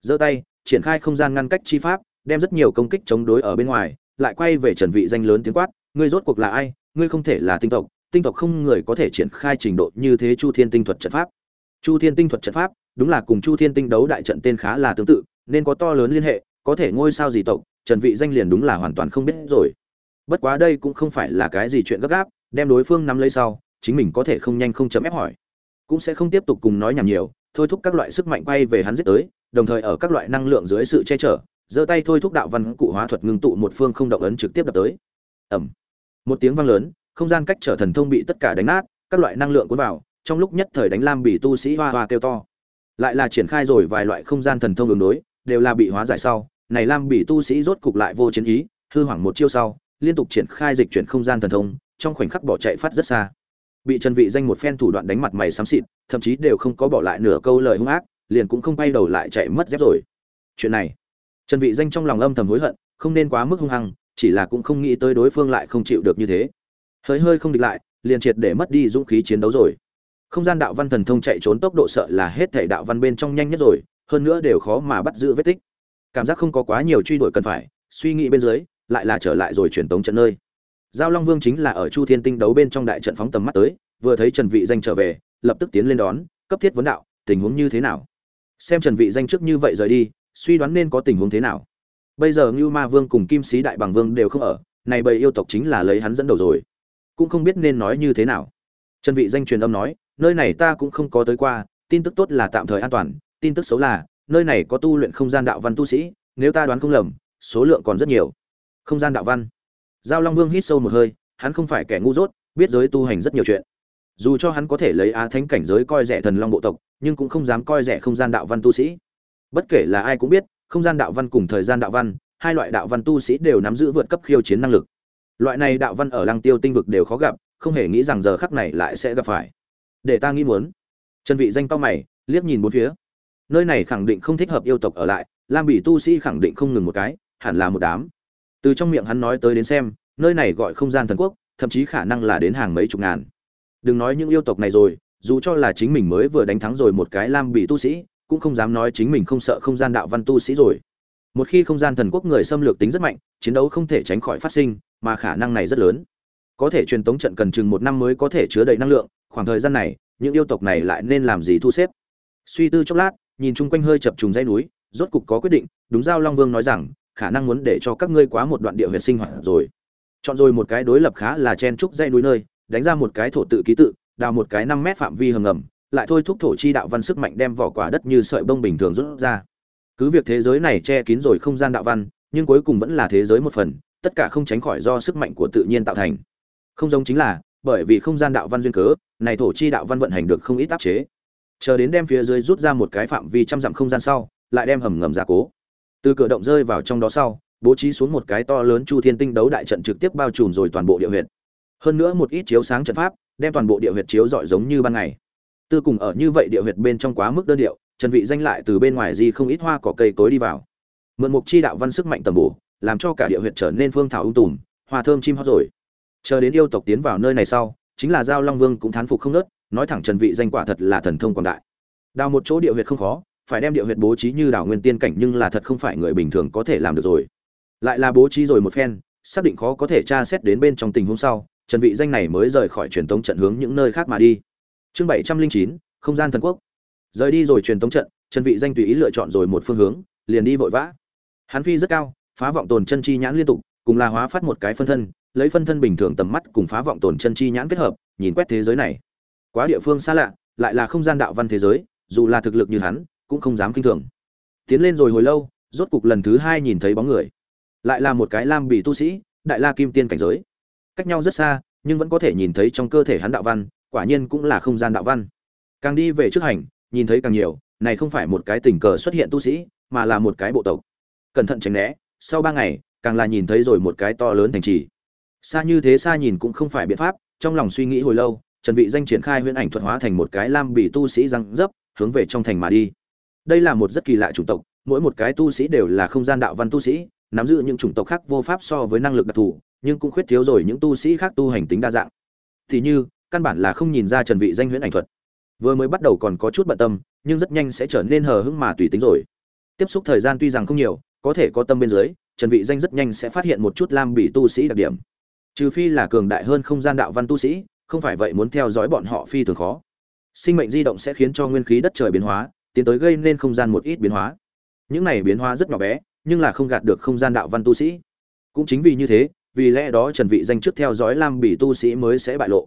giơ tay, triển khai không gian ngăn cách chi pháp, đem rất nhiều công kích chống đối ở bên ngoài, lại quay về trần vị danh lớn tiếng quát, ngươi rốt cuộc là ai? Ngươi không thể là tinh tộc tinh tộc không người có thể triển khai trình độ như thế chu thiên tinh thuật trận pháp. Chu thiên tinh thuật trận pháp, đúng là cùng chu thiên tinh đấu đại trận tên khá là tương tự, nên có to lớn liên hệ, có thể ngôi sao gì tộc, trần vị danh liền đúng là hoàn toàn không biết rồi. Bất quá đây cũng không phải là cái gì chuyện gấp gáp, đem đối phương nắm lấy sau, chính mình có thể không nhanh không chấm ép hỏi. Cũng sẽ không tiếp tục cùng nói nhảm nhiều, thôi thúc các loại sức mạnh quay về hắn giết tới đồng thời ở các loại năng lượng dưới sự che chở, giơ tay thôi thúc đạo văn cụ hóa thuật ngưng tụ một phương không động ấn trực tiếp đập tới. Ẩm một tiếng vang lớn, không gian cách trở thần thông bị tất cả đánh nát, các loại năng lượng cuốn vào, trong lúc nhất thời đánh lam bị tu sĩ hoa hoa kêu to. Lại là triển khai rồi vài loại không gian thần thông đường đối, đều là bị hóa giải sau, này lam bị tu sĩ rốt cục lại vô chiến ý, hư hoảng một chiêu sau, liên tục triển khai dịch chuyển không gian thần thông, trong khoảnh khắc bỏ chạy phát rất xa. Bị trần vị danh một phen thủ đoạn đánh mặt mày xám xịt, thậm chí đều không có bỏ lại nửa câu lời hung ác liền cũng không bay đầu lại chạy mất dép rồi. Chuyện này, trần vị danh trong lòng âm thầm hối hận, không nên quá mức hung hăng, chỉ là cũng không nghĩ tới đối phương lại không chịu được như thế. Hơi hơi không địch lại, liền triệt để mất đi dũng khí chiến đấu rồi. Không gian đạo văn thần thông chạy trốn tốc độ sợ là hết thảy đạo văn bên trong nhanh nhất rồi, hơn nữa đều khó mà bắt giữ vết tích. Cảm giác không có quá nhiều truy đuổi cần phải, suy nghĩ bên dưới, lại là trở lại rồi truyền tống trận nơi. Giao long vương chính là ở chu thiên tinh đấu bên trong đại trận phóng tầm mắt tới, vừa thấy trần vị danh trở về, lập tức tiến lên đón, cấp thiết vấn đạo, tình huống như thế nào? Xem trần vị danh trước như vậy rời đi suy đoán nên có tình huống thế nào bây giờ Ngưu Ma Vương cùng Kim Sĩ Đại Bằng Vương đều không ở, này bầy yêu tộc chính là lấy hắn dẫn đầu rồi. Cũng không biết nên nói như thế nào. Trần Vị danh truyền âm nói, nơi này ta cũng không có tới qua, tin tức tốt là tạm thời an toàn, tin tức xấu là nơi này có tu luyện không gian đạo văn tu sĩ, nếu ta đoán không lầm, số lượng còn rất nhiều. Không gian đạo văn. Giao Long Vương hít sâu một hơi, hắn không phải kẻ ngu dốt, biết giới tu hành rất nhiều chuyện. Dù cho hắn có thể lấy á thánh cảnh giới coi rẻ thần long bộ tộc, nhưng cũng không dám coi rẻ không gian đạo văn tu sĩ. Bất kể là ai cũng biết, không gian đạo văn cùng thời gian đạo văn, hai loại đạo văn tu sĩ đều nắm giữ vượt cấp khiêu chiến năng lực. Loại này đạo văn ở Lăng Tiêu tinh vực đều khó gặp, không hề nghĩ rằng giờ khắc này lại sẽ gặp phải. Để ta nghĩ muốn. Trần Vị danh cao mày, liếc nhìn bốn phía. Nơi này khẳng định không thích hợp yêu tộc ở lại, Lam Bỉ tu sĩ khẳng định không ngừng một cái, hẳn là một đám. Từ trong miệng hắn nói tới đến xem, nơi này gọi không gian thần quốc, thậm chí khả năng là đến hàng mấy chục ngàn. Đừng nói những yêu tộc này rồi, dù cho là chính mình mới vừa đánh thắng rồi một cái Lam bị tu sĩ, cũng không dám nói chính mình không sợ không gian đạo văn tu sĩ rồi. Một khi không gian thần quốc người xâm lược tính rất mạnh chiến đấu không thể tránh khỏi phát sinh mà khả năng này rất lớn. Có thể truyền tống trận cần chừng một năm mới có thể chứa đầy năng lượng khoảng thời gian này những yêu tộc này lại nên làm gì thu xếp? Suy tư chốc lát nhìn chung quanh hơi chập trùng dãy núi rốt cục có quyết định đúng giao long vương nói rằng khả năng muốn để cho các ngươi quá một đoạn địa huyệt sinh hoạt rồi. Chọn rồi một cái đối lập khá là chen trúc dãy núi nơi đánh ra một cái thổ tự ký tự, đào một cái năm mét phạm vi hầm ngầm, lại thôi thúc thổ chi đạo văn sức mạnh đem vỏ quả đất như sợi bông bình thường rút ra. Cứ việc thế giới này che kín rồi không gian đạo văn, nhưng cuối cùng vẫn là thế giới một phần, tất cả không tránh khỏi do sức mạnh của tự nhiên tạo thành. Không giống chính là, bởi vì không gian đạo văn duyên cớ, này thổ chi đạo văn vận hành được không ít áp chế. Chờ đến đem phía dưới rút ra một cái phạm vi trăm dặm không gian sau, lại đem hầm ngầm ra cố. Từ cửa động rơi vào trong đó sau, bố trí xuống một cái to lớn chu thiên tinh đấu đại trận trực tiếp bao trùm rồi toàn bộ địa huyện hơn nữa một ít chiếu sáng trận pháp, đem toàn bộ địa huyệt chiếu rọi giống như ban ngày. Tư cùng ở như vậy địa huyệt bên trong quá mức đơn điệu, trần vị danh lại từ bên ngoài di không ít hoa cỏ cây tối đi vào. Mượn mục chi đạo văn sức mạnh tầm bổ, làm cho cả địa huyệt trở nên phương thảo ung tùm, hoa thơm chim hót rồi. Chờ đến yêu tộc tiến vào nơi này sau, chính là giao long vương cũng thán phục không nớt, nói thẳng trần vị danh quả thật là thần thông quảng đại. Đào một chỗ địa huyệt không khó, phải đem địa huyệt bố trí như đảo nguyên tiên cảnh nhưng là thật không phải người bình thường có thể làm được rồi. Lại là bố trí rồi một phen, xác định khó có thể tra xét đến bên trong tình huống sau trần vị danh này mới rời khỏi truyền tống trận hướng những nơi khác mà đi. Chương 709, không gian thần quốc. Rời đi rồi truyền tống trận trần vị danh tùy ý lựa chọn rồi một phương hướng liền đi vội vã. Hắn phi rất cao phá vọng tồn chân chi nhãn liên tục cùng là hóa phát một cái phân thân lấy phân thân bình thường tầm mắt cùng phá vọng tồn chân chi nhãn kết hợp nhìn quét thế giới này. Quá địa phương xa lạ lại là không gian đạo văn thế giới dù là thực lực như hắn cũng không dám kinh thường. Tiến lên rồi hồi lâu rốt cục lần thứ hai nhìn thấy bóng người. Lại là một cái lam bì tu sĩ đại la kim tiên cảnh giới cách nhau rất xa, nhưng vẫn có thể nhìn thấy trong cơ thể hắn đạo văn, quả nhiên cũng là không gian đạo văn. Càng đi về trước hành, nhìn thấy càng nhiều, này không phải một cái tình cờ xuất hiện tu sĩ, mà là một cái bộ tộc. Cẩn thận tránh né, sau ba ngày, càng là nhìn thấy rồi một cái to lớn thành trì. Xa như thế xa nhìn cũng không phải biện pháp, trong lòng suy nghĩ hồi lâu, trần vị danh triển khai huyễn ảnh thuật hóa thành một cái lam bì tu sĩ răng dấp, hướng về trong thành mà đi. Đây là một rất kỳ lạ chủng tộc, mỗi một cái tu sĩ đều là không gian đạo văn tu sĩ nắm giữ những chủng tộc khác vô pháp so với năng lực đặc thù, nhưng cũng khuyết thiếu rồi những tu sĩ khác tu hành tính đa dạng. Thì như, căn bản là không nhìn ra trần vị danh huyễn ảnh thuật. Vừa mới bắt đầu còn có chút bận tâm, nhưng rất nhanh sẽ trở nên hờ hững mà tùy tính rồi. Tiếp xúc thời gian tuy rằng không nhiều, có thể có tâm bên dưới, trần vị danh rất nhanh sẽ phát hiện một chút lam bị tu sĩ đặc điểm. Trừ phi là cường đại hơn không gian đạo văn tu sĩ, không phải vậy muốn theo dõi bọn họ phi thường khó. Sinh mệnh di động sẽ khiến cho nguyên khí đất trời biến hóa, tiến tới gây nên không gian một ít biến hóa. Những này biến hóa rất nhỏ bé nhưng là không gạt được không gian đạo văn tu sĩ. Cũng chính vì như thế, vì lẽ đó trần vị danh trước theo dõi lam bỉ tu sĩ mới sẽ bại lộ.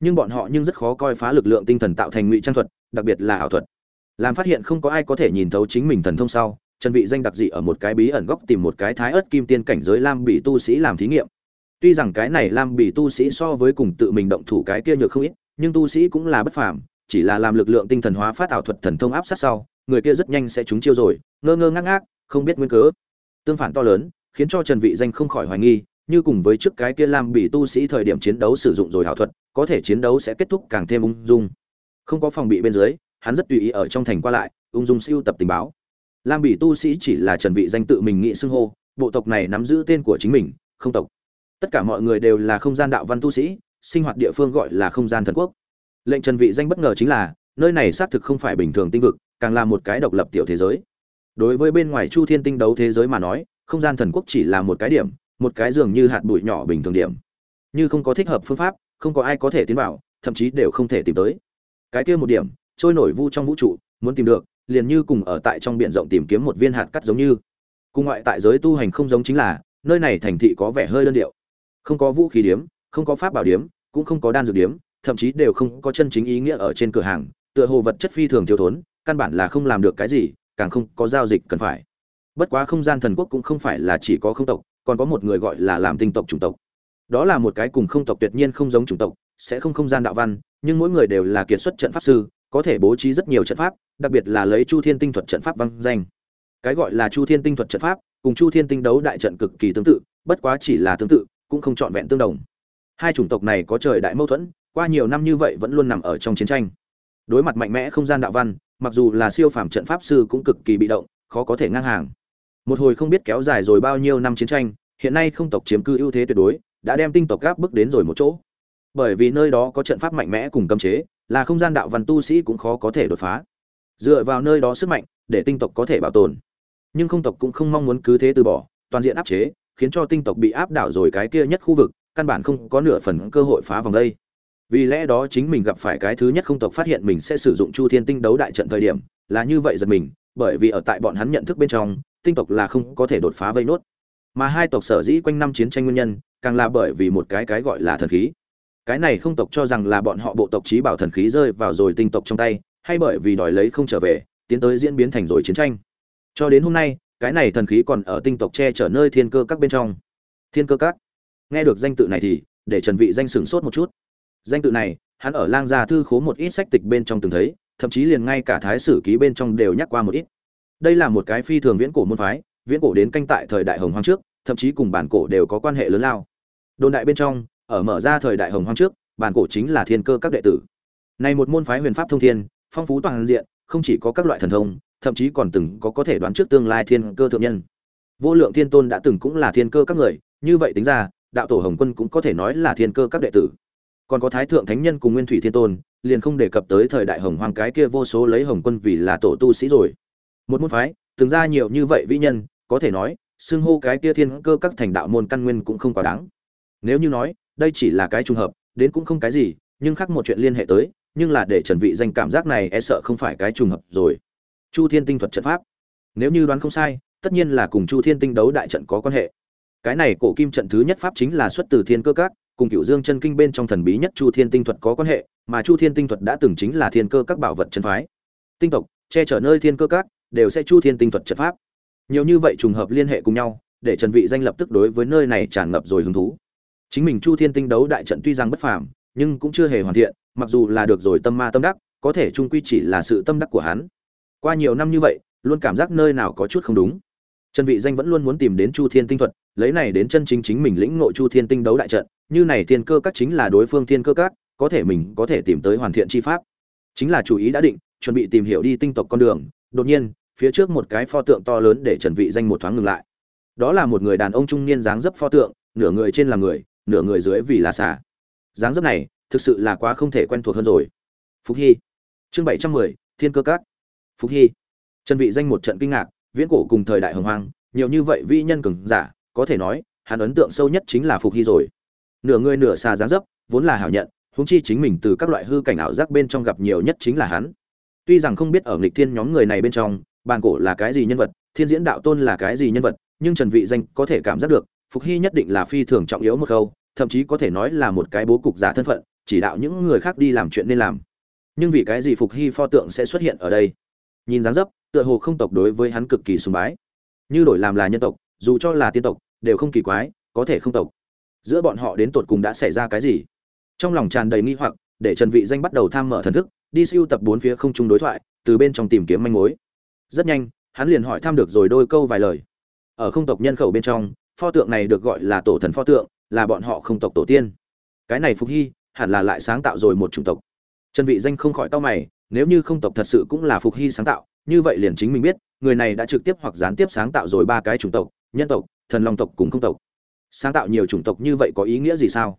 Nhưng bọn họ nhưng rất khó coi phá lực lượng tinh thần tạo thành ngụy trang thuật, đặc biệt là ảo thuật. Làm phát hiện không có ai có thể nhìn thấu chính mình thần thông sau, trần vị danh đặc dị ở một cái bí ẩn góc tìm một cái thái ớt kim tiên cảnh giới lam bỉ tu sĩ làm thí nghiệm. Tuy rằng cái này lam bỉ tu sĩ so với cùng tự mình động thủ cái kia nhược không ít, nhưng tu sĩ cũng là bất phàm, chỉ là làm lực lượng tinh thần hóa phát ảo thuật thần thông áp sát sau, người kia rất nhanh sẽ trúng chiêu rồi, ngơ ngơ ngác ngác không biết nguyên cớ. Tương phản to lớn, khiến cho trần vị danh không khỏi hoài nghi, như cùng với trước cái kia lam bỉ tu sĩ thời điểm chiến đấu sử dụng rồi hảo thuật, có thể chiến đấu sẽ kết thúc càng thêm ung dung. Không có phòng bị bên dưới, hắn rất tùy ý ở trong thành qua lại, ung dung siêu tập tình báo. Lam bỉ tu sĩ chỉ là trần vị danh tự mình nghĩ xưng hô, bộ tộc này nắm giữ tên của chính mình, không tộc. Tất cả mọi người đều là không gian đạo văn tu sĩ, sinh hoạt địa phương gọi là không gian thần quốc. Lệnh trần vị danh bất ngờ chính là, nơi này xác thực không phải bình thường tinh vực, càng là một cái độc lập tiểu thế giới đối với bên ngoài chu thiên tinh đấu thế giới mà nói, không gian thần quốc chỉ là một cái điểm, một cái dường như hạt bụi nhỏ bình thường điểm. Như không có thích hợp phương pháp, không có ai có thể tiến vào, thậm chí đều không thể tìm tới. Cái kia một điểm, trôi nổi vu trong vũ trụ, muốn tìm được, liền như cùng ở tại trong biển rộng tìm kiếm một viên hạt cắt giống như. Cùng ngoại tại giới tu hành không giống chính là, nơi này thành thị có vẻ hơi đơn điệu. Không có vũ khí điếm, không có pháp bảo điếm, cũng không có đan dược điếm, thậm chí đều không có chân chính ý nghĩa ở trên cửa hàng, tựa hồ vật chất phi thường thiếu thốn, căn bản là không làm được cái gì càng không có giao dịch cần phải. Bất quá không gian thần quốc cũng không phải là chỉ có không tộc, còn có một người gọi là làm tinh tộc chủng tộc. Đó là một cái cùng không tộc tuyệt nhiên không giống chủng tộc, sẽ không không gian đạo văn, nhưng mỗi người đều là kiệt xuất trận pháp sư, có thể bố trí rất nhiều trận pháp, đặc biệt là lấy chu thiên tinh thuật trận pháp văn danh. Cái gọi là chu thiên tinh thuật trận pháp, cùng chu thiên tinh đấu đại trận cực kỳ tương tự, bất quá chỉ là tương tự, cũng không trọn vẹn tương đồng. Hai chủng tộc này có trời đại mâu thuẫn, qua nhiều năm như vậy vẫn luôn nằm ở trong chiến tranh đối mặt mạnh mẽ không gian đạo văn, mặc dù là siêu phàm trận pháp sư cũng cực kỳ bị động, khó có thể ngang hàng. Một hồi không biết kéo dài rồi bao nhiêu năm chiến tranh, hiện nay không tộc chiếm cư ưu thế tuyệt đối, đã đem tinh tộc gáp bước đến rồi một chỗ. Bởi vì nơi đó có trận pháp mạnh mẽ cùng cấm chế, là không gian đạo văn tu sĩ cũng khó có thể đột phá. Dựa vào nơi đó sức mạnh, để tinh tộc có thể bảo tồn. Nhưng không tộc cũng không mong muốn cứ thế từ bỏ, toàn diện áp chế, khiến cho tinh tộc bị áp đảo rồi cái kia nhất khu vực, căn bản không có nửa phần cơ hội phá vòng đây vì lẽ đó chính mình gặp phải cái thứ nhất không tộc phát hiện mình sẽ sử dụng chu thiên tinh đấu đại trận thời điểm, là như vậy giật mình, bởi vì ở tại bọn hắn nhận thức bên trong, tinh tộc là không có thể đột phá vây nốt. Mà hai tộc sở dĩ quanh năm chiến tranh nguyên nhân, càng là bởi vì một cái cái gọi là thần khí. Cái này không tộc cho rằng là bọn họ bộ tộc trí bảo thần khí rơi vào rồi tinh tộc trong tay, hay bởi vì đòi lấy không trở về, tiến tới diễn biến thành rồi chiến tranh. Cho đến hôm nay, cái này thần khí còn ở tinh tộc che chở nơi thiên cơ các bên trong. Thiên cơ các. Nghe được danh tự này thì, để trần vị danh sửng sốt một chút danh tự này, hắn ở lang gia thư khố một ít sách tịch bên trong từng thấy, thậm chí liền ngay cả thái sử ký bên trong đều nhắc qua một ít. Đây là một cái phi thường viễn cổ môn phái, viễn cổ đến canh tại thời đại hồng hoang trước, thậm chí cùng bản cổ đều có quan hệ lớn lao. Đồn đại bên trong, ở mở ra thời đại hồng hoang trước, bản cổ chính là thiên cơ các đệ tử. Này một môn phái huyền pháp thông thiên, phong phú toàn diện, không chỉ có các loại thần thông, thậm chí còn từng có có thể đoán trước tương lai thiên cơ thượng nhân. Vô lượng thiên tôn đã từng cũng là thiên cơ các người, như vậy tính ra, đạo tổ hồng quân cũng có thể nói là thiên cơ các đệ tử còn có thái thượng thánh nhân cùng nguyên thủy thiên tôn, liền không đề cập tới thời đại hồng hoàng cái kia vô số lấy hồng quân vì là tổ tu sĩ rồi. Một môn phái, từng ra nhiều như vậy vĩ nhân, có thể nói, xưng hô cái kia thiên cơ các thành đạo môn căn nguyên cũng không quá đáng. Nếu như nói, đây chỉ là cái trùng hợp, đến cũng không cái gì, nhưng khác một chuyện liên hệ tới, nhưng là để trần vị danh cảm giác này e sợ không phải cái trùng hợp rồi. Chu thiên tinh thuật trận pháp. Nếu như đoán không sai, tất nhiên là cùng chu thiên tinh đấu đại trận có quan hệ. Cái này cổ kim trận thứ nhất pháp chính là xuất từ thiên cơ các cùng cựu dương chân kinh bên trong thần bí nhất chu thiên tinh thuật có quan hệ, mà chu thiên tinh thuật đã từng chính là thiên cơ các bảo vật chân phái. Tinh tộc, che chở nơi thiên cơ các, đều sẽ chu thiên tinh thuật trận pháp. Nhiều như vậy trùng hợp liên hệ cùng nhau, để trần vị danh lập tức đối với nơi này tràn ngập rồi hứng thú. Chính mình chu thiên tinh đấu đại trận tuy rằng bất phàm, nhưng cũng chưa hề hoàn thiện, mặc dù là được rồi tâm ma tâm đắc, có thể trung quy chỉ là sự tâm đắc của hắn. Qua nhiều năm như vậy, luôn cảm giác nơi nào có chút không đúng. Trần vị danh vẫn luôn muốn tìm đến chu thiên tinh thuật, lấy này đến chân chính chính mình lĩnh ngộ chu thiên tinh đấu đại trận như này thiên cơ các chính là đối phương thiên cơ các, có thể mình có thể tìm tới hoàn thiện chi pháp. Chính là chủ ý đã định, chuẩn bị tìm hiểu đi tinh tộc con đường, đột nhiên, phía trước một cái pho tượng to lớn để trần vị danh một thoáng ngừng lại. Đó là một người đàn ông trung niên dáng dấp pho tượng, nửa người trên là người, nửa người dưới vì là xà. Dáng dấp này, thực sự là quá không thể quen thuộc hơn rồi. Phúc hy. Chương bảy trăm mười, thiên cơ các. Phúc hy. Trần vị danh một trận kinh ngạc, viễn cổ cùng thời đại hồng hoang, nhiều như vậy vĩ nhân cường giả, có thể nói, hắn ấn tượng sâu nhất chính là phục hy rồi nửa người nửa xà dáng dấp, vốn là hảo nhận, huống chi chính mình từ các loại hư cảnh ảo giác bên trong gặp nhiều nhất chính là hắn. Tuy rằng không biết ở nghịch thiên nhóm người này bên trong bàn cổ là cái gì nhân vật, thiên diễn đạo tôn là cái gì nhân vật, nhưng trần vị danh có thể cảm giác được, phục hy nhất định là phi thường trọng yếu một câu, thậm chí có thể nói là một cái bố cục giả thân phận, chỉ đạo những người khác đi làm chuyện nên làm. Nhưng vì cái gì phục hy pho tượng sẽ xuất hiện ở đây? Nhìn dáng dấp, tựa hồ không tộc đối với hắn cực kỳ sùng bái. Như đổi làm là nhân tộc, dù cho là tiên tộc, đều không kỳ quái, có thể không tộc giữa bọn họ đến tột cùng đã xảy ra cái gì. Trong lòng tràn đầy nghi hoặc, để trần vị danh bắt đầu tham mở thần thức, đi siêu tập bốn phía không chung đối thoại, từ bên trong tìm kiếm manh mối. Rất nhanh, hắn liền hỏi thăm được rồi đôi câu vài lời. Ở không tộc nhân khẩu bên trong, pho tượng này được gọi là tổ thần pho tượng, là bọn họ không tộc tổ tiên. Cái này phục hy, hẳn là lại sáng tạo rồi một chủng tộc. Trần vị danh không khỏi tao mày, nếu như không tộc thật sự cũng là phục hy sáng tạo, như vậy liền chính mình biết, người này đã trực tiếp hoặc gián tiếp sáng tạo rồi ba cái chủng tộc, nhân tộc, thần long tộc cùng không tộc sáng tạo nhiều chủng tộc như vậy có ý nghĩa gì sao?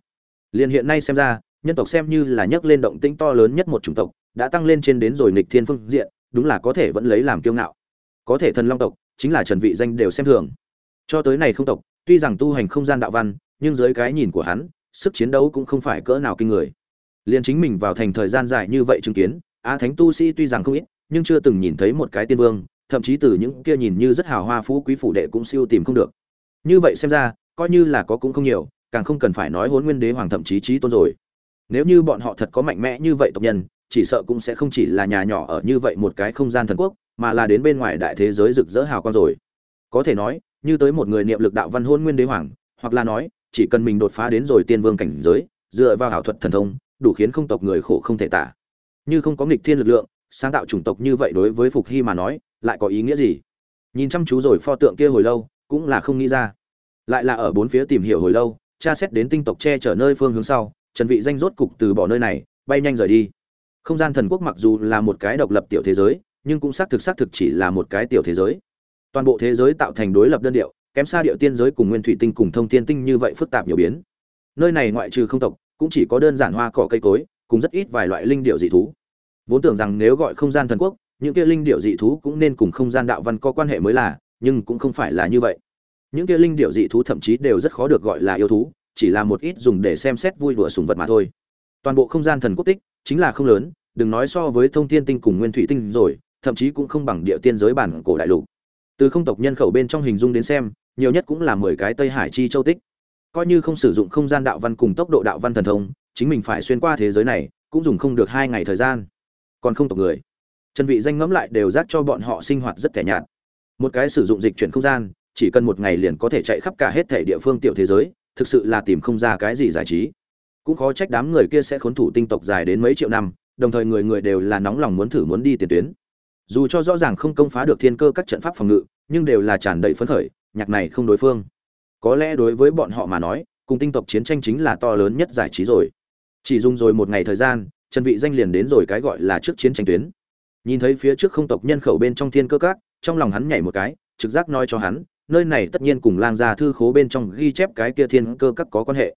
Liền hiện nay xem ra, nhân tộc xem như là nhấc lên động tĩnh to lớn nhất một chủng tộc, đã tăng lên trên đến rồi nghịch thiên phương diện, đúng là có thể vẫn lấy làm kiêu ngạo. Có thể thần long tộc, chính là trần vị danh đều xem thường. Cho tới này không tộc, tuy rằng tu hành không gian đạo văn, nhưng dưới cái nhìn của hắn, sức chiến đấu cũng không phải cỡ nào kinh người. Liền chính mình vào thành thời gian dài như vậy chứng kiến a thánh tu sĩ tuy rằng không ít, nhưng chưa từng nhìn thấy một cái tiên vương, thậm chí từ những kia nhìn như rất hào hoa phú quý phủ đệ cũng siêu tìm không được. Như vậy xem ra coi như là có cũng không nhiều, càng không cần phải nói hôn nguyên đế hoàng thậm chí trí tôn rồi. Nếu như bọn họ thật có mạnh mẽ như vậy tộc nhân, chỉ sợ cũng sẽ không chỉ là nhà nhỏ ở như vậy một cái không gian thần quốc, mà là đến bên ngoài đại thế giới rực rỡ hào quang rồi. Có thể nói, như tới một người niệm lực đạo văn hôn nguyên đế hoàng, hoặc là nói, chỉ cần mình đột phá đến rồi tiên vương cảnh giới, dựa vào ảo thuật thần thông, đủ khiến không tộc người khổ không thể tả. Như không có nghịch thiên lực lượng, sáng tạo chủng tộc như vậy đối với phục hy mà nói, lại có ý nghĩa gì? Nhìn chăm chú rồi pho tượng kia hồi lâu, cũng là không nghĩ ra lại là ở bốn phía tìm hiểu hồi lâu, tra xét đến tinh tộc che chở nơi phương hướng sau, trần vị danh rốt cục từ bỏ nơi này, bay nhanh rời đi. Không gian thần quốc mặc dù là một cái độc lập tiểu thế giới, nhưng cũng xác thực xác thực chỉ là một cái tiểu thế giới. Toàn bộ thế giới tạo thành đối lập đơn điệu, kém xa điệu tiên giới cùng nguyên thủy tinh cùng thông thiên tinh như vậy phức tạp nhiều biến. Nơi này ngoại trừ không tộc, cũng chỉ có đơn giản hoa cỏ cây cối, cùng rất ít vài loại linh điệu dị thú. Vốn tưởng rằng nếu gọi không gian thần quốc, những kia linh điệu dị thú cũng nên cùng không gian đạo văn có quan hệ mới là, nhưng cũng không phải là như vậy những kia linh điệu dị thú thậm chí đều rất khó được gọi là yêu thú, chỉ là một ít dùng để xem xét vui đùa sùng vật mà thôi. Toàn bộ không gian thần quốc tích chính là không lớn, đừng nói so với thông thiên tinh cùng nguyên thủy tinh rồi, thậm chí cũng không bằng địa tiên giới bản cổ đại lục. Từ không tộc nhân khẩu bên trong hình dung đến xem, nhiều nhất cũng là mười cái tây hải chi châu tích. Coi như không sử dụng không gian đạo văn cùng tốc độ đạo văn thần thông, chính mình phải xuyên qua thế giới này, cũng dùng không được hai ngày thời gian. Còn không tộc người, chân vị danh ngẫm lại đều rác cho bọn họ sinh hoạt rất kẻ nhạt. Một cái sử dụng dịch chuyển không gian chỉ cần một ngày liền có thể chạy khắp cả hết thể địa phương tiểu thế giới, thực sự là tìm không ra cái gì giải trí. Cũng khó trách đám người kia sẽ khốn thủ tinh tộc dài đến mấy triệu năm, đồng thời người người đều là nóng lòng muốn thử muốn đi tiền tuyến. Dù cho rõ ràng không công phá được thiên cơ các trận pháp phòng ngự, nhưng đều là tràn đầy phấn khởi, nhạc này không đối phương. Có lẽ đối với bọn họ mà nói, cùng tinh tộc chiến tranh chính là to lớn nhất giải trí rồi. Chỉ dùng rồi một ngày thời gian, trần vị danh liền đến rồi cái gọi là trước chiến tranh tuyến. Nhìn thấy phía trước không tộc nhân khẩu bên trong thiên cơ các, trong lòng hắn nhảy một cái, trực giác nói cho hắn nơi này tất nhiên cùng lang gia thư khố bên trong ghi chép cái kia thiên cơ các có quan hệ.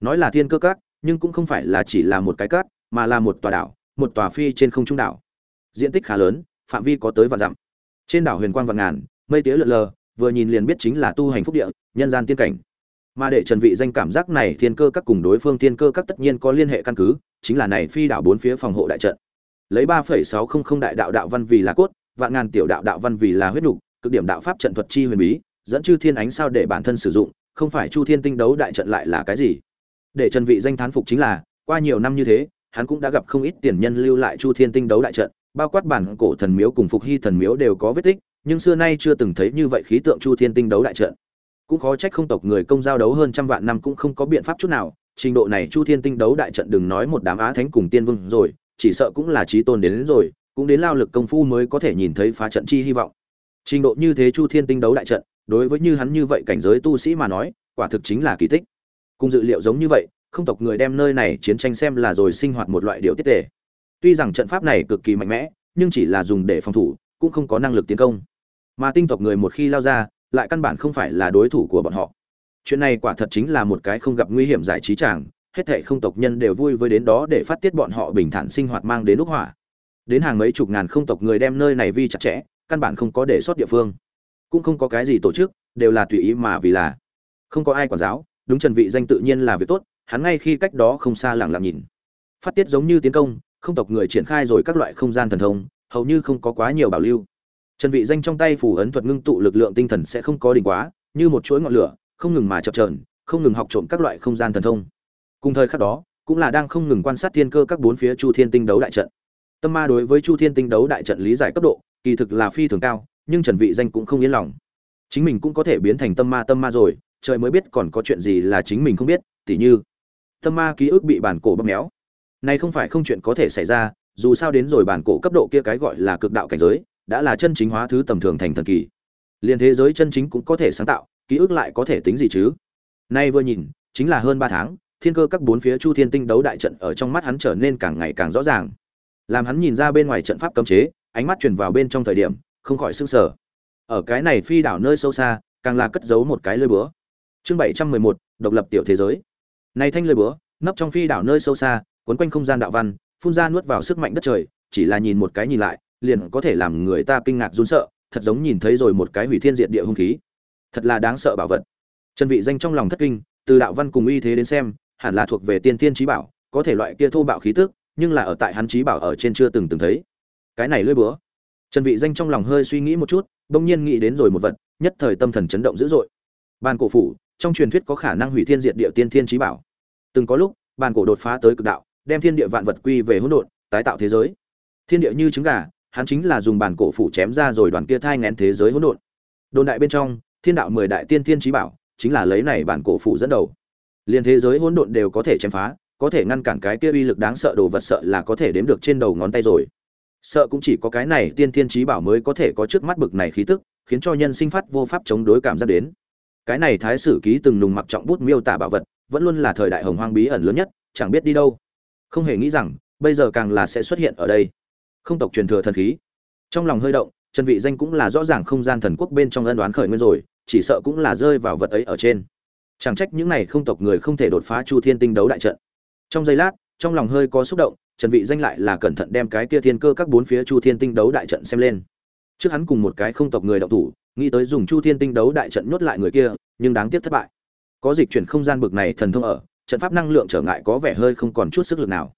Nói là thiên cơ các, nhưng cũng không phải là chỉ là một cái cát mà là một tòa đảo, một tòa phi trên không trung đảo. Diện tích khá lớn, phạm vi có tới vạn dặm. Trên đảo huyền quang vạn ngàn, mây tía lượn lờ, vừa nhìn liền biết chính là tu hành phúc địa, nhân gian tiên cảnh. Mà để trần vị danh cảm giác này, thiên cơ các cùng đối phương thiên cơ các tất nhiên có liên hệ căn cứ, chính là này phi đảo bốn phía phòng hộ đại trận. Lấy 3.600 đại đạo đạo văn vì là cốt, vạn ngàn tiểu đạo đạo văn vì là huyết nục cực điểm đạo pháp trận thuật chi huyền bí dẫn chư thiên ánh sao để bản thân sử dụng không phải chu thiên tinh đấu đại trận lại là cái gì? Để trần vị danh thán phục chính là qua nhiều năm như thế hắn cũng đã gặp không ít tiền nhân lưu lại chu thiên tinh đấu đại trận bao quát bản cổ thần miếu cùng phục hy thần miếu đều có vết tích nhưng xưa nay chưa từng thấy như vậy khí tượng chu thiên tinh đấu đại trận. Cũng khó trách không tộc người công giao đấu hơn trăm vạn năm cũng không có biện pháp chút nào trình độ này chu thiên tinh đấu đại trận đừng nói một đám á thánh cùng tiên vương rồi chỉ sợ cũng là trí tôn đến, đến rồi cũng đến lao lực công phu mới có thể nhìn thấy phá trận chi hy vọng trình độ như thế chu thiên tinh đấu đại trận, đối với như hắn như vậy cảnh giới tu sĩ mà nói, quả thực chính là kỳ tích. Cùng dự liệu giống như vậy, không tộc người đem nơi này chiến tranh xem là rồi sinh hoạt một loại điều tiết tề. Tuy rằng trận pháp này cực kỳ mạnh mẽ, nhưng chỉ là dùng để phòng thủ, cũng không có năng lực tiến công. Mà tinh tộc người một khi lao ra, lại căn bản không phải là đối thủ của bọn họ. Chuyện này quả thật chính là một cái không gặp nguy hiểm giải trí chàng hết thệ không tộc nhân đều vui với đến đó để phát tiết bọn họ bình thản sinh hoạt mang đến lúc hỏa. Đến hàng mấy chục ngàn không tộc người đem nơi này vi chặt chẽ căn bản không có để sót địa phương. Cũng không có cái gì tổ chức, đều là tùy ý mà vì là. Không có ai quản giáo, đúng trần vị danh tự nhiên là việc tốt, hắn ngay khi cách đó không xa lặng lặng nhìn. Phát tiết giống như tiến công, không tộc người triển khai rồi các loại không gian thần thông, hầu như không có quá nhiều bảo lưu. Trần vị danh trong tay phủ ấn thuật ngưng tụ lực lượng tinh thần sẽ không có đỉnh quá, như một chuỗi ngọn lửa, không ngừng mà chập chờn, không ngừng học trộm các loại không gian thần thông. Cùng thời khắc đó, cũng là đang không ngừng quan sát thiên cơ các bốn phía chu thiên tinh đấu đại trận. Tâm ma đối với chu thiên tinh đấu đại trận lý giải cấp độ kỳ thực là phi thường cao, nhưng trần vị danh cũng không yên lòng. Chính mình cũng có thể biến thành tâm ma tâm ma rồi, trời mới biết còn có chuyện gì là chính mình không biết, tỉ như, tâm ma ký ức bị bản cổ bóp méo. Này không phải không chuyện có thể xảy ra, dù sao đến rồi bản cổ cấp độ kia cái gọi là cực đạo cảnh giới, đã là chân chính hóa thứ tầm thường thành thần kỳ. Liền thế giới chân chính cũng có thể sáng tạo, ký ức lại có thể tính gì chứ? Nay vừa nhìn, chính là hơn ba tháng, thiên cơ các bốn phía chu thiên tinh đấu đại trận ở trong mắt hắn trở nên càng ngày càng rõ ràng. Làm hắn nhìn ra bên ngoài trận pháp cấm chế ánh mắt truyền vào bên trong thời điểm, không khỏi sưng sở ở cái này phi đảo nơi sâu xa, càng là cất giấu một cái lơi búa. Chương bảy trăm mười một, độc lập tiểu thế giới. Này thanh lơi búa, nấp trong phi đảo nơi sâu xa quấn quanh không gian đạo văn, phun ra nuốt vào sức mạnh đất trời, chỉ là nhìn một cái nhìn lại, liền có thể làm người ta kinh ngạc run sợ, thật giống nhìn thấy rồi một cái hủy thiên diệt địa hung khí. Thật là đáng sợ bảo vật. Trần vị danh trong lòng thất kinh, từ đạo văn cùng uy thế đến xem, hẳn là thuộc về tiên tiên trí bảo, có thể loại kia thô bạo khí tức, nhưng là ở tại hắn trí bảo ở trên chưa từng từng thấy cái này lưỡi búa. Trần vị danh trong lòng hơi suy nghĩ một chút, bỗng nhiên nghĩ đến rồi một vật, nhất thời tâm thần chấn động dữ dội. Bàn cổ phủ, trong truyền thuyết có khả năng hủy thiên diệt địa tiên thiên trí bảo. Từng có lúc, bàn cổ đột phá tới cực đạo, đem thiên địa vạn vật quy về hỗn độn, tái tạo thế giới. Thiên địa như trứng gà, hắn chính là dùng bàn cổ phủ chém ra rồi đoàn kia thai ngén thế giới hỗn độn. Đồn đại bên trong, thiên đạo mười đại tiên thiên trí bảo, chính là lấy này bản cổ phủ dẫn đầu. Liền thế giới hỗn độn đều có thể chém phá, có thể ngăn cản cái kia uy lực đáng sợ đồ vật sợ là có thể đếm được trên đầu ngón tay rồi sợ cũng chỉ có cái này tiên thiên trí bảo mới có thể có trước mắt bực này khí tức, khiến cho nhân sinh phát vô pháp chống đối cảm giác đến. Cái này thái sử ký từng nùng mặc trọng bút miêu tả bảo vật, vẫn luôn là thời đại hồng hoang bí ẩn lớn nhất, chẳng biết đi đâu. Không hề nghĩ rằng, bây giờ càng là sẽ xuất hiện ở đây. Không tộc truyền thừa thần khí. Trong lòng hơi động, trần vị danh cũng là rõ ràng không gian thần quốc bên trong ân đoán khởi nguyên rồi, chỉ sợ cũng là rơi vào vật ấy ở trên. Chẳng trách những này không tộc người không thể đột phá chu thiên tinh đấu đại trận. Trong giây lát, trong lòng hơi có xúc động trần vị danh lại là cẩn thận đem cái kia thiên cơ các bốn phía chu thiên tinh đấu đại trận xem lên. Trước hắn cùng một cái không tộc người đạo thủ, nghĩ tới dùng chu thiên tinh đấu đại trận nhốt lại người kia, nhưng đáng tiếc thất bại. Có dịch chuyển không gian bực này thần thông ở, trận pháp năng lượng trở ngại có vẻ hơi không còn chút sức lực nào.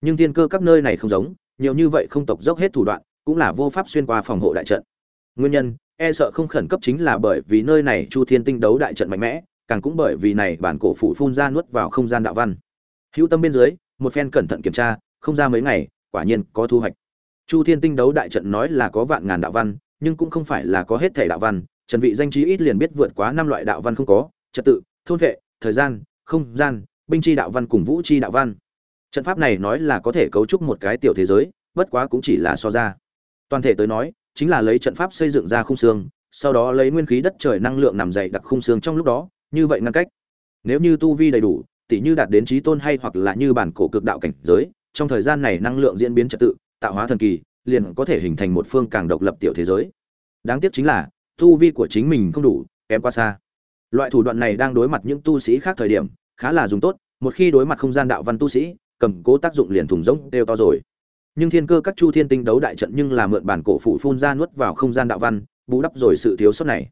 Nhưng thiên cơ các nơi này không giống, nhiều như vậy không tộc dốc hết thủ đoạn, cũng là vô pháp xuyên qua phòng hộ đại trận. Nguyên nhân e sợ không khẩn cấp chính là bởi vì nơi này chu thiên tinh đấu đại trận mạnh mẽ, càng cũng bởi vì này bản cổ phủ phun ra nuốt vào không gian đạo văn. Hữu tâm bên dưới, một phen cẩn thận kiểm tra không ra mấy ngày, quả nhiên có thu hoạch. Chu thiên tinh đấu đại trận nói là có vạn ngàn đạo văn, nhưng cũng không phải là có hết thể đạo văn. Trần vị danh trí ít liền biết vượt quá năm loại đạo văn không có, trật tự, thôn vệ, thời gian, không gian, binh chi đạo văn cùng vũ chi đạo văn. Trận pháp này nói là có thể cấu trúc một cái tiểu thế giới, bất quá cũng chỉ là so ra. Toàn thể tới nói, chính là lấy trận pháp xây dựng ra khung xương, sau đó lấy nguyên khí đất trời năng lượng nằm dày đặc khung xương trong lúc đó, như vậy ngăn cách. Nếu như tu vi đầy đủ, tỉ như đạt đến trí tôn hay hoặc là như bản cổ cực đạo cảnh giới trong thời gian này năng lượng diễn biến trật tự, tạo hóa thần kỳ, liền có thể hình thành một phương càng độc lập tiểu thế giới. Đáng tiếc chính là, tu vi của chính mình không đủ, kém quá xa. Loại thủ đoạn này đang đối mặt những tu sĩ khác thời điểm, khá là dùng tốt, một khi đối mặt không gian đạo văn tu sĩ, cầm cố tác dụng liền thùng rỗng đều to rồi. Nhưng thiên cơ các chu thiên tinh đấu đại trận nhưng là mượn bản cổ phụ phun ra nuốt vào không gian đạo văn, bù đắp rồi sự thiếu sót này.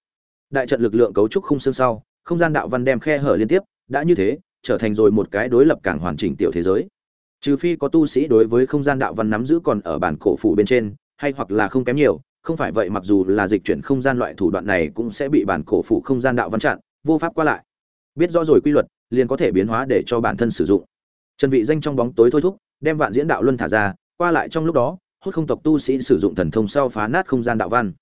Đại trận lực lượng cấu trúc không xương sau, không gian đạo văn đem khe hở liên tiếp, đã như thế, trở thành rồi một cái đối lập càng hoàn chỉnh tiểu thế giới trừ phi có tu sĩ đối với không gian đạo văn nắm giữ còn ở bản cổ phủ bên trên, hay hoặc là không kém nhiều, không phải vậy mặc dù là dịch chuyển không gian loại thủ đoạn này cũng sẽ bị bản cổ phủ không gian đạo văn chặn, vô pháp qua lại. Biết rõ rồi quy luật, liền có thể biến hóa để cho bản thân sử dụng. Trần vị danh trong bóng tối thôi thúc, đem vạn diễn đạo luân thả ra, qua lại trong lúc đó, hút không tộc tu sĩ sử dụng thần thông sau phá nát không gian đạo văn.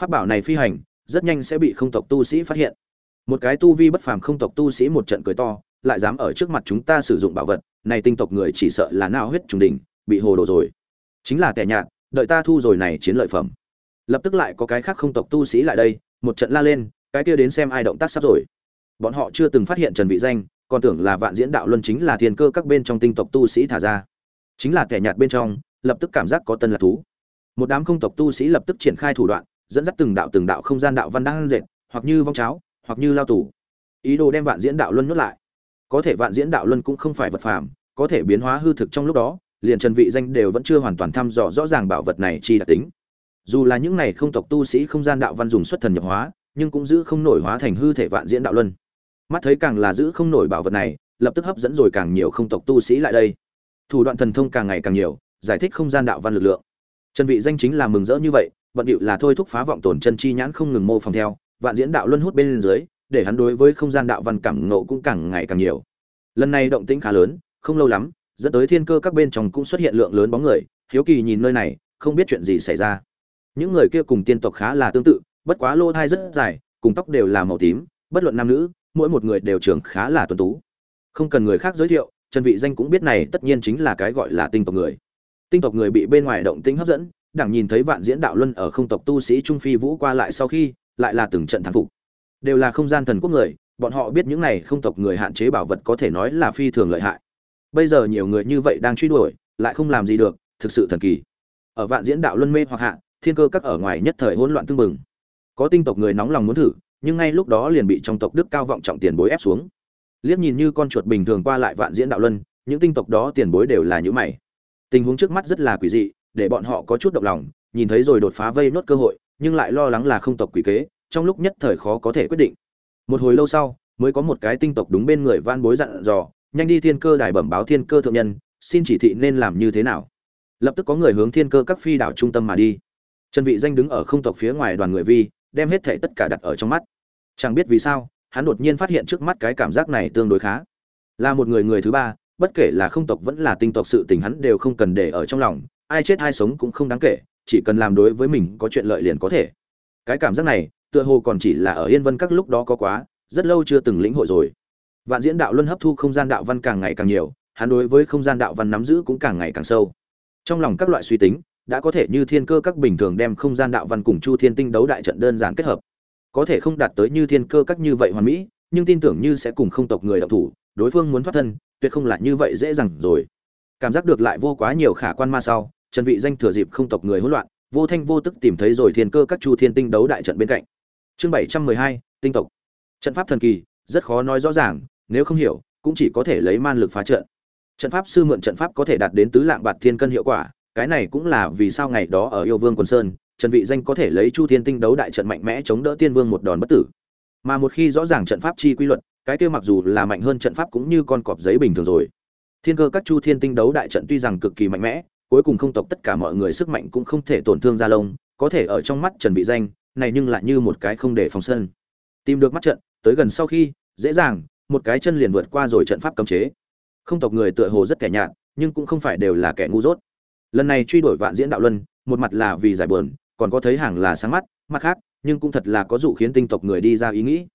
Pháp bảo này phi hành, rất nhanh sẽ bị không tộc tu sĩ phát hiện một cái tu vi bất phàm không tộc tu sĩ một trận cười to, lại dám ở trước mặt chúng ta sử dụng bảo vật, này tinh tộc người chỉ sợ là nao huyết trùng đỉnh, bị hồ đồ rồi. Chính là kẻ nhạt, đợi ta thu rồi này chiến lợi phẩm. Lập tức lại có cái khác không tộc tu sĩ lại đây, một trận la lên, cái kia đến xem ai động tác sắp rồi. Bọn họ chưa từng phát hiện trần vị danh, còn tưởng là vạn diễn đạo luân chính là thiên cơ các bên trong tinh tộc tu sĩ thả ra. Chính là kẻ nhạt bên trong, lập tức cảm giác có tân là thú. Một đám không tộc tu sĩ lập tức triển khai thủ đoạn, dẫn dắt từng đạo từng đạo không gian đạo văn đang dệt, hoặc như vong cháo hoặc như lao tù. Ý đồ đem vạn diễn đạo luân nuốt lại. Có thể vạn diễn đạo luân cũng không phải vật phàm, có thể biến hóa hư thực trong lúc đó, liền trần vị danh đều vẫn chưa hoàn toàn thăm dò rõ ràng bảo vật này chi đặc tính. Dù là những này không tộc tu sĩ không gian đạo văn dùng xuất thần nhập hóa, nhưng cũng giữ không nổi hóa thành hư thể vạn diễn đạo luân. Mắt thấy càng là giữ không nổi bảo vật này, lập tức hấp dẫn rồi càng nhiều không tộc tu sĩ lại đây. Thủ đoạn thần thông càng ngày càng nhiều, giải thích không gian đạo văn lực lượng. Trần vị danh chính là mừng rỡ như vậy, bận điệu là thôi thúc phá vọng tổn chân chi nhãn không ngừng mô phỏng theo vạn diễn đạo luân hút bên dưới, để hắn đối với không gian đạo văn cảm ngộ cũng càng ngày càng nhiều. Lần này động tĩnh khá lớn, không lâu lắm, dẫn tới thiên cơ các bên trong cũng xuất hiện lượng lớn bóng người. Hiếu kỳ nhìn nơi này, không biết chuyện gì xảy ra. Những người kia cùng tiên tộc khá là tương tự, bất quá lô thai rất dài, cùng tóc đều là màu tím, bất luận nam nữ, mỗi một người đều trưởng khá là tuấn tú. Không cần người khác giới thiệu, trần vị danh cũng biết này tất nhiên chính là cái gọi là tinh tộc người. Tinh tộc người bị bên ngoài động tĩnh hấp dẫn đảng nhìn thấy vạn diễn đạo luân ở không tộc tu sĩ trung phi vũ qua lại sau khi lại là từng trận thắng phục. Đều là không gian thần quốc người, bọn họ biết những này không tộc người hạn chế bảo vật có thể nói là phi thường lợi hại. Bây giờ nhiều người như vậy đang truy đuổi, lại không làm gì được, thực sự thần kỳ. Ở vạn diễn đạo luân mê hoặc hạ, thiên cơ các ở ngoài nhất thời hỗn loạn tương mừng có tinh tộc người nóng lòng muốn thử, nhưng ngay lúc đó liền bị trong tộc đức cao vọng trọng tiền bối ép xuống. Liếc nhìn như con chuột bình thường qua lại vạn diễn đạo luân, những tinh tộc đó tiền bối đều là những mày. Tình huống trước mắt rất là quỷ dị, để bọn họ có chút động lòng, nhìn thấy rồi đột phá vây nốt cơ hội nhưng lại lo lắng là không tộc quỷ kế, trong lúc nhất thời khó có thể quyết định. Một hồi lâu sau, mới có một cái tinh tộc đúng bên người van bối dặn dò, nhanh đi thiên cơ đài bẩm báo thiên cơ thượng nhân, xin chỉ thị nên làm như thế nào? Lập tức có người hướng thiên cơ các phi đảo trung tâm mà đi. Trần vị danh đứng ở không tộc phía ngoài đoàn người vi, đem hết thảy tất cả đặt ở trong mắt. Chẳng biết vì sao, hắn đột nhiên phát hiện trước mắt cái cảm giác này tương đối khá. Là một người người thứ ba, bất kể là không tộc vẫn là tinh tộc sự tình hắn đều không cần để ở trong lòng, ai chết ai sống cũng không đáng kể chỉ cần làm đối với mình có chuyện lợi liền có thể. Cái cảm giác này, tựa hồ còn chỉ là ở yên vân các lúc đó có quá, rất lâu chưa từng lĩnh hội rồi. Vạn diễn đạo luân hấp thu không gian đạo văn càng ngày càng nhiều, hắn đối với không gian đạo văn nắm giữ cũng càng ngày càng sâu. Trong lòng các loại suy tính, đã có thể như thiên cơ các bình thường đem không gian đạo văn cùng chu thiên tinh đấu đại trận đơn giản kết hợp. Có thể không đạt tới như thiên cơ các như vậy hoàn mỹ, nhưng tin tưởng như sẽ cùng không tộc người đạo thủ, đối phương muốn thoát thân, tuyệt không là như vậy dễ dàng rồi. Cảm giác được lại vô quá nhiều khả quan ma sau trần vị danh thừa dịp không tộc người hỗn loạn vô thanh vô tức tìm thấy rồi thiên cơ các chu thiên tinh đấu đại trận bên cạnh. Chương 712, tinh tộc. Trận pháp thần kỳ rất khó nói rõ ràng nếu không hiểu cũng chỉ có thể lấy man lực phá trận. Trận pháp sư mượn trận pháp có thể đạt đến tứ lạng bạt thiên cân hiệu quả cái này cũng là vì sao ngày đó ở yêu vương quần sơn trần vị danh có thể lấy chu thiên tinh đấu đại trận mạnh mẽ chống đỡ tiên vương một đòn bất tử. Mà một khi rõ ràng trận pháp chi quy luật cái kia mặc dù là mạnh hơn trận pháp cũng như con cọp giấy bình thường rồi. Thiên cơ các chu thiên tinh đấu đại trận tuy rằng cực kỳ mạnh mẽ cuối cùng không tộc tất cả mọi người sức mạnh cũng không thể tổn thương gia lông có thể ở trong mắt trần vị danh, này nhưng lại như một cái không để phòng sân. Tìm được mắt trận, tới gần sau khi, dễ dàng, một cái chân liền vượt qua rồi trận pháp cấm chế. Không tộc người tựa hồ rất kẻ nhạt, nhưng cũng không phải đều là kẻ ngu dốt. Lần này truy đuổi vạn diễn đạo luân, một mặt là vì giải buồn, còn có thấy hàng là sáng mắt, mặt khác, nhưng cũng thật là có dụ khiến tinh tộc người đi ra ý nghĩ.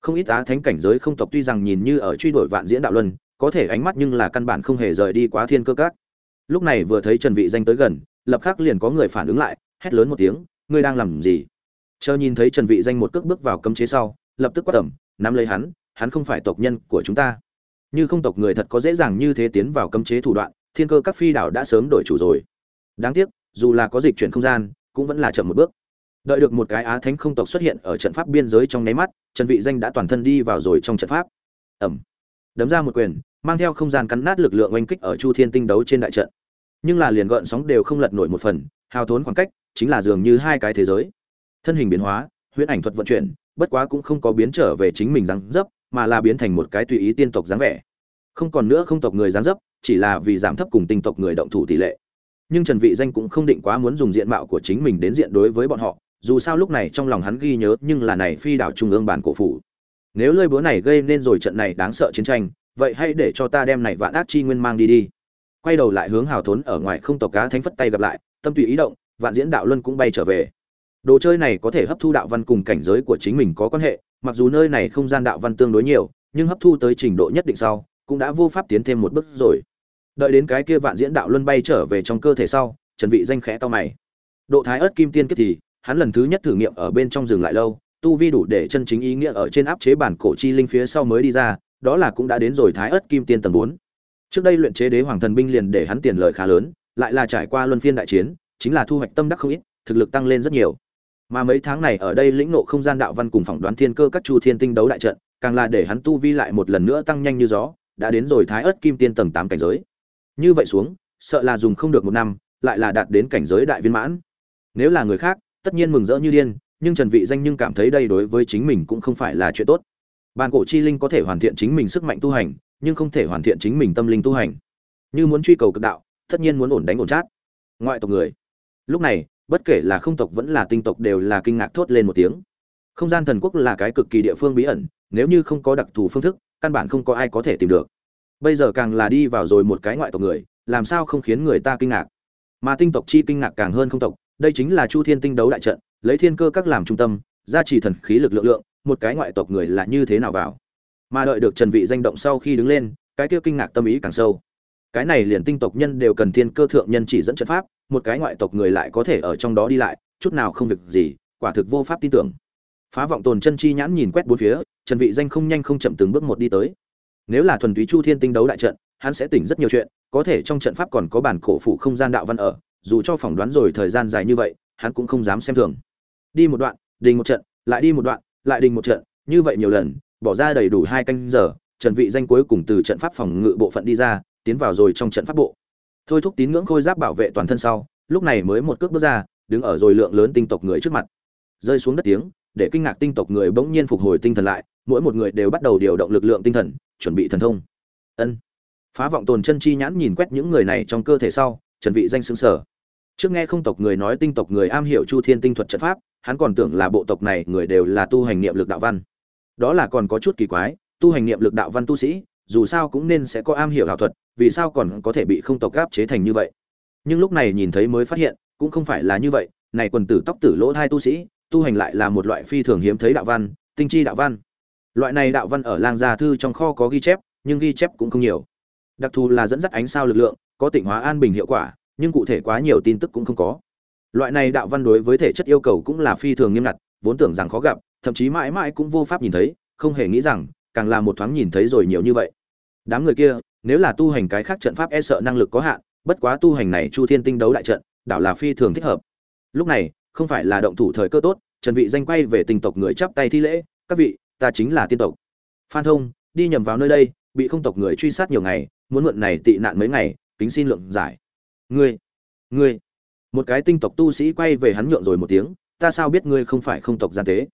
Không ít á thánh cảnh giới không tộc tuy rằng nhìn như ở truy đuổi vạn diễn đạo luân, có thể ánh mắt nhưng là căn bản không hề rời đi quá thiên cơ các lúc này vừa thấy trần vị danh tới gần, lập khắc liền có người phản ứng lại, hét lớn một tiếng, ngươi đang làm gì? Chờ nhìn thấy trần vị danh một cước bước vào cấm chế sau, lập tức quát tầm, nắm lấy hắn hắn không phải tộc nhân của chúng ta. Như không tộc người thật có dễ dàng như thế tiến vào cấm chế thủ đoạn, thiên cơ các phi đảo đã sớm đổi chủ rồi. Đáng tiếc, dù là có dịch chuyển không gian, cũng vẫn là chậm một bước. Đợi được một cái á thánh không tộc xuất hiện ở trận pháp biên giới trong nháy mắt, trần vị danh đã toàn thân đi vào rồi trong trận pháp. Ẩm. Đấm ra một quyền mang theo không gian cắn nát lực lượng oanh kích ở chu thiên tinh đấu trên đại trận. Nhưng là liền gợn sóng đều không lật nổi một phần hao thốn khoảng cách chính là dường như hai cái thế giới. Thân hình biến hóa, huyễn ảnh thuật vận chuyển, bất quá cũng không có biến trở về chính mình dáng dấp, mà là biến thành một cái tùy ý tiên tộc dáng vẻ. Không còn nữa không tộc người dáng dấp, chỉ là vì giảm thấp cùng tinh tộc người động thủ tỷ lệ. Nhưng trần vị danh cũng không định quá muốn dùng diện mạo của chính mình đến diện đối với bọn họ, dù sao lúc này trong lòng hắn ghi nhớ nhưng là này phi đảo trung ương bản cổ phủ. Nếu lơi búa này gây nên rồi trận này đáng sợ chiến tranh vậy hãy để cho ta đem này vạn ác chi nguyên mang đi đi. Quay đầu lại hướng hào thốn ở ngoài không tộc cá thánh phất tay gặp lại, tâm tùy ý động, vạn diễn đạo luân cũng bay trở về. Đồ chơi này có thể hấp thu đạo văn cùng cảnh giới của chính mình có quan hệ, mặc dù nơi này không gian đạo văn tương đối nhiều, nhưng hấp thu tới trình độ nhất định sau, cũng đã vô pháp tiến thêm một bước rồi. Đợi đến cái kia vạn diễn đạo luân bay trở về trong cơ thể sau, trần vị danh khẽ to mày. Độ thái ớt kim tiên kiếp thì, hắn lần thứ nhất thử nghiệm ở bên trong rừng lại lâu, tu vi đủ để chân chính ý nghĩa ở trên áp chế bản cổ chi linh phía sau mới đi ra đó là cũng đã đến rồi thái ớt kim tiên tầng 4. trước đây luyện chế đế hoàng thần binh liền để hắn tiền lợi khá lớn, lại là trải qua luân phiên đại chiến, chính là thu hoạch tâm đắc không ít, thực lực tăng lên rất nhiều. Mà mấy tháng này ở đây lĩnh ngộ không gian đạo văn cùng phỏng đoán thiên cơ các chu thiên tinh đấu đại trận, càng là để hắn tu vi lại một lần nữa tăng nhanh như gió, đã đến rồi thái ớt kim tiên tầng 8 cảnh giới. Như vậy xuống, sợ là dùng không được một năm, lại là đạt đến cảnh giới đại viên mãn. Nếu là người khác, tất nhiên mừng rỡ như điên, nhưng trần vị danh nhưng cảm thấy đây đối với chính mình cũng không phải là chuyện tốt bàn cổ chi linh có thể hoàn thiện chính mình sức mạnh tu hành, nhưng không thể hoàn thiện chính mình tâm linh tu hành. Như muốn truy cầu cực đạo, tất nhiên muốn ổn đánh ổn chát. Ngoại tộc người. Lúc này, bất kể là không tộc vẫn là tinh tộc đều là kinh ngạc thốt lên một tiếng. Không gian thần quốc là cái cực kỳ địa phương bí ẩn, nếu như không có đặc thù phương thức, căn bản không có ai có thể tìm được. Bây giờ càng là đi vào rồi một cái ngoại tộc người, làm sao không khiến người ta kinh ngạc? Mà tinh tộc chi kinh ngạc càng hơn không tộc, đây chính là chu thiên tinh đấu đại trận, lấy thiên cơ các làm trung tâm, gia trì thần khí lực lượng lượng một cái ngoại tộc người là như thế nào vào. Mà đợi được trần vị danh động sau khi đứng lên, cái kia kinh ngạc tâm ý càng sâu. Cái này liền tinh tộc nhân đều cần thiên cơ thượng nhân chỉ dẫn trận pháp, một cái ngoại tộc người lại có thể ở trong đó đi lại, chút nào không việc gì, quả thực vô pháp tin tưởng. Phá vọng tồn chân chi nhãn nhìn quét bốn phía, trần vị danh không nhanh không chậm từng bước một đi tới. Nếu là thuần túy chu thiên tinh đấu đại trận, hắn sẽ tỉnh rất nhiều chuyện, có thể trong trận pháp còn có bản cổ phụ không gian đạo văn ở, dù cho phỏng đoán rồi thời gian dài như vậy, hắn cũng không dám xem thường. Đi một đoạn, đình một trận, lại đi một đoạn lại đình một trận, như vậy nhiều lần, bỏ ra đầy đủ hai canh giờ, trần vị danh cuối cùng từ trận pháp phòng ngự bộ phận đi ra, tiến vào rồi trong trận pháp bộ. Thôi thúc tín ngưỡng khôi giáp bảo vệ toàn thân sau, lúc này mới một cước bước ra, đứng ở rồi lượng lớn tinh tộc người trước mặt. Rơi xuống đất tiếng, để kinh ngạc tinh tộc người bỗng nhiên phục hồi tinh thần lại, mỗi một người đều bắt đầu điều động lực lượng tinh thần, chuẩn bị thần thông. Ân. Phá vọng tồn chân chi nhãn nhìn quét những người này trong cơ thể sau, trần vị danh sững sờ. Trước nghe không tộc người nói tinh tộc người am hiểu chu thiên tinh thuật trận pháp hắn còn tưởng là bộ tộc này người đều là tu hành niệm lực đạo văn. Đó là còn có chút kỳ quái, tu hành niệm lực đạo văn tu sĩ, dù sao cũng nên sẽ có am hiểu ảo thuật, vì sao còn có thể bị không tộc gáp chế thành như vậy? Nhưng lúc này nhìn thấy mới phát hiện, cũng không phải là như vậy, này quần tử tóc tử lỗ hai tu sĩ, tu hành lại là một loại phi thường hiếm thấy đạo văn, tinh chi đạo văn. Loại này đạo văn ở lang gia thư trong kho có ghi chép, nhưng ghi chép cũng không nhiều. Đặc thù là dẫn dắt ánh sao lực lượng, có tịnh hóa an bình hiệu quả, nhưng cụ thể quá nhiều tin tức cũng không có loại này đạo văn đối với thể chất yêu cầu cũng là phi thường nghiêm ngặt, vốn tưởng rằng khó gặp, thậm chí mãi mãi cũng vô pháp nhìn thấy, không hề nghĩ rằng, càng là một thoáng nhìn thấy rồi nhiều như vậy. Đám người kia, nếu là tu hành cái khác trận pháp e sợ năng lực có hạn, bất quá tu hành này chu thiên tinh đấu đại trận, đảo là phi thường thích hợp. Lúc này, không phải là động thủ thời cơ tốt, trần vị danh quay về tình tộc người chắp tay thi lễ, các vị, ta chính là tiên tộc. Phan thông, đi nhầm vào nơi đây, bị không tộc người truy sát nhiều ngày, muốn mượn này tị nạn mấy ngày, kính xin lượng giải. Ngươi ngươi một cái tinh tộc tu sĩ quay về hắn nhượng rồi một tiếng, ta sao biết ngươi không phải không tộc gian tế?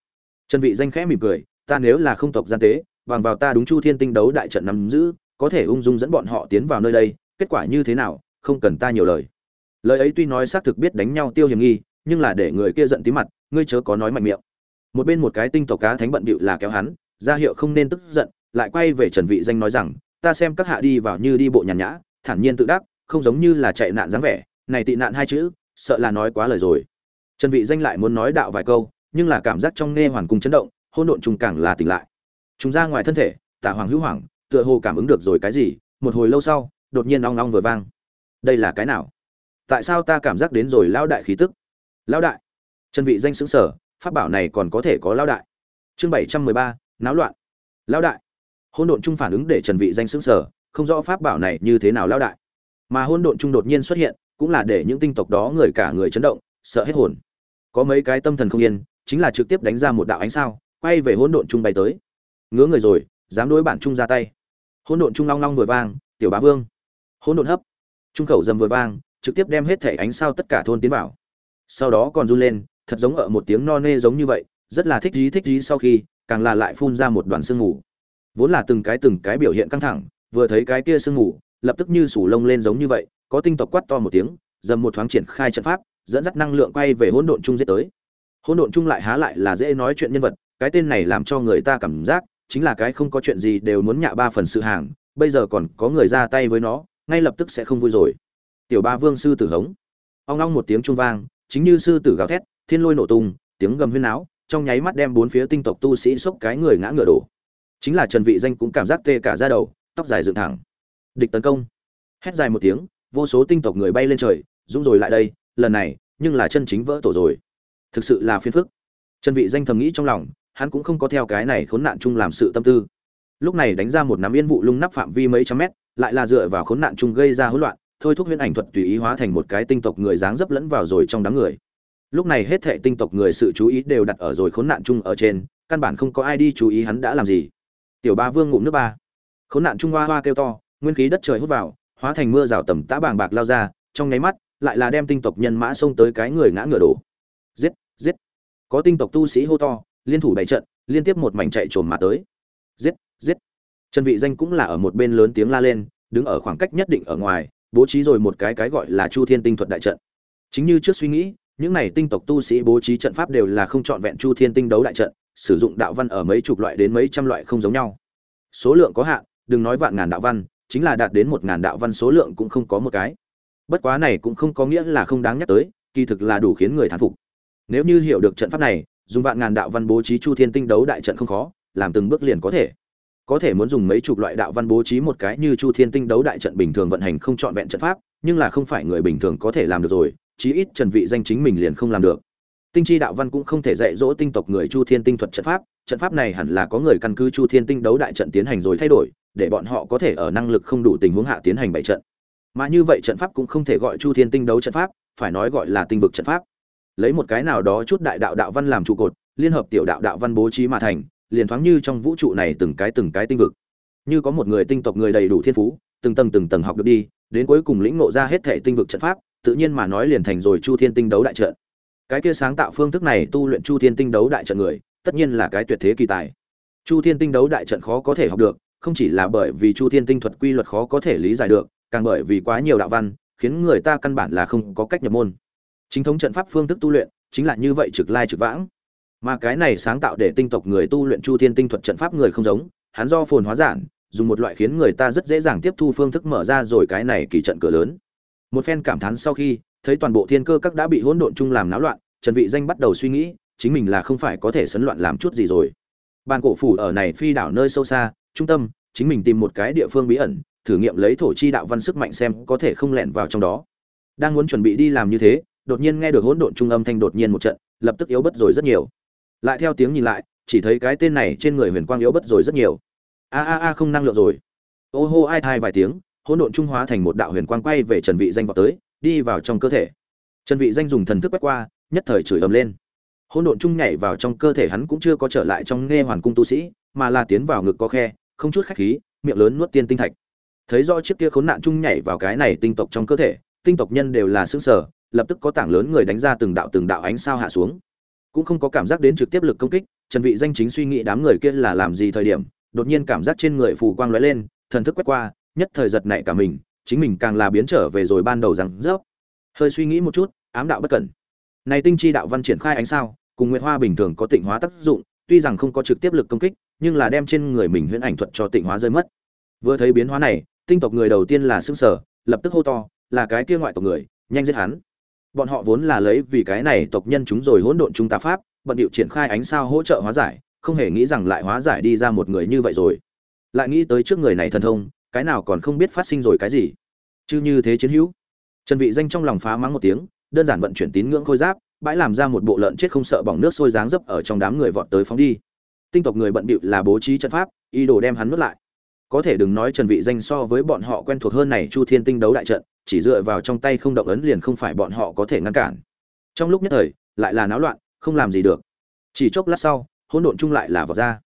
Trần vị danh khẽ mỉm cười, ta nếu là không tộc gian tế, bằng vào ta đúng chu thiên tinh đấu đại trận nắm giữ, có thể ung dung dẫn bọn họ tiến vào nơi đây, kết quả như thế nào, không cần ta nhiều lời. Lời ấy tuy nói xác thực biết đánh nhau tiêu hiểm nghi, nhưng là để người kia giận tí mặt, ngươi chớ có nói mạnh miệng. Một bên một cái tinh tộc cá thánh bận bịu là kéo hắn, ra hiệu không nên tức giận, lại quay về trần vị danh nói rằng, ta xem các hạ đi vào như đi bộ nhàn nhã, thản nhiên tự đắc, không giống như là chạy nạn dáng vẻ, này tị nạn hai chữ sợ là nói quá lời rồi. Trần vị danh lại muốn nói đạo vài câu nhưng là cảm giác trong nghe hoàn cung chấn động hôn độn trùng càng là tỉnh lại. Chúng ra ngoài thân thể tả hoàng hữu hoàng tựa hồ cảm ứng được rồi cái gì một hồi lâu sau đột nhiên ong ong vừa vang. Đây là cái nào? Tại sao ta cảm giác đến rồi lão đại khí tức? Lão đại. Trần vị danh sững sở pháp bảo này còn có thể có lão đại. Chương 713, náo loạn. Lão đại. Hôn độn trung phản ứng để trần vị danh sững sở không rõ pháp bảo này như thế nào lão đại. Mà hôn độn trung đột nhiên xuất hiện cũng là để những tinh tộc đó người cả người chấn động, sợ hết hồn. Có mấy cái tâm thần không yên, chính là trực tiếp đánh ra một đạo ánh sao, quay về hỗn độn trung bay tới. Ngứa người rồi, dám đối bản trung ra tay. Hỗn độn trung long long vừa vang, tiểu bá vương. Hỗn độn hấp. Trung khẩu dầm vừa vang, trực tiếp đem hết thể ánh sao tất cả thôn tiến vào. Sau đó còn run lên, thật giống ở một tiếng no nê giống như vậy, rất là thích dí thích dí sau khi, càng là lại phun ra một đoàn sương mù. Vốn là từng cái từng cái biểu hiện căng thẳng, vừa thấy cái kia sương mù, lập tức như sủ lông lên giống như vậy có tinh tộc quát to một tiếng, dầm một thoáng triển khai trận pháp, dẫn dắt năng lượng quay về hỗn độn trung giết tới. Hỗn độn trung lại há lại là dễ nói chuyện nhân vật, cái tên này làm cho người ta cảm giác chính là cái không có chuyện gì đều muốn nhạ ba phần sự hàng, bây giờ còn có người ra tay với nó, ngay lập tức sẽ không vui rồi. Tiểu ba vương sư tử hống. Ong ong một tiếng trung vang, chính như sư tử gào thét, thiên lôi nổ tung, tiếng gầm huyên áo trong nháy mắt đem bốn phía tinh tộc tu sĩ xốc cái người ngã ngựa đổ. Chính là trần vị danh cũng cảm giác tê cả da đầu, tóc dài dựng thẳng. Địch tấn công. Hét dài một tiếng vô số tinh tộc người bay lên trời, dũng rồi lại đây, lần này, nhưng là chân chính vỡ tổ rồi. Thực sự là phiền phức. Trần vị danh thầm nghĩ trong lòng, hắn cũng không có theo cái này khốn nạn chung làm sự tâm tư. Lúc này đánh ra một nắm yên vụ lung nắp phạm vi mấy trăm mét, lại là dựa vào khốn nạn chung gây ra hỗn loạn, thôi thúc huyễn ảnh thuật tùy ý hóa thành một cái tinh tộc người dáng dấp lẫn vào rồi trong đám người. Lúc này hết thệ tinh tộc người sự chú ý đều đặt ở rồi khốn nạn chung ở trên, căn bản không có ai đi chú ý hắn đã làm gì. Tiểu ba vương ngụm nước ba. Khốn nạn chung hoa hoa kêu to, nguyên khí đất trời hút vào hóa thành mưa rào tầm tã bàng bạc lao ra, trong nháy mắt, lại là đem tinh tộc nhân mã xông tới cái người ngã ngựa đổ. Giết giết. Có tinh tộc tu sĩ hô to, liên thủ bày trận, liên tiếp một mảnh chạy trồm mà tới. Giết giết. Trần vị danh cũng là ở một bên lớn tiếng la lên, đứng ở khoảng cách nhất định ở ngoài, bố trí rồi một cái cái gọi là chu thiên tinh thuật đại trận. Chính như trước suy nghĩ, những này tinh tộc tu sĩ bố trí trận pháp đều là không chọn vẹn chu thiên tinh đấu đại trận, sử dụng đạo văn ở mấy chục loại đến mấy trăm loại không giống nhau. Số lượng có hạn, đừng nói vạn ngàn đạo văn chính là đạt đến một ngàn đạo văn số lượng cũng không có một cái. Bất quá này cũng không có nghĩa là không đáng nhắc tới, kỳ thực là đủ khiến người thán phục. Nếu như hiểu được trận pháp này, dùng vạn ngàn đạo văn bố trí chu thiên tinh đấu đại trận không khó, làm từng bước liền có thể. Có thể muốn dùng mấy chục loại đạo văn bố trí một cái như chu thiên tinh đấu đại trận bình thường vận hành không trọn vẹn trận pháp, nhưng là không phải người bình thường có thể làm được rồi, chí ít trần vị danh chính mình liền không làm được. Tinh chi đạo văn cũng không thể dạy dỗ tinh tộc người chu thiên tinh thuật trận pháp trận pháp này hẳn là có người căn cứ chu thiên tinh đấu đại trận tiến hành rồi thay đổi để bọn họ có thể ở năng lực không đủ tình huống hạ tiến hành bảy trận. Mà như vậy trận pháp cũng không thể gọi chu thiên tinh đấu trận pháp, phải nói gọi là tinh vực trận pháp. Lấy một cái nào đó chút đại đạo đạo văn làm trụ cột, liên hợp tiểu đạo đạo văn bố trí mà thành, liền thoáng như trong vũ trụ này từng cái từng cái tinh vực. Như có một người tinh tộc người đầy đủ thiên phú, từng tầng từng tầng học được đi, đến cuối cùng lĩnh ngộ ra hết thể tinh vực trận pháp, tự nhiên mà nói liền thành rồi chu thiên tinh đấu đại trận. Cái kia sáng tạo phương thức này tu luyện chu thiên tinh đấu đại trận người, tất nhiên là cái tuyệt thế kỳ tài. Chu thiên tinh đấu đại trận khó có thể học được không chỉ là bởi vì chu thiên tinh thuật quy luật khó có thể lý giải được, càng bởi vì quá nhiều đạo văn, khiến người ta căn bản là không có cách nhập môn. Chính thống trận pháp phương thức tu luyện chính là như vậy trực lai trực vãng. Mà cái này sáng tạo để tinh tộc người tu luyện chu thiên tinh thuật trận pháp người không giống, hắn do phồn hóa giản, dùng một loại khiến người ta rất dễ dàng tiếp thu phương thức mở ra rồi cái này kỳ trận cửa lớn. Một phen cảm thán sau khi, thấy toàn bộ thiên cơ các đã bị hỗn độn chung làm náo loạn, trần vị danh bắt đầu suy nghĩ, chính mình là không phải có thể sấn loạn làm chút gì rồi. Bàn cổ phủ ở này phi đảo nơi sâu xa trung tâm, chính mình tìm một cái địa phương bí ẩn, thử nghiệm lấy thổ chi đạo văn sức mạnh xem có thể không lẻn vào trong đó. Đang muốn chuẩn bị đi làm như thế, đột nhiên nghe được hỗn độn trung âm thanh đột nhiên một trận, lập tức yếu bất rồi rất nhiều. Lại theo tiếng nhìn lại, chỉ thấy cái tên này trên người huyền quang yếu bất rồi rất nhiều. A a a không năng lượng rồi. Ô hô ai thai vài tiếng, hỗn độn trung hóa thành một đạo huyền quang quay về trần vị danh vào tới, đi vào trong cơ thể. Trần vị danh dùng thần thức quét qua, nhất thời chửi ầm lên. Hỗn độn trung nhảy vào trong cơ thể hắn cũng chưa có trở lại trong nghe hoàn cung tu sĩ, mà là tiến vào ngực có khe không chút khách khí miệng lớn nuốt tiên tinh thạch. Thấy rõ chiếc kia khốn nạn chung nhảy vào cái này tinh tộc trong cơ thể tinh tộc nhân đều là xương sờ, lập tức có tảng lớn người đánh ra từng đạo từng đạo ánh sao hạ xuống. Cũng không có cảm giác đến trực tiếp lực công kích trần vị danh chính suy nghĩ đám người kia là làm gì thời điểm đột nhiên cảm giác trên người phù quang lóe lên thần thức quét qua nhất thời giật nảy cả mình chính mình càng là biến trở về rồi ban đầu rằng rớp. Hơi suy nghĩ một chút ám đạo bất cẩn. Này tinh chi đạo văn triển khai ánh sao cùng nguyệt hoa bình thường có tịnh hóa tác dụng tuy rằng không có trực tiếp lực công kích nhưng là đem trên người mình huyễn ảnh thuật cho tịnh hóa rơi mất. Vừa thấy biến hóa này tinh tộc người đầu tiên là sững sờ, lập tức hô to là cái kia ngoại tộc người nhanh giết hắn. Bọn họ vốn là lấy vì cái này tộc nhân chúng rồi hỗn độn chúng ta pháp bận điệu triển khai ánh sao hỗ trợ hóa giải không hề nghĩ rằng lại hóa giải đi ra một người như vậy rồi. Lại nghĩ tới trước người này thần thông cái nào còn không biết phát sinh rồi cái gì. Chứ như thế chiến hữu. Trần vị danh trong lòng phá mắng một tiếng đơn giản vận chuyển tín ngưỡng khôi giáp bãi làm ra một bộ lợn chết không sợ bỏng nước sôi dáng dấp ở trong đám người vọt tới phóng đi tinh tộc người bận bịu là bố trí trận pháp, ý đồ đem hắn nuốt lại. Có thể đừng nói trần vị danh so với bọn họ quen thuộc hơn này chu thiên tinh đấu đại trận, chỉ dựa vào trong tay không động ấn liền không phải bọn họ có thể ngăn cản. Trong lúc nhất thời, lại là náo loạn, không làm gì được. Chỉ chốc lát sau, hỗn độn chung lại là vọt ra.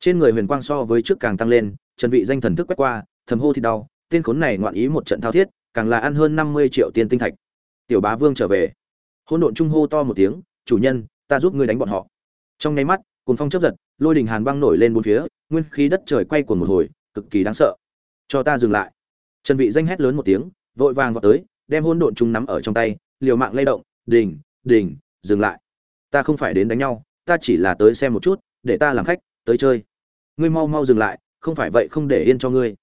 Trên người huyền quang so với trước càng tăng lên, trần vị danh thần thức quét qua, thầm hô thì đau, tên khốn này ngoạn ý một trận thao thiết, càng là ăn hơn 50 triệu tiền tinh thạch. Tiểu bá vương trở về. Hỗn độn chung hô to một tiếng, chủ nhân, ta giúp ngươi đánh bọn họ. Trong nháy mắt cuồng phong chớp giật, lôi đình hàn băng nổi lên bốn phía, nguyên khí đất trời quay cuồng một hồi, cực kỳ đáng sợ. Cho ta dừng lại. Trần vị danh hét lớn một tiếng, vội vàng vọt tới, đem hôn độn trung nắm ở trong tay, liều mạng lay động, đình đình, dừng lại. Ta không phải đến đánh nhau, ta chỉ là tới xem một chút, để ta làm khách, tới chơi. Ngươi mau mau dừng lại, không phải vậy không để yên cho ngươi.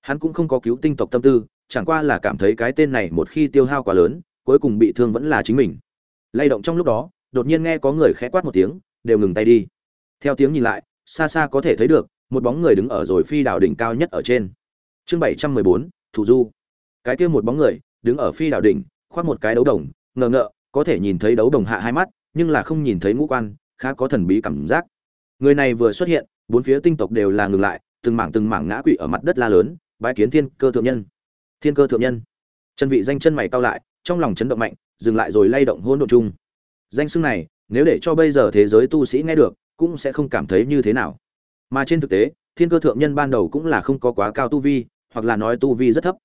Hắn cũng không có cứu tinh tộc tâm tư, chẳng qua là cảm thấy cái tên này một khi tiêu hao quá lớn, cuối cùng bị thương vẫn là chính mình. Lay động trong lúc đó, đột nhiên nghe có người khẽ quát một tiếng, đều ngừng tay đi theo tiếng nhìn lại, xa xa có thể thấy được, một bóng người đứng ở rồi phi đảo đỉnh cao nhất ở trên. Chương bảy trăm mười bốn, thủ du. Cái kia một bóng người, đứng ở phi đảo đỉnh, khoác một cái đấu đồng, ngờ ngợ, có thể nhìn thấy đấu đồng hạ hai mắt, nhưng là không nhìn thấy ngũ quan, khá có thần bí cảm giác. Người này vừa xuất hiện, bốn phía tinh tộc đều là ngừng lại, từng mảng từng mảng ngã quỵ ở mặt đất la lớn, bái kiến thiên cơ thượng nhân. Thiên cơ thượng nhân. Chân vị danh chân mày cao lại, trong lòng chấn động mạnh, dừng lại rồi lay động hỗn độn chung. Danh xưng này, nếu để cho bây giờ thế giới tu sĩ nghe được cũng sẽ không cảm thấy như thế nào. Mà trên thực tế, thiên cơ thượng nhân ban đầu cũng là không có quá cao tu vi, hoặc là nói tu vi rất thấp.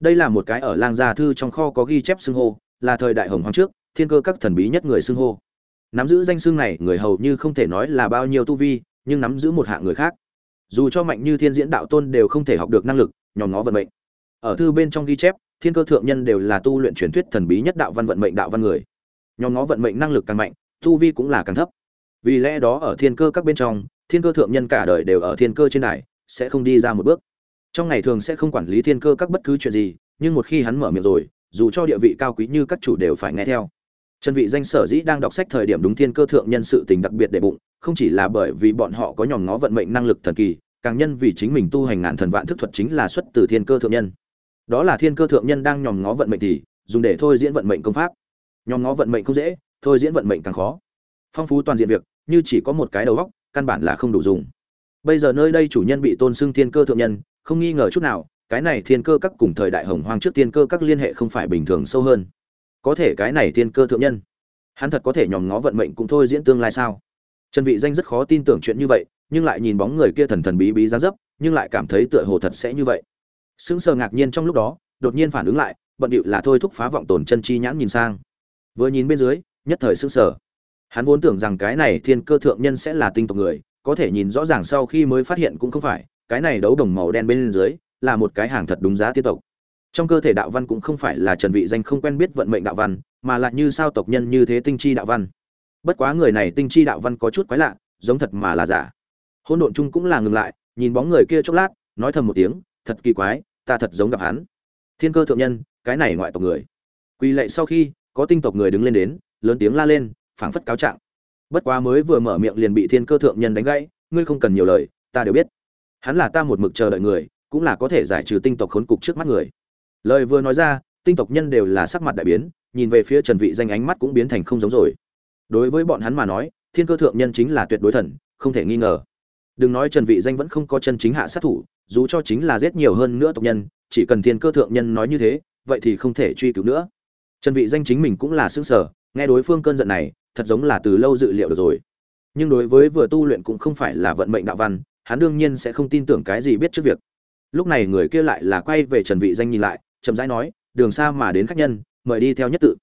Đây là một cái ở lang gia thư trong kho có ghi chép xưng hô, là thời đại hồng hoàng trước, thiên cơ các thần bí nhất người xưng hô. Nắm giữ danh xưng này, người hầu như không thể nói là bao nhiêu tu vi, nhưng nắm giữ một hạng người khác. Dù cho mạnh như thiên diễn đạo tôn đều không thể học được năng lực, nhòm ngó vận mệnh. Ở thư bên trong ghi chép, thiên cơ thượng nhân đều là tu luyện truyền thuyết thần bí nhất đạo văn vận mệnh đạo văn người. Nhòm ngó vận mệnh năng lực càng mạnh, tu vi cũng là càng thấp vì lẽ đó ở thiên cơ các bên trong, thiên cơ thượng nhân cả đời đều ở thiên cơ trên đài, sẽ không đi ra một bước. Trong ngày thường sẽ không quản lý thiên cơ các bất cứ chuyện gì, nhưng một khi hắn mở miệng rồi, dù cho địa vị cao quý như các chủ đều phải nghe theo. Trần vị danh sở dĩ đang đọc sách thời điểm đúng thiên cơ thượng nhân sự tình đặc biệt để bụng, không chỉ là bởi vì bọn họ có nhòm ngó vận mệnh năng lực thần kỳ, càng nhân vì chính mình tu hành ngàn thần vạn thức thuật chính là xuất từ thiên cơ thượng nhân. Đó là thiên cơ thượng nhân đang nhòm ngó vận mệnh thì, dùng để thôi diễn vận mệnh công pháp. Nhòm ngó vận mệnh không dễ, thôi diễn vận mệnh càng khó. Phong phú toàn diện việc như chỉ có một cái đầu óc căn bản là không đủ dùng. Bây giờ nơi đây chủ nhân bị tôn xưng thiên cơ thượng nhân, không nghi ngờ chút nào, cái này thiên cơ các cùng thời đại hồng hoang trước thiên cơ các liên hệ không phải bình thường sâu hơn. Có thể cái này thiên cơ thượng nhân, hắn thật có thể nhòm ngó vận mệnh cũng thôi diễn tương lai sao? Trần vị danh rất khó tin tưởng chuyện như vậy, nhưng lại nhìn bóng người kia thần thần bí bí ra dấp, nhưng lại cảm thấy tựa hồ thật sẽ như vậy. Sững sờ ngạc nhiên trong lúc đó, đột nhiên phản ứng lại, bận điệu là thôi thúc phá vọng tổn chân chi nhãn nhìn sang. Vừa nhìn bên dưới, nhất thời sững sờ hắn vốn tưởng rằng cái này thiên cơ thượng nhân sẽ là tinh tộc người, có thể nhìn rõ ràng sau khi mới phát hiện cũng không phải, cái này đấu đồng màu đen bên dưới, là một cái hàng thật đúng giá tiên tộc. Trong cơ thể đạo văn cũng không phải là trần vị danh không quen biết vận mệnh đạo văn, mà lại như sao tộc nhân như thế tinh chi đạo văn. Bất quá người này tinh chi đạo văn có chút quái lạ, giống thật mà là giả. Hỗn độn chung cũng là ngừng lại, nhìn bóng người kia chốc lát, nói thầm một tiếng, thật kỳ quái, ta thật giống gặp hắn. Thiên cơ thượng nhân, cái này ngoại tộc người. Quỳ lệ sau khi, có tinh tộc người đứng lên đến, lớn tiếng la lên phảng phất cáo trạng. Bất quá mới vừa mở miệng liền bị thiên cơ thượng nhân đánh gãy, ngươi không cần nhiều lời, ta đều biết. Hắn là ta một mực chờ đợi người, cũng là có thể giải trừ tinh tộc khốn cục trước mắt người. Lời vừa nói ra, tinh tộc nhân đều là sắc mặt đại biến, nhìn về phía trần vị danh ánh mắt cũng biến thành không giống rồi. Đối với bọn hắn mà nói, thiên cơ thượng nhân chính là tuyệt đối thần, không thể nghi ngờ. Đừng nói trần vị danh vẫn không có chân chính hạ sát thủ, dù cho chính là giết nhiều hơn nữa tộc nhân, chỉ cần thiên cơ thượng nhân nói như thế, vậy thì không thể truy cứu nữa. Trần vị danh chính mình cũng là sững sờ, nghe đối phương cơn giận này thật giống là từ lâu dự liệu được rồi. Nhưng đối với vừa tu luyện cũng không phải là vận mệnh đạo văn, hắn đương nhiên sẽ không tin tưởng cái gì biết trước việc. Lúc này người kia lại là quay về trần vị danh nhìn lại, chậm rãi nói, đường xa mà đến khách nhân, mời đi theo nhất tự.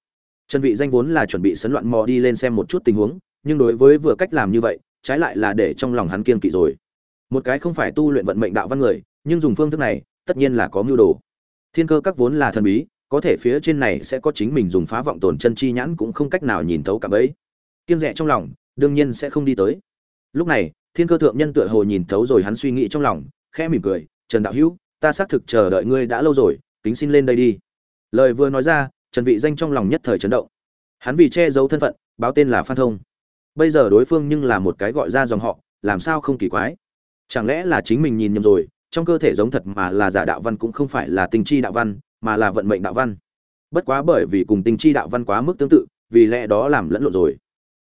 Trần vị danh vốn là chuẩn bị sấn loạn mò đi lên xem một chút tình huống, nhưng đối với vừa cách làm như vậy, trái lại là để trong lòng hắn kiên kỵ rồi. Một cái không phải tu luyện vận mệnh đạo văn người, nhưng dùng phương thức này, tất nhiên là có mưu đồ. Thiên cơ các vốn là thần bí có thể phía trên này sẽ có chính mình dùng phá vọng tồn chân chi nhãn cũng không cách nào nhìn thấu cả bấy. Kiên rẻ trong lòng, đương nhiên sẽ không đi tới. Lúc này, thiên cơ thượng nhân tựa hồ nhìn thấu rồi hắn suy nghĩ trong lòng, khẽ mỉm cười, trần đạo hữu, ta xác thực chờ đợi ngươi đã lâu rồi tính xin lên đây đi. Lời vừa nói ra, trần vị danh trong lòng nhất thời chấn động. Hắn vì che giấu thân phận, báo tên là phan thông. Bây giờ đối phương nhưng là một cái gọi ra dòng họ, làm sao không kỳ quái? Chẳng lẽ là chính mình nhìn nhầm rồi, trong cơ thể giống thật mà là giả đạo văn cũng không phải là tinh chi đạo văn mà là vận mệnh đạo văn. Bất quá bởi vì cùng tinh chi đạo văn quá mức tương tự, vì lẽ đó làm lẫn lộn rồi.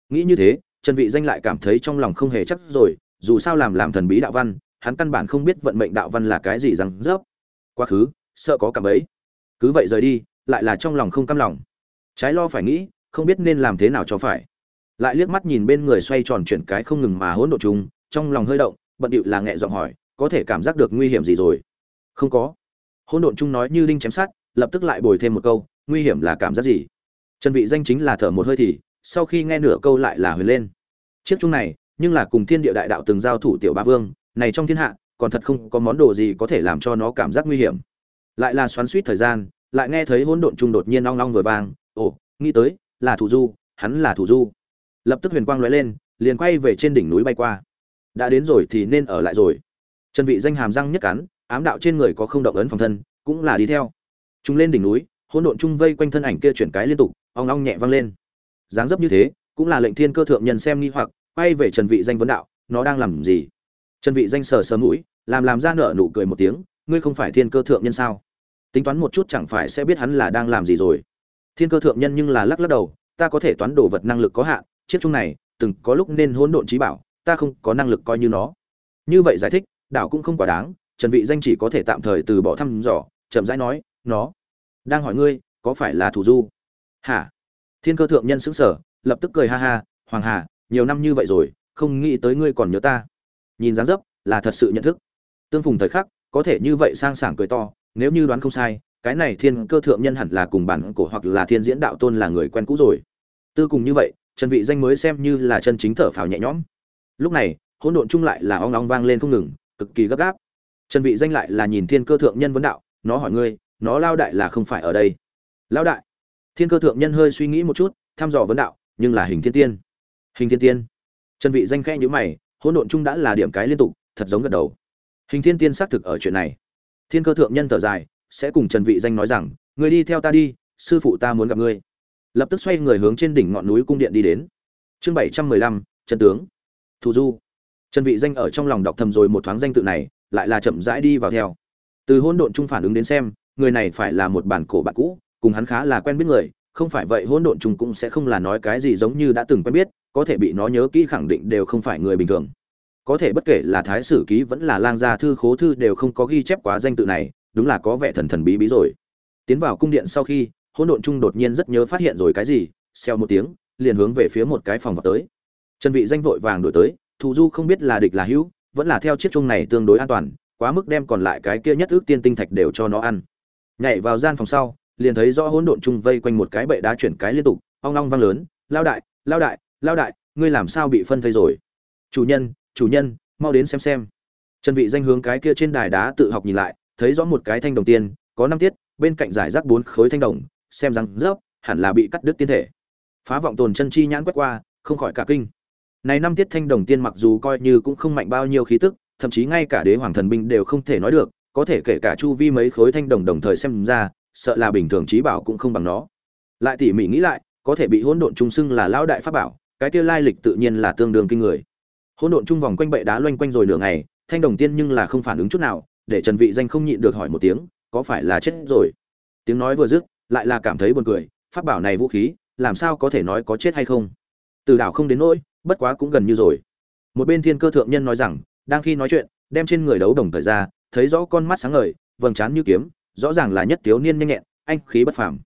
Nghĩ như thế, trần vị danh lại cảm thấy trong lòng không hề chắc rồi, dù sao làm làm thần bí đạo văn, hắn căn bản không biết vận mệnh đạo văn là cái gì rằng rớp. Quá khứ, sợ có cảm ấy. Cứ vậy rời đi, lại là trong lòng không cam lòng. Trái lo phải nghĩ, không biết nên làm thế nào cho phải. Lại liếc mắt nhìn bên người xoay tròn chuyển cái không ngừng mà hỗn độn trùng, trong lòng hơi động, bận điệu là nhẹ giọng hỏi, có thể cảm giác được nguy hiểm gì rồi? Không có hỗn độn chung nói như đinh chém sát, lập tức lại bồi thêm một câu, nguy hiểm là cảm giác gì? Trần vị danh chính là thở một hơi thì, sau khi nghe nửa câu lại là huyền lên. Chiếc chung này, nhưng là cùng thiên địa đại đạo từng giao thủ tiểu ba vương, này trong thiên hạ, còn thật không có món đồ gì có thể làm cho nó cảm giác nguy hiểm. Lại là xoắn suýt thời gian, lại nghe thấy hỗn độn chung đột nhiên long long vừa vang, ồ, nghĩ tới, là thủ du, hắn là thủ du. Lập tức huyền quang lóe lên, liền quay về trên đỉnh núi bay qua. Đã đến rồi thì nên ở lại rồi. Trần vị danh hàm răng nhất cắn ám đạo trên người có không động ấn phòng thân, cũng là đi theo. Chúng lên đỉnh núi, hỗn độn chung vây quanh thân ảnh kia chuyển cái liên tục, ong ong nhẹ vang lên. Dáng dấp như thế, cũng là lệnh thiên cơ thượng nhân xem nghi hoặc, quay về trần vị danh vấn đạo, nó đang làm gì? Trần vị danh sờ sờ mũi, làm làm ra nở nụ cười một tiếng, ngươi không phải thiên cơ thượng nhân sao? Tính toán một chút chẳng phải sẽ biết hắn là đang làm gì rồi. Thiên cơ thượng nhân nhưng là lắc lắc đầu, ta có thể toán đồ vật năng lực có hạn, chiếc chung này, từng có lúc nên hỗn độn trí bảo, ta không có năng lực coi như nó. Như vậy giải thích đảo cũng không quá đáng trần vị danh chỉ có thể tạm thời từ bỏ thăm dò, chậm rãi nói, nó đang hỏi ngươi, có phải là thủ du? Hả? Thiên cơ thượng nhân sững sờ, lập tức cười ha ha, hoàng hà, nhiều năm như vậy rồi, không nghĩ tới ngươi còn nhớ ta. Nhìn dáng dấp là thật sự nhận thức. Tương phùng thời khắc, có thể như vậy sang sảng cười to, nếu như đoán không sai, cái này thiên cơ thượng nhân hẳn là cùng bản cổ hoặc là thiên diễn đạo tôn là người quen cũ rồi. Tư cùng như vậy, trần vị danh mới xem như là chân chính thở phào nhẹ nhõm. Lúc này, hỗn độn chung lại là ong ong vang lên không ngừng, cực kỳ gấp gáp trần vị danh lại là nhìn thiên cơ thượng nhân vấn đạo, nó hỏi ngươi, nó lao đại là không phải ở đây? Lao đại. Thiên cơ thượng nhân hơi suy nghĩ một chút, thăm dò vấn đạo, nhưng là hình thiên tiên. Hình thiên tiên. Trần vị danh khẽ nhíu mày, hỗn độn chung đã là điểm cái liên tục, thật giống gật đầu. Hình thiên tiên xác thực ở chuyện này. Thiên cơ thượng nhân thở dài, sẽ cùng trần vị danh nói rằng, ngươi đi theo ta đi, sư phụ ta muốn gặp ngươi. Lập tức xoay người hướng trên đỉnh ngọn núi cung điện đi đến. Chương bảy trăm mười lăm, trần tướng. Thù du. Trần vị danh ở trong lòng đọc thầm rồi một thoáng danh tự này lại là chậm rãi đi vào theo. Từ hỗn độn trung phản ứng đến xem, người này phải là một bản cổ bạn cũ, cùng hắn khá là quen biết người, không phải vậy hỗn độn trung cũng sẽ không là nói cái gì giống như đã từng quen biết, có thể bị nó nhớ kỹ khẳng định đều không phải người bình thường. Có thể bất kể là thái sử ký vẫn là lang gia thư khố thư đều không có ghi chép quá danh tự này, đúng là có vẻ thần thần bí bí rồi. Tiến vào cung điện sau khi, hỗn độn trung đột nhiên rất nhớ phát hiện rồi cái gì, xèo một tiếng, liền hướng về phía một cái phòng vào tới. Trần vị danh vội vàng đổi tới, thù du không biết là địch là hữu vẫn là theo chiếc chung này tương đối an toàn, quá mức đem còn lại cái kia nhất ước tiên tinh thạch đều cho nó ăn. Nhảy vào gian phòng sau, liền thấy rõ hỗn độn chung vây quanh một cái bệ đá chuyển cái liên tục, ong ong vang lớn, lao đại lao đại lao đại, ngươi làm sao bị phân thây rồi? Chủ nhân chủ nhân, mau đến xem xem. Trần vị danh hướng cái kia trên đài đá tự học nhìn lại, thấy rõ một cái thanh đồng tiên, có năm tiết, bên cạnh giải rác bốn khối thanh đồng, xem rằng rớp, hẳn là bị cắt đứt tiên thể. Phá vọng tồn chân chi nhãn quét qua, không khỏi cả kinh này năm tiết thanh đồng tiên mặc dù coi như cũng không mạnh bao nhiêu khí tức, thậm chí ngay cả đế hoàng thần binh đều không thể nói được, có thể kể cả chu vi mấy khối thanh đồng đồng thời xem ra, sợ là bình thường trí bảo cũng không bằng nó. Lại tỉ mỉ nghĩ lại, có thể bị hỗn độn trung xưng là lão đại pháp bảo, cái kia lai lịch tự nhiên là tương đương kinh người. Hỗn độn trung vòng quanh bệ đá loanh quanh rồi nửa ngày, thanh đồng tiên nhưng là không phản ứng chút nào, để trần vị danh không nhịn được hỏi một tiếng, có phải là chết rồi? Tiếng nói vừa dứt, lại là cảm thấy buồn cười, pháp bảo này vũ khí, làm sao có thể nói có chết hay không? Từ đảo không đến nỗi bất quá cũng gần như rồi. Một bên thiên cơ thượng nhân nói rằng, đang khi nói chuyện, đem trên người đấu đồng thời ra, thấy rõ con mắt sáng ngời, vầng trán như kiếm, rõ ràng là nhất thiếu niên nhanh nhẹn, anh khí bất phàm.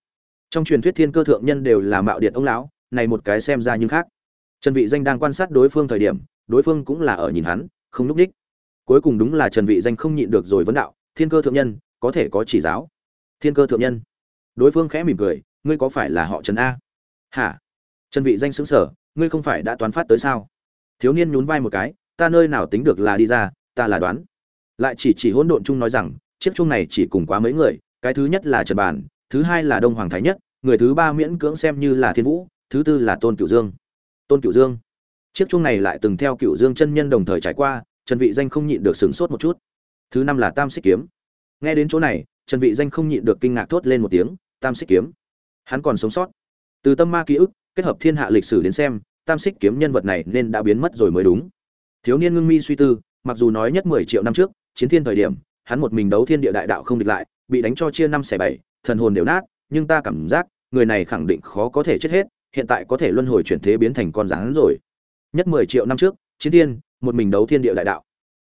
Trong truyền thuyết thiên cơ thượng nhân đều là mạo điện ông lão, này một cái xem ra nhưng khác. Trần vị danh đang quan sát đối phương thời điểm, đối phương cũng là ở nhìn hắn, không núp đích cuối cùng đúng là trần vị danh không nhịn được rồi vấn đạo, thiên cơ thượng nhân, có thể có chỉ giáo? Thiên cơ thượng nhân. Đối phương khẽ mỉm cười, ngươi có phải là họ trần a? Hả? Trần vị danh sững sờ ngươi không phải đã toán phát tới sao? Thiếu niên nhún vai một cái, ta nơi nào tính được là đi ra, ta là đoán. Lại chỉ chỉ hỗn độn chung nói rằng, chiếc chung này chỉ cùng quá mấy người, cái thứ nhất là trần bản, thứ hai là đông hoàng thái nhất, người thứ ba miễn cưỡng xem như là thiên vũ, thứ tư là tôn cửu dương. Tôn cửu dương. Chiếc chung này lại từng theo cửu dương chân nhân đồng thời trải qua, trần vị danh không nhịn được sửng sốt một chút. Thứ năm là tam xích kiếm. Nghe đến chỗ này, trần vị danh không nhịn được kinh ngạc thốt lên một tiếng, tam xích kiếm. Hắn còn sống sót. Từ tâm ma ký ức kết hợp thiên hạ lịch sử đến xem, tam xích kiếm nhân vật này nên đã biến mất rồi mới đúng. Thiếu niên ngưng mi suy tư, mặc dù nói nhất 10 triệu năm trước, chiến thiên thời điểm, hắn một mình đấu thiên địa đại đạo không địch lại, bị đánh cho chia năm xẻ bảy, thần hồn đều nát, nhưng ta cảm giác, người này khẳng định khó có thể chết hết, hiện tại có thể luân hồi chuyển thế biến thành con rắn rồi. Nhất 10 triệu năm trước, chiến thiên, một mình đấu thiên địa đại đạo.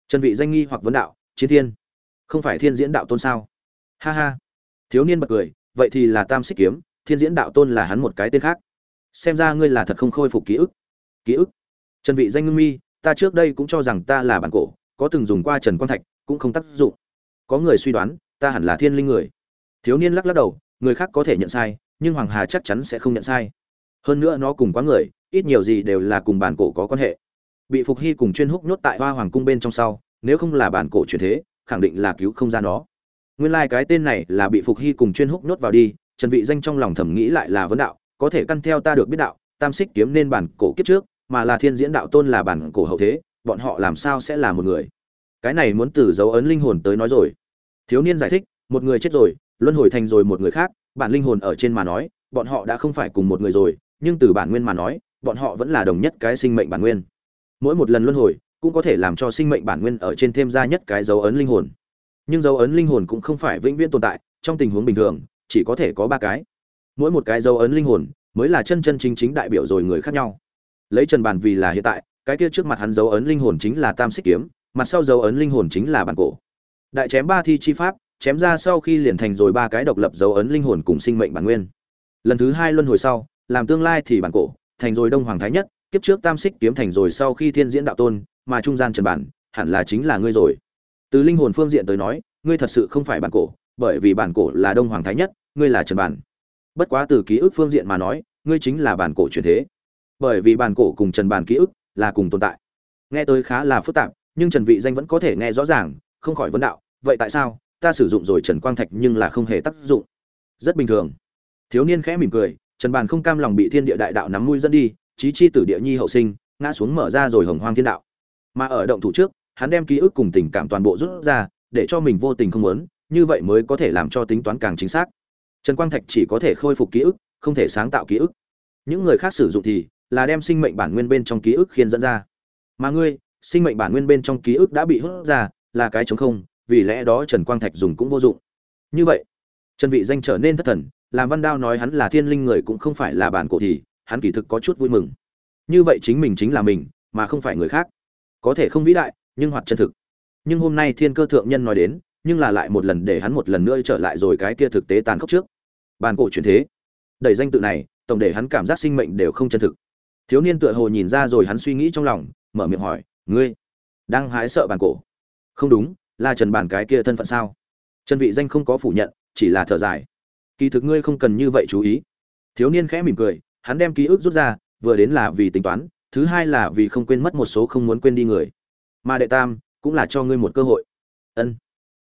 Chân vị danh nghi hoặc vấn đạo, chiến thiên. Không phải thiên diễn đạo tôn sao? Ha ha. Thiếu niên bật cười, vậy thì là tam xích kiếm, thiên diễn đạo tôn là hắn một cái tên khác xem ra ngươi là thật không khôi phục ký ức. Ký ức? Trần vị danh ngưng mi, ta trước đây cũng cho rằng ta là bản cổ, có từng dùng qua trần quan thạch, cũng không tác dụng. Có người suy đoán, ta hẳn là thiên linh người. Thiếu niên lắc lắc đầu, người khác có thể nhận sai, nhưng hoàng hà chắc chắn sẽ không nhận sai. Hơn nữa nó cùng quá người, ít nhiều gì đều là cùng bản cổ có quan hệ. Bị phục hy cùng chuyên húc nhốt tại hoa hoàng cung bên trong sau, nếu không là bản cổ chuyển thế, khẳng định là cứu không ra nó. Nguyên lai cái tên này là bị phục hy cùng chuyên húc nhốt vào đi, trần vị danh trong lòng thẩm nghĩ lại là vấn đạo có thể căn theo ta được biết đạo, tam xích kiếm nên bản cổ kiếp trước, mà là thiên diễn đạo tôn là bản cổ hậu thế, bọn họ làm sao sẽ là một người? Cái này muốn từ dấu ấn linh hồn tới nói rồi. Thiếu niên giải thích, một người chết rồi, luân hồi thành rồi một người khác, bản linh hồn ở trên mà nói, bọn họ đã không phải cùng một người rồi, nhưng từ bản nguyên mà nói, bọn họ vẫn là đồng nhất cái sinh mệnh bản nguyên. Mỗi một lần luân hồi, cũng có thể làm cho sinh mệnh bản nguyên ở trên thêm ra nhất cái dấu ấn linh hồn. Nhưng dấu ấn linh hồn cũng không phải vĩnh viễn tồn tại, trong tình huống bình thường, chỉ có thể có ba cái mỗi một cái dấu ấn linh hồn mới là chân chân chính chính đại biểu rồi người khác nhau. Lấy trần bàn vì là hiện tại, cái kia trước mặt hắn dấu ấn linh hồn chính là tam xích kiếm, mặt sau dấu ấn linh hồn chính là bản cổ. Đại chém ba thi chi pháp, chém ra sau khi liền thành rồi ba cái độc lập dấu ấn linh hồn cùng sinh mệnh bản nguyên. Lần thứ hai luân hồi sau, làm tương lai thì bản cổ, thành rồi đông hoàng thái nhất, kiếp trước tam xích kiếm thành rồi sau khi thiên diễn đạo tôn, mà trung gian trần bản, hẳn là chính là ngươi rồi. Từ linh hồn phương diện tới nói, ngươi thật sự không phải bản cổ, bởi vì bản cổ là đông hoàng thái nhất, ngươi là trần bản bất quá từ ký ức phương diện mà nói, ngươi chính là bản cổ truyền thế. Bởi vì bản cổ cùng trần bản ký ức là cùng tồn tại. Nghe tới khá là phức tạp, nhưng trần vị danh vẫn có thể nghe rõ ràng, không khỏi vấn đạo, vậy tại sao? Ta sử dụng rồi trần quang thạch nhưng là không hề tác dụng. Rất bình thường. Thiếu niên khẽ mỉm cười, trần bàn không cam lòng bị thiên địa đại đạo nắm mũi dẫn đi, chí chi tử địa nhi hậu sinh, ngã xuống mở ra rồi hồng hoang thiên đạo. Mà ở động thủ trước, hắn đem ký ức cùng tình cảm toàn bộ rút ra, để cho mình vô tình không muốn, như vậy mới có thể làm cho tính toán càng chính xác trần quang thạch chỉ có thể khôi phục ký ức, không thể sáng tạo ký ức. Những người khác sử dụng thì là đem sinh mệnh bản nguyên bên trong ký ức khiên dẫn ra. Mà ngươi, sinh mệnh bản nguyên bên trong ký ức đã bị hút ra, là cái trống không, vì lẽ đó trần quang thạch dùng cũng vô dụng. Như vậy, trần vị danh trở nên thất thần, làm văn đao nói hắn là thiên linh người cũng không phải là bản cổ thì, hắn kỳ thực có chút vui mừng. Như vậy chính mình chính là mình, mà không phải người khác. Có thể không vĩ đại, nhưng hoạt chân thực. Nhưng hôm nay thiên cơ thượng nhân nói đến nhưng là lại một lần để hắn một lần nữa trở lại rồi cái kia thực tế tàn khốc trước. Bàn cổ chuyển thế. Đẩy danh tự này, tổng để hắn cảm giác sinh mệnh đều không chân thực. Thiếu niên tựa hồ nhìn ra rồi hắn suy nghĩ trong lòng, mở miệng hỏi, ngươi đang hái sợ bàn cổ? Không đúng là trần bản cái kia thân phận sao? Trần vị danh không có phủ nhận, chỉ là thở dài. Kỳ thực ngươi không cần như vậy chú ý. Thiếu niên khẽ mỉm cười, hắn đem ký ức rút ra, vừa đến là vì tính toán, thứ hai là vì không quên mất một số không muốn quên đi người. Mà đệ tam, cũng là cho ngươi một cơ hội. Ân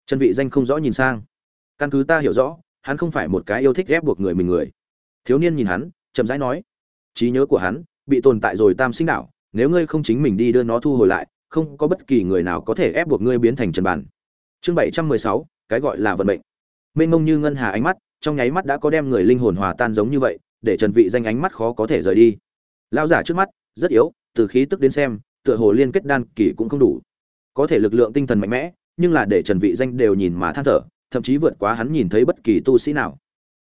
trần vị danh không rõ nhìn sang. Căn cứ ta hiểu rõ, hắn không phải một cái yêu thích ghép buộc người mình người. Thiếu niên nhìn hắn, chậm rãi nói, trí nhớ của hắn bị tồn tại rồi tam sinh đảo nếu ngươi không chính mình đi đưa nó thu hồi lại, không có bất kỳ người nào có thể ép buộc ngươi biến thành trần bản. Chương bảy trăm mười sáu, cái gọi là vận mệnh. Mênh mông như ngân hà ánh mắt, trong nháy mắt đã có đem người linh hồn hòa tan giống như vậy, để trần vị danh ánh mắt khó có thể rời đi. Lão giả trước mắt, rất yếu, từ khí tức đến xem, tựa hồ liên kết đan kỳ cũng không đủ. Có thể lực lượng tinh thần mạnh mẽ nhưng là để trần vị danh đều nhìn mà than thở, thậm chí vượt quá hắn nhìn thấy bất kỳ tu sĩ nào.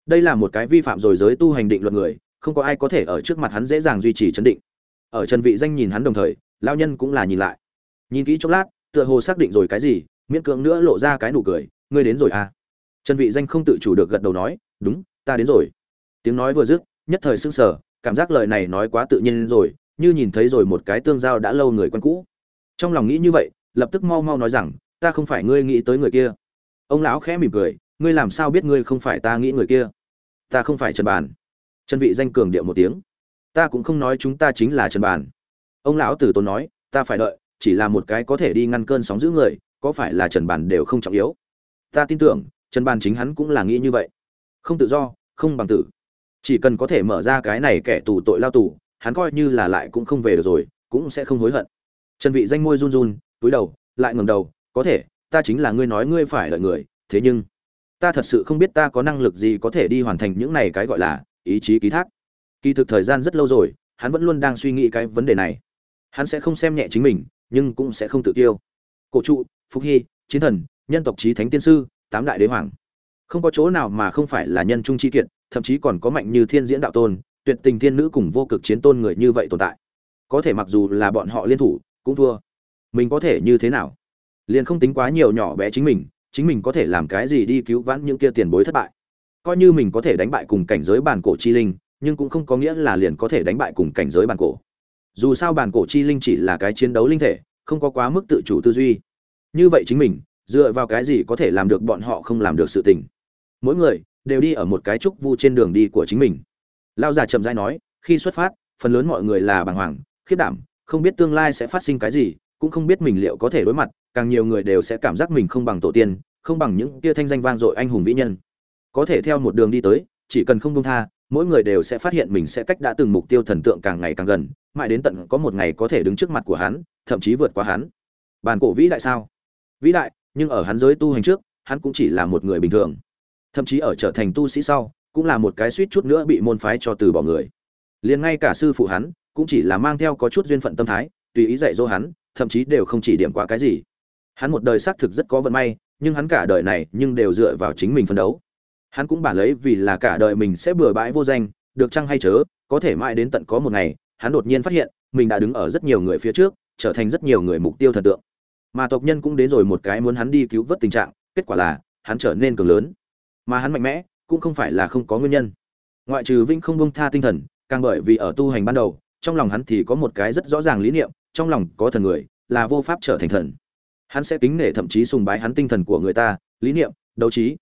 Đây là một cái vi phạm rồi giới tu hành định luật người, không có ai có thể ở trước mặt hắn dễ dàng duy trì chấn định. Ở trần vị danh nhìn hắn đồng thời lao nhân cũng là nhìn lại. Nhìn kỹ chốc lát, tựa hồ xác định rồi cái gì, miễn cưỡng nữa lộ ra cái nụ cười, ngươi đến rồi à? Trần vị danh không tự chủ được gật đầu nói, đúng, ta đến rồi. Tiếng nói vừa dứt, nhất thời sững sờ, cảm giác lời này nói quá tự nhiên rồi, như nhìn thấy rồi một cái tương giao đã lâu người quen cũ. Trong lòng nghĩ như vậy, lập tức mau mau nói rằng ta không phải ngươi nghĩ tới người kia. Ông lão khẽ mỉm cười, ngươi làm sao biết ngươi không phải ta nghĩ người kia? Ta không phải trần bàn. Trần vị danh cường điệu một tiếng. Ta cũng không nói chúng ta chính là trần bàn. Ông lão tử tốn nói, ta phải đợi, chỉ là một cái có thể đi ngăn cơn sóng giữ người, có phải là trần bàn đều không trọng yếu? Ta tin tưởng, trần bàn chính hắn cũng là nghĩ như vậy. Không tự do, không bằng tử. Chỉ cần có thể mở ra cái này kẻ tù tội lao tù, hắn coi như là lại cũng không về được rồi, cũng sẽ không hối hận. Trần vị danh môi run run, túi đầu, lại ngẩng đầu có thể, ta chính là ngươi nói ngươi phải lợi người, thế nhưng, ta thật sự không biết ta có năng lực gì có thể đi hoàn thành những này cái gọi là ý chí ký thác. Kỳ thực thời gian rất lâu rồi, hắn vẫn luôn đang suy nghĩ cái vấn đề này. Hắn sẽ không xem nhẹ chính mình, nhưng cũng sẽ không tự tiêu cổ trụ, phúc hy, chiến thần, nhân tộc trí thánh tiên sư, tám đại đế hoàng. Không có chỗ nào mà không phải là nhân trung chi kiệt, thậm chí còn có mạnh như thiên diễn đạo tôn, tuyệt tình thiên nữ cùng vô cực chiến tôn người như vậy tồn tại. Có thể mặc dù là bọn họ liên thủ, cũng thua. Mình có thể như thế nào? Liền không tính quá nhiều nhỏ bé chính mình chính mình có thể làm cái gì đi cứu vãn những kia tiền bối thất bại. Coi như mình có thể đánh bại cùng cảnh giới bản cổ chi linh, nhưng cũng không có nghĩa là liền có thể đánh bại cùng cảnh giới bản cổ. Dù sao bản cổ chi linh chỉ là cái chiến đấu linh thể, không có quá mức tự chủ tư duy. Như vậy chính mình, dựa vào cái gì có thể làm được bọn họ không làm được sự tình? Mỗi người đều đi ở một cái trúc vu trên đường đi của chính mình. Lao già chậm rãi nói, khi xuất phát, phần lớn mọi người là bàng hoàng khiết đảm, không biết tương lai sẽ phát sinh cái gì, cũng không biết mình liệu có thể đối mặt càng nhiều người đều sẽ cảm giác mình không bằng tổ tiên, không bằng những kia thanh danh vang dội anh hùng vĩ nhân. Có thể theo một đường đi tới, chỉ cần không buông tha, mỗi người đều sẽ phát hiện mình sẽ cách đã từng mục tiêu thần tượng càng ngày càng gần, mãi đến tận có một ngày có thể đứng trước mặt của hắn, thậm chí vượt qua hắn. Bàn cổ vĩ đại sao? Vĩ đại, nhưng ở hắn giới tu hành trước, hắn cũng chỉ là một người bình thường. Thậm chí ở trở thành tu sĩ sau, cũng là một cái suýt chút nữa bị môn phái cho từ bỏ người. Liền ngay cả sư phụ hắn, cũng chỉ là mang theo có chút duyên phận tâm thái, tùy ý dạy dỗ hắn, thậm chí đều không chỉ điểm qua cái gì hắn một đời xác thực rất có vận may, nhưng hắn cả đời này nhưng đều dựa vào chính mình phấn đấu. Hắn cũng bản lấy vì là cả đời mình sẽ bừa bãi vô danh, được chăng hay chớ, có thể mãi đến tận có một ngày, hắn đột nhiên phát hiện, mình đã đứng ở rất nhiều người phía trước, trở thành rất nhiều người mục tiêu thần tượng. Mà tộc nhân cũng đến rồi một cái muốn hắn đi cứu vớt tình trạng, kết quả là, hắn trở nên cường lớn. Mà hắn mạnh mẽ, cũng không phải là không có nguyên nhân. Ngoại trừ vinh không bông tha tinh thần, càng bởi vì ở tu hành ban đầu, trong lòng hắn thì có một cái rất rõ ràng lý niệm, trong lòng có thần người, là vô pháp trở thành thần hắn sẽ kính nể thậm chí sùng bái hắn tinh thần của người ta, lý niệm, đấu trí.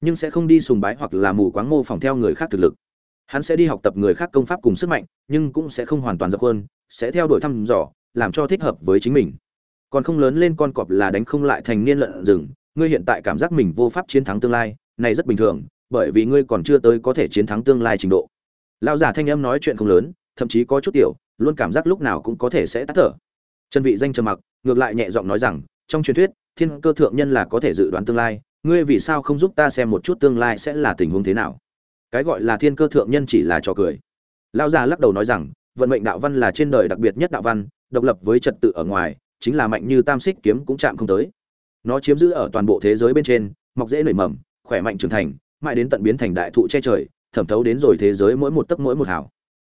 Nhưng sẽ không đi sùng bái hoặc là mù quáng mô phỏng theo người khác thực lực. Hắn sẽ đi học tập người khác công pháp cùng sức mạnh, nhưng cũng sẽ không hoàn toàn dập hơn sẽ theo đuổi thăm dò, làm cho thích hợp với chính mình. Còn không lớn lên con cọp là đánh không lại thành niên lợn rừng, ngươi hiện tại cảm giác mình vô pháp chiến thắng tương lai, này rất bình thường, bởi vì ngươi còn chưa tới có thể chiến thắng tương lai trình độ. Lão giả thanh âm nói chuyện không lớn, thậm chí có chút tiểu, luôn cảm giác lúc nào cũng có thể sẽ tắt thở. Chân vị danh trầm mặc, ngược lại nhẹ giọng nói rằng trong truyền thuyết, thiên cơ thượng nhân là có thể dự đoán tương lai, ngươi vì sao không giúp ta xem một chút tương lai sẽ là tình huống thế nào? Cái gọi là thiên cơ thượng nhân chỉ là trò cười. Lão già lắc đầu nói rằng, vận mệnh đạo văn là trên đời đặc biệt nhất đạo văn, độc lập với trật tự ở ngoài, chính là mạnh như tam xích kiếm cũng chạm không tới. Nó chiếm giữ ở toàn bộ thế giới bên trên, mọc dễ nảy mầm, khỏe mạnh trưởng thành, mãi đến tận biến thành đại thụ che trời, thẩm thấu đến rồi thế giới mỗi một tấc mỗi một hào.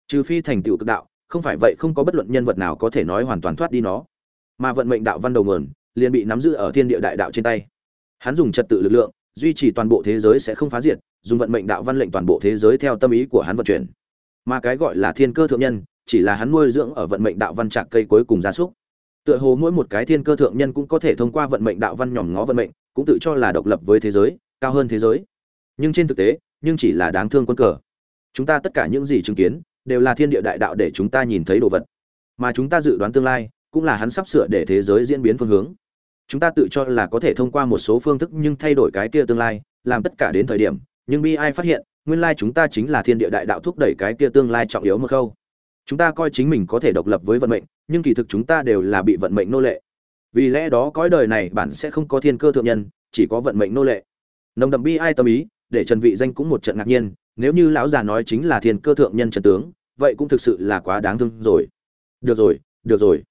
Trừ phi thành tựu cực đạo, không phải vậy không có bất luận nhân vật nào có thể nói hoàn toàn thoát đi nó. Mà vận mệnh đạo văn đầu nguồn liền bị nắm giữ ở thiên địa đại đạo trên tay. Hắn dùng trật tự lực lượng, duy trì toàn bộ thế giới sẽ không phá diệt, dùng vận mệnh đạo văn lệnh toàn bộ thế giới theo tâm ý của hắn vận chuyển. Mà cái gọi là thiên cơ thượng nhân, chỉ là hắn nuôi dưỡng ở vận mệnh đạo văn trạc cây cuối cùng gia súc. Tựa hồ mỗi một cái thiên cơ thượng nhân cũng có thể thông qua vận mệnh đạo văn nhòm ngó vận mệnh, cũng tự cho là độc lập với thế giới, cao hơn thế giới. Nhưng trên thực tế, nhưng chỉ là đáng thương quân cờ. Chúng ta tất cả những gì chứng kiến, đều là thiên địa đại đạo để chúng ta nhìn thấy đồ vật. Mà chúng ta dự đoán tương lai, cũng là hắn sắp sửa để thế giới diễn biến phương hướng chúng ta tự cho là có thể thông qua một số phương thức nhưng thay đổi cái kia tương lai, làm tất cả đến thời điểm, nhưng bi ai phát hiện, nguyên lai chúng ta chính là thiên địa đại đạo thúc đẩy cái kia tương lai trọng yếu một khâu. Chúng ta coi chính mình có thể độc lập với vận mệnh, nhưng kỳ thực chúng ta đều là bị vận mệnh nô lệ. Vì lẽ đó cõi đời này bản sẽ không có thiên cơ thượng nhân, chỉ có vận mệnh nô lệ. Nồng đậm bi ai tâm ý, để trần vị danh cũng một trận ngạc nhiên, nếu như lão già nói chính là thiên cơ thượng nhân trần tướng, vậy cũng thực sự là quá đáng thương rồi. Được rồi được rồi.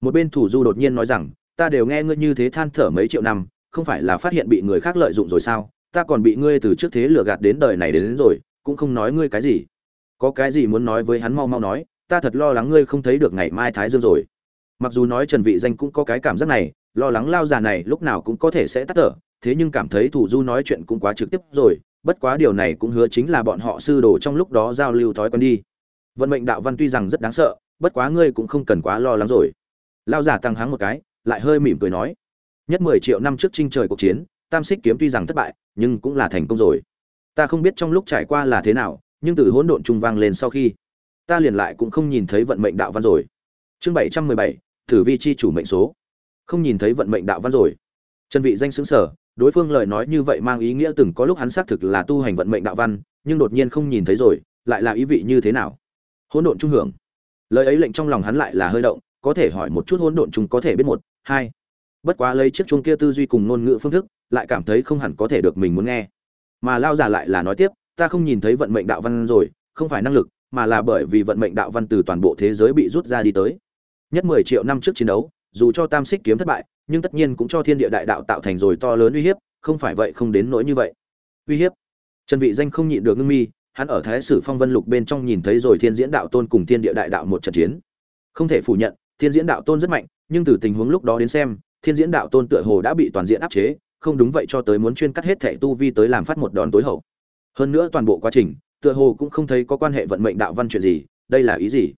Một bên thủ du đột nhiên nói rằng ta đều nghe ngươi như thế than thở mấy triệu năm không phải là phát hiện bị người khác lợi dụng rồi sao? Ta còn bị ngươi từ trước thế lừa gạt đến đời này đến, đến rồi cũng không nói ngươi cái gì. Có cái gì muốn nói với hắn mau mau nói ta thật lo lắng ngươi không thấy được ngày mai thái dương rồi. Mặc dù nói trần vị danh cũng có cái cảm giác này lo lắng lao già này lúc nào cũng có thể sẽ tắt thở thế nhưng cảm thấy thủ du nói chuyện cũng quá trực tiếp rồi bất quá điều này cũng hứa chính là bọn họ sư đồ trong lúc đó giao lưu thói quen đi. Vận mệnh đạo văn tuy rằng rất đáng sợ bất quá ngươi cũng không cần quá lo lắng rồi. Lao giả tăng háng một cái lại hơi mỉm cười nói, nhất mười triệu năm trước trinh trời cuộc chiến, tam xích kiếm tuy rằng thất bại, nhưng cũng là thành công rồi. Ta không biết trong lúc trải qua là thế nào, nhưng từ hỗn độn trung vang lên sau khi, ta liền lại cũng không nhìn thấy vận mệnh đạo văn rồi. Chương bảy trăm mười bảy, thử vi chi chủ mệnh số. Không nhìn thấy vận mệnh đạo văn rồi. Trần vị danh xứng sở đối phương lời nói như vậy mang ý nghĩa từng có lúc hắn xác thực là tu hành vận mệnh đạo văn, nhưng đột nhiên không nhìn thấy rồi, lại là ý vị như thế nào? Hỗn độn trung hưởng. Lời ấy lệnh trong lòng hắn lại là hơi động, có thể hỏi một chút hỗn độn chúng có thể biết một hai. Bất quá lấy chiếc chuông kia tư duy cùng ngôn ngữ phương thức, lại cảm thấy không hẳn có thể được mình muốn nghe. Mà lao giả lại là nói tiếp, ta không nhìn thấy vận mệnh đạo văn rồi, không phải năng lực, mà là bởi vì vận mệnh đạo văn từ toàn bộ thế giới bị rút ra đi tới. Nhất mười triệu năm trước chiến đấu, dù cho tam xích kiếm thất bại, nhưng tất nhiên cũng cho thiên địa đại đạo tạo thành rồi to lớn uy hiếp, không phải vậy không đến nỗi như vậy. Uy hiếp? Trần vị danh không nhịn được ngưng mi, hắn ở thái sử phong vân lục bên trong nhìn thấy rồi thiên diễn đạo tôn cùng thiên địa đại đạo một trận chiến. Không thể phủ nhận, thiên diễn đạo tôn rất mạnh nhưng từ tình huống lúc đó đến xem, thiên diễn đạo tôn tựa hồ đã bị toàn diện áp chế, không đúng vậy cho tới muốn chuyên cắt hết thẻ tu vi tới làm phát một đòn tối hậu. Hơn nữa toàn bộ quá trình, tựa hồ cũng không thấy có quan hệ vận mệnh đạo văn chuyện gì, đây là ý gì?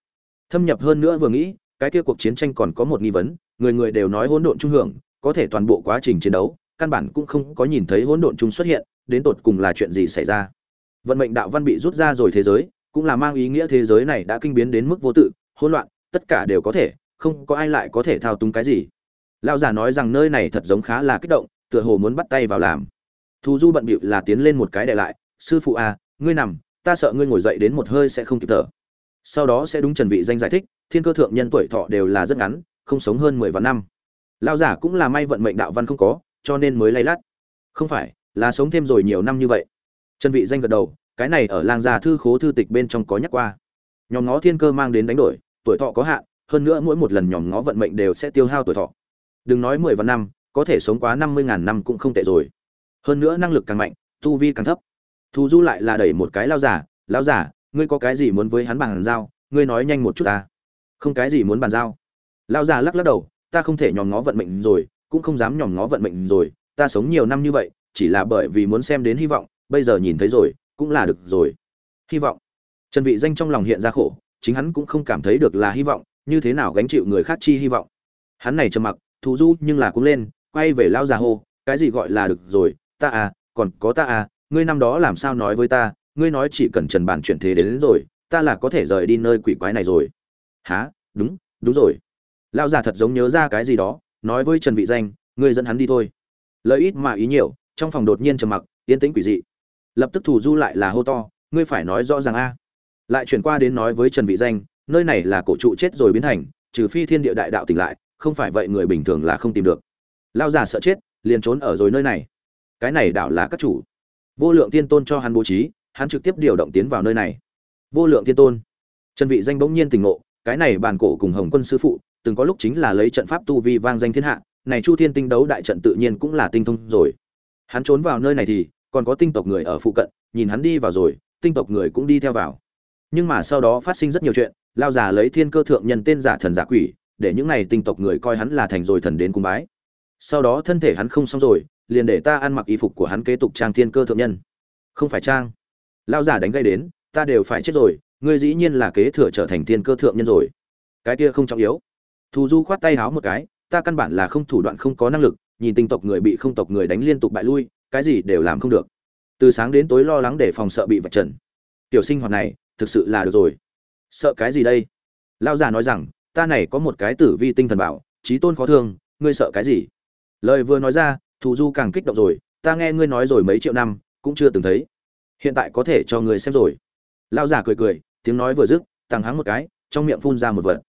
Thâm nhập hơn nữa vừa nghĩ, cái kia cuộc chiến tranh còn có một nghi vấn, người người đều nói hỗn độn trung hưởng, có thể toàn bộ quá trình chiến đấu, căn bản cũng không có nhìn thấy hỗn độn chung xuất hiện, đến tột cùng là chuyện gì xảy ra? Vận mệnh đạo văn bị rút ra rồi thế giới, cũng là mang ý nghĩa thế giới này đã kinh biến đến mức vô tự, hỗn loạn, tất cả đều có thể không có ai lại có thể thao túng cái gì. Lão già nói rằng nơi này thật giống khá là kích động, tựa hồ muốn bắt tay vào làm. Thu du bận bịu là tiến lên một cái để lại, sư phụ à ngươi nằm, ta sợ ngươi ngồi dậy đến một hơi sẽ không kịp thở. Sau đó sẽ đúng trần vị danh giải thích, thiên cơ thượng nhân tuổi thọ đều là rất ngắn, không sống hơn mười vạn năm. Lão giả cũng là may vận mệnh đạo văn không có, cho nên mới lay lắt. Không phải, là sống thêm rồi nhiều năm như vậy. Trần vị danh gật đầu, cái này ở lang gia thư khố thư tịch bên trong có nhắc qua. Nhóm ngó thiên cơ mang đến đánh đổi, tuổi thọ có hạn hơn nữa mỗi một lần nhòm ngó vận mệnh đều sẽ tiêu hao tuổi thọ. Đừng nói mười vạn năm, có thể sống quá năm mươi ngàn năm cũng không tệ rồi. Hơn nữa năng lực càng mạnh, tu vi càng thấp. Thu du lại là đẩy một cái lao giả lao giả, ngươi có cái gì muốn với hắn bàn giao? Ngươi nói nhanh một chút ta. Không cái gì muốn bàn giao. Lao giả lắc lắc đầu, ta không thể nhòm ngó vận mệnh rồi, cũng không dám nhòm ngó vận mệnh rồi. Ta sống nhiều năm như vậy, chỉ là bởi vì muốn xem đến hy vọng, bây giờ nhìn thấy rồi, cũng là được rồi. Hy vọng. Trần vị danh trong lòng hiện ra khổ, chính hắn cũng không cảm thấy được là hy vọng như thế nào gánh chịu người khác chi hy vọng. Hắn này trầm mặc thù du nhưng là cũng lên quay về lao già hô cái gì gọi là được rồi ta à còn có ta à ngươi năm đó làm sao nói với ta ngươi nói chỉ cần trần bản chuyển thế đến, đến rồi ta là có thể rời đi nơi quỷ quái này rồi. Há đúng đúng rồi. Lao già thật giống nhớ ra cái gì đó nói với trần vị danh ngươi dẫn hắn đi thôi. Lợi ít mà ý nhiều trong phòng đột nhiên trầm mặc yên tĩnh quỷ dị. Lập tức thủ du lại là hô to ngươi phải nói rõ ràng a. Lại chuyển qua đến nói với trần vị danh nơi này là cổ trụ chết rồi biến thành, trừ phi thiên địa đại đạo tỉnh lại, không phải vậy người bình thường là không tìm được. Lao già sợ chết, liền trốn ở rồi nơi này. Cái này đảo là các chủ. Vô lượng tiên tôn cho hắn bố trí, hắn trực tiếp điều động tiến vào nơi này. Vô lượng tiên tôn. Trần vị danh bỗng nhiên tỉnh ngộ, cái này bàn cổ cùng hồng quân sư phụ, từng có lúc chính là lấy trận pháp tu vi vang danh thiên hạ, này chu thiên tinh đấu đại trận tự nhiên cũng là tinh thông rồi. Hắn trốn vào nơi này thì, còn có tinh tộc người ở phụ cận, nhìn hắn đi vào rồi, tinh tộc người cũng đi theo vào. Nhưng mà sau đó phát sinh rất nhiều chuyện lao giả lấy thiên cơ thượng nhân tên giả thần giả quỷ, để những này tinh tộc người coi hắn là thành rồi thần đến cung bái. Sau đó thân thể hắn không xong rồi, liền để ta ăn mặc y phục của hắn kế tục trang thiên cơ thượng nhân. Không phải trang. Lao giả đánh gây đến, ta đều phải chết rồi, ngươi dĩ nhiên là kế thừa trở thành thiên cơ thượng nhân rồi. Cái kia không trọng yếu. Thù du khoát tay háo một cái, ta căn bản là không thủ đoạn không có năng lực, nhìn tinh tộc người bị không tộc người đánh liên tục bại lui, cái gì đều làm không được. Từ sáng đến tối lo lắng để phòng sợ bị vạch trần. Tiểu sinh hoạt này, thực sự là được rồi sợ cái gì đây? Lao già nói rằng, ta này có một cái tử vi tinh thần bảo trí tôn khó thương, ngươi sợ cái gì? Lời vừa nói ra, thù du càng kích động rồi, ta nghe ngươi nói rồi mấy triệu năm, cũng chưa từng thấy. Hiện tại có thể cho ngươi xem rồi. Lao già cười cười, tiếng nói vừa dứt tàng hắng một cái, trong miệng phun ra một vật.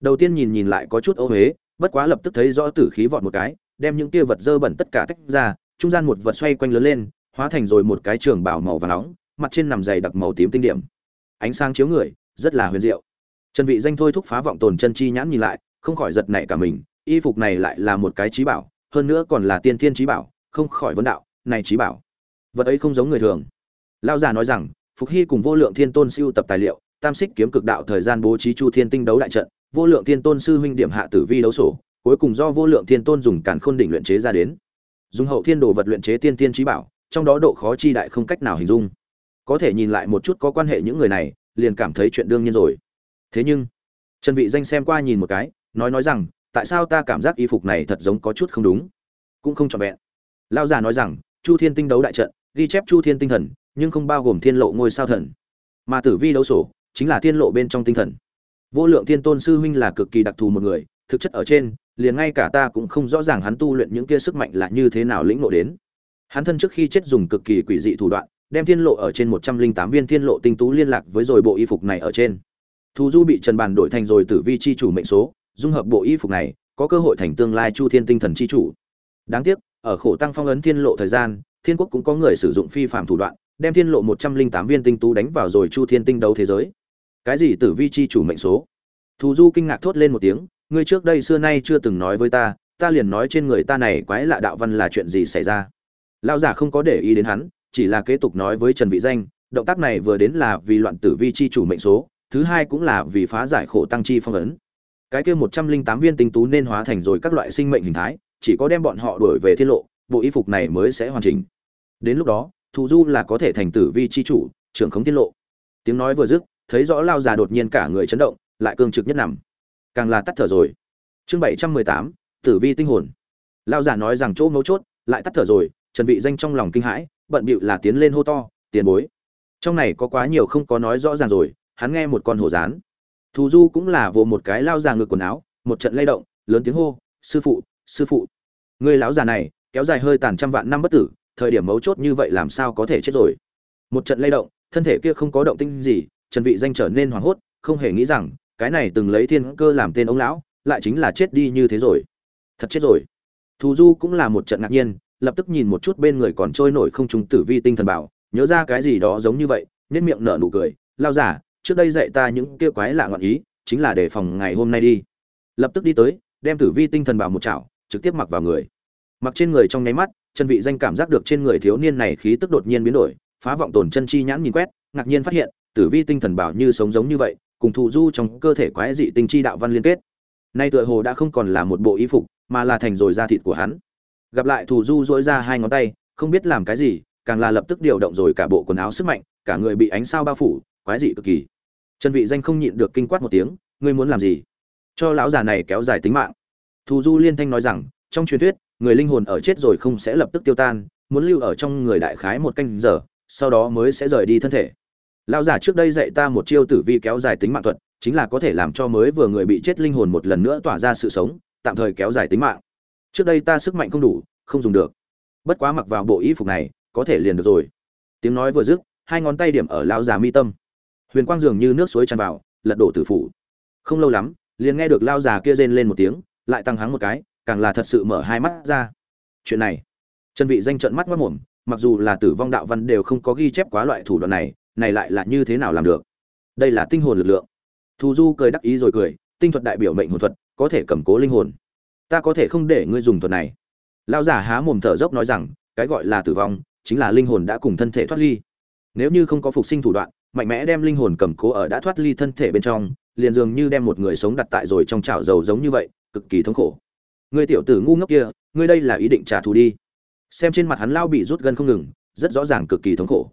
Đầu tiên nhìn nhìn lại có chút ô huế bất quá lập tức thấy rõ tử khí vọt một cái, đem những tia vật dơ bẩn tất cả tách ra, trung gian một vật xoay quanh lớn lên, hóa thành rồi một cái trường bảo màu và nóng, mặt trên nằm dày đặc màu tím tinh điểm. Ánh sáng chiếu người rất là huyền diệu. Trần vị danh thôi thúc phá vọng tồn chân chi nhãn nhìn lại, không khỏi giật nảy cả mình, y phục này lại là một cái trí bảo, hơn nữa còn là tiên thiên trí bảo, không khỏi vấn đạo, này trí bảo, vật ấy không giống người thường. Lão già nói rằng, phục hy cùng vô lượng thiên tôn siêu tập tài liệu, tam xích kiếm cực đạo thời gian bố trí chu thiên tinh đấu đại trận, vô lượng thiên tôn sư huynh điểm hạ tử vi đấu sổ, cuối cùng do vô lượng thiên tôn dùng càn khôn đỉnh luyện chế ra đến. Dùng hậu thiên đồ vật luyện chế tiên tiên trí bảo, trong đó độ khó chi đại không cách nào hình dung. Có thể nhìn lại một chút có quan hệ những người này liền cảm thấy chuyện đương nhiên rồi. Thế nhưng, trần vị danh xem qua nhìn một cái, nói nói rằng, tại sao ta cảm giác y phục này thật giống có chút không đúng? Cũng không trọn vẹn. Lão già nói rằng, chu thiên tinh đấu đại trận, ghi chép chu thiên tinh thần, nhưng không bao gồm thiên lộ ngôi sao thần. Mà tử vi đấu sổ, chính là thiên lộ bên trong tinh thần. Vô lượng thiên tôn sư huynh là cực kỳ đặc thù một người, thực chất ở trên, liền ngay cả ta cũng không rõ ràng hắn tu luyện những kia sức mạnh là như thế nào lĩnh ngộ đến. Hắn thân trước khi chết dùng cực kỳ quỷ dị thủ đoạn đem thiên lộ ở trên một trăm linh tám viên thiên lộ tinh tú liên lạc với rồi bộ y phục này ở trên. Thù du bị trần bàn đổi thành rồi tử vi chi chủ mệnh số, dung hợp bộ y phục này, có cơ hội thành tương lai chu thiên tinh thần chi chủ. Đáng tiếc, ở khổ tăng phong ấn thiên lộ thời gian, thiên quốc cũng có người sử dụng phi phạm thủ đoạn, đem thiên lộ một trăm linh tám viên tinh tú đánh vào rồi chu thiên tinh đấu thế giới. Cái gì tử vi chi chủ mệnh số? Thù du kinh ngạc thốt lên một tiếng, ngươi trước đây xưa nay chưa từng nói với ta ta liền nói trên người ta này quái lạ đạo văn là chuyện gì xảy ra? Lão giả không có để ý đến hắn chỉ là kế tục nói với trần vị danh, động tác này vừa đến là vì loạn tử vi chi chủ mệnh số, thứ hai cũng là vì phá giải khổ tăng chi phong ấn. Cái kia một trăm linh tám viên tinh tú nên hóa thành rồi các loại sinh mệnh hình thái, chỉ có đem bọn họ đuổi về thiên lộ, bộ y phục này mới sẽ hoàn chỉnh. Đến lúc đó, thù du là có thể thành tử vi chi chủ, trưởng khống thiên lộ. Tiếng nói vừa dứt, thấy rõ lao già đột nhiên cả người chấn động, lại cương trực nhất nằm. Càng là tắt thở rồi. Chương bảy trăm mười tám, tử vi tinh hồn. Lao già nói rằng chỗ mấu chốt, lại tắt thở rồi, trần vị danh trong lòng kinh hãi bận bịu là tiến lên hô to, tiền bối. Trong này có quá nhiều không có nói rõ ràng rồi, hắn nghe một con hổ rán. Thù du cũng là vồ một cái lao già ngược quần áo, một trận lay động, lớn tiếng hô, sư phụ sư phụ. Người lão già này, kéo dài hơi tàn trăm vạn năm bất tử, thời điểm mấu chốt như vậy làm sao có thể chết rồi? Một trận lay động, thân thể kia không có động tinh gì, trần vị danh trở nên hoảng hốt, không hề nghĩ rằng, cái này từng lấy thiên cơ làm tên ông lão, lại chính là chết đi như thế rồi. Thật chết rồi. Thù du cũng là một trận ngạc nhiên lập tức nhìn một chút bên người còn trôi nổi không trùng tử vi tinh thần bảo, nhớ ra cái gì đó giống như vậy nên miệng nở nụ cười, lao giả, trước đây dạy ta những kia quái lạ ngọn ý, chính là để phòng ngày hôm nay đi. Lập tức đi tới, đem tử vi tinh thần bảo một chảo, trực tiếp mặc vào người. Mặc trên người trong nháy mắt, chân vị danh cảm giác được trên người thiếu niên này khí tức đột nhiên biến đổi, phá vọng tổn chân chi nhãn nhìn quét, ngạc nhiên phát hiện, tử vi tinh thần bảo như sống giống như vậy, cùng thụ du trong cơ thể quái dị tinh chi đạo văn liên kết. Nay tựa hồ đã không còn là một bộ y phục, mà là thành rồi da thịt của hắn gặp lại thù du dỗi ra hai ngón tay, không biết làm cái gì, càng là lập tức điều động rồi cả bộ quần áo sức mạnh, cả người bị ánh sao bao phủ, quái dị cực kỳ. Trần vị danh không nhịn được kinh quát một tiếng, ngươi muốn làm gì? Cho lão già này kéo dài tính mạng. Thù du liên thanh nói rằng, trong truyền thuyết, người linh hồn ở chết rồi không sẽ lập tức tiêu tan, muốn lưu ở trong người đại khái một canh giờ, sau đó mới sẽ rời đi thân thể. Lão già trước đây dạy ta một chiêu tử vi kéo dài tính mạng thuật, chính là có thể làm cho mới vừa người bị chết linh hồn một lần nữa tỏa ra sự sống, tạm thời kéo dài tính mạng trước đây ta sức mạnh không đủ, không dùng được. Bất quá mặc vào bộ y phục này, có thể liền được rồi. Tiếng nói vừa dứt, hai ngón tay điểm ở lão già mi tâm. Huyền quang dường như nước suối tràn vào, lật đổ tử phủ. Không lâu lắm, liền nghe được lao già kia rên lên một tiếng, lại tăng hắng một cái, càng là thật sự mở hai mắt ra. Chuyện này, trần vị danh trợn mắt mất mồm, mặc dù là tử vong đạo văn đều không có ghi chép quá loại thủ đoạn này này lại là như thế nào làm được? Đây là tinh hồn lực lượng. Thu du cười đắc ý rồi cười, tinh thuật đại biểu mệnh hồn thuật, có thể cầm cố linh hồn ta có thể không để ngươi dùng thuật này. Lao giả há mồm thở dốc nói rằng, cái gọi là tử vong, chính là linh hồn đã cùng thân thể thoát ly. Nếu như không có phục sinh thủ đoạn, mạnh mẽ đem linh hồn cầm cố ở đã thoát ly thân thể bên trong, liền dường như đem một người sống đặt tại rồi trong chảo dầu giống như vậy, cực kỳ thống khổ. Người tiểu tử ngu ngốc kia, ngươi đây là ý định trả thù đi. Xem trên mặt hắn lao bị rút gân không ngừng, rất rõ ràng cực kỳ thống khổ.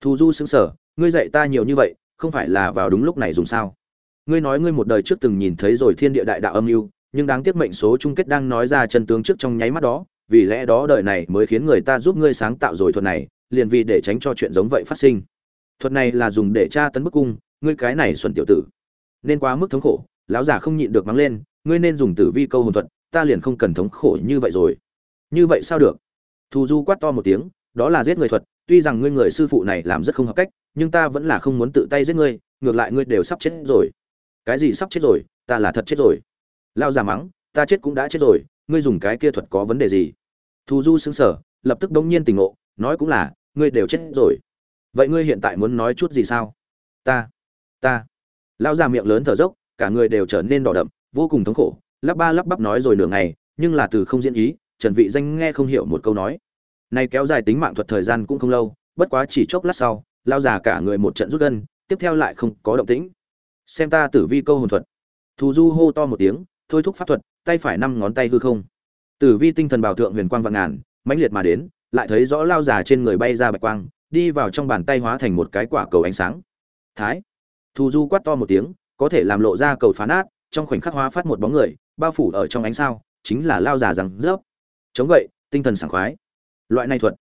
Thù du xứng sở ngươi dạy ta nhiều như vậy, không phải là vào đúng lúc này dùng sao? Ngươi nói ngươi một đời trước từng nhìn thấy rồi thiên địa đại đạo âm mưu nhưng đáng tiếc mệnh số chung kết đang nói ra chân tướng trước trong nháy mắt đó, vì lẽ đó đời này mới khiến người ta giúp ngươi sáng tạo rồi thuật này, liền vì để tránh cho chuyện giống vậy phát sinh. Thuật này là dùng để tra tấn bức cung, ngươi cái này xuẩn tiểu tử. Nên quá mức thống khổ, lão già không nhịn được mắng lên, ngươi nên dùng tử vi câu hồn thuật, ta liền không cần thống khổ như vậy rồi. Như vậy sao được? Thù du quát to một tiếng, đó là giết người thuật, tuy rằng ngươi người sư phụ này làm rất không hợp cách, nhưng ta vẫn là không muốn tự tay giết ngươi, ngược lại ngươi đều sắp chết rồi. Cái gì sắp chết rồi, ta là thật chết rồi lao già mắng, ta chết cũng đã chết rồi, ngươi dùng cái kia thuật có vấn đề gì? Thù du xứng sở lập tức đống nhiên tình ngộ, nói cũng là, ngươi đều chết rồi. Vậy ngươi hiện tại muốn nói chút gì sao? Ta ta. Lao già miệng lớn thở dốc, cả người đều trở nên đỏ đậm, vô cùng thống khổ. Lắp ba lắp bắp nói rồi nửa ngày, nhưng là từ không diễn ý, trần vị danh nghe không hiểu một câu nói. Này kéo dài tính mạng thuật thời gian cũng không lâu, bất quá chỉ chốc lát sau, lao già cả người một trận rút gân, tiếp theo lại không có động tĩnh. Xem ta tử vi câu hồn thuật. Thù du hô to một tiếng thôi thúc pháp thuật, tay phải năm ngón tay hư không. Tử vi tinh thần bảo thượng huyền quang vạn ngàn, mãnh liệt mà đến, lại thấy rõ lao già trên người bay ra bạch quang, đi vào trong bàn tay hóa thành một cái quả cầu ánh sáng. Thái. Thù du quát to một tiếng, có thể làm lộ ra cầu phá nát, trong khoảnh khắc hóa phát một bóng người, bao phủ ở trong ánh sao, chính là lao già rằng rớp. Chống gậy, tinh thần sảng khoái. Loại này thuật,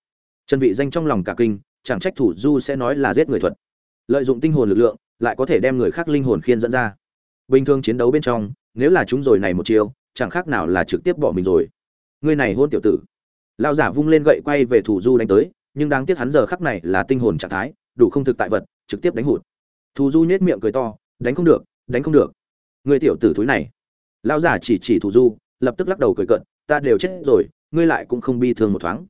chân vị danh trong lòng cả kinh, chẳng trách thủ du sẽ nói là giết người thuật. Lợi dụng tinh hồn lực lượng, lại có thể đem người khác linh hồn khiên dẫn ra bình thường chiến đấu bên trong, nếu là chúng rồi này một chiều chẳng khác nào là trực tiếp bỏ mình rồi. Ngươi này hôn tiểu tử. Lao giả vung lên gậy quay về thủ du đánh tới, nhưng đáng tiếc hắn giờ khắc này là tinh hồn trạng thái, đủ không thực tại vật, trực tiếp đánh hụt. Thủ du nhếch miệng cười to, đánh không được, đánh không được. Người tiểu tử thúi này. Lao giả chỉ chỉ thủ du, lập tức lắc đầu cười cận ta đều chết rồi, ngươi lại cũng không bi thương một thoáng.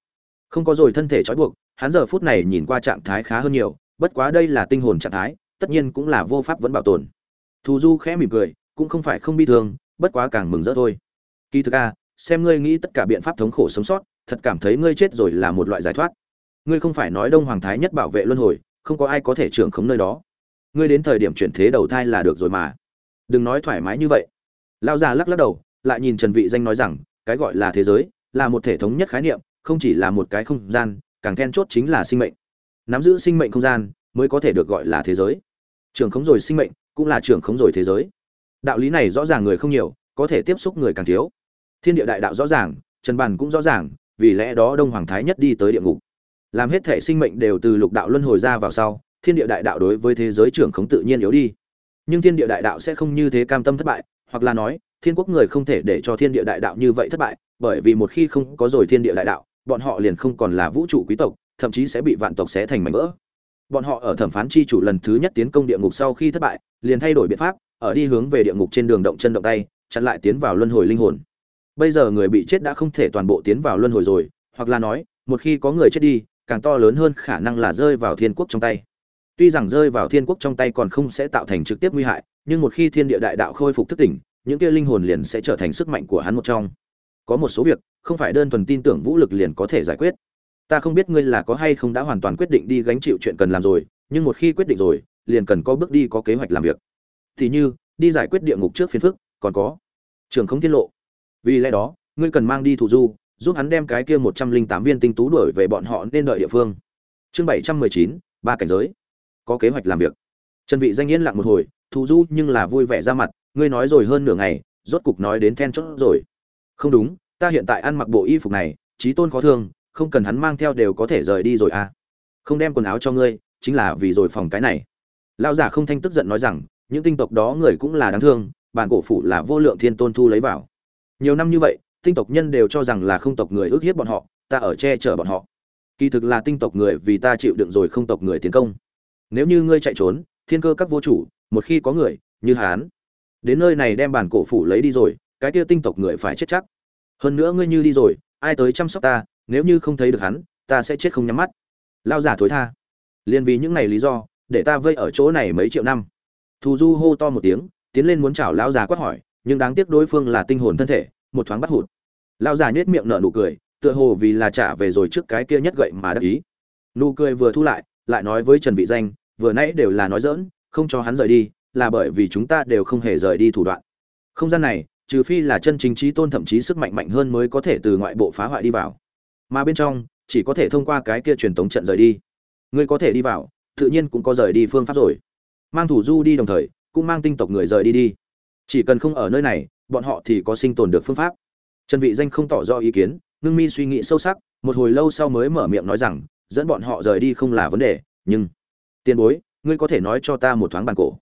Không có rồi thân thể trói buộc, hắn giờ phút này nhìn qua trạng thái khá hơn nhiều, bất quá đây là tinh hồn trạng thái, tất nhiên cũng là vô pháp vẫn bảo tồn thù du khẽ mỉm cười, cũng không phải không bi thương, bất quá càng mừng rỡ thôi. Kỳ thực a xem ngươi nghĩ tất cả biện pháp thống khổ sống sót, thật cảm thấy ngươi chết rồi là một loại giải thoát. Ngươi không phải nói đông hoàng thái nhất bảo vệ luân hồi, không có ai có thể trưởng khống nơi đó. Ngươi đến thời điểm chuyển thế đầu thai là được rồi mà. Đừng nói thoải mái như vậy. Lao già lắc lắc đầu, lại nhìn trần vị danh nói rằng, cái gọi là thế giới, là một thể thống nhất khái niệm, không chỉ là một cái không gian, càng then chốt chính là sinh mệnh. Nắm giữ sinh mệnh không gian, mới có thể được gọi là thế giới. Trường khống rồi sinh mệnh cũng là trưởng khống rồi thế giới. Đạo lý này rõ ràng người không nhiều, có thể tiếp xúc người càng thiếu. Thiên địa đại đạo rõ ràng, trần bàn cũng rõ ràng, vì lẽ đó đông hoàng thái nhất đi tới địa ngục. Làm hết thể sinh mệnh đều từ lục đạo luân hồi ra vào sau, thiên địa đại đạo đối với thế giới trưởng khống tự nhiên yếu đi. Nhưng thiên địa đại đạo sẽ không như thế cam tâm thất bại, hoặc là nói, thiên quốc người không thể để cho thiên địa đại đạo như vậy thất bại, bởi vì một khi không có rồi thiên địa đại đạo, bọn họ liền không còn là vũ trụ quý tộc, thậm chí sẽ bị vạn tộc xé thành mảnh vỡ bọn họ ở thẩm phán chi chủ lần thứ nhất tiến công địa ngục sau khi thất bại, liền thay đổi biện pháp, ở đi hướng về địa ngục trên đường động chân động tay, chặn lại tiến vào luân hồi linh hồn. Bây giờ người bị chết đã không thể toàn bộ tiến vào luân hồi rồi, hoặc là nói, một khi có người chết đi, càng to lớn hơn khả năng là rơi vào thiên quốc trong tay. Tuy rằng rơi vào thiên quốc trong tay còn không sẽ tạo thành trực tiếp nguy hại, nhưng một khi thiên địa đại đạo khôi phục thức tỉnh, những kia linh hồn liền sẽ trở thành sức mạnh của hắn một trong. Có một số việc, không phải đơn thuần tin tưởng vũ lực liền có thể giải quyết ta không biết ngươi là có hay không đã hoàn toàn quyết định đi gánh chịu chuyện cần làm rồi, nhưng một khi quyết định rồi, liền cần có bước đi, có kế hoạch làm việc. Thì như, đi giải quyết địa ngục trước phiền phức, còn có. Trường không tiết lộ. Vì lẽ đó, ngươi cần mang đi thủ du, giúp hắn đem cái kia một trăm linh tám viên tinh tú đuổi về bọn họ nên đợi địa phương. Chương bảy trăm mười chín, ba cảnh giới. Có kế hoạch làm việc. Trần vị danh yên lặng một hồi, thủ du nhưng là vui vẻ ra mặt, ngươi nói rồi hơn nửa ngày, rốt cục nói đến then chốt rồi. Không đúng, ta hiện tại ăn mặc bộ y phục này trí tôn khó thương không cần hắn mang theo đều có thể rời đi rồi à. Không đem quần áo cho ngươi, chính là vì rồi phòng cái này. Lao giả không thanh tức giận nói rằng, những tinh tộc đó người cũng là đáng thương, bản cổ phủ là vô lượng thiên tôn thu lấy vào. Nhiều năm như vậy, tinh tộc nhân đều cho rằng là không tộc người ước hiếp bọn họ, ta ở che chở bọn họ. Kỳ thực là tinh tộc người vì ta chịu đựng rồi không tộc người tiến công. Nếu như ngươi chạy trốn, thiên cơ các vô chủ, một khi có người, như hán đến nơi này đem bản cổ phủ lấy đi rồi, cái kia tinh tộc người phải chết chắc. Hơn nữa ngươi như đi rồi, ai tới chăm sóc ta nếu như không thấy được hắn, ta sẽ chết không nhắm mắt. Lao giả thối tha. Liền vì những này lý do, để ta vây ở chỗ này mấy triệu năm. Thù du hô to một tiếng, tiến lên muốn chảo lao già quát hỏi, nhưng đáng tiếc đối phương là tinh hồn thân thể, một thoáng bắt hụt. Lao già nhếch miệng nở nụ cười, tựa hồ vì là trả về rồi trước cái kia nhất gậy mà đắc ý. Nụ cười vừa thu lại lại nói với trần vị danh, vừa nãy đều là nói dỡn không cho hắn rời đi, là bởi vì chúng ta đều không hề rời đi thủ đoạn. Không gian này, trừ phi là chân chính trí tôn thậm chí sức mạnh mạnh hơn mới có thể từ ngoại bộ phá hoại đi vào mà bên trong, chỉ có thể thông qua cái kia truyền tống trận rời đi. Ngươi có thể đi vào, tự nhiên cũng có rời đi phương pháp rồi. Mang thủ du đi đồng thời, cũng mang tinh tộc người rời đi đi. Chỉ cần không ở nơi này, bọn họ thì có sinh tồn được phương pháp. Trần vị danh không tỏ rõ ý kiến, ngưng mi suy nghĩ sâu sắc, một hồi lâu sau mới mở miệng nói rằng, dẫn bọn họ rời đi không là vấn đề, nhưng, tiền bối, ngươi có thể nói cho ta một thoáng bàn cổ.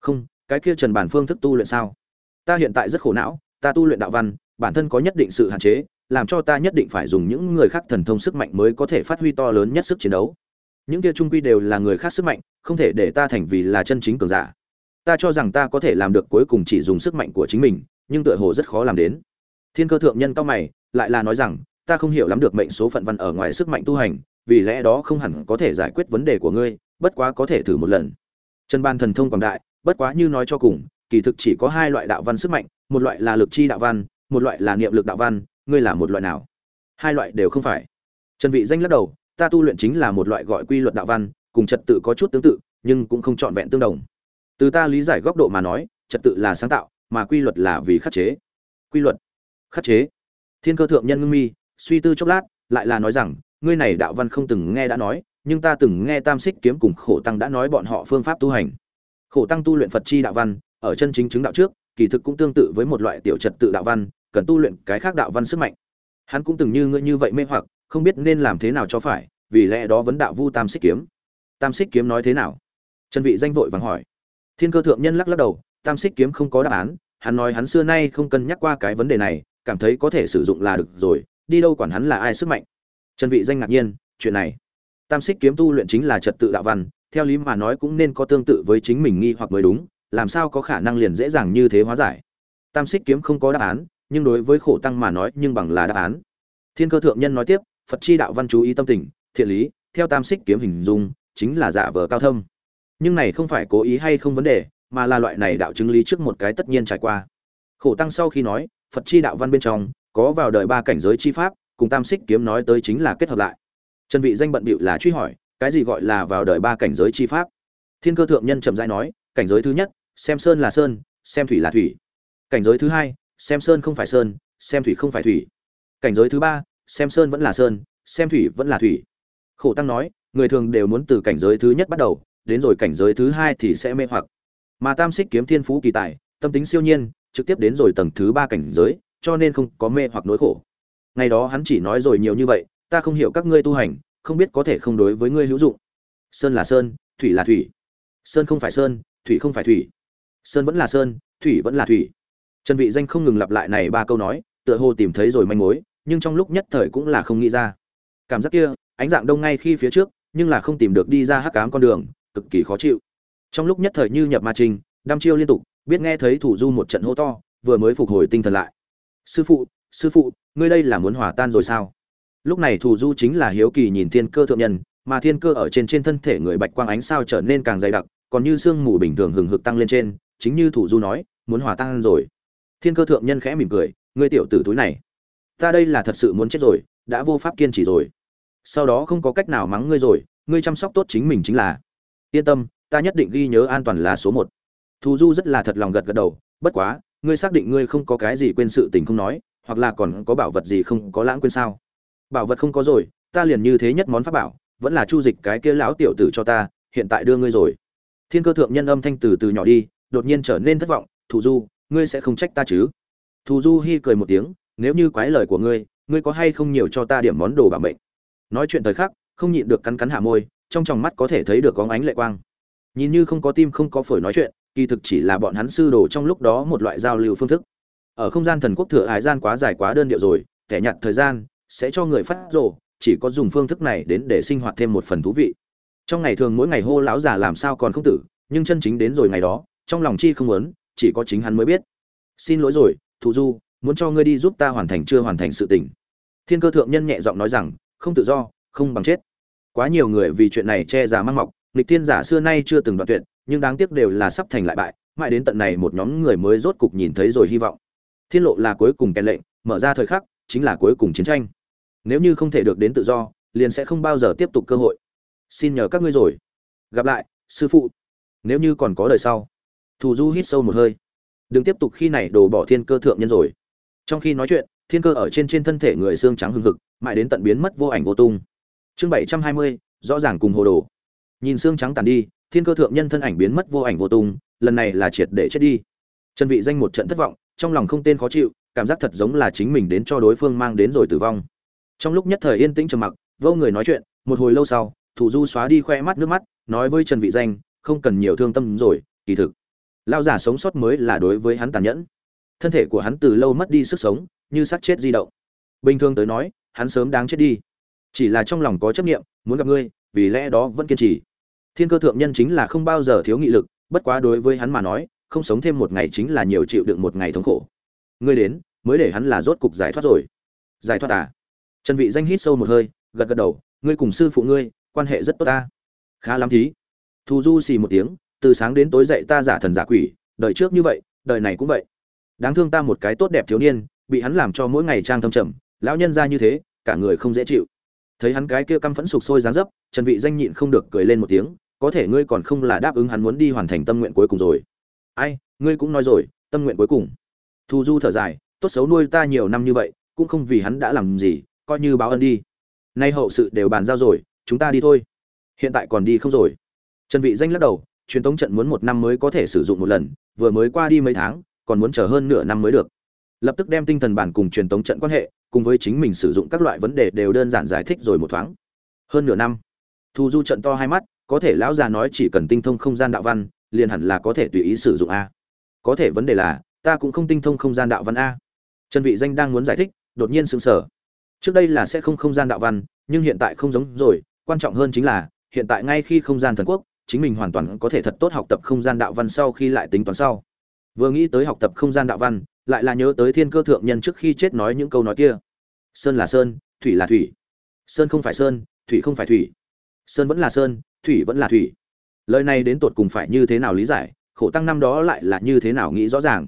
Không, cái kia trần bản phương thức tu luyện sao? Ta hiện tại rất khổ não, ta tu luyện đạo văn, bản thân có nhất định sự hạn chế làm cho ta nhất định phải dùng những người khác thần thông sức mạnh mới có thể phát huy to lớn nhất sức chiến đấu. Những kia trung quy đều là người khác sức mạnh, không thể để ta thành vì là chân chính cường giả. Ta cho rằng ta có thể làm được cuối cùng chỉ dùng sức mạnh của chính mình, nhưng tựa hồ rất khó làm đến. Thiên cơ thượng nhân cao mày, lại là nói rằng, ta không hiểu lắm được mệnh số phận văn ở ngoài sức mạnh tu hành, vì lẽ đó không hẳn có thể giải quyết vấn đề của ngươi, bất quá có thể thử một lần. Chân ban thần thông quảng đại, bất quá như nói cho cùng, kỳ thực chỉ có hai loại đạo văn sức mạnh, một loại là lực chi đạo văn, một loại là niệm lực đạo văn ngươi là một loại nào? Hai loại đều không phải. Trần vị danh lắc đầu, ta tu luyện chính là một loại gọi quy luật đạo văn, cùng trật tự có chút tương tự, nhưng cũng không trọn vẹn tương đồng. Từ ta lý giải góc độ mà nói, trật tự là sáng tạo, mà quy luật là vì khắc chế. Quy luật. Khắc chế. Thiên cơ thượng nhân ngưng mi, suy tư chốc lát, lại là nói rằng, ngươi này đạo văn không từng nghe đã nói, nhưng ta từng nghe tam xích kiếm cùng khổ tăng đã nói bọn họ phương pháp tu hành. Khổ tăng tu luyện phật chi đạo văn, ở chân chính chứng đạo trước, kỳ thực cũng tương tự với một loại tiểu trật tự đạo văn cần tu luyện cái khác đạo văn sức mạnh. Hắn cũng từng như ngươi như vậy mê hoặc, không biết nên làm thế nào cho phải, vì lẽ đó vấn đạo vu tam xích kiếm. Tam xích kiếm nói thế nào? Trần vị danh vội vàng hỏi. Thiên cơ thượng nhân lắc lắc đầu, tam xích kiếm không có đáp án, hắn nói hắn xưa nay không cân nhắc qua cái vấn đề này, cảm thấy có thể sử dụng là được rồi, đi đâu quản hắn là ai sức mạnh. Trần vị danh ngạc nhiên, chuyện này. Tam xích kiếm tu luyện chính là trật tự đạo văn, theo lý mà nói cũng nên có tương tự với chính mình nghi hoặc mới đúng, làm sao có khả năng liền dễ dàng như thế hóa giải. Tam xích kiếm không có đáp án nhưng đối với khổ tăng mà nói nhưng bằng là đáp án. Thiên cơ thượng nhân nói tiếp, phật chi đạo văn chú ý tâm tình, thiện lý, theo tam xích kiếm hình dung, chính là giả vờ cao thâm. Nhưng này không phải cố ý hay không vấn đề, mà là loại này đạo chứng lý trước một cái tất nhiên trải qua. Khổ tăng sau khi nói, phật chi đạo văn bên trong, có vào đời ba cảnh giới chi pháp, cùng tam xích kiếm nói tới chính là kết hợp lại. Trần vị danh bận bịu là truy hỏi, cái gì gọi là vào đời ba cảnh giới chi pháp? Thiên cơ thượng nhân trầm rãi nói, cảnh giới thứ nhất, xem sơn là sơn, xem thủy là thủy. Cảnh giới thứ hai xem sơn không phải sơn, xem thủy không phải thủy. Cảnh giới thứ ba, xem sơn vẫn là sơn, xem thủy vẫn là thủy. Khổ tăng nói, người thường đều muốn từ cảnh giới thứ nhất bắt đầu, đến rồi cảnh giới thứ hai thì sẽ mê hoặc. Mà tam xích kiếm thiên phú kỳ tài, tâm tính siêu nhiên, trực tiếp đến rồi tầng thứ ba cảnh giới, cho nên không có mê hoặc nỗi khổ. Ngày đó hắn chỉ nói rồi nhiều như vậy, ta không hiểu các ngươi tu hành, không biết có thể không đối với ngươi hữu dụng. Sơn là sơn, thủy là thủy. Sơn không phải sơn, thủy không phải thủy. Sơn vẫn là sơn, thủy vẫn là thủy trần vị danh không ngừng lặp lại này ba câu nói, tựa hồ tìm thấy rồi manh mối, nhưng trong lúc nhất thời cũng là không nghĩ ra. Cảm giác kia, ánh dạng đông ngay khi phía trước, nhưng là không tìm được đi ra hắc ám con đường, cực kỳ khó chịu. Trong lúc nhất thời như nhập ma trình, đăm chiêu liên tục, biết nghe thấy thủ du một trận hô to, vừa mới phục hồi tinh thần lại. Sư phụ sư phụ, ngươi đây là muốn hòa tan rồi sao? Lúc này thủ du chính là hiếu kỳ nhìn thiên cơ thượng nhân, mà thiên cơ ở trên trên thân thể người bạch quang ánh sao trở nên càng dày đặc, còn như sương mù bình thường hừng hực tăng lên trên, chính như thủ du nói, muốn hòa tan rồi thiên cơ thượng nhân khẽ mỉm cười, ngươi tiểu tử túi này, ta đây là thật sự muốn chết rồi, đã vô pháp kiên trì rồi. Sau đó không có cách nào mắng ngươi rồi, ngươi chăm sóc tốt chính mình chính là. Yên tâm, ta nhất định ghi nhớ an toàn là số một. Thù du rất là thật lòng gật gật đầu, bất quá, ngươi xác định ngươi không có cái gì quên sự tình không nói, hoặc là còn có bảo vật gì không có lãng quên sao? Bảo vật không có rồi, ta liền như thế nhất món pháp bảo, vẫn là chu dịch cái kia lão tiểu tử cho ta, hiện tại đưa ngươi rồi. Thiên cơ thượng nhân âm thanh từ từ nhỏ đi, đột nhiên trở nên thất vọng thù du ngươi sẽ không trách ta chứ? Thù du hi cười một tiếng, nếu như quái lời của ngươi ngươi có hay không nhiều cho ta điểm món đồ bảo mệnh? Nói chuyện thời khắc, không nhịn được cắn cắn hạ môi, trong tròng mắt có thể thấy được có ánh lệ quang. Nhìn như không có tim không có phổi nói chuyện, kỳ thực chỉ là bọn hắn sư đồ trong lúc đó một loại giao lưu phương thức. Ở không gian thần quốc thừa hải gian quá dài quá đơn điệu rồi, kẻ nhặt thời gian, sẽ cho người phát rộ chỉ có dùng phương thức này đến để sinh hoạt thêm một phần thú vị. Trong ngày thường mỗi ngày hô lão già làm sao còn không tử, nhưng chân chính đến rồi ngày đó, trong lòng chi không muốn chỉ có chính hắn mới biết. Xin lỗi rồi, thụ du, muốn cho ngươi đi giúp ta hoàn thành chưa hoàn thành sự tình. Thiên cơ thượng nhân nhẹ giọng nói rằng, không tự do, không bằng chết. Quá nhiều người vì chuyện này che giả mang mọc, nghịch thiên giả xưa nay chưa từng đoạn tuyệt, nhưng đáng tiếc đều là sắp thành lại bại, mãi đến tận này một nhóm người mới rốt cục nhìn thấy rồi hy vọng. Thiên lộ là cuối cùng kèn lệnh, mở ra thời khắc, chính là cuối cùng chiến tranh. Nếu như không thể được đến tự do, liền sẽ không bao giờ tiếp tục cơ hội. Xin nhờ các ngươi rồi. Gặp lại, sư phụ. Nếu như còn có đời sau thù du hít sâu một hơi. Đừng tiếp tục khi này đổ bỏ thiên cơ thượng nhân rồi. Trong khi nói chuyện, thiên cơ ở trên trên thân thể người xương trắng hưng hực, mãi đến tận biến mất vô ảnh vô tung. Chương bảy trăm hai mươi, rõ ràng cùng hồ đồ. Nhìn xương trắng tàn đi, thiên cơ thượng nhân thân ảnh biến mất vô ảnh vô tung, lần này là triệt để chết đi. Trần vị danh một trận thất vọng, trong lòng không tên khó chịu, cảm giác thật giống là chính mình đến cho đối phương mang đến rồi tử vong. Trong lúc nhất thời yên tĩnh trầm mặc, vô người nói chuyện, một hồi lâu sau thủ du xóa đi khoe mắt nước mắt, nói với trần vị danh, không cần nhiều thương tâm rồi, kỳ thực lao giả sống sót mới là đối với hắn tàn nhẫn. Thân thể của hắn từ lâu mất đi sức sống, như xác chết di động. Bình thường tới nói, hắn sớm đáng chết đi. Chỉ là trong lòng có chấp nghiệm muốn gặp ngươi, vì lẽ đó vẫn kiên trì. Thiên cơ thượng nhân chính là không bao giờ thiếu nghị lực, bất quá đối với hắn mà nói, không sống thêm một ngày chính là nhiều chịu đựng một ngày thống khổ. Ngươi đến, mới để hắn là rốt cục giải thoát rồi. Giải thoát à? Trần vị danh hít sâu một hơi, gật gật đầu, ngươi cùng sư phụ ngươi, quan hệ rất tốt ta. Khá lắm thí. Thù du xì một tiếng từ sáng đến tối dậy ta giả thần giả quỷ, đời trước như vậy, đời này cũng vậy. Đáng thương ta một cái tốt đẹp thiếu niên, bị hắn làm cho mỗi ngày trang thâm trầm, lão nhân ra như thế, cả người không dễ chịu. Thấy hắn cái kia căm phẫn sục sôi dáng dấp, trần vị danh nhịn không được cười lên một tiếng, có thể ngươi còn không là đáp ứng hắn muốn đi hoàn thành tâm nguyện cuối cùng rồi. Ai, ngươi cũng nói rồi, tâm nguyện cuối cùng. Thu du thở dài, tốt xấu nuôi ta nhiều năm như vậy, cũng không vì hắn đã làm gì, coi như báo ân đi. Nay hậu sự đều bàn giao rồi, chúng ta đi thôi. Hiện tại còn đi không rồi. Trần vị danh lắc đầu truyền tống trận muốn một năm mới có thể sử dụng một lần, vừa mới qua đi mấy tháng, còn muốn chờ hơn nửa năm mới được. Lập tức đem tinh thần bản cùng truyền tống trận quan hệ, cùng với chính mình sử dụng các loại vấn đề đều đơn giản giải thích rồi một thoáng. Hơn nửa năm. Thu du trận to hai mắt, có thể lão già nói chỉ cần tinh thông không gian đạo văn, liền hẳn là có thể tùy ý sử dụng a. Có thể vấn đề là, ta cũng không tinh thông không gian đạo văn a. Trần vị danh đang muốn giải thích, đột nhiên sững sờ. Trước đây là sẽ không không gian đạo văn, nhưng hiện tại không giống rồi, quan trọng hơn chính là, hiện tại ngay khi không gian thần quốc chính mình hoàn toàn có thể thật tốt học tập không gian đạo văn sau khi lại tính toán sau. Vừa nghĩ tới học tập không gian đạo văn, lại là nhớ tới thiên cơ thượng nhân trước khi chết nói những câu nói kia. Sơn là sơn, thủy là thủy. Sơn không phải sơn, thủy không phải thủy. Sơn vẫn là sơn, thủy vẫn là thủy. Lời này đến tột cùng phải như thế nào lý giải, khổ tăng năm đó lại là như thế nào nghĩ rõ ràng.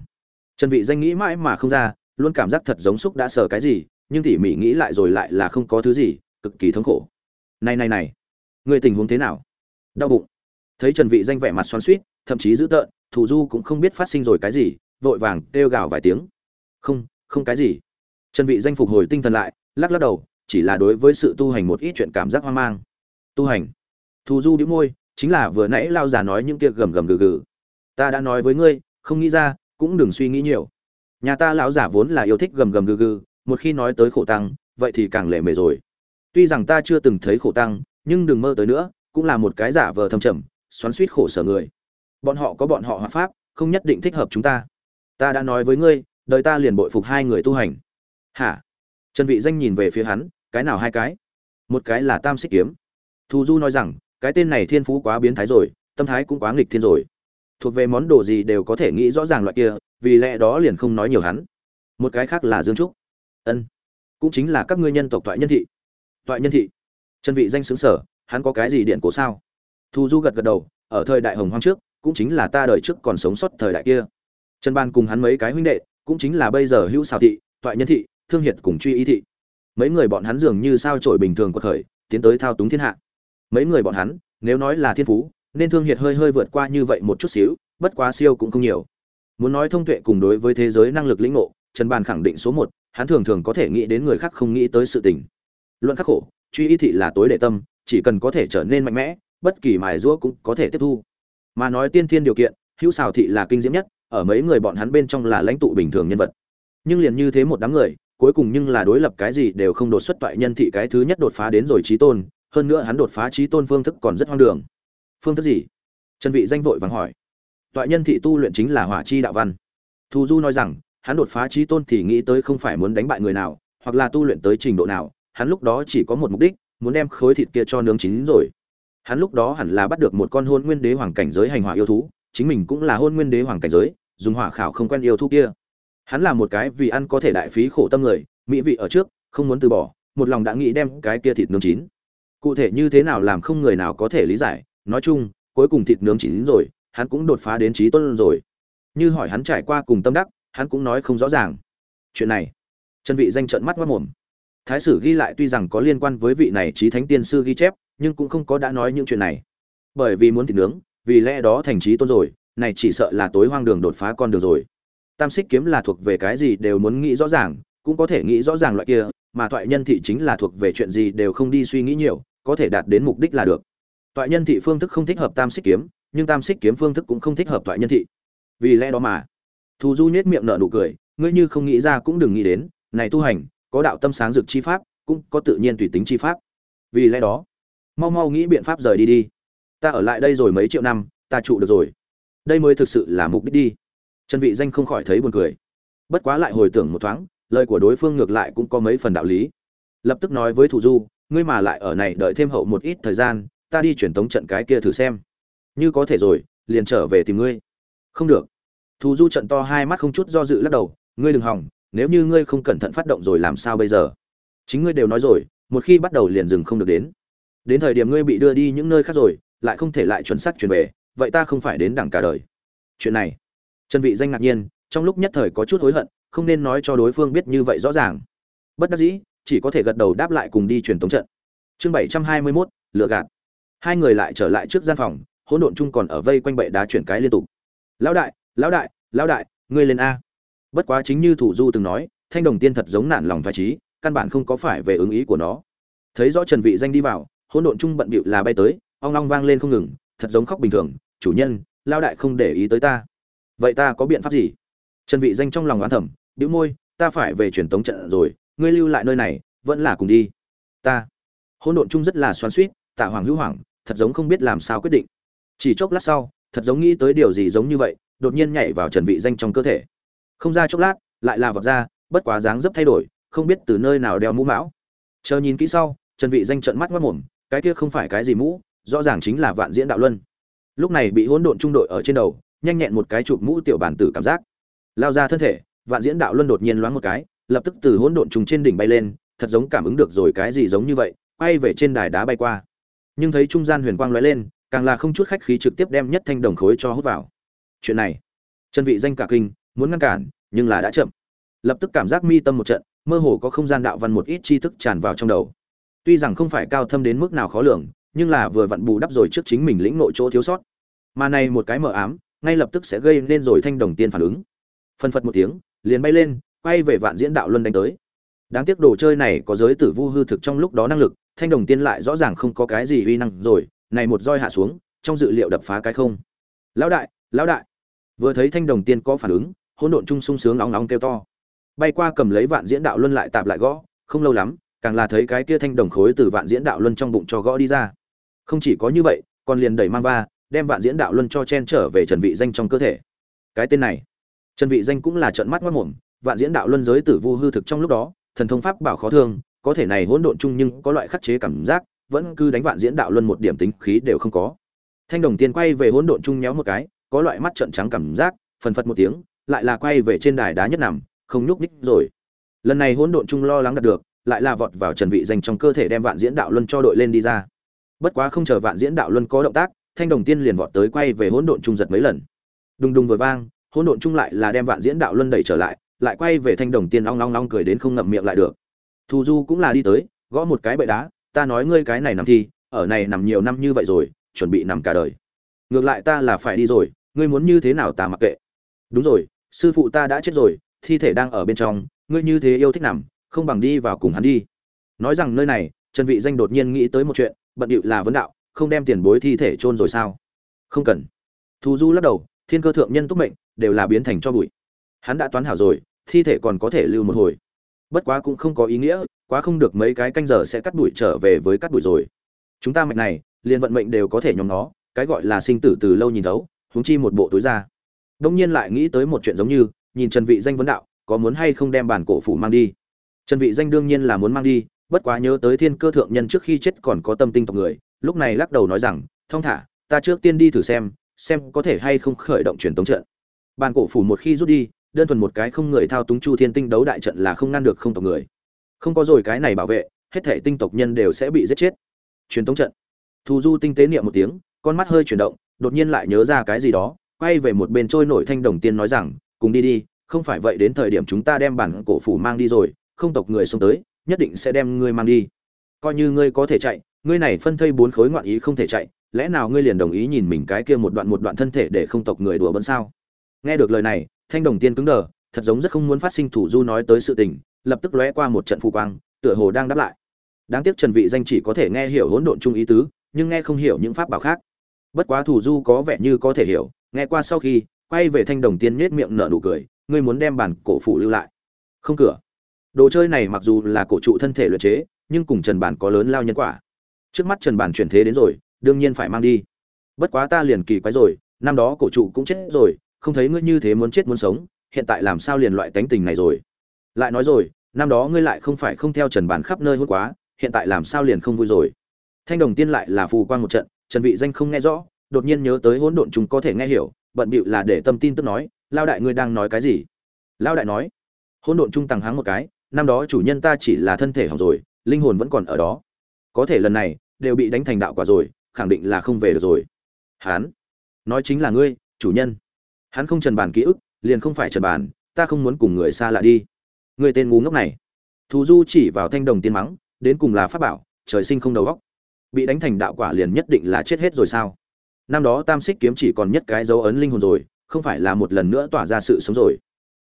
Trần vị danh nghĩ mãi mà không ra, luôn cảm giác thật giống xúc đã sờ cái gì, nhưng tỉ mỉ nghĩ lại rồi lại là không có thứ gì, cực kỳ thống khổ. Này này này, người tình huống thế nào? Đau bụng thấy trần vị danh vẻ mặt xoắn xuýt, thậm chí dữ tợn thủ du cũng không biết phát sinh rồi cái gì, vội vàng kêu gào vài tiếng. Không không cái gì. Trần vị danh phục hồi tinh thần lại, lắc lắc đầu, chỉ là đối với sự tu hành một ít chuyện cảm giác hoang mang. Tu hành? Thủ du bĩu môi, chính là vừa nãy lao già nói những kia gầm gầm gừ gừ. Ta đã nói với ngươi, không nghĩ ra, cũng đừng suy nghĩ nhiều. Nhà ta lão giả vốn là yêu thích gầm gầm gừ gừ, một khi nói tới khổ tăng, vậy thì càng lệ mề rồi. Tuy rằng ta chưa từng thấy khổ tăng, nhưng đừng mơ tới nữa, cũng là một cái giả vờ thâm trầm xoắn suýt khổ sở người. Bọn họ có bọn họ hoạt pháp, không nhất định thích hợp chúng ta. Ta đã nói với ngươi, đời ta liền bội phục hai người tu hành. Hả? Trần vị danh nhìn về phía hắn, cái nào hai cái? Một cái là tam xích kiếm. Thu du nói rằng, cái tên này thiên phú quá biến thái rồi, tâm thái cũng quá nghịch thiên rồi. Thuộc về món đồ gì đều có thể nghĩ rõ ràng loại kia, vì lẽ đó liền không nói nhiều hắn. Một cái khác là dương trúc. Ân. Cũng chính là các ngươi nhân tộc toại nhân thị. Toại nhân thị. Trần vị danh xứng sở hắn có cái gì điện cố sao? Thu du gật gật đầu, ở thời đại hồng hoang trước, cũng chính là ta đời trước còn sống sót thời đại kia. Trần ban cùng hắn mấy cái huynh đệ, cũng chính là bây giờ hữu Sào thị, toại nhân thị, thương hiệt cùng truy ý thị. Mấy người bọn hắn dường như sao trổi bình thường của khởi tiến tới thao túng thiên hạ. Mấy người bọn hắn, nếu nói là thiên phú, nên thương hiệt hơi hơi vượt qua như vậy một chút xíu, bất quá siêu cũng không nhiều. Muốn nói thông tuệ cùng đối với thế giới năng lực lĩnh ngộ, trần Ban khẳng định số một, hắn thường thường có thể nghĩ đến người khác không nghĩ tới sự tình. Luận khắc khổ, truy y thị là tối đệ tâm, chỉ cần có thể trở nên mạnh mẽ bất kỳ mài giũa cũng có thể tiếp thu. Mà nói tiên thiên điều kiện, hữu xào thị là kinh diễm nhất, ở mấy người bọn hắn bên trong là lãnh tụ bình thường nhân vật. Nhưng liền như thế một đám người, cuối cùng nhưng là đối lập cái gì đều không đột xuất toại nhân thị cái thứ nhất đột phá đến rồi trí tôn, hơn nữa hắn đột phá trí tôn phương thức còn rất hoang đường. Phương thức gì? Trần vị danh vội vàng hỏi. Toại nhân thị tu luyện chính là hỏa chi đạo văn. Thu du nói rằng, hắn đột phá trí tôn thì nghĩ tới không phải muốn đánh bại người nào, hoặc là tu luyện tới trình độ nào, hắn lúc đó chỉ có một mục đích, muốn đem khối thịt kia cho nướng chín rồi hắn lúc đó hẳn là bắt được một con hôn nguyên đế hoàng cảnh giới hành hỏa yêu thú, chính mình cũng là hôn nguyên đế hoàng cảnh giới, dùng hỏa khảo không quen yêu thú kia. Hắn là một cái vì ăn có thể đại phí khổ tâm người, mỹ vị ở trước, không muốn từ bỏ, một lòng đã nghĩ đem cái kia thịt nướng chín. Cụ thể như thế nào làm không người nào có thể lý giải, nói chung, cuối cùng thịt nướng chín rồi, hắn cũng đột phá đến trí tuân rồi. Như hỏi hắn trải qua cùng tâm đắc, hắn cũng nói không rõ ràng. Chuyện này chân vị danh trận mắt mất mồm. Thái sử ghi lại tuy rằng có liên quan với vị này trí thánh tiên sư ghi chép nhưng cũng không có đã nói những chuyện này. Bởi vì muốn thịt nướng, vì lẽ đó thành trí tôn rồi, này chỉ sợ là tối hoang đường đột phá con đường rồi. Tam xích kiếm là thuộc về cái gì đều muốn nghĩ rõ ràng, cũng có thể nghĩ rõ ràng loại kia, mà toại nhân thị chính là thuộc về chuyện gì đều không đi suy nghĩ nhiều, có thể đạt đến mục đích là được. Toại nhân thị phương thức không thích hợp tam xích kiếm, nhưng tam xích kiếm phương thức cũng không thích hợp toại nhân thị. Vì lẽ đó mà thù du nhếch miệng nở nụ cười, ngươi như không nghĩ ra cũng đừng nghĩ đến, này tu hành, có đạo tâm sáng dực chi pháp, cũng có tự nhiên tùy tính chi pháp. Vì lẽ đó mau mau nghĩ biện pháp rời đi đi. Ta ở lại đây rồi mấy triệu năm, ta trụ được rồi. Đây mới thực sự là mục đích đi. Trần vị danh không khỏi thấy buồn cười. Bất quá lại hồi tưởng một thoáng, lời của đối phương ngược lại cũng có mấy phần đạo lý. Lập tức nói với thủ du, ngươi mà lại ở này đợi thêm hậu một ít thời gian, ta đi chuyển tống trận cái kia thử xem. Như có thể rồi, liền trở về tìm ngươi. Không được. Thủ du trận to hai mắt không chút do dự lắc đầu, ngươi đừng hỏng, nếu như ngươi không cẩn thận phát động rồi làm sao bây giờ? Chính ngươi đều nói rồi, một khi bắt đầu liền dừng không được đến đến thời điểm ngươi bị đưa đi những nơi khác rồi lại không thể lại chuẩn xác chuyển về vậy ta không phải đến đẳng cả đời. Chuyện này trần vị danh ngạc nhiên trong lúc nhất thời có chút hối hận không nên nói cho đối phương biết như vậy rõ ràng. Bất đắc dĩ chỉ có thể gật đầu đáp lại cùng đi truyền tống trận. Chương 721, lựa gạt. Hai người lại trở lại trước gian phòng hỗn độn chung còn ở vây quanh bệ đá chuyển cái liên tục. Lão đại lão đại lão đại ngươi lên a. Bất quá chính như thủ du từng nói thanh đồng tiên thật giống nản lòng thoái trí căn bản không có phải về ứng ý của nó. Thấy rõ trần vị danh đi vào hỗn độn chung bận bịu là bay tới, ong ong vang lên không ngừng, thật giống khóc bình thường, chủ nhân, lao đại không để ý tới ta. Vậy ta có biện pháp gì? Trần vị danh trong lòng oán thầm, bĩu môi, ta phải về truyền tống trận rồi, ngươi lưu lại nơi này, vẫn là cùng đi. Ta. Hỗn độn chung rất là xoắn xuýt, tạ hoàng hữu hoàng thật giống không biết làm sao quyết định. Chỉ chốc lát sau, thật giống nghĩ tới điều gì giống như vậy, đột nhiên nhảy vào trần vị danh trong cơ thể. Không ra chốc lát, lại là vọt ra, bất quá dáng dấp thay đổi, không biết từ nơi nào đeo mũ mão. Chờ nhìn kỹ sau, trần vị danh trợn mắt mắt mồm cái kia không phải cái gì mũ, rõ ràng chính là vạn diễn đạo luân. Lúc này bị hỗn độn trung đội ở trên đầu, nhanh nhẹn một cái chụp mũ tiểu bản tử cảm giác. Lao ra thân thể, vạn diễn đạo luân đột nhiên loáng một cái, lập tức từ hỗn độn trùng trên đỉnh bay lên, thật giống cảm ứng được rồi cái gì giống như vậy, quay về trên đài đá bay qua. Nhưng thấy trung gian huyền quang lóe lên, càng là không chút khách khí trực tiếp đem nhất thanh đồng khối cho hút vào. Chuyện này, chân vị danh cả kinh, muốn ngăn cản, nhưng là đã chậm. Lập tức cảm giác mi tâm một trận, mơ hồ có không gian đạo văn một ít tri thức tràn vào trong đầu tuy rằng không phải cao thâm đến mức nào khó lường, nhưng là vừa vặn bù đắp rồi trước chính mình lĩnh nội chỗ thiếu sót. Mà này một cái mờ ám, ngay lập tức sẽ gây nên rồi thanh đồng tiên phản ứng. Phân phật một tiếng, liền bay lên, quay về vạn diễn đạo luân đánh tới. Đáng tiếc đồ chơi này có giới tử vu hư thực trong lúc đó năng lực, thanh đồng tiên lại rõ ràng không có cái gì uy năng rồi, này một roi hạ xuống, trong dự liệu đập phá cái không. Lão đại lão đại. Vừa thấy thanh đồng tiên có phản ứng, hỗn độn chung sung sướng nóng nóng kêu to. Bay qua cầm lấy vạn diễn đạo luân lại tạp lại gõ, không lâu lắm càng là thấy cái kia thanh đồng khối từ vạn diễn đạo luân trong bụng cho gõ đi ra. Không chỉ có như vậy, còn liền đẩy mang va, đem vạn diễn đạo luân cho chen trở về trần vị danh trong cơ thể. Cái tên này, trần vị danh cũng là trợn mắt mắt mồm, vạn diễn đạo luân giới tử vu hư thực trong lúc đó, thần thông pháp bảo khó thương, có thể này hỗn độn chung nhưng có loại khắc chế cảm giác, vẫn cứ đánh vạn diễn đạo luân một điểm tính khí đều không có. Thanh đồng tiên quay về hỗn độn chung nhéo một cái, có loại mắt trợn trắng cảm giác, phần phật một tiếng, lại là quay về trên đài đá nhất nằm, không nhúc nhích rồi. Lần này hỗn độn chung lo lắng đạt được lại là vọt vào trần vị danh trong cơ thể đem vạn diễn đạo luân cho đội lên đi ra. Bất quá không chờ vạn diễn đạo luân có động tác, thanh đồng tiên liền vọt tới quay về hỗn độn trung giật mấy lần. Đùng đùng vừa vang, hỗn độn trung lại là đem vạn diễn đạo luân đẩy trở lại lại quay về thanh đồng tiên long long long cười đến không ngậm miệng lại được. Thù du cũng là đi tới, gõ một cái bệ đá, ta nói ngươi cái này nằm thi, ở này nằm nhiều năm như vậy rồi, chuẩn bị nằm cả đời. Ngược lại ta là phải đi rồi, ngươi muốn như thế nào ta mặc kệ. Đúng rồi, sư phụ ta đã chết rồi, thi thể đang ở bên trong, ngươi như thế yêu thích nằm không bằng đi vào cùng hắn đi. Nói rằng nơi này, trần vị danh đột nhiên nghĩ tới một chuyện, bận điệu là vấn đạo, không đem tiền bối thi thể chôn rồi sao? Không cần. Thu du lắc đầu, thiên cơ thượng nhân túc mệnh, đều là biến thành cho bụi. Hắn đã toán hảo rồi, thi thể còn có thể lưu một hồi. Bất quá cũng không có ý nghĩa, quá không được mấy cái canh giờ sẽ cắt bụi trở về với cắt bụi rồi. Chúng ta mệnh này, liền vận mệnh đều có thể nhóm nó, cái gọi là sinh tử từ lâu nhìn thấu, huống chi một bộ túi ra. Đông nhiên lại nghĩ tới một chuyện giống như, nhìn trần vị danh vấn đạo, có muốn hay không đem bản cổ phủ mang đi? Trần vị danh đương nhiên là muốn mang đi, bất quá nhớ tới thiên cơ thượng nhân trước khi chết còn có tâm tinh tộc người, lúc này lắc đầu nói rằng, thông thả, ta trước tiên đi thử xem xem có thể hay không khởi động truyền tống trận. Bàn cổ phủ một khi rút đi, đơn thuần một cái không người thao túng chu thiên tinh đấu đại trận là không ngăn được không tộc người. Không có rồi cái này bảo vệ, hết thể tinh tộc nhân đều sẽ bị giết chết. Truyền tống trận. Thu du tinh tế niệm một tiếng, con mắt hơi chuyển động, đột nhiên lại nhớ ra cái gì đó, quay về một bên trôi nổi thanh đồng tiên nói rằng, cùng đi đi, không phải vậy đến thời điểm chúng ta đem bản cổ phủ mang đi rồi không tộc người xông tới, nhất định sẽ đem ngươi mang đi. Coi như ngươi có thể chạy, ngươi này phân thây bốn khối ngoạn ý không thể chạy, lẽ nào ngươi liền đồng ý nhìn mình cái kia một đoạn một đoạn thân thể để không tộc người đùa bỡn sao? Nghe được lời này, thanh đồng tiên cứng đờ, thật giống rất không muốn phát sinh thủ du nói tới sự tình, lập tức lóe qua một trận phù quang, tựa hồ đang đáp lại. Đáng tiếc trần vị danh chỉ có thể nghe hiểu hỗn độn trung ý tứ, nhưng nghe không hiểu những pháp bảo khác. Bất quá thủ du có vẻ như có thể hiểu, nghe qua sau khi, quay về thanh đồng tiên nhếch miệng nở nụ cười, ngươi muốn đem bản cổ phủ lưu lại. Không cửa đồ chơi này mặc dù là cổ trụ thân thể luyện chế, nhưng cùng trần bản có lớn lao nhân quả. Trước mắt trần bản chuyển thế đến rồi, đương nhiên phải mang đi. Bất quá ta liền kỳ quái rồi, năm đó cổ trụ cũng chết rồi, không thấy ngươi như thế muốn chết muốn sống, hiện tại làm sao liền loại tánh tình này rồi? Lại nói rồi, năm đó ngươi lại không phải không theo trần bản khắp nơi hốt quá, hiện tại làm sao liền không vui rồi? Thanh đồng tiên lại là phù quan một trận, trần vị danh không nghe rõ, đột nhiên nhớ tới hỗn độn chúng có thể nghe hiểu, bận bịu là để tâm tin tức nói, lao đại ngươi đang nói cái gì? Lao đại nói, hỗn độn trung tăng háng một cái năm đó chủ nhân ta chỉ là thân thể hỏng rồi, linh hồn vẫn còn ở đó. Có thể lần này, đều bị đánh thành đạo quả rồi, khẳng định là không về được rồi. Hán, nói chính là ngươi, chủ nhân. Hắn không trần bàn ký ức, liền không phải trần bàn ta không muốn cùng người xa lạ đi. Người tên ngu ngốc này. Thù du chỉ vào thanh đồng tiên mắng, đến cùng là pháp bảo, trời sinh không đầu góc bị đánh thành đạo quả liền nhất định là chết hết rồi sao? Năm đó tam xích kiếm chỉ còn nhất cái dấu ấn linh hồn rồi, không phải là một lần nữa tỏa ra sự sống rồi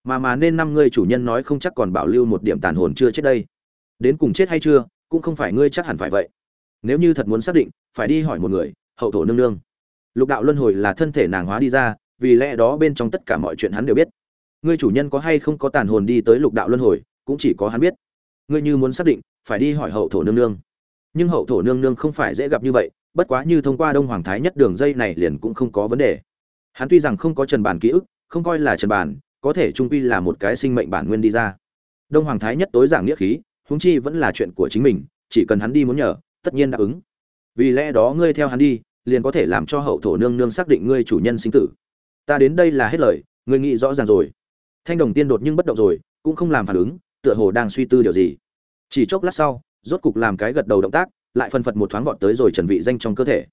mà mà nên năm ngươi chủ nhân nói không chắc còn bảo lưu một điểm tàn hồn chưa chết đây. Đến cùng chết hay chưa, cũng không phải ngươi chắc hẳn phải vậy. Nếu như thật muốn xác định, phải đi hỏi một người, hậu thổ nương nương. Lục đạo luân hồi là thân thể nàng hóa đi ra, vì lẽ đó bên trong tất cả mọi chuyện hắn đều biết. Ngươi chủ nhân có hay không có tàn hồn đi tới lục đạo luân hồi, cũng chỉ có hắn biết. Ngươi như muốn xác định, phải đi hỏi hậu thổ nương nương. Nhưng hậu thổ nương nương không phải dễ gặp như vậy, bất quá như thông qua đông hoàng thái nhất đường dây này liền cũng không có vấn đề. Hắn tuy rằng không có trần bản ký ức, không coi là trần bản có thể trung quy là một cái sinh mệnh bản nguyên đi ra. Đông hoàng thái nhất tối giảng nghĩa khí, huống chi vẫn là chuyện của chính mình, chỉ cần hắn đi muốn nhờ, tất nhiên đáp ứng. Vì lẽ đó ngươi theo hắn đi, liền có thể làm cho hậu thổ nương nương xác định ngươi chủ nhân sinh tử. Ta đến đây là hết lời, ngươi nghĩ rõ ràng rồi. Thanh đồng tiên đột nhưng bất động rồi, cũng không làm phản ứng, tựa hồ đang suy tư điều gì. Chỉ chốc lát sau, rốt cục làm cái gật đầu động tác, lại phân phật một thoáng vọt tới rồi trần vị danh trong cơ thể.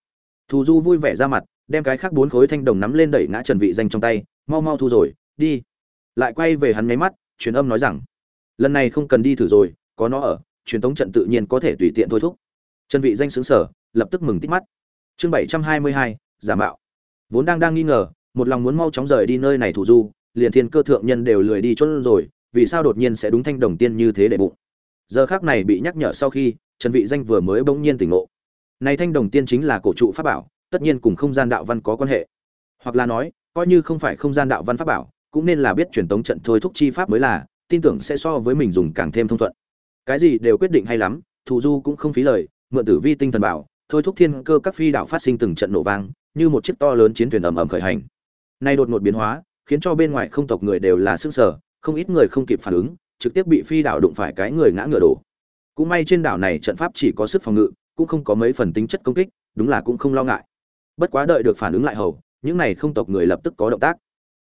Thù du vui vẻ ra mặt, đem cái khác bốn khối thanh đồng nắm lên đẩy ngã trần vị danh trong tay, mau mau thu rồi, đi lại quay về hắn nháy mắt truyền âm nói rằng lần này không cần đi thử rồi có nó ở truyền thống trận tự nhiên có thể tùy tiện thôi thúc. Chân vị danh sướng sở lập tức mừng tít mắt. Chương 722, giả mạo. Vốn đang đang nghi ngờ một lòng muốn mau chóng rời đi nơi này thủ du liền thiên cơ thượng nhân đều lười đi chốt rồi vì sao đột nhiên sẽ đúng thanh đồng tiên như thế để bụng? Giờ khác này bị nhắc nhở sau khi trần vị danh vừa mới bỗng nhiên tỉnh ngộ. Này thanh đồng tiên chính là cổ trụ pháp bảo tất nhiên cùng không gian đạo văn có quan hệ. Hoặc là nói coi như không phải không gian đạo văn pháp bảo cũng nên là biết truyền tống trận thôi, thúc chi pháp mới là, tin tưởng sẽ so với mình dùng càng thêm thông thuận. Cái gì đều quyết định hay lắm thủ du cũng không phí lời, mượn tử vi tinh thần bảo, thôi thúc thiên cơ các phi đạo phát sinh từng trận nổ vang, như một chiếc to lớn chiến thuyền ầm ầm khởi hành. Nay đột ngột biến hóa, khiến cho bên ngoài không tộc người đều là sức sở, không ít người không kịp phản ứng, trực tiếp bị phi đảo đụng phải cái người ngã ngựa đổ. Cũng may trên đảo này trận pháp chỉ có sức phòng ngự, cũng không có mấy phần tính chất công kích, đúng là cũng không lo ngại. Bất quá đợi được phản ứng lại hầu, những này không tộc người lập tức có động tác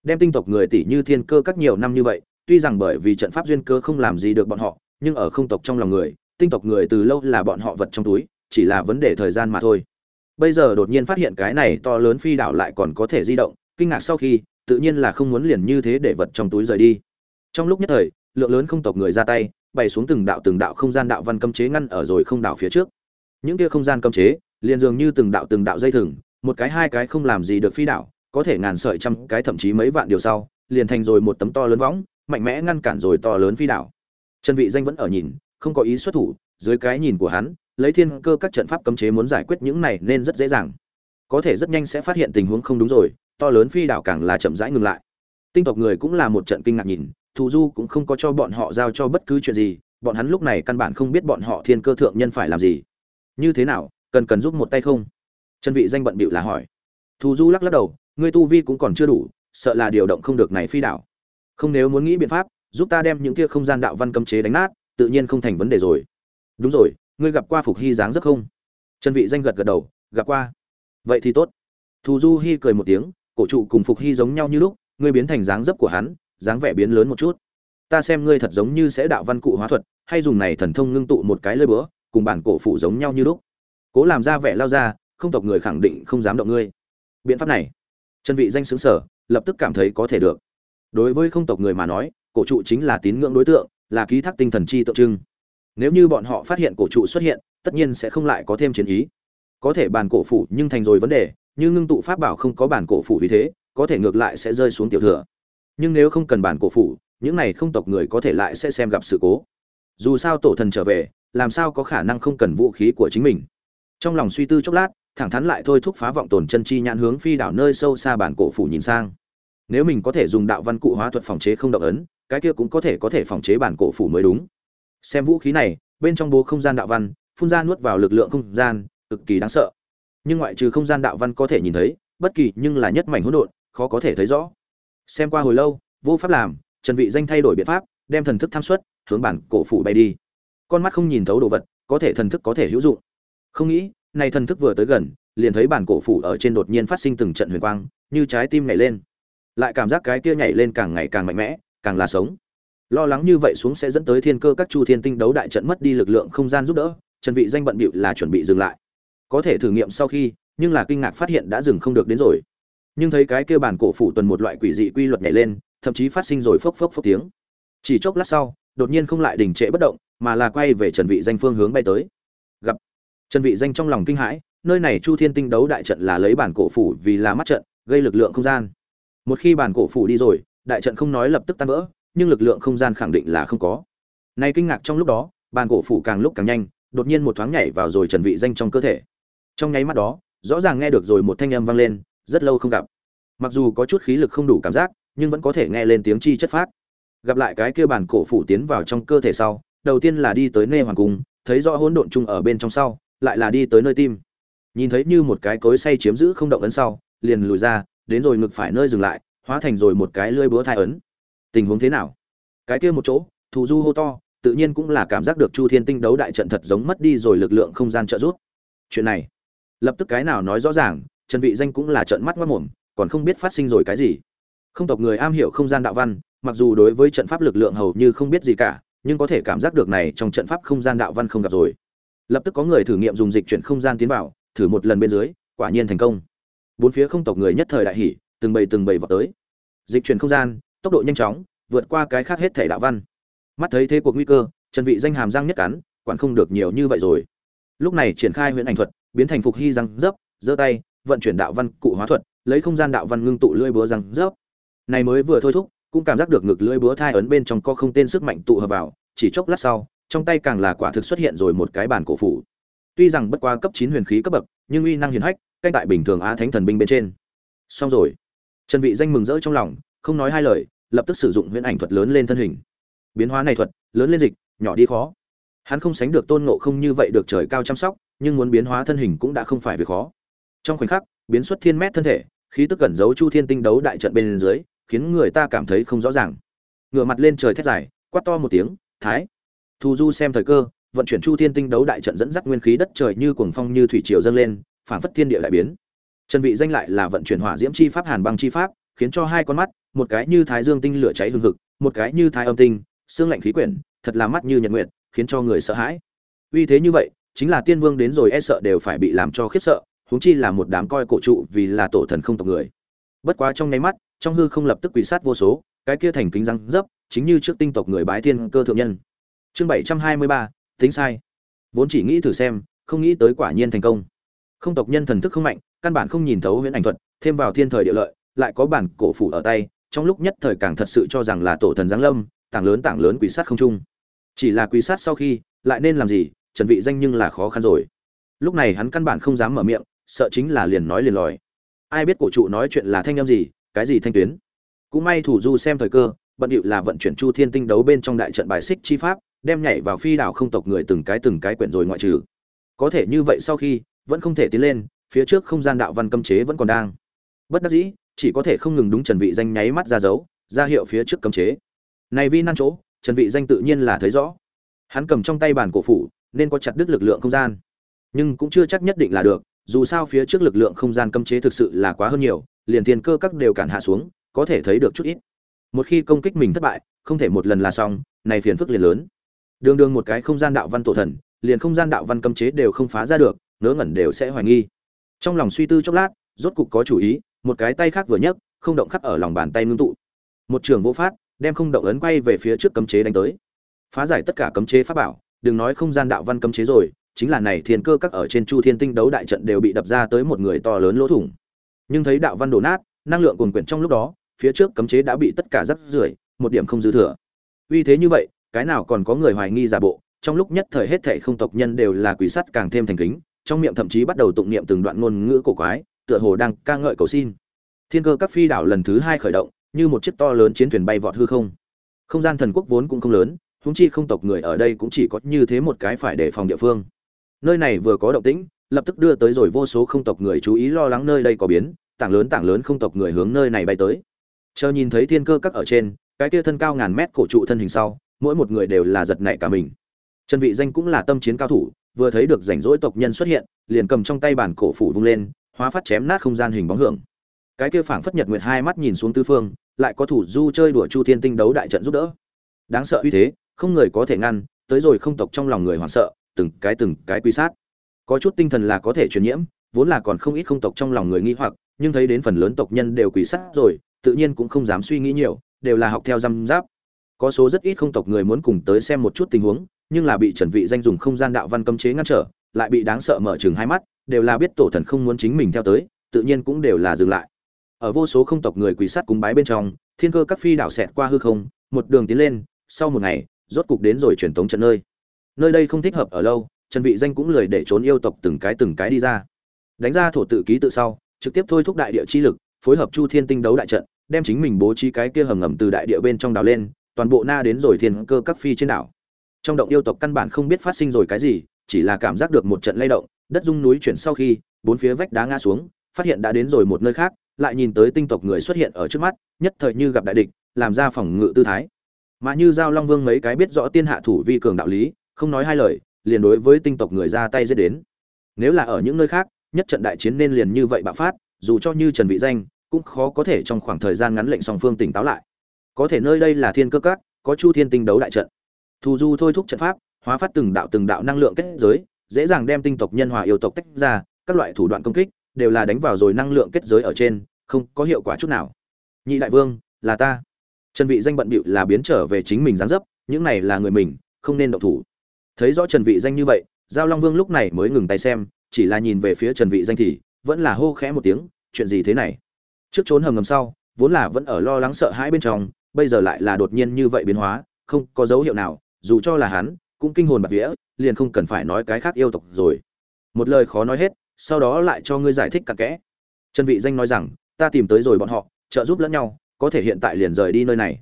đem tinh tộc người tỷ như thiên cơ các nhiều năm như vậy, tuy rằng bởi vì trận pháp duyên cơ không làm gì được bọn họ, nhưng ở không tộc trong lòng người, tinh tộc người từ lâu là bọn họ vật trong túi, chỉ là vấn đề thời gian mà thôi. Bây giờ đột nhiên phát hiện cái này to lớn phi đảo lại còn có thể di động, kinh ngạc sau khi, tự nhiên là không muốn liền như thế để vật trong túi rời đi. Trong lúc nhất thời, lượng lớn không tộc người ra tay, bày xuống từng đạo từng đạo không gian đạo văn cấm chế ngăn ở rồi không đảo phía trước. Những kia không gian cấm chế, liền dường như từng đạo từng đạo dây thừng, một cái hai cái không làm gì được phi đảo có thể ngàn sợi trăm cái thậm chí mấy vạn điều sau, liền thành rồi một tấm to lớn võng, mạnh mẽ ngăn cản rồi to lớn phi đảo. Trần vị danh vẫn ở nhìn, không có ý xuất thủ, dưới cái nhìn của hắn, lấy thiên cơ các trận pháp cấm chế muốn giải quyết những này nên rất dễ dàng. Có thể rất nhanh sẽ phát hiện tình huống không đúng rồi, to lớn phi đảo càng là chậm rãi ngừng lại. Tinh tộc người cũng là một trận kinh ngạc nhìn, thù du cũng không có cho bọn họ giao cho bất cứ chuyện gì, bọn hắn lúc này căn bản không biết bọn họ thiên cơ thượng nhân phải làm gì. Như thế nào, cần cần giúp một tay không? Trần vị danh bận bịu là hỏi. Thù du lắc lắc đầu ngươi tu vi cũng còn chưa đủ, sợ là điều động không được này phi đảo không nếu muốn nghĩ biện pháp, giúp ta đem những kia không gian đạo văn cấm chế đánh nát, tự nhiên không thành vấn đề rồi. Đúng rồi, ngươi gặp qua phục hy dáng rất không? Trần vị danh gật gật đầu, gặp qua. Vậy thì tốt. Thù du hi cười một tiếng, cổ trụ cùng phục hy giống nhau như lúc, ngươi biến thành dáng dấp của hắn, dáng vẻ biến lớn một chút. Ta xem ngươi thật giống như sẽ đạo văn cụ hóa thuật, hay dùng này thần thông ngưng tụ một cái lơi bữa cùng bản cổ phụ giống nhau như lúc. Cố làm ra vẻ lao ra, không tộc người khẳng định không dám động ngươi. Biện pháp này chân vị danh xứng sở lập tức cảm thấy có thể được. Đối với không tộc người mà nói, cổ trụ chính là tín ngưỡng đối tượng, là ký thác tinh thần chi tượng trưng. Nếu như bọn họ phát hiện cổ trụ xuất hiện, tất nhiên sẽ không lại có thêm chiến ý. Có thể bàn cổ phủ nhưng thành rồi vấn đề, như ngưng tụ pháp bảo không có bản cổ phủ vì thế, có thể ngược lại sẽ rơi xuống tiểu thừa. Nhưng nếu không cần bản cổ phủ, những này không tộc người có thể lại sẽ xem gặp sự cố. Dù sao tổ thần trở về, làm sao có khả năng không cần vũ khí của chính mình? Trong lòng suy tư chốc lát thẳng thắn lại thôi thúc phá vọng tồn chân chi nhãn hướng phi đảo nơi sâu xa bản cổ phủ nhìn sang. Nếu mình có thể dùng đạo văn cụ hóa thuật phòng chế không động ấn, cái kia cũng có thể có thể phòng chế bản cổ phủ mới đúng. Xem vũ khí này, bên trong bố không gian đạo văn, phun ra nuốt vào lực lượng không gian, cực kỳ đáng sợ. Nhưng ngoại trừ không gian đạo văn có thể nhìn thấy, bất kỳ nhưng là nhất mảnh hỗn độn, khó có thể thấy rõ. Xem qua hồi lâu, vô pháp làm, trần vị danh thay đổi biện pháp, đem thần thức tham suất hướng bản cổ phủ bay đi. Con mắt không nhìn thấu đồ vật, có thể thần thức có thể hữu dụng. Không nghĩ này thần thức vừa tới gần, liền thấy bản cổ phủ ở trên đột nhiên phát sinh từng trận huyền quang, như trái tim nhảy lên. Lại cảm giác cái kia nhảy lên càng ngày càng mạnh mẽ, càng là sống. Lo lắng như vậy xuống sẽ dẫn tới thiên cơ các chu thiên tinh đấu đại trận mất đi lực lượng không gian giúp đỡ, trần vị danh bận bịu là chuẩn bị dừng lại. Có thể thử nghiệm sau khi, nhưng là kinh ngạc phát hiện đã dừng không được đến rồi. Nhưng thấy cái kia bản cổ phủ tuần một loại quỷ dị quy luật nhảy lên, thậm chí phát sinh rồi phốc phốc phốc tiếng. Chỉ chốc lát sau, đột nhiên không lại đình trệ bất động, mà là quay về trần vị danh phương hướng bay tới trần vị danh trong lòng kinh hãi, nơi này chu thiên tinh đấu đại trận là lấy bản cổ phủ vì là mắt trận, gây lực lượng không gian. Một khi bản cổ phủ đi rồi, đại trận không nói lập tức tan vỡ, nhưng lực lượng không gian khẳng định là không có. Nay kinh ngạc trong lúc đó, bản cổ phủ càng lúc càng nhanh, đột nhiên một thoáng nhảy vào rồi trần vị danh trong cơ thể. Trong nháy mắt đó, rõ ràng nghe được rồi một thanh âm vang lên, rất lâu không gặp. Mặc dù có chút khí lực không đủ cảm giác, nhưng vẫn có thể nghe lên tiếng chi chất phát. Gặp lại cái kia bản cổ phủ tiến vào trong cơ thể sau, đầu tiên là đi tới nê hoàng cung, thấy rõ hỗn độn chung ở bên trong sau lại là đi tới nơi tim. Nhìn thấy như một cái cối say chiếm giữ không động ấn sau, liền lùi ra, đến rồi ngực phải nơi dừng lại, hóa thành rồi một cái lưỡi búa thai ấn. Tình huống thế nào? Cái kia một chỗ, thù du hô to, tự nhiên cũng là cảm giác được chu thiên tinh đấu đại trận thật giống mất đi rồi lực lượng không gian trợ giúp. Chuyện này, lập tức cái nào nói rõ ràng, trần vị danh cũng là trận mắt mắt mồm còn không biết phát sinh rồi cái gì. Không tộc người am hiểu không gian đạo văn, mặc dù đối với trận pháp lực lượng hầu như không biết gì cả, nhưng có thể cảm giác được này trong trận pháp không gian đạo văn không gặp rồi lập tức có người thử nghiệm dùng dịch chuyển không gian tiến vào, thử một lần bên dưới, quả nhiên thành công. Bốn phía không tộc người nhất thời đại hỉ, từng bầy từng bầy vào tới. Dịch chuyển không gian, tốc độ nhanh chóng, vượt qua cái khác hết thể đạo văn. Mắt thấy thế cuộc nguy cơ, trần vị danh hàm răng nhất cắn, quản không được nhiều như vậy rồi. Lúc này triển khai huyễn ảnh thuật, biến thành phục hy răng dấp, giơ tay, vận chuyển đạo văn cụ hóa thuật, lấy không gian đạo văn ngưng tụ lưỡi búa răng dấp. Này mới vừa thôi thúc, cũng cảm giác được ngực lưỡi búa thai ấn bên trong có không tên sức mạnh tụ hợp vào, chỉ chốc lát sau trong tay càng là quả thực xuất hiện rồi một cái bản cổ phủ. Tuy rằng bất qua cấp chín huyền khí cấp bậc, nhưng uy năng hiển hách canh tại bình thường á thánh thần binh bên trên. Xong rồi. Trần vị danh mừng rỡ trong lòng, không nói hai lời, lập tức sử dụng huyễn ảnh thuật lớn lên thân hình. Biến hóa này thuật, lớn lên dịch, nhỏ đi khó. Hắn không sánh được tôn ngộ không như vậy được trời cao chăm sóc, nhưng muốn biến hóa thân hình cũng đã không phải việc khó. Trong khoảnh khắc, biến xuất thiên mét thân thể, khí tức cẩn giấu chu thiên tinh đấu đại trận bên dưới, khiến người ta cảm thấy không rõ ràng. Ngửa mặt lên trời thét dài, quát to một tiếng, thái thu du xem thời cơ, vận chuyển chu thiên tinh đấu đại trận dẫn dắt nguyên khí đất trời như cuồng phong như thủy triều dâng lên, phảng phất thiên địa lại biến. Trần vị danh lại là vận chuyển hỏa diễm chi pháp, hàn băng chi pháp, khiến cho hai con mắt, một cái như thái dương tinh lửa cháy hừng hực, một cái như thái âm tinh, xương lạnh khí quyển, thật là mắt như nhật nguyệt, khiến cho người sợ hãi. Vì thế như vậy, chính là tiên vương đến rồi e sợ đều phải bị làm cho khiếp sợ, huống chi là một đám coi cổ trụ vì là tổ thần không tộc người. Bất quá trong nháy mắt, trong hư không lập tức quỷ sát vô số, cái kia thành kính răng dấp, chính như trước tinh tộc người bái thiên cơ thượng nhân chương bảy trăm hai mươi ba, tính sai. Vốn chỉ nghĩ thử xem, không nghĩ tới quả nhiên thành công. Không tộc nhân thần thức không mạnh, căn bản không nhìn thấu huyễn ảnh thuật, thêm vào thiên thời địa lợi, lại có bản cổ phủ ở tay, trong lúc nhất thời càng thật sự cho rằng là tổ thần giáng lâm, tảng lớn tảng lớn quỷ sát không trung chỉ là quỷ sát sau khi, lại nên làm gì, trần vị danh nhưng là khó khăn rồi. Lúc này hắn căn bản không dám mở miệng, sợ chính là liền nói liền lòi. Ai biết cổ trụ nói chuyện là thanh âm gì, cái gì thanh tuyến. Cũng may thủ du xem thời cơ, bận điệu là vận chuyển chu thiên tinh đấu bên trong đại trận bài xích chi pháp đem nhảy vào phi đảo không tộc người từng cái từng cái quyển rồi ngoại trừ. Có thể như vậy sau khi, vẫn không thể tiến lên, phía trước không gian đạo văn cấm chế vẫn còn đang. Bất đắc dĩ, chỉ có thể không ngừng đúng trần vị danh nháy mắt ra dấu, ra hiệu phía trước cấm chế. Này vi nan chỗ, trần vị danh tự nhiên là thấy rõ. Hắn cầm trong tay bản cổ phủ, nên có chặt đứt lực lượng không gian. Nhưng cũng chưa chắc nhất định là được, dù sao phía trước lực lượng không gian cấm chế thực sự là quá hơn nhiều, liền thiên cơ các đều cản hạ xuống, có thể thấy được chút ít. Một khi công kích mình thất bại, không thể một lần là xong, này phiền phức liền lớn đường đường một cái không gian đạo văn tổ thần, liền không gian đạo văn cấm chế đều không phá ra được, ngớ ngẩn đều sẽ hoài nghi. Trong lòng suy tư chốc lát, rốt cục có chủ ý, một cái tay khác vừa nhấc, không động khắc ở lòng bàn tay ngưng tụ. Một trường vô phát, đem không động ấn quay về phía trước cấm chế đánh tới. Phá giải tất cả cấm chế pháp bảo, đừng nói không gian đạo văn cấm chế rồi, chính là này thiên cơ các ở trên chu thiên tinh đấu đại trận đều bị đập ra tới một người to lớn lỗ thủng. Nhưng thấy đạo văn đổ nát, năng lượng cuồn quyển trong lúc đó, phía trước cấm chế đã bị tất cả rắc rưởi, một điểm không dư thừa. Uy thế như vậy cái nào còn có người hoài nghi giả bộ, trong lúc nhất thời hết thảy không tộc nhân đều là quỷ sắt càng thêm thành kính, trong miệng thậm chí bắt đầu tụng niệm từng đoạn ngôn ngữ cổ quái, tựa hồ đang ca ngợi cầu xin. Thiên cơ các phi đảo lần thứ hai khởi động, như một chiếc to lớn chiến thuyền bay vọt hư không. Không gian thần quốc vốn cũng không lớn húng chi không tộc người ở đây cũng chỉ có như thế một cái phải đề phòng địa phương. Nơi này vừa có động tĩnh, lập tức đưa tới rồi vô số không tộc người chú ý lo lắng nơi đây có biến, tảng lớn tảng lớn không tộc người hướng nơi này bay tới. Chờ nhìn thấy thiên cơ các ở trên, cái kia thân cao ngàn mét cổ trụ thân hình sau mỗi một người đều là giật nảy cả mình. Trần vị danh cũng là tâm chiến cao thủ, vừa thấy được rảnh rỗi tộc nhân xuất hiện, liền cầm trong tay bản cổ phủ vung lên, hóa phát chém nát không gian hình bóng hưởng. Cái kia phảng phất nhật nguyệt hai mắt nhìn xuống tứ phương, lại có thủ du chơi đùa chu thiên tinh đấu đại trận giúp đỡ. Đáng sợ uy thế, không người có thể ngăn, tới rồi không tộc trong lòng người hoảng sợ, từng cái từng cái quy sát. Có chút tinh thần là có thể truyền nhiễm, vốn là còn không ít không tộc trong lòng người nghi hoặc, nhưng thấy đến phần lớn tộc nhân đều quỷ sát rồi, tự nhiên cũng không dám suy nghĩ nhiều, đều là học theo răm giáp có số rất ít không tộc người muốn cùng tới xem một chút tình huống, nhưng là bị trần vị danh dùng không gian đạo văn cấm chế ngăn trở, lại bị đáng sợ mở chừng hai mắt, đều là biết tổ thần không muốn chính mình theo tới, tự nhiên cũng đều là dừng lại. Ở vô số không tộc người quỳ sát cúng bái bên trong, thiên cơ các phi đảo xẹt qua hư không, một đường tiến lên, sau một ngày, rốt cục đến rồi truyền tống trận nơi. Nơi đây không thích hợp ở lâu, trần vị danh cũng lười để trốn yêu tộc từng cái từng cái đi ra. Đánh ra thổ tự ký tự sau, trực tiếp thôi thúc đại địa chi lực, phối hợp chu thiên tinh đấu đại trận, đem chính mình bố trí cái kia hầm ngầm từ đại địa bên trong đào lên toàn bộ na đến rồi thiên cơ các phi trên đảo. Trong động yêu tộc căn bản không biết phát sinh rồi cái gì, chỉ là cảm giác được một trận lay động, đất rung núi chuyển sau khi, bốn phía vách đá ngã xuống, phát hiện đã đến rồi một nơi khác, lại nhìn tới tinh tộc người xuất hiện ở trước mắt, nhất thời như gặp đại địch, làm ra phòng ngự tư thái. Mà như giao long vương mấy cái biết rõ tiên hạ thủ vi cường đạo lý, không nói hai lời, liền đối với tinh tộc người ra tay giết đến. Nếu là ở những nơi khác, nhất trận đại chiến nên liền như vậy bạo phát, dù cho như trần vị danh, cũng khó có thể trong khoảng thời gian ngắn lệnh song phương tỉnh táo lại có thể nơi đây là thiên cơ các, có chu thiên tinh đấu đại trận. Thù du thôi thúc trận pháp, hóa phát từng đạo từng đạo năng lượng kết giới, dễ dàng đem tinh tộc nhân hòa yêu tộc tách ra, các loại thủ đoạn công kích đều là đánh vào rồi năng lượng kết giới ở trên, không có hiệu quả chút nào. Nhị đại vương, là ta. Trần vị danh bận bịu là biến trở về chính mình dáng dấp, những này là người mình, không nên động thủ. Thấy rõ trần vị danh như vậy, giao long vương lúc này mới ngừng tay xem, chỉ là nhìn về phía trần vị danh thì vẫn là hô khẽ một tiếng, chuyện gì thế này? Trước trốn hầm ngầm sau, vốn là vẫn ở lo lắng sợ hãi bên trong bây giờ lại là đột nhiên như vậy biến hóa, không có dấu hiệu nào, dù cho là hắn, cũng kinh hồn bạt vía, liền không cần phải nói cái khác yêu tộc rồi. Một lời khó nói hết, sau đó lại cho ngươi giải thích cặn kẽ. Trần vị danh nói rằng, ta tìm tới rồi bọn họ, trợ giúp lẫn nhau, có thể hiện tại liền rời đi nơi này.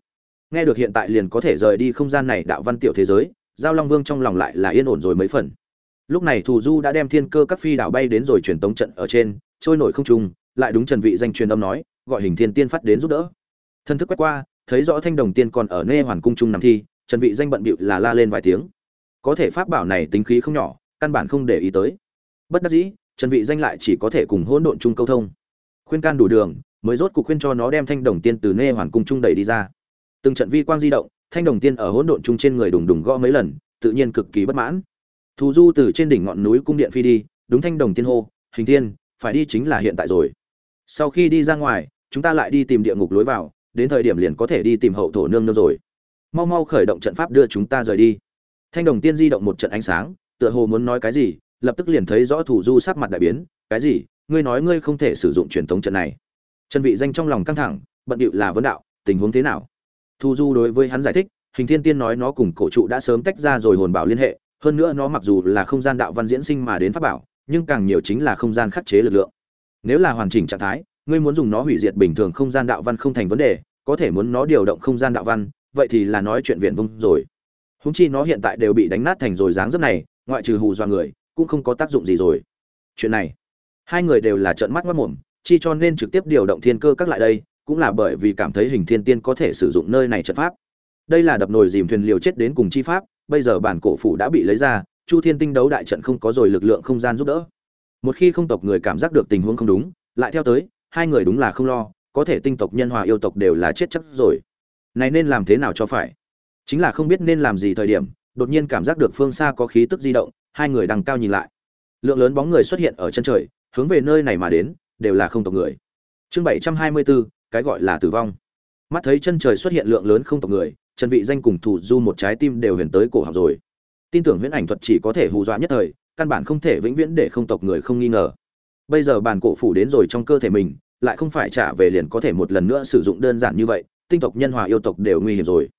Nghe được hiện tại liền có thể rời đi không gian này đạo văn tiểu thế giới, giao long vương trong lòng lại là yên ổn rồi mấy phần. Lúc này thù du đã đem thiên cơ các phi đảo bay đến rồi truyền tống trận ở trên, trôi nổi không trung, lại đúng trần vị danh truyền âm nói, gọi hình thiên tiên phát đến giúp đỡ. Thân thức quét qua thấy rõ thanh đồng tiên còn ở nê hoàn cung trung nằm thi, trần vị danh bận bịu là la lên vài tiếng. Có thể pháp bảo này tính khí không nhỏ, căn bản không để ý tới. Bất đắc dĩ, trần vị danh lại chỉ có thể cùng hỗn độn chung câu thông. Khuyên can đủ đường, mới rốt cuộc khuyên cho nó đem thanh đồng tiên từ nê hoàn cung trung đẩy đi ra. Từng trận vi quang di động, thanh đồng tiên ở hỗn độn chung trên người đùng đùng gõ mấy lần, tự nhiên cực kỳ bất mãn. Thù du từ trên đỉnh ngọn núi cung điện phi đi, đúng thanh đồng tiên hô, hình tiên, phải đi chính là hiện tại rồi. Sau khi đi ra ngoài, chúng ta lại đi tìm địa ngục lối vào đến thời điểm liền có thể đi tìm hậu thổ nương nương rồi. Mau mau khởi động trận pháp đưa chúng ta rời đi. Thanh đồng tiên di động một trận ánh sáng, tựa hồ muốn nói cái gì, lập tức liền thấy rõ thủ du sắc mặt đại biến. Cái gì? Ngươi nói ngươi không thể sử dụng truyền thống trận này. Trần vị danh trong lòng căng thẳng, bận điệu là vấn đạo, tình huống thế nào? Thu du đối với hắn giải thích, hình thiên tiên nói nó cùng cổ trụ đã sớm tách ra rồi hồn bảo liên hệ, hơn nữa nó mặc dù là không gian đạo văn diễn sinh mà đến pháp bảo, nhưng càng nhiều chính là không gian khắc chế lực lượng. Nếu là hoàn chỉnh trạng thái ngươi muốn dùng nó hủy diệt bình thường không gian đạo văn không thành vấn đề, có thể muốn nó điều động không gian đạo văn, vậy thì là nói chuyện viện vung rồi. Húng chi nó hiện tại đều bị đánh nát thành rồi dáng dấp này, ngoại trừ hù dọa người, cũng không có tác dụng gì rồi. Chuyện này, hai người đều là trợn mắt mất mồm, chi cho nên trực tiếp điều động thiên cơ các lại đây, cũng là bởi vì cảm thấy hình thiên tiên có thể sử dụng nơi này trận pháp. Đây là đập nồi dìm thuyền liều chết đến cùng chi pháp, bây giờ bản cổ phủ đã bị lấy ra, chu thiên tinh đấu đại trận không có rồi lực lượng không gian giúp đỡ. Một khi không tộc người cảm giác được tình huống không đúng, lại theo tới hai người đúng là không lo, có thể tinh tộc nhân hòa yêu tộc đều là chết chắc rồi. Này nên làm thế nào cho phải? Chính là không biết nên làm gì thời điểm, đột nhiên cảm giác được phương xa có khí tức di động, hai người đằng cao nhìn lại. Lượng lớn bóng người xuất hiện ở chân trời, hướng về nơi này mà đến, đều là không tộc người. Chương bảy trăm hai mươi bốn cái gọi là tử vong. Mắt thấy chân trời xuất hiện lượng lớn không tộc người, trần vị danh cùng thủ du một trái tim đều huyền tới cổ học rồi. Tin tưởng huyễn ảnh thuật chỉ có thể hù dọa nhất thời, căn bản không thể vĩnh viễn để không tộc người không nghi ngờ. Bây giờ bản cổ phủ đến rồi trong cơ thể mình lại không phải trả về liền có thể một lần nữa sử dụng đơn giản như vậy, tinh tộc nhân hòa yêu tộc đều nguy hiểm rồi.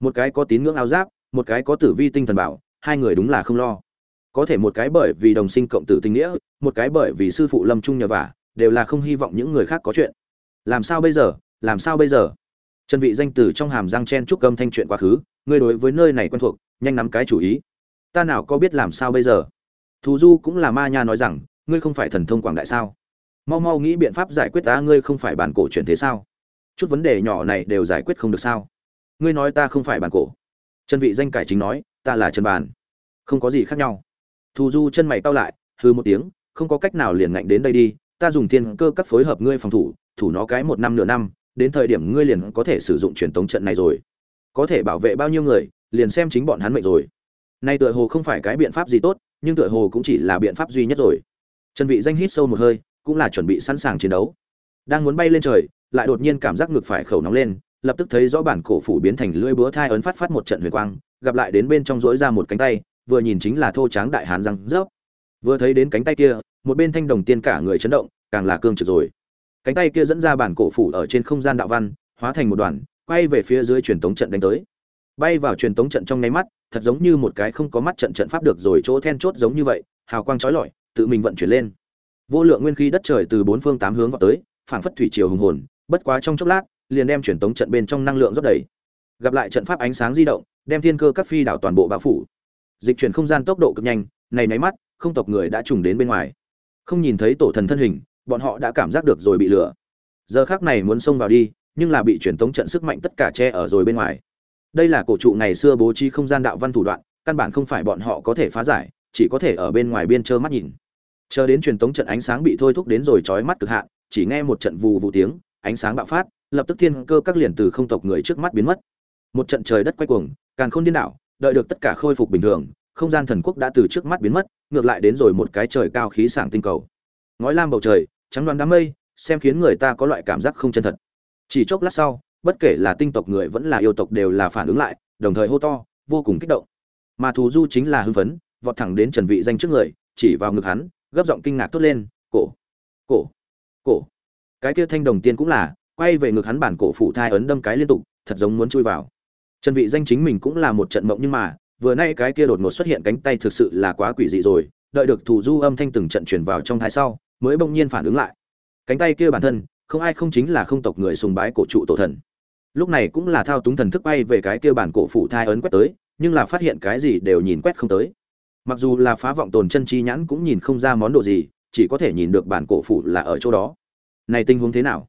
Một cái có tín ngưỡng áo giáp, một cái có tử vi tinh thần bảo, hai người đúng là không lo. Có thể một cái bởi vì đồng sinh cộng tử tình nghĩa, một cái bởi vì sư phụ lâm trung nhờ vả, đều là không hy vọng những người khác có chuyện. Làm sao bây giờ? Làm sao bây giờ? Trần vị danh từ trong hàm răng chen chúc âm thanh chuyện quá khứ, ngươi đối với nơi này quen thuộc, nhanh nắm cái chủ ý. Ta nào có biết làm sao bây giờ? Thù du cũng là ma nha nói rằng, ngươi không phải thần thông quảng đại sao? Mau mau nghĩ biện pháp giải quyết ta, ngươi không phải bản cổ chuyển thế sao? Chút vấn đề nhỏ này đều giải quyết không được sao? Ngươi nói ta không phải bản cổ. Chân vị danh cải chính nói, ta là chân bàn không có gì khác nhau. Thù du chân mày cau lại hư một tiếng, không có cách nào liền ngạnh đến đây đi, ta dùng thiên cơ các phối hợp ngươi phòng thủ thủ nó cái một năm nửa năm, đến thời điểm ngươi liền có thể sử dụng truyền tống trận này rồi. Có thể bảo vệ bao nhiêu người, liền xem chính bọn hắn mệnh rồi. Nay tựa hồ không phải cái biện pháp gì tốt, nhưng tựa hồ cũng chỉ là biện pháp duy nhất rồi. Trần vị danh hít sâu một hơi cũng là chuẩn bị sẵn sàng chiến đấu. Đang muốn bay lên trời, lại đột nhiên cảm giác ngực phải khẩu nóng lên, lập tức thấy rõ bản cổ phủ biến thành lưỡi búa thai ấn phát phát một trận huyền quang, gặp lại đến bên trong rỗi ra một cánh tay, vừa nhìn chính là thô tráng đại hán răng rớp. Vừa thấy đến cánh tay kia, một bên thanh đồng tiên cả người chấn động, càng là cương trực rồi. Cánh tay kia dẫn ra bản cổ phủ ở trên không gian đạo văn, hóa thành một đoàn, quay về phía dưới truyền tống trận đánh tới. Bay vào truyền tống trận trong nháy mắt, thật giống như một cái không có mắt trận trận pháp được rồi, chỗ then chốt giống như vậy, hào quang chói lọi, tự mình vận chuyển lên vô lượng nguyên khí đất trời từ bốn phương tám hướng vào tới, phảng phất thủy triều hùng hồn, bất quá trong chốc lát, liền đem truyền tống trận bên trong năng lượng rót đầy. Gặp lại trận pháp ánh sáng di động, đem thiên cơ các phi đảo toàn bộ bão phủ. Dịch chuyển không gian tốc độ cực nhanh, này nháy mắt, không tộc người đã trùng đến bên ngoài. Không nhìn thấy tổ thần thân hình, bọn họ đã cảm giác được rồi bị lửa. Giờ khác này muốn xông vào đi, nhưng là bị truyền tống trận sức mạnh tất cả che ở rồi bên ngoài. Đây là cổ trụ ngày xưa bố trí không gian đạo văn thủ đoạn, căn bản không phải bọn họ có thể phá giải, chỉ có thể ở bên ngoài biên trơ mắt nhìn chờ đến truyền tống trận ánh sáng bị thôi thúc đến rồi chói mắt cực hạn, chỉ nghe một trận vù vù tiếng, ánh sáng bạo phát, lập tức thiên cơ các liền từ không tộc người trước mắt biến mất. Một trận trời đất quay cuồng càng khôn điên đảo, đợi được tất cả khôi phục bình thường, không gian thần quốc đã từ trước mắt biến mất, ngược lại đến rồi một cái trời cao khí sảng tinh cầu. Ngói lam bầu trời, trắng đoán đám mây, xem khiến người ta có loại cảm giác không chân thật. Chỉ chốc lát sau, bất kể là tinh tộc người vẫn là yêu tộc đều là phản ứng lại, đồng thời hô to, vô cùng kích động. Mà thù du chính là hưng phấn, vọt thẳng đến trần vị danh trước người, chỉ vào ngực hắn gấp giọng kinh ngạc tốt lên, cổ cổ cổ. Cái kia thanh đồng tiên cũng là, quay về ngực hắn bản cổ phủ thai ấn đâm cái liên tục, thật giống muốn chui vào. Trần vị danh chính mình cũng là một trận mộng nhưng mà, vừa nay cái kia đột ngột xuất hiện cánh tay thực sự là quá quỷ dị rồi, đợi được thủ du âm thanh từng trận truyền vào trong thai sau, mới bỗng nhiên phản ứng lại. Cánh tay kia bản thân, không ai không chính là không tộc người sùng bái cổ trụ tổ thần. Lúc này cũng là thao túng thần thức bay về cái kia bản cổ phủ thai ấn quét tới, nhưng là phát hiện cái gì đều nhìn quét không tới mặc dù là phá vọng tồn chân chi nhãn cũng nhìn không ra món đồ gì, chỉ có thể nhìn được bản cổ phủ là ở chỗ đó. Này tình huống thế nào?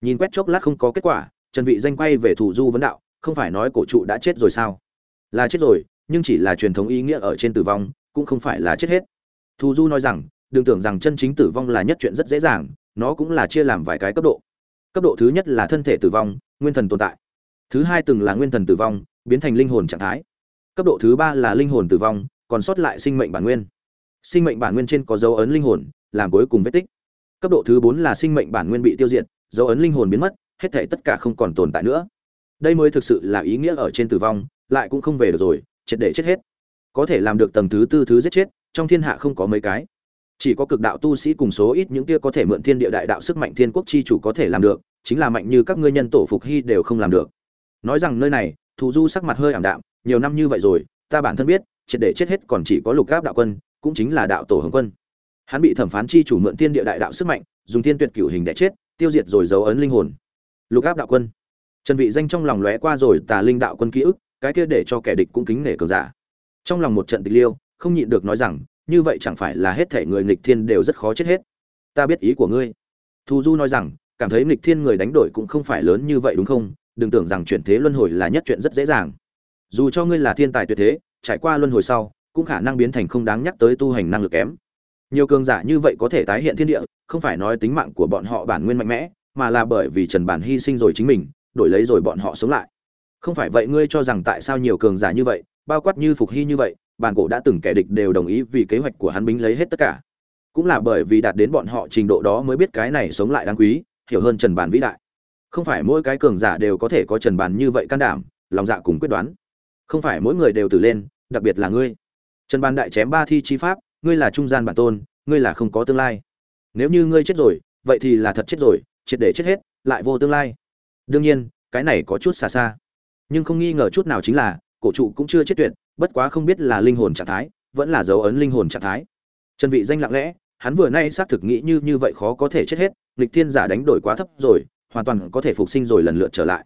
Nhìn quét chốc lát không có kết quả, trần vị danh quay về thủ du vấn đạo, không phải nói cổ trụ đã chết rồi sao? Là chết rồi, nhưng chỉ là truyền thống ý nghĩa ở trên tử vong, cũng không phải là chết hết. Thủ du nói rằng, đừng tưởng rằng chân chính tử vong là nhất chuyện rất dễ dàng, nó cũng là chia làm vài cái cấp độ. Cấp độ thứ nhất là thân thể tử vong, nguyên thần tồn tại. Thứ hai từng là nguyên thần tử vong, biến thành linh hồn trạng thái. Cấp độ thứ ba là linh hồn tử vong còn sót lại sinh mệnh bản nguyên. Sinh mệnh bản nguyên trên có dấu ấn linh hồn, làm cuối cùng vết tích. Cấp độ thứ bốn là sinh mệnh bản nguyên bị tiêu diệt, dấu ấn linh hồn biến mất, hết thể tất cả không còn tồn tại nữa. Đây mới thực sự là ý nghĩa ở trên tử vong, lại cũng không về được rồi, triệt để chết hết. Có thể làm được tầng thứ tư thứ giết chết, trong thiên hạ không có mấy cái. Chỉ có cực đạo tu sĩ cùng số ít những kia có thể mượn thiên địa đại đạo sức mạnh thiên quốc chi chủ có thể làm được, chính là mạnh như các ngươi nhân tổ phục hy đều không làm được. Nói rằng nơi này, thù du sắc mặt hơi ảm đạm, nhiều năm như vậy rồi, ta bản thân biết triệt để chết hết còn chỉ có lục áp đạo quân, cũng chính là đạo tổ hồng quân. Hắn bị thẩm phán chi chủ mượn thiên địa đại đạo sức mạnh, dùng thiên tuyệt cửu hình để chết, tiêu diệt rồi dấu ấn linh hồn. Lục áp đạo quân. Trần vị danh trong lòng lóe qua rồi tà linh đạo quân ký ức, cái kia để cho kẻ địch cũng kính nể cường giả. Trong lòng một trận tịch liêu, không nhịn được nói rằng, như vậy chẳng phải là hết thể người nghịch thiên đều rất khó chết hết. Ta biết ý của ngươi. Thù du nói rằng, cảm thấy nghịch thiên người đánh đổi cũng không phải lớn như vậy đúng không? Đừng tưởng rằng chuyển thế luân hồi là nhất chuyện rất dễ dàng. Dù cho ngươi là thiên tài tuyệt thế trải qua luân hồi sau, cũng khả năng biến thành không đáng nhắc tới tu hành năng lực kém. Nhiều cường giả như vậy có thể tái hiện thiên địa, không phải nói tính mạng của bọn họ bản nguyên mạnh mẽ, mà là bởi vì trần bản hy sinh rồi chính mình, đổi lấy rồi bọn họ sống lại. Không phải vậy ngươi cho rằng tại sao nhiều cường giả như vậy, bao quát như phục hy như vậy, bản cổ đã từng kẻ địch đều đồng ý vì kế hoạch của hắn bính lấy hết tất cả. Cũng là bởi vì đạt đến bọn họ trình độ đó mới biết cái này sống lại đáng quý, hiểu hơn trần bản vĩ đại. Không phải mỗi cái cường giả đều có thể có trần bản như vậy can đảm, lòng dạ cùng quyết đoán. Không phải mỗi người đều tử lên đặc biệt là ngươi. Trần Ban đại chém ba thi chi pháp, ngươi là trung gian bản tôn, ngươi là không có tương lai. Nếu như ngươi chết rồi, vậy thì là thật chết rồi, triệt để chết hết, lại vô tương lai. Đương nhiên, cái này có chút xa xa. Nhưng không nghi ngờ chút nào chính là, cổ trụ cũng chưa chết tuyệt, bất quá không biết là linh hồn trạng thái, vẫn là dấu ấn linh hồn trạng thái. Trần vị danh lặng lẽ, hắn vừa nay xác thực nghĩ như như vậy khó có thể chết hết lịch thiên giả đánh đổi quá thấp rồi, hoàn toàn có thể phục sinh rồi lần lượt trở lại.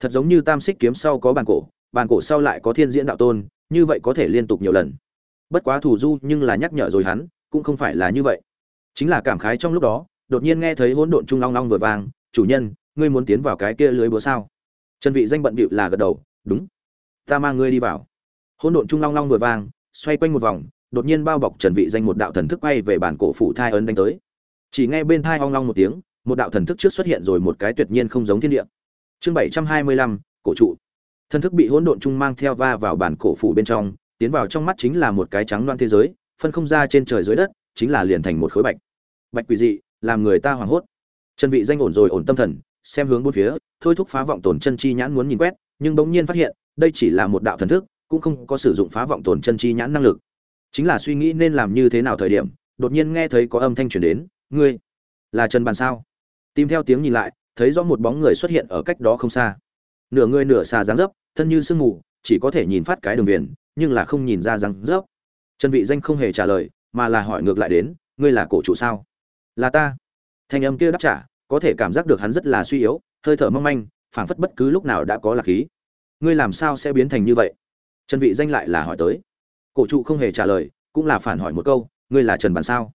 Thật giống như tam xích kiếm sau có bàn cổ bàn cổ sau lại có thiên diễn đạo tôn như vậy có thể liên tục nhiều lần. Bất quá thủ du nhưng là nhắc nhở rồi hắn cũng không phải là như vậy. Chính là cảm khái trong lúc đó đột nhiên nghe thấy hỗn độn trung long long vừa vang chủ nhân ngươi muốn tiến vào cái kia lưới búa sao? Trần vị danh bận bịu là gật đầu đúng ta mang ngươi đi vào. Hỗn độn trung long long vừa vang xoay quanh một vòng đột nhiên bao bọc trần vị danh một đạo thần thức quay về bản cổ phủ thai ấn đánh tới. Chỉ nghe bên thai ong long một tiếng một đạo thần thức trước xuất hiện rồi một cái tuyệt nhiên không giống thiên địa. Chương 725, cổ trụ thần thức bị hỗn độn trung mang theo va vào bản cổ phủ bên trong, tiến vào trong mắt chính là một cái trắng loan thế giới, phân không ra trên trời dưới đất, chính là liền thành một khối bạch. Bạch quỷ dị, làm người ta hoảng hốt. Chân vị danh ổn rồi ổn tâm thần, xem hướng bốn phía, thôi thúc phá vọng tổn chân chi nhãn muốn nhìn quét, nhưng bỗng nhiên phát hiện, đây chỉ là một đạo thần thức, cũng không có sử dụng phá vọng tổn chân chi nhãn năng lực. Chính là suy nghĩ nên làm như thế nào thời điểm, đột nhiên nghe thấy có âm thanh truyền đến, ngươi là trần bàn sao? Tìm theo tiếng nhìn lại, thấy rõ một bóng người xuất hiện ở cách đó không xa nửa người nửa xà dáng dấp, thân như sương mù, chỉ có thể nhìn phát cái đường viền, nhưng là không nhìn ra răng dấp. Trần vị danh không hề trả lời, mà là hỏi ngược lại đến, ngươi là cổ trụ sao? Là ta. Thanh âm kia đáp trả, có thể cảm giác được hắn rất là suy yếu, hơi thở mong manh, phảng phất bất cứ lúc nào đã có lạc khí. Ngươi làm sao sẽ biến thành như vậy? Trần vị danh lại là hỏi tới. Cổ trụ không hề trả lời, cũng là phản hỏi một câu, ngươi là trần bản sao?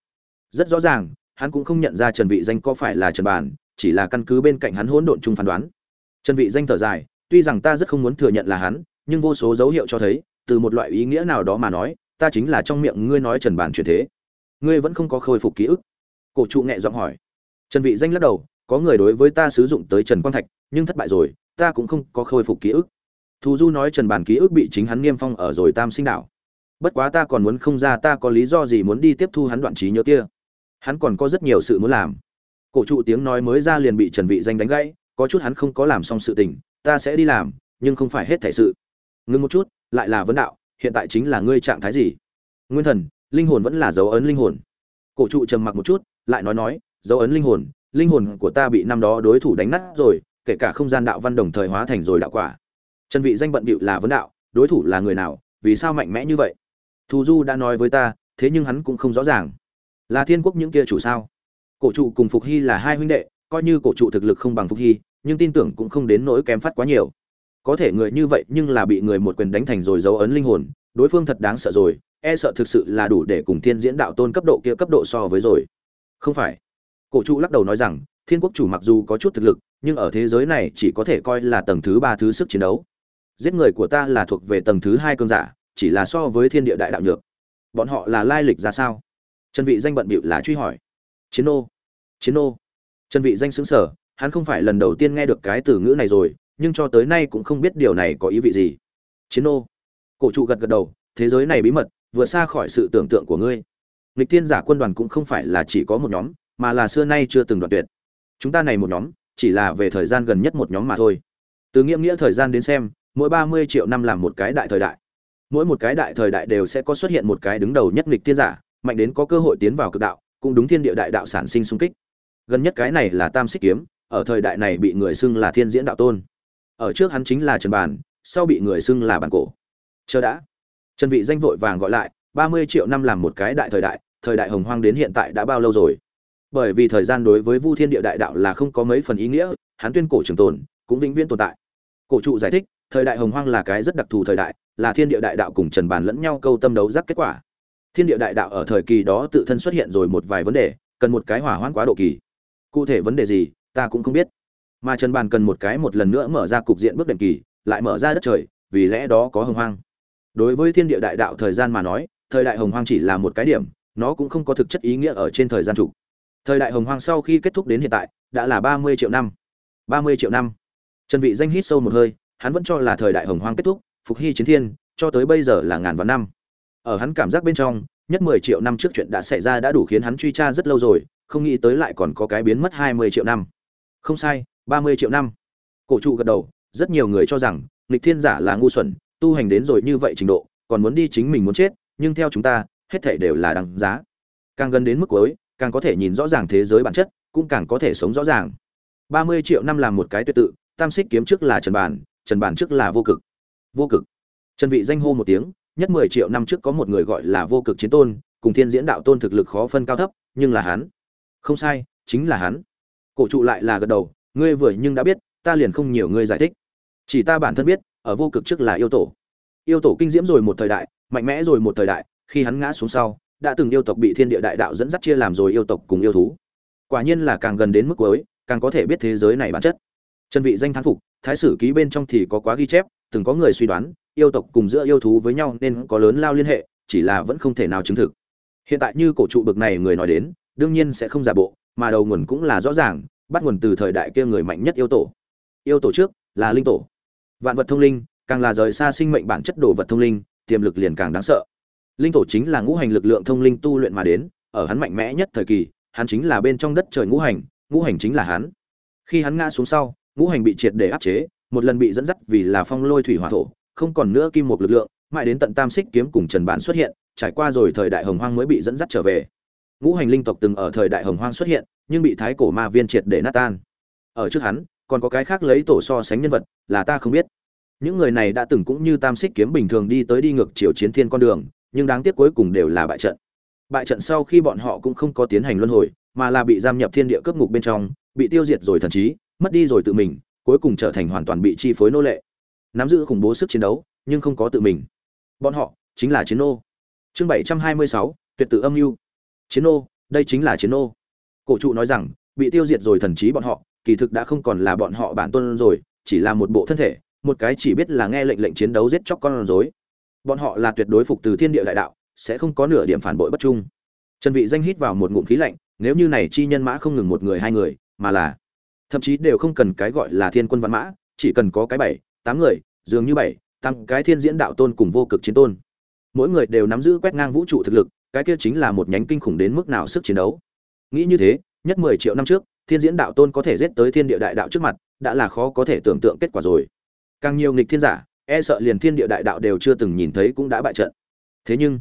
Rất rõ ràng, hắn cũng không nhận ra trần vị danh có phải là trần bản, chỉ là căn cứ bên cạnh hắn hỗn độn chung phán đoán trần vị danh thở dài, tuy rằng ta rất không muốn thừa nhận là hắn, nhưng vô số dấu hiệu cho thấy, từ một loại ý nghĩa nào đó mà nói, ta chính là trong miệng ngươi nói trần bản chuyển thế. Ngươi vẫn không có khôi phục ký ức. Cổ trụ nhẹ giọng hỏi. Trần vị danh lắc đầu, có người đối với ta sử dụng tới trần quang thạch, nhưng thất bại rồi, ta cũng không có khôi phục ký ức. Thù du nói trần bản ký ức bị chính hắn niêm phong ở rồi tam sinh đảo. Bất quá ta còn muốn không ra, ta có lý do gì muốn đi tiếp thu hắn đoạn trí nhớ kia? Hắn còn có rất nhiều sự muốn làm. Cổ trụ tiếng nói mới ra liền bị trần vị danh đánh gãy có chút hắn không có làm xong sự tình, ta sẽ đi làm, nhưng không phải hết thể sự. Ngưng một chút, lại là vấn đạo, hiện tại chính là ngươi trạng thái gì? Nguyên thần, linh hồn vẫn là dấu ấn linh hồn. Cổ trụ trầm mặc một chút, lại nói nói, dấu ấn linh hồn linh hồn của ta bị năm đó đối thủ đánh nát rồi, kể cả không gian đạo văn đồng thời hóa thành rồi đạo quả. Trần vị danh bận bịu là vấn đạo, đối thủ là người nào, vì sao mạnh mẽ như vậy? Thù du đã nói với ta, thế nhưng hắn cũng không rõ ràng. Là thiên quốc những kia chủ sao? Cổ trụ cùng phục hy là hai huynh đệ coi như cổ trụ thực lực không bằng phục hy, nhưng tin tưởng cũng không đến nỗi kém phát quá nhiều. Có thể người như vậy nhưng là bị người một quyền đánh thành rồi dấu ấn linh hồn, đối phương thật đáng sợ rồi e sợ thực sự là đủ để cùng thiên diễn đạo tôn cấp độ kia cấp độ so với rồi. Không phải. Cổ trụ lắc đầu nói rằng, thiên quốc chủ mặc dù có chút thực lực, nhưng ở thế giới này chỉ có thể coi là tầng thứ ba, thứ sức chiến đấu. Giết người của ta là thuộc về tầng thứ hai cơn giả, chỉ là so với thiên địa đại đạo nhược. Bọn họ là lai lịch ra sao? Trần vị danh bận bịu là truy hỏi. Chiến ô chiến ô trần vị danh sững sờ, hắn không phải lần đầu tiên nghe được cái từ ngữ này rồi, nhưng cho tới nay cũng không biết điều này có ý vị gì. Chiến ô cổ trụ gật gật đầu, thế giới này bí mật, vượt xa khỏi sự tưởng tượng của ngươi. Lịch tiên giả quân đoàn cũng không phải là chỉ có một nhóm, mà là xưa nay chưa từng đoạn tuyệt. Chúng ta này một nhóm, chỉ là về thời gian gần nhất một nhóm mà thôi. Từ nghĩa nghĩa thời gian đến xem, mỗi ba mươi triệu năm làm một cái đại thời đại. Mỗi một cái đại thời đại đều sẽ có xuất hiện một cái đứng đầu nhất nghịch tiên giả, mạnh đến có cơ hội tiến vào cực đạo, cũng đúng thiên địa đại đạo sản sinh xung kích gần nhất cái này là tam xích kiếm, ở thời đại này bị người xưng là thiên diễn đạo tôn. Ở trước hắn chính là trần bàn, sau bị người xưng là bản cổ. Chờ đã. Trần vị danh vội vàng gọi lại, ba mươi triệu năm làm một cái đại thời đại thời đại hồng hoang đến hiện tại đã bao lâu rồi? Bởi vì thời gian đối với vu thiên địa đại đạo là không có mấy phần ý nghĩa, hắn tuyên cổ trường tồn, cũng vĩnh viễn tồn tại. Cổ trụ giải thích, thời đại hồng hoang là cái rất đặc thù thời đại, là thiên địa đại đạo cùng trần bàn lẫn nhau câu tâm đấu giác kết quả. Thiên địa đại đạo ở thời kỳ đó tự thân xuất hiện rồi một vài vấn đề, cần một cái hỏa hoãn quá độ kỳ cụ thể vấn đề gì, ta cũng không biết. Mà trần bàn cần một cái một lần nữa mở ra cục diện bước đệm kỳ, lại mở ra đất trời, vì lẽ đó có hồng hoang. Đối với thiên địa đại đạo thời gian mà nói, thời đại hồng hoang chỉ là một cái điểm, nó cũng không có thực chất ý nghĩa ở trên thời gian trục thời đại hồng hoang sau khi kết thúc đến hiện tại, đã là ba mươi triệu năm. ba mươi triệu năm. Trần vị danh hít sâu một hơi, hắn vẫn cho là thời đại hồng hoang kết thúc, phục hy chiến thiên, cho tới bây giờ là ngàn vạn năm. Ở hắn cảm giác bên trong, nhất mười triệu năm trước chuyện đã xảy ra đã đủ khiến hắn truy tra rất lâu rồi không nghĩ tới lại còn có cái biến mất hai mươi triệu năm. Không sai, ba mươi triệu năm. Cổ trụ gật đầu, rất nhiều người cho rằng, nghịch thiên giả là ngu xuẩn, tu hành đến rồi như vậy trình độ, còn muốn đi chính mình muốn chết, nhưng theo chúng ta, hết thảy đều là đằng giá. Càng gần đến mức cuối, càng có thể nhìn rõ ràng thế giới bản chất, cũng càng có thể sống rõ ràng. Ba mươi triệu năm là một cái tuyệt tự, tam xích kiếm trước là trần bản trần bản trước là vô cực. Vô cực. Trần vị danh hô một tiếng, nhất mười triệu năm trước có một người gọi là vô cực chiến tôn, cùng thiên diễn đạo tôn thực lực khó phân cao thấp, nhưng là hắn không sai, chính là hắn. Cổ trụ lại là gật đầu, ngươi vừa nhưng đã biết, ta liền không nhiều ngươi giải thích. Chỉ ta bản thân biết, ở vô cực trước là yêu tổ. Yêu tổ kinh diễm rồi một thời đại, mạnh mẽ rồi một thời đại, khi hắn ngã xuống sau, đã từng yêu tộc bị thiên địa đại đạo dẫn dắt chia làm rồi yêu tộc cùng yêu thú. Quả nhiên là càng gần đến mức cuối, càng có thể biết thế giới này bản chất. Trần vị danh thán phục, thái sử ký bên trong thì có quá ghi chép, từng có người suy đoán, yêu tộc cùng giữa yêu thú với nhau nên có lớn lao liên hệ, chỉ là vẫn không thể nào chứng thực. Hiện tại như cổ trụ bực này người nói đến đương nhiên sẽ không giả bộ, mà đầu nguồn cũng là rõ ràng, bắt nguồn từ thời đại kia người mạnh nhất yêu tổ. Yêu tổ trước là linh tổ. Vạn vật thông linh, càng là rời xa sinh mệnh bản chất đồ vật thông linh, tiềm lực liền càng đáng sợ. Linh tổ chính là ngũ hành lực lượng thông linh tu luyện mà đến, ở hắn mạnh mẽ nhất thời kỳ, hắn chính là bên trong đất trời ngũ hành ngũ hành chính là hắn. Khi hắn ngã xuống sau, ngũ hành bị triệt để áp chế, một lần bị dẫn dắt vì là phong lôi thủy hỏa thổ, không còn nữa kim một lực lượng, mãi đến tận tam xích kiếm cùng trần bản xuất hiện, trải qua rồi thời đại hồng hoang mới bị dẫn dắt trở về ngũ hành linh tộc từng ở thời đại hồng hoang xuất hiện, nhưng bị thái cổ ma viên triệt để nát tan. Ở trước hắn, còn có cái khác lấy tổ so sánh nhân vật, là ta không biết. Những người này đã từng cũng như tam xích kiếm bình thường đi tới đi ngược chiều chiến thiên con đường, nhưng đáng tiếc cuối cùng đều là bại trận. Bại trận sau khi bọn họ cũng không có tiến hành luân hồi, mà là bị giam nhập thiên địa cướp ngục bên trong, bị tiêu diệt rồi thần trí, mất đi rồi tự mình, cuối cùng trở thành hoàn toàn bị chi phối nô lệ. Nắm giữ khủng bố sức chiến đấu, nhưng không có tự mình. Bọn họ chính là chiến nô. Chương bảy trăm hai mươi sáu, tuyệt tự âm mưu chiến nô, đây chính là chiến nô. Cổ trụ nói rằng, bị tiêu diệt rồi thần trí bọn họ, kỳ thực đã không còn là bọn họ bản tôn rồi, chỉ là một bộ thân thể, một cái chỉ biết là nghe lệnh lệnh chiến đấu giết chóc con rối. Bọn họ là tuyệt đối phục từ thiên địa đại đạo, sẽ không có nửa điểm phản bội bất trung. Trần vị danh hít vào một ngụm khí lạnh, nếu như này chi nhân mã không ngừng một người hai người, mà là, thậm chí đều không cần cái gọi là thiên quân văn mã, chỉ cần có cái bảy, tám người, dường như bảy tăng cái thiên diễn đạo tôn cùng vô cực chiến tôn. Mỗi người đều nắm giữ quét ngang vũ trụ thực lực cái kia chính là một nhánh kinh khủng đến mức nào sức chiến đấu. Nghĩ như thế, nhất mười triệu năm trước, thiên diễn đạo tôn có thể giết tới thiên địa đại đạo trước mặt, đã là khó có thể tưởng tượng kết quả rồi. Càng nhiều nghịch thiên giả e sợ liền thiên địa đại đạo đều chưa từng nhìn thấy cũng đã bại trận. Thế nhưng,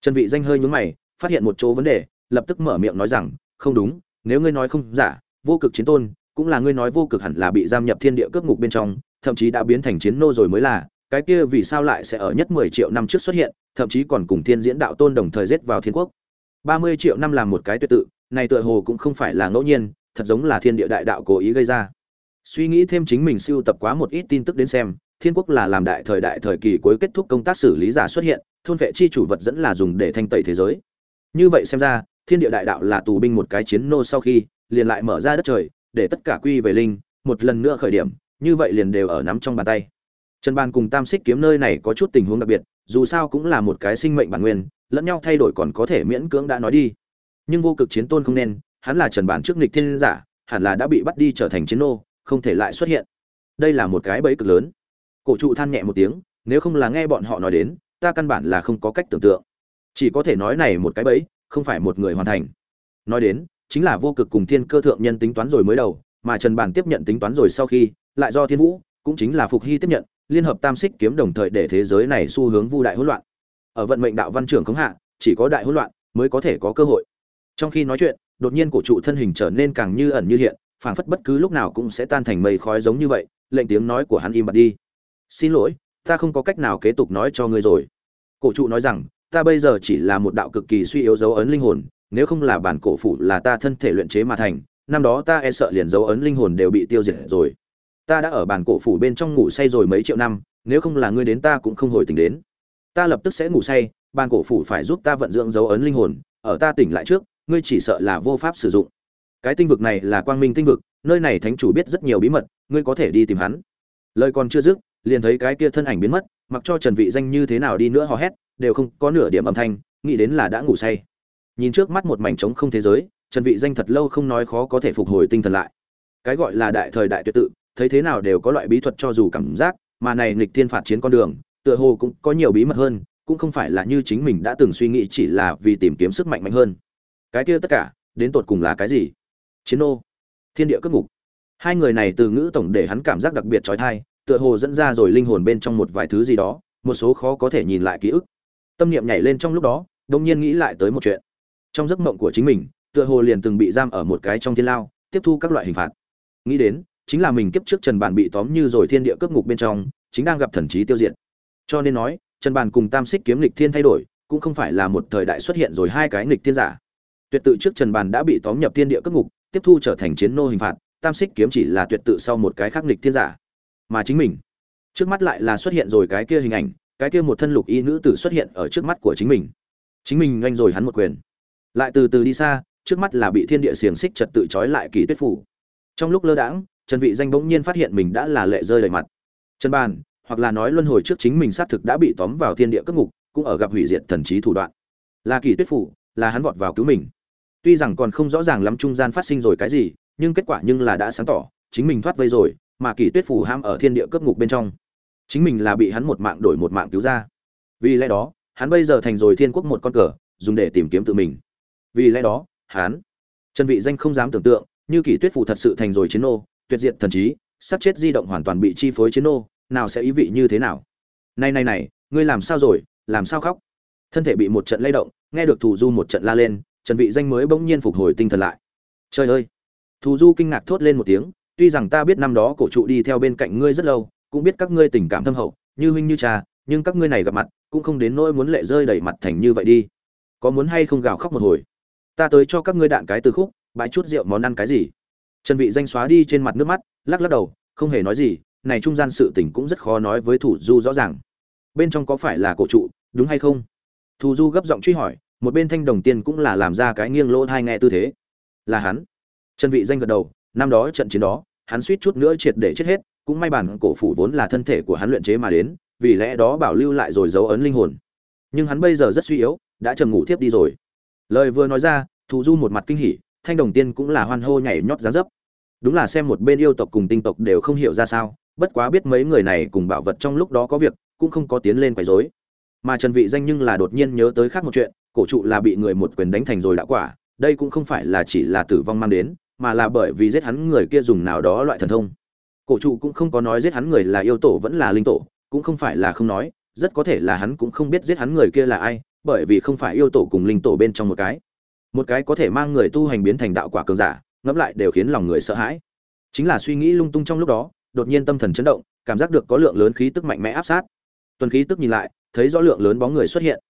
trần vị danh hơi nhướng mày, phát hiện một chỗ vấn đề, lập tức mở miệng nói rằng, không đúng, nếu ngươi nói không giả, vô cực chiến tôn, cũng là ngươi nói vô cực hẳn là bị giam nhập thiên địa cướp ngục bên trong, thậm chí đã biến thành chiến nô rồi mới là cái kia vì sao lại sẽ ở nhất 10 triệu năm trước xuất hiện, thậm chí còn cùng thiên diễn đạo tôn đồng thời giết vào thiên quốc. 30 triệu năm làm một cái tuyệt tự, này tựa hồ cũng không phải là ngẫu nhiên, thật giống là thiên địa đại đạo cố ý gây ra. Suy nghĩ thêm chính mình siêu tập quá một ít tin tức đến xem, thiên quốc là làm đại thời đại thời kỳ cuối kết thúc công tác xử lý giả xuất hiện, thôn vệ chi chủ vật dẫn là dùng để thanh tẩy thế giới. Như vậy xem ra, thiên địa đại đạo là tù binh một cái chiến nô sau khi, liền lại mở ra đất trời, để tất cả quy về linh, một lần nữa khởi điểm, như vậy liền đều ở nắm trong bàn tay trần ban cùng tam xích kiếm nơi này có chút tình huống đặc biệt, dù sao cũng là một cái sinh mệnh bản nguyên, lẫn nhau thay đổi còn có thể miễn cưỡng đã nói đi. Nhưng vô cực chiến tôn không nên, hắn là trần Bàn trước nghịch thiên giả, hẳn là đã bị bắt đi trở thành chiến nô, không thể lại xuất hiện. Đây là một cái bẫy cực lớn. Cổ trụ than nhẹ một tiếng, nếu không là nghe bọn họ nói đến, ta căn bản là không có cách tưởng tượng. Chỉ có thể nói này một cái bẫy, không phải một người hoàn thành. Nói đến, chính là vô cực cùng thiên cơ thượng nhân tính toán rồi mới đầu, mà trần Bàn tiếp nhận tính toán rồi sau khi, lại do thiên vũ, cũng chính là phục hy tiếp nhận liên hợp tam xích kiếm đồng thời để thế giới này xu hướng vu đại hỗn loạn. Ở vận mệnh đạo văn trưởng khống hạ, chỉ có đại hỗn loạn mới có thể có cơ hội. Trong khi nói chuyện, đột nhiên cổ trụ thân hình trở nên càng như ẩn như hiện, phảng phất bất cứ lúc nào cũng sẽ tan thành mây khói giống như vậy, lệnh tiếng nói của hắn im bặt đi. Xin lỗi, ta không có cách nào kế tục nói cho ngươi rồi. Cổ trụ nói rằng, ta bây giờ chỉ là một đạo cực kỳ suy yếu dấu ấn linh hồn, nếu không là bản cổ phủ là ta thân thể luyện chế mà thành, năm đó ta e sợ liền dấu ấn linh hồn đều bị tiêu diệt rồi ta đã ở bản cổ phủ bên trong ngủ say rồi mấy triệu năm, nếu không là ngươi đến ta cũng không hồi tỉnh đến. Ta lập tức sẽ ngủ say bản cổ phủ phải giúp ta vận dưỡng dấu ấn linh hồn, ở ta tỉnh lại trước, ngươi chỉ sợ là vô pháp sử dụng. Cái tinh vực này là quang minh tinh vực, nơi này thánh chủ biết rất nhiều bí mật, ngươi có thể đi tìm hắn. Lời còn chưa dứt, liền thấy cái kia thân ảnh biến mất, mặc cho trần vị danh như thế nào đi nữa hò hét, đều không có nửa điểm âm thanh, nghĩ đến là đã ngủ say. Nhìn trước mắt một mảnh trống không thế giới, trần vị danh thật lâu không nói khó có thể phục hồi tinh thần lại. Cái gọi là đại thời đại tuyệt tự thấy thế nào đều có loại bí thuật cho dù cảm giác, mà này nghịch thiên phạt chiến con đường, tựa hồ cũng có nhiều bí mật hơn, cũng không phải là như chính mình đã từng suy nghĩ chỉ là vì tìm kiếm sức mạnh mạnh hơn. Cái kia tất cả, đến tột cùng là cái gì? Chiến ô thiên địa cất ngục. Hai người này từ ngữ tổng để hắn cảm giác đặc biệt trói thai, tựa hồ dẫn ra rồi linh hồn bên trong một vài thứ gì đó, một số khó có thể nhìn lại ký ức. Tâm niệm nhảy lên trong lúc đó, đột nhiên nghĩ lại tới một chuyện. Trong giấc mộng của chính mình, tựa hồ liền từng bị giam ở một cái trong thiên lao, tiếp thu các loại hình phạt. Nghĩ đến chính là mình kiếp trước trần bản bị tóm như rồi thiên địa cướp ngục bên trong, chính đang gặp thần trí tiêu diệt. Cho nên nói, trần bản cùng tam xích kiếm lịch thiên thay đổi, cũng không phải là một thời đại xuất hiện rồi hai cái nghịch thiên giả. Tuyệt tự trước trần bản đã bị tóm nhập thiên địa cướp ngục, tiếp thu trở thành chiến nô hình phạt, tam xích kiếm chỉ là tuyệt tự sau một cái khác nghịch thiên giả. Mà chính mình, trước mắt lại là xuất hiện rồi cái kia hình ảnh, cái kia một thân lục y nữ tử xuất hiện ở trước mắt của chính mình. Chính mình nhanh rồi hắn một quyền. Lại từ từ đi xa, trước mắt là bị thiên địa xiềng xích trật tự trói lại kỳ tuyết phủ. Trong lúc lơ đãng trần vị danh bỗng nhiên phát hiện mình đã là lệ rơi đầy mặt. Trần bàn, hoặc là nói luân hồi trước chính mình xác thực đã bị tóm vào thiên địa cấp ngục, cũng ở gặp hủy diệt thần trí thủ đoạn. Là kỳ tuyết phủ, là hắn vọt vào cứu mình. Tuy rằng còn không rõ ràng lắm trung gian phát sinh rồi cái gì, nhưng kết quả nhưng là đã sáng tỏ, chính mình thoát vây rồi, mà kỳ tuyết phủ ham ở thiên địa cấp ngục bên trong. Chính mình là bị hắn một mạng đổi một mạng cứu ra. Vì lẽ đó, hắn bây giờ thành rồi thiên quốc một con cờ, dùng để tìm kiếm tự mình. Vì lẽ đó, hắn, trần vị danh không dám tưởng tượng, như Kỳ tuyết phủ thật sự thành rồi chiến nô tuyệt diệt thần trí, sắp chết di động hoàn toàn bị chi phối chiến nô, nào sẽ ý vị như thế nào? Này này này, ngươi làm sao rồi? Làm sao khóc? Thân thể bị một trận lay động, nghe được thủ du một trận la lên, trần vị danh mới bỗng nhiên phục hồi tinh thần lại. Trời ơi! Thủ du kinh ngạc thốt lên một tiếng, tuy rằng ta biết năm đó cổ trụ đi theo bên cạnh ngươi rất lâu, cũng biết các ngươi tình cảm thâm hậu, như huynh như cha, nhưng các ngươi này gặp mặt, cũng không đến nỗi muốn lệ rơi đầy mặt thành như vậy đi. Có muốn hay không gào khóc một hồi? Ta tới cho các ngươi đạn cái từ khúc, bãi chút rượu món ăn cái gì? Trần vị danh xóa đi trên mặt nước mắt, lắc lắc đầu, không hề nói gì, này trung gian sự tình cũng rất khó nói với thủ du rõ ràng. Bên trong có phải là cổ trụ, đúng hay không? Thủ du gấp giọng truy hỏi, một bên thanh đồng tiên cũng là làm ra cái nghiêng lỗ thai nghe tư thế. Là hắn. Trần vị danh gật đầu, năm đó trận chiến đó, hắn suýt chút nữa triệt để chết hết, cũng may bản cổ phủ vốn là thân thể của hắn luyện chế mà đến, vì lẽ đó bảo lưu lại rồi dấu ấn linh hồn. Nhưng hắn bây giờ rất suy yếu, đã trầm ngủ tiếp đi rồi. Lời vừa nói ra thù du một mặt kinh hỉ, thanh đồng tiên cũng là hoan hô nhảy nhót dáng dấp đúng là xem một bên yêu tộc cùng tinh tộc đều không hiểu ra sao, bất quá biết mấy người này cùng bảo vật trong lúc đó có việc, cũng không có tiến lên quấy rối. Mà trần vị danh nhưng là đột nhiên nhớ tới khác một chuyện, cổ trụ là bị người một quyền đánh thành rồi đã quả, đây cũng không phải là chỉ là tử vong mang đến, mà là bởi vì giết hắn người kia dùng nào đó loại thần thông. Cổ trụ cũng không có nói giết hắn người là yêu tổ vẫn là linh tổ, cũng không phải là không nói, rất có thể là hắn cũng không biết giết hắn người kia là ai, bởi vì không phải yêu tổ cùng linh tổ bên trong một cái. Một cái có thể mang người tu hành biến thành đạo quả cường giả ngẫm lại đều khiến lòng người sợ hãi. Chính là suy nghĩ lung tung trong lúc đó, đột nhiên tâm thần chấn động, cảm giác được có lượng lớn khí tức mạnh mẽ áp sát. Tuần khí tức nhìn lại, thấy rõ lượng lớn bóng người xuất hiện.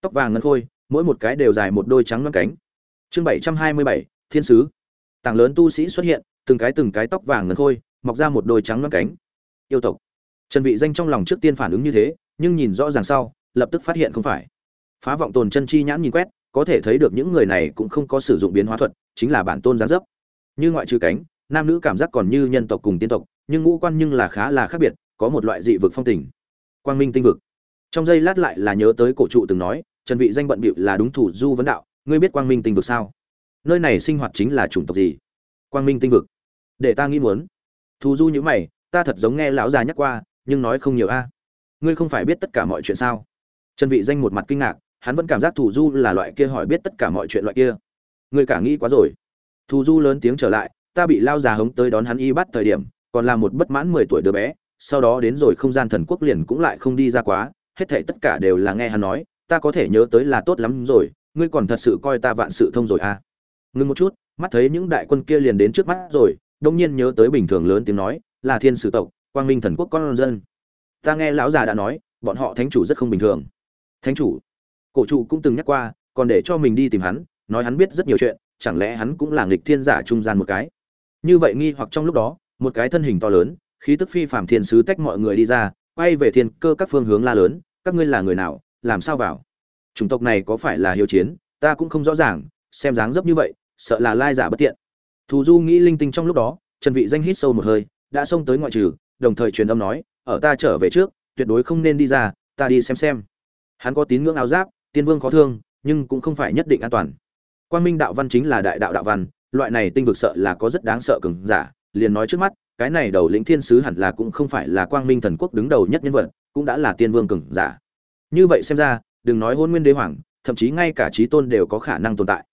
Tóc vàng ngân khôi, mỗi một cái đều dài một đôi trắng loáng cánh. Chương bảy trăm hai mươi bảy, thiên sứ. Tảng lớn tu sĩ xuất hiện, từng cái từng cái tóc vàng ngân khôi, mọc ra một đôi trắng loáng cánh. Yêu tộc. Trần vị danh trong lòng trước tiên phản ứng như thế, nhưng nhìn rõ ràng sau, lập tức phát hiện không phải. Phá vọng tồn chân chi nhãn nhìn quét, có thể thấy được những người này cũng không có sử dụng biến hóa thuật, chính là bản tôn gián dấp như ngoại trừ cánh, nam nữ cảm giác còn như nhân tộc cùng tiên tộc, nhưng ngũ quan nhưng là khá là khác biệt, có một loại dị vực phong tình. Quang minh tinh vực. Trong giây lát lại là nhớ tới cổ trụ từng nói, trần vị danh bận bịu là đúng thủ du vấn đạo, ngươi biết quang minh tinh vực sao? Nơi này sinh hoạt chính là chủng tộc gì? Quang minh tinh vực. Để ta nghĩ muốn. Thù du như mày, ta thật giống nghe lão già nhắc qua, nhưng nói không nhiều a. Ngươi không phải biết tất cả mọi chuyện sao? Trần vị danh một mặt kinh ngạc, hắn vẫn cảm giác thù du là loại kia hỏi biết tất cả mọi chuyện loại kia. Ngươi cả nghĩ quá rồi thù du lớn tiếng trở lại, ta bị lao già hống tới đón hắn y bắt thời điểm, còn là một bất mãn 10 tuổi đứa bé, sau đó đến rồi không gian thần quốc liền cũng lại không đi ra quá, hết thảy tất cả đều là nghe hắn nói, ta có thể nhớ tới là tốt lắm rồi, ngươi còn thật sự coi ta vạn sự thông rồi à? Ngưng một chút, mắt thấy những đại quân kia liền đến trước mắt rồi đông nhiên nhớ tới bình thường lớn tiếng nói, là thiên sử tộc, quang minh thần quốc con dân. Ta nghe lão già đã nói, bọn họ thánh chủ rất không bình thường. Thánh chủ? Cổ trụ cũng từng nhắc qua, còn để cho mình đi tìm hắn, nói hắn biết rất nhiều chuyện chẳng lẽ hắn cũng là nghịch thiên giả trung gian một cái? Như vậy nghi hoặc trong lúc đó, một cái thân hình to lớn, khí tức phi phàm thiên sứ tách mọi người đi ra, quay về thiên cơ các phương hướng la lớn, các ngươi là người nào? Làm sao vào? Chủng tộc này có phải là hiếu chiến? Ta cũng không rõ ràng, xem dáng dấp như vậy, sợ là lai giả bất tiện. Thù du nghĩ linh tinh trong lúc đó, trần vị danh hít sâu một hơi, đã xông tới ngoại trừ, đồng thời truyền âm nói, ở ta trở về trước, tuyệt đối không nên đi ra, ta đi xem xem. Hắn có tín ngưỡng áo giáp, tiên vương khó thương, nhưng cũng không phải nhất định an toàn quang minh đạo văn chính là đại đạo đạo văn, loại này tinh vực sợ là có rất đáng sợ cường giả. Liền nói trước mắt, cái này đầu lĩnh thiên sứ hẳn là cũng không phải là quang minh thần quốc đứng đầu nhất nhân vật, cũng đã là tiên vương cường giả. Như vậy xem ra, đừng nói hôn nguyên đế hoàng, thậm chí ngay cả trí tôn đều có khả năng tồn tại.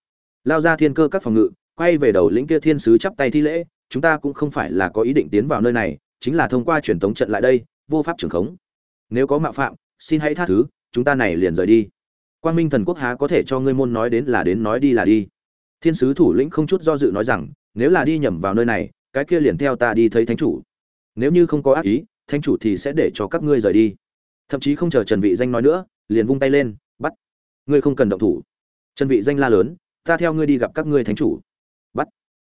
Lao ra thiên cơ các phòng ngự, quay về đầu lĩnh kia thiên sứ chắp tay thi lễ, chúng ta cũng không phải là có ý định tiến vào nơi này, chính là thông qua truyền tống trận lại đây, vô pháp trưởng khống. Nếu có mạo phạm, xin hãy tha thứ, chúng ta này liền rời đi quang minh thần quốc há có thể cho ngươi môn nói đến là đến nói đi là đi. Thiên sứ thủ lĩnh không chút do dự nói rằng, nếu là đi nhầm vào nơi này, cái kia liền theo ta đi thấy thánh chủ. Nếu như không có ác ý, thánh chủ thì sẽ để cho các ngươi rời đi. Thậm chí không chờ trần vị danh nói nữa, liền vung tay lên, bắt. Ngươi không cần động thủ. Trần vị danh la lớn, ta theo ngươi đi gặp các ngươi thánh chủ. Bắt.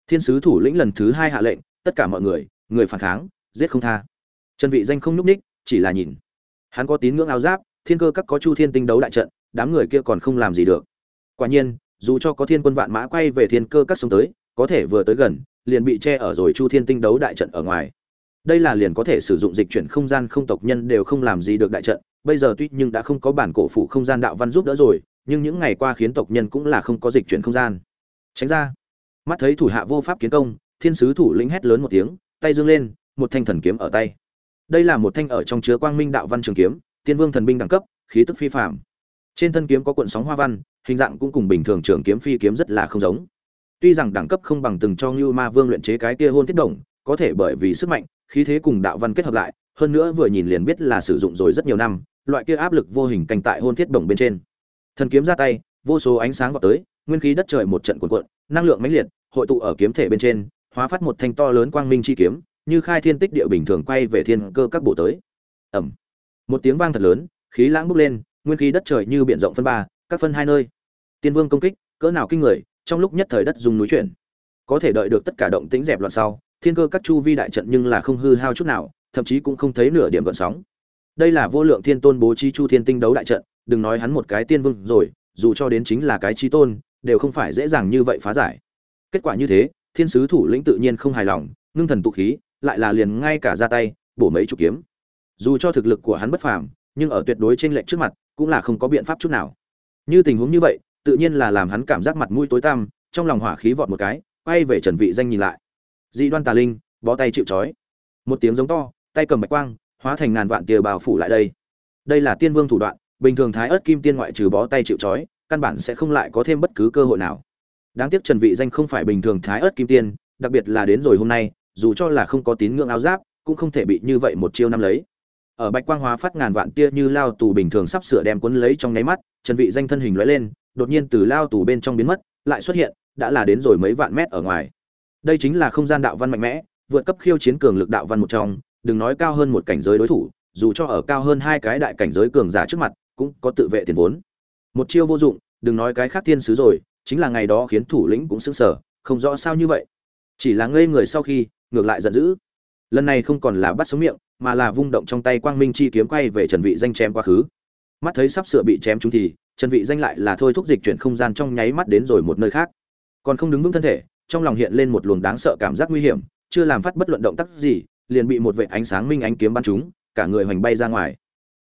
Thiên sứ thủ lĩnh lần thứ hai hạ lệnh, tất cả mọi người người phản kháng, giết không tha. Trần vị danh không núp ních, chỉ là nhìn. Hắn có tín ngưỡng áo giáp, thiên cơ các có chu thiên tinh đấu đại trận đám người kia còn không làm gì được. Quả nhiên, dù cho có thiên quân vạn mã quay về thiên cơ các xuống tới, có thể vừa tới gần, liền bị che ở rồi chu thiên tinh đấu đại trận ở ngoài. Đây là liền có thể sử dụng dịch chuyển không gian không tộc nhân đều không làm gì được đại trận. Bây giờ tuy nhưng đã không có bản cổ phủ không gian đạo văn giúp đỡ rồi, nhưng những ngày qua khiến tộc nhân cũng là không có dịch chuyển không gian. Tránh ra. Mắt thấy thủ hạ vô pháp kiến công, thiên sứ thủ lĩnh hét lớn một tiếng, tay dương lên, một thanh thần kiếm ở tay. Đây là một thanh ở trong chứa quang minh đạo văn trường kiếm, tiên vương thần binh đẳng cấp, khí tức phi phạm trên thân kiếm có cuộn sóng hoa văn, hình dạng cũng cùng bình thường trường kiếm phi kiếm rất là không giống. Tuy rằng đẳng cấp không bằng từng cho ngưu ma vương luyện chế cái kia hôn thiết đồng, có thể bởi vì sức mạnh, khí thế cùng đạo văn kết hợp lại, hơn nữa vừa nhìn liền biết là sử dụng rồi rất nhiều năm, loại kia áp lực vô hình canh tại hôn thiết đồng bên trên. Thần kiếm ra tay, vô số ánh sáng vào tới, nguyên khí đất trời một trận cuộn cuộn, năng lượng mãnh liệt, hội tụ ở kiếm thể bên trên, hóa phát một thanh to lớn quang minh chi kiếm, như khai thiên tích địa bình thường quay về thiên cơ các bộ tới. Ẩm một tiếng vang thật lớn, khí lãng bốc lên nguyên khí đất trời như biển rộng phân ba, các phân hai nơi. Tiên vương công kích, cỡ nào kinh người, trong lúc nhất thời đất dùng núi chuyển. Có thể đợi được tất cả động tĩnh dẹp loạn sau, thiên cơ các chu vi đại trận nhưng là không hư hao chút nào, thậm chí cũng không thấy nửa điểm gợn sóng. Đây là vô lượng thiên tôn bố trí chu thiên tinh đấu đại trận, đừng nói hắn một cái tiên vương rồi, dù cho đến chính là cái trí tôn, đều không phải dễ dàng như vậy phá giải. Kết quả như thế, thiên sứ thủ lĩnh tự nhiên không hài lòng, ngưng thần tụ khí, lại là liền ngay cả ra tay, bổ mấy chục kiếm. Dù cho thực lực của hắn bất phàm nhưng ở tuyệt đối trên lệnh trước mặt, cũng là không có biện pháp chút nào. Như tình huống như vậy, tự nhiên là làm hắn cảm giác mặt mũi tối tăm, trong lòng hỏa khí vọt một cái, quay về trần vị danh nhìn lại. Dị đoan tà linh, bó tay chịu chói một tiếng giống to, tay cầm bạch quang, hóa thành ngàn vạn tia bao phủ lại đây. Đây là tiên vương thủ đoạn, bình thường thái ớt kim tiên ngoại trừ bó tay chịu chói căn bản sẽ không lại có thêm bất cứ cơ hội nào. Đáng tiếc trần vị danh không phải bình thường thái ớt kim tiên, đặc biệt là đến rồi hôm nay, dù cho là không có tín ngưỡng áo giáp, cũng không thể bị như vậy một chiêu năm lấy ở bạch quang hóa phát ngàn vạn tia như lao tù bình thường sắp sửa đem cuốn lấy trong nháy mắt trần vị danh thân hình lóe lên, đột nhiên từ lao tù bên trong biến mất, lại xuất hiện, đã là đến rồi mấy vạn mét ở ngoài. Đây chính là không gian đạo văn mạnh mẽ, vượt cấp khiêu chiến cường lực đạo văn một trong, đừng nói cao hơn một cảnh giới đối thủ, dù cho ở cao hơn hai cái đại cảnh giới cường giả trước mặt, cũng có tự vệ tiền vốn. Một chiêu vô dụng, đừng nói cái khác thiên sứ rồi, chính là ngày đó khiến thủ lĩnh cũng sững sờ, không rõ sao như vậy. Chỉ là ngây người sau khi, ngược lại giận dữ. Lần này không còn là bắt sống miệng mà là vung động trong tay quang minh chi kiếm quay về trần vị danh chém quá khứ. Mắt thấy sắp sửa bị chém trúng thì, trần vị danh lại là thôi thúc dịch chuyển không gian trong nháy mắt đến rồi một nơi khác. Còn không đứng vững thân thể, trong lòng hiện lên một luồng đáng sợ cảm giác nguy hiểm, chưa làm phát bất luận động tác gì, liền bị một vệt ánh sáng minh ánh kiếm bắn trúng, cả người hoành bay ra ngoài.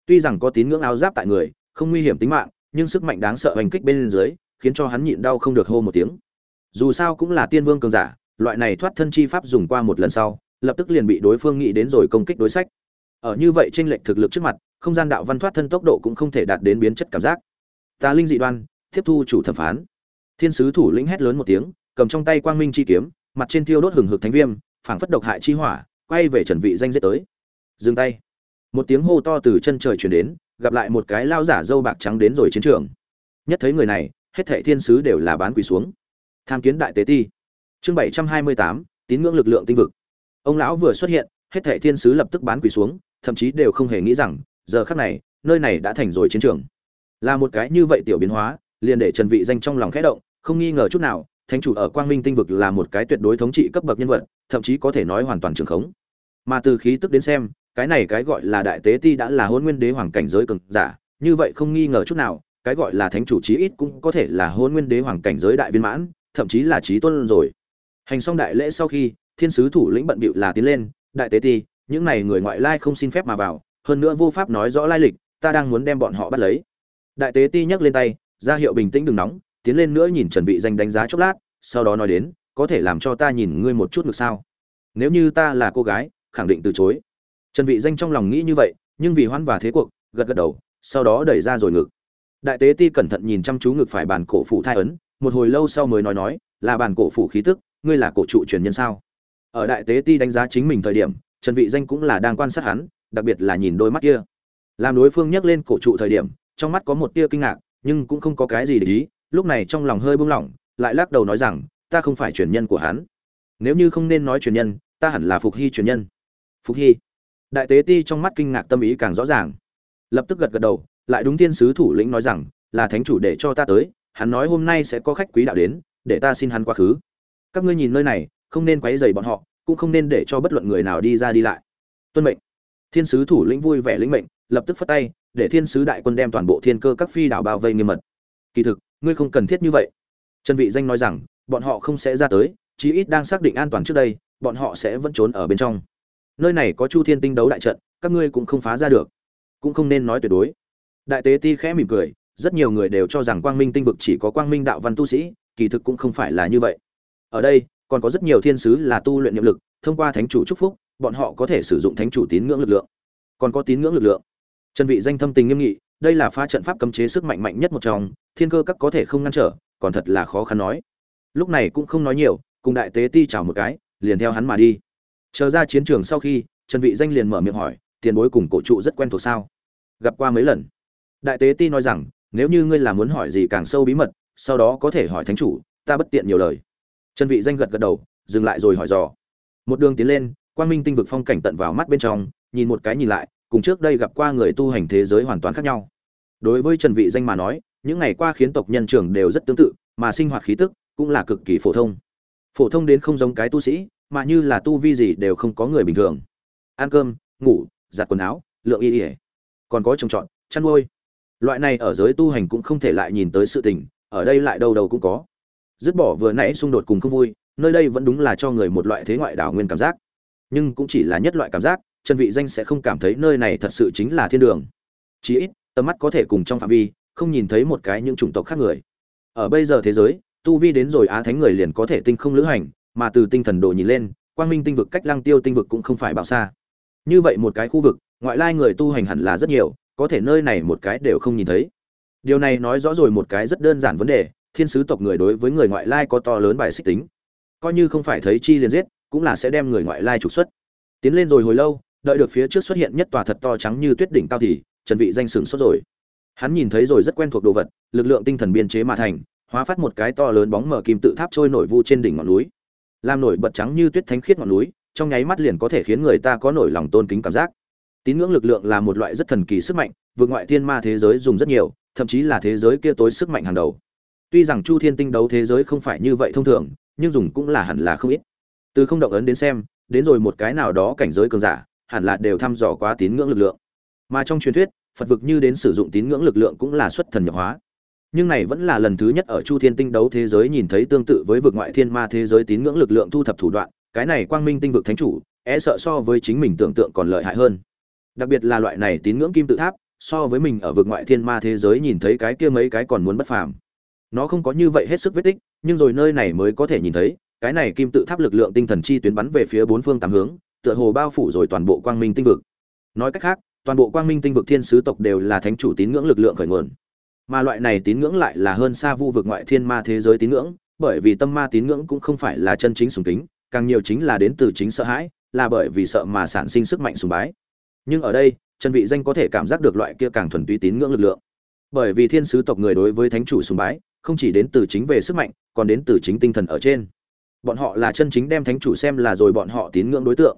Tuy rằng có tín ngưỡng áo giáp tại người, không nguy hiểm tính mạng, nhưng sức mạnh đáng sợ hoành kích bên dưới, khiến cho hắn nhịn đau không được hô một tiếng. Dù sao cũng là tiên vương cường giả, loại này thoát thân chi pháp dùng qua một lần sau lập tức liền bị đối phương nghĩ đến rồi công kích đối sách. Ở như vậy trên lệnh thực lực trước mặt không gian đạo văn thoát thân tốc độ cũng không thể đạt đến biến chất cảm giác. Tà linh dị đoan tiếp thu chủ thẩm phán. Thiên sứ thủ lĩnh hét lớn một tiếng cầm trong tay quang minh chi kiếm mặt trên thiêu đốt hừng hực thánh viêm phảng phất độc hại chi hỏa quay về trần vị danh giết tới. Dừng tay. Một tiếng hô to từ chân trời truyền đến gặp lại một cái lao giả dâu bạc trắng đến rồi chiến trường. Nhất thấy người này hết thảy thiên sứ đều là bán quỳ xuống. Tham kiến đại tế ti. Chương 728, tín ngưỡng lực lượng tinh vực ông lão vừa xuất hiện, hết thảy thiên sứ lập tức bán quỳ xuống, thậm chí đều không hề nghĩ rằng, giờ khắc này, nơi này đã thành rồi chiến trường. Là một cái như vậy tiểu biến hóa, liền để trần vị danh trong lòng khẽ động, không nghi ngờ chút nào, thánh chủ ở quang minh tinh vực là một cái tuyệt đối thống trị cấp bậc nhân vật, thậm chí có thể nói hoàn toàn trường khống. Mà từ khí tức đến xem, cái này cái gọi là đại tế ti đã là hôn nguyên đế hoàng cảnh giới cường giả, như vậy không nghi ngờ chút nào, cái gọi là thánh chủ chí ít cũng có thể là hôn nguyên đế hoàng cảnh giới đại viên mãn, thậm chí là trí tuân rồi. Hành xong đại lễ sau khi thiên sứ thủ lĩnh bận bịu là tiến lên, đại tế ti, những này người ngoại lai không xin phép mà vào, hơn nữa vô pháp nói rõ lai lịch, ta đang muốn đem bọn họ bắt lấy. Đại tế ti nhấc lên tay, ra hiệu bình tĩnh đừng nóng, tiến lên nữa nhìn trần vị danh đánh giá chốc lát, sau đó nói đến, có thể làm cho ta nhìn ngươi một chút được sao? Nếu như ta là cô gái, khẳng định từ chối. Trần vị danh trong lòng nghĩ như vậy, nhưng vì hoan và thế cuộc, gật gật đầu, sau đó đẩy ra rồi ngực. Đại tế ti cẩn thận nhìn chăm chú ngực phải bàn cổ phủ thai ấn, một hồi lâu sau mới nói nói, là bàn cổ phủ khí tức, ngươi là cổ trụ truyền nhân sao? Ở đại tế ti đánh giá chính mình thời điểm, trần vị danh cũng là đang quan sát hắn, đặc biệt là nhìn đôi mắt kia. Làm đối phương nhắc lên cổ trụ thời điểm, trong mắt có một tia kinh ngạc, nhưng cũng không có cái gì để ý, lúc này trong lòng hơi buông lỏng, lại lắc đầu nói rằng, ta không phải truyền nhân của hắn. Nếu như không nên nói truyền nhân, ta hẳn là phục hy truyền nhân. Phục hy. Đại tế ti trong mắt kinh ngạc tâm ý càng rõ ràng. Lập tức gật gật đầu, lại đúng thiên sứ thủ lĩnh nói rằng, là thánh chủ để cho ta tới, hắn nói hôm nay sẽ có khách quý đạo đến, để ta xin hắn quá khứ. Các ngươi nhìn nơi này không nên quấy rầy bọn họ, cũng không nên để cho bất luận người nào đi ra đi lại. Tuân mệnh. Thiên sứ thủ lĩnh vui vẻ lĩnh mệnh, lập tức phất tay, để thiên sứ đại quân đem toàn bộ thiên cơ các phi đảo bao vây nghiêm mật. Kỳ thực, ngươi không cần thiết như vậy. Trần vị danh nói rằng, bọn họ không sẽ ra tới, chí ít đang xác định an toàn trước đây, bọn họ sẽ vẫn trốn ở bên trong. Nơi này có chu thiên tinh đấu đại trận, các ngươi cũng không phá ra được. Cũng không nên nói tuyệt đối. Đại tế ti khẽ mỉm cười, rất nhiều người đều cho rằng quang minh tinh vực chỉ có quang minh đạo văn tu sĩ, kỳ thực cũng không phải là như vậy. Ở đây còn có rất nhiều thiên sứ là tu luyện niệm lực, thông qua thánh chủ chúc phúc, bọn họ có thể sử dụng thánh chủ tín ngưỡng lực lượng. Còn có tín ngưỡng lực lượng. Trần vị danh thâm tình nghiêm nghị, đây là phá trận pháp cấm chế sức mạnh mạnh nhất một trong, thiên cơ các có thể không ngăn trở, còn thật là khó khăn nói. Lúc này cũng không nói nhiều, cùng đại tế ti chào một cái, liền theo hắn mà đi. Chờ ra chiến trường sau khi trần vị danh liền mở miệng hỏi, tiền bối cùng cổ trụ rất quen thuộc sao? Gặp qua mấy lần. Đại tế ti nói rằng, nếu như ngươi là muốn hỏi gì càng sâu bí mật, sau đó có thể hỏi thánh chủ, ta bất tiện nhiều lời trần vị danh gật gật đầu, dừng lại rồi hỏi dò. Một đường tiến lên, quang minh tinh vực phong cảnh tận vào mắt bên trong, nhìn một cái nhìn lại, cùng trước đây gặp qua người tu hành thế giới hoàn toàn khác nhau. Đối với trần vị danh mà nói, những ngày qua khiến tộc nhân trưởng đều rất tương tự, mà sinh hoạt khí tức cũng là cực kỳ phổ thông. Phổ thông đến không giống cái tu sĩ, mà như là tu vi gì đều không có người bình thường. Ăn cơm, ngủ, giặt quần áo, lượng y ỉa còn có trồng trọt, chăn nuôi. Loại này ở giới tu hành cũng không thể lại nhìn tới sự tình, ở đây lại đâu đâu cũng có dứt bỏ vừa nãy xung đột cùng không vui, nơi đây vẫn đúng là cho người một loại thế ngoại đảo nguyên cảm giác. Nhưng cũng chỉ là nhất loại cảm giác, trần vị danh sẽ không cảm thấy nơi này thật sự chính là thiên đường. Chí ít, tầm mắt có thể cùng trong phạm vi, không nhìn thấy một cái những chủng tộc khác người. Ở bây giờ thế giới, tu vi đến rồi á thánh người liền có thể tinh không lữ hành, mà từ tinh thần độ nhìn lên, quang minh tinh vực cách lăng tiêu tinh vực cũng không phải bao xa. Như vậy một cái khu vực, ngoại lai người tu hành hẳn là rất nhiều, có thể nơi này một cái đều không nhìn thấy. Điều này nói rõ rồi một cái rất đơn giản vấn đề thiên sứ tộc người đối với người ngoại lai có to lớn bài xích tính. Coi như không phải thấy chi liền giết, cũng là sẽ đem người ngoại lai trục xuất. Tiến lên rồi hồi lâu, đợi được phía trước xuất hiện nhất tòa thật to trắng như tuyết đỉnh cao thì, trần vị danh sừng sốt rồi. Hắn nhìn thấy rồi rất quen thuộc đồ vật, lực lượng tinh thần biên chế mà thành, hóa phát một cái to lớn bóng mở kim tự tháp trôi nổi vu trên đỉnh ngọn núi. Làm nổi bật trắng như tuyết thánh khiết ngọn núi, trong nháy mắt liền có thể khiến người ta có nổi lòng tôn kính cảm giác. Tín ngưỡng lực lượng là một loại rất thần kỳ sức mạnh, vượt ngoại thiên ma thế giới dùng rất nhiều, thậm chí là thế giới kia tối sức mạnh hàng đầu tuy rằng chu thiên tinh đấu thế giới không phải như vậy thông thường, nhưng dùng cũng là hẳn là không ít. Từ không động ấn đến xem, đến rồi một cái nào đó cảnh giới cường giả, hẳn là đều thăm dò quá tín ngưỡng lực lượng. Mà trong truyền thuyết, phật vực như đến sử dụng tín ngưỡng lực lượng cũng là xuất thần nhập hóa. Nhưng này vẫn là lần thứ nhất ở chu thiên tinh đấu thế giới nhìn thấy tương tự với vực ngoại thiên ma thế giới tín ngưỡng lực lượng thu thập thủ đoạn, cái này quang minh tinh vực thánh chủ e sợ so với chính mình tưởng tượng còn lợi hại hơn. Đặc biệt là loại này tín ngưỡng kim tự tháp, so với mình ở vực ngoại thiên ma thế giới nhìn thấy cái kia mấy cái còn muốn bất phàm nó không có như vậy hết sức vết tích, nhưng rồi nơi này mới có thể nhìn thấy, cái này kim tự tháp lực lượng tinh thần chi tuyến bắn về phía bốn phương tám hướng, tựa hồ bao phủ rồi toàn bộ quang minh tinh vực. Nói cách khác, toàn bộ quang minh tinh vực thiên sứ tộc đều là thánh chủ tín ngưỡng lực lượng khởi nguồn. Mà loại này tín ngưỡng lại là hơn xa vu vực ngoại thiên ma thế giới tín ngưỡng, bởi vì tâm ma tín ngưỡng cũng không phải là chân chính sùng kính, càng nhiều chính là đến từ chính sợ hãi, là bởi vì sợ mà sản sinh sức mạnh sùng bái. Nhưng ở đây trần vị danh có thể cảm giác được loại kia càng thuần túy tín ngưỡng lực lượng. Bởi vì thiên sứ tộc người đối với thánh chủ sùng bái không chỉ đến từ chính về sức mạnh, còn đến từ chính tinh thần ở trên. Bọn họ là chân chính đem thánh chủ xem là rồi bọn họ tín ngưỡng đối tượng.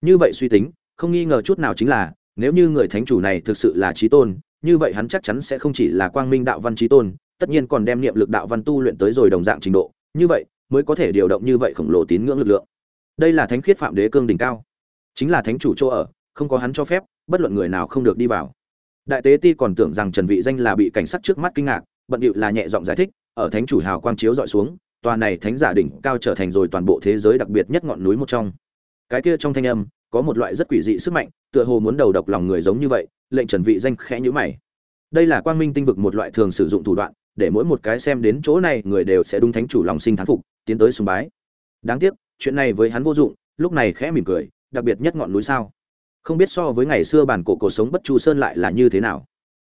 Như vậy suy tính, không nghi ngờ chút nào chính là, nếu như người thánh chủ này thực sự là trí tôn, như vậy hắn chắc chắn sẽ không chỉ là quang minh đạo văn trí tôn, tất nhiên còn đem niệm lực đạo văn tu luyện tới rồi đồng dạng trình độ. Như vậy, mới có thể điều động như vậy khổng lồ tín ngưỡng lực lượng. Đây là thánh khiết phạm đế cương đỉnh cao. Chính là thánh chủ chỗ ở, không có hắn cho phép, bất luận người nào không được đi vào. Đại tế ti còn tưởng rằng trần vị danh là bị cảnh sát trước mắt kinh ngạc bận điệu là nhẹ giọng giải thích, ở thánh chủ hào quang chiếu dọi xuống, tòa này thánh giả đỉnh cao trở thành rồi toàn bộ thế giới đặc biệt nhất ngọn núi một trong. Cái kia trong thanh âm, có một loại rất quỷ dị sức mạnh, tựa hồ muốn đầu độc lòng người giống như vậy, lệnh trần vị danh khẽ nhíu mày. Đây là quang minh tinh vực một loại thường sử dụng thủ đoạn, để mỗi một cái xem đến chỗ này, người đều sẽ đúng thánh chủ lòng sinh thán phục, tiến tới sùng bái. Đáng tiếc, chuyện này với hắn vô dụng, lúc này khẽ mỉm cười, đặc biệt nhất ngọn núi sao? Không biết so với ngày xưa bản cổ cổ sống bất chu sơn lại là như thế nào.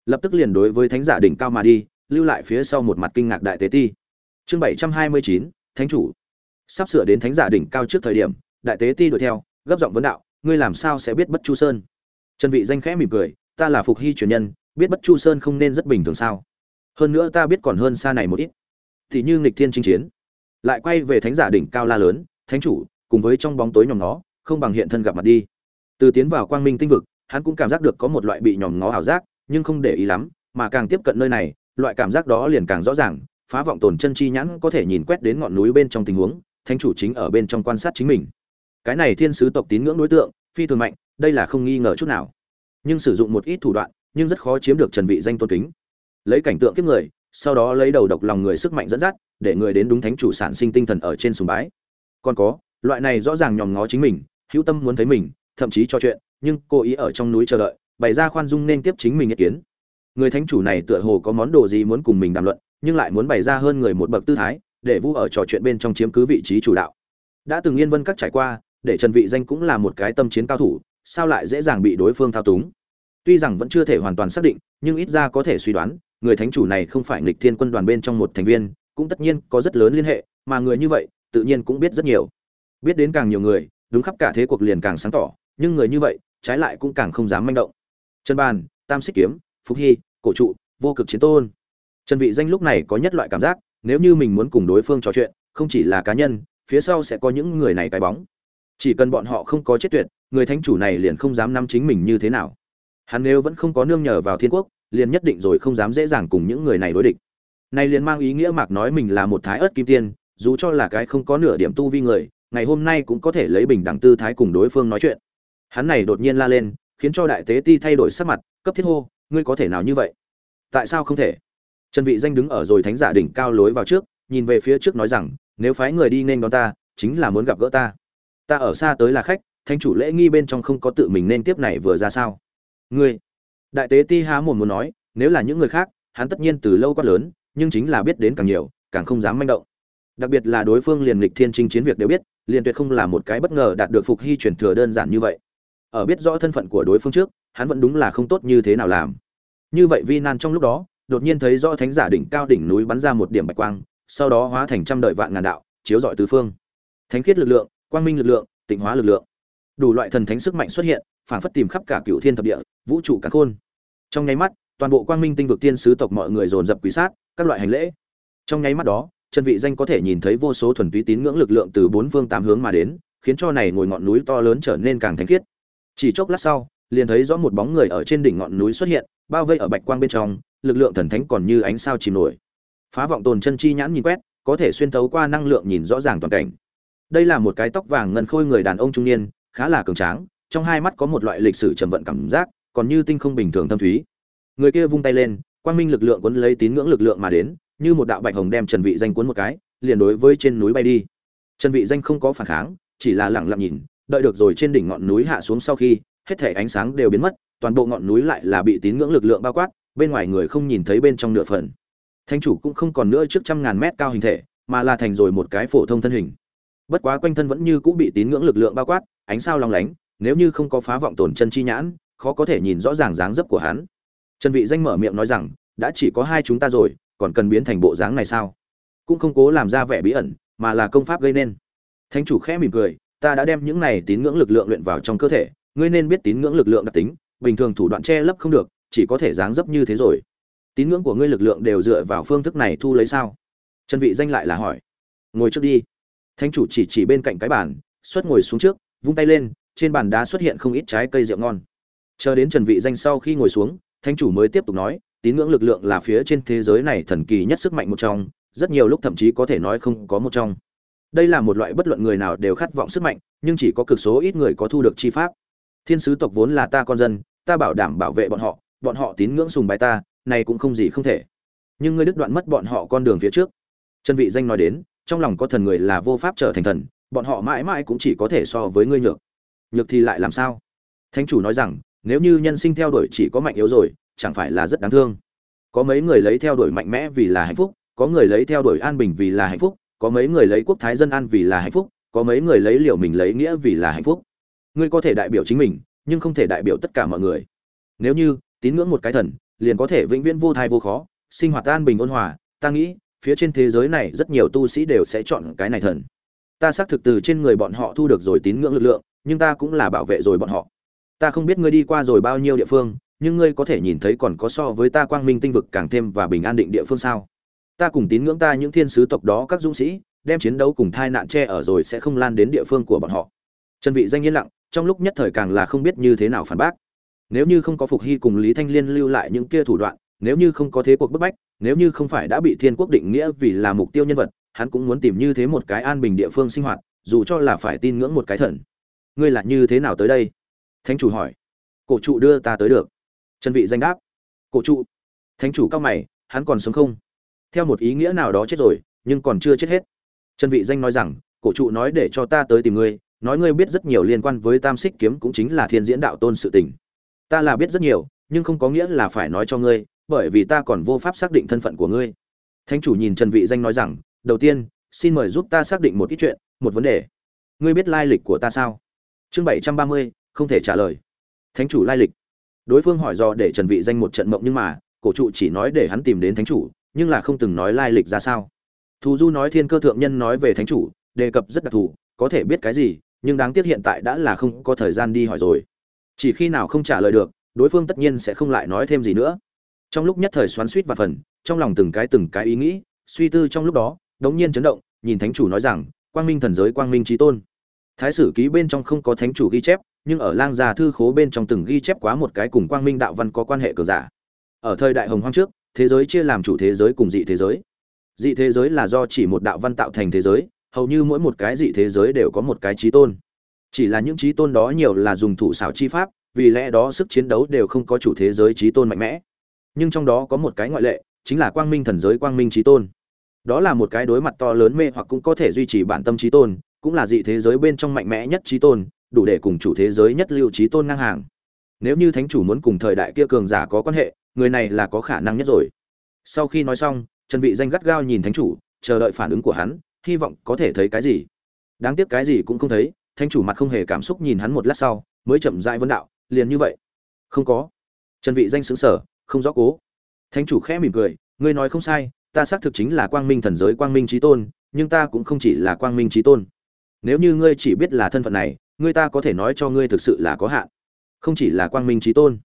Lập tức liền đối với thánh giả đỉnh cao mà đi lưu lại phía sau một mặt kinh ngạc đại tế ti. Chương bảy trăm hai mươi chín, thánh chủ. Sắp sửa đến thánh giả đỉnh cao trước thời điểm, đại tế ti đuổi theo, gấp giọng vấn đạo, ngươi làm sao sẽ biết bất chu sơn? Trần vị danh khẽ mỉm cười, ta là phục hy truyền nhân, biết bất chu sơn không nên rất bình thường sao? Hơn nữa ta biết còn hơn xa này một ít. Thì như nghịch thiên chinh chiến, lại quay về thánh giả đỉnh cao la lớn, thánh chủ, cùng với trong bóng tối nhòm nó không bằng hiện thân gặp mặt đi. Từ tiến vào quang minh tinh vực, hắn cũng cảm giác được có một loại bị nhòm ngó ảo giác, nhưng không để ý lắm, mà càng tiếp cận nơi này loại cảm giác đó liền càng rõ ràng, phá vọng tồn chân chi nhãn có thể nhìn quét đến ngọn núi bên trong tình huống, thánh chủ chính ở bên trong quan sát chính mình. Cái này thiên sứ tộc tín ngưỡng đối tượng, phi thường mạnh, đây là không nghi ngờ chút nào. Nhưng sử dụng một ít thủ đoạn, nhưng rất khó chiếm được trần vị danh tôn kính. Lấy cảnh tượng kiếp người, sau đó lấy đầu độc lòng người sức mạnh dẫn dắt, để người đến đúng thánh chủ sản sinh tinh thần ở trên sùng bái. Còn có, loại này rõ ràng nhòm ngó chính mình, hữu tâm muốn thấy mình, thậm chí cho chuyện, nhưng cố ý ở trong núi chờ đợi, bày ra khoan dung nên tiếp chính mình ý kiến người thánh chủ này tựa hồ có món đồ gì muốn cùng mình đàm luận, nhưng lại muốn bày ra hơn người một bậc tư thái, để vu ở trò chuyện bên trong chiếm cứ vị trí chủ đạo. Đã từng yên vân các trải qua, để trần vị danh cũng là một cái tâm chiến cao thủ, sao lại dễ dàng bị đối phương thao túng? Tuy rằng vẫn chưa thể hoàn toàn xác định, nhưng ít ra có thể suy đoán, người thánh chủ này không phải nghịch thiên quân đoàn bên trong một thành viên, cũng tất nhiên có rất lớn liên hệ, mà người như vậy, tự nhiên cũng biết rất nhiều. Biết đến càng nhiều người, đúng khắp cả thế cuộc liền càng sáng tỏ, nhưng người như vậy, trái lại cũng càng không dám manh động. Trần bàn, tam xích kiếm phúc hy cổ trụ, vô cực chiến tôn. Trần vị danh lúc này có nhất loại cảm giác, nếu như mình muốn cùng đối phương trò chuyện, không chỉ là cá nhân, phía sau sẽ có những người này cái bóng. Chỉ cần bọn họ không có chết tuyệt, người thánh chủ này liền không dám nắm chính mình như thế nào. Hắn nếu vẫn không có nương nhờ vào thiên quốc, liền nhất định rồi không dám dễ dàng cùng những người này đối địch. Này liền mang ý nghĩa mạc nói mình là một thái ớt kim tiên, dù cho là cái không có nửa điểm tu vi người, ngày hôm nay cũng có thể lấy bình đẳng tư thái cùng đối phương nói chuyện. Hắn này đột nhiên la lên, khiến cho đại tế ti thay đổi sắc mặt, cấp thiết hô ngươi có thể nào như vậy? Tại sao không thể? Trần vị danh đứng ở rồi thánh giả đỉnh cao lối vào trước, nhìn về phía trước nói rằng, nếu phái người đi nên đón ta, chính là muốn gặp gỡ ta. Ta ở xa tới là khách, thánh chủ lễ nghi bên trong không có tự mình nên tiếp này vừa ra sao? Ngươi. Đại tế ti há mồm muốn nói, nếu là những người khác, hắn tất nhiên từ lâu quá lớn, nhưng chính là biết đến càng nhiều, càng không dám manh động. Đặc biệt là đối phương liền lịch thiên trinh chiến việc đều biết, liền tuyệt không là một cái bất ngờ đạt được phục hy truyền thừa đơn giản như vậy ở biết rõ thân phận của đối phương trước, hắn vẫn đúng là không tốt như thế nào làm. Như vậy vi nan trong lúc đó, đột nhiên thấy rõ thánh giả đỉnh cao đỉnh núi bắn ra một điểm bạch quang, sau đó hóa thành trăm đợi vạn ngàn đạo, chiếu rọi tứ phương. Thánh khiết lực lượng, quang minh lực lượng, tịnh hóa lực lượng. Đủ loại thần thánh sức mạnh xuất hiện phảng phất tìm khắp cả cựu thiên thập địa, vũ trụ cả khôn. Trong nháy mắt, toàn bộ quang minh tinh vực tiên sứ tộc mọi người dồn dập quý sát, các loại hành lễ. Trong nháy mắt đó, chân vị danh có thể nhìn thấy vô số thuần túy tín ngưỡng lực lượng từ bốn phương tám hướng mà đến, khiến cho này ngồi ngọn núi to lớn trở nên càng thánh khiết chỉ chốc lát sau, liền thấy rõ một bóng người ở trên đỉnh ngọn núi xuất hiện, bao vây ở bạch quang bên trong, lực lượng thần thánh còn như ánh sao chìm nổi. Phá vọng tồn chân chi nhãn nhìn quét, có thể xuyên thấu qua năng lượng nhìn rõ ràng toàn cảnh. Đây là một cái tóc vàng ngân khôi người đàn ông trung niên, khá là cường tráng, trong hai mắt có một loại lịch sử trầm vận cảm giác, còn như tinh không bình thường thâm thúy. Người kia vung tay lên, quang minh lực lượng cuốn lấy tín ngưỡng lực lượng mà đến, như một đạo bạch hồng đem trần vị danh cuốn một cái, liền đối với trên núi bay đi. Trần vị danh không có phản kháng, chỉ là lặng lặng nhìn đợi được rồi trên đỉnh ngọn núi hạ xuống sau khi, hết thể ánh sáng đều biến mất, toàn bộ ngọn núi lại là bị tín ngưỡng lực lượng bao quát, bên ngoài người không nhìn thấy bên trong nửa phần. Thánh chủ cũng không còn nữa trước trăm ngàn mét cao hình thể, mà là thành rồi một cái phổ thông thân hình. Bất quá quanh thân vẫn như cũng bị tín ngưỡng lực lượng bao quát, ánh sao long lánh, nếu như không có phá vọng tổn chân chi nhãn, khó có thể nhìn rõ ràng dáng dấp của hắn. Trần vị danh mở miệng nói rằng, đã chỉ có hai chúng ta rồi, còn cần biến thành bộ dáng này sao? Cũng không cố làm ra vẻ bí ẩn, mà là công pháp gây nên. Thánh chủ khẽ mỉm cười ta đã đem những này tín ngưỡng lực lượng luyện vào trong cơ thể, ngươi nên biết tín ngưỡng lực lượng đặc tính, bình thường thủ đoạn che lấp không được, chỉ có thể dáng dấp như thế rồi. Tín ngưỡng của ngươi lực lượng đều dựa vào phương thức này thu lấy sao? Trần vị danh lại là hỏi. Ngồi trước đi. Thánh chủ chỉ chỉ bên cạnh cái bàn, xuất ngồi xuống trước, vung tay lên, trên bàn đá xuất hiện không ít trái cây rượu ngon. Chờ đến trần vị danh sau khi ngồi xuống, thánh chủ mới tiếp tục nói, tín ngưỡng lực lượng là phía trên thế giới này thần kỳ nhất sức mạnh một trong, rất nhiều lúc thậm chí có thể nói không có một trong đây là một loại bất luận người nào đều khát vọng sức mạnh, nhưng chỉ có cực số ít người có thu được chi pháp. Thiên sứ tộc vốn là ta con dân, ta bảo đảm bảo vệ bọn họ bọn họ tín ngưỡng sùng bái ta, này cũng không gì không thể. Nhưng ngươi đứt đoạn mất bọn họ con đường phía trước. Chân vị danh nói đến, trong lòng có thần người là vô pháp trở thành thần, bọn họ mãi mãi cũng chỉ có thể so với ngươi nhược. Nhược thì lại làm sao? Thánh chủ nói rằng, nếu như nhân sinh theo đuổi chỉ có mạnh yếu rồi, chẳng phải là rất đáng thương. Có mấy người lấy theo đuổi mạnh mẽ vì là hạnh phúc, có người lấy theo đuổi an bình vì là hạnh phúc có mấy người lấy quốc thái dân an vì là hạnh phúc, có mấy người lấy liệu mình lấy nghĩa vì là hạnh phúc. Ngươi có thể đại biểu chính mình, nhưng không thể đại biểu tất cả mọi người. Nếu như, tín ngưỡng một cái thần, liền có thể vĩnh viễn vô thai vô khó, sinh hoạt an bình ôn hòa, ta nghĩ, phía trên thế giới này rất nhiều tu sĩ đều sẽ chọn cái này thần. Ta xác thực từ trên người bọn họ thu được rồi tín ngưỡng lực lượng, nhưng ta cũng là bảo vệ rồi bọn họ. Ta không biết ngươi đi qua rồi bao nhiêu địa phương, nhưng ngươi có thể nhìn thấy còn có so với ta quang minh tinh vực càng thêm và bình an định địa phương sao? Ta cùng tín ngưỡng ta những thiên sứ tộc đó các dũng sĩ, đem chiến đấu cùng thai nạn che ở rồi sẽ không lan đến địa phương của bọn họ. Trần vị danh yên lặng, trong lúc nhất thời càng là không biết như thế nào phản bác. Nếu như không có phục hy cùng lý thanh liên lưu lại những kia thủ đoạn, nếu như không có thế cuộc bức bách, nếu như không phải đã bị thiên quốc định nghĩa vì là mục tiêu nhân vật, hắn cũng muốn tìm như thế một cái an bình địa phương sinh hoạt, dù cho là phải tin ngưỡng một cái thần. Ngươi là như thế nào tới đây? Thánh chủ hỏi. Cổ trụ đưa ta tới được. Trần vị danh đáp. Cổ trụ. Thánh chủ cao mày, hắn còn sống không? Theo một ý nghĩa nào đó chết rồi, nhưng còn chưa chết hết. Trần vị danh nói rằng, cổ trụ nói để cho ta tới tìm ngươi, nói ngươi biết rất nhiều liên quan với tam xích kiếm cũng chính là thiên diễn đạo tôn sự tình. Ta là biết rất nhiều, nhưng không có nghĩa là phải nói cho ngươi, bởi vì ta còn vô pháp xác định thân phận của ngươi. Thánh chủ nhìn trần vị danh nói rằng, đầu tiên, xin mời giúp ta xác định một ít chuyện, một vấn đề. Ngươi biết lai lịch của ta sao? Chương bảy trăm ba mươi, không thể trả lời. Thánh chủ lai lịch. Đối phương hỏi do để trần vị danh một trận mộng nhưng mà, cổ trụ chỉ nói để hắn tìm đến thánh chủ nhưng là không từng nói lai lịch ra sao. Thù du nói thiên cơ thượng nhân nói về thánh chủ, đề cập rất đặc thù, có thể biết cái gì, nhưng đáng tiếc hiện tại đã là không có thời gian đi hỏi rồi. Chỉ khi nào không trả lời được, đối phương tất nhiên sẽ không lại nói thêm gì nữa. Trong lúc nhất thời xoắn suýt và phần, trong lòng từng cái từng cái ý nghĩ, suy tư trong lúc đó, đống nhiên chấn động, nhìn thánh chủ nói rằng, quang minh thần giới, quang minh trí tôn. Thái sử ký bên trong không có thánh chủ ghi chép, nhưng ở lang gia thư khố bên trong từng ghi chép quá một cái cùng quang minh đạo văn có quan hệ cờ giả. Ở thời đại hồng hoang trước thế giới chia làm chủ thế giới cùng dị thế giới. Dị thế giới là do chỉ một đạo văn tạo thành thế giới, hầu như mỗi một cái dị thế giới đều có một cái trí tôn. Chỉ là những trí tôn đó nhiều là dùng thủ xảo chi pháp, vì lẽ đó sức chiến đấu đều không có chủ thế giới trí tôn mạnh mẽ. Nhưng trong đó có một cái ngoại lệ, chính là quang minh thần giới quang minh trí tôn. Đó là một cái đối mặt to lớn mê hoặc cũng có thể duy trì bản tâm trí tôn, cũng là dị thế giới bên trong mạnh mẽ nhất trí tôn, đủ để cùng chủ thế giới nhất lưu trí tôn ngang hàng nếu như thánh chủ muốn cùng thời đại kia cường giả có quan hệ, người này là có khả năng nhất rồi. Sau khi nói xong, trần vị danh gắt gao nhìn thánh chủ, chờ đợi phản ứng của hắn, hy vọng có thể thấy cái gì. Đáng tiếc cái gì cũng không thấy, thánh chủ mặt không hề cảm xúc nhìn hắn một lát sau, mới chậm rãi vấn đạo, liền như vậy? Không có. Trần vị danh sững sờ, không rõ cố. Thánh chủ khẽ mỉm cười, ngươi nói không sai, ta xác thực chính là quang minh thần giới, quang minh trí tôn, nhưng ta cũng không chỉ là quang minh trí tôn. Nếu như ngươi chỉ biết là thân phận này, ngươi ta có thể nói cho ngươi thực sự là có hạn không chỉ là quang minh trí tôn,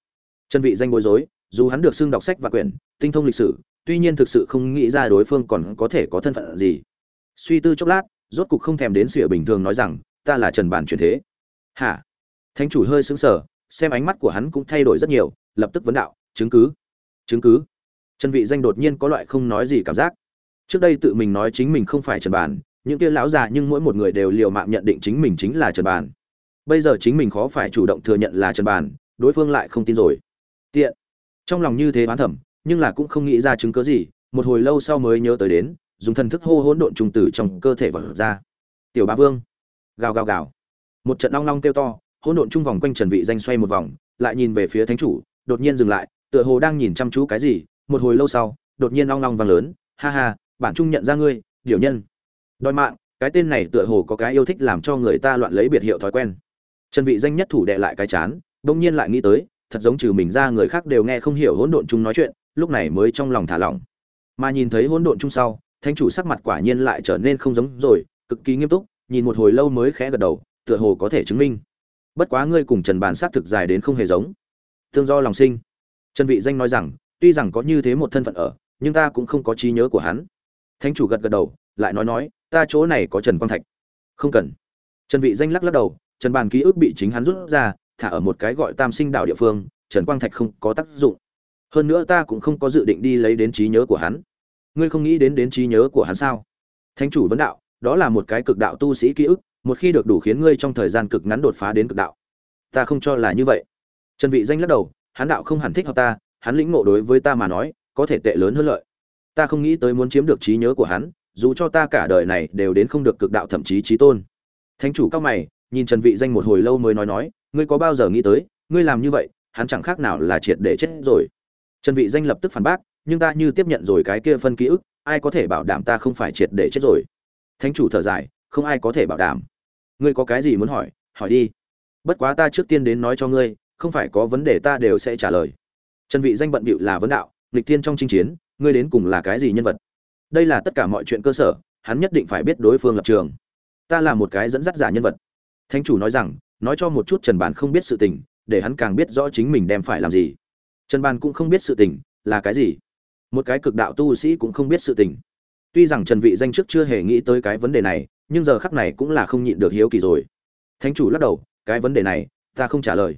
chân vị danh bối rối, dù hắn được xưng đọc sách và quyển, tinh thông lịch sử, tuy nhiên thực sự không nghĩ ra đối phương còn có thể có thân phận gì. Suy tư chốc lát, rốt cục không thèm đến sỉa bình thường nói rằng, ta là trần bản truyền thế. Hả? Thánh chủ hơi sững sờ, xem ánh mắt của hắn cũng thay đổi rất nhiều, lập tức vấn đạo, chứng cứ? Chứng cứ? Trần vị danh đột nhiên có loại không nói gì cảm giác. Trước đây tự mình nói chính mình không phải trần bản, những kia lão già nhưng mỗi một người đều liều mạng nhận định chính mình chính là trần bản bây giờ chính mình khó phải chủ động thừa nhận là trần bản, đối phương lại không tin rồi. Tiện. Trong lòng như thế bán thẩm nhưng là cũng không nghĩ ra chứng cứ gì, một hồi lâu sau mới nhớ tới đến, dùng thần thức hô hỗn độn trùng tử trong cơ thể vật ra. Tiểu bá vương. Gào gào gào. Một trận long long kêu to, hỗn độn trung vòng quanh trần vị danh xoay một vòng, lại nhìn về phía thánh chủ, đột nhiên dừng lại, tựa hồ đang nhìn chăm chú cái gì, một hồi lâu sau, đột nhiên long long vang lớn, ha ha, bản trung nhận ra ngươi, điều nhân. Đòi mạng, cái tên này tựa hồ có cái yêu thích làm cho người ta loạn lấy biệt hiệu thói quen trần vị danh nhất thủ đệ lại cái chán đung nhiên lại nghĩ tới, thật giống trừ mình ra người khác đều nghe không hiểu hỗn độn chung nói chuyện, lúc này mới trong lòng thả lỏng. Mà nhìn thấy hỗn độn chung sau, thánh chủ sắc mặt quả nhiên lại trở nên không giống rồi, cực kỳ nghiêm túc, nhìn một hồi lâu mới khẽ gật đầu, tựa hồ có thể chứng minh. Bất quá ngươi cùng trần bàn sát thực dài đến không hề giống. Tương do lòng sinh. Trần vị danh nói rằng, tuy rằng có như thế một thân phận ở, nhưng ta cũng không có trí nhớ của hắn. Thánh chủ gật gật đầu, lại nói nói, ta chỗ này có trần quang thạch. Không cần. Trần vị danh lắc lắc đầu trần bàn ký ức bị chính hắn rút ra, thả ở một cái gọi tam sinh đảo địa phương, trần quang thạch không có tác dụng. Hơn nữa ta cũng không có dự định đi lấy đến trí nhớ của hắn. Ngươi không nghĩ đến đến trí nhớ của hắn sao? Thánh chủ vấn đạo, đó là một cái cực đạo tu sĩ ký ức, một khi được đủ khiến ngươi trong thời gian cực ngắn đột phá đến cực đạo. Ta không cho là như vậy. Trần vị danh lắc đầu, hắn đạo không hẳn thích hợp ta, hắn lĩnh ngộ đối với ta mà nói, có thể tệ lớn hơn lợi. Ta không nghĩ tới muốn chiếm được trí nhớ của hắn, dù cho ta cả đời này đều đến không được cực đạo thậm chí trí tôn. Thánh chủ cao mày nhìn trần vị danh một hồi lâu mới nói nói, ngươi có bao giờ nghĩ tới, ngươi làm như vậy, hắn chẳng khác nào là triệt để chết rồi. Trần vị danh lập tức phản bác, nhưng ta như tiếp nhận rồi cái kia phân ký ức, ai có thể bảo đảm ta không phải triệt để chết rồi? Thánh chủ thở dài, không ai có thể bảo đảm. Ngươi có cái gì muốn hỏi? Hỏi đi. Bất quá ta trước tiên đến nói cho ngươi, không phải có vấn đề ta đều sẽ trả lời. Trần vị danh bận bịu là vấn đạo lịch tiên trong chinh chiến, ngươi đến cùng là cái gì nhân vật? Đây là tất cả mọi chuyện cơ sở, hắn nhất định phải biết đối phương lập trường. Ta là một cái dẫn dắt giả nhân vật thánh chủ nói rằng, nói cho một chút trần bàn không biết sự tình, để hắn càng biết rõ chính mình đem phải làm gì. Trần bàn cũng không biết sự tình, là cái gì. Một cái cực đạo tu sĩ cũng không biết sự tình. Tuy rằng trần vị danh trước chưa hề nghĩ tới cái vấn đề này, nhưng giờ khắc này cũng là không nhịn được hiếu kỳ rồi. Thánh chủ lắc đầu, cái vấn đề này, ta không trả lời.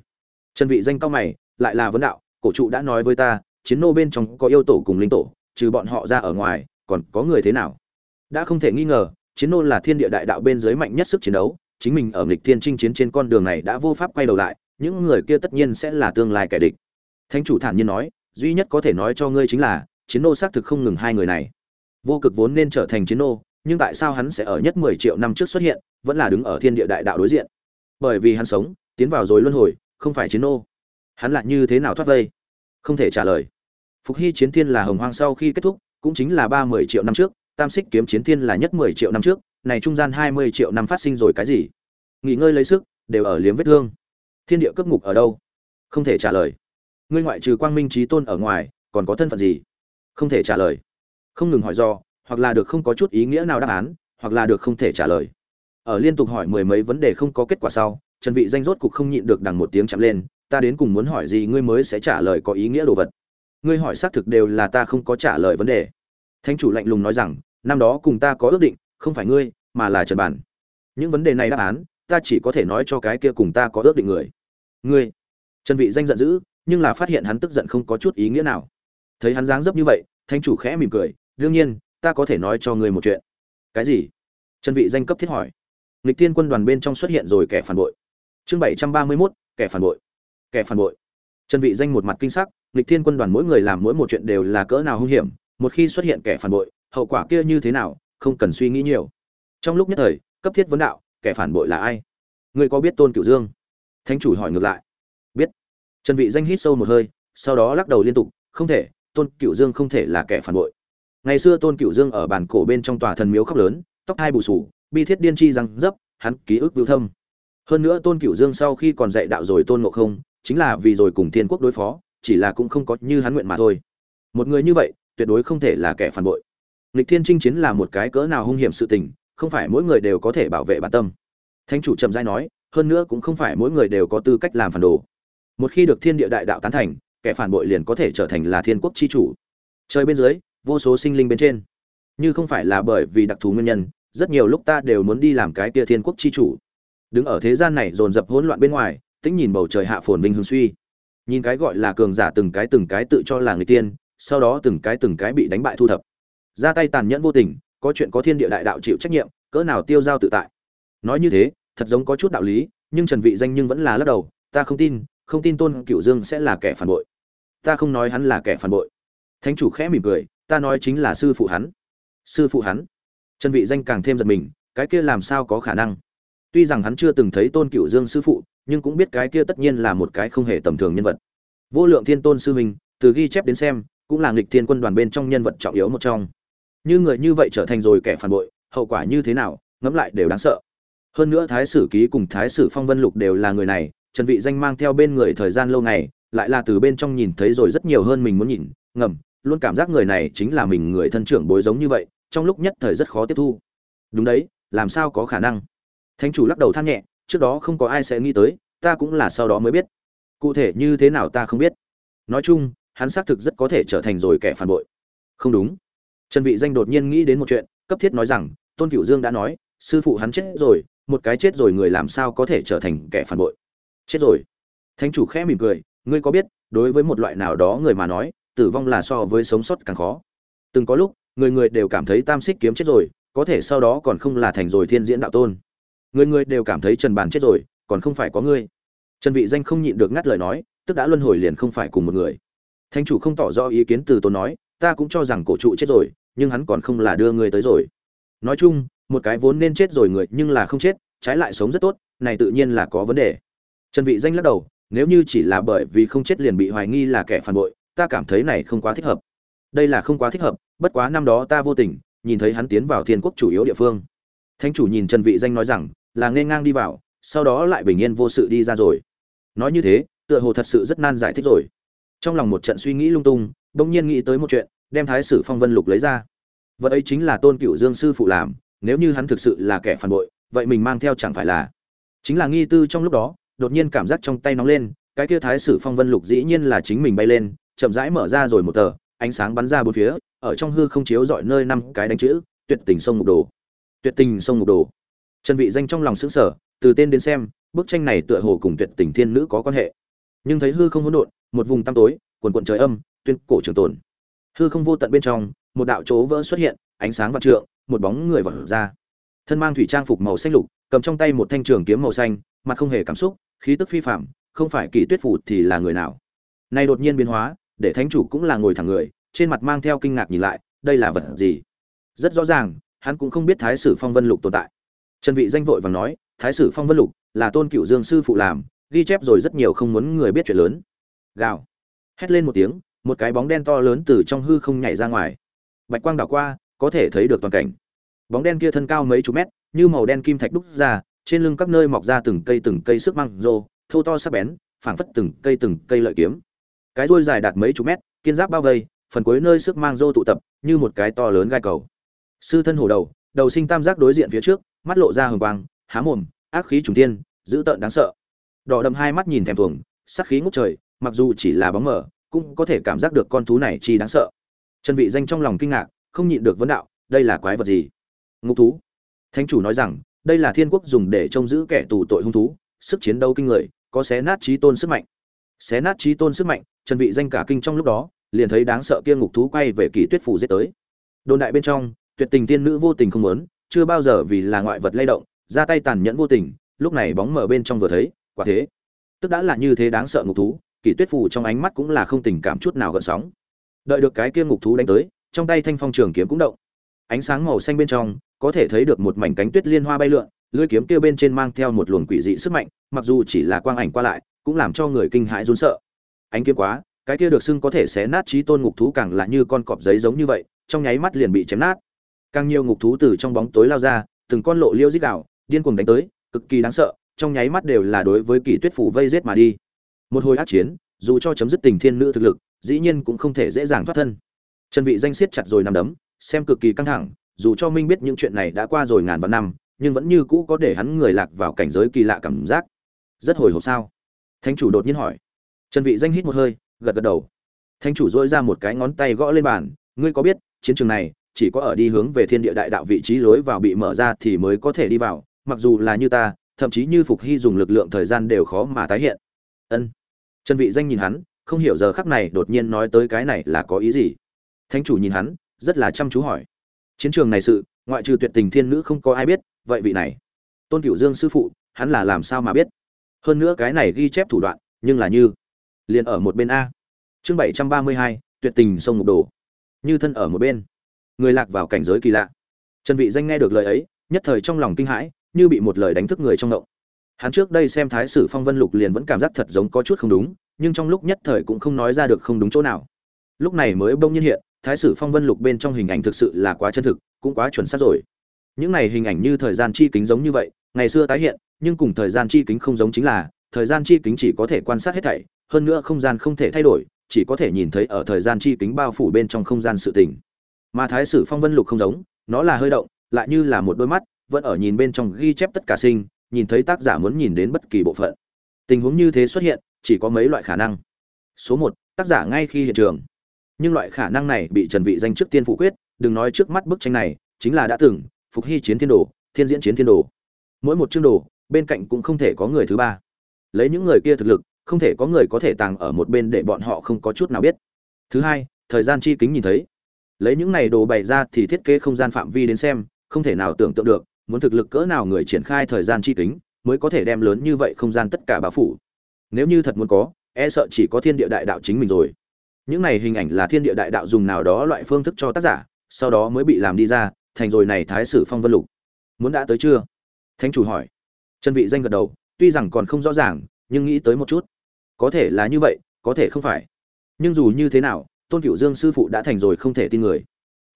Trần vị danh cao mày, lại là vấn đạo, cổ trụ đã nói với ta, chiến nô bên trong có yêu tổ cùng linh tổ, trừ bọn họ ra ở ngoài, còn có người thế nào? Đã không thể nghi ngờ, chiến nô là thiên địa đại đạo bên dưới mạnh nhất sức chiến đấu chính mình ở nghịch thiên chinh chiến trên con đường này đã vô pháp quay đầu lại, những người kia tất nhiên sẽ là tương lai kẻ địch. Thánh chủ thản nhiên nói, duy nhất có thể nói cho ngươi chính là, chiến nô xác thực không ngừng hai người này. Vô cực vốn nên trở thành chiến nô, nhưng tại sao hắn sẽ ở nhất mười triệu năm trước xuất hiện, vẫn là đứng ở thiên địa đại đạo đối diện? Bởi vì hắn sống, tiến vào rồi luân hồi, không phải chiến nô. Hắn lại như thế nào thoát vây? Không thể trả lời. Phục hy chiến thiên là hồng hoang sau khi kết thúc, cũng chính là ba mươi triệu năm trước, tam xích kiếm chiến thiên là nhất mười triệu năm trước này trung gian hai mươi triệu năm phát sinh rồi cái gì? Nghỉ ngơi lấy sức, đều ở liếm vết thương. Thiên địa cấp ngục ở đâu? Không thể trả lời. Ngươi ngoại trừ quang minh trí tôn ở ngoài, còn có thân phận gì? Không thể trả lời. Không ngừng hỏi do, hoặc là được không có chút ý nghĩa nào đáp án, hoặc là được không thể trả lời. Ở liên tục hỏi mười mấy vấn đề không có kết quả sau, trần vị danh rốt cục không nhịn được đằng một tiếng chậm lên, ta đến cùng muốn hỏi gì ngươi mới sẽ trả lời có ý nghĩa đồ vật? Ngươi hỏi xác thực đều là ta không có trả lời vấn đề. Thánh chủ lạnh lùng nói rằng, năm đó cùng ta có ước định không phải ngươi mà là trần bản. Những vấn đề này đáp án ta chỉ có thể nói cho cái kia cùng ta có ước định người. Ngươi. Trần vị danh giận dữ nhưng là phát hiện hắn tức giận không có chút ý nghĩa nào. Thấy hắn dáng dấp như vậy thanh chủ khẽ mỉm cười đương nhiên ta có thể nói cho ngươi một chuyện. Cái gì? Trần vị danh cấp thiết hỏi. Nghịch thiên quân đoàn bên trong xuất hiện rồi kẻ phản bội. Chương 731, kẻ phản bội. Kẻ phản bội. Trần vị danh một mặt kinh sắc nghịch thiên quân đoàn mỗi người làm mỗi một chuyện đều là cỡ nào hung hiểm một khi xuất hiện kẻ phản bội hậu quả kia như thế nào không cần suy nghĩ nhiều. Trong lúc nhất thời, cấp thiết vấn đạo, kẻ phản bội là ai? Ngươi có biết tôn cửu dương? Thánh chủ hỏi ngược lại. Biết. Trần vị danh hít sâu một hơi, sau đó lắc đầu liên tục, không thể, tôn cửu dương không thể là kẻ phản bội. Ngày xưa tôn cửu dương ở bàn cổ bên trong tòa thần miếu khóc lớn, tóc hai bù sù, bi thiết điên chi răng dấp, hắn ký ức vưu thâm. Hơn nữa tôn cửu dương sau khi còn dạy đạo rồi tôn ngộ không, chính là vì rồi cùng thiên quốc đối phó, chỉ là cũng không có như hắn nguyện mà thôi. Một người như vậy, tuyệt đối không thể là kẻ phản bội nghịch thiên chinh chiến là một cái cỡ nào hung hiểm sự tình, không phải mỗi người đều có thể bảo vệ bản tâm. Thánh chủ trầm giai nói, hơn nữa cũng không phải mỗi người đều có tư cách làm phản đồ. Một khi được thiên địa đại đạo tán thành, kẻ phản bội liền có thể trở thành là thiên quốc chi chủ. Trời bên dưới, vô số sinh linh bên trên. Như không phải là bởi vì đặc thù nguyên nhân, rất nhiều lúc ta đều muốn đi làm cái kia thiên quốc chi chủ. Đứng ở thế gian này dồn dập hỗn loạn bên ngoài, tĩnh nhìn bầu trời hạ phồn vinh hương suy. Nhìn cái gọi là cường giả từng cái từng cái tự cho là người tiên, sau đó từng cái từng cái bị đánh bại thu thập ra tay tàn nhẫn vô tình, có chuyện có thiên địa đại đạo chịu trách nhiệm, cỡ nào tiêu giao tự tại. Nói như thế, thật giống có chút đạo lý, nhưng trần vị danh nhưng vẫn là lắc đầu, ta không tin không tin tôn cửu dương sẽ là kẻ phản bội. Ta không nói hắn là kẻ phản bội. Thánh chủ khẽ mỉm cười, ta nói chính là sư phụ hắn. Sư phụ hắn? Trần vị danh càng thêm giật mình, cái kia làm sao có khả năng? Tuy rằng hắn chưa từng thấy tôn cửu dương sư phụ, nhưng cũng biết cái kia tất nhiên là một cái không hề tầm thường nhân vật. Vô lượng thiên tôn sư huynh, từ ghi chép đến xem, cũng là nghịch thiên quân đoàn bên trong nhân vật trọng yếu một trong như người như vậy trở thành rồi kẻ phản bội, hậu quả như thế nào, ngẫm lại đều đáng sợ. Hơn nữa thái sử ký cùng thái sử phong vân lục đều là người này, trần vị danh mang theo bên người thời gian lâu ngày, lại là từ bên trong nhìn thấy rồi rất nhiều hơn mình muốn nhìn, ngầm, luôn cảm giác người này chính là mình người thân trưởng bối giống như vậy, trong lúc nhất thời rất khó tiếp thu. Đúng đấy, làm sao có khả năng? Thánh chủ lắc đầu than nhẹ, trước đó không có ai sẽ nghĩ tới, ta cũng là sau đó mới biết. Cụ thể như thế nào ta không biết. Nói chung, hắn xác thực rất có thể trở thành rồi kẻ phản bội. Không đúng trần vị danh đột nhiên nghĩ đến một chuyện, cấp thiết nói rằng, tôn cửu dương đã nói, sư phụ hắn chết rồi, một cái chết rồi người làm sao có thể trở thành kẻ phản bội. Chết rồi. Thánh chủ khẽ mỉm cười, ngươi có biết, đối với một loại nào đó người mà nói, tử vong là so với sống sót càng khó. Từng có lúc, người người đều cảm thấy tam xích kiếm chết rồi, có thể sau đó còn không là thành rồi thiên diễn đạo tôn. Người người đều cảm thấy trần bàn chết rồi, còn không phải có ngươi. Trần vị danh không nhịn được ngắt lời nói, tức đã luân hồi liền không phải cùng một người. Thánh chủ không tỏ rõ ý kiến từ tôn nói ta cũng cho rằng cổ trụ chết rồi, nhưng hắn còn không là đưa người tới rồi. Nói chung, một cái vốn nên chết rồi người nhưng là không chết, trái lại sống rất tốt, này tự nhiên là có vấn đề. Trần vị danh lắc đầu, nếu như chỉ là bởi vì không chết liền bị hoài nghi là kẻ phản bội, ta cảm thấy này không quá thích hợp. Đây là không quá thích hợp, bất quá năm đó ta vô tình, nhìn thấy hắn tiến vào thiên quốc chủ yếu địa phương. Thánh chủ nhìn trần vị danh nói rằng, là nên ngang đi vào, sau đó lại bình yên vô sự đi ra rồi. Nói như thế, tựa hồ thật sự rất nan giải thích rồi. Trong lòng một trận suy nghĩ lung tung bỗng nhiên nghĩ tới một chuyện, đem thái sử phong vân lục lấy ra. Vật ấy chính là tôn cựu dương sư phụ làm, nếu như hắn thực sự là kẻ phản bội, vậy mình mang theo chẳng phải là. Chính là nghi tư trong lúc đó, đột nhiên cảm giác trong tay nóng lên, cái kia thái sử phong vân lục dĩ nhiên là chính mình bay lên, chậm rãi mở ra rồi một tờ, ánh sáng bắn ra bốn phía, ở trong hư không chiếu dọi nơi năm cái đánh chữ, tuyệt tình sông ngục đồ. Tuyệt tình sông ngục đồ. Trần vị danh trong lòng sững sờ, từ tên đến xem, bức tranh này tựa hồ cùng tuyệt tình thiên nữ có quan hệ. Nhưng thấy hư không hỗn độn, một vùng tăm tối quần quần trời âm tuyên cổ trường tồn. Hư không vô tận bên trong, một đạo chỗ vỡ xuất hiện, ánh sáng vạn trượng, một bóng người vọt ra. Thân mang thủy trang phục màu xanh lục, cầm trong tay một thanh trường kiếm màu xanh, mặt không hề cảm xúc, khí tức phi phạm không phải kỳ tuyết phủ thì là người nào. Nay đột nhiên biến hóa, để thánh chủ cũng là ngồi thẳng người, trên mặt mang theo kinh ngạc nhìn lại, đây là vật gì? Rất rõ ràng, hắn cũng không biết thái sử phong vân lục tồn tại. Trần vị danh vội vàng nói, thái sử phong vân lục là tôn cựu dương sư phụ làm, ghi chép rồi rất nhiều không muốn người biết chuyện lớn. Gào. Hét lên một tiếng một cái bóng đen to lớn từ trong hư không nhảy ra ngoài. Bạch quang đảo qua, có thể thấy được toàn cảnh. Bóng đen kia thân cao mấy chục mét, như màu đen kim thạch đúc ra, trên lưng các nơi mọc ra từng cây từng cây sức măng rô, thô to sắc bén, phảng phất từng cây từng cây lợi kiếm. Cái đuôi dài đạt mấy chục mét, kiên giáp bao vây, phần cuối nơi sức mang rô tụ tập, như một cái to lớn gai cầu. Sư thân hổ đầu đầu sinh tam giác đối diện phía trước, mắt lộ ra hừng quang, há mồm, ác khí trùng tiên dữ tợn đáng sợ. Đỏ đậm hai mắt nhìn thèm thuồng, sắc khí ngút trời, mặc dù chỉ là bóng mờ cũng có thể cảm giác được con thú này chi đáng sợ. Trần vị danh trong lòng kinh ngạc, không nhịn được vấn đạo, đây là quái vật gì? Ngục thú. Thánh chủ nói rằng, đây là thiên quốc dùng để trông giữ kẻ tù tội hung thú, sức chiến đấu kinh người, có xé nát trí tôn sức mạnh. Xé nát trí tôn sức mạnh, trần vị danh cả kinh trong lúc đó, liền thấy đáng sợ kia ngục thú quay về kỳ tuyết phủ giết tới. Đồn đại bên trong, tuyệt tình tiên nữ vô tình không muốn, chưa bao giờ vì là ngoại vật lay động, ra tay tàn nhẫn vô tình, lúc này bóng mở bên trong vừa thấy, quả thế. Tức đã là như thế đáng sợ ngục thú kỳ tuyết phủ trong ánh mắt cũng là không tình cảm chút nào gợn sóng. Đợi được cái kia ngục thú đánh tới, trong tay thanh phong trường kiếm cũng động. Ánh sáng màu xanh bên trong, có thể thấy được một mảnh cánh tuyết liên hoa bay lượn lưỡi kiếm kia bên trên mang theo một luồng quỷ dị sức mạnh, mặc dù chỉ là quang ảnh qua lại, cũng làm cho người kinh hãi run sợ. Ánh kiếm quá, cái kia được xưng có thể xé nát trí tôn ngục thú càng là như con cọp giấy giống như vậy, trong nháy mắt liền bị chém nát. Càng nhiều ngục thú từ trong bóng tối lao ra, từng con lộ liêu dích đạo điên cuồng đánh tới, cực kỳ đáng sợ, trong nháy mắt đều là đối với kỳ tuyết phủ vây giết mà đi một hồi ác chiến, dù cho chấm dứt tình thiên nữ thực lực, dĩ nhiên cũng không thể dễ dàng thoát thân. Trần vị danh siết chặt rồi nằm đấm, xem cực kỳ căng thẳng, dù cho minh biết những chuyện này đã qua rồi ngàn vạn năm, nhưng vẫn như cũ có để hắn người lạc vào cảnh giới kỳ lạ cảm giác. Rất hồi hộp sao? Thánh chủ đột nhiên hỏi. Trần vị danh hít một hơi, gật gật đầu. Thánh chủ dỗi ra một cái ngón tay gõ lên bàn, ngươi có biết, chiến trường này chỉ có ở đi hướng về thiên địa đại đạo vị trí lối vào bị mở ra thì mới có thể đi vào, mặc dù là như ta, thậm chí như phục hy dùng lực lượng thời gian đều khó mà tái hiện ân. Trần vị danh nhìn hắn, không hiểu giờ khắc này đột nhiên nói tới cái này là có ý gì. Thánh chủ nhìn hắn, rất là chăm chú hỏi. Chiến trường này sự, ngoại trừ tuyệt tình thiên nữ không có ai biết, vậy vị này. Tôn cửu dương sư phụ, hắn là làm sao mà biết? Hơn nữa cái này ghi chép thủ đoạn, nhưng là như, liền ở một bên a. Chương bảy trăm ba mươi hai, tuyệt tình sông ngục đồ. Như thân ở một bên. Người lạc vào cảnh giới kỳ lạ. Trần vị danh nghe được lời ấy, nhất thời trong lòng kinh hãi, như bị một lời đánh thức người trong động hắn trước đây xem thái sử phong vân lục liền vẫn cảm giác thật giống có chút không đúng, nhưng trong lúc nhất thời cũng không nói ra được không đúng chỗ nào. Lúc này mới bỗng nhiên hiện, thái sử phong vân lục bên trong hình ảnh thực sự là quá chân thực, cũng quá chuẩn xác rồi. Những này hình ảnh như thời gian chi kính giống như vậy, ngày xưa tái hiện, nhưng cùng thời gian chi kính không giống chính là, thời gian chi kính chỉ có thể quan sát hết thảy, hơn nữa không gian không thể thay đổi, chỉ có thể nhìn thấy ở thời gian chi kính bao phủ bên trong không gian sự tình. Mà thái sử phong vân lục không giống, nó là hơi động, lại như là một đôi mắt, vẫn ở nhìn bên trong ghi chép tất cả sinh nhìn thấy tác giả muốn nhìn đến bất kỳ bộ phận. Tình huống như thế xuất hiện, chỉ có mấy loại khả năng. Số một, tác giả ngay khi hiện trường. Nhưng loại khả năng này bị trần vị danh trước tiên phủ quyết, đừng nói trước mắt bức tranh này, chính là đã từng, phục hy chiến thiên đồ, thiên diễn chiến thiên đồ. Mỗi một chương đồ, bên cạnh cũng không thể có người thứ ba. Lấy những người kia thực lực, không thể có người có thể tàng ở một bên để bọn họ không có chút nào biết. Thứ hai, thời gian chi kính nhìn thấy. Lấy những này đồ bày ra thì thiết kế không gian phạm vi đến xem, không thể nào tưởng tượng được muốn thực lực cỡ nào người triển khai thời gian chi kính mới có thể đem lớn như vậy không gian tất cả bao phủ. Nếu như thật muốn có e sợ chỉ có thiên địa đại đạo chính mình rồi. Những này hình ảnh là thiên địa đại đạo dùng nào đó loại phương thức cho tác giả, sau đó mới bị làm đi ra, thành rồi này thái sử phong vân lục. Muốn đã tới chưa? Thánh chủ hỏi. Chân vị danh gật đầu, tuy rằng còn không rõ ràng, nhưng nghĩ tới một chút. Có thể là như vậy, có thể không phải. Nhưng dù như thế nào, tôn cửu dương sư phụ đã thành rồi không thể tin người.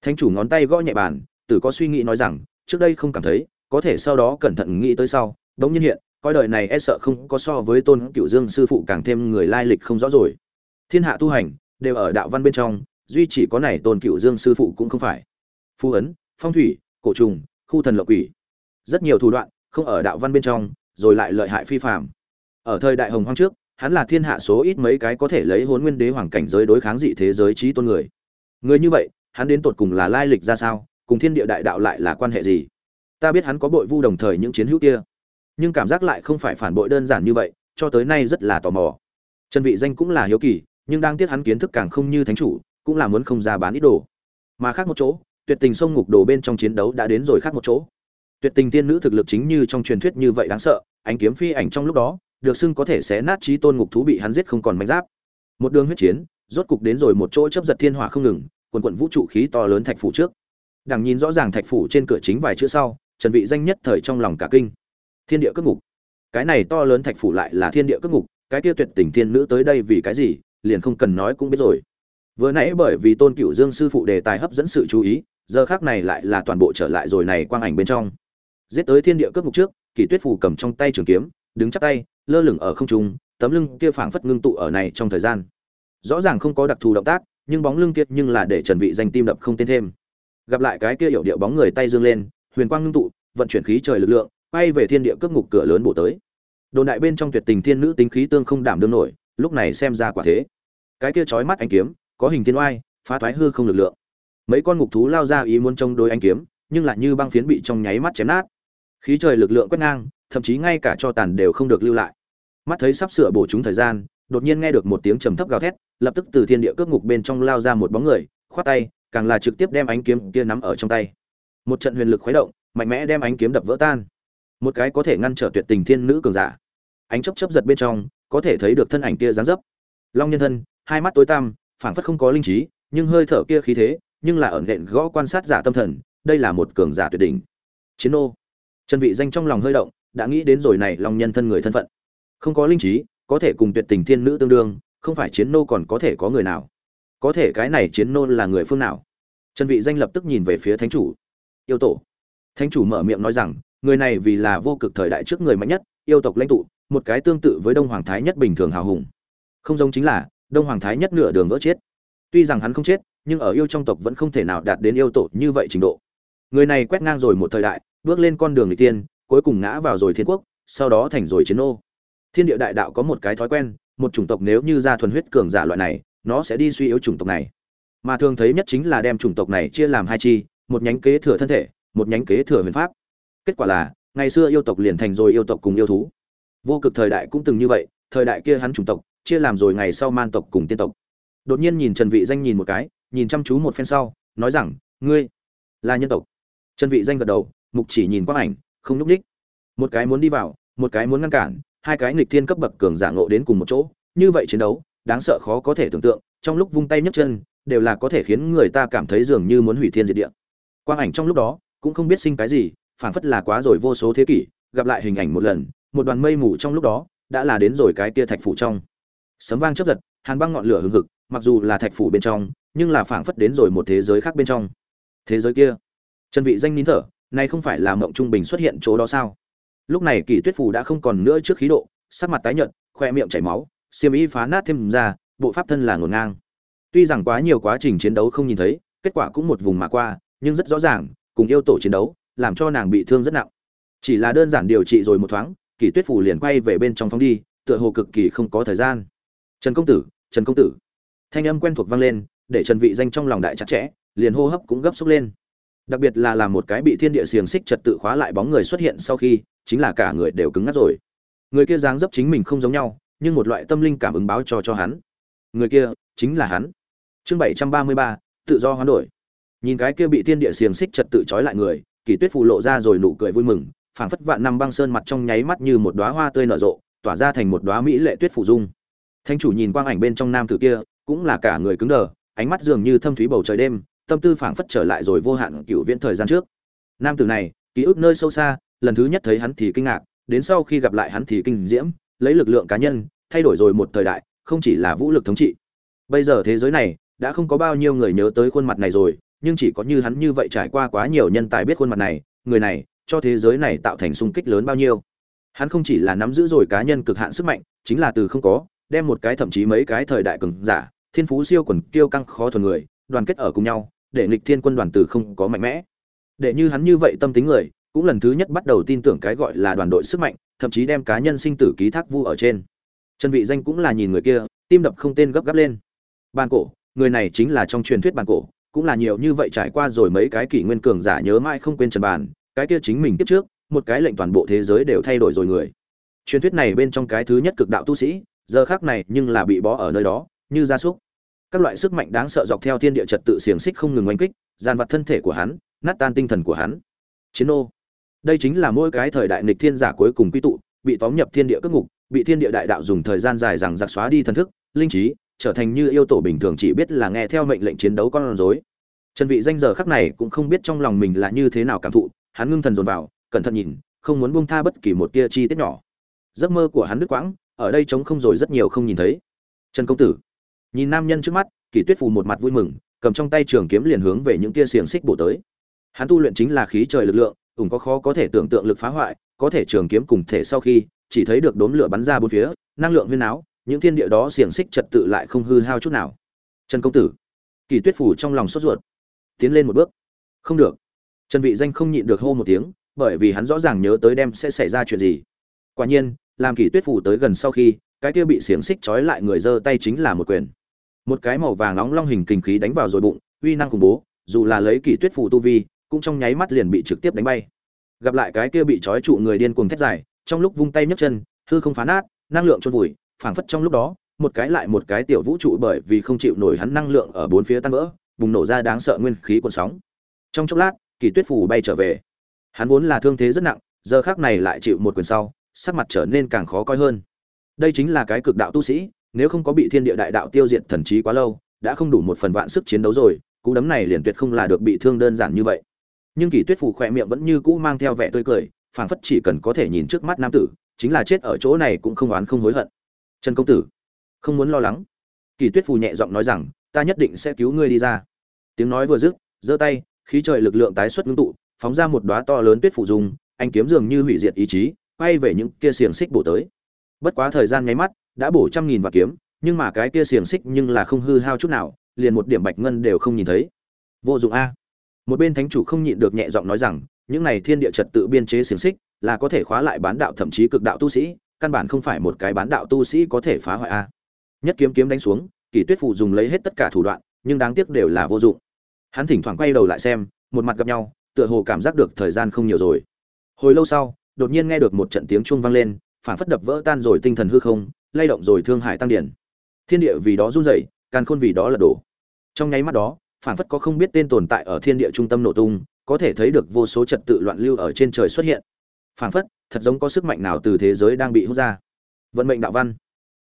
Thánh chủ ngón tay gõ nhẹ bàn, tử có suy nghĩ nói rằng trước đây không cảm thấy, có thể sau đó cẩn thận nghĩ tới sau, đống nhiên hiện, coi đời này e sợ không có so với tôn cửu dương sư phụ càng thêm người lai lịch không rõ rồi. Thiên hạ tu hành, đều ở đạo văn bên trong, duy chỉ có này tôn cửu dương sư phụ cũng không phải. Phu ấn, phong thủy, cổ trùng, khu thần lộc quỷ. Rất nhiều thủ đoạn, không ở đạo văn bên trong, rồi lại lợi hại phi phàm. Ở thời đại hồng hoang trước, hắn là thiên hạ số ít mấy cái có thể lấy hôn nguyên đế hoàng cảnh giới đối kháng dị thế giới trí tôn người. Người như vậy, hắn đến tột cùng là lai lịch ra sao? Cùng thiên địa đại đạo lại là quan hệ gì? Ta biết hắn có bội vu đồng thời những chiến hữu kia, nhưng cảm giác lại không phải phản bội đơn giản như vậy, cho tới nay rất là tò mò. Trần vị danh cũng là hiếu kỳ, nhưng đang tiếc hắn kiến thức càng không như thánh chủ, cũng là muốn không ra bán ít đồ. Mà khác một chỗ, tuyệt tình sông ngục đồ bên trong chiến đấu đã đến rồi khác một chỗ. Tuyệt tình tiên nữ thực lực chính như trong truyền thuyết như vậy đáng sợ, ánh kiếm phi ảnh trong lúc đó, được xưng có thể xé nát trí tôn ngục thú bị hắn giết không còn mảnh giáp. Một đường huyết chiến, rốt cục đến rồi một chỗ chấp giật thiên hỏa không ngừng, quần quận vũ trụ khí to lớn thạch phủ trước đằng nhìn rõ ràng thạch phủ trên cửa chính vài chữ sau, trần vị danh nhất thời trong lòng cả kinh. Thiên địa cất ngục. Cái này to lớn thạch phủ lại là thiên địa cất ngục, cái kia tuyệt tình thiên nữ tới đây vì cái gì, liền không cần nói cũng biết rồi. Vừa nãy bởi vì tôn cửu dương sư phụ đề tài hấp dẫn sự chú ý, giờ khác này lại là toàn bộ trở lại rồi này quang ảnh bên trong. Giết tới thiên địa cướp ngục trước kỷ tuyết phù cầm trong tay trường kiếm, đứng chắp tay, lơ lửng ở không trung, tấm lưng kia phảng phất ngưng tụ ở này trong thời gian. Rõ ràng không có đặc thù động tác, nhưng bóng lưng kia nhưng là để trần vị danh tim đập không tên thêm gặp lại cái kia hiểu điệu bóng người tay dương lên, huyền quang ngưng tụ, vận chuyển khí trời lực lượng bay về thiên địa cướp ngục cửa lớn bổ tới. Đồn đại bên trong tuyệt tình thiên nữ tính khí tương không đảm đương nổi, lúc này xem ra quả thế. Cái kia chói mắt ánh kiếm, có hình thiên oai, phá thoái hư không lực lượng. Mấy con ngục thú lao ra ý muốn chống đối ánh kiếm, nhưng lại như băng phiến bị trong nháy mắt chém nát. Khí trời lực lượng quét ngang, thậm chí ngay cả cho tàn đều không được lưu lại. Mắt thấy sắp sửa bổ chúng thời gian, đột nhiên nghe được một tiếng trầm thấp gào thét, lập tức từ thiên địa cướp ngục bên trong lao ra một bóng người, khoát tay càng là trực tiếp đem ánh kiếm kia nắm ở trong tay. Một trận huyền lực khuấy động, mạnh mẽ đem ánh kiếm đập vỡ tan. Một cái có thể ngăn trở tuyệt tình thiên nữ cường giả. Ánh chớp chớp giật bên trong, có thể thấy được thân ảnh kia dáng dấp. Long nhân thân, hai mắt tối tăm, phảng phất không có linh trí, nhưng hơi thở kia khí thế, nhưng là ở nện gõ quan sát giả tâm thần, đây là một cường giả tuyệt đỉnh. Chiến ô trần vị danh trong lòng hơi động, đã nghĩ đến rồi này long nhân thân người thân phận. Không có linh trí, có thể cùng tuyệt tình thiên nữ tương đương, không phải chiến nô còn có thể có người nào có thể cái này chiến nô là người phương nào? Trần vị danh lập tức nhìn về phía thánh chủ. Yêu tổ. Thánh chủ mở miệng nói rằng, người này vì là vô cực thời đại trước người mạnh nhất, yêu tộc lãnh tụ, một cái tương tự với đông hoàng thái nhất bình thường hào hùng. Không giống chính là, đông hoàng thái nhất nửa đường vỡ chết. Tuy rằng hắn không chết, nhưng ở yêu trong tộc vẫn không thể nào đạt đến yêu tổ như vậy trình độ. Người này quét ngang rồi một thời đại, bước lên con đường người tiên, cuối cùng ngã vào rồi thiên quốc, sau đó thành rồi chiến ô thiên địa đại đạo có một cái thói quen, một chủng tộc nếu như ra thuần huyết cường giả loại này nó sẽ đi suy yếu chủng tộc này. Mà thường thấy nhất chính là đem chủng tộc này chia làm hai chi, một nhánh kế thừa thân thể, một nhánh kế thừa huyền pháp. Kết quả là, ngày xưa yêu tộc liền thành rồi yêu tộc cùng yêu thú. Vô cực thời đại cũng từng như vậy, thời đại kia hắn chủng tộc, chia làm rồi ngày sau man tộc cùng tiên tộc. Đột nhiên nhìn trần vị danh nhìn một cái, nhìn chăm chú một phen sau, nói rằng, ngươi là nhân tộc. Trần vị danh gật đầu, mục chỉ nhìn quang ảnh, không nhúc đích một cái muốn đi vào, một cái muốn ngăn cản, hai cái nghịch thiên cấp bậc cường giả ngộ đến cùng một chỗ, như vậy chiến đấu đáng sợ khó có thể tưởng tượng, trong lúc vung tay nhấc chân, đều là có thể khiến người ta cảm thấy dường như muốn hủy thiên diệt địa. Quang ảnh trong lúc đó, cũng không biết sinh cái gì, phảng phất là quá rồi vô số thế kỷ, gặp lại hình ảnh một lần, một đoàn mây mù trong lúc đó, đã là đến rồi cái kia thạch phủ trong. Sấm vang chớp giật, hàn băng ngọn lửa hừng hực, mặc dù là thạch phủ bên trong, nhưng là phảng phất đến rồi một thế giới khác bên trong. Thế giới kia. Trần vị danh nín thở này không phải là mộng trung bình xuất hiện chỗ đó sao? Lúc này kỳ tuyết phù đã không còn nữa trước khí độ, sắc mặt tái nhợt, khoe miệng chảy máu xiêm y phá nát thêm ra, bộ pháp thân là ngổn ngang. Tuy rằng quá nhiều quá trình chiến đấu không nhìn thấy, kết quả cũng một vùng mà qua, nhưng rất rõ ràng, cùng yêu tổ chiến đấu, làm cho nàng bị thương rất nặng. Chỉ là đơn giản điều trị rồi một thoáng Kỷ tuyết Phủ liền quay về bên trong phóng đi, tựa hồ cực kỳ không có thời gian. Trần công tử, trần công tử. Thanh âm quen thuộc vang lên, để trần vị danh trong lòng đại chặt chẽ, liền hô hấp cũng gấp xúc lên. Đặc biệt là làm một cái bị thiên địa xiềng xích trật tự khóa lại bóng người xuất hiện sau khi, chính là cả người đều cứng ngắc rồi. Người kia dáng dấp chính mình không giống nhau nhưng một loại tâm linh cảm ứng báo cho cho hắn. Người kia chính là hắn. Chương bảy trăm ba mươi ba, tự do hoán đổi. Nhìn cái kia bị thiên địa xiềng xích trật tự trói lại người, kỳ tuyết phù lộ ra rồi nụ cười vui mừng, phảng phất vạn năm băng sơn mặt trong nháy mắt như một đóa hoa tươi nở rộ, tỏa ra thành một đóa mỹ lệ tuyết phủ dung. Thánh chủ nhìn quang ảnh bên trong nam tử kia, cũng là cả người cứng đờ, ánh mắt dường như thâm thúy bầu trời đêm, tâm tư phảng phất trở lại rồi vô hạn cựu viễn thời gian trước. Nam tử này, ký ức nơi sâu xa, lần thứ nhất thấy hắn thì kinh ngạc, đến sau khi gặp lại hắn thì kinh diễm lấy lực lượng cá nhân, thay đổi rồi một thời đại, không chỉ là vũ lực thống trị. Bây giờ thế giới này đã không có bao nhiêu người nhớ tới khuôn mặt này rồi, nhưng chỉ có như hắn như vậy trải qua quá nhiều nhân tài biết khuôn mặt này, người này cho thế giới này tạo thành sung kích lớn bao nhiêu. Hắn không chỉ là nắm giữ rồi cá nhân cực hạn sức mạnh, chính là từ không có, đem một cái thậm chí mấy cái thời đại cường giả, thiên phú siêu quần kiêu căng khó thuần người, đoàn kết ở cùng nhau, để nghịch thiên quân đoàn từ không có mạnh mẽ. Để như hắn như vậy tâm tính người cũng lần thứ nhất bắt đầu tin tưởng cái gọi là đoàn đội sức mạnh, thậm chí đem cá nhân sinh tử ký thác vu ở trên. Trần vị danh cũng là nhìn người kia, tim đập không tên gấp gáp lên. Bàn cổ, người này chính là trong truyền thuyết bàn cổ, cũng là nhiều như vậy trải qua rồi mấy cái kỷ nguyên cường giả nhớ mãi không quên trần bàn, cái kia chính mình tiếp trước, một cái lệnh toàn bộ thế giới đều thay đổi rồi người. Truyền thuyết này bên trong cái thứ nhất cực đạo tu sĩ, giờ khác này nhưng là bị bó ở nơi đó, như gia súc. Các loại sức mạnh đáng sợ dọc theo thiên địa trật tự xiềng xích không ngừng oanh kích, gian vặt thân thể của hắn, nát tan tinh thần của hắn. Chiến ô đây chính là mỗi cái thời đại nghịch thiên giả cuối cùng quy tụ, bị tóm nhập thiên địa cất ngục, bị thiên địa đại đạo dùng thời gian dài rằng giặc xóa đi thần thức, linh trí, trở thành như yêu tổ bình thường chỉ biết là nghe theo mệnh lệnh chiến đấu con rối. Trần vị danh giờ khắc này cũng không biết trong lòng mình là như thế nào cảm thụ, hắn ngưng thần dồn vào, cẩn thận nhìn, không muốn buông tha bất kỳ một tia chi tiết nhỏ. Giấc mơ của hắn đứt quãng, ở đây trống không rồi rất nhiều không nhìn thấy. Trần công tử, nhìn nam nhân trước mắt kỷ tuyết phù một mặt vui mừng, cầm trong tay trường kiếm liền hướng về những tia xiềng xích bổ tới. Hắn tu luyện chính là khí trời lực lượng ủng có khó có thể tưởng tượng lực phá hoại, có thể trường kiếm cùng thể sau khi, chỉ thấy được đốm lửa bắn ra bốn phía, năng lượng huyên áo những thiên địa đó xiềng xích trật tự lại không hư hao chút nào. Trần công tử, kỳ tuyết phủ trong lòng sốt ruột, tiến lên một bước. Không được. Trần vị danh không nhịn được hô một tiếng, bởi vì hắn rõ ràng nhớ tới đem sẽ xảy ra chuyện gì. Quả nhiên, làm kỳ tuyết phủ tới gần sau khi, cái kia bị xiềng xích trói lại người giơ tay chính là một quyền. Một cái màu vàng nóng long hình kinh khí đánh vào rồi bụng, uy năng khủng bố, dù là lấy kỳ tuyết phủ tu vi cũng trong nháy mắt liền bị trực tiếp đánh bay. Gặp lại cái kia bị trói trụ người điên cuồng thét dài, trong lúc vung tay nhấc chân, hư không phá nát, năng lượng trôn vùi, phảng phất trong lúc đó, một cái lại một cái tiểu vũ trụ bởi vì không chịu nổi hắn năng lượng ở bốn phía tan vỡ, bùng nổ ra đáng sợ nguyên khí cuộn sóng. Trong chốc lát, kỳ tuyết phủ bay trở về. Hắn vốn là thương thế rất nặng, giờ khác này lại chịu một quyền sau, sắc mặt trở nên càng khó coi hơn. Đây chính là cái cực đạo tu sĩ, nếu không có bị thiên địa đại đạo tiêu diệt thần trí quá lâu, đã không đủ một phần vạn sức chiến đấu rồi, cú đấm này liền tuyệt không là được bị thương đơn giản như vậy nhưng kỳ tuyết phủ khỏe miệng vẫn như cũ mang theo vẻ tươi cười, phảng phất chỉ cần có thể nhìn trước mắt nam tử, chính là chết ở chỗ này cũng không oán không hối hận. Trần công tử, không muốn lo lắng. Kỳ tuyết phù nhẹ giọng nói rằng, ta nhất định sẽ cứu ngươi đi ra. Tiếng nói vừa dứt, giơ tay, khí trời lực lượng tái xuất ngưng tụ, phóng ra một đóa to lớn tuyết phủ dùng anh kiếm dường như hủy diệt ý chí, quay về những kia xiềng xích bổ tới. Bất quá thời gian nháy mắt, đã bổ trăm nghìn vạt kiếm, nhưng mà cái kia xiềng xích nhưng là không hư hao chút nào, liền một điểm bạch ngân đều không nhìn thấy. Vô dụng a một bên thánh chủ không nhịn được nhẹ giọng nói rằng, những này thiên địa trật tự biên chế xiềng xích, là có thể khóa lại bán đạo thậm chí cực đạo tu sĩ, căn bản không phải một cái bán đạo tu sĩ có thể phá hoại a. Nhất kiếm kiếm đánh xuống kỷ tuyết phụ dùng lấy hết tất cả thủ đoạn, nhưng đáng tiếc đều là vô dụng. Hắn thỉnh thoảng quay đầu lại xem, một mặt gặp nhau, tựa hồ cảm giác được thời gian không nhiều rồi. Hồi lâu sau, đột nhiên nghe được một trận tiếng chuông vang lên phản phất đập vỡ tan rồi tinh thần hư không, lay động rồi thương hải tăng điển. Thiên địa vì đó run rẩy, càn khôn vì đó là đổ. Trong nháy mắt đó phản phất có không biết tên tồn tại ở thiên địa trung tâm nổ tung, có thể thấy được vô số trật tự loạn lưu ở trên trời xuất hiện. Phản phất, thật giống có sức mạnh nào từ thế giới đang bị hút ra. Vận mệnh đạo văn.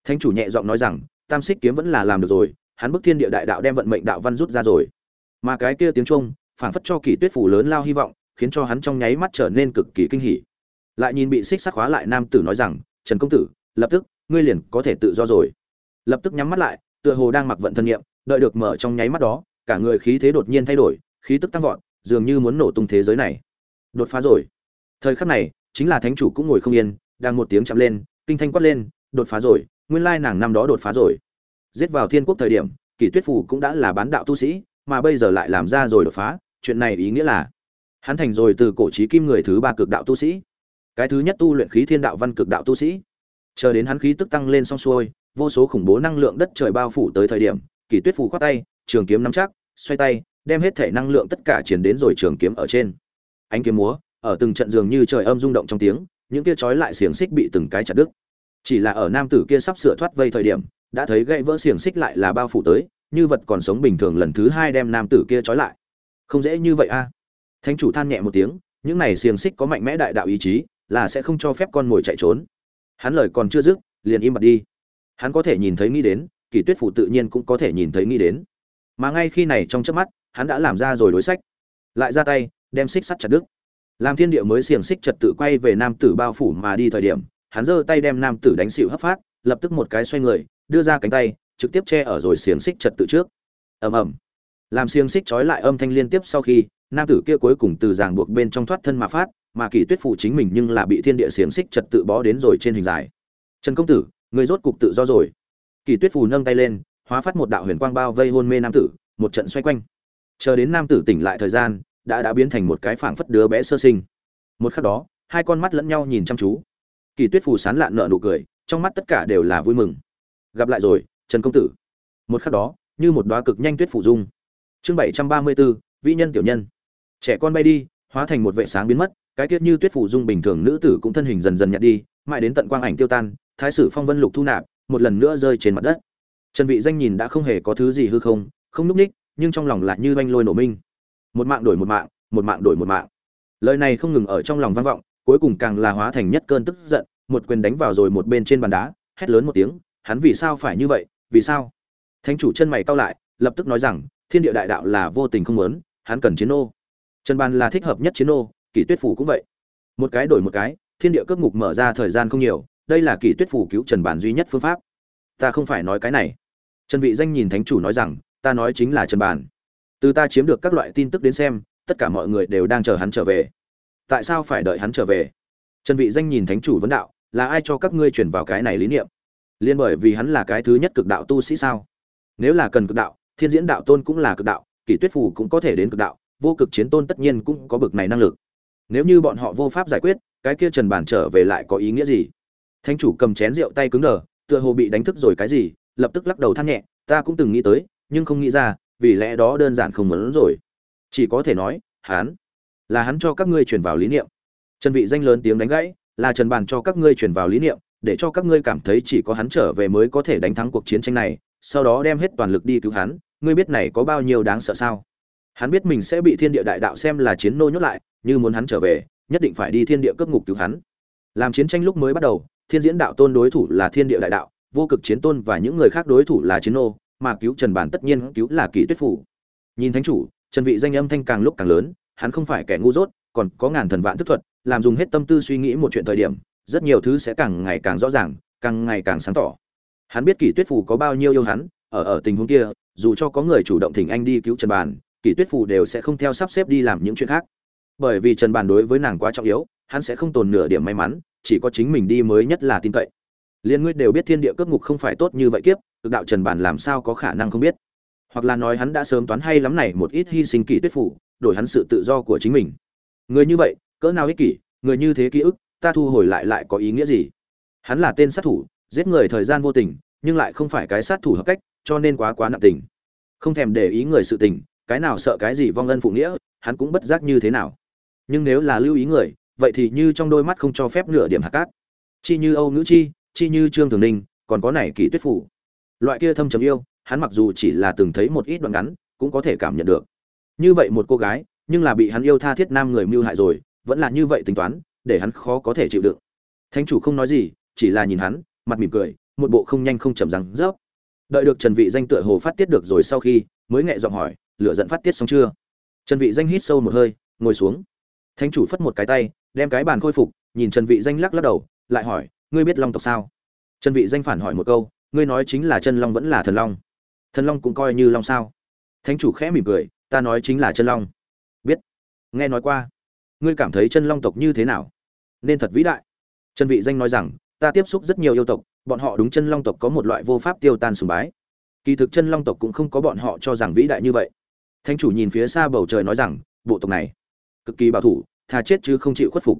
Thánh chủ nhẹ giọng nói rằng, tam xích kiếm vẫn là làm được rồi, hắn bức thiên địa đại đạo đem vận mệnh đạo văn rút ra rồi. Mà cái kia tiếng trung phản phất cho kỳ tuyết phủ lớn lao hy vọng, khiến cho hắn trong nháy mắt trở nên cực kỳ kinh hỉ. Lại nhìn bị xích sắc hóa lại nam tử nói rằng, trần công tử, lập tức, ngươi liền có thể tự do rồi. Lập tức nhắm mắt lại, tựa hồ đang mặc vận thân nhiệm đợi được mở trong nháy mắt đó cả người khí thế đột nhiên thay đổi, khí tức tăng vọt, dường như muốn nổ tung thế giới này. Đột phá rồi. Thời khắc này, chính là thánh chủ cũng ngồi không yên, đang một tiếng chạm lên, kinh thanh quát lên, đột phá rồi, nguyên lai nàng năm đó đột phá rồi. Giết vào thiên quốc thời điểm, kỷ tuyết phủ cũng đã là bán đạo tu sĩ, mà bây giờ lại làm ra rồi đột phá, chuyện này ý nghĩa là hắn thành rồi từ cổ trí kim người thứ ba cực đạo tu sĩ. Cái thứ nhất tu luyện khí thiên đạo văn cực đạo tu sĩ. Chờ đến hắn khí tức tăng lên xong xuôi, vô số khủng bố năng lượng đất trời bao phủ tới thời điểm, kỷ tuyết phủ khoát tay trường kiếm nắm chắc, xoay tay, đem hết thể năng lượng tất cả triển đến rồi trường kiếm ở trên. Ánh kiếm múa, ở từng trận dường như trời âm rung động trong tiếng, những kia chói lại xiềng xích bị từng cái chặt đứt. Chỉ là ở nam tử kia sắp sửa thoát vây thời điểm, đã thấy gãy vỡ xiềng xích lại là bao phủ tới, như vật còn sống bình thường lần thứ hai đem nam tử kia trói lại. Không dễ như vậy a. Thánh chủ than nhẹ một tiếng, những này xiềng xích có mạnh mẽ đại đạo ý chí, là sẽ không cho phép con mồi chạy trốn. Hắn lời còn chưa dứt, liền im bặt đi. Hắn có thể nhìn thấy nghĩ đến kỷ tuyết phủ tự nhiên cũng có thể nhìn thấy nghĩ đến mà ngay khi này trong chớp mắt, hắn đã làm ra rồi đối sách. Lại ra tay, đem xích sắt chặt đứt. Làm thiên địa mới xiềng xích trật tự quay về nam tử bao phủ mà đi thời điểm, hắn giơ tay đem nam tử đánh xịu hấp phát, lập tức một cái xoay người, đưa ra cánh tay, trực tiếp che ở rồi xiềng xích trật tự trước. Ầm ầm. Làm xiềng xích trói lại âm thanh liên tiếp sau khi, nam tử kia cuối cùng từ ràng buộc bên trong thoát thân mà phát, mà kỳ tuyết phủ chính mình nhưng là bị thiên địa xiềng xích trật tự bó đến rồi trên hình dài. Trần công tử, người rốt cục tự do rồi. Kỳ tuyết phủ nâng tay lên hóa phát một đạo huyền quang bao vây hôn mê nam tử, một trận xoay quanh. Chờ đến nam tử tỉnh lại thời gian, đã đã biến thành một cái phảng phất đứa bé sơ sinh. Một khắc đó, hai con mắt lẫn nhau nhìn chăm chú. Kỳ tuyết phủ sán lạn nở nụ cười, trong mắt tất cả đều là vui mừng. Gặp lại rồi, trần công tử. Một khắc đó, như một đóa cực nhanh tuyết phủ dung. Chương bảy trăm ba mươi bốn vĩ nhân tiểu nhân. Trẻ con bay đi, hóa thành một vệ sáng biến mất, cái tiết như tuyết phủ dung bình thường nữ tử cũng thân hình dần dần nhạt đi, mãi đến tận quang ảnh tiêu tan, thái sử phong vân lục thu nạp, một lần nữa rơi trên mặt đất trần vị danh nhìn đã không hề có thứ gì hư không không núp ních, nhưng trong lòng lại như oanh lôi nổ minh. Một mạng đổi một mạng một mạng đổi một mạng. Lời này không ngừng ở trong lòng vang vọng, cuối cùng càng là hóa thành nhất cơn tức giận, một quyền đánh vào rồi một bên trên bàn đá, hét lớn một tiếng, hắn vì sao phải như vậy? Vì sao? Thánh chủ chân mày cau lại, lập tức nói rằng, thiên địa đại đạo là vô tình không muốn, hắn cần chiến nô. Trần bàn là thích hợp nhất chiến nô, kỷ tuyết phủ cũng vậy. Một cái đổi một cái, thiên địa cấp ngục mở ra thời gian không nhiều, đây là kỷ tuyết phủ cứu trần bàn duy nhất phương pháp. Ta không phải nói cái này trần vị danh nhìn thánh chủ nói rằng, ta nói chính là trần bàn từ ta chiếm được các loại tin tức đến xem, tất cả mọi người đều đang chờ hắn trở về. Tại sao phải đợi hắn trở về? Trần vị danh nhìn thánh chủ vấn đạo, là ai cho các ngươi truyền vào cái này lý niệm? Liên bởi vì hắn là cái thứ nhất cực đạo tu sĩ sao? Nếu là cần cực đạo, thiên diễn đạo tôn cũng là cực đạo, kỷ tuyết phù cũng có thể đến cực đạo, vô cực chiến tôn tất nhiên cũng có bực này năng lực. Nếu như bọn họ vô pháp giải quyết, cái kia trần bản trở về lại có ý nghĩa gì? Thánh chủ cầm chén rượu tay cứng đờ, tựa hồ bị đánh thức rồi cái gì lập tức lắc đầu than nhẹ, ta cũng từng nghĩ tới, nhưng không nghĩ ra, vì lẽ đó đơn giản không muốn rồi. Chỉ có thể nói hắn là hắn cho các ngươi truyền vào lý niệm. Trần vị danh lớn tiếng đánh gãy, là trần bàn cho các ngươi truyền vào lý niệm, để cho các ngươi cảm thấy chỉ có hắn trở về mới có thể đánh thắng cuộc chiến tranh này, sau đó đem hết toàn lực đi cứu hắn, ngươi biết này có bao nhiêu đáng sợ sao? Hắn biết mình sẽ bị thiên địa đại đạo xem là chiến nô nhốt lại, như muốn hắn trở về, nhất định phải đi thiên địa cấp ngục cứu hắn. Làm chiến tranh lúc mới bắt đầu, thiên diễn đạo tôn đối thủ là thiên địa đại đạo vô cực chiến tôn và những người khác đối thủ là chiến nô, mà cứu trần bản tất nhiên cứu là kỷ tuyết phủ. Nhìn thánh chủ, trần vị danh âm thanh càng lúc càng lớn, hắn không phải kẻ ngu dốt, còn có ngàn thần vạn thức thuật, làm dùng hết tâm tư suy nghĩ một chuyện thời điểm, rất nhiều thứ sẽ càng ngày càng rõ ràng, càng ngày càng sáng tỏ. Hắn biết kỷ tuyết phủ có bao nhiêu yêu hắn, ở ở tình huống kia, dù cho có người chủ động thỉnh anh đi cứu trần bản kỷ tuyết phủ đều sẽ không theo sắp xếp đi làm những chuyện khác. Bởi vì trần bản đối với nàng quá trọng yếu, hắn sẽ không tồn nửa điểm may mắn, chỉ có chính mình đi mới nhất là tin cậy liên ngươi đều biết thiên địa cấp ngục không phải tốt như vậy kiếp, cực đạo trần bản làm sao có khả năng không biết? Hoặc là nói hắn đã sớm toán hay lắm này một ít hy sinh kỷ tuyết phủ, đổi hắn sự tự do của chính mình. Người như vậy, cỡ nào ích kỷ, người như thế ký ức, ta thu hồi lại lại có ý nghĩa gì? Hắn là tên sát thủ, giết người thời gian vô tình, nhưng lại không phải cái sát thủ hợp cách, cho nên quá quá nặng tình. Không thèm để ý người sự tình, cái nào sợ cái gì vong ân phụ nghĩa, hắn cũng bất giác như thế nào. Nhưng nếu là lưu ý người, vậy thì như trong đôi mắt không cho phép nửa điểm hạt cát. Chi như âu nữ chi chi như trương thường ninh, còn có này kỳ tuyết phủ. Loại kia thâm trầm yêu, hắn mặc dù chỉ là từng thấy một ít đoạn ngắn, cũng có thể cảm nhận được. Như vậy một cô gái, nhưng là bị hắn yêu tha thiết nam người mưu hại rồi, vẫn là như vậy tính toán, để hắn khó có thể chịu đựng. Thánh chủ không nói gì, chỉ là nhìn hắn, mặt mỉm cười, một bộ không nhanh không chậm rằng rớp đợi được trần vị danh tựa hồ phát tiết được rồi sau khi, mới nhẹ giọng hỏi, lửa giận phát tiết xong chưa? Trần vị danh hít sâu một hơi, ngồi xuống. Thánh chủ phất một cái tay, đem cái bàn khôi phục, nhìn trần vị danh lắc lắc đầu, lại hỏi ngươi biết long tộc sao? Trần vị danh phản hỏi một câu, ngươi nói chính là chân long vẫn là thần long. Thần long cũng coi như long sao? Thánh chủ khẽ mỉm cười, ta nói chính là chân long. Biết. Nghe nói qua. Ngươi cảm thấy chân long tộc như thế nào? Nên thật vĩ đại. Trần vị danh nói rằng, ta tiếp xúc rất nhiều yêu tộc, bọn họ đúng chân long tộc có một loại vô pháp tiêu tan sùng bái. Kỳ thực chân long tộc cũng không có bọn họ cho rằng vĩ đại như vậy. Thánh chủ nhìn phía xa bầu trời nói rằng, bộ tộc này cực kỳ bảo thủ thà chết chứ không chịu khuất phục.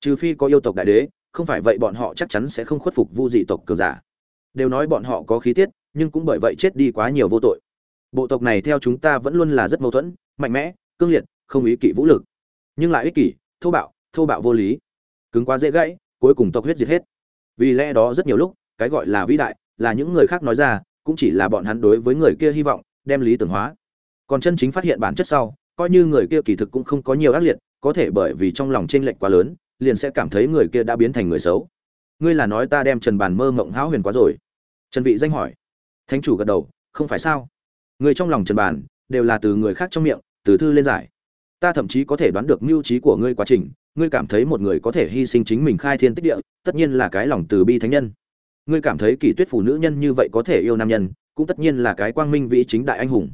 Trừ phi có yêu tộc đại đế không phải vậy bọn họ chắc chắn sẽ không khuất phục vu dị tộc cường giả. Đều nói bọn họ có khí tiết, nhưng cũng bởi vậy chết đi quá nhiều vô tội. Bộ tộc này theo chúng ta vẫn luôn là rất mâu thuẫn, mạnh mẽ, cương liệt, không ý kỵ vũ lực. Nhưng lại ích kỷ, thô bạo thô bạo vô lý. Cứng quá dễ gãy, cuối cùng tộc huyết diệt hết. Vì lẽ đó rất nhiều lúc, cái gọi là vĩ đại, là những người khác nói ra, cũng chỉ là bọn hắn đối với người kia hy vọng, đem lý tưởng hóa. Còn chân chính phát hiện bản chất sau, coi như người kia kỳ thực cũng không có nhiều ác liệt, có thể bởi vì trong lòng chênh lệch quá lớn liền sẽ cảm thấy người kia đã biến thành người xấu. Ngươi là nói ta đem trần bàn mơ mộng hão huyền quá rồi? Trần vị danh hỏi. Thánh chủ gật đầu, không phải sao? Người trong lòng trần bàn đều là từ người khác trong miệng, từ thư lên giải. Ta thậm chí có thể đoán được mưu trí của ngươi quá trình, ngươi cảm thấy một người có thể hy sinh chính mình khai thiên tích địa, tất nhiên là cái lòng từ bi thánh nhân. Ngươi cảm thấy kỳ tuyết phụ nữ nhân như vậy có thể yêu nam nhân, cũng tất nhiên là cái quang minh vĩ chính đại anh hùng.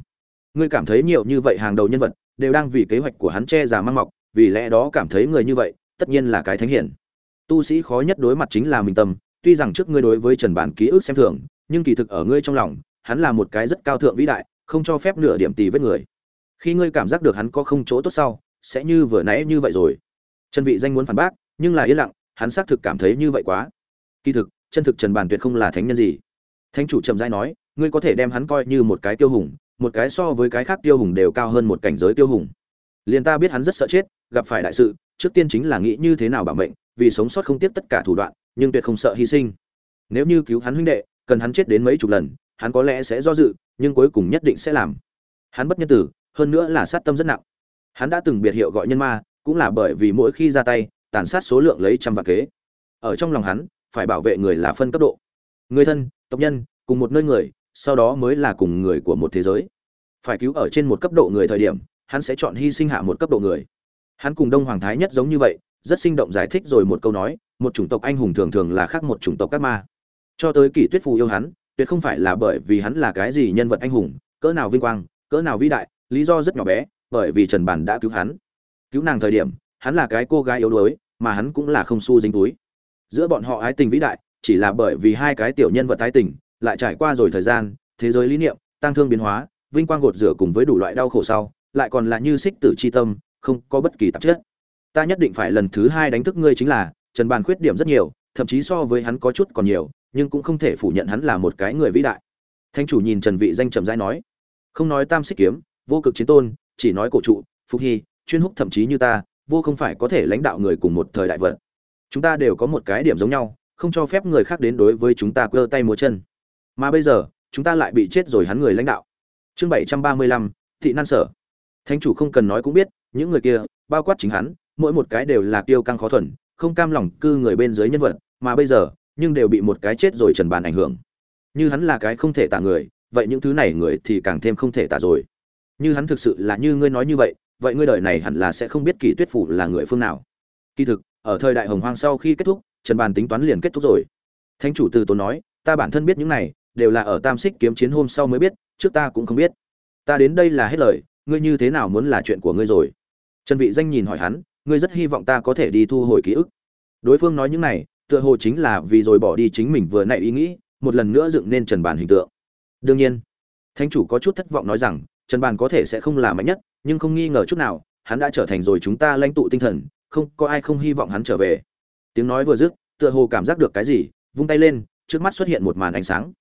Ngươi cảm thấy nhiều như vậy hàng đầu nhân vật, đều đang vì kế hoạch của hắn che giả mang mọc, vì lẽ đó cảm thấy người như vậy tất nhiên là cái thánh hiển. Tu sĩ khó nhất đối mặt chính là mình tâm, tuy rằng trước ngươi đối với trần bản ký ức xem thường, nhưng kỳ thực ở ngươi trong lòng, hắn là một cái rất cao thượng vĩ đại, không cho phép nửa điểm tì vết người. Khi ngươi cảm giác được hắn có không chỗ tốt sau, sẽ như vừa nãy như vậy rồi. Trần vị danh muốn phản bác, nhưng là yên lặng, hắn xác thực cảm thấy như vậy quá. Kỳ thực, chân thực trần bản tuyệt không là thánh nhân gì. Thánh chủ trầm giai nói, ngươi có thể đem hắn coi như một cái tiêu hùng, một cái so với cái khác tiêu hùng đều cao hơn một cảnh giới tiêu hùng. Liền ta biết hắn rất sợ chết, gặp phải đại sự trước tiên chính là nghĩ như thế nào bảo mệnh, vì sống sót không tiếc tất cả thủ đoạn, nhưng tuyệt không sợ hy sinh. Nếu như cứu hắn huynh đệ, cần hắn chết đến mấy chục lần, hắn có lẽ sẽ do dự, nhưng cuối cùng nhất định sẽ làm. Hắn bất nhân tử, hơn nữa là sát tâm rất nặng. Hắn đã từng biệt hiệu gọi nhân ma, cũng là bởi vì mỗi khi ra tay, tàn sát số lượng lấy trăm vạn kế. Ở trong lòng hắn, phải bảo vệ người là phân cấp độ. Người thân, tộc nhân, cùng một nơi người, sau đó mới là cùng người của một thế giới. Phải cứu ở trên một cấp độ người thời điểm, hắn sẽ chọn hy sinh hạ một cấp độ người hắn cùng đông hoàng thái nhất giống như vậy, rất sinh động giải thích rồi một câu nói, một chủng tộc anh hùng thường thường là khác một chủng tộc các ma. Cho tới kỷ tuyết phù yêu hắn, tuyệt không phải là bởi vì hắn là cái gì nhân vật anh hùng, cỡ nào vinh quang, cỡ nào vĩ đại, lý do rất nhỏ bé, bởi vì trần bản đã cứu hắn. Cứu nàng thời điểm, hắn là cái cô gái yếu đuối, mà hắn cũng là không xu dính túi. Giữa bọn họ ái tình vĩ đại, chỉ là bởi vì hai cái tiểu nhân vật tái tình, lại trải qua rồi thời gian, thế giới lý niệm, tăng thương biến hóa, vinh quang gột rửa cùng với đủ loại đau khổ sau, lại còn là như xích tử chi tâm không có bất kỳ tạp chất. Ta nhất định phải lần thứ hai đánh thức ngươi chính là, trần bàn khuyết điểm rất nhiều, thậm chí so với hắn có chút còn nhiều, nhưng cũng không thể phủ nhận hắn là một cái người vĩ đại. Thanh chủ nhìn trần vị danh trầm rãi nói, không nói tam xích kiếm, vô cực chiến tôn, chỉ nói cổ trụ phúc hy, chuyên húc thậm chí như ta, vô không phải có thể lãnh đạo người cùng một thời đại vật. Chúng ta đều có một cái điểm giống nhau, không cho phép người khác đến đối với chúng ta cơ tay múa chân. Mà bây giờ, chúng ta lại bị chết rồi hắn người lãnh đạo. Chương bảy trăm ba mươi lăm, thị nan sở. Thánh chủ không cần nói cũng biết những người kia, bao quát chính hắn, mỗi một cái đều là tiêu căng khó thuần, không cam lòng cư người bên dưới nhân vật, mà bây giờ, nhưng đều bị một cái chết rồi trần bàn ảnh hưởng. Như hắn là cái không thể tả người, vậy những thứ này người thì càng thêm không thể tả rồi. Như hắn thực sự là như ngươi nói như vậy vậy ngươi đời này hẳn là sẽ không biết kỳ tuyết phủ là người phương nào. Kỳ thực, ở thời đại hồng hoang sau khi kết thúc, trần bàn tính toán liền kết thúc rồi. Thánh chủ từ tốn nói, ta bản thân biết những này, đều là ở tam xích kiếm chiến hôm sau mới biết, trước ta cũng không biết. Ta đến đây là hết lời, ngươi như thế nào muốn là chuyện của ngươi rồi? Trần vị danh nhìn hỏi hắn, ngươi rất hy vọng ta có thể đi thu hồi ký ức? Đối phương nói những này, tựa hồ chính là vì rồi bỏ đi chính mình vừa nãy ý nghĩ, một lần nữa dựng nên trần bàn hình tượng. Đương nhiên, thánh chủ có chút thất vọng nói rằng, trần bàn có thể sẽ không là mạnh nhất, nhưng không nghi ngờ chút nào, hắn đã trở thành rồi chúng ta lãnh tụ tinh thần, không, có ai không hy vọng hắn trở về. Tiếng nói vừa dứt, tựa hồ cảm giác được cái gì, vung tay lên, trước mắt xuất hiện một màn ánh sáng.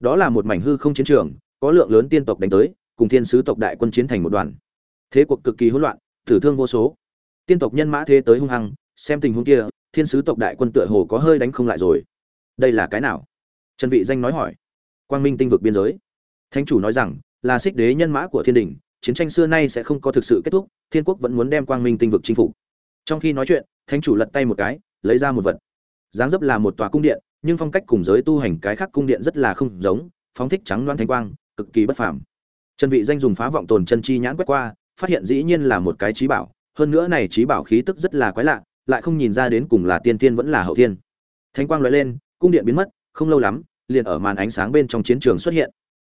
Đó là một mảnh hư không chiến trường, có lượng lớn tiên tộc đánh tới, cùng thiên sứ tộc đại quân chiến thành một đoàn. Thế cuộc cực kỳ hỗn loạn tử thương vô số. Tiên tộc nhân mã thế tới hung hăng, xem tình huống kia, thiên sứ tộc đại quân tựa hồ có hơi đánh không lại rồi. Đây là cái nào? Trần vị danh nói hỏi. Quang minh tinh vực biên giới. Thánh chủ nói rằng, là xích đế nhân mã của thiên đình, chiến tranh xưa nay sẽ không có thực sự kết thúc, thiên quốc vẫn muốn đem quang minh tinh vực chinh phục. Trong khi nói chuyện, thánh chủ lật tay một cái, lấy ra một vật. Dáng dấp là một tòa cung điện, nhưng phong cách cùng giới tu hành cái khác cung điện rất là không giống, phóng thích trắng loan thanh quang, cực kỳ bất phàm. Trần vị danh dùng phá vọng tồn chân chi nhãn quét qua phát hiện dĩ nhiên là một cái trí bảo, hơn nữa này trí bảo khí tức rất là quái lạ, lại không nhìn ra đến cùng là tiên tiên vẫn là hậu tiên thánh quang loại lên, cung điện biến mất, không lâu lắm, liền ở màn ánh sáng bên trong chiến trường xuất hiện.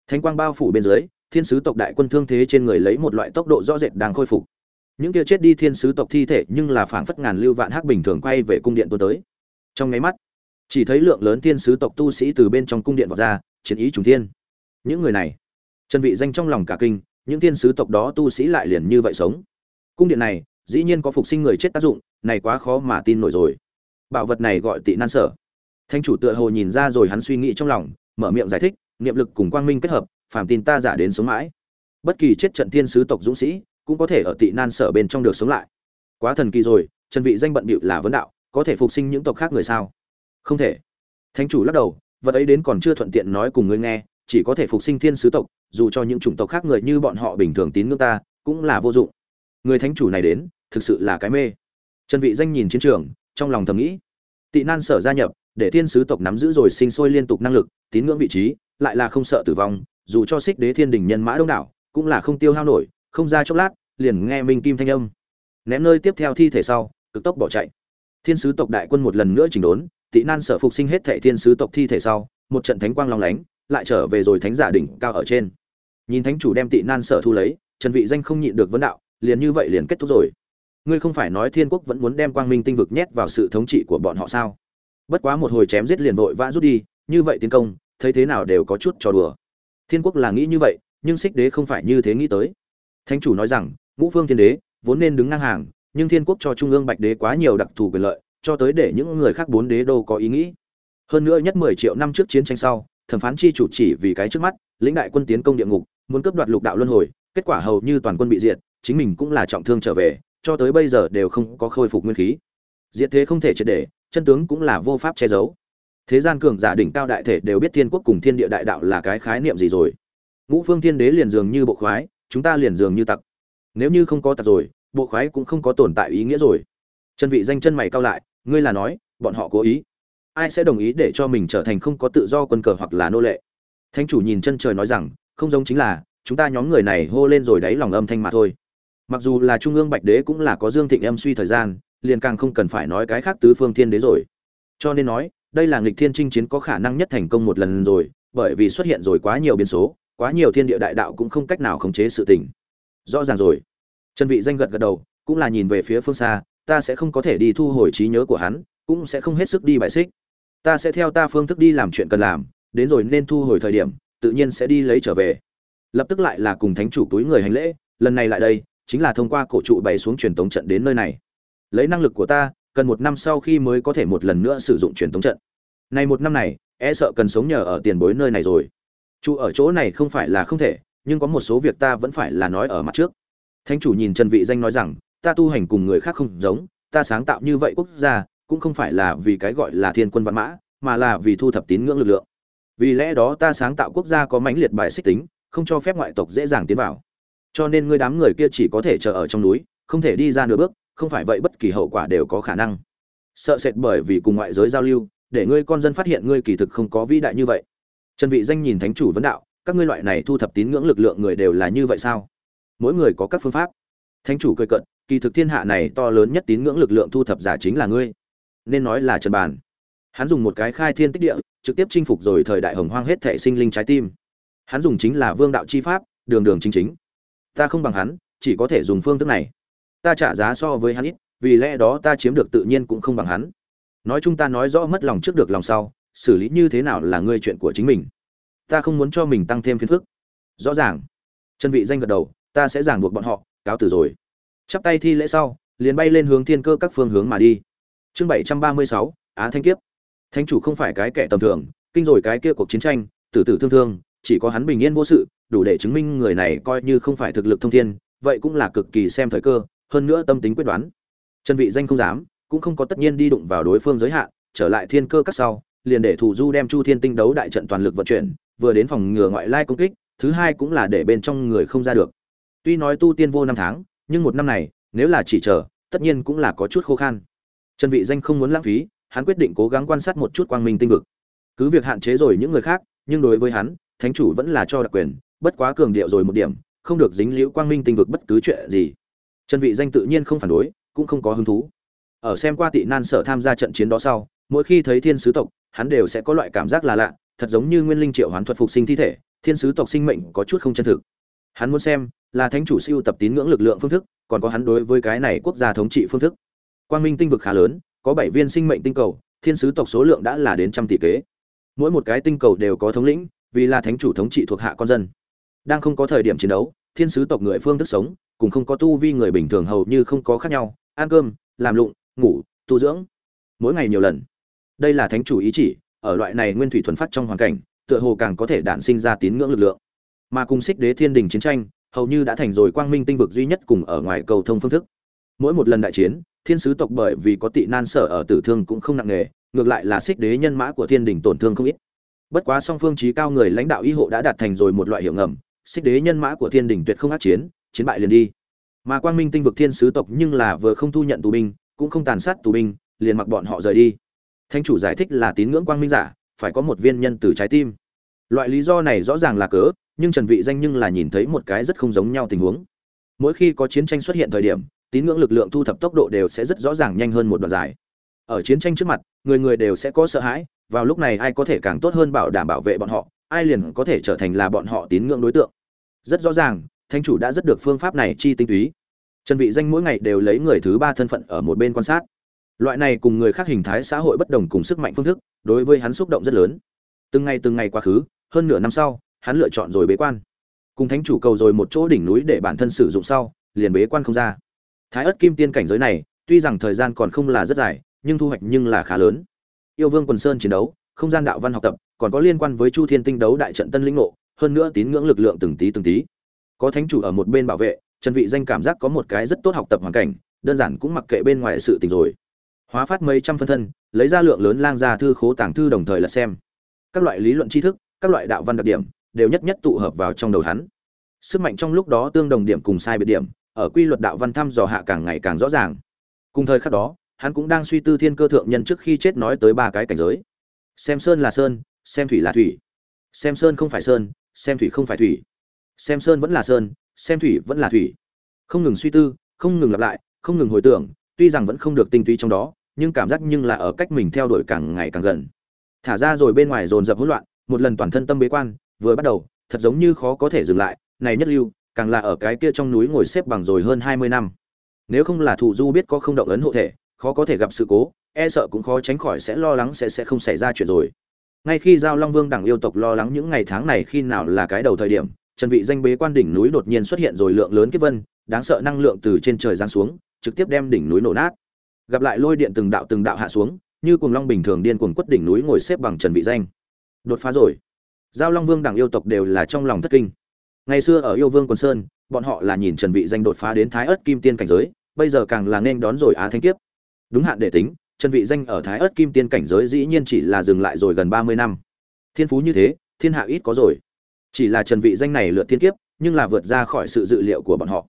Thánh quang bao phủ bên dưới, thiên sứ tộc đại quân thương thế trên người lấy một loại tốc độ rõ rệt đang khôi phục. Những kia chết đi thiên sứ tộc thi thể nhưng là phảng phất ngàn lưu vạn hắc bình thường quay về cung điện tuôn tới. Trong nháy mắt, chỉ thấy lượng lớn thiên sứ tộc tu sĩ từ bên trong cung điện vọt ra, chiến ý trùng thiên. Những người này, chân vị danh trong lòng cả kinh những thiên sứ tộc đó tu sĩ lại liền như vậy sống. Cung điện này, dĩ nhiên có phục sinh người chết tác dụng, này quá khó mà tin nổi rồi. Bảo vật này gọi tị nan sở. Thanh chủ tựa hồ nhìn ra rồi hắn suy nghĩ trong lòng, mở miệng giải thích, niệm lực cùng quang minh kết hợp, phàm tin ta giả đến sống mãi. Bất kỳ chết trận thiên sứ tộc dũng sĩ cũng có thể ở tị nan sở bên trong được sống lại. Quá thần kỳ rồi trần vị danh bận bịu là vấn đạo, có thể phục sinh những tộc khác người sao? Không thể. Thánh chủ lắc đầu, vật ấy đến còn chưa thuận tiện nói cùng ngươi nghe, chỉ có thể phục sinh thiên sứ tộc dù cho những chủng tộc khác người như bọn họ bình thường tín ngưỡng ta, cũng là vô dụng. Người thánh chủ này đến, thực sự là cái mê. Trần vị danh nhìn chiến trường, trong lòng thầm nghĩ. Tị nan sở gia nhập, để thiên sứ tộc nắm giữ rồi sinh sôi liên tục năng lực, tín ngưỡng vị trí, lại là không sợ tử vong, dù cho xích đế thiên đình nhân mã đông đảo, cũng là không tiêu hao nổi, không ra chốc lát, liền nghe minh kim thanh âm. Ném nơi tiếp theo thi thể sau, cực tốc bỏ chạy. Thiên sứ tộc đại quân một lần nữa chỉnh đốn, tị nan sở phục sinh hết thệ thiên sứ tộc thi thể sau, một trận thánh quang long lánh lại trở về rồi thánh giả đỉnh cao ở trên. Nhìn thánh chủ đem tị nan sở thu lấy, trần vị danh không nhịn được vấn đạo, liền như vậy liền kết thúc rồi. Ngươi không phải nói thiên quốc vẫn muốn đem quang minh tinh vực nhét vào sự thống trị của bọn họ sao? Bất quá một hồi chém giết liền vội vã rút đi, như vậy tiến công, thấy thế nào đều có chút trò đùa. Thiên quốc là nghĩ như vậy, nhưng xích đế không phải như thế nghĩ tới. Thánh chủ nói rằng, ngũ phương thiên đế, vốn nên đứng ngang hàng, nhưng thiên quốc cho trung ương bạch đế quá nhiều đặc thù quyền lợi, cho tới để những người khác bốn đế đô có ý nghĩ. Hơn nữa nhất mười triệu năm trước chiến tranh sau thẩm phán chi chủ chỉ vì cái trước mắt, lĩnh đại quân tiến công địa ngục, muốn cướp đoạt lục đạo luân hồi, kết quả hầu như toàn quân bị diệt, chính mình cũng là trọng thương trở về, cho tới bây giờ đều không có khôi phục nguyên khí. Diệt thế không thể triệt để, chân tướng cũng là vô pháp che giấu. Thế gian cường giả đỉnh cao đại thể đều biết thiên quốc cùng thiên địa đại đạo là cái khái niệm gì rồi. Ngũ phương thiên đế liền dường như bộ khoái, chúng ta liền dường như tặc. Nếu như không có tặc rồi, bộ khoái cũng không có tồn tại ý nghĩa rồi. Chân vị danh chân mày cao lại, ngươi là nói, bọn họ cố ý ai sẽ đồng ý để cho mình trở thành không có tự do quân cờ hoặc là nô lệ? Thánh chủ nhìn chân trời nói rằng, không giống chính là, chúng ta nhóm người này hô lên rồi đáy lòng âm thanh mà thôi. Mặc dù là trung ương bạch đế cũng là có dương thịnh âm suy thời gian, liền càng không cần phải nói cái khác tứ phương thiên đế rồi. Cho nên nói, đây là nghịch thiên chinh chiến có khả năng nhất thành công một lần rồi, bởi vì xuất hiện rồi quá nhiều biến số, quá nhiều thiên địa đại đạo cũng không cách nào khống chế sự tình. Rõ ràng rồi. Trần vị danh gật gật đầu, cũng là nhìn về phía phương xa, ta sẽ không có thể đi thu hồi trí nhớ của hắn, cũng sẽ không hết sức đi bài xích ta sẽ theo ta phương thức đi làm chuyện cần làm, đến rồi nên thu hồi thời điểm, tự nhiên sẽ đi lấy trở về. Lập tức lại là cùng thánh chủ túi người hành lễ, lần này lại đây, chính là thông qua cổ trụ bày xuống truyền tống trận đến nơi này. Lấy năng lực của ta, cần một năm sau khi mới có thể một lần nữa sử dụng truyền tống trận. Này một năm này e sợ cần sống nhờ ở tiền bối nơi này rồi. Trụ ở chỗ này không phải là không thể, nhưng có một số việc ta vẫn phải là nói ở mặt trước. Thánh chủ nhìn trần vị danh nói rằng, ta tu hành cùng người khác không giống, ta sáng tạo như vậy quốc gia cũng không phải là vì cái gọi là thiên quân văn mã, mà là vì thu thập tín ngưỡng lực lượng. Vì lẽ đó ta sáng tạo quốc gia có mãnh liệt bài xích tính, không cho phép ngoại tộc dễ dàng tiến vào. Cho nên ngươi đám người kia chỉ có thể chờ ở trong núi, không thể đi ra nửa bước, không phải vậy bất kỳ hậu quả đều có khả năng. Sợ sệt bởi vì cùng ngoại giới giao lưu, để ngươi con dân phát hiện ngươi kỳ thực không có vĩ đại như vậy. Trần vị danh nhìn thánh chủ vấn đạo, các ngươi loại này thu thập tín ngưỡng lực lượng người đều là như vậy sao? Mỗi người có các phương pháp. Thánh chủ cười cận kỳ thực thiên hạ này to lớn nhất tín ngưỡng lực lượng thu thập giả chính là ngươi nên nói là trần bàn hắn dùng một cái khai thiên tích địa, trực tiếp chinh phục rồi thời đại hồng hoang hết thể sinh linh trái tim. Hắn dùng chính là vương đạo chi pháp, đường đường chính chính. Ta không bằng hắn, chỉ có thể dùng phương thức này. Ta trả giá so với hắn ít, vì lẽ đó ta chiếm được tự nhiên cũng không bằng hắn. Nói chung ta nói rõ mất lòng trước được lòng sau, xử lý như thế nào là ngươi chuyện của chính mình. Ta không muốn cho mình tăng thêm phiền phức. Rõ ràng. Chân vị danh gật đầu, ta sẽ giảng buộc bọn họ, cáo từ rồi. Chắp tay thi lễ sau, liền bay lên hướng thiên cơ các phương hướng mà đi chương bảy trăm ba mươi sáu, á thanh kiếp. Thánh chủ không phải cái kẻ tầm thường, kinh rồi cái kia cuộc chiến tranh, tử tử thương thương, chỉ có hắn bình yên vô sự, đủ để chứng minh người này coi như không phải thực lực thông thiên, vậy cũng là cực kỳ xem thời cơ, hơn nữa tâm tính quyết đoán. Chân vị danh không dám, cũng không có tất nhiên đi đụng vào đối phương giới hạn, trở lại thiên cơ các sau, liền để thủ du đem chu thiên tinh đấu đại trận toàn lực vận chuyển, vừa đến phòng ngừa ngoại lai công kích, thứ hai cũng là để bên trong người không ra được. Tuy nói tu tiên vô năm tháng, nhưng một năm này, nếu là chỉ chờ, tất nhiên cũng là có chút khó khăn trần vị danh không muốn lãng phí, hắn quyết định cố gắng quan sát một chút quang minh tinh vực. Cứ việc hạn chế rồi những người khác, nhưng đối với hắn, thánh chủ vẫn là cho đặc quyền, bất quá cường điệu rồi một điểm, không được dính liễu quang minh tinh vực bất cứ chuyện gì. Trần vị danh tự nhiên không phản đối, cũng không có hứng thú. Ở xem qua tị nan sở tham gia trận chiến đó sau, mỗi khi thấy thiên sứ tộc, hắn đều sẽ có loại cảm giác là lạ, thật giống như nguyên linh triệu hoán thuật phục sinh thi thể, thiên sứ tộc sinh mệnh có chút không chân thực. Hắn muốn xem, là thánh chủ siêu tập tín ngưỡng lực lượng phương thức, còn có hắn đối với cái này quốc gia thống trị phương thức quang minh tinh vực khá lớn, có bảy viên sinh mệnh tinh cầu, thiên sứ tộc số lượng đã là đến trăm tỷ kế. Mỗi một cái tinh cầu đều có thống lĩnh, vì là thánh chủ thống trị thuộc hạ con dân. Đang không có thời điểm chiến đấu, thiên sứ tộc người phương thức sống, cùng không có tu vi người bình thường hầu như không có khác nhau. Ăn cơm, làm lụng, ngủ, tu dưỡng. Mỗi ngày nhiều lần. Đây là thánh chủ ý chỉ, ở loại này nguyên thủy thuần phát trong hoàn cảnh, tựa hồ càng có thể đản sinh ra tín ngưỡng lực lượng. Mà cùng xích đế thiên đình chiến tranh, hầu như đã thành rồi quang minh tinh vực duy nhất cùng ở ngoài cầu thông phương thức. Mỗi một lần đại chiến thiên sứ tộc bởi vì có tị nan sở ở tử thương cũng không nặng nề ngược lại là xích đế nhân mã của thiên đình tổn thương không ít. Bất quá song phương trí cao người lãnh đạo y hộ đã đạt thành rồi một loại hiệu ngầm, xích đế nhân mã của thiên đình tuyệt không át chiến chiến bại liền đi. Mà quang minh tinh vực thiên sứ tộc nhưng là vừa không thu nhận tù binh, cũng không tàn sát tù binh, liền mặc bọn họ rời đi. Thanh chủ giải thích là tín ngưỡng quang minh giả, phải có một viên nhân từ trái tim. Loại lý do này rõ ràng là cớ, nhưng trần vị danh nhưng là nhìn thấy một cái rất không giống nhau tình huống. Mỗi khi có chiến tranh xuất hiện thời điểm tín ngưỡng lực lượng thu thập tốc độ đều sẽ rất rõ ràng nhanh hơn một đoạn dài. Ở chiến tranh trước mặt, người người đều sẽ có sợ hãi, vào lúc này ai có thể càng tốt hơn bảo đảm bảo vệ bọn họ, ai liền có thể trở thành là bọn họ tín ngưỡng đối tượng. Rất rõ ràng thanh chủ đã rất được phương pháp này chi tinh túy. Trần vị danh mỗi ngày đều lấy người thứ ba thân phận ở một bên quan sát. Loại này cùng người khác hình thái xã hội bất đồng cùng sức mạnh phương thức, đối với hắn xúc động rất lớn. Từng ngày từng ngày quá khứ, hơn nửa năm sau, hắn lựa chọn rồi bế quan. Cùng thánh chủ cầu rồi một chỗ đỉnh núi để bản thân sử dụng sau, liền bế quan không ra thái ớt kim tiên cảnh giới này, tuy rằng thời gian còn không là rất dài, nhưng thu hoạch nhưng là khá lớn. Yêu vương quần sơn chiến đấu, không gian đạo văn học tập, còn có liên quan với chu thiên tinh đấu đại trận tân lĩnh ngộ, hơn nữa tín ngưỡng lực lượng từng tí từng tí. Có thánh chủ ở một bên bảo vệ, trần vị danh cảm giác có một cái rất tốt học tập hoàn cảnh, đơn giản cũng mặc kệ bên ngoài sự tình rồi. Hóa phát mấy trăm phân thân, lấy ra lượng lớn lang gia thư khố tàng thư đồng thời là xem. Các loại lý luận tri thức, các loại đạo văn đặc điểm, đều nhất nhất tụ hợp vào trong đầu hắn. Sức mạnh trong lúc đó tương đồng điểm cùng sai biệt điểm ở quy luật đạo văn thăm dò hạ càng ngày càng rõ ràng. Cùng thời khắc đó, hắn cũng đang suy tư thiên cơ thượng nhân trước khi chết nói tới ba cái cảnh giới. Xem sơn là sơn, xem thủy là thủy. Xem sơn không phải sơn, xem thủy không phải thủy. Xem sơn vẫn là sơn, xem thủy vẫn là thủy. Không ngừng suy tư, không ngừng lặp lại, không ngừng hồi tưởng, tuy rằng vẫn không được tinh túy trong đó, nhưng cảm giác nhưng là ở cách mình theo đuổi càng ngày càng gần. Thả ra rồi bên ngoài dồn dập hỗn loạn, một lần toàn thân tâm bế quan, vừa bắt đầu, thật giống như khó có thể dừng lại, này nhất lưu càng là ở cái kia trong núi ngồi xếp bằng rồi hơn hai mươi năm. Nếu không là thủ du biết có không động ấn hộ thể, khó có thể gặp sự cố e sợ cũng khó tránh khỏi sẽ lo lắng sẽ sẽ không xảy ra chuyện rồi. Ngay khi giao long vương đẳng yêu tộc lo lắng những ngày tháng này khi nào là cái đầu thời điểm, trần vị danh bế quan đỉnh núi đột nhiên xuất hiện rồi lượng lớn kiếp vân, đáng sợ năng lượng từ trên trời giáng xuống, trực tiếp đem đỉnh núi nổ nát. Gặp lại lôi điện từng đạo từng đạo hạ xuống, như cuồng long bình thường điên cuồng quất đỉnh núi ngồi xếp bằng trần vị danh. Đột phá rồi. Giao long vương đẳng yêu tộc đều là trong lòng thất kinh ngày xưa ở yêu vương quần sơn, bọn họ là nhìn trần vị danh đột phá đến thái ớt kim tiên cảnh giới, bây giờ càng là nên đón rồi á thanh kiếp. Đúng hạn để tính, trần vị danh ở thái ớt kim tiên cảnh giới dĩ nhiên chỉ là dừng lại rồi gần 30 năm. Thiên phú như thế, thiên hạ ít có rồi. Chỉ là trần vị danh này lượt thiên kiếp, nhưng là vượt ra khỏi sự dự liệu của bọn họ.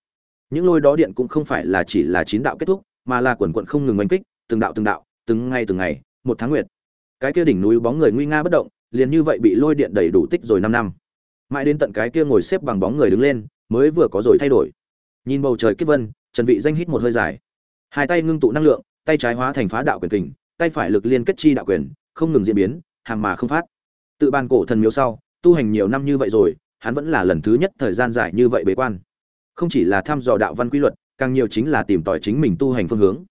Những lôi đó điện cũng không phải là chỉ là chín đạo kết thúc, mà là quần quận không ngừng oanh kích, từng đạo từng đạo, từng ngày từng ngày, một tháng nguyệt. Cái kia đỉnh núi bóng người nguy nga bất động, liền như vậy bị lôi điện đầy đủ tích rồi năm năm mãi đến tận cái kia ngồi xếp bằng bóng người đứng lên, mới vừa có rồi thay đổi. Nhìn bầu trời kiếp vân, trần vị danh hít một hơi dài. Hai tay ngưng tụ năng lượng, tay trái hóa thành phá đạo quyền kình, tay phải lực liên kết chi đạo quyền, không ngừng diễn biến hàng mà không phát. Tự ban cổ thần miếu sau, tu hành nhiều năm như vậy rồi, hắn vẫn là lần thứ nhất thời gian dài như vậy bế quan. Không chỉ là thăm dò đạo văn quy luật, càng nhiều chính là tìm tòi chính mình tu hành phương hướng.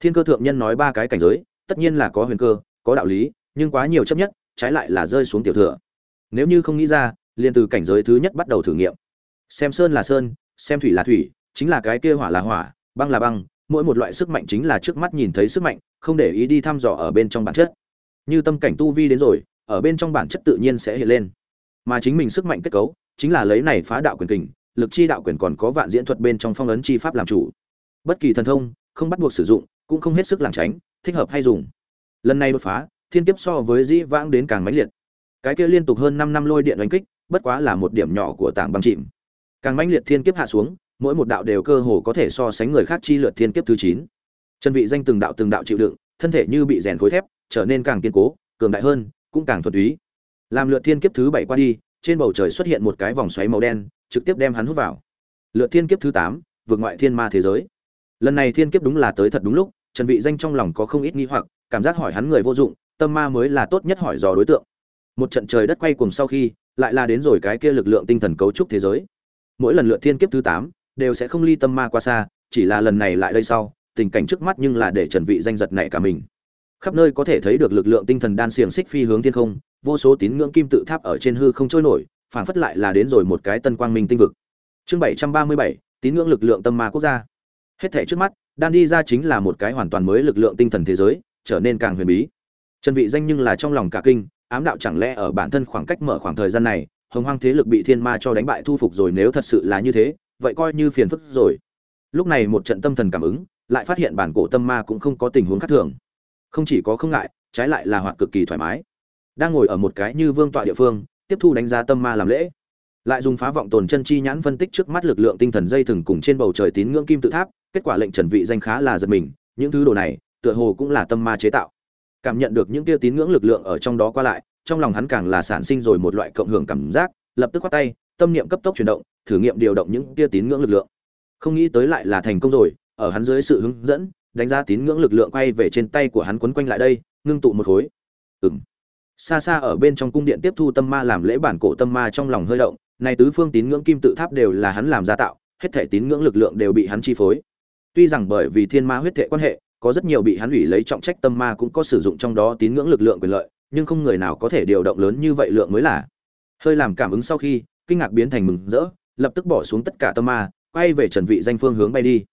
Thiên cơ thượng nhân nói ba cái cảnh giới, tất nhiên là có huyền cơ, có đạo lý, nhưng quá nhiều chấp nhất, trái lại là rơi xuống tiểu thừa. Nếu như không nghĩ ra liền từ cảnh giới thứ nhất bắt đầu thử nghiệm. Xem sơn là sơn, xem thủy là thủy, chính là cái kia hỏa là hỏa, băng là băng, mỗi một loại sức mạnh chính là trước mắt nhìn thấy sức mạnh, không để ý đi thăm dò ở bên trong bản chất. Như tâm cảnh tu vi đến rồi, ở bên trong bản chất tự nhiên sẽ hiện lên. Mà chính mình sức mạnh kết cấu, chính là lấy này phá đạo quyền kình, lực chi đạo quyền còn có vạn diễn thuật bên trong phong ấn chi pháp làm chủ. Bất kỳ thần thông, không bắt buộc sử dụng, cũng không hết sức lảng tránh, thích hợp hay dùng. Lần này đột phá, thiên kiếp so với dĩ vãng đến càng mãnh liệt. Cái kia liên tục hơn năm năm lôi điện đánh kích bất quá là một điểm nhỏ của tảng băng chìm. Càng mãnh liệt thiên kiếp hạ xuống, mỗi một đạo đều cơ hồ có thể so sánh người khác chi lượt thiên kiếp thứ chín. Chân vị danh từng đạo từng đạo chịu đựng, thân thể như bị rèn khối thép, trở nên càng kiên cố, cường đại hơn, cũng càng thuần túy. Làm lượt thiên kiếp thứ bảy qua đi, trên bầu trời xuất hiện một cái vòng xoáy màu đen, trực tiếp đem hắn hút vào. Lượt thiên kiếp thứ tám, vượt ngoại thiên ma thế giới. Lần này thiên kiếp đúng là tới thật đúng lúc trần vị danh trong lòng có không ít nghi hoặc, cảm giác hỏi hắn người vô dụng, tâm ma mới là tốt nhất hỏi dò đối tượng. Một trận trời đất quay cùng sau khi lại là đến rồi cái kia lực lượng tinh thần cấu trúc thế giới. Mỗi lần lượt thiên kiếp thứ tám đều sẽ không ly tâm ma qua xa chỉ là lần này lại đây sau tình cảnh trước mắt nhưng là để trần vị danh giật này cả mình. Khắp nơi có thể thấy được lực lượng tinh thần đan xiềng xích phi hướng thiên không vô số tín ngưỡng kim tự tháp ở trên hư không trôi nổi phảng phất lại là đến rồi một cái tân quang minh tinh vực. Chương 737, tín ngưỡng lực lượng tâm ma quốc gia. Hết thảy trước mắt đan đi ra chính là một cái hoàn toàn mới lực lượng tinh thần thế giới trở nên càng huyền bí. Trần vị danh nhưng là trong lòng cả kinh ám đạo chẳng lẽ ở bản thân khoảng cách mở khoảng thời gian này, hồng hoang thế lực bị thiên ma cho đánh bại thu phục rồi nếu thật sự là như thế, vậy coi như phiền phức rồi. Lúc này một trận tâm thần cảm ứng, lại phát hiện bản cổ tâm ma cũng không có tình huống khác thường. Không chỉ có không ngại, trái lại là hoạt cực kỳ thoải mái. Đang ngồi ở một cái như vương tọa địa phương, tiếp thu đánh giá tâm ma làm lễ. Lại dùng phá vọng tồn chân chi nhãn phân tích trước mắt lực lượng tinh thần dây thừng cùng trên bầu trời tín ngưỡng kim tự tháp, kết quả lệnh trần vị danh khá là giật mình, những thứ đồ này, tựa hồ cũng là tâm ma chế tạo cảm nhận được những kia tín ngưỡng lực lượng ở trong đó qua lại, trong lòng hắn càng là sản sinh rồi một loại cộng hưởng cảm giác, lập tức khoát tay, tâm niệm cấp tốc chuyển động, thử nghiệm điều động những kia tín ngưỡng lực lượng. Không nghĩ tới lại là thành công rồi, ở hắn dưới sự hướng dẫn, đánh giá tín ngưỡng lực lượng quay về trên tay của hắn quấn quanh lại đây, ngưng tụ một khối. Ừng xa xa ở bên trong cung điện tiếp thu tâm ma làm lễ bản cổ tâm ma trong lòng hơi động, này tứ phương tín ngưỡng kim tự tháp đều là hắn làm ra tạo, hết thể tín ngưỡng lực lượng đều bị hắn chi phối. Tuy rằng bởi vì thiên ma huyết thể quan hệ có rất nhiều bị hắn ủy lấy trọng trách tâm ma cũng có sử dụng trong đó tín ngưỡng lực lượng quyền lợi, nhưng không người nào có thể điều động lớn như vậy lượng mới là. Hơi làm cảm ứng sau khi, kinh ngạc biến thành mừng rỡ, lập tức bỏ xuống tất cả tâm ma, quay về trần vị danh phương hướng bay đi.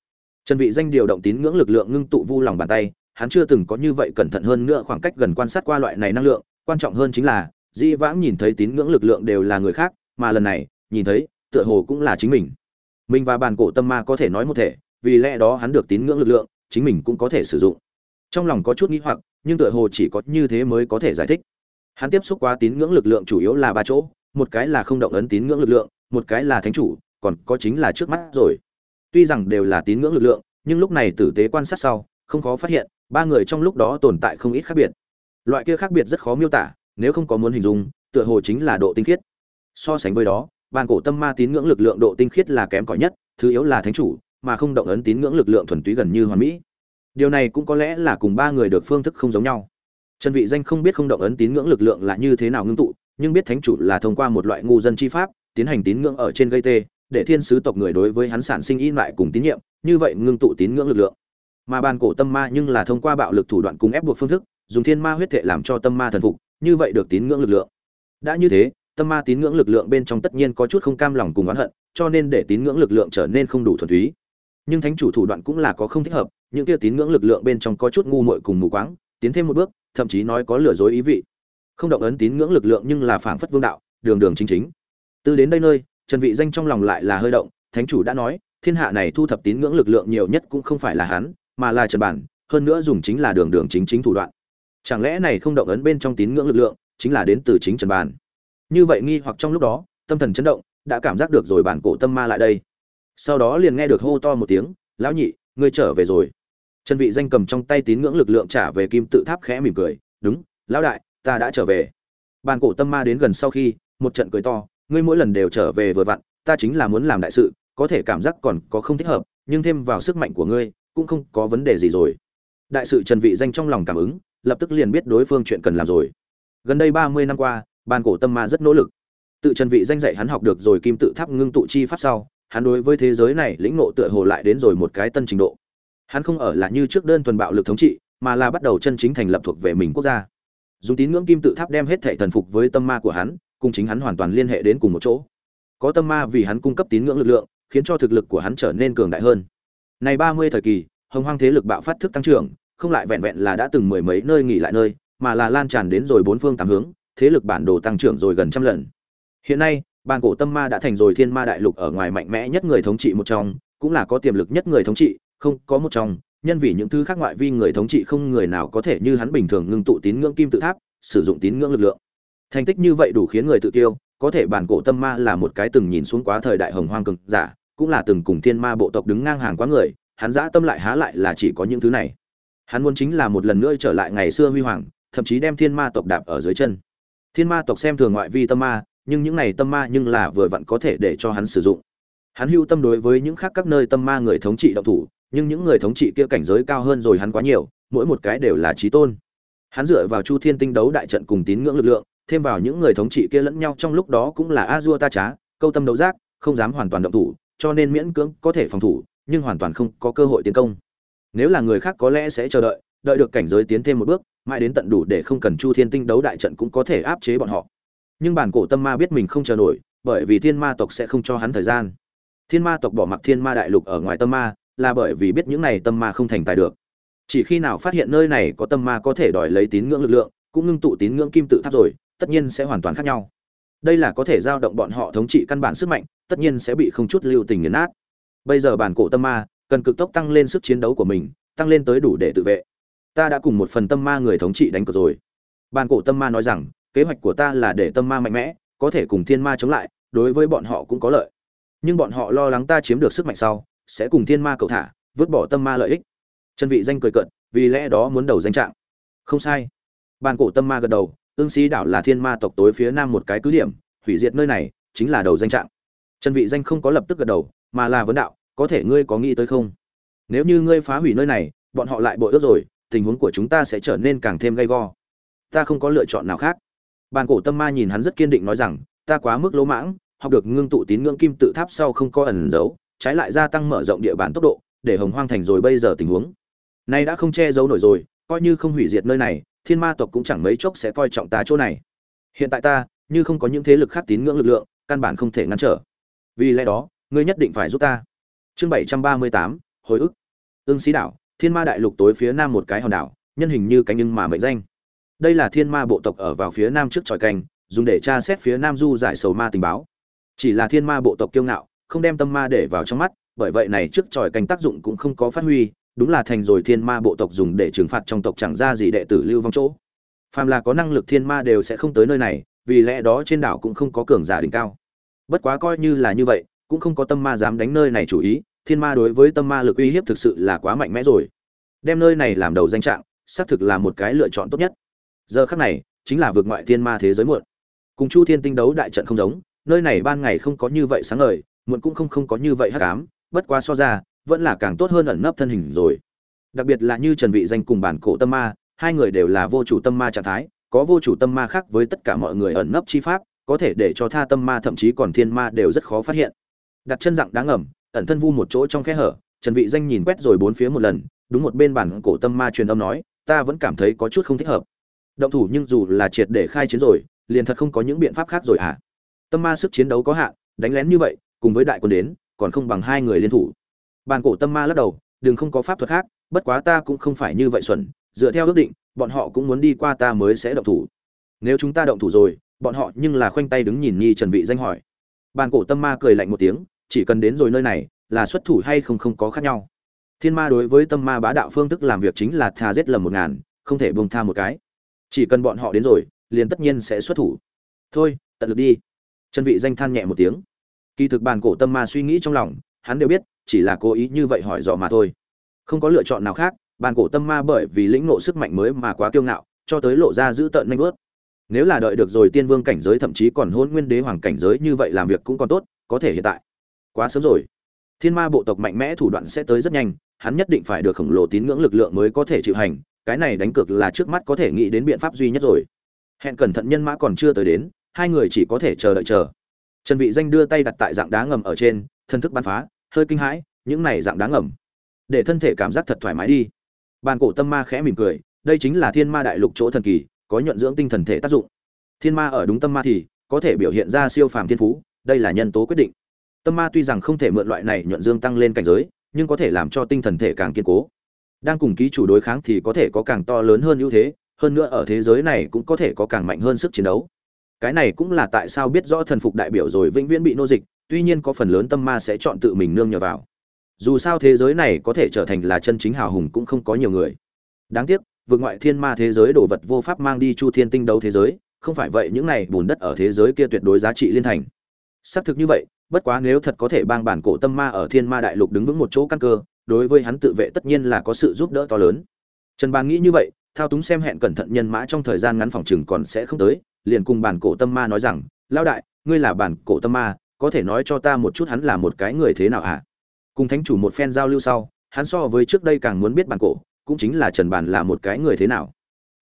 Trần vị danh điều động tín ngưỡng lực lượng ngưng tụ vu lòng bàn tay, hắn chưa từng có như vậy cẩn thận hơn nữa khoảng cách gần quan sát qua loại này năng lượng, quan trọng hơn chính là di vãng nhìn thấy tín ngưỡng lực lượng đều là người khác, mà lần này, nhìn thấy, tựa hồ cũng là chính mình. Mình và bàn cổ tâm ma có thể nói một thể, vì lẽ đó hắn được tín ngưỡng lực lượng chính mình cũng có thể sử dụng. Trong lòng có chút nghĩ hoặc, nhưng tựa hồ chỉ có như thế mới có thể giải thích. Hắn tiếp xúc qua tín ngưỡng lực lượng chủ yếu là ba chỗ, một cái là không động ấn tín ngưỡng lực lượng, một cái là thánh chủ, còn có chính là trước mắt rồi. Tuy rằng đều là tín ngưỡng lực lượng, nhưng lúc này tử tế quan sát sau, không khó phát hiện, ba người trong lúc đó tồn tại không ít khác biệt. Loại kia khác biệt rất khó miêu tả, nếu không có muốn hình dung, tựa hồ chính là độ tinh khiết. So sánh với đó, bàn cổ tâm ma tín ngưỡng lực lượng độ tinh khiết là kém cỏi nhất, thứ yếu là thánh chủ mà không động ấn tín ngưỡng lực lượng thuần túy gần như hoàn mỹ. Điều này cũng có lẽ là cùng ba người được phương thức không giống nhau. Trần vị danh không biết không động ấn tín ngưỡng lực lượng là như thế nào ngưng tụ, nhưng biết thánh chủ là thông qua một loại ngu dân chi pháp, tiến hành tín ngưỡng ở trên gây tê, để thiên sứ tộc người đối với hắn sản sinh ý lại cùng tín nhiệm, như vậy ngưng tụ tín ngưỡng lực lượng. Mà bàn cổ tâm ma nhưng là thông qua bạo lực thủ đoạn cùng ép buộc phương thức, dùng thiên ma huyết thể làm cho tâm ma thần phục, như vậy được tín ngưỡng lực lượng. Đã như thế, tâm ma tín ngưỡng lực lượng bên trong tất nhiên có chút không cam lòng cùng oán hận, cho nên để tín ngưỡng lực lượng trở nên không đủ thuần túy nhưng thánh chủ thủ đoạn cũng là có không thích hợp, những kia tín ngưỡng lực lượng bên trong có chút ngu muội cùng mù quáng, tiến thêm một bước, thậm chí nói có lừa dối ý vị. Không động ấn tín ngưỡng lực lượng nhưng là phảng phất vương đạo, đường đường chính chính. Từ đến đây nơi, trần vị danh trong lòng lại là hơi động, thánh chủ đã nói, thiên hạ này thu thập tín ngưỡng lực lượng nhiều nhất cũng không phải là hắn, mà là trần bản, hơn nữa dùng chính là đường đường chính chính thủ đoạn. Chẳng lẽ này không động ấn bên trong tín ngưỡng lực lượng, chính là đến từ chính trần bản? Như vậy nghi hoặc trong lúc đó, tâm thần chấn động, đã cảm giác được rồi bản cổ tâm ma lại đây sau đó liền nghe được hô to một tiếng, lão nhị, ngươi trở về rồi. Trần vị danh cầm trong tay tín ngưỡng lực lượng trả về kim tự tháp khẽ mỉm cười, đúng, lão đại, ta đã trở về. Bàn cổ tâm ma đến gần sau khi, một trận cười to, ngươi mỗi lần đều trở về vừa vặn, ta chính là muốn làm đại sự, có thể cảm giác còn có không thích hợp, nhưng thêm vào sức mạnh của ngươi, cũng không có vấn đề gì rồi. Đại sự trần vị danh trong lòng cảm ứng, lập tức liền biết đối phương chuyện cần làm rồi. Gần đây 30 năm qua ban cổ tâm ma rất nỗ lực. Tự trần vị danh dạy hắn học được rồi kim tự tháp ngưng tụ chi pháp sau hắn đối với thế giới này lĩnh ngộ tựa hồ lại đến rồi một cái tân trình độ. Hắn không ở là như trước đơn thuần bạo lực thống trị, mà là bắt đầu chân chính thành lập thuộc về mình quốc gia. Dùng tín ngưỡng kim tự tháp đem hết thảy thần phục với tâm ma của hắn, cùng chính hắn hoàn toàn liên hệ đến cùng một chỗ. Có tâm ma vì hắn cung cấp tín ngưỡng lực lượng, khiến cho thực lực của hắn trở nên cường đại hơn. Này ba mươi thời kỳ, hồng hoang thế lực bạo phát thức tăng trưởng, không lại vẹn vẹn là đã từng mười mấy nơi nghỉ lại nơi, mà là lan tràn đến rồi bốn phương tám hướng, thế lực bản đồ tăng trưởng rồi gần trăm lần. Hiện nay bàn cổ tâm ma đã thành rồi thiên ma đại lục ở ngoài mạnh mẽ nhất người thống trị một trong, cũng là có tiềm lực nhất người thống trị, không có một trong. Nhân vì những thứ khác ngoại vi người thống trị không người nào có thể như hắn bình thường ngưng tụ tín ngưỡng kim tự tháp, sử dụng tín ngưỡng lực lượng. Thành tích như vậy đủ khiến người tự tiêu có thể bản cổ tâm ma là một cái từng nhìn xuống quá thời đại hồng hoang cực giả, cũng là từng cùng thiên ma bộ tộc đứng ngang hàng quá người, hắn dã tâm lại há lại là chỉ có những thứ này. Hắn muốn chính là một lần nữa trở lại ngày xưa huy hoàng, thậm chí đem thiên ma tộc đạp ở dưới chân. Thiên ma tộc xem thường ngoại vi tâm ma nhưng những này tâm ma nhưng là vừa vặn có thể để cho hắn sử dụng. Hắn hưu tâm đối với những khác các nơi tâm ma người thống trị động thủ, nhưng những người thống trị kia cảnh giới cao hơn rồi hắn quá nhiều, mỗi một cái đều là chí tôn. Hắn dựa vào chu thiên tinh đấu đại trận cùng tín ngưỡng lực lượng, thêm vào những người thống trị kia lẫn nhau trong lúc đó cũng là a dua ta trá, câu tâm đấu giác, không dám hoàn toàn động thủ, cho nên miễn cưỡng có thể phòng thủ, nhưng hoàn toàn không có cơ hội tiến công. Nếu là người khác có lẽ sẽ chờ đợi đợi được cảnh giới tiến thêm một bước, mãi đến tận đủ để không cần chu thiên tinh đấu đại trận cũng có thể áp chế bọn họ nhưng bản cổ tâm ma biết mình không chờ nổi, bởi vì thiên ma tộc sẽ không cho hắn thời gian. Thiên ma tộc bỏ mặc thiên ma đại lục ở ngoài tâm ma, là bởi vì biết những này tâm ma không thành tài được. Chỉ khi nào phát hiện nơi này có tâm ma có thể đòi lấy tín ngưỡng lực lượng, cũng ngưng tụ tín ngưỡng kim tự tháp rồi, tất nhiên sẽ hoàn toàn khác nhau. Đây là có thể giao động bọn họ thống trị căn bản sức mạnh, tất nhiên sẽ bị không chút lưu tình nghiền nát. Bây giờ bản cổ tâm ma, cần cực tốc tăng lên sức chiến đấu của mình, tăng lên tới đủ để tự vệ. Ta đã cùng một phần tâm ma người thống trị đánh cược rồi. Bản cổ tâm ma nói rằng kế hoạch của ta là để tâm ma mạnh mẽ, có thể cùng thiên ma chống lại, đối với bọn họ cũng có lợi. Nhưng bọn họ lo lắng ta chiếm được sức mạnh sau, sẽ cùng thiên ma cầu thả, vứt bỏ tâm ma lợi ích. Chân vị danh cười cận vì lẽ đó muốn đầu danh trạng. Không sai. Bàn cổ tâm ma gật đầu ương sĩ đảo là thiên ma tộc tối phía nam một cái cứ điểm, hủy diệt nơi này, chính là đầu danh trạng. Trần vị danh không có lập tức gật đầu, mà là vấn đạo, có thể ngươi có nghĩ tới không? Nếu như ngươi phá hủy nơi này, bọn họ lại bội ước rồi, tình huống của chúng ta sẽ trở nên càng thêm gay go. Ta không có lựa chọn nào khác bàn cổ tâm ma nhìn hắn rất kiên định nói rằng, ta quá mức lỗ mãng, học được ngưng tụ tín ngưỡng kim tự tháp sau không có ẩn giấu trái lại gia tăng mở rộng địa bàn tốc độ, để hồng hoang thành rồi bây giờ tình huống. Nay đã không che giấu nổi rồi, coi như không hủy diệt nơi này, thiên ma tộc cũng chẳng mấy chốc sẽ coi trọng ta chỗ này. Hiện tại ta, như không có những thế lực khác tín ngưỡng lực lượng, căn bản không thể ngăn trở. Vì lẽ đó, ngươi nhất định phải giúp ta. Chương bảy trăm ba mươi tám, hồi ức. Ương sĩ đảo, thiên ma đại lục tối phía nam một cái hòn đảo, nhân hình như cánh ưng mà mệnh danh đây là thiên ma bộ tộc ở vào phía nam trước tròi canh dùng để tra xét phía nam du giải sầu ma tình báo. Chỉ là thiên ma bộ tộc kiêu ngạo, không đem tâm ma để vào trong mắt, bởi vậy này trước tròi canh tác dụng cũng không có phát huy, đúng là thành rồi thiên ma bộ tộc dùng để trừng phạt trong tộc chẳng ra gì đệ tử lưu vong chỗ. Phàm là có năng lực thiên ma đều sẽ không tới nơi này, vì lẽ đó trên đảo cũng không có cường giả đỉnh cao. Bất quá coi như là như vậy, cũng không có tâm ma dám đánh nơi này chủ ý, thiên ma đối với tâm ma lực uy hiếp thực sự là quá mạnh mẽ rồi. Đem nơi này làm đầu danh trạng, xác thực là một cái lựa chọn tốt nhất giờ khắc này, chính là vượt ngoại thiên ma thế giới muộn. Cùng chu thiên tinh đấu đại trận không giống, nơi này ban ngày không có như vậy sáng ngời, muộn cũng không không có như vậy hắc ám, bất quá so ra, vẫn là càng tốt hơn ẩn nấp thân hình rồi. Đặc biệt là như trần vị danh cùng bản cổ tâm ma, hai người đều là vô chủ tâm ma trạng thái, có vô chủ tâm ma khác với tất cả mọi người ẩn nấp chi pháp, có thể để cho tha tâm ma thậm chí còn thiên ma đều rất khó phát hiện. Đặt chân dạng đáng ẩm, ẩn thân vu một chỗ trong khe hở, trần vị danh nhìn quét rồi bốn phía một lần, đúng một bên bản cổ tâm ma truyền âm nói, ta vẫn cảm thấy có chút không thích hợp động thủ nhưng dù là triệt để khai chiến rồi, liền thật không có những biện pháp khác rồi à tâm ma sức chiến đấu có hạn, đánh lén như vậy, cùng với đại quân đến, còn không bằng hai người liên thủ. Bàn cổ tâm ma lắc đầu, đừng không có pháp thuật khác, bất quá ta cũng không phải như vậy xuẩn, dựa theo ước định, bọn họ cũng muốn đi qua ta mới sẽ động thủ. Nếu chúng ta động thủ rồi, bọn họ nhưng là khoanh tay đứng nhìn nhi trần vị danh hỏi. Bàn cổ tâm ma cười lạnh một tiếng, chỉ cần đến rồi nơi này, là xuất thủ hay không không có khác nhau. Thiên ma đối với tâm ma bá đạo phương thức làm việc chính là tha giết lầm một ngàn, không thể buông tha một cái chỉ cần bọn họ đến rồi, liền tất nhiên sẽ xuất thủ. Thôi, tận lực đi. Trần vị danh than nhẹ một tiếng. Kỳ thực bàn cổ tâm ma suy nghĩ trong lòng, hắn đều biết, chỉ là cố ý như vậy hỏi dò mà thôi. Không có lựa chọn nào khác bàn cổ tâm ma bởi vì lĩnh ngộ sức mạnh mới mà quá kiêu ngạo, cho tới lộ ra giữ tợn nhanh vớt nếu là đợi được rồi tiên vương cảnh giới thậm chí còn hôn nguyên đế hoàng cảnh giới như vậy làm việc cũng còn tốt, có thể hiện tại. Quá sớm rồi. Thiên ma bộ tộc mạnh mẽ thủ đoạn sẽ tới rất nhanh, hắn nhất định phải được khổng lồ tín ngưỡng lực lượng mới có thể chịu hành cái này đánh cược là trước mắt có thể nghĩ đến biện pháp duy nhất rồi. Hẹn cẩn thận nhân mã còn chưa tới đến, hai người chỉ có thể chờ đợi chờ. Trần vị danh đưa tay đặt tại dạng đá ngầm ở trên, thân thức bắn phá, hơi kinh hãi, những này dạng đá ngầm, để thân thể cảm giác thật thoải mái đi. Bàn cổ tâm ma khẽ mỉm cười, đây chính là thiên ma đại lục chỗ thần kỳ, có nhuận dưỡng tinh thần thể tác dụng. Thiên ma ở đúng tâm ma thì, có thể biểu hiện ra siêu phàm thiên phú, đây là nhân tố quyết định. Tâm ma tuy rằng không thể mượn loại này nhuận dương tăng lên cảnh giới, nhưng có thể làm cho tinh thần thể càng kiên cố đang cùng ký chủ đối kháng thì có thể có càng to lớn hơn ưu thế, hơn nữa ở thế giới này cũng có thể có càng mạnh hơn sức chiến đấu. Cái này cũng là tại sao biết rõ thần phục đại biểu rồi vĩnh viễn bị nô dịch, tuy nhiên có phần lớn tâm ma sẽ chọn tự mình nương nhờ vào. Dù sao thế giới này có thể trở thành là chân chính hào hùng cũng không có nhiều người. Đáng tiếc, vượt ngoại thiên ma thế giới đồ vật vô pháp mang đi chu thiên tinh đấu thế giới, không phải vậy những này bùn đất ở thế giới kia tuyệt đối giá trị liên thành. Xác thực như vậy, bất quá nếu thật có thể bang bản cổ tâm ma ở thiên ma đại lục đứng vững một chỗ căn cơ đối với hắn tự vệ tất nhiên là có sự giúp đỡ to lớn. Trần bàn nghĩ như vậy, thao túng xem hẹn cẩn thận nhân mã trong thời gian ngắn phòng chừng còn sẽ không tới, liền cùng bản cổ tâm ma nói rằng lao đại, ngươi là bản cổ tâm ma, có thể nói cho ta một chút hắn là một cái người thế nào à? cùng thánh chủ một phen giao lưu sau, hắn so với trước đây càng muốn biết bản cổ, cũng chính là trần bản là một cái người thế nào.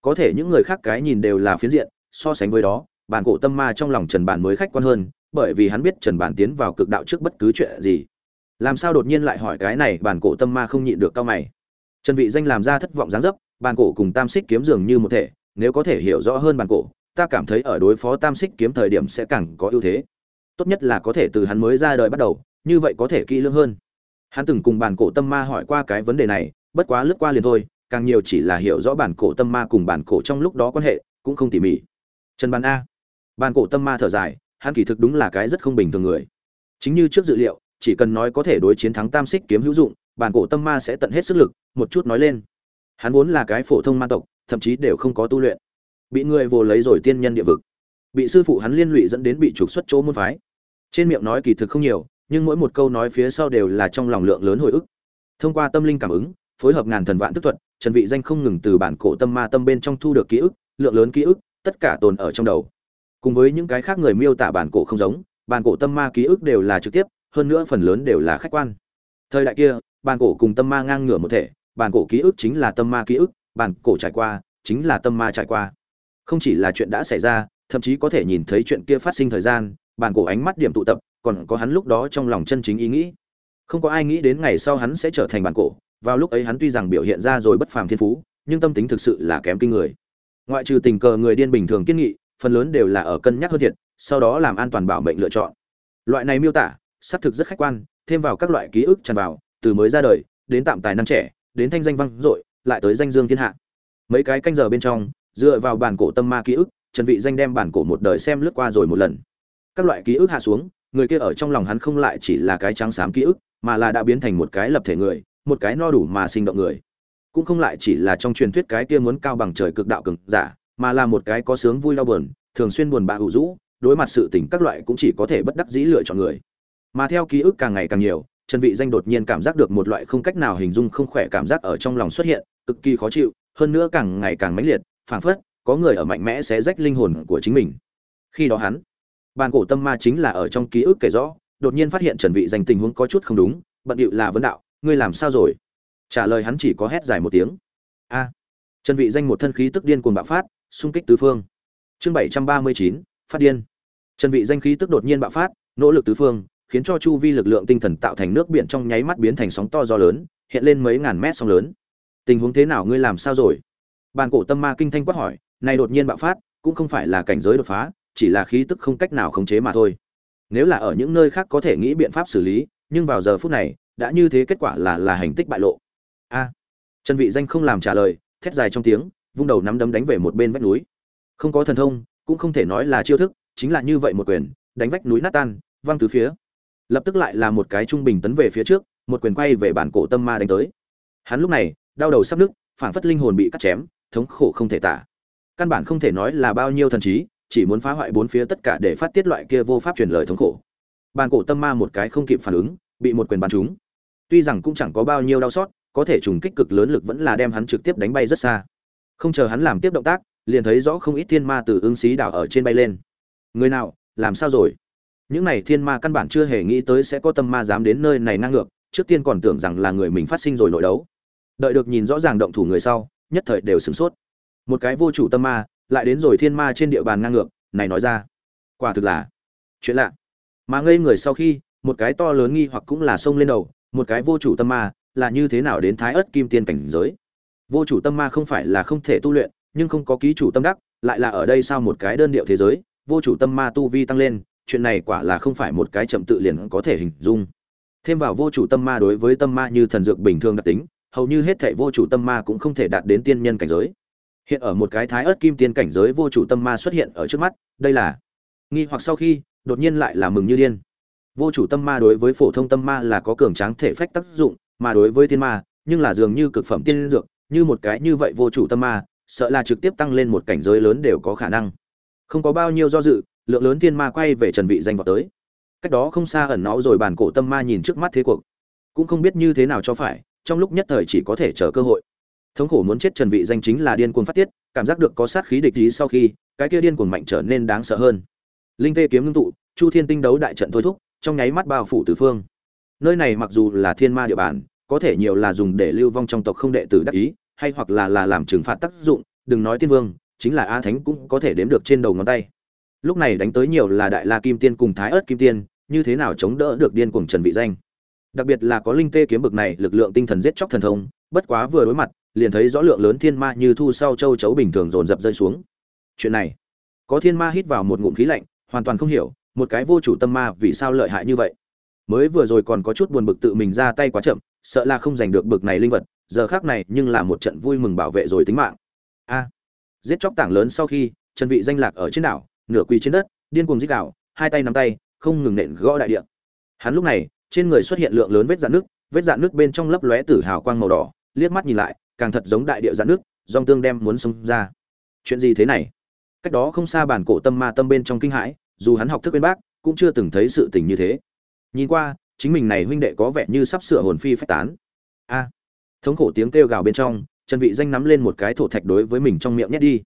Có thể những người khác cái nhìn đều là phiến diện, so sánh với đó, bản cổ tâm ma trong lòng trần bản mới khách quan hơn, bởi vì hắn biết trần bản tiến vào cực đạo trước bất cứ chuyện gì làm sao đột nhiên lại hỏi cái này, bản cổ tâm ma không nhịn được cao mày. Trần vị danh làm ra thất vọng dáng dấp, bản cổ cùng tam xích kiếm dường như một thể, nếu có thể hiểu rõ hơn bản cổ, ta cảm thấy ở đối phó tam xích kiếm thời điểm sẽ càng có ưu thế. Tốt nhất là có thể từ hắn mới ra đời bắt đầu, như vậy có thể kỹ lưỡng hơn. Hắn từng cùng bản cổ tâm ma hỏi qua cái vấn đề này, bất quá lướt qua liền thôi, càng nhiều chỉ là hiểu rõ bản cổ tâm ma cùng bản cổ trong lúc đó quan hệ, cũng không tỉ mỉ. Trần bàn a. Bản cổ tâm ma thở dài, hắn kỳ thực đúng là cái rất không bình thường người. Chính như trước dự liệu chỉ cần nói có thể đối chiến thắng tam xích kiếm hữu dụng, bản cổ tâm ma sẽ tận hết sức lực, một chút nói lên. Hắn vốn là cái phổ thông ma tộc, thậm chí đều không có tu luyện. Bị người vồ lấy rồi tiên nhân địa vực. Bị sư phụ hắn liên lụy dẫn đến bị trục xuất chỗ môn phái. Trên miệng nói kỳ thực không nhiều, nhưng mỗi một câu nói phía sau đều là trong lòng lượng lớn hồi ức. Thông qua tâm linh cảm ứng, phối hợp ngàn thần vạn tức thuật, trần vị danh không ngừng từ bản cổ tâm ma tâm bên trong thu được ký ức, lượng lớn ký ức, tất cả tồn ở trong đầu. Cùng với những cái khác người miêu tả bản cổ không giống, bản cổ tâm ma ký ức đều là trực tiếp hơn nữa phần lớn đều là khách quan. Thời đại kia, bản cổ cùng tâm ma ngang ngửa một thể, bản cổ ký ức chính là tâm ma ký ức, bản cổ trải qua chính là tâm ma trải qua. Không chỉ là chuyện đã xảy ra, thậm chí có thể nhìn thấy chuyện kia phát sinh thời gian, bản cổ ánh mắt điểm tụ tập, còn có hắn lúc đó trong lòng chân chính ý nghĩ. Không có ai nghĩ đến ngày sau hắn sẽ trở thành bản cổ, vào lúc ấy hắn tuy rằng biểu hiện ra rồi bất phàm thiên phú, nhưng tâm tính thực sự là kém kinh người. Ngoại trừ tình cờ người điên bình thường kiên nghị, phần lớn đều là ở cân nhắc hơn thiệt, sau đó làm an toàn bảo mệnh lựa chọn. Loại này miêu tả xác thực rất khách quan, thêm vào các loại ký ức tràn vào, từ mới ra đời, đến tạm tài năng trẻ, đến thanh danh vang dội, lại tới danh dương thiên hạ. Mấy cái canh giờ bên trong, dựa vào bản cổ tâm ma ký ức, trần vị danh đem bản cổ một đời xem lướt qua rồi một lần. Các loại ký ức hạ xuống, người kia ở trong lòng hắn không lại chỉ là cái trắng xám ký ức, mà là đã biến thành một cái lập thể người, một cái no đủ mà sinh động người. Cũng không lại chỉ là trong truyền thuyết cái kia muốn cao bằng trời cực đạo cực giả, mà là một cái có sướng vui đau buồn, thường xuyên buồn bã u rũ, đối mặt sự tình các loại cũng chỉ có thể bất đắc dĩ lựa chọn người mà theo ký ức càng ngày càng nhiều trần vị danh đột nhiên cảm giác được một loại không cách nào hình dung không khỏe cảm giác ở trong lòng xuất hiện cực kỳ khó chịu hơn nữa càng ngày càng mãnh liệt phảng phất có người ở mạnh mẽ sẽ rách linh hồn của chính mình. Khi đó hắn bàn cổ tâm ma chính là ở trong ký ức kể rõ đột nhiên phát hiện trần vị danh tình huống có chút không đúng bận điệu là vấn đạo ngươi làm sao rồi? Trả lời hắn chỉ có hét dài một tiếng. A. Trần vị danh một thân khí tức điên cuồng bạo phát xung kích tứ phương. Chương 739, phát điên. Trần vị danh khí tức đột nhiên bạo phát nỗ lực tứ phương khiến cho chu vi lực lượng tinh thần tạo thành nước biển trong nháy mắt biến thành sóng to gió lớn, hiện lên mấy ngàn mét sóng lớn. Tình huống thế nào, ngươi làm sao rồi? Bàn cổ tâm ma kinh thanh quát hỏi này đột nhiên bạo phát, cũng không phải là cảnh giới đột phá, chỉ là khí tức không cách nào khống chế mà thôi. Nếu là ở những nơi khác có thể nghĩ biện pháp xử lý, nhưng vào giờ phút này, đã như thế kết quả là là hành tích bại lộ. A. Trần vị danh không làm trả lời, thét dài trong tiếng, vung đầu nắm đấm đánh về một bên vách núi. Không có thần thông, cũng không thể nói là chiêu thức, chính là như vậy một quyền, đánh vách núi nát tan, văng từ phía lập tức lại là một cái trung bình tấn về phía trước, một quyền quay về bản cổ tâm ma đánh tới. Hắn lúc này, đau đầu sắp nứt, phảng phất linh hồn bị cắt chém, thống khổ không thể tả. Căn bản không thể nói là bao nhiêu thần trí, chỉ muốn phá hoại bốn phía tất cả để phát tiết loại kia vô pháp truyền lời thống khổ. Bàn cổ tâm ma một cái không kịp phản ứng, bị một quyền bắn trúng. Tuy rằng cũng chẳng có bao nhiêu đau xót, có thể trùng kích cực lớn lực vẫn là đem hắn trực tiếp đánh bay rất xa. Không chờ hắn làm tiếp động tác, liền thấy rõ không ít thiên ma từ ứng xí đảo ở trên bay lên. Người nào, làm sao rồi? Những này thiên ma căn bản chưa hề nghĩ tới sẽ có tâm ma dám đến nơi này ngang ngược, trước tiên còn tưởng rằng là người mình phát sinh rồi nội đấu. Đợi được nhìn rõ ràng động thủ người sau, nhất thời đều sửng sốt. Một cái vô chủ tâm ma, lại đến rồi thiên ma trên địa bàn ngang ngược, này nói ra, quả thực là chuyện lạ. Mà ngây người sau khi, một cái to lớn nghi hoặc cũng là xông lên đầu, một cái vô chủ tâm ma, là như thế nào đến thái ớt kim tiên cảnh giới? Vô chủ tâm ma không phải là không thể tu luyện, nhưng không có ký chủ tâm đắc, lại là ở đây sao một cái đơn điệu thế giới, vô chủ tâm ma tu vi tăng lên chuyện này quả là không phải một cái chậm tự liền có thể hình dung. Thêm vào vô chủ tâm ma đối với tâm ma như thần dược bình thường đặc tính, hầu như hết thảy vô chủ tâm ma cũng không thể đạt đến tiên nhân cảnh giới. Hiện ở một cái thái ớt kim tiên cảnh giới vô chủ tâm ma xuất hiện ở trước mắt, đây là nghi hoặc sau khi, đột nhiên lại là mừng như điên. Vô chủ tâm ma đối với phổ thông tâm ma là có cường tráng thể phách tác dụng, mà đối với thiên ma, nhưng là dường như cực phẩm tiên dược, như một cái như vậy vô chủ tâm ma, sợ là trực tiếp tăng lên một cảnh giới lớn đều có khả năng. Không có bao nhiêu do dự lượng lớn thiên ma quay về trần vị danh vào tới. Cách đó không xa ẩn náu rồi bàn cổ tâm ma nhìn trước mắt thế cuộc. Cũng không biết như thế nào cho phải, trong lúc nhất thời chỉ có thể chờ cơ hội. Thống khổ muốn chết trần vị danh chính là điên cuồng phát tiết, cảm giác được có sát khí địch ý sau khi, cái kia điên cuồng mạnh trở nên đáng sợ hơn. Linh tê kiếm ngưng tụ, chu thiên tinh đấu đại trận thôi thúc, trong nháy mắt bao phủ tứ phương. Nơi này mặc dù là thiên ma địa bàn, có thể nhiều là dùng để lưu vong trong tộc không đệ tử đắc ý, hay hoặc là là làm trừng phạt tác dụng, đừng nói tiên vương, chính là a thánh cũng có thể đếm được trên đầu ngón tay lúc này đánh tới nhiều là đại la kim tiên cùng thái ớt kim tiên, như thế nào chống đỡ được điên cuồng trần vị danh? Đặc biệt là có linh tê kiếm bực này, lực lượng tinh thần giết chóc thần thông, bất quá vừa đối mặt, liền thấy rõ lượng lớn thiên ma như thu sau châu chấu bình thường dồn dập rơi xuống. Chuyện này, có thiên ma hít vào một ngụm khí lạnh, hoàn toàn không hiểu, một cái vô chủ tâm ma vì sao lợi hại như vậy? Mới vừa rồi còn có chút buồn bực tự mình ra tay quá chậm, sợ là không giành được bực này linh vật, giờ khác này nhưng là một trận vui mừng bảo vệ rồi tính mạng. A, giết chóc tảng lớn sau khi, trần vị danh lạc ở trên đảo nửa quỳ trên đất, điên cuồng giết đảo hai tay nắm tay, không ngừng nện gõ đại địa. Hắn lúc này, trên người xuất hiện lượng lớn vết dạn nước, vết dạn nước bên trong lấp lóe tử hào quang màu đỏ, liếc mắt nhìn lại, càng thật giống đại địa dạn nước, dòng tương đem muốn xông ra. Chuyện gì thế này? Cách đó không xa bản cổ tâm ma tâm bên trong kinh hãi, dù hắn học thức bên bác, cũng chưa từng thấy sự tình như thế. Nhìn qua, chính mình này huynh đệ có vẻ như sắp sửa hồn phi phách tán. A! Thống khổ tiếng kêu gào bên trong, trần vị danh nắm lên một cái thổ thạch đối với mình trong miệng nhét đi.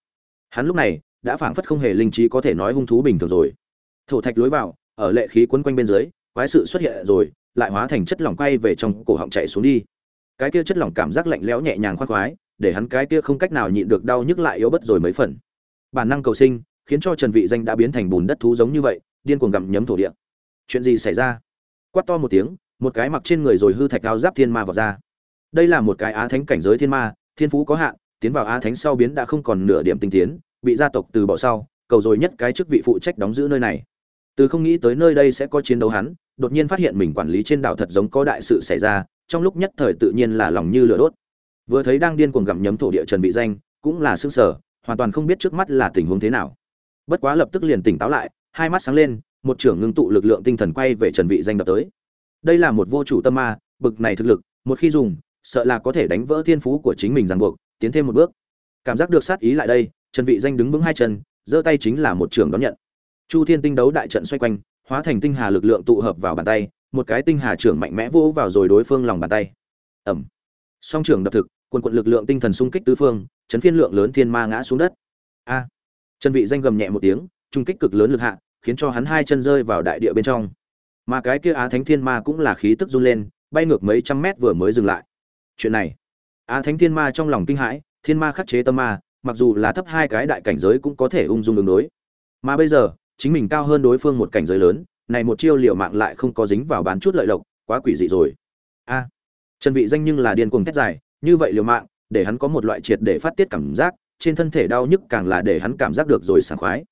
Hắn lúc này đã phảng phất không hề linh trí có thể nói hung thú bình thường rồi. Thổ thạch lối vào, ở lệ khí quấn quanh bên dưới, quái sự xuất hiện rồi, lại hóa thành chất lỏng quay về trong cổ họng chạy xuống đi. Cái kia chất lỏng cảm giác lạnh lẽo nhẹ nhàng khoan khoái, để hắn cái kia không cách nào nhịn được đau nhức lại yếu bất rồi mấy phần. Bản năng cầu sinh, khiến cho trần vị danh đã biến thành bùn đất thú giống như vậy, điên cuồng gặm nhấm thổ địa. Chuyện gì xảy ra? Quát to một tiếng, một cái mặc trên người rồi hư thạch áo giáp thiên ma vào ra. Đây là một cái á thánh cảnh giới thiên ma, thiên phú có hạn, tiến vào á thánh sau biến đã không còn nửa điểm tinh tiến bị gia tộc từ bỏ sau, cầu rồi nhất cái chức vị phụ trách đóng giữ nơi này. Từ không nghĩ tới nơi đây sẽ có chiến đấu hắn, đột nhiên phát hiện mình quản lý trên đảo thật giống có đại sự xảy ra, trong lúc nhất thời tự nhiên là lòng như lửa đốt. Vừa thấy đang điên cuồng gặm nhấm thổ địa trần vị danh, cũng là xương sở hoàn toàn không biết trước mắt là tình huống thế nào. Bất quá lập tức liền tỉnh táo lại, hai mắt sáng lên, một trưởng ngưng tụ lực lượng tinh thần quay về trần vị danh đập tới. Đây là một vô chủ tâm ma, bực này thực lực, một khi dùng, sợ là có thể đánh vỡ thiên phú của chính mình ràng buộc, tiến thêm một bước. Cảm giác được sát ý lại đây trần vị danh đứng vững hai chân, giơ tay chính là một trường đón nhận. Chu thiên tinh đấu đại trận xoay quanh, hóa thành tinh hà lực lượng tụ hợp vào bàn tay, một cái tinh hà trưởng mạnh mẽ vỗ vào rồi đối phương lòng bàn tay. Ẩm song trưởng đập thực, quần quận lực lượng tinh thần xung kích tứ phương, chấn phiên lượng lớn thiên ma ngã xuống đất. A. Trần vị danh gầm nhẹ một tiếng, trung kích cực lớn lực hạ, khiến cho hắn hai chân rơi vào đại địa bên trong. Mà cái kia á thánh thiên ma cũng là khí tức run lên, bay ngược mấy trăm mét vừa mới dừng lại. Chuyện này. Á thánh thiên ma trong lòng kinh hãi, thiên ma khắc chế tâm ma mặc dù là thấp hai cái đại cảnh giới cũng có thể ung dung ứng đối. Mà bây giờ, chính mình cao hơn đối phương một cảnh giới lớn, này một chiêu liệu mạng lại không có dính vào bán chút lợi lộc, quá quỷ dị rồi. A, trần vị danh nhưng là điên cuồng thét dài, như vậy liều mạng, để hắn có một loại triệt để phát tiết cảm giác, trên thân thể đau nhức càng là để hắn cảm giác được rồi sảng khoái.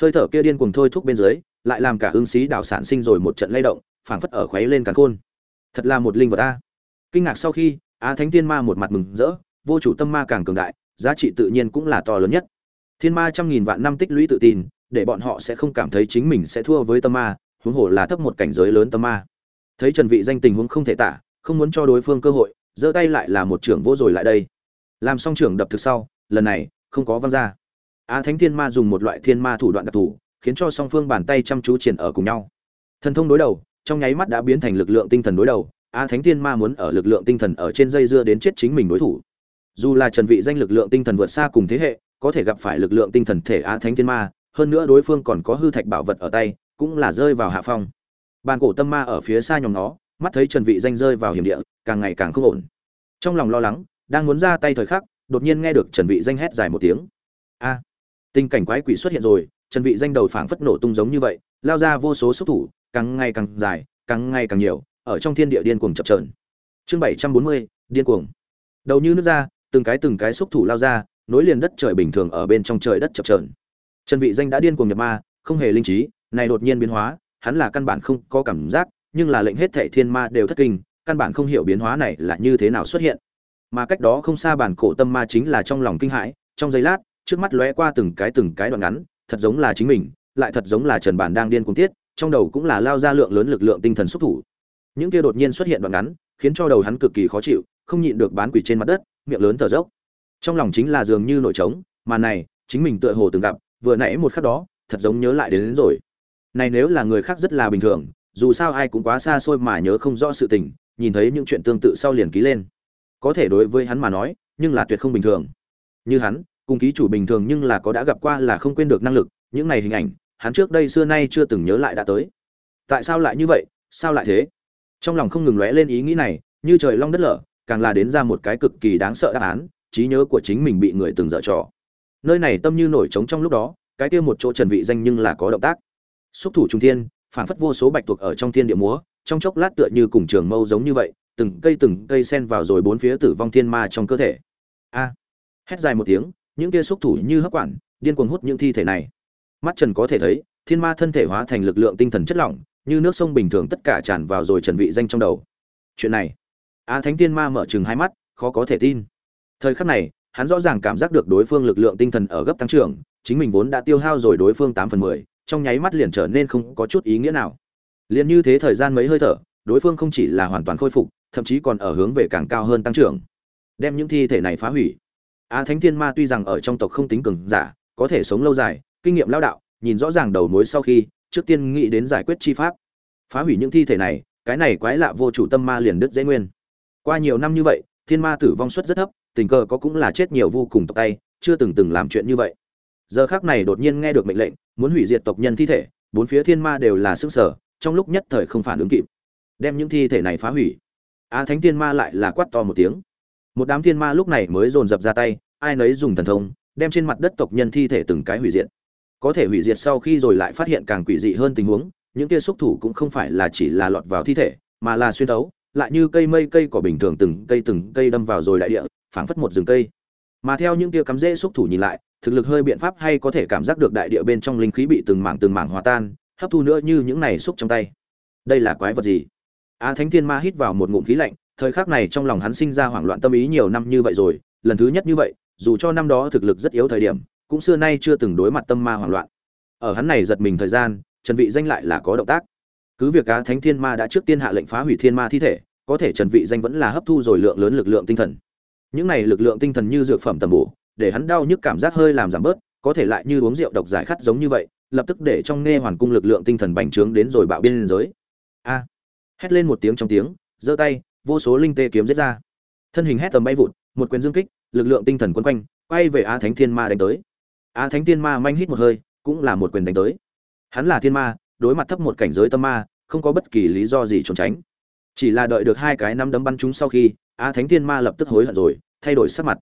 Hơi thở kia điên cuồng thôi thúc bên dưới, lại làm cả ương xí đảo sản sinh rồi một trận lay động, phảng phất ở khuấy lên càn khôn. Thật là một linh vật a. Kinh ngạc sau khi á thánh tiên ma một mặt mừng rỡ, vô chủ tâm ma càng cường đại giá trị tự nhiên cũng là to lớn nhất. Thiên ma trăm nghìn vạn năm tích lũy tự tin, để bọn họ sẽ không cảm thấy chính mình sẽ thua với tâm ma, huống hồ là thấp một cảnh giới lớn tâm ma. Thấy trần vị danh tình huống không thể tả, không muốn cho đối phương cơ hội, giơ tay lại là một trưởng vô rồi lại đây. Làm xong trưởng đập thực sau, lần này, không có văng ra. Á thánh thiên ma dùng một loại thiên ma thủ đoạn đặc thù, khiến cho song phương bàn tay chăm chú triển ở cùng nhau. Thần thông đối đầu, trong nháy mắt đã biến thành lực lượng tinh thần đối đầu, á thánh thiên ma muốn ở lực lượng tinh thần ở trên dây dưa đến chết chính mình đối thủ dù là trần vị danh lực lượng tinh thần vượt xa cùng thế hệ có thể gặp phải lực lượng tinh thần thể á thánh thiên ma hơn nữa đối phương còn có hư thạch bảo vật ở tay cũng là rơi vào hạ phong. Bàn cổ tâm ma ở phía xa nhóm nó mắt thấy trần vị danh rơi vào hiểm địa càng ngày càng không ổn. Trong lòng lo lắng đang muốn ra tay thời khắc đột nhiên nghe được trần vị danh hét dài một tiếng. A! Tình cảnh quái quỷ xuất hiện rồi trần vị danh đầu phảng phất nổ tung giống như vậy lao ra vô số xúc thủ càng ngày càng dài càng ngày càng nhiều ở trong thiên địa điên cuồng chập chờn. Chương 740, điên cuồng. Đầu như nước ra từng cái từng cái xúc thủ lao ra, nối liền đất trời bình thường ở bên trong trời đất chập trờn trần vị danh đã điên cuồng nhập ma, không hề linh trí, này đột nhiên biến hóa, hắn là căn bản không có cảm giác, nhưng là lệnh hết thảy thiên ma đều thất kinh, căn bản không hiểu biến hóa này là như thế nào xuất hiện. Mà cách đó không xa bản cổ tâm ma chính là trong lòng kinh hãi, trong giây lát, trước mắt lóe qua từng cái từng cái đoạn ngắn, thật giống là chính mình, lại thật giống là trần bản đang điên cuồng tiết, trong đầu cũng là lao ra lượng lớn lực lượng tinh thần xúc thủ. Những kia đột nhiên xuất hiện đoạn ngắn, khiến cho đầu hắn cực kỳ khó chịu, không nhịn được bán quỷ trên mặt đất miệng lớn thở dốc. Trong lòng chính là dường như nổi trống mà này chính mình tựa hồ từng gặp vừa nãy một khắc đó thật giống nhớ lại đến, đến rồi. Này nếu là người khác rất là bình thường dù sao ai cũng quá xa xôi mà nhớ không rõ sự tình nhìn thấy những chuyện tương tự sau liền ký lên. Có thể đối với hắn mà nói nhưng là tuyệt không bình thường. Như hắn cùng ký chủ bình thường nhưng là có đã gặp qua là không quên được năng lực những này hình ảnh hắn trước đây xưa nay chưa từng nhớ lại đã tới. Tại sao lại như vậy? Sao lại thế? Trong lòng không ngừng lóe lên ý nghĩ này như trời long đất lở càng là đến ra một cái cực kỳ đáng sợ đáp án, trí nhớ của chính mình bị người từng dở trò. Nơi này tâm như nổi trống trong lúc đó, cái kia một chỗ trần vị danh nhưng là có động tác. Xúc thủ trung thiên, phảng phất vô số bạch tuộc ở trong thiên địa múa, trong chốc lát tựa như cùng trường mâu giống như vậy, từng cây từng cây sen vào rồi bốn phía tử vong thiên ma trong cơ thể. A! Hét dài một tiếng, những kia xúc thủ như hấp quản, điên cuồng hút những thi thể này. Mắt trần có thể thấy, thiên ma thân thể hóa thành lực lượng tinh thần chất lỏng, như nước sông bình thường tất cả tràn vào rồi trần vị danh trong đầu. Chuyện này a thánh thiên ma mở chừng hai mắt, khó có thể tin. Thời khắc này, hắn rõ ràng cảm giác được đối phương lực lượng tinh thần ở gấp tăng trưởng, chính mình vốn đã tiêu hao rồi đối phương tám phần mười, trong nháy mắt liền trở nên không có chút ý nghĩa nào. Liền như thế thời gian mấy hơi thở, đối phương không chỉ là hoàn toàn khôi phục, thậm chí còn ở hướng về càng cao hơn tăng trưởng. Đem những thi thể này phá hủy. A thánh thiên ma tuy rằng ở trong tộc không tính cường giả, có thể sống lâu dài, kinh nghiệm lao đạo, nhìn rõ ràng đầu mối sau khi, trước tiên nghĩ đến giải quyết chi pháp. Phá hủy những thi thể này, cái này quái lạ vô chủ tâm ma liền đứt dễ nguyên qua nhiều năm như vậy, thiên ma tử vong suất rất thấp, tình cờ có cũng là chết nhiều vô cùng tộc tay, chưa từng từng làm chuyện như vậy. Giờ khác này đột nhiên nghe được mệnh lệnh, muốn hủy diệt tộc nhân thi thể, bốn phía thiên ma đều là sức sở, trong lúc nhất thời không phản ứng kịp. Đem những thi thể này phá hủy. Á thánh thiên ma lại là quát to một tiếng. Một đám thiên ma lúc này mới dồn dập ra tay, ai nấy dùng thần thông, đem trên mặt đất tộc nhân thi thể từng cái hủy diệt. Có thể hủy diệt sau khi rồi lại phát hiện càng quỷ dị hơn tình huống, những kia xúc thủ cũng không phải là chỉ là lọt vào thi thể, mà là xuyên thấu lại như cây mây cây cỏ bình thường từng cây từng cây đâm vào rồi đại địa, phảng phất một rừng cây. Mà theo những tia cắm rễ xúc thủ nhìn lại, thực lực hơi biện pháp hay có thể cảm giác được đại địa bên trong linh khí bị từng mảng từng mảng hòa tan, hấp thu nữa như những này xúc trong tay. Đây là quái vật gì? A thánh thiên ma hít vào một ngụm khí lạnh, thời khắc này trong lòng hắn sinh ra hoảng loạn tâm ý nhiều năm như vậy rồi, lần thứ nhất như vậy, dù cho năm đó thực lực rất yếu thời điểm, cũng xưa nay chưa từng đối mặt tâm ma hoảng loạn. Ở hắn này giật mình thời gian, trần vị danh lại là có động tác. Cứ việc á thánh thiên ma đã trước tiên hạ lệnh phá hủy thiên ma thi thể có thể trần vị danh vẫn là hấp thu rồi lượng lớn lực lượng tinh thần. Những này lực lượng tinh thần như dược phẩm tầm bổ, để hắn đau nhức cảm giác hơi làm giảm bớt, có thể lại như uống rượu độc giải khát giống như vậy, lập tức để trong nghe hoàn cung lực lượng tinh thần bành trướng đến rồi bạo biên giới. A! Hét lên một tiếng trong tiếng, giơ tay, vô số linh tê kiếm giết ra. Thân hình hét tầm bay vụt, một quyền dương kích, lực lượng tinh thần quấn quanh, quay về á thánh thiên ma đánh tới. Á thánh thiên ma manh hít một hơi, cũng là một quyền đánh tới. Hắn là thiên ma, đối mặt thấp một cảnh giới tâm ma, không có bất kỳ lý do gì trốn tránh chỉ là đợi được hai cái năm đấm bắn chúng sau khi, á thánh thiên ma lập tức hối hận rồi, thay đổi sắc mặt.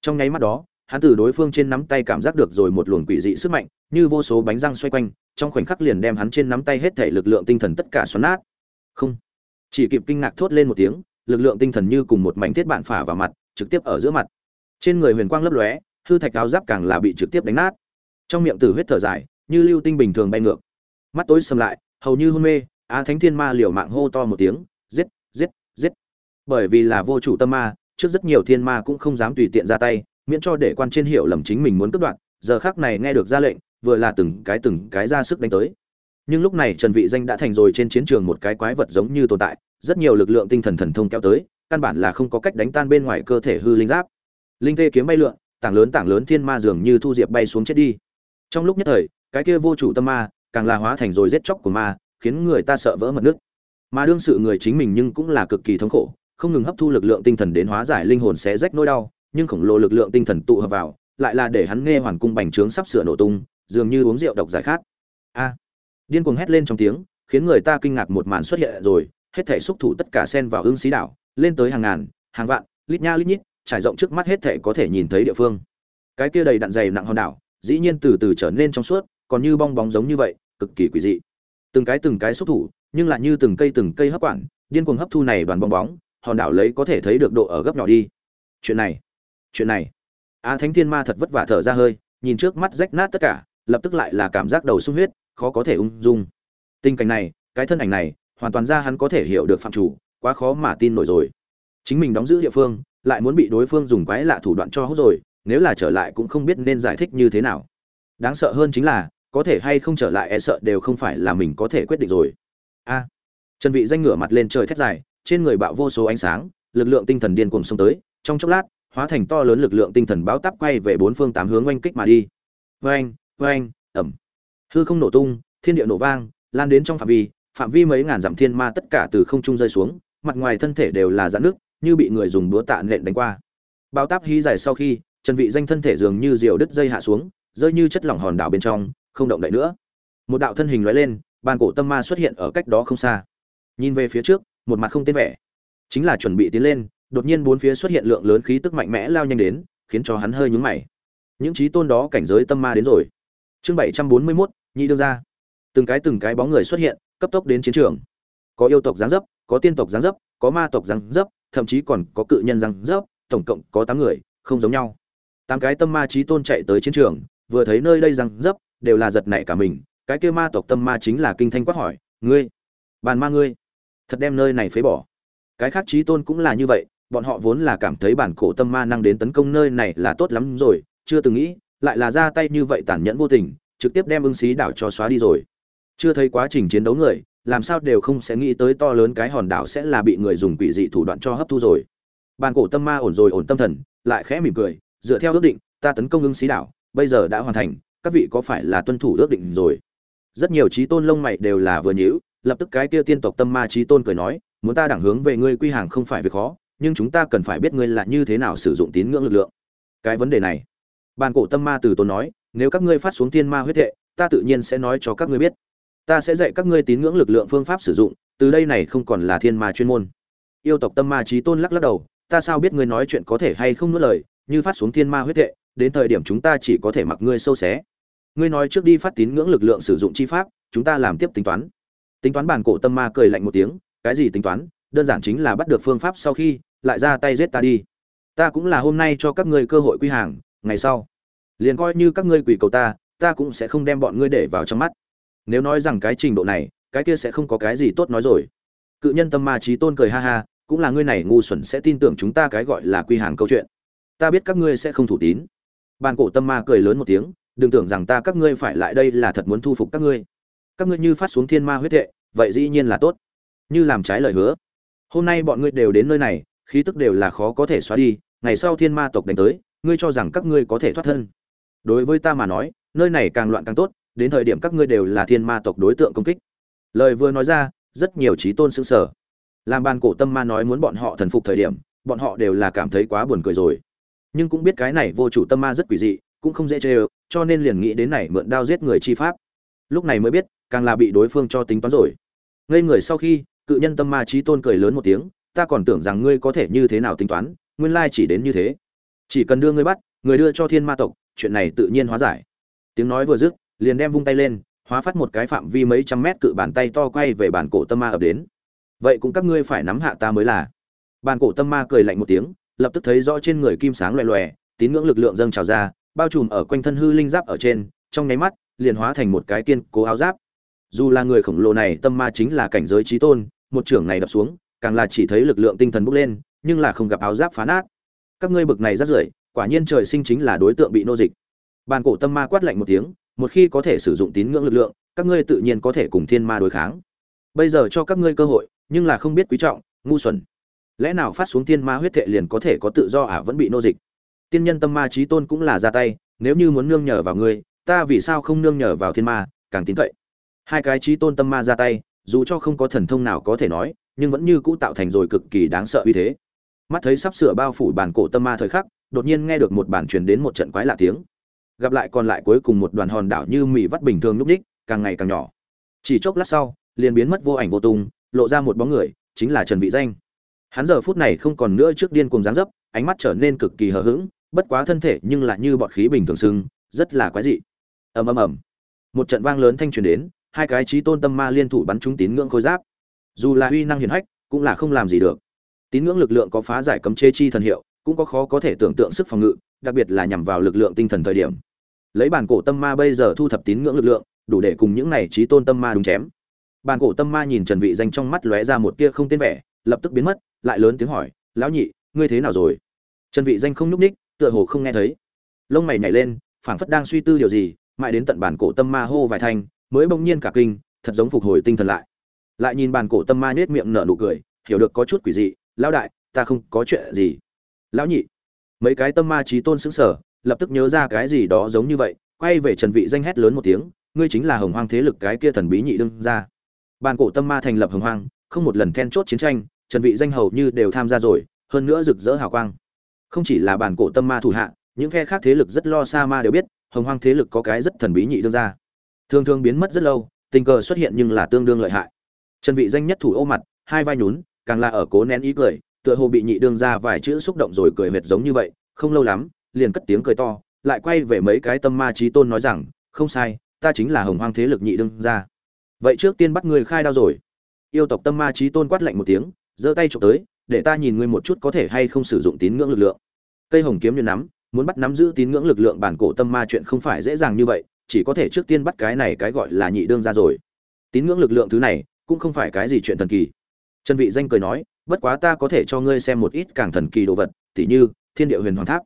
Trong nháy mắt đó, hắn từ đối phương trên nắm tay cảm giác được rồi một luồng quỷ dị sức mạnh, như vô số bánh răng xoay quanh, trong khoảnh khắc liền đem hắn trên nắm tay hết thể lực lượng tinh thần tất cả xoắn nát. Không. Chỉ kịp kinh ngạc thốt lên một tiếng, lực lượng tinh thần như cùng một mảnh thiết bạn phả vào mặt, trực tiếp ở giữa mặt. Trên người huyền quang lấp lóe, hư thạch áo giáp càng là bị trực tiếp đánh nát. Trong miệng tử huyết thở dài, như lưu tinh bình thường bay ngược. Mắt tối sầm lại, hầu như hôn mê, á thánh thiên ma liều mạng hô to một tiếng giết. Bởi vì là vô chủ tâm ma, trước rất nhiều thiên ma cũng không dám tùy tiện ra tay, miễn cho để quan trên hiểu lầm chính mình muốn cướp đoạt, giờ khác này nghe được ra lệnh, vừa là từng cái từng cái ra sức đánh tới. Nhưng lúc này trần vị danh đã thành rồi trên chiến trường một cái quái vật giống như tồn tại, rất nhiều lực lượng tinh thần thần thông kéo tới, căn bản là không có cách đánh tan bên ngoài cơ thể hư linh giáp. Linh tê kiếm bay lượn, tảng lớn tảng lớn thiên ma dường như thu diệp bay xuống chết đi. Trong lúc nhất thời, cái kia vô chủ tâm ma càng là hóa thành rồi giết chóc của ma, khiến người ta sợ vỡ mật nước mà đương sự người chính mình nhưng cũng là cực kỳ thống khổ, không ngừng hấp thu lực lượng tinh thần đến hóa giải linh hồn xé rách nỗi đau, nhưng khổng lồ lực lượng tinh thần tụ hợp vào, lại là để hắn nghe hoàn cung bành trướng sắp sửa nổ tung, dường như uống rượu độc giải khát. A! Điên cuồng hét lên trong tiếng, khiến người ta kinh ngạc một màn xuất hiện rồi, hết thể xúc thủ tất cả sen vào hương xí đảo, lên tới hàng ngàn, hàng vạn, lít nha lít nhít, trải rộng trước mắt hết thể có thể nhìn thấy địa phương. Cái kia đầy đặn dày nặng hòn đảo, dĩ nhiên từ từ trở nên trong suốt, còn như bong bóng giống như vậy, cực kỳ quỷ dị. Từng cái từng cái xúc thủ nhưng lại như từng cây từng cây hấp quản, điên cuồng hấp thu này đoàn bong bóng, hòn đảo lấy có thể thấy được độ ở gấp nhỏ đi. Chuyện này chuyện này. A thánh thiên ma thật vất vả thở ra hơi, nhìn trước mắt rách nát tất cả, lập tức lại là cảm giác đầu sung huyết, khó có thể ung dung. Tình cảnh này, cái thân ảnh này, hoàn toàn ra hắn có thể hiểu được phạm chủ, quá khó mà tin nổi rồi. Chính mình đóng giữ địa phương, lại muốn bị đối phương dùng quái lạ thủ đoạn cho hốt rồi, nếu là trở lại cũng không biết nên giải thích như thế nào. Đáng sợ hơn chính là, có thể hay không trở lại e sợ đều không phải là mình có thể quyết định rồi a. Trần vị danh ngửa mặt lên trời thét dài trên người bạo vô số ánh sáng lực lượng tinh thần điên cuồng xông tới trong chốc lát hóa thành to lớn lực lượng tinh thần báo táp quay về bốn phương tám hướng oanh kích mà đi. Vang, vang, ầm, hư không nổ tung thiên địa nổ vang lan đến trong phạm vi phạm vi mấy ngàn dặm thiên ma tất cả từ không trung rơi xuống mặt ngoài thân thể đều là dạn nước như bị người dùng búa tạ nện đánh qua. Báo táp hí dài sau khi trần vị danh thân thể dường như diều đứt dây hạ xuống rơi như chất lỏng hòn đảo bên trong không động đậy nữa. Một đạo thân hình lóe lên bàn cổ tâm ma xuất hiện ở cách đó không xa. Nhìn về phía trước, một mặt không tên vẻ. Chính là chuẩn bị tiến lên, đột nhiên bốn phía xuất hiện lượng lớn khí tức mạnh mẽ lao nhanh đến, khiến cho hắn hơi nhướng mày. Những trí tôn đó cảnh giới tâm ma đến rồi. Chương bảy trăm bốn mươi mốt, nhị đương ra từng cái từng cái bóng người xuất hiện, cấp tốc đến chiến trường. Có yêu tộc giáng dấp, có tiên tộc giáng dấp, có ma tộc giáng dấp, thậm chí còn có cự nhân giáng dấp, tổng cộng có tám người, không giống nhau. Tám cái tâm ma trí tôn chạy tới chiến trường, vừa thấy nơi đây giáng dấp, đều là giật nảy cả mình cái kia ma tộc tâm ma chính là kinh thanh quát hỏi, ngươi, bàn ma ngươi, thật đem nơi này phế bỏ? Cái khác trí tôn cũng là như vậy, bọn họ vốn là cảm thấy bản cổ tâm ma năng đến tấn công nơi này là tốt lắm rồi, chưa từng nghĩ, lại là ra tay như vậy tàn nhẫn vô tình, trực tiếp đem ưng xí đảo cho xóa đi rồi. Chưa thấy quá trình chiến đấu người, làm sao đều không sẽ nghĩ tới to lớn cái hòn đảo sẽ là bị người dùng quỷ dị thủ đoạn cho hấp thu rồi. Bàn cổ tâm ma ổn rồi ổn tâm thần, lại khẽ mỉm cười, dựa theo ước định, ta tấn công ưng xí đảo, bây giờ đã hoàn thành, các vị có phải là tuân thủ ước định rồi? Rất nhiều trí tôn lông mày đều là vừa nhíu, lập tức cái kia tiên tộc tâm ma trí tôn cười nói, muốn ta đẳng hướng về ngươi quy hàng không phải việc khó, nhưng chúng ta cần phải biết ngươi là như thế nào sử dụng tín ngưỡng lực lượng. Cái vấn đề này, bàn cổ tâm ma từ tôn nói, nếu các ngươi phát xuống thiên ma huyết thệ ta tự nhiên sẽ nói cho các ngươi biết. Ta sẽ dạy các ngươi tín ngưỡng lực lượng phương pháp sử dụng, từ đây này không còn là thiên ma chuyên môn. Yêu tộc tâm ma trí tôn lắc lắc đầu, ta sao biết ngươi nói chuyện có thể hay không nuốt lời, như phát xuống thiên ma huyết thệ đến thời điểm chúng ta chỉ có thể mặc ngươi sâu xé ngươi nói trước đi phát tín ngưỡng lực lượng sử dụng chi pháp, chúng ta làm tiếp tính toán. Tính toán bản cổ tâm ma cười lạnh một tiếng, cái gì tính toán? Đơn giản chính là bắt được phương pháp sau khi, lại ra tay giết ta đi. Ta cũng là hôm nay cho các ngươi cơ hội quy hàng, ngày sau, liền coi như các ngươi quỷ cầu ta ta cũng sẽ không đem bọn ngươi để vào trong mắt. Nếu nói rằng cái trình độ này, cái kia sẽ không có cái gì tốt nói rồi. Cự nhân tâm ma trí tôn cười ha ha, cũng là ngươi này ngu xuẩn sẽ tin tưởng chúng ta cái gọi là quy hàng câu chuyện. Ta biết các ngươi sẽ không thủ tín. Bàn cổ tâm ma cười lớn một tiếng đừng tưởng rằng ta các ngươi phải lại đây là thật muốn thu phục các ngươi. Các ngươi như phát xuống thiên ma huyết thệ vậy dĩ nhiên là tốt. Như làm trái lời hứa. Hôm nay bọn ngươi đều đến nơi này, khí tức đều là khó có thể xóa đi, ngày sau thiên ma tộc đánh tới, ngươi cho rằng các ngươi có thể thoát thân. Đối với ta mà nói, nơi này càng loạn càng tốt, đến thời điểm các ngươi đều là thiên ma tộc đối tượng công kích. Lời vừa nói ra, rất nhiều trí tôn xứng sở làm bàn cổ tâm ma nói muốn bọn họ thần phục thời điểm, bọn họ đều là cảm thấy quá buồn cười rồi. Nhưng cũng biết cái này vô chủ tâm ma rất quỷ dị cũng không dễ chơi, cho nên liền nghĩ đến này mượn đao giết người chi pháp. Lúc này mới biết càng là bị đối phương cho tính toán rồi. Ngây người sau khi cự nhân tâm ma trí tôn cười lớn một tiếng ta còn tưởng rằng ngươi có thể như thế nào tính toán nguyên lai chỉ đến như thế. Chỉ cần đưa ngươi bắt người đưa cho thiên ma tộc chuyện này tự nhiên hóa giải. Tiếng nói vừa dứt liền đem vung tay lên hóa phát một cái phạm vi mấy trăm mét cự bàn tay to quay về bản cổ tâm ma ập đến. Vậy cũng các ngươi phải nắm hạ ta mới là. Bàn cổ tâm ma cười lạnh một tiếng lập tức thấy rõ trên người kim sáng loè loè tín ngưỡng lực lượng dâng trào ra bao trùm ở quanh thân hư linh giáp ở trên, trong nháy mắt, liền hóa thành một cái kiên cố áo giáp. Dù là người khổng lồ này, tâm ma chính là cảnh giới trí tôn, một trưởng này đập xuống, càng là chỉ thấy lực lượng tinh thần bốc lên, nhưng là không gặp áo giáp phá nát. Các ngươi bực này rất rưởi, quả nhiên trời sinh chính là đối tượng bị nô dịch. Bàn cổ tâm ma quát lạnh một tiếng, một khi có thể sử dụng tín ngưỡng lực lượng, các ngươi tự nhiên có thể cùng thiên ma đối kháng. Bây giờ cho các ngươi cơ hội, nhưng là không biết quý trọng, ngu xuẩn. Lẽ nào phát xuống thiên ma huyết thệ liền có thể có tự do ả à vẫn bị nô dịch? Tiên nhân tâm ma trí tôn cũng là ra tay, nếu như muốn nương nhờ vào ngươi, ta vì sao không nương nhờ vào thiên ma, càng tín cậy. Hai cái trí tôn tâm ma ra tay, dù cho không có thần thông nào có thể nói, nhưng vẫn như cũ tạo thành rồi cực kỳ đáng sợ uy thế. Mắt thấy sắp sửa bao phủ bản cổ tâm ma thời khắc, đột nhiên nghe được một bản truyền đến một trận quái lạ tiếng. Gặp lại còn lại cuối cùng một đoàn hòn đảo như mì vắt bình thường núp ních, càng ngày càng nhỏ. Chỉ chốc lát sau, liền biến mất vô ảnh vô tung, lộ ra một bóng người, chính là trần vị danh. Hắn giờ phút này không còn nữa trước điên cuồng dáng dấp, ánh mắt trở nên cực kỳ hờ hững bất quá thân thể nhưng lại như bọt khí bình thường sưng, rất là quái dị. Ầm ầm ầm. Một trận vang lớn thanh truyền đến, hai cái trí tôn tâm ma liên thủ bắn trúng tín ngưỡng khôi giáp. Dù là uy năng hiển hách, cũng là không làm gì được. Tín ngưỡng lực lượng có phá giải cấm chế chi thần hiệu, cũng có khó có thể tưởng tượng sức phòng ngự, đặc biệt là nhằm vào lực lượng tinh thần thời điểm. Lấy bản cổ tâm ma bây giờ thu thập tín ngưỡng lực lượng, đủ để cùng những này trí tôn tâm ma đúng chém. Bản cổ tâm ma nhìn trần vị danh trong mắt lóe ra một tia không tên vẻ, lập tức biến mất, lại lớn tiếng hỏi, lão nhị, ngươi thế nào rồi? Trần vị danh không nhúc ních tựa hồ không nghe thấy. Lông mày nhảy lên, phảng phất đang suy tư điều gì, mãi đến tận bản cổ tâm ma hô vài thanh, mới bỗng nhiên cả kinh, thật giống phục hồi tinh thần lại. Lại nhìn bản cổ tâm ma nết miệng nở nụ cười, hiểu được có chút quỷ dị, lão đại, ta không có chuyện gì. Lão nhị. Mấy cái tâm ma trí tôn sững sờ, lập tức nhớ ra cái gì đó giống như vậy, quay về trần vị danh hét lớn một tiếng, ngươi chính là hồng hoang thế lực cái kia thần bí nhị đương ra bản cổ tâm ma thành lập hồng hoang, không một lần then chốt chiến tranh, trần vị danh hầu như đều tham gia rồi, hơn nữa rực rỡ hào quang không chỉ là bản cổ tâm ma thủ hạ, những phe khác thế lực rất lo xa ma đều biết, hồng hoang thế lực có cái rất thần bí nhị đương ra thường thường biến mất rất lâu, tình cờ xuất hiện nhưng là tương đương lợi hại. Trần vị danh nhất thủ ô mặt, hai vai nhún, càng là ở cố nén ý cười, tựa hồ bị nhị đương ra vài chữ xúc động rồi cười mệt giống như vậy, không lâu lắm, liền cất tiếng cười to, lại quay về mấy cái tâm ma trí tôn nói rằng, không sai, ta chính là hồng hoang thế lực nhị đương ra vậy trước tiên bắt người khai đao rồi. Yêu tộc tâm ma trí tôn quát lạnh một tiếng, giơ tay chụp tới để ta nhìn ngươi một chút có thể hay không sử dụng tín ngưỡng lực lượng. Cây hồng kiếm như nắm, muốn bắt nắm giữ tín ngưỡng lực lượng bản cổ tâm ma chuyện không phải dễ dàng như vậy, chỉ có thể trước tiên bắt cái này cái gọi là nhị đương ra rồi. Tín ngưỡng lực lượng thứ này, cũng không phải cái gì chuyện thần kỳ. Trần vị danh cười nói, bất quá ta có thể cho ngươi xem một ít càng thần kỳ đồ vật, tỉ như, thiên địa huyền hoàng tháp.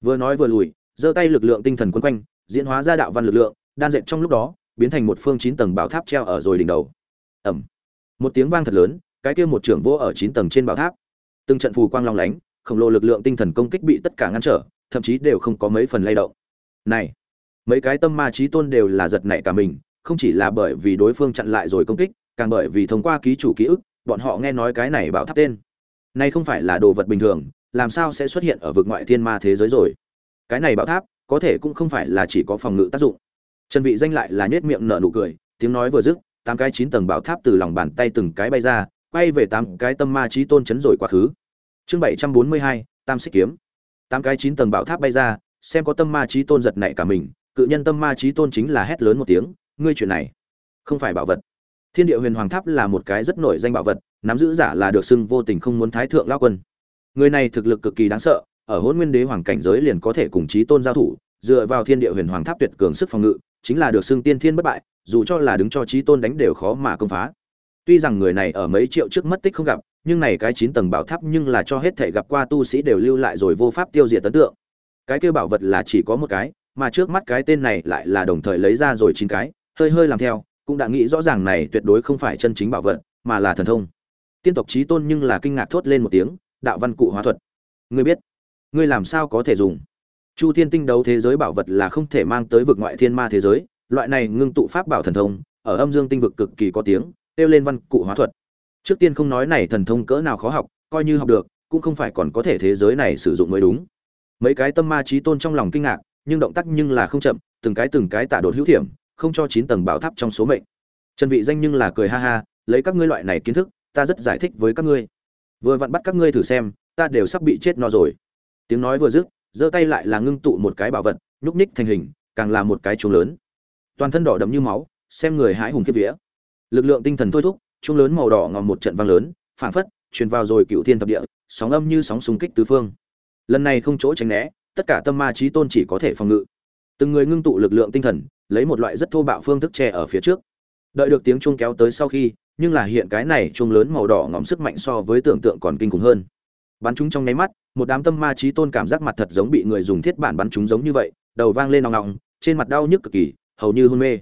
Vừa nói vừa lùi, giơ tay lực lượng tinh thần quấn quanh, diễn hóa ra đạo văn lực lượng, đan dệt trong lúc đó, biến thành một phương chín tầng bảo tháp treo ở rồi đỉnh đầu. Ẩm một tiếng vang thật lớn, cái kia một trưởng vô ở chín tầng trên bảo tháp từng trận phù quang long lánh, khổng lồ lực lượng tinh thần công kích bị tất cả ngăn trở, thậm chí đều không có mấy phần lay động. Này, mấy cái tâm ma trí tôn đều là giật nảy cả mình, không chỉ là bởi vì đối phương chặn lại rồi công kích, càng bởi vì thông qua ký chủ ký ức, bọn họ nghe nói cái này bảo tháp tên. Này không phải là đồ vật bình thường, làm sao sẽ xuất hiện ở vực ngoại thiên ma thế giới rồi? Cái này bảo tháp, có thể cũng không phải là chỉ có phòng ngự tác dụng. Trần vị danh lại là nhếch miệng nở nụ cười, tiếng nói vừa dứt, tám cái chín tầng bảo tháp từ lòng bàn tay từng cái bay ra, quay về tám cái tâm ma chí tôn chấn rồi quá khứ chương 742, tam xích kiếm. Tám cái chín tầng bảo tháp bay ra xem có tâm ma chí tôn giật nảy cả mình cự nhân tâm ma chí tôn chính là hét lớn một tiếng ngươi chuyện này không phải bảo vật. Thiên địa huyền hoàng tháp là một cái rất nổi danh bảo vật nắm giữ giả là được xưng vô tình không muốn thái thượng lao quân. Người này thực lực cực kỳ đáng sợ ở hôn nguyên đế hoàng cảnh giới liền có thể cùng chí tôn giao thủ dựa vào thiên địa huyền hoàng tháp tuyệt cường sức phòng ngự chính là được xưng tiên thiên bất bại dù cho là đứng cho chí tôn đánh đều khó mà công phá. Tuy rằng người này ở mấy triệu trước mất tích không gặp nhưng này cái chín tầng bảo tháp nhưng là cho hết thể gặp qua tu sĩ đều lưu lại rồi vô pháp tiêu diệt tấn tượng. Cái kêu bảo vật là chỉ có một cái, mà trước mắt cái tên này lại là đồng thời lấy ra rồi chín cái, hơi hơi làm theo, cũng đã nghĩ rõ ràng này tuyệt đối không phải chân chính bảo vật, mà là thần thông. Tiên tộc trí tôn nhưng là kinh ngạc thốt lên một tiếng, đạo văn cụ hóa thuật. Ngươi biết, ngươi làm sao có thể dùng? Chu thiên tinh đấu thế giới bảo vật là không thể mang tới vực ngoại thiên ma thế giới, loại này ngưng tụ pháp bảo thần thông, ở âm dương tinh vực cực kỳ có tiếng, kêu lên văn cụ hóa thuật trước tiên không nói này thần thông cỡ nào khó học, coi như học được, cũng không phải còn có thể thế giới này sử dụng mới đúng. Mấy cái tâm ma trí tôn trong lòng kinh ngạc, nhưng động tác nhưng là không chậm, từng cái từng cái tạ đột hữu thiểm, không cho chín tầng bảo tháp trong số mệnh. Trần vị danh nhưng là cười ha ha, lấy các ngươi loại này kiến thức, ta rất giải thích với các ngươi. Vừa vặn bắt các ngươi thử xem, ta đều sắp bị chết no rồi. Tiếng nói vừa dứt, giơ tay lại là ngưng tụ một cái bảo vật, nhúc ních thành hình, càng là một cái chuông lớn. Toàn thân đỏ đậm như máu, xem người hãi hùng kia vía. Lực lượng tinh thần thôi thúc chuông lớn màu đỏ ngòm một trận vang lớn phảng phất truyền vào rồi cựu thiên thập địa sóng âm như sóng xung kích tứ phương. Lần này không chỗ tránh né tất cả tâm ma chí tôn chỉ có thể phòng ngự. Từng người ngưng tụ lực lượng tinh thần lấy một loại rất thô bạo phương thức che ở phía trước. Đợi được tiếng chuông kéo tới sau khi nhưng là hiện cái này chuông lớn màu đỏ ngòm sức mạnh so với tưởng tượng còn kinh khủng hơn. Bắn chúng trong nháy mắt một đám tâm ma chí tôn cảm giác mặt thật giống bị người dùng thiết bản bắn chúng giống như vậy đầu vang lên ong ong, trên mặt đau nhức cực kỳ hầu như hôn mê.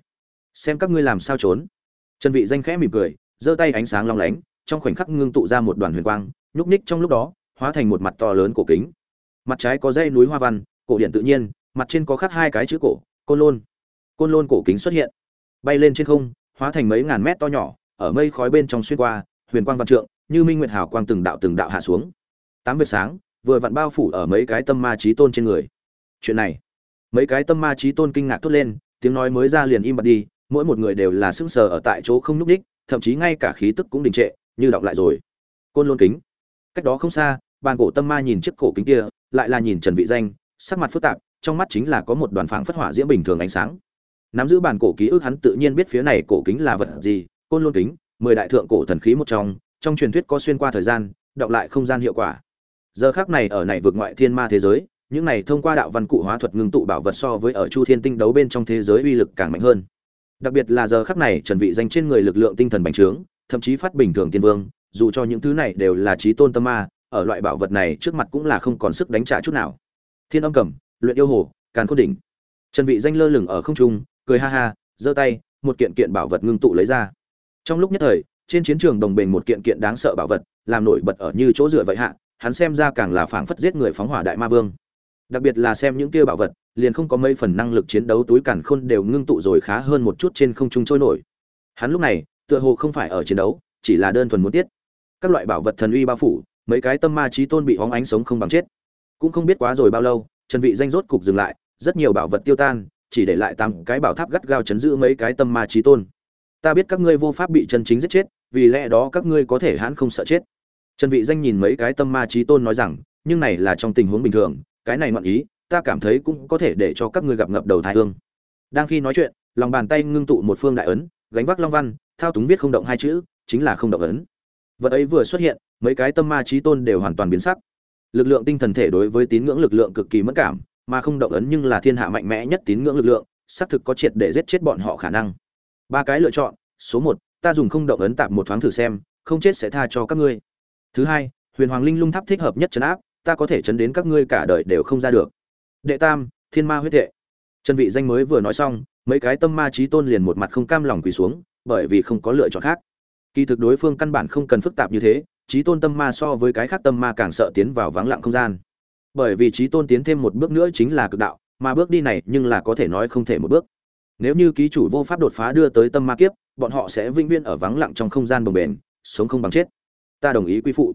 Xem các ngươi làm sao trốn. Trần vị danh khẽ mỉm cười giơ tay ánh sáng long lánh, trong khoảnh khắc ngưng tụ ra một đoàn huyền quang, nhúc ních trong lúc đó, hóa thành một mặt to lớn cổ kính. Mặt trái có dây núi hoa văn, cổ điện tự nhiên, mặt trên có khắc hai cái chữ cổ, côn lôn. Côn lôn cổ kính xuất hiện, bay lên trên không, hóa thành mấy ngàn mét to nhỏ, ở mây khói bên trong xuyên qua, huyền quang văn trượng, như minh nguyệt hào quang từng đạo từng đạo hạ xuống. Tám vệt sáng, vừa vặn bao phủ ở mấy cái tâm ma trí tôn trên người. Chuyện này, mấy cái tâm ma trí tôn kinh ngạc thốt lên, tiếng nói mới ra liền im bặt đi, mỗi một người đều là sững sờ ở tại chỗ không nhúc đích thậm chí ngay cả khí tức cũng đình trệ, như đọng lại rồi. Côn lôn kính. Cách đó không xa, bàn cổ tâm ma nhìn chiếc cổ kính kia, lại là nhìn trần vị danh, sắc mặt phức tạp, trong mắt chính là có một đoàn phảng phất hỏa diễm bình thường ánh sáng. Nắm giữ bàn cổ ký ức hắn tự nhiên biết phía này cổ kính là vật gì, côn lôn kính, mười đại thượng cổ thần khí một trong trong truyền thuyết có xuyên qua thời gian đọng lại không gian hiệu quả. Giờ khác này ở này vượt ngoại thiên ma thế giới, những này thông qua đạo văn cụ hóa thuật ngưng tụ bảo vật so với ở chu thiên tinh đấu bên trong thế giới uy lực càng mạnh hơn đặc biệt là giờ khắc này trần vị danh trên người lực lượng tinh thần bành trướng, thậm chí phát bình thường tiên vương, dù cho những thứ này đều là trí tôn tâm ma, ở loại bảo vật này trước mặt cũng là không còn sức đánh trả chút nào. Thiên âm cầm, luyện yêu hồ, càn khôn đỉnh. Trần vị danh lơ lửng ở không trung, cười ha ha, giơ tay, một kiện kiện bảo vật ngưng tụ lấy ra. Trong lúc nhất thời, trên chiến trường đồng bình một kiện kiện đáng sợ bảo vật, làm nổi bật ở như chỗ dựa vậy hạ, hắn xem ra càng là phảng phất giết người phóng hỏa đại ma vương. Đặc biệt là xem những kia bảo vật liền không có mấy phần năng lực chiến đấu, túi cản khôn đều ngưng tụ rồi khá hơn một chút trên không trung trôi nổi. Hắn lúc này, tựa hồ không phải ở chiến đấu, chỉ là đơn thuần muốn tiết. Các loại bảo vật thần uy bao phủ, mấy cái tâm ma trí tôn bị hóng ánh sống không bằng chết. Cũng không biết quá rồi bao lâu, trần vị danh rốt cục dừng lại, rất nhiều bảo vật tiêu tan, chỉ để lại tám cái bảo tháp gắt gao chấn giữ mấy cái tâm ma trí tôn. Ta biết các ngươi vô pháp bị chân chính giết chết, vì lẽ đó các ngươi có thể hãn không sợ chết. Trần vị danh nhìn mấy cái tâm ma trí tôn nói rằng, nhưng này là trong tình huống bình thường, cái này ngoạn ý ta cảm thấy cũng có thể để cho các ngươi gặp ngập đầu thái hương. Đang khi nói chuyện, lòng bàn tay ngưng tụ một phương đại ấn, gánh vác long văn, thao túng viết không động hai chữ, chính là không động ấn. Vật ấy vừa xuất hiện, mấy cái tâm ma trí tôn đều hoàn toàn biến sắc. Lực lượng tinh thần thể đối với tín ngưỡng lực lượng cực kỳ mất cảm, mà không động ấn nhưng là thiên hạ mạnh mẽ nhất tín ngưỡng lực lượng, xác thực có triệt để giết chết bọn họ khả năng. Ba cái lựa chọn, số một, ta dùng không động ấn tạm một thoáng thử xem, không chết sẽ tha cho các ngươi. Thứ hai, huyền hoàng linh lung tháp thích hợp nhất chấn áp, ta có thể chấn đến các ngươi cả đời đều không ra được đệ tam, thiên ma huyết thệ chân vị danh mới vừa nói xong, mấy cái tâm ma trí tôn liền một mặt không cam lòng quỳ xuống, bởi vì không có lựa chọn khác. Kỳ thực đối phương căn bản không cần phức tạp như thế trí tôn tâm ma so với cái khác tâm ma càng sợ tiến vào vắng lặng không gian. Bởi vì trí tôn tiến thêm một bước nữa chính là cực đạo, mà bước đi này nhưng là có thể nói không thể một bước. Nếu như ký chủ vô pháp đột phá đưa tới tâm ma kiếp, bọn họ sẽ vĩnh viễn ở vắng lặng trong không gian bồng bền sống không bằng chết. Ta đồng ý quy phụ.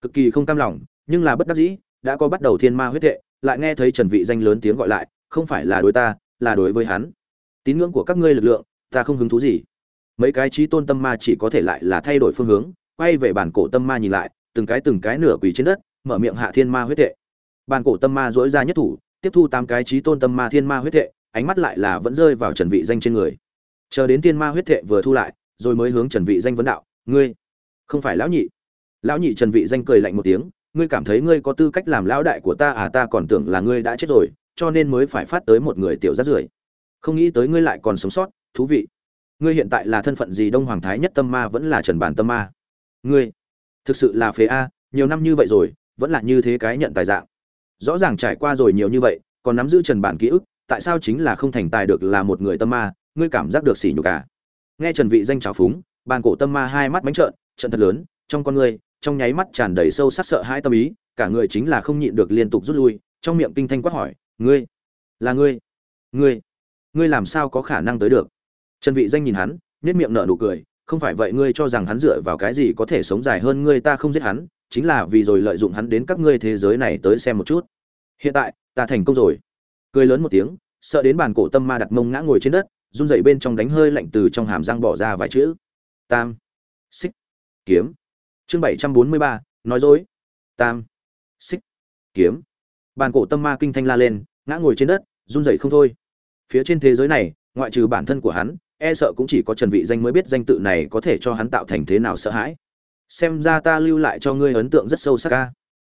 Cực kỳ không cam lòng, nhưng là bất đắc dĩ, đã có bắt đầu thiên ma huyết thệ lại nghe thấy trần vị danh lớn tiếng gọi lại, không phải là đối ta, là đối với hắn. Tín ngưỡng của các ngươi lực lượng, ta không hứng thú gì. Mấy cái trí tôn tâm ma chỉ có thể lại là thay đổi phương hướng, quay về bản cổ tâm ma nhìn lại, từng cái từng cái nửa quỳ trên đất, mở miệng hạ thiên ma huyết tệ bản cổ tâm ma dỗi ra nhất thủ, tiếp thu tám cái trí tôn tâm ma thiên ma huyết tệ ánh mắt lại là vẫn rơi vào trần vị danh trên người. Chờ đến thiên ma huyết tệ vừa thu lại, rồi mới hướng trần vị danh vấn đạo, ngươi, không phải lão nhị. Lão nhị trần vị danh cười lạnh một tiếng ngươi cảm thấy ngươi có tư cách làm lão đại của ta à ta còn tưởng là ngươi đã chết rồi, cho nên mới phải phát tới một người tiểu rát rưởi. Không nghĩ tới ngươi lại còn sống sót, thú vị. Ngươi hiện tại là thân phận gì đông hoàng thái nhất tâm ma vẫn là trần bản tâm ma? Ngươi, thực sự là phế a, nhiều năm như vậy rồi, vẫn là như thế cái nhận tài dạng. Rõ ràng trải qua rồi nhiều như vậy, còn nắm giữ trần bản ký ức, tại sao chính là không thành tài được là một người tâm ma? Ngươi cảm giác được sỉ nhục cả nghe trần vị danh trào phúng, bàn cổ tâm ma hai mắt bánh trợn, trận thật lớn, trong con ngươi trong nháy mắt tràn đầy sâu sắc sợ hãi tâm ý, cả người chính là không nhịn được liên tục rút lui, trong miệng kinh thanh quát hỏi, ngươi, là ngươi ngươi ngươi làm sao có khả năng tới được? Trần vị danh nhìn hắn nét miệng nở nụ cười, không phải vậy ngươi cho rằng hắn dựa vào cái gì có thể sống dài hơn ngươi ta không giết hắn, chính là vì rồi lợi dụng hắn đến các ngươi thế giới này tới xem một chút. Hiện tại, ta thành công rồi. Cười lớn một tiếng, sợ đến bàn cổ tâm ma đặt mông ngã ngồi trên đất, run rẩy bên trong đánh hơi lạnh từ trong hàm răng bỏ ra vài chữ. Tam, xích, kiếm chương bảy trăm bốn mươi ba, nói dối. Tam. Xích. Kiếm. Bàn cổ tâm ma kinh thanh la lên, ngã ngồi trên đất, run rẩy không thôi. Phía trên thế giới này, ngoại trừ bản thân của hắn e sợ cũng chỉ có trần vị danh mới biết danh tự này có thể cho hắn tạo thành thế nào sợ hãi. Xem ra ta lưu lại cho ngươi ấn tượng rất sâu sắc ca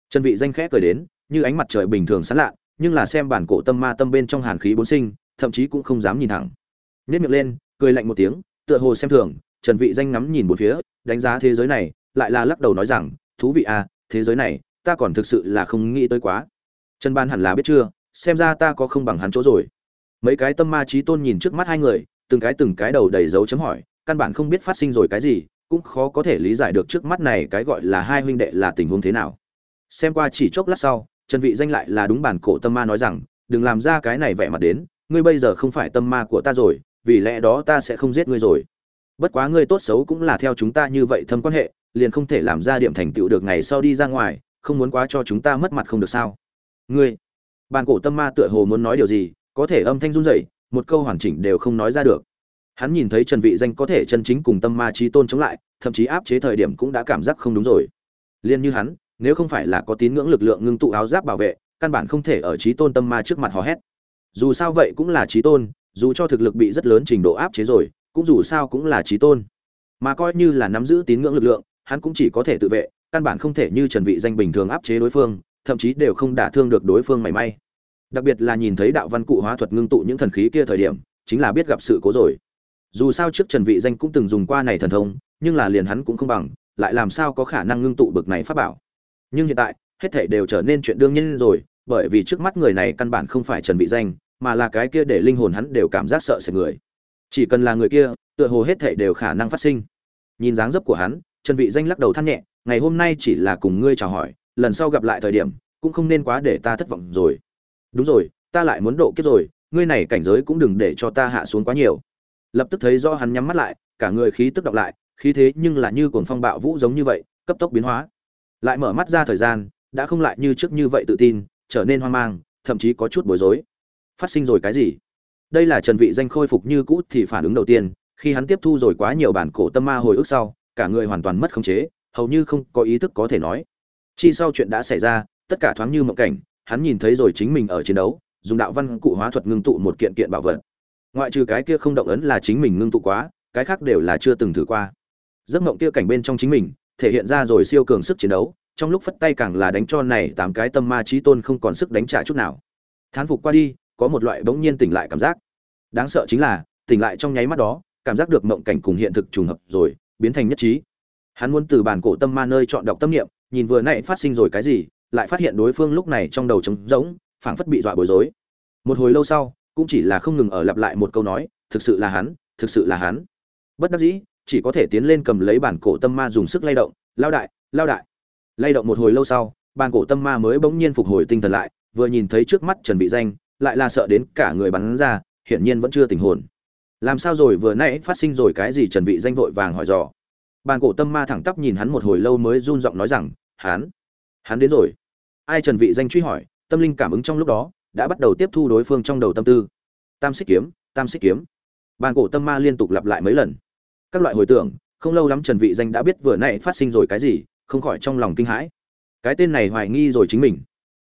trần vị danh khẽ cười đến, như ánh mặt trời bình thường sáng lạ, nhưng là xem bản cổ tâm ma tâm bên trong hàn khí bốn sinh, thậm chí cũng không dám nhìn thẳng. Nhếch miệng lên, cười lạnh một tiếng, tựa hồ xem thường, trần vị danh ngắm nhìn một phía, đánh giá thế giới này lại là lắc đầu nói rằng, thú vị à thế giới này, ta còn thực sự là không nghĩ tới quá. Trần ban hẳn là biết chưa, xem ra ta có không bằng hắn chỗ rồi. Mấy cái tâm ma trí tôn nhìn trước mắt hai người, từng cái từng cái đầu đầy dấu chấm hỏi, căn bản không biết phát sinh rồi cái gì, cũng khó có thể lý giải được trước mắt này cái gọi là hai huynh đệ là tình huống thế nào. Xem qua chỉ chốc lát sau, trần vị danh lại là đúng bản cổ tâm ma nói rằng, đừng làm ra cái này vẻ mặt đến, ngươi bây giờ không phải tâm ma của ta rồi, vì lẽ đó ta sẽ không giết ngươi rồi. Bất quá ngươi tốt xấu cũng là theo chúng ta như vậy thâm quan hệ liền không thể làm ra điểm thành tựu được ngày sau đi ra ngoài, không muốn quá cho chúng ta mất mặt không được sao? Ngươi, bàn cổ tâm ma tựa hồ muốn nói điều gì, có thể âm thanh run rẩy, một câu hoàn chỉnh đều không nói ra được. Hắn nhìn thấy trần vị danh có thể chân chính cùng tâm ma trí tôn chống lại, thậm chí áp chế thời điểm cũng đã cảm giác không đúng rồi. Liên như hắn, nếu không phải là có tín ngưỡng lực lượng ngưng tụ áo giáp bảo vệ, căn bản không thể ở trí tôn tâm ma trước mặt hò hét. Dù sao vậy cũng là trí tôn, dù cho thực lực bị rất lớn trình độ áp chế rồi, cũng dù sao cũng là trí tôn. Mà coi như là nắm giữ tín ngưỡng lực lượng hắn cũng chỉ có thể tự vệ, căn bản không thể như trần vị danh bình thường áp chế đối phương, thậm chí đều không đả thương được đối phương mảy may. Đặc biệt là nhìn thấy đạo văn cụ hóa thuật ngưng tụ những thần khí kia thời điểm, chính là biết gặp sự cố rồi. Dù sao trước trần vị danh cũng từng dùng qua này thần thông, nhưng là liền hắn cũng không bằng, lại làm sao có khả năng ngưng tụ bực này pháp bảo. Nhưng hiện tại, hết thảy đều trở nên chuyện đương nhiên rồi, bởi vì trước mắt người này căn bản không phải trần vị danh, mà là cái kia để linh hồn hắn đều cảm giác sợ sệt người. Chỉ cần là người kia, tựa hồ hết thảy đều khả năng phát sinh. Nhìn dáng dấp của hắn trần vị danh lắc đầu than nhẹ, ngày hôm nay chỉ là cùng ngươi chào hỏi, lần sau gặp lại thời điểm, cũng không nên quá để ta thất vọng rồi. Đúng rồi, ta lại muốn độ kiếp rồi, ngươi này cảnh giới cũng đừng để cho ta hạ xuống quá nhiều. Lập tức thấy do hắn nhắm mắt lại, cả người khí tức đọc lại, khí thế nhưng là như cuồng phong bạo vũ giống như vậy, cấp tốc biến hóa. Lại mở mắt ra thời gian, đã không lại như trước như vậy tự tin, trở nên hoang mang, thậm chí có chút bối rối. Phát sinh rồi cái gì? Đây là trần vị danh khôi phục như cũ thì phản ứng đầu tiên, khi hắn tiếp thu rồi quá nhiều bản cổ tâm ma hồi ức sau cả người hoàn toàn mất khống chế, hầu như không có ý thức có thể nói. Chi sau chuyện đã xảy ra, tất cả thoáng như mộng cảnh, hắn nhìn thấy rồi chính mình ở chiến đấu, dùng đạo văn cụ hóa thuật ngưng tụ một kiện kiện bảo vật. Ngoại trừ cái kia không động ấn là chính mình ngưng tụ quá, cái khác đều là chưa từng thử qua. Giấc mộng kia cảnh bên trong chính mình, thể hiện ra rồi siêu cường sức chiến đấu, trong lúc phất tay càng là đánh cho này tám cái tâm ma trí tôn không còn sức đánh trả chút nào. Thán phục qua đi, có một loại bỗng nhiên tỉnh lại cảm giác. Đáng sợ chính là, tỉnh lại trong nháy mắt đó, cảm giác được mộng cảnh cùng hiện thực trùng hợp rồi biến thành nhất trí. Hắn muốn từ bản cổ tâm ma nơi chọn đọc tâm niệm, nhìn vừa nãy phát sinh rồi cái gì, lại phát hiện đối phương lúc này trong đầu trống rỗng, phảng phất bị dọa bối rối. Một hồi lâu sau, cũng chỉ là không ngừng ở lặp lại một câu nói, thực sự là hắn, thực sự là hắn. Bất đắc dĩ, chỉ có thể tiến lên cầm lấy bản cổ tâm ma dùng sức lay động, lao đại lao đại. Lay động một hồi lâu sau, bản cổ tâm ma mới bỗng nhiên phục hồi tinh thần lại, vừa nhìn thấy trước mắt trần bị danh, lại là sợ đến cả người bắn ra, hiển nhiên vẫn chưa tình hồn làm sao rồi vừa nãy phát sinh rồi cái gì? Trần vị danh vội vàng hỏi dò. Bàn cổ tâm ma thẳng tắp nhìn hắn một hồi lâu mới run giọng nói rằng, hắn hắn đến rồi. Ai trần vị danh truy hỏi, tâm linh cảm ứng trong lúc đó đã bắt đầu tiếp thu đối phương trong đầu tâm tư. Tam xích kiếm, tam xích kiếm. Bàn cổ tâm ma liên tục lặp lại mấy lần. Các loại hồi tưởng, không lâu lắm trần vị danh đã biết vừa nãy phát sinh rồi cái gì, không khỏi trong lòng kinh hãi. Cái tên này hoài nghi rồi chính mình.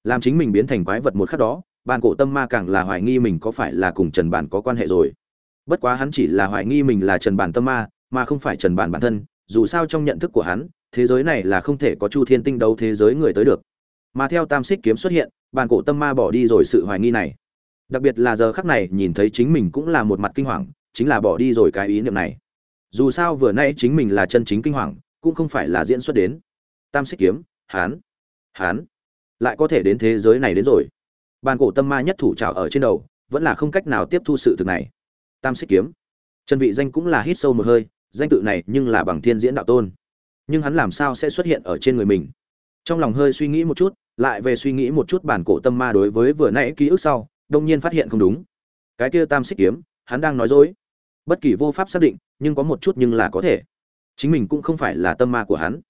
Làm chính mình biến thành quái vật một khắc đó, bàn cổ tâm ma càng là hoài nghi mình có phải là cùng trần bản có quan hệ rồi bất quá hắn chỉ là hoài nghi mình là trần bản tâm ma, mà không phải trần bản bản thân, dù sao trong nhận thức của hắn, thế giới này là không thể có chu thiên tinh đấu thế giới người tới được. Mà theo tam xích kiếm xuất hiện bàn cổ tâm ma bỏ đi rồi sự hoài nghi này. Đặc biệt là giờ khắc này, nhìn thấy chính mình cũng là một mặt kinh hoàng, chính là bỏ đi rồi cái ý niệm này. Dù sao vừa nay chính mình là chân chính kinh hoàng, cũng không phải là diễn xuất đến. Tam xích kiếm hán hán lại có thể đến thế giới này đến rồi. Bàn cổ tâm ma nhất thủ trào ở trên đầu, vẫn là không cách nào tiếp thu sự thực này tam xích kiếm. Trần vị danh cũng là hít sâu một hơi, danh tự này nhưng là bằng thiên diễn đạo tôn. Nhưng hắn làm sao sẽ xuất hiện ở trên người mình? Trong lòng hơi suy nghĩ một chút, lại về suy nghĩ một chút bản cổ tâm ma đối với vừa nãy ký ức sau, đông nhiên phát hiện không đúng. Cái kia tam xích kiếm, hắn đang nói dối. Bất kỳ vô pháp xác định, nhưng có một chút nhưng là có thể. Chính mình cũng không phải là tâm ma của hắn.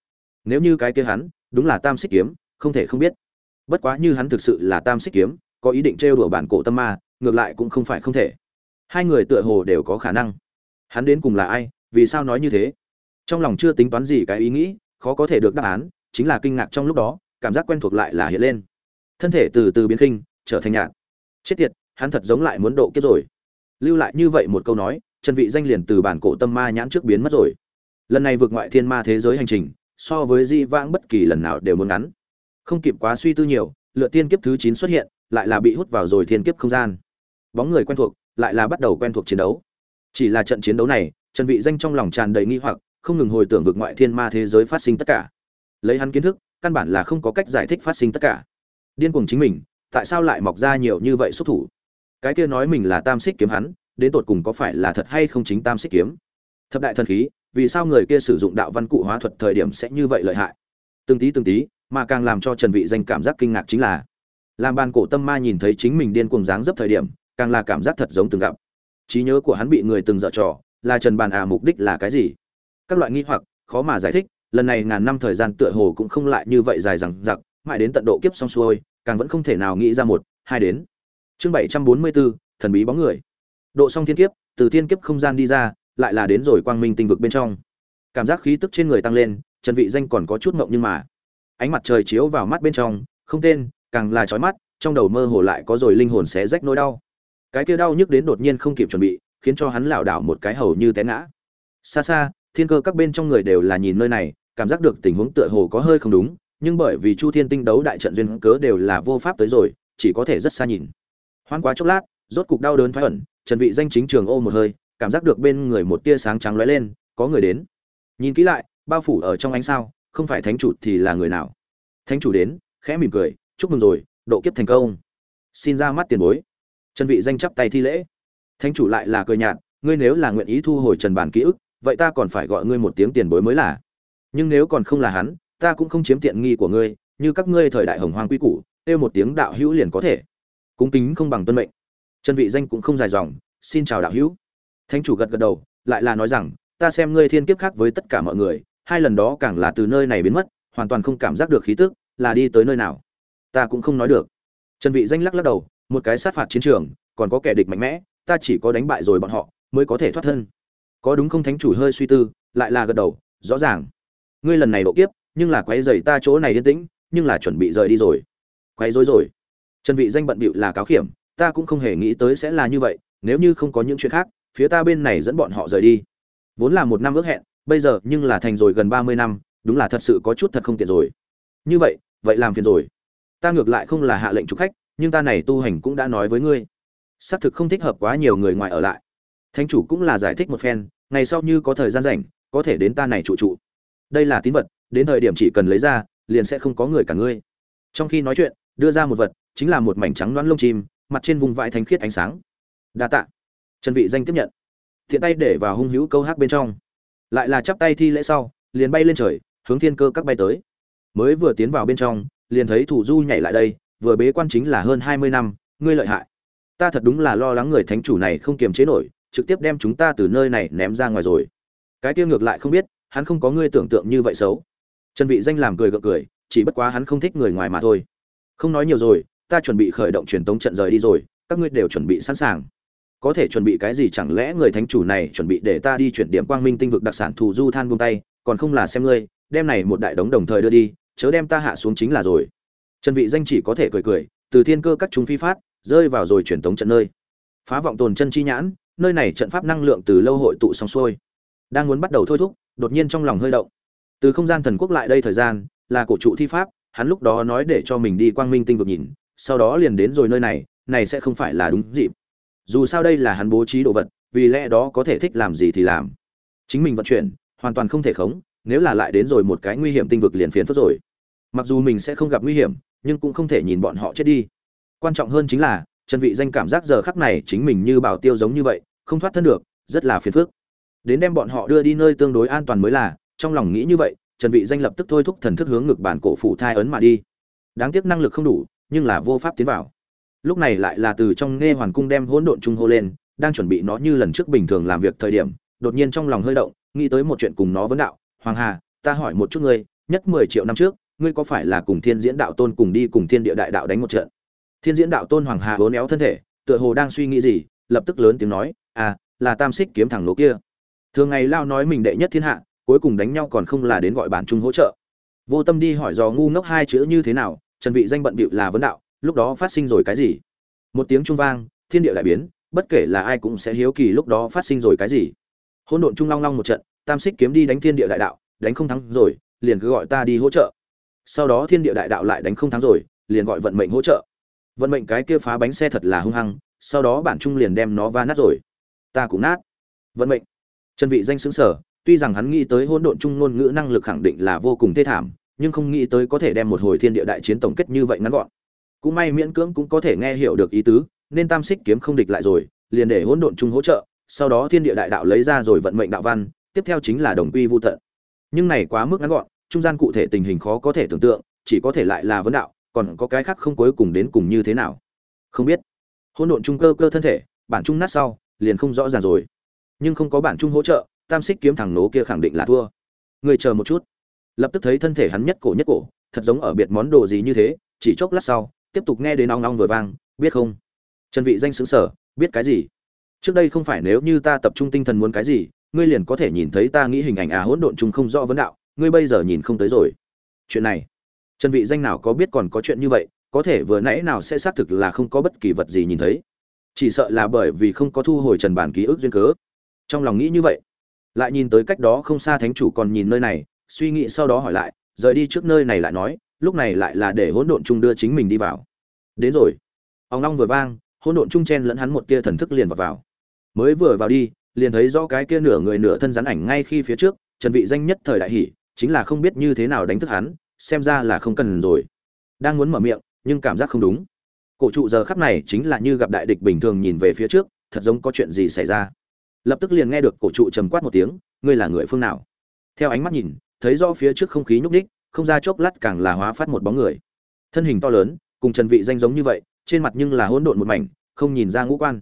Nếu như cái kia hắn, đúng là tam xích kiếm, không thể không biết. Bất quá như hắn thực sự là tam xích kiếm, có ý định trêu đùa bản cổ tâm ma, ngược lại cũng không phải không thể hai người tựa hồ đều có khả năng. Hắn đến cùng là ai, vì sao nói như thế? Trong lòng chưa tính toán gì cái ý nghĩ, khó có thể được đáp án, chính là kinh ngạc trong lúc đó, cảm giác quen thuộc lại là hiện lên. Thân thể từ từ biến khinh, trở thành nhạt. Chết tiệt, hắn thật giống lại muốn độ kiếp rồi. Lưu lại như vậy một câu nói trần vị danh liền từ bản cổ tâm ma nhãn trước biến mất rồi. Lần này vượt ngoại thiên ma thế giới hành trình, so với di vãng bất kỳ lần nào đều muốn ngắn. Không kịp quá suy tư nhiều, lựa tiên kiếp thứ 9 xuất hiện, lại là bị hút vào rồi thiên kiếp không gian. Bóng người quen thuộc lại là bắt đầu quen thuộc chiến đấu. Chỉ là trận chiến đấu này, trần vị danh trong lòng tràn đầy nghi hoặc, không ngừng hồi tưởng vượt ngoại thiên ma thế giới phát sinh tất cả. Lấy hắn kiến thức, căn bản là không có cách giải thích phát sinh tất cả. Điên cuồng chính mình, tại sao lại mọc ra nhiều như vậy xuất thủ? Cái kia nói mình là tam xích kiếm hắn, đến tột cùng có phải là thật hay không chính tam xích kiếm? Thập đại thần khí, vì sao người kia sử dụng đạo văn cụ hóa thuật thời điểm sẽ như vậy lợi hại? Từng tí từng tí, mà càng làm cho trần vị danh cảm giác kinh ngạc chính là, làm ban cổ tâm ma nhìn thấy chính mình điên cuồng dáng dấp thời điểm càng là cảm giác thật giống từng gặp. Trí nhớ của hắn bị người từng dở trò, là trần bàn à mục đích là cái gì? Các loại nghi hoặc, khó mà giải thích, lần này ngàn năm thời gian tựa hồ cũng không lại như vậy dài dằng dặc, mãi đến tận độ kiếp xong xuôi, càng vẫn không thể nào nghĩ ra một, hai đến. Chương bảy trăm bốn mươi bốn thần bí bóng người. Độ xong thiên kiếp, từ thiên kiếp không gian đi ra, lại là đến rồi quang minh tinh vực bên trong. Cảm giác khí tức trên người tăng lên, trần vị danh còn có chút ngộng nhưng mà. Ánh mặt trời chiếu vào mắt bên trong, không tên, càng là chói mắt, trong đầu mơ hồ lại có rồi linh hồn xé rách nỗi đau cái kia đau nhức đến đột nhiên không kịp chuẩn bị, khiến cho hắn lảo đảo một cái hầu như té ngã. Xa xa, thiên cơ các bên trong người đều là nhìn nơi này, cảm giác được tình huống tựa hồ có hơi không đúng, nhưng bởi vì chu thiên tinh đấu đại trận duyên cớ đều là vô pháp tới rồi, chỉ có thể rất xa nhìn. Hoan quá chốc lát, rốt cục đau đớn thoái ẩn, trần vị danh chính trường ô một hơi, cảm giác được bên người một tia sáng trắng lóe lên, có người đến. Nhìn kỹ lại, bao phủ ở trong ánh sao, không phải thánh chủ thì là người nào? Thánh chủ đến, khẽ mỉm cười, chúc mừng rồi, độ kiếp thành công. Xin ra mắt tiền bối trần vị danh chắp tay thi lễ. Thánh chủ lại là cười nhạt, ngươi nếu là nguyện ý thu hồi trần bản ký ức, vậy ta còn phải gọi ngươi một tiếng tiền bối mới là. Nhưng nếu còn không là hắn, ta cũng không chiếm tiện nghi của ngươi, như các ngươi thời đại hồng hoang quy củ, kêu một tiếng đạo hữu liền có thể. Cung kính không bằng tuân mệnh. Trần vị danh cũng không dài dòng, xin chào đạo hữu. Thánh chủ gật gật đầu, lại là nói rằng, ta xem ngươi thiên kiếp khác với tất cả mọi người, hai lần đó càng là từ nơi này biến mất, hoàn toàn không cảm giác được khí tức, là đi tới nơi nào. Ta cũng không nói được. Trần vị danh lắc lắc đầu một cái sát phạt chiến trường, còn có kẻ địch mạnh mẽ, ta chỉ có đánh bại rồi bọn họ, mới có thể thoát thân. Có đúng không thánh chủ hơi suy tư, lại là gật đầu, rõ ràng. Ngươi lần này độ kiếp, nhưng là quấy rầy ta chỗ này yên tĩnh, nhưng là chuẩn bị rời đi rồi. Quấy rối rồi. Trần vị danh bận bịu là cáo khiểm, ta cũng không hề nghĩ tới sẽ là như vậy, nếu như không có những chuyện khác, phía ta bên này dẫn bọn họ rời đi. Vốn là một năm ước hẹn, bây giờ nhưng là thành rồi gần 30 năm, đúng là thật sự có chút thật không tiện rồi. Như vậy vậy làm phiền rồi. Ta ngược lại không là hạ lệnh chủ khách nhưng ta này tu hành cũng đã nói với ngươi. Xác thực không thích hợp quá nhiều người ngoài ở lại. Thánh chủ cũng là giải thích một phen, ngày sau như có thời gian rảnh, có thể đến ta này trụ trụ. Đây là tín vật, đến thời điểm chỉ cần lấy ra, liền sẽ không có người cả ngươi. Trong khi nói chuyện, đưa ra một vật, chính là một mảnh trắng đoán lông chim, mặt trên vùng vãi thánh khiết ánh sáng. Đa tạ. Trần vị danh tiếp nhận. Thiện tay để vào hung hữu câu hát bên trong. Lại là chắp tay thi lễ sau, liền bay lên trời, hướng thiên cơ các bay tới. Mới vừa tiến vào bên trong, liền thấy thủ du nhảy lại đây vừa bế quan chính là hơn 20 năm, ngươi lợi hại. Ta thật đúng là lo lắng người thánh chủ này không kiềm chế nổi, trực tiếp đem chúng ta từ nơi này ném ra ngoài rồi. Cái kia ngược lại không biết, hắn không có ngươi tưởng tượng như vậy xấu. Trần vị danh làm cười gượng cười, chỉ bất quá hắn không thích người ngoài mà thôi. Không nói nhiều rồi, ta chuẩn bị khởi động truyền tống trận rời đi rồi, các ngươi đều chuẩn bị sẵn sàng. Có thể chuẩn bị cái gì chẳng lẽ người thánh chủ này chuẩn bị để ta đi chuyển điểm quang minh tinh vực đặc sản thù du than buông tay, còn không là xem ngươi, đem này một đại đống đồng thời đưa đi, chớ đem ta hạ xuống chính là rồi trần vị danh chỉ có thể cười cười, từ thiên cơ các chúng phi phát, rơi vào rồi truyền tống trận nơi. Phá vọng tồn chân chi nhãn, nơi này trận pháp năng lượng từ lâu hội tụ xong xuôi. Đang muốn bắt đầu thôi thúc, đột nhiên trong lòng hơi động. Từ không gian thần quốc lại đây thời gian, là cổ trụ thi pháp, hắn lúc đó nói để cho mình đi quang minh tinh vực nhìn, sau đó liền đến rồi nơi này này sẽ không phải là đúng dịp. Dù sao đây là hắn bố trí đồ vật, vì lẽ đó có thể thích làm gì thì làm. Chính mình vận chuyển, hoàn toàn không thể khống, nếu là lại đến rồi một cái nguy hiểm tinh vực liền phiền phức rồi. Mặc dù mình sẽ không gặp nguy hiểm nhưng cũng không thể nhìn bọn họ chết đi. Quan trọng hơn chính là, trần vị danh cảm giác giờ khắc này chính mình như bảo tiêu giống như vậy, không thoát thân được, rất là phiền phức. Đến đem bọn họ đưa đi nơi tương đối an toàn mới là, trong lòng nghĩ như vậy, trần vị danh lập tức thôi thúc thần thức hướng ngực bản cổ phủ thai ấn mà đi. Đáng tiếc năng lực không đủ, nhưng là vô pháp tiến vào. Lúc này lại là từ trong nghe hoàn cung đem hỗn độn trung hô lên, đang chuẩn bị nó như lần trước bình thường làm việc thời điểm, đột nhiên trong lòng hơi động, nghĩ tới một chuyện cùng nó vấn đạo. Hoàng hà, ta hỏi một chút ngươi, nhất mười triệu năm trước ngươi có phải là cùng thiên diễn đạo tôn cùng đi cùng thiên địa đại đạo đánh một trận? Thiên diễn đạo tôn hoàng hà hố néo thân thể, tựa hồ đang suy nghĩ gì, lập tức lớn tiếng nói à là tam xích kiếm thẳng lỗ kia. Thường ngày lao nói mình đệ nhất thiên hạ, cuối cùng đánh nhau còn không là đến gọi bản trung hỗ trợ. Vô tâm đi hỏi dò ngu ngốc hai chữ như thế nào, trần vị danh bận bịu là vấn đạo, lúc đó phát sinh rồi cái gì? Một tiếng trung vang, thiên địa lại biến, bất kể là ai cũng sẽ hiếu kỳ lúc đó phát sinh rồi cái gì. Hỗn độn trung long long một trận, tam xích kiếm đi đánh thiên địa đại đạo, đánh không thắng rồi, liền cứ gọi ta đi hỗ trợ sau đó thiên địa đại đạo lại đánh không thắng rồi, liền gọi vận mệnh hỗ trợ. Vận mệnh cái kia phá bánh xe thật là hung hăng, sau đó bản trung liền đem nó va nát rồi. Ta cũng nát. Vận mệnh. Trần vị danh xứng sở tuy rằng hắn nghĩ tới hỗn độn trung ngôn ngữ năng lực khẳng định là vô cùng thê thảm, nhưng không nghĩ tới có thể đem một hồi thiên địa đại chiến tổng kết như vậy ngắn gọn. Cũng may miễn cưỡng cũng có thể nghe hiểu được ý tứ, nên tam xích kiếm không địch lại rồi, liền để hỗn độn trung hỗ trợ, sau đó thiên địa đại đạo lấy ra rồi vận mệnh đạo văn, tiếp theo chính là đồng quy vu tận. Nhưng này quá mức ngắn gọn trung gian cụ thể tình hình khó có thể tưởng tượng, chỉ có thể lại là vấn đạo, còn có cái khác không cuối cùng đến cùng như thế nào? Không biết. Hỗn độn trung cơ cơ thân thể, bản trung nát sau, liền không rõ ràng rồi. Nhưng không có bản trung hỗ trợ, tam xích kiếm thằng nố kia khẳng định là thua. Người chờ một chút. Lập tức thấy thân thể hắn nhất cổ nhất cổ, thật giống ở biệt món đồ gì như thế, chỉ chốc lát sau, tiếp tục nghe đến ong ong vừa vang, biết không? Trần vị danh sững sở, biết cái gì? Trước đây không phải nếu như ta tập trung tinh thần muốn cái gì, ngươi liền có thể nhìn thấy ta nghĩ hình ảnh à hỗn độn chung không rõ vấn đạo ngươi bây giờ nhìn không tới rồi. Chuyện này, trần vị danh nào có biết còn có chuyện như vậy, có thể vừa nãy nào sẽ xác thực là không có bất kỳ vật gì nhìn thấy. Chỉ sợ là bởi vì không có thu hồi trần bản ký ức duyên cớ. Trong lòng nghĩ như vậy, lại nhìn tới cách đó không xa thánh chủ còn nhìn nơi này, suy nghĩ sau đó hỏi lại, rời đi trước nơi này lại nói, lúc này lại là để hỗn độn chung đưa chính mình đi vào. Đến rồi. Ông long vừa vang, hỗn độn chung chen lẫn hắn một tia thần thức liền vào vào. Mới vừa vào đi, liền thấy rõ cái kia nửa người nửa thân rắn ảnh ngay khi phía trước, trần vị danh nhất thời đại hỉ chính là không biết như thế nào đánh thức hắn xem ra là không cần rồi. Đang muốn mở miệng nhưng cảm giác không đúng. Cổ trụ giờ khắc này chính là như gặp đại địch bình thường nhìn về phía trước thật giống có chuyện gì xảy ra. Lập tức liền nghe được cổ trụ trầm quát một tiếng ngươi là người phương nào? Theo ánh mắt nhìn thấy rõ phía trước không khí nhúc nhích không ra chốc lát càng là hóa phát một bóng người. Thân hình to lớn cùng trần vị danh giống như vậy trên mặt nhưng là hỗn độn một mảnh không nhìn ra ngũ quan.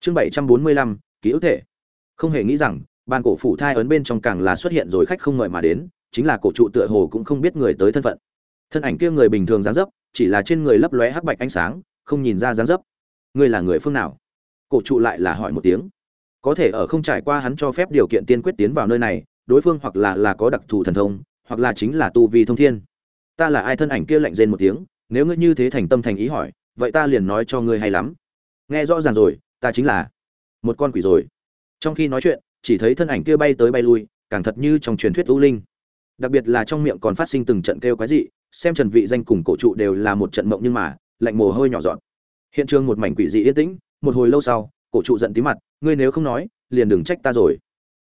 Chương 745, ký ức thể. Không hề nghĩ rằng ban cổ phủ thai ấn bên trong càng là xuất hiện rồi khách không mời mà đến chính là cổ trụ tựa hồ cũng không biết người tới thân phận. Thân ảnh kia người bình thường dáng dấp, chỉ là trên người lấp lóe hắc bạch ánh sáng, không nhìn ra dáng dấp. Ngươi là người phương nào? Cổ trụ lại là hỏi một tiếng. Có thể ở không trải qua hắn cho phép điều kiện tiên quyết tiến vào nơi này, đối phương hoặc là là có đặc thù thần thông, hoặc là chính là tu vi thông thiên. Ta là ai thân ảnh kia lạnh rên một tiếng, nếu ngươi như thế thành tâm thành ý hỏi, vậy ta liền nói cho ngươi hay lắm. Nghe rõ ràng rồi, ta chính là một con quỷ rồi. Trong khi nói chuyện, chỉ thấy thân ảnh kia bay tới bay lui, càng thật như trong truyền thuyết u linh đặc biệt là trong miệng còn phát sinh từng trận kêu quái dị, xem trần vị danh cùng cổ trụ đều là một trận mộng nhưng mà, lạnh mồ hôi nhỏ giọt. Hiện trường một mảnh quỷ dị yên tĩnh, một hồi lâu sau, cổ trụ giận tí mặt, ngươi nếu không nói, liền đừng trách ta rồi.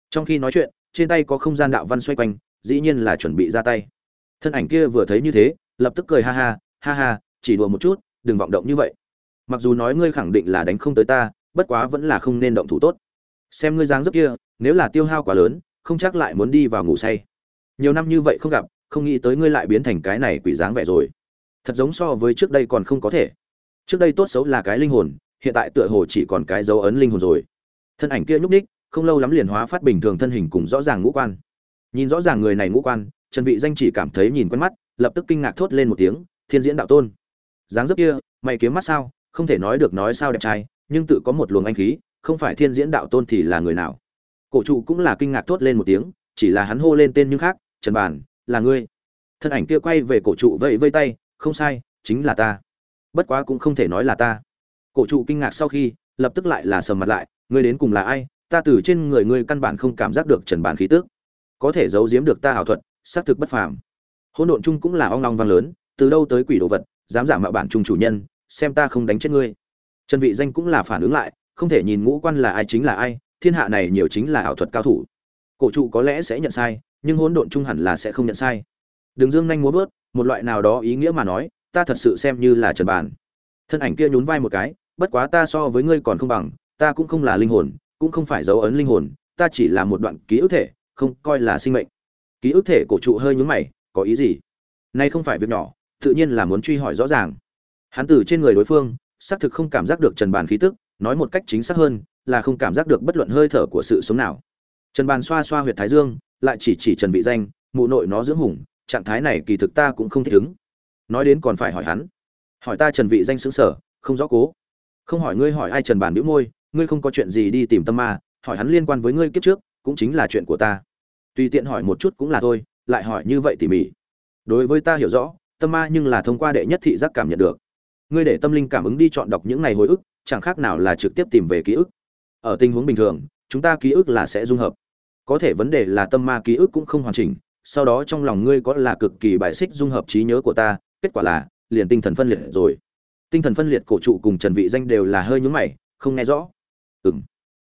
Trong khi nói chuyện, trên tay có không gian đạo văn xoay quanh, dĩ nhiên là chuẩn bị ra tay. Thân ảnh kia vừa thấy như thế, lập tức cười ha ha ha ha, chỉ đùa một chút, đừng vọng động như vậy. Mặc dù nói ngươi khẳng định là đánh không tới ta, bất quá vẫn là không nên động thủ tốt. Xem ngươi dáng dấp kia, nếu là tiêu hao quá lớn, không chắc lại muốn đi vào ngủ say nhiều năm như vậy không gặp, không nghĩ tới ngươi lại biến thành cái này quỷ dáng vẻ rồi. Thật giống so với trước đây còn không có thể. Trước đây tốt xấu là cái linh hồn, hiện tại tựa hồ chỉ còn cái dấu ấn linh hồn rồi. Thân ảnh kia nhúc ních không lâu lắm liền hóa phát bình thường thân hình cùng rõ ràng ngũ quan. Nhìn rõ ràng người này ngũ quan, trần vị danh chỉ cảm thấy nhìn quen mắt, lập tức kinh ngạc thốt lên một tiếng, thiên diễn đạo tôn. Dáng dấp kia, mày kiếm mắt sao? Không thể nói được nói sao đẹp trai, nhưng tự có một luồng anh khí, không phải thiên diễn đạo tôn thì là người nào? Cổ trụ cũng là kinh ngạc thốt lên một tiếng, chỉ là hắn hô lên tên nhưng khác trần bản, là ngươi. Thân ảnh kia quay về cổ trụ vẫy vây tay, không sai, chính là ta. Bất quá cũng không thể nói là ta. Cổ trụ kinh ngạc sau khi, lập tức lại là sầm mặt lại, ngươi đến cùng là ai? Ta từ trên người ngươi căn bản không cảm giác được trần bản khí tức. Có thể giấu giếm được ta ảo thuật, xác thực bất phàm. Hỗn độn chung cũng là ong long vang lớn, từ đâu tới quỷ đồ vật, dám giả mạo bản trung chủ nhân, xem ta không đánh chết ngươi. Trần vị danh cũng là phản ứng lại, không thể nhìn ngũ quan là ai chính là ai, thiên hạ này nhiều chính là ảo thuật cao thủ. Cổ trụ có lẽ sẽ nhận sai nhưng hỗn độn chung hẳn là sẽ không nhận sai. Đường dương nhanh muốn vớt, một loại nào đó ý nghĩa mà nói, ta thật sự xem như là trần bản thân ảnh kia nhún vai một cái, bất quá ta so với ngươi còn không bằng, ta cũng không là linh hồn, cũng không phải dấu ấn linh hồn, ta chỉ là một đoạn ký ức thể, không coi là sinh mệnh. Ký ức thể cổ trụ hơi nhướng mày, có ý gì? Nay không phải việc nhỏ, tự nhiên là muốn truy hỏi rõ ràng. Hắn từ trên người đối phương, xác thực không cảm giác được trần bàn khí tức, nói một cách chính xác hơn, là không cảm giác được bất luận hơi thở của sự sống nào. Trần bàn xoa xoa huyệt thái dương lại chỉ chỉ trần vị danh, mụ nội nó dưỡng hùng, trạng thái này kỳ thực ta cũng không thích ứng. Nói đến còn phải hỏi hắn. Hỏi ta trần vị danh xứng sở không rõ cố. Không hỏi ngươi hỏi ai trần bàn bĩu môi, ngươi không có chuyện gì đi tìm tâm ma, hỏi hắn liên quan với ngươi kiếp trước, cũng chính là chuyện của ta. Tùy tiện hỏi một chút cũng là thôi, lại hỏi như vậy tỉ mỉ. Đối với ta hiểu rõ, tâm ma nhưng là thông qua đệ nhất thị giác cảm nhận được. Ngươi để tâm linh cảm ứng đi chọn đọc những ngày hồi ức, chẳng khác nào là trực tiếp tìm về ký ức. Ở tình huống bình thường, chúng ta ký ức là sẽ dung hợp có thể vấn đề là tâm ma ký ức cũng không hoàn chỉnh, sau đó trong lòng ngươi có là cực kỳ bài xích dung hợp trí nhớ của ta, kết quả là, liền tinh thần phân liệt rồi. Tinh thần phân liệt cổ trụ cùng trần vị danh đều là hơi nhướng mày, không nghe rõ. Ừm.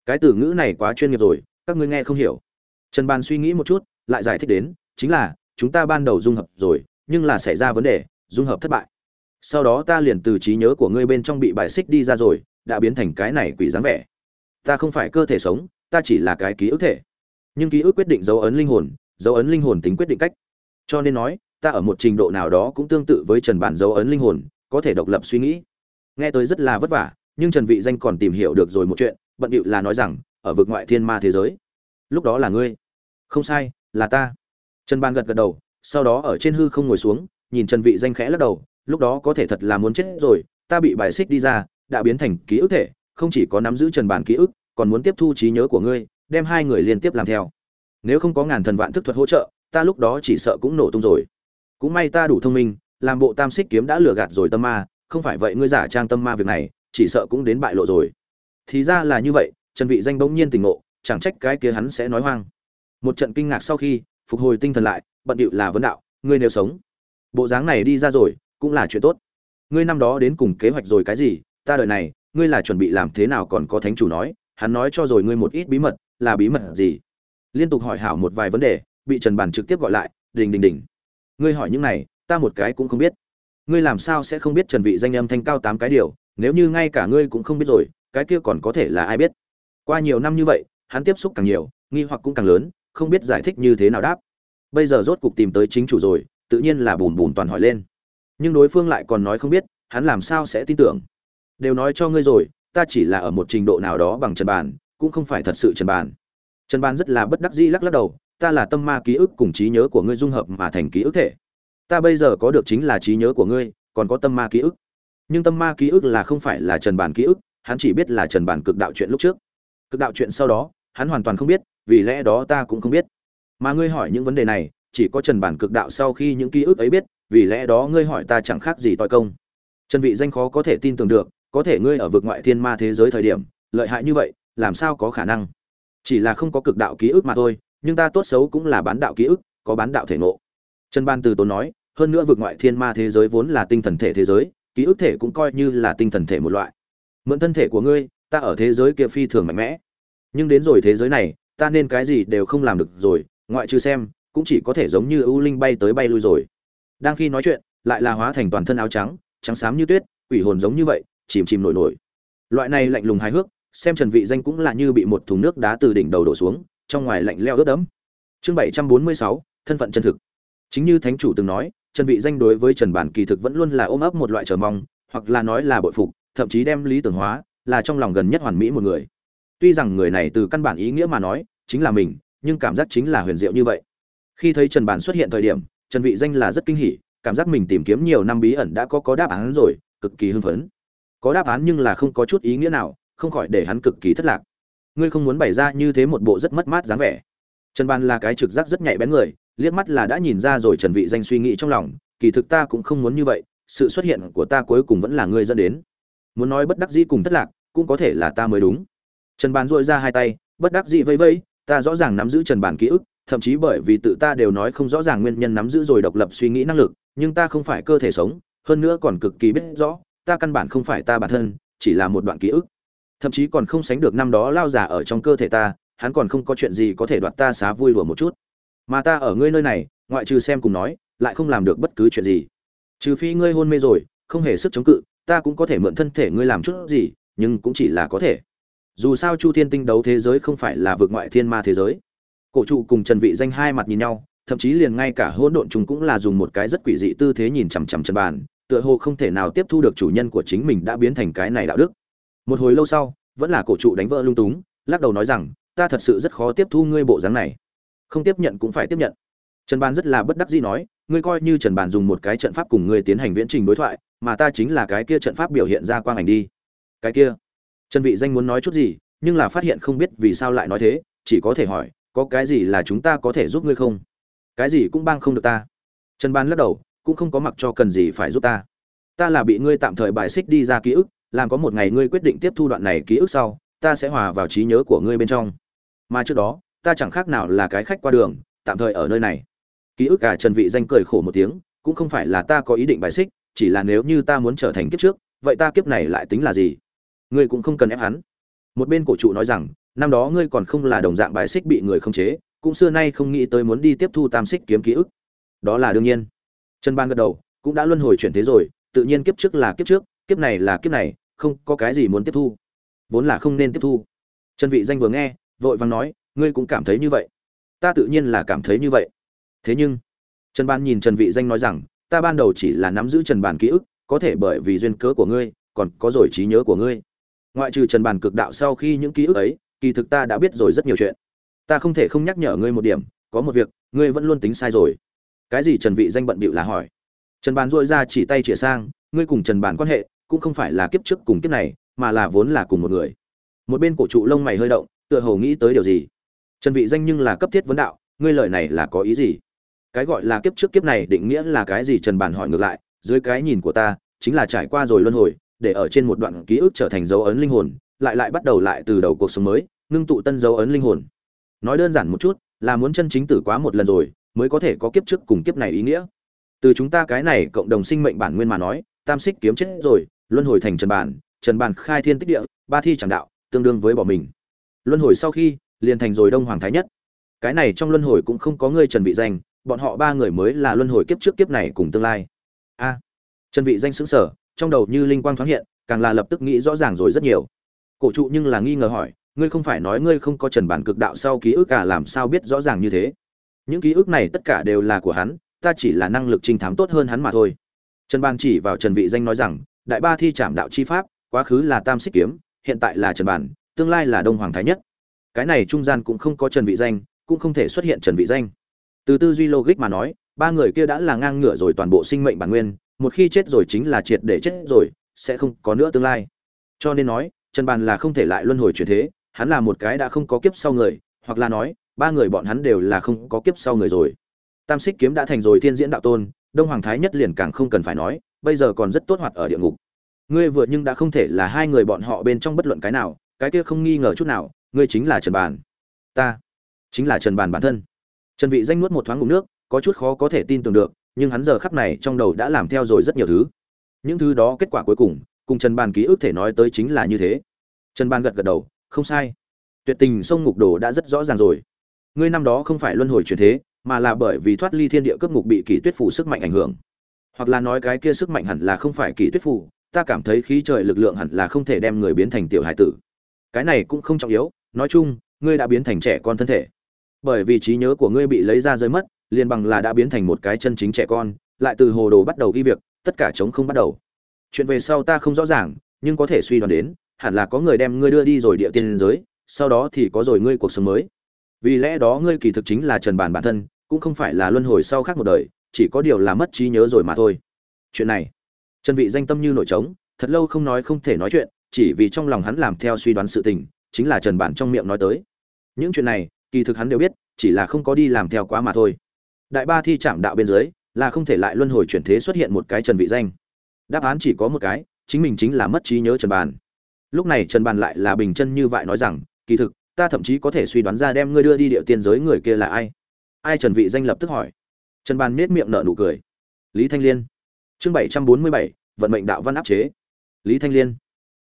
Cái từ ngữ này quá chuyên nghiệp rồi, các ngươi nghe không hiểu. Trần ban suy nghĩ một chút, lại giải thích đến, chính là, chúng ta ban đầu dung hợp rồi, nhưng là xảy ra vấn đề, dung hợp thất bại. Sau đó ta liền từ trí nhớ của ngươi bên trong bị bài xích đi ra rồi, đã biến thành cái này quỷ dáng vẻ. Ta không phải cơ thể sống, ta chỉ là cái ký ức thể nhưng ký ức quyết định dấu ấn linh hồn, dấu ấn linh hồn tính quyết định cách. Cho nên nói, ta ở một trình độ nào đó cũng tương tự với trần bản dấu ấn linh hồn, có thể độc lập suy nghĩ. Nghe tới rất là vất vả, nhưng trần vị danh còn tìm hiểu được rồi một chuyện, bận điệu là nói rằng, ở vực ngoại thiên ma thế giới. Lúc đó là ngươi. Không sai, là ta. Trần ban gật gật đầu, sau đó ở trên hư không ngồi xuống, nhìn trần vị danh khẽ lắc đầu, lúc đó có thể thật là muốn chết rồi, ta bị bài xích đi ra, đã biến thành ký ức thể, không chỉ có nắm giữ trần bản ký ức, còn muốn tiếp thu trí nhớ của ngươi đem hai người liên tiếp làm theo. Nếu không có ngàn thần vạn thức thuật hỗ trợ, ta lúc đó chỉ sợ cũng nổ tung rồi. Cũng may ta đủ thông minh, làm bộ tam xích kiếm đã lừa gạt rồi tâm ma, không phải vậy ngươi giả trang tâm ma việc này, chỉ sợ cũng đến bại lộ rồi. Thì ra là như vậy, trần vị danh bỗng nhiên tỉnh ngộ, chẳng trách cái kia hắn sẽ nói hoang. Một trận kinh ngạc sau khi, phục hồi tinh thần lại, bận điệu là vấn đạo, ngươi nếu sống, bộ dáng này đi ra rồi, cũng là chuyện tốt. Ngươi năm đó đến cùng kế hoạch rồi cái gì, ta đợi này, ngươi là chuẩn bị làm thế nào còn có thánh chủ nói, hắn nói cho rồi ngươi một ít bí mật là bí mật gì? Liên tục hỏi hảo một vài vấn đề, bị trần bản trực tiếp gọi lại, đình đình đình, ngươi hỏi những này, ta một cái cũng không biết. Ngươi làm sao sẽ không biết trần vị danh âm thanh cao tám cái điều, nếu như ngay cả ngươi cũng không biết rồi, cái kia còn có thể là ai biết? Qua nhiều năm như vậy, hắn tiếp xúc càng nhiều, nghi hoặc cũng càng lớn, không biết giải thích như thế nào đáp. Bây giờ rốt cục tìm tới chính chủ rồi, tự nhiên là bùn bùn toàn hỏi lên. Nhưng đối phương lại còn nói không biết, hắn làm sao sẽ tin tưởng? Đều nói cho ngươi rồi, ta chỉ là ở một trình độ nào đó bằng trần bàn cũng không phải thật sự trần bàn. Trần bàn rất là bất đắc dĩ lắc lắc đầu, ta là tâm ma ký ức cùng trí nhớ của ngươi dung hợp mà thành ký ức thể. Ta bây giờ có được chính là trí nhớ của ngươi, còn có tâm ma ký ức. Nhưng tâm ma ký ức là không phải là trần bàn ký ức, hắn chỉ biết là trần bàn cực đạo chuyện lúc trước. Cực đạo chuyện sau đó, hắn hoàn toàn không biết, vì lẽ đó ta cũng không biết. Mà ngươi hỏi những vấn đề này, chỉ có trần bản cực đạo sau khi những ký ức ấy biết, vì lẽ đó ngươi hỏi ta chẳng khác gì tội công. Trần vị danh khó có thể tin tưởng được, có thể ngươi ở vực ngoại thiên ma thế giới thời điểm, lợi hại như vậy làm sao có khả năng? Chỉ là không có cực đạo ký ức mà thôi, nhưng ta tốt xấu cũng là bán đạo ký ức, có bán đạo thể ngộ. Trần ban từ tốn nói, hơn nữa vượt ngoại thiên ma thế giới vốn là tinh thần thể thế giới, ký ức thể cũng coi như là tinh thần thể một loại. Mượn thân thể của ngươi, ta ở thế giới kia phi thường mạnh mẽ. Nhưng đến rồi thế giới này, ta nên cái gì đều không làm được rồi, ngoại trừ xem, cũng chỉ có thể giống như ưu linh bay tới bay lui rồi. Đang khi nói chuyện, lại là hóa thành toàn thân áo trắng trắng xám như tuyết, quỷ hồn giống như vậy, chìm chìm nổi nổi. Loại này lạnh lùng hài hước xem trần vị danh cũng là như bị một thùng nước đá từ đỉnh đầu đổ xuống trong ngoài lạnh lẽo ướt đẫm. Chương 746, thân phận chân thực. Chính như thánh chủ từng nói trần vị danh đối với trần bản kỳ thực vẫn luôn là ôm ấp một loại chờ mong hoặc là nói là bội phục thậm chí đem lý tưởng hóa là trong lòng gần nhất hoàn mỹ một người. Tuy rằng người này từ căn bản ý nghĩa mà nói chính là mình nhưng cảm giác chính là huyền diệu như vậy. Khi thấy trần bản xuất hiện thời điểm trần vị danh là rất kinh hỉ cảm giác mình tìm kiếm nhiều năm bí ẩn đã có có đáp án rồi cực kỳ hưng phấn. Có đáp án nhưng là không có chút ý nghĩa nào không khỏi để hắn cực kỳ thất lạc. Ngươi không muốn bày ra như thế một bộ rất mất mát dáng vẻ. Trần ban là cái trực giác rất nhạy bén người, liếc mắt là đã nhìn ra rồi trần vị danh suy nghĩ trong lòng, kỳ thực ta cũng không muốn như vậy, sự xuất hiện của ta cuối cùng vẫn là ngươi dẫn đến. Muốn nói bất đắc dĩ cùng thất lạc, cũng có thể là ta mới đúng. Trần bàn dội ra hai tay, bất đắc dĩ vây vây ta rõ ràng nắm giữ trần bàn ký ức, thậm chí bởi vì tự ta đều nói không rõ ràng nguyên nhân nắm giữ rồi độc lập suy nghĩ năng lực, nhưng ta không phải cơ thể sống, hơn nữa còn cực kỳ biết rõ, ta căn bản không phải ta bản thân, chỉ là một đoạn ký ức thậm chí còn không sánh được năm đó lao giả ở trong cơ thể ta, hắn còn không có chuyện gì có thể đoạt ta xá vui đùa một chút. Mà ta ở ngươi nơi này, ngoại trừ xem cùng nói, lại không làm được bất cứ chuyện gì. Trừ phi ngươi hôn mê rồi, không hề sức chống cự, ta cũng có thể mượn thân thể ngươi làm chút gì, nhưng cũng chỉ là có thể. Dù sao chu thiên tinh đấu thế giới không phải là vượt ngoại thiên ma thế giới. Cổ trụ cùng trần vị danh hai mặt nhìn nhau, thậm chí liền ngay cả hỗn độn chúng cũng là dùng một cái rất quỷ dị tư thế nhìn chằm chằm trần bàn tựa hồ không thể nào tiếp thu được chủ nhân của chính mình đã biến thành cái này đạo đức một hồi lâu sau, vẫn là cổ trụ đánh vỡ lung túng, lắc đầu nói rằng, ta thật sự rất khó tiếp thu ngươi bộ dáng này. Không tiếp nhận cũng phải tiếp nhận. Trần bàn rất là bất đắc dĩ nói, ngươi coi như trần bàn dùng một cái trận pháp cùng ngươi tiến hành viễn trình đối thoại, mà ta chính là cái kia trận pháp biểu hiện ra quang ảnh đi. Cái kia? Trần vị danh muốn nói chút gì, nhưng là phát hiện không biết vì sao lại nói thế, chỉ có thể hỏi, có cái gì là chúng ta có thể giúp ngươi không? Cái gì cũng bang không được ta. Trần bàn lắc đầu, cũng không có mặc cho cần gì phải giúp ta. Ta là bị ngươi tạm thời bài xích đi ra ký ức làm có một ngày ngươi quyết định tiếp thu đoạn này ký ức sau, ta sẽ hòa vào trí nhớ của ngươi bên trong. Mà trước đó, ta chẳng khác nào là cái khách qua đường, tạm thời ở nơi này. Ký ức cả trần vị danh cười khổ một tiếng, cũng không phải là ta có ý định bài xích, chỉ là nếu như ta muốn trở thành kiếp trước, vậy ta kiếp này lại tính là gì? Ngươi cũng không cần ép hắn. Một bên cổ trụ nói rằng, năm đó ngươi còn không là đồng dạng bài xích bị người không chế, cũng xưa nay không nghĩ tới muốn đi tiếp thu tam xích kiếm ký ức. Đó là đương nhiên. Trần ban gật đầu, cũng đã luân hồi chuyển thế rồi, tự nhiên kiếp trước là kiếp trước, kiếp này là kiếp này không có cái gì muốn tiếp thu. Vốn là không nên tiếp thu. Trần vị danh vừa nghe, vội vàng nói, ngươi cũng cảm thấy như vậy. Ta tự nhiên là cảm thấy như vậy. Thế nhưng, trần ban nhìn trần vị danh nói rằng, ta ban đầu chỉ là nắm giữ trần bàn ký ức, có thể bởi vì duyên cớ của ngươi, còn có rồi trí nhớ của ngươi. Ngoại trừ trần bàn cực đạo sau khi những ký ức ấy, kỳ thực ta đã biết rồi rất nhiều chuyện. Ta không thể không nhắc nhở ngươi một điểm, có một việc, ngươi vẫn luôn tính sai rồi. Cái gì trần vị danh bận bịu là hỏi. Trần bàn duỗi ra chỉ tay chỉ sang, ngươi cùng trần bàn quan hệ cũng không phải là kiếp trước cùng kiếp này, mà là vốn là cùng một người. Một bên cổ trụ lông mày hơi động, tựa hồ nghĩ tới điều gì. Trần vị danh nhưng là cấp thiết vấn đạo, ngươi lời này là có ý gì? Cái gọi là kiếp trước kiếp này định nghĩa là cái gì? Trần bàn hỏi ngược lại, dưới cái nhìn của ta, chính là trải qua rồi luân hồi, để ở trên một đoạn ký ức trở thành dấu ấn linh hồn, lại lại bắt đầu lại từ đầu cuộc sống mới, ngưng tụ tân dấu ấn linh hồn. Nói đơn giản một chút, là muốn chân chính tử quá một lần rồi, mới có thể có kiếp trước cùng kiếp này ý nghĩa. Từ chúng ta cái này cộng đồng sinh mệnh bản nguyên mà nói, tam xích kiếm chết rồi luân hồi thành trần bản trần bản khai thiên tích địa, ba thi chẳng đạo, tương đương với bỏ mình. Luân hồi sau khi, liền thành rồi đông hoàng thái nhất. Cái này trong luân hồi cũng không có người trần vị danh, bọn họ ba người mới là luân hồi kiếp trước kiếp này cùng tương lai. A, trần vị danh sững sờ, trong đầu như linh quang thoáng hiện, càng là lập tức nghĩ rõ ràng rồi rất nhiều. Cổ trụ nhưng là nghi ngờ hỏi, ngươi không phải nói ngươi không có trần bản cực đạo sau ký ức cả làm sao biết rõ ràng như thế? Những ký ức này tất cả đều là của hắn, ta chỉ là năng lực trinh thám tốt hơn hắn mà thôi. Trần bàn chỉ vào trần vị danh nói rằng đại ba thi trảm đạo chi pháp, quá khứ là tam xích kiếm, hiện tại là trần bản, tương lai là đông hoàng thái nhất. Cái này trung gian cũng không có trần vị danh, cũng không thể xuất hiện trần vị danh. Từ tư duy logic mà nói, ba người kia đã là ngang ngửa rồi toàn bộ sinh mệnh bản nguyên, một khi chết rồi chính là triệt để chết rồi, sẽ không có nữa tương lai. Cho nên nói, trần bàn là không thể lại luân hồi chuyển thế, hắn là một cái đã không có kiếp sau người, hoặc là nói, ba người bọn hắn đều là không có kiếp sau người rồi. Tam xích kiếm đã thành rồi thiên diễn đạo tôn, đông hoàng thái nhất liền càng không cần phải nói bây giờ còn rất tốt hoạt ở địa ngục. Ngươi vừa nhưng đã không thể là hai người bọn họ bên trong bất luận cái nào, cái kia không nghi ngờ chút nào, ngươi chính là trần bàn. Ta chính là trần bàn bản thân. Trần vị danh nuốt một thoáng ngụm nước, có chút khó có thể tin tưởng được, nhưng hắn giờ khắc này trong đầu đã làm theo rồi rất nhiều thứ. Những thứ đó kết quả cuối cùng cùng trần bàn ký ức thể nói tới chính là như thế. Trần bàn gật gật đầu, không sai. Tuyệt tình sông ngục đồ đã rất rõ ràng rồi. Ngươi năm đó không phải luân hồi chuyển thế, mà là bởi vì thoát ly thiên địa cấp ngục bị kỷ tuyết phủ sức mạnh ảnh hưởng hoặc là nói cái kia sức mạnh hẳn là không phải kỳ tuyết phủ, ta cảm thấy khí trời lực lượng hẳn là không thể đem người biến thành tiểu hải tử. Cái này cũng không trọng yếu, nói chung, ngươi đã biến thành trẻ con thân thể. Bởi vì trí nhớ của ngươi bị lấy ra rơi mất, liền bằng là đã biến thành một cái chân chính trẻ con, lại từ hồ đồ bắt đầu ghi việc, tất cả chống không bắt đầu. Chuyện về sau ta không rõ ràng, nhưng có thể suy đoán đến, hẳn là có người đem ngươi đưa đi rồi địa tiên giới, sau đó thì có rồi ngươi cuộc sống mới. Vì lẽ đó ngươi kỳ thực chính là trần bản bản thân, cũng không phải là luân hồi sau khác một đời chỉ có điều là mất trí nhớ rồi mà thôi. Chuyện này, trần vị danh tâm như nổi trống, thật lâu không nói không thể nói chuyện, chỉ vì trong lòng hắn làm theo suy đoán sự tình, chính là trần bản trong miệng nói tới. Những chuyện này, kỳ thực hắn đều biết, chỉ là không có đi làm theo quá mà thôi. Đại ba thi trạm đạo bên dưới, là không thể lại luân hồi chuyển thế xuất hiện một cái trần vị danh. Đáp án chỉ có một cái, chính mình chính là mất trí nhớ trần bàn lúc này trần bàn lại là bình chân như vậy nói rằng, kỳ thực, ta thậm chí có thể suy đoán ra đem ngươi đưa đi địa tiên giới người kia là ai. Ai trần vị danh lập tức hỏi trần bàn nết miệng nở nụ cười. Lý thanh liên. Chương 747, vận mệnh đạo văn áp chế. Lý thanh liên.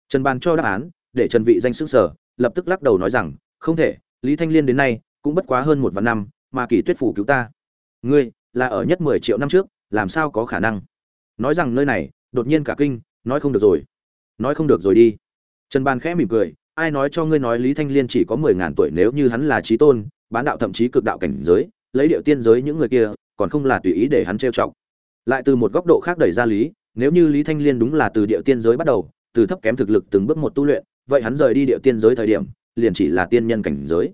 Trần bàn cho đáp án để trần vị danh sức sở lập tức lắc đầu nói rằng không thể lý thanh liên đến nay cũng bất quá hơn một vạn năm mà kỳ tuyết phủ cứu ta. Ngươi là ở nhất 10 triệu năm trước làm sao có khả năng? Nói rằng nơi này đột nhiên cả kinh nói không được rồi. Nói không được rồi đi. Trần bàn khẽ mỉm cười ai nói cho ngươi nói lý thanh liên chỉ có mười ngàn tuổi nếu như hắn là trí tôn bán đạo thậm chí cực đạo cảnh giới lấy điệu tiên giới những người kia còn không là tùy ý để hắn trêu chọc. Lại từ một góc độ khác đẩy ra lý, nếu như lý thanh liên đúng là từ điệu tiên giới bắt đầu, từ thấp kém thực lực từng bước một tu luyện, vậy hắn rời đi điệu tiên giới thời điểm, liền chỉ là tiên nhân cảnh giới.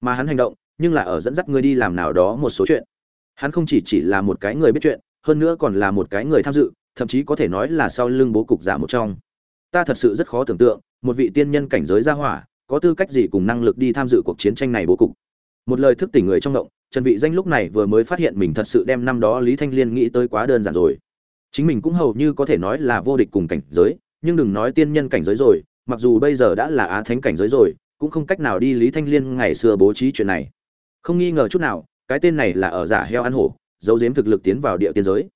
Mà hắn hành động, nhưng là ở dẫn dắt ngươi đi làm nào đó một số chuyện. Hắn không chỉ chỉ là một cái người biết chuyện, hơn nữa còn là một cái người tham dự, thậm chí có thể nói là sau lưng bố cục giả một trong. Ta thật sự rất khó tưởng tượng, một vị tiên nhân cảnh giới gia hỏa, có tư cách gì cùng năng lực đi tham dự cuộc chiến tranh này bố cục. Một lời thức tỉnh người trong động trần vị danh lúc này vừa mới phát hiện mình thật sự đem năm đó lý thanh liên nghĩ tới quá đơn giản rồi. Chính mình cũng hầu như có thể nói là vô địch cùng cảnh giới, nhưng đừng nói tiên nhân cảnh giới rồi, mặc dù bây giờ đã là á thánh cảnh giới rồi, cũng không cách nào đi lý thanh liên ngày xưa bố trí chuyện này. Không nghi ngờ chút nào, cái tên này là ở giả heo ăn hổ, giấu giếm thực lực tiến vào địa tiên giới.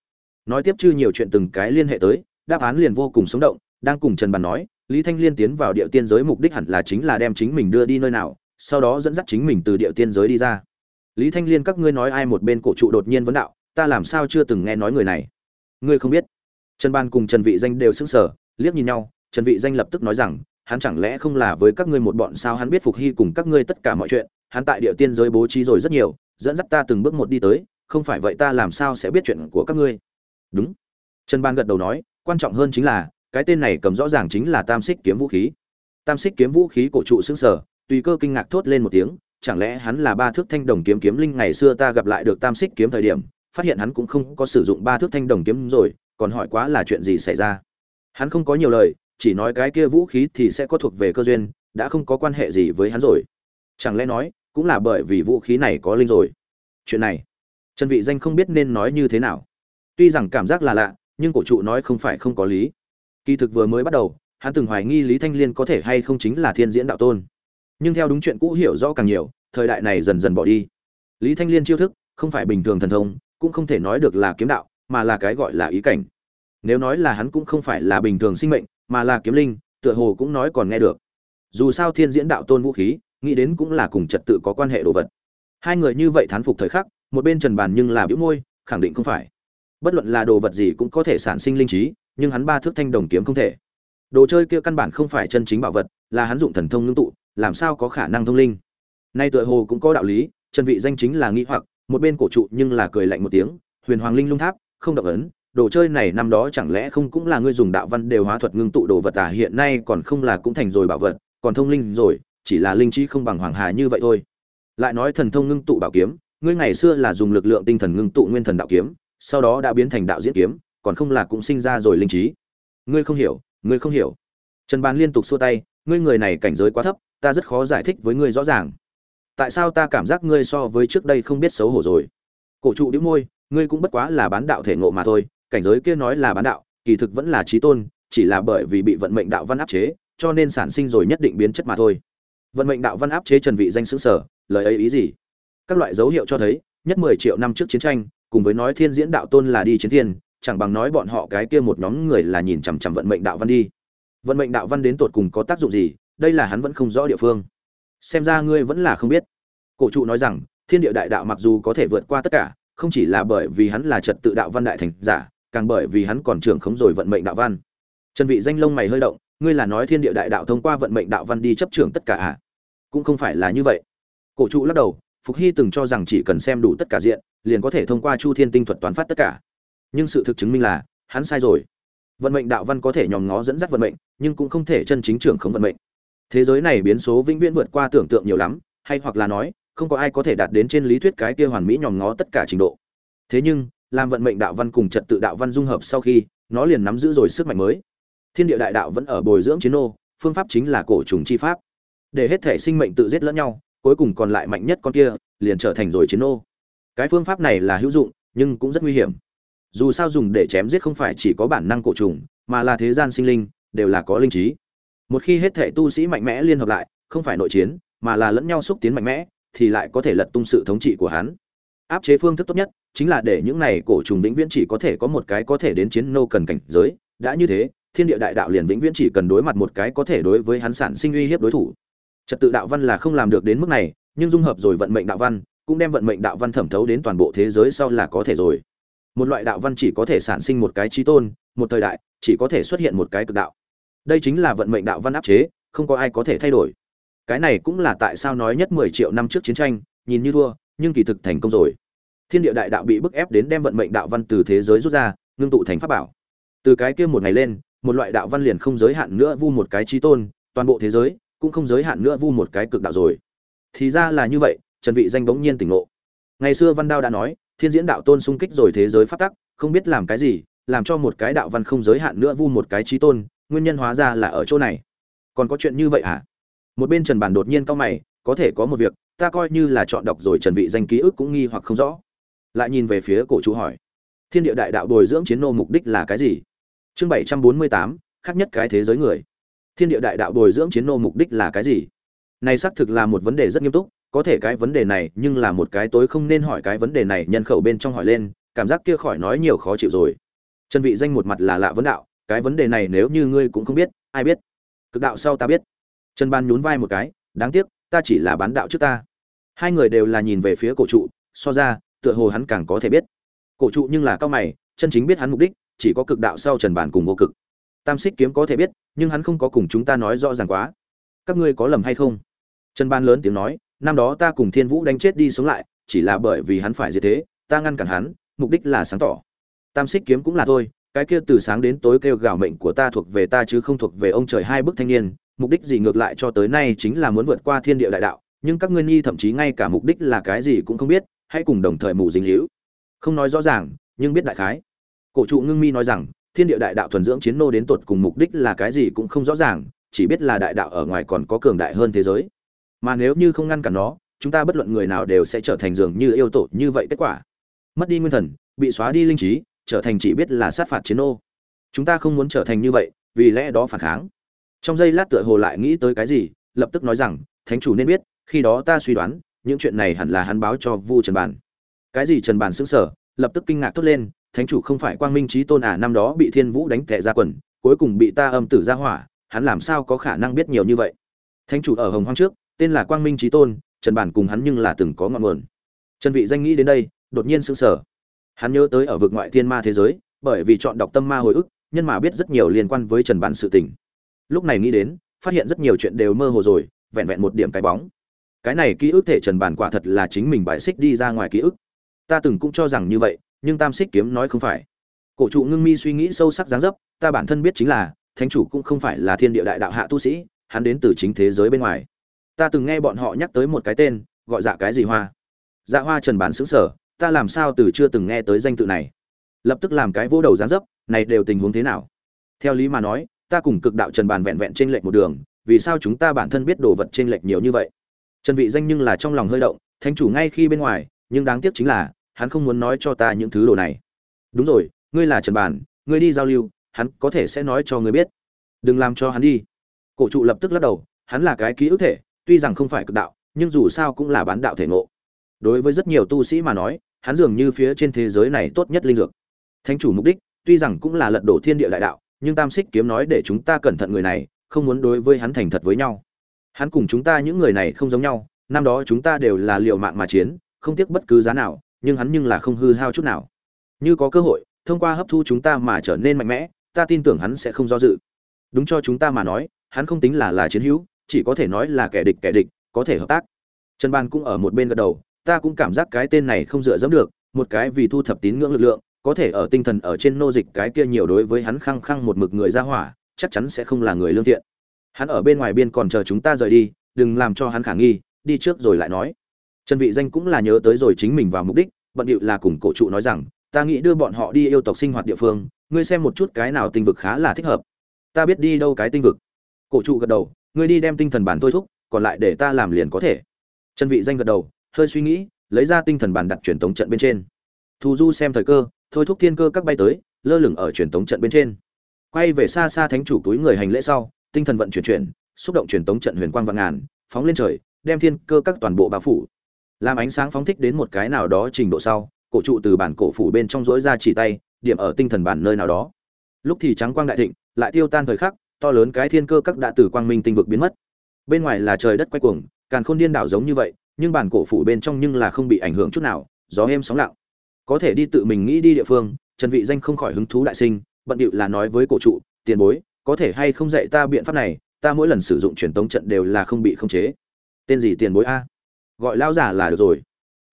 Nói tiếp chưa nhiều chuyện từng cái liên hệ tới, đáp án liền vô cùng sống động, đang cùng trần bàn nói, lý thanh liên tiến vào địa tiên giới mục đích hẳn là chính là đem chính mình đưa đi nơi nào, sau đó dẫn dắt chính mình từ địa tiên giới đi ra lý thanh liên, các ngươi nói ai một bên cổ trụ đột nhiên vấn đạo, ta làm sao chưa từng nghe nói người này? Ngươi không biết. Trần ban cùng trần vị danh đều sững sờ, liếc nhìn nhau, trần vị danh lập tức nói rằng, hắn chẳng lẽ không là với các ngươi một bọn sao? Hắn biết phục hy cùng các ngươi tất cả mọi chuyện, hắn tại địa tiên giới bố trí rồi rất nhiều, dẫn dắt ta từng bước một đi tới, không phải vậy ta làm sao sẽ biết chuyện của các ngươi? Đúng. Trần ban gật đầu nói, quan trọng hơn chính là, cái tên này cầm rõ ràng chính là tam xích kiếm vũ khí. Tam xích kiếm vũ khí cổ trụ sững sở tùy cơ kinh ngạc thốt lên một tiếng chẳng lẽ hắn là ba thước thanh đồng kiếm kiếm linh ngày xưa ta gặp lại được tam xích kiếm thời điểm, phát hiện hắn cũng không có sử dụng ba thước thanh đồng kiếm rồi, còn hỏi quá là chuyện gì xảy ra. Hắn không có nhiều lời, chỉ nói cái kia vũ khí thì sẽ có thuộc về cơ duyên, đã không có quan hệ gì với hắn rồi. Chẳng lẽ nói, cũng là bởi vì vũ khí này có linh rồi? Chuyện này, trần vị danh không biết nên nói như thế nào. Tuy rằng cảm giác là lạ, nhưng cổ trụ nói không phải không có lý. Kỳ thực vừa mới bắt đầu, hắn từng hoài nghi lý thanh liên có thể hay không chính là thiên diễn đạo tôn nhưng theo đúng chuyện cũ hiểu rõ càng nhiều, thời đại này dần dần bỏ đi. Lý thanh liên chiêu thức không phải bình thường thần thông, cũng không thể nói được là kiếm đạo, mà là cái gọi là ý cảnh. Nếu nói là hắn cũng không phải là bình thường sinh mệnh, mà là kiếm linh, tựa hồ cũng nói còn nghe được. Dù sao thiên diễn đạo tôn vũ khí, nghĩ đến cũng là cùng trật tự có quan hệ đồ vật. Hai người như vậy thán phục thời khắc, một bên trần bàn nhưng là biểu môi, khẳng định không phải. Bất luận là đồ vật gì cũng có thể sản sinh linh trí, nhưng hắn ba thước thanh đồng kiếm không thể. Đồ chơi kia căn bản không phải chân chính bảo vật, là hắn dụng thần thông ngưng tụ làm sao có khả năng thông linh? Nay tựa hồ cũng có đạo lý trần vị danh chính là nghĩ hoặc, một bên cổ trụ nhưng là cười lạnh một tiếng, huyền hoàng linh lung tháp, không động ấn, đồ chơi này năm đó chẳng lẽ không cũng là ngươi dùng đạo văn đều hóa thuật ngưng tụ đồ vật à hiện nay còn không là cũng thành rồi bảo vật, còn thông linh rồi, chỉ là linh trí không bằng hoàng hà như vậy thôi. Lại nói thần thông ngưng tụ bảo kiếm, ngươi ngày xưa là dùng lực lượng tinh thần ngưng tụ nguyên thần đạo kiếm, sau đó đã biến thành đạo diễn kiếm, còn không là cũng sinh ra rồi linh trí. Ngươi không hiểu, ngươi không hiểu. Trần bàn liên tục xua tay ngươi người này cảnh giới quá thấp, ta rất khó giải thích với ngươi rõ ràng. Tại sao ta cảm giác ngươi so với trước đây không biết xấu hổ rồi? Cổ trụ đĩu môi, ngươi cũng bất quá là bán đạo thể ngộ mà thôi, cảnh giới kia nói là bán đạo, kỳ thực vẫn là trí tôn, chỉ là bởi vì bị vận mệnh đạo văn áp chế, cho nên sản sinh rồi nhất định biến chất mà thôi. Vận mệnh đạo văn áp chế trần vị danh xứ sở, lời ấy ý gì? Các loại dấu hiệu cho thấy, nhất 10 triệu năm trước chiến tranh, cùng với nói thiên diễn đạo tôn là đi chiến thiên, chẳng bằng nói bọn họ cái kia một nhóm người là nhìn chằm chằm vận mệnh đạo văn đi vận mệnh đạo văn đến tột cùng có tác dụng gì, đây là hắn vẫn không rõ địa phương. Xem ra ngươi vẫn là không biết. Cổ trụ nói rằng, thiên địa đại đạo mặc dù có thể vượt qua tất cả, không chỉ là bởi vì hắn là trật tự đạo văn đại thành giả, càng bởi vì hắn còn trưởng khống rồi vận mệnh đạo văn. Trần vị danh lông mày hơi động, ngươi là nói thiên địa đại đạo thông qua vận mệnh đạo văn đi chấp trưởng tất cả à? Cũng không phải là như vậy. Cổ trụ lắc đầu, phục hy từng cho rằng chỉ cần xem đủ tất cả diện, liền có thể thông qua chu thiên tinh thuật toán phát tất cả. Nhưng sự thực chứng minh là, hắn sai rồi. Vận mệnh đạo văn có thể nhòm ngó dẫn dắt vận mệnh nhưng cũng không thể chân chính trưởng khống vận mệnh. Thế giới này biến số vĩnh viễn vượt qua tưởng tượng nhiều lắm, hay hoặc là nói, không có ai có thể đạt đến trên lý thuyết cái kia hoàn mỹ nhòm ngó tất cả trình độ. Thế nhưng, làm vận mệnh đạo văn cùng trật tự đạo văn dung hợp sau khi, nó liền nắm giữ rồi sức mạnh mới. Thiên địa đại đạo vẫn ở bồi dưỡng chiến nô phương pháp chính là cổ trùng chi pháp. Để hết thể sinh mệnh tự giết lẫn nhau, cuối cùng còn lại mạnh nhất con kia, liền trở thành rồi chiến nô cái phương pháp này là hữu dụng, nhưng cũng rất nguy hiểm. Dù sao dùng để chém giết không phải chỉ có bản năng cổ trùng, mà là thế gian sinh linh đều là có linh trí. Một khi hết thể tu sĩ mạnh mẽ liên hợp lại, không phải nội chiến, mà là lẫn nhau xúc tiến mạnh mẽ, thì lại có thể lật tung sự thống trị của hắn. Áp chế phương thức tốt nhất chính là để những này cổ trùng vĩnh viễn chỉ có thể có một cái có thể đến chiến nô cần cảnh giới. Đã như thế, thiên địa đại đạo liền vĩnh viễn chỉ cần đối mặt một cái có thể đối với hắn sản sinh uy hiếp đối thủ. Trật tự đạo văn là không làm được đến mức này, nhưng dung hợp rồi vận mệnh đạo văn, cũng đem vận mệnh đạo văn thẩm thấu đến toàn bộ thế giới sau là có thể rồi. Một loại đạo văn chỉ có thể sản sinh một cái trí tôn, một thời đại, chỉ có thể xuất hiện một cái cực đạo đây chính là vận mệnh đạo văn áp chế, không có ai có thể thay đổi. Cái này cũng là tại sao nói nhất mười triệu năm trước chiến tranh, nhìn như thua, nhưng kỳ thực thành công rồi. Thiên địa đại đạo bị bức ép đến đem vận mệnh đạo văn từ thế giới rút ra, ngưng tụ thành pháp bảo. Từ cái kia một ngày lên, một loại đạo văn liền không giới hạn nữa vu một cái trí tôn, toàn bộ thế giới cũng không giới hạn nữa vu một cái cực đạo rồi. Thì ra là như vậy, trần vị danh bỗng nhiên tỉnh ngộ. Ngày xưa văn đao đã nói, thiên diễn đạo tôn xung kích rồi thế giới phát tắc, không biết làm cái gì, làm cho một cái đạo văn không giới hạn nữa vu một cái trí tôn nguyên nhân hóa ra là ở chỗ này. Còn có chuyện như vậy à một bên trần bản đột nhiên cau mày có thể có một việc ta coi như là chọn đọc rồi trần vị danh ký ức cũng nghi hoặc không rõ. Lại nhìn về phía cổ chủ hỏi thiên địa đại đạo bồi dưỡng chiến nô mục đích là cái gì? Chương 748, khác nhất cái thế giới người. Thiên địa đại đạo bồi dưỡng chiến nô mục đích là cái gì? Này xác thực là một vấn đề rất nghiêm túc có thể cái vấn đề này nhưng là một cái tối không nên hỏi cái vấn đề này nhân khẩu bên trong hỏi lên cảm giác kia khỏi nói nhiều khó chịu rồi. Trần vị danh một mặt là lạ vấn đạo cái vấn đề này nếu như ngươi cũng không biết, ai biết? Cực đạo sau ta biết. Trần ban nhún vai một cái, đáng tiếc, ta chỉ là bán đạo trước ta. Hai người đều là nhìn về phía cổ trụ, so ra, tựa hồ hắn càng có thể biết. Cổ trụ nhưng là cao mày, chân chính biết hắn mục đích, chỉ có cực đạo sau trần bản cùng vô cực. Tam xích kiếm có thể biết, nhưng hắn không có cùng chúng ta nói rõ ràng quá. Các ngươi có lầm hay không? Trần ban lớn tiếng nói, năm đó ta cùng thiên vũ đánh chết đi sống lại, chỉ là bởi vì hắn phải như thế, ta ngăn cản hắn, mục đích là sáng tỏ. Tam xích kiếm cũng là thôi cái kia từ sáng đến tối kêu gào mệnh của ta thuộc về ta chứ không thuộc về ông trời hai bức thanh niên, mục đích gì ngược lại cho tới nay chính là muốn vượt qua thiên địa đại đạo, nhưng các ngươi nhi thậm chí ngay cả mục đích là cái gì cũng không biết, hãy cùng đồng thời mù dính hữu không nói rõ ràng, nhưng biết đại khái. Cổ trụ ngưng mi nói rằng, thiên địa đại đạo thuần dưỡng chiến nô đến tột cùng mục đích là cái gì cũng không rõ ràng, chỉ biết là đại đạo ở ngoài còn có cường đại hơn thế giới. Mà nếu như không ngăn cản nó, chúng ta bất luận người nào đều sẽ trở thành dường như yêu tổ như vậy kết quả. Mất đi nguyên thần, bị xóa đi linh trí trở thành chỉ biết là sát phạt chiến nô chúng ta không muốn trở thành như vậy, vì lẽ đó phản kháng. Trong giây lát tựa hồ lại nghĩ tới cái gì, lập tức nói rằng, thánh chủ nên biết, khi đó ta suy đoán, những chuyện này hẳn là hắn báo cho vu trần bản. Cái gì? Trần bản xứng sở lập tức kinh ngạc thốt lên, thánh chủ không phải quang minh trí tôn à năm đó bị thiên vũ đánh tệ ra quần, cuối cùng bị ta âm tử ra hỏa, hắn làm sao có khả năng biết nhiều như vậy? Thánh chủ ở hồng hoang trước, tên là quang minh trí tôn, trần bản cùng hắn nhưng là từng có ngọn nguồn. Trần vị danh nghĩ đến đây, đột nhiên sững sờ hắn nhớ tới ở vực ngoại thiên ma thế giới, bởi vì chọn đọc tâm ma hồi ức, nhân mà biết rất nhiều liên quan với trần bản sự tình. Lúc này nghĩ đến, phát hiện rất nhiều chuyện đều mơ hồ rồi, vẹn vẹn một điểm cái bóng. Cái này ký ức thể trần bản quả thật là chính mình bại xích đi ra ngoài ký ức. Ta từng cũng cho rằng như vậy, nhưng tam xích kiếm nói không phải. Cổ trụ ngưng mi suy nghĩ sâu sắc dáng dấp, ta bản thân biết chính là, thánh chủ cũng không phải là thiên địa đại đạo hạ tu sĩ, hắn đến từ chính thế giới bên ngoài. Ta từng nghe bọn họ nhắc tới một cái tên, gọi dạ cái gì hoa. Dạ hoa trần bản xứng sở ta làm sao từ chưa từng nghe tới danh tự này? Lập tức làm cái vô đầu gián dấp, này đều tình huống thế nào? Theo lý mà nói, ta cùng cực đạo trần bàn vẹn vẹn trên lệch một đường, vì sao chúng ta bản thân biết đồ vật trên lệch nhiều như vậy? Trần vị danh nhưng là trong lòng hơi động, thánh chủ ngay khi bên ngoài, nhưng đáng tiếc chính là, hắn không muốn nói cho ta những thứ đồ này. Đúng rồi, ngươi là trần bàn, ngươi đi giao lưu, hắn có thể sẽ nói cho ngươi biết. Đừng làm cho hắn đi. Cổ trụ lập tức lắc đầu, hắn là cái ký ức thể, tuy rằng không phải cực đạo, nhưng dù sao cũng là bán đạo thể ngộ. Đối với rất nhiều tu sĩ mà nói hắn dường như phía trên thế giới này tốt nhất linh dược. Thánh chủ mục đích, tuy rằng cũng là lật đổ thiên địa đại đạo, nhưng tam xích kiếm nói để chúng ta cẩn thận người này, không muốn đối với hắn thành thật với nhau. Hắn cùng chúng ta những người này không giống nhau, năm đó chúng ta đều là liều mạng mà chiến, không tiếc bất cứ giá nào, nhưng hắn nhưng là không hư hao chút nào. Như có cơ hội, thông qua hấp thu chúng ta mà trở nên mạnh mẽ, ta tin tưởng hắn sẽ không do dự. Đúng cho chúng ta mà nói, hắn không tính là là chiến hữu, chỉ có thể nói là kẻ địch kẻ địch, có thể hợp tác. Trần ban cũng ở một bên gật đầu ta cũng cảm giác cái tên này không dựa dẫm được, một cái vì thu thập tín ngưỡng lực lượng, có thể ở tinh thần ở trên nô dịch cái kia nhiều đối với hắn khăng khăng một mực người ra hỏa, chắc chắn sẽ không là người lương thiện. Hắn ở bên ngoài biên còn chờ chúng ta rời đi, đừng làm cho hắn khả nghi, đi trước rồi lại nói. Trần vị danh cũng là nhớ tới rồi chính mình vào mục đích, bận điệu là cùng cổ trụ nói rằng, ta nghĩ đưa bọn họ đi yêu tộc sinh hoạt địa phương, ngươi xem một chút cái nào tinh vực khá là thích hợp. Ta biết đi đâu cái tinh vực. Cổ trụ gật đầu, ngươi đi đem tinh thần bản thôi thúc, còn lại để ta làm liền có thể. Trần vị danh gật đầu hơi suy nghĩ, lấy ra tinh thần bản đặt truyền tống trận bên trên. Thù du xem thời cơ, thôi thúc thiên cơ các bay tới, lơ lửng ở truyền tống trận bên trên. Quay về xa xa thánh chủ túi người hành lễ sau, tinh thần vận chuyển chuyển, xúc động truyền tống trận huyền quang vạn ngàn, phóng lên trời, đem thiên cơ các toàn bộ bao phủ. Làm ánh sáng phóng thích đến một cái nào đó trình độ sau, cổ trụ từ bản cổ phủ bên trong rỗi ra chỉ tay, điểm ở tinh thần bản nơi nào đó. Lúc thì trắng quang đại thịnh, lại tiêu tan thời khắc, to lớn cái thiên cơ các đã từ quang minh tinh vực biến mất. Bên ngoài là trời đất quay cuồng, càn khôn điên đảo giống như vậy nhưng bản cổ phủ bên trong nhưng là không bị ảnh hưởng chút nào, gió êm sóng lặng. Có thể đi tự mình nghĩ đi địa phương, trần vị danh không khỏi hứng thú đại sinh, bận điệu là nói với cổ trụ, tiền bối, có thể hay không dạy ta biện pháp này, ta mỗi lần sử dụng truyền tống trận đều là không bị khống chế. Tên gì tiền bối a? Gọi lão giả là được rồi.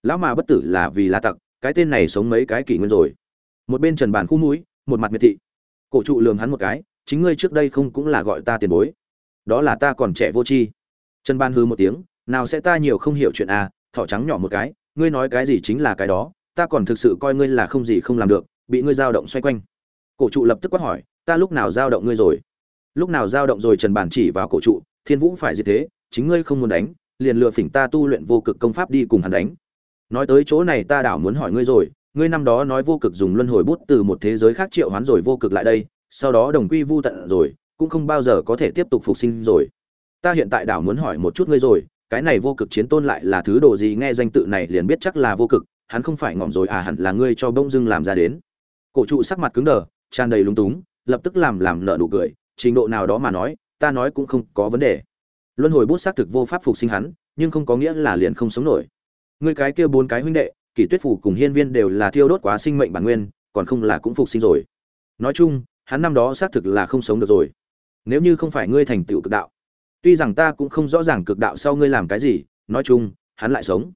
Lão mà bất tử là vì là tặc, cái tên này sống mấy cái kỷ nguyên rồi. Một bên trần bàn khu mũi, một mặt miệt thị. Cổ trụ lường hắn một cái, chính ngươi trước đây không cũng là gọi ta tiền bối? Đó là ta còn trẻ vô tri. Trần ban hư một tiếng nào sẽ ta nhiều không hiểu chuyện a thỏ trắng nhỏ một cái, ngươi nói cái gì chính là cái đó, ta còn thực sự coi ngươi là không gì không làm được, bị ngươi dao động xoay quanh. Cổ trụ lập tức quát hỏi, ta lúc nào dao động ngươi rồi? Lúc nào dao động rồi trần bản chỉ vào cổ trụ, thiên vũ phải gì thế, chính ngươi không muốn đánh, liền lừa phỉnh ta tu luyện vô cực công pháp đi cùng hắn đánh. Nói tới chỗ này ta đảo muốn hỏi ngươi rồi, ngươi năm đó nói vô cực dùng luân hồi bút từ một thế giới khác triệu hoán rồi vô cực lại đây, sau đó đồng quy vu tận rồi, cũng không bao giờ có thể tiếp tục phục sinh rồi. Ta hiện tại đảo muốn hỏi một chút ngươi rồi cái này vô cực chiến tôn lại là thứ đồ gì nghe danh tự này liền biết chắc là vô cực, hắn không phải ngỏm rồi à hẳn là ngươi cho bông dưng làm ra đến. Cổ trụ sắc mặt cứng đờ, tràn đầy lúng túng, lập tức làm làm nợ nụ cười, trình độ nào đó mà nói, ta nói cũng không có vấn đề. Luân hồi bút xác thực vô pháp phục sinh hắn, nhưng không có nghĩa là liền không sống nổi. Ngươi cái kia bốn cái huynh đệ, kỷ tuyết phủ cùng hiên viên đều là thiêu đốt quá sinh mệnh bản nguyên, còn không là cũng phục sinh rồi. Nói chung, hắn năm đó xác thực là không sống được rồi. Nếu như không phải ngươi thành tựu cực đạo tuy rằng ta cũng không rõ ràng cực đạo sau ngươi làm cái gì, nói chung, hắn lại sống.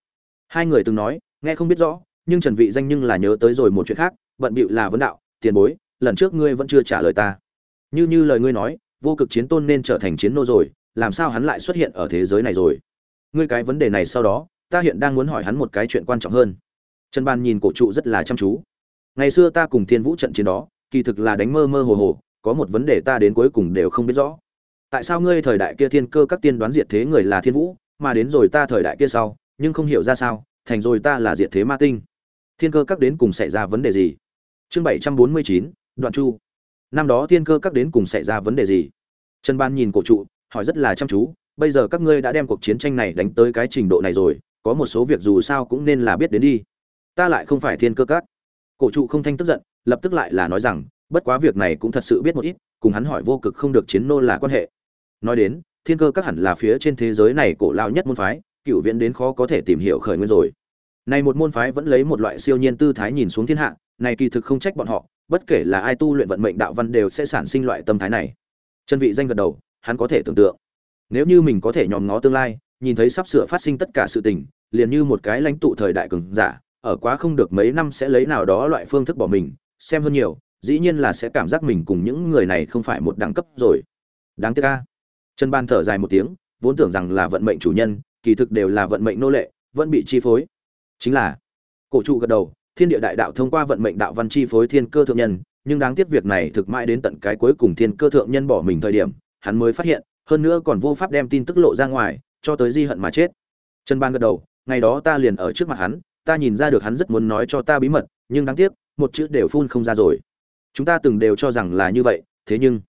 Hai người từng nói, nghe không biết rõ, nhưng trần vị danh nhưng là nhớ tới rồi một chuyện khác, bận bịu là vấn đạo, tiền bối, lần trước ngươi vẫn chưa trả lời ta. Như như lời ngươi nói, vô cực chiến tôn nên trở thành chiến nô rồi, làm sao hắn lại xuất hiện ở thế giới này rồi? Ngươi cái vấn đề này sau đó, ta hiện đang muốn hỏi hắn một cái chuyện quan trọng hơn. Trần ban nhìn cổ trụ rất là chăm chú. Ngày xưa ta cùng thiên vũ trận chiến đó, kỳ thực là đánh mơ mơ hồ hồ, có một vấn đề ta đến cuối cùng đều không biết rõ tại sao ngươi thời đại kia thiên cơ các tiên đoán diệt thế người là thiên vũ, mà đến rồi ta thời đại kia sau, nhưng không hiểu ra sao, thành rồi ta là diệt thế ma tinh. Thiên cơ các đến cùng xảy ra vấn đề gì? Chương bảy trăm bốn mươi chín, đoạn chu. Năm đó thiên cơ các đến cùng xảy ra vấn đề gì? Trần ban nhìn cổ trụ, hỏi rất là chăm chú, bây giờ các ngươi đã đem cuộc chiến tranh này đánh tới cái trình độ này rồi, có một số việc dù sao cũng nên là biết đến đi. Ta lại không phải thiên cơ các. Cổ trụ không thanh tức giận, lập tức lại là nói rằng, bất quá việc này cũng thật sự biết một ít, cùng hắn hỏi vô cực không được chiến nô là quan hệ nói đến, thiên cơ các hẳn là phía trên thế giới này cổ lao nhất môn phái cựu viễn đến khó có thể tìm hiểu khởi nguyên rồi. Này một môn phái vẫn lấy một loại siêu nhiên tư thái nhìn xuống thiên hạ, này kỳ thực không trách bọn họ, bất kể là ai tu luyện vận mệnh đạo văn đều sẽ sản sinh loại tâm thái này. Chân vị danh gật đầu, hắn có thể tưởng tượng. Nếu như mình có thể nhòm ngó tương lai, nhìn thấy sắp sửa phát sinh tất cả sự tình, liền như một cái lãnh tụ thời đại cường giả, ở quá không được mấy năm sẽ lấy nào đó loại phương thức bỏ mình, xem hơn nhiều, dĩ nhiên là sẽ cảm giác mình cùng những người này không phải một đẳng cấp rồi. Đáng tiếc ca trần ban thở dài một tiếng, vốn tưởng rằng là vận mệnh chủ nhân, kỳ thực đều là vận mệnh nô lệ, vẫn bị chi phối. Chính là, cổ trụ gật đầu, thiên địa đại đạo thông qua vận mệnh đạo văn chi phối thiên cơ thượng nhân, nhưng đáng tiếc việc này thực mãi đến tận cái cuối cùng thiên cơ thượng nhân bỏ mình thời điểm, hắn mới phát hiện, hơn nữa còn vô pháp đem tin tức lộ ra ngoài, cho tới di hận mà chết. Trần ban gật đầu, ngày đó ta liền ở trước mặt hắn, ta nhìn ra được hắn rất muốn nói cho ta bí mật, nhưng đáng tiếc, một chữ đều phun không ra rồi. Chúng ta từng đều cho rằng là như vậy, thế nhưng,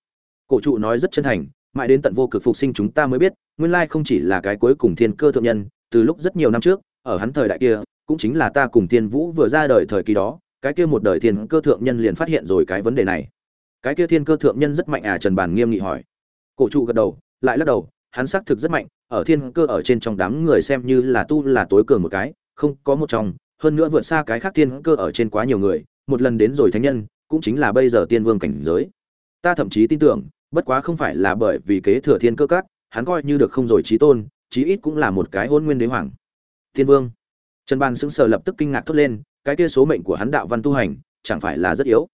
cổ trụ nói rất chân thành mãi đến tận vô cực phục sinh chúng ta mới biết, nguyên lai không chỉ là cái cuối cùng thiên cơ thượng nhân, từ lúc rất nhiều năm trước, ở hắn thời đại kia, cũng chính là ta cùng tiên vũ vừa ra đời thời kỳ đó, cái kia một đời thiên cơ thượng nhân liền phát hiện rồi cái vấn đề này. Cái kia thiên cơ thượng nhân rất mạnh à trần bàn nghiêm nghị hỏi. Cổ trụ gật đầu, lại lắc đầu, hắn xác thực rất mạnh, ở thiên cơ ở trên trong đám người xem như là tu là tối cường một cái, không có một trong, hơn nữa vượt xa cái khác thiên cơ ở trên quá nhiều người, một lần đến rồi thánh nhân, cũng chính là bây giờ tiên vương cảnh giới. Ta thậm chí tin tưởng bất quá không phải là bởi vì kế thừa thiên cơ các, hắn coi như được không rồi trí tôn, chí ít cũng là một cái hôn nguyên đế hoàng. Thiên vương. Trần ban sững sờ lập tức kinh ngạc thốt lên, cái kia số mệnh của hắn đạo văn tu hành, chẳng phải là rất yếu.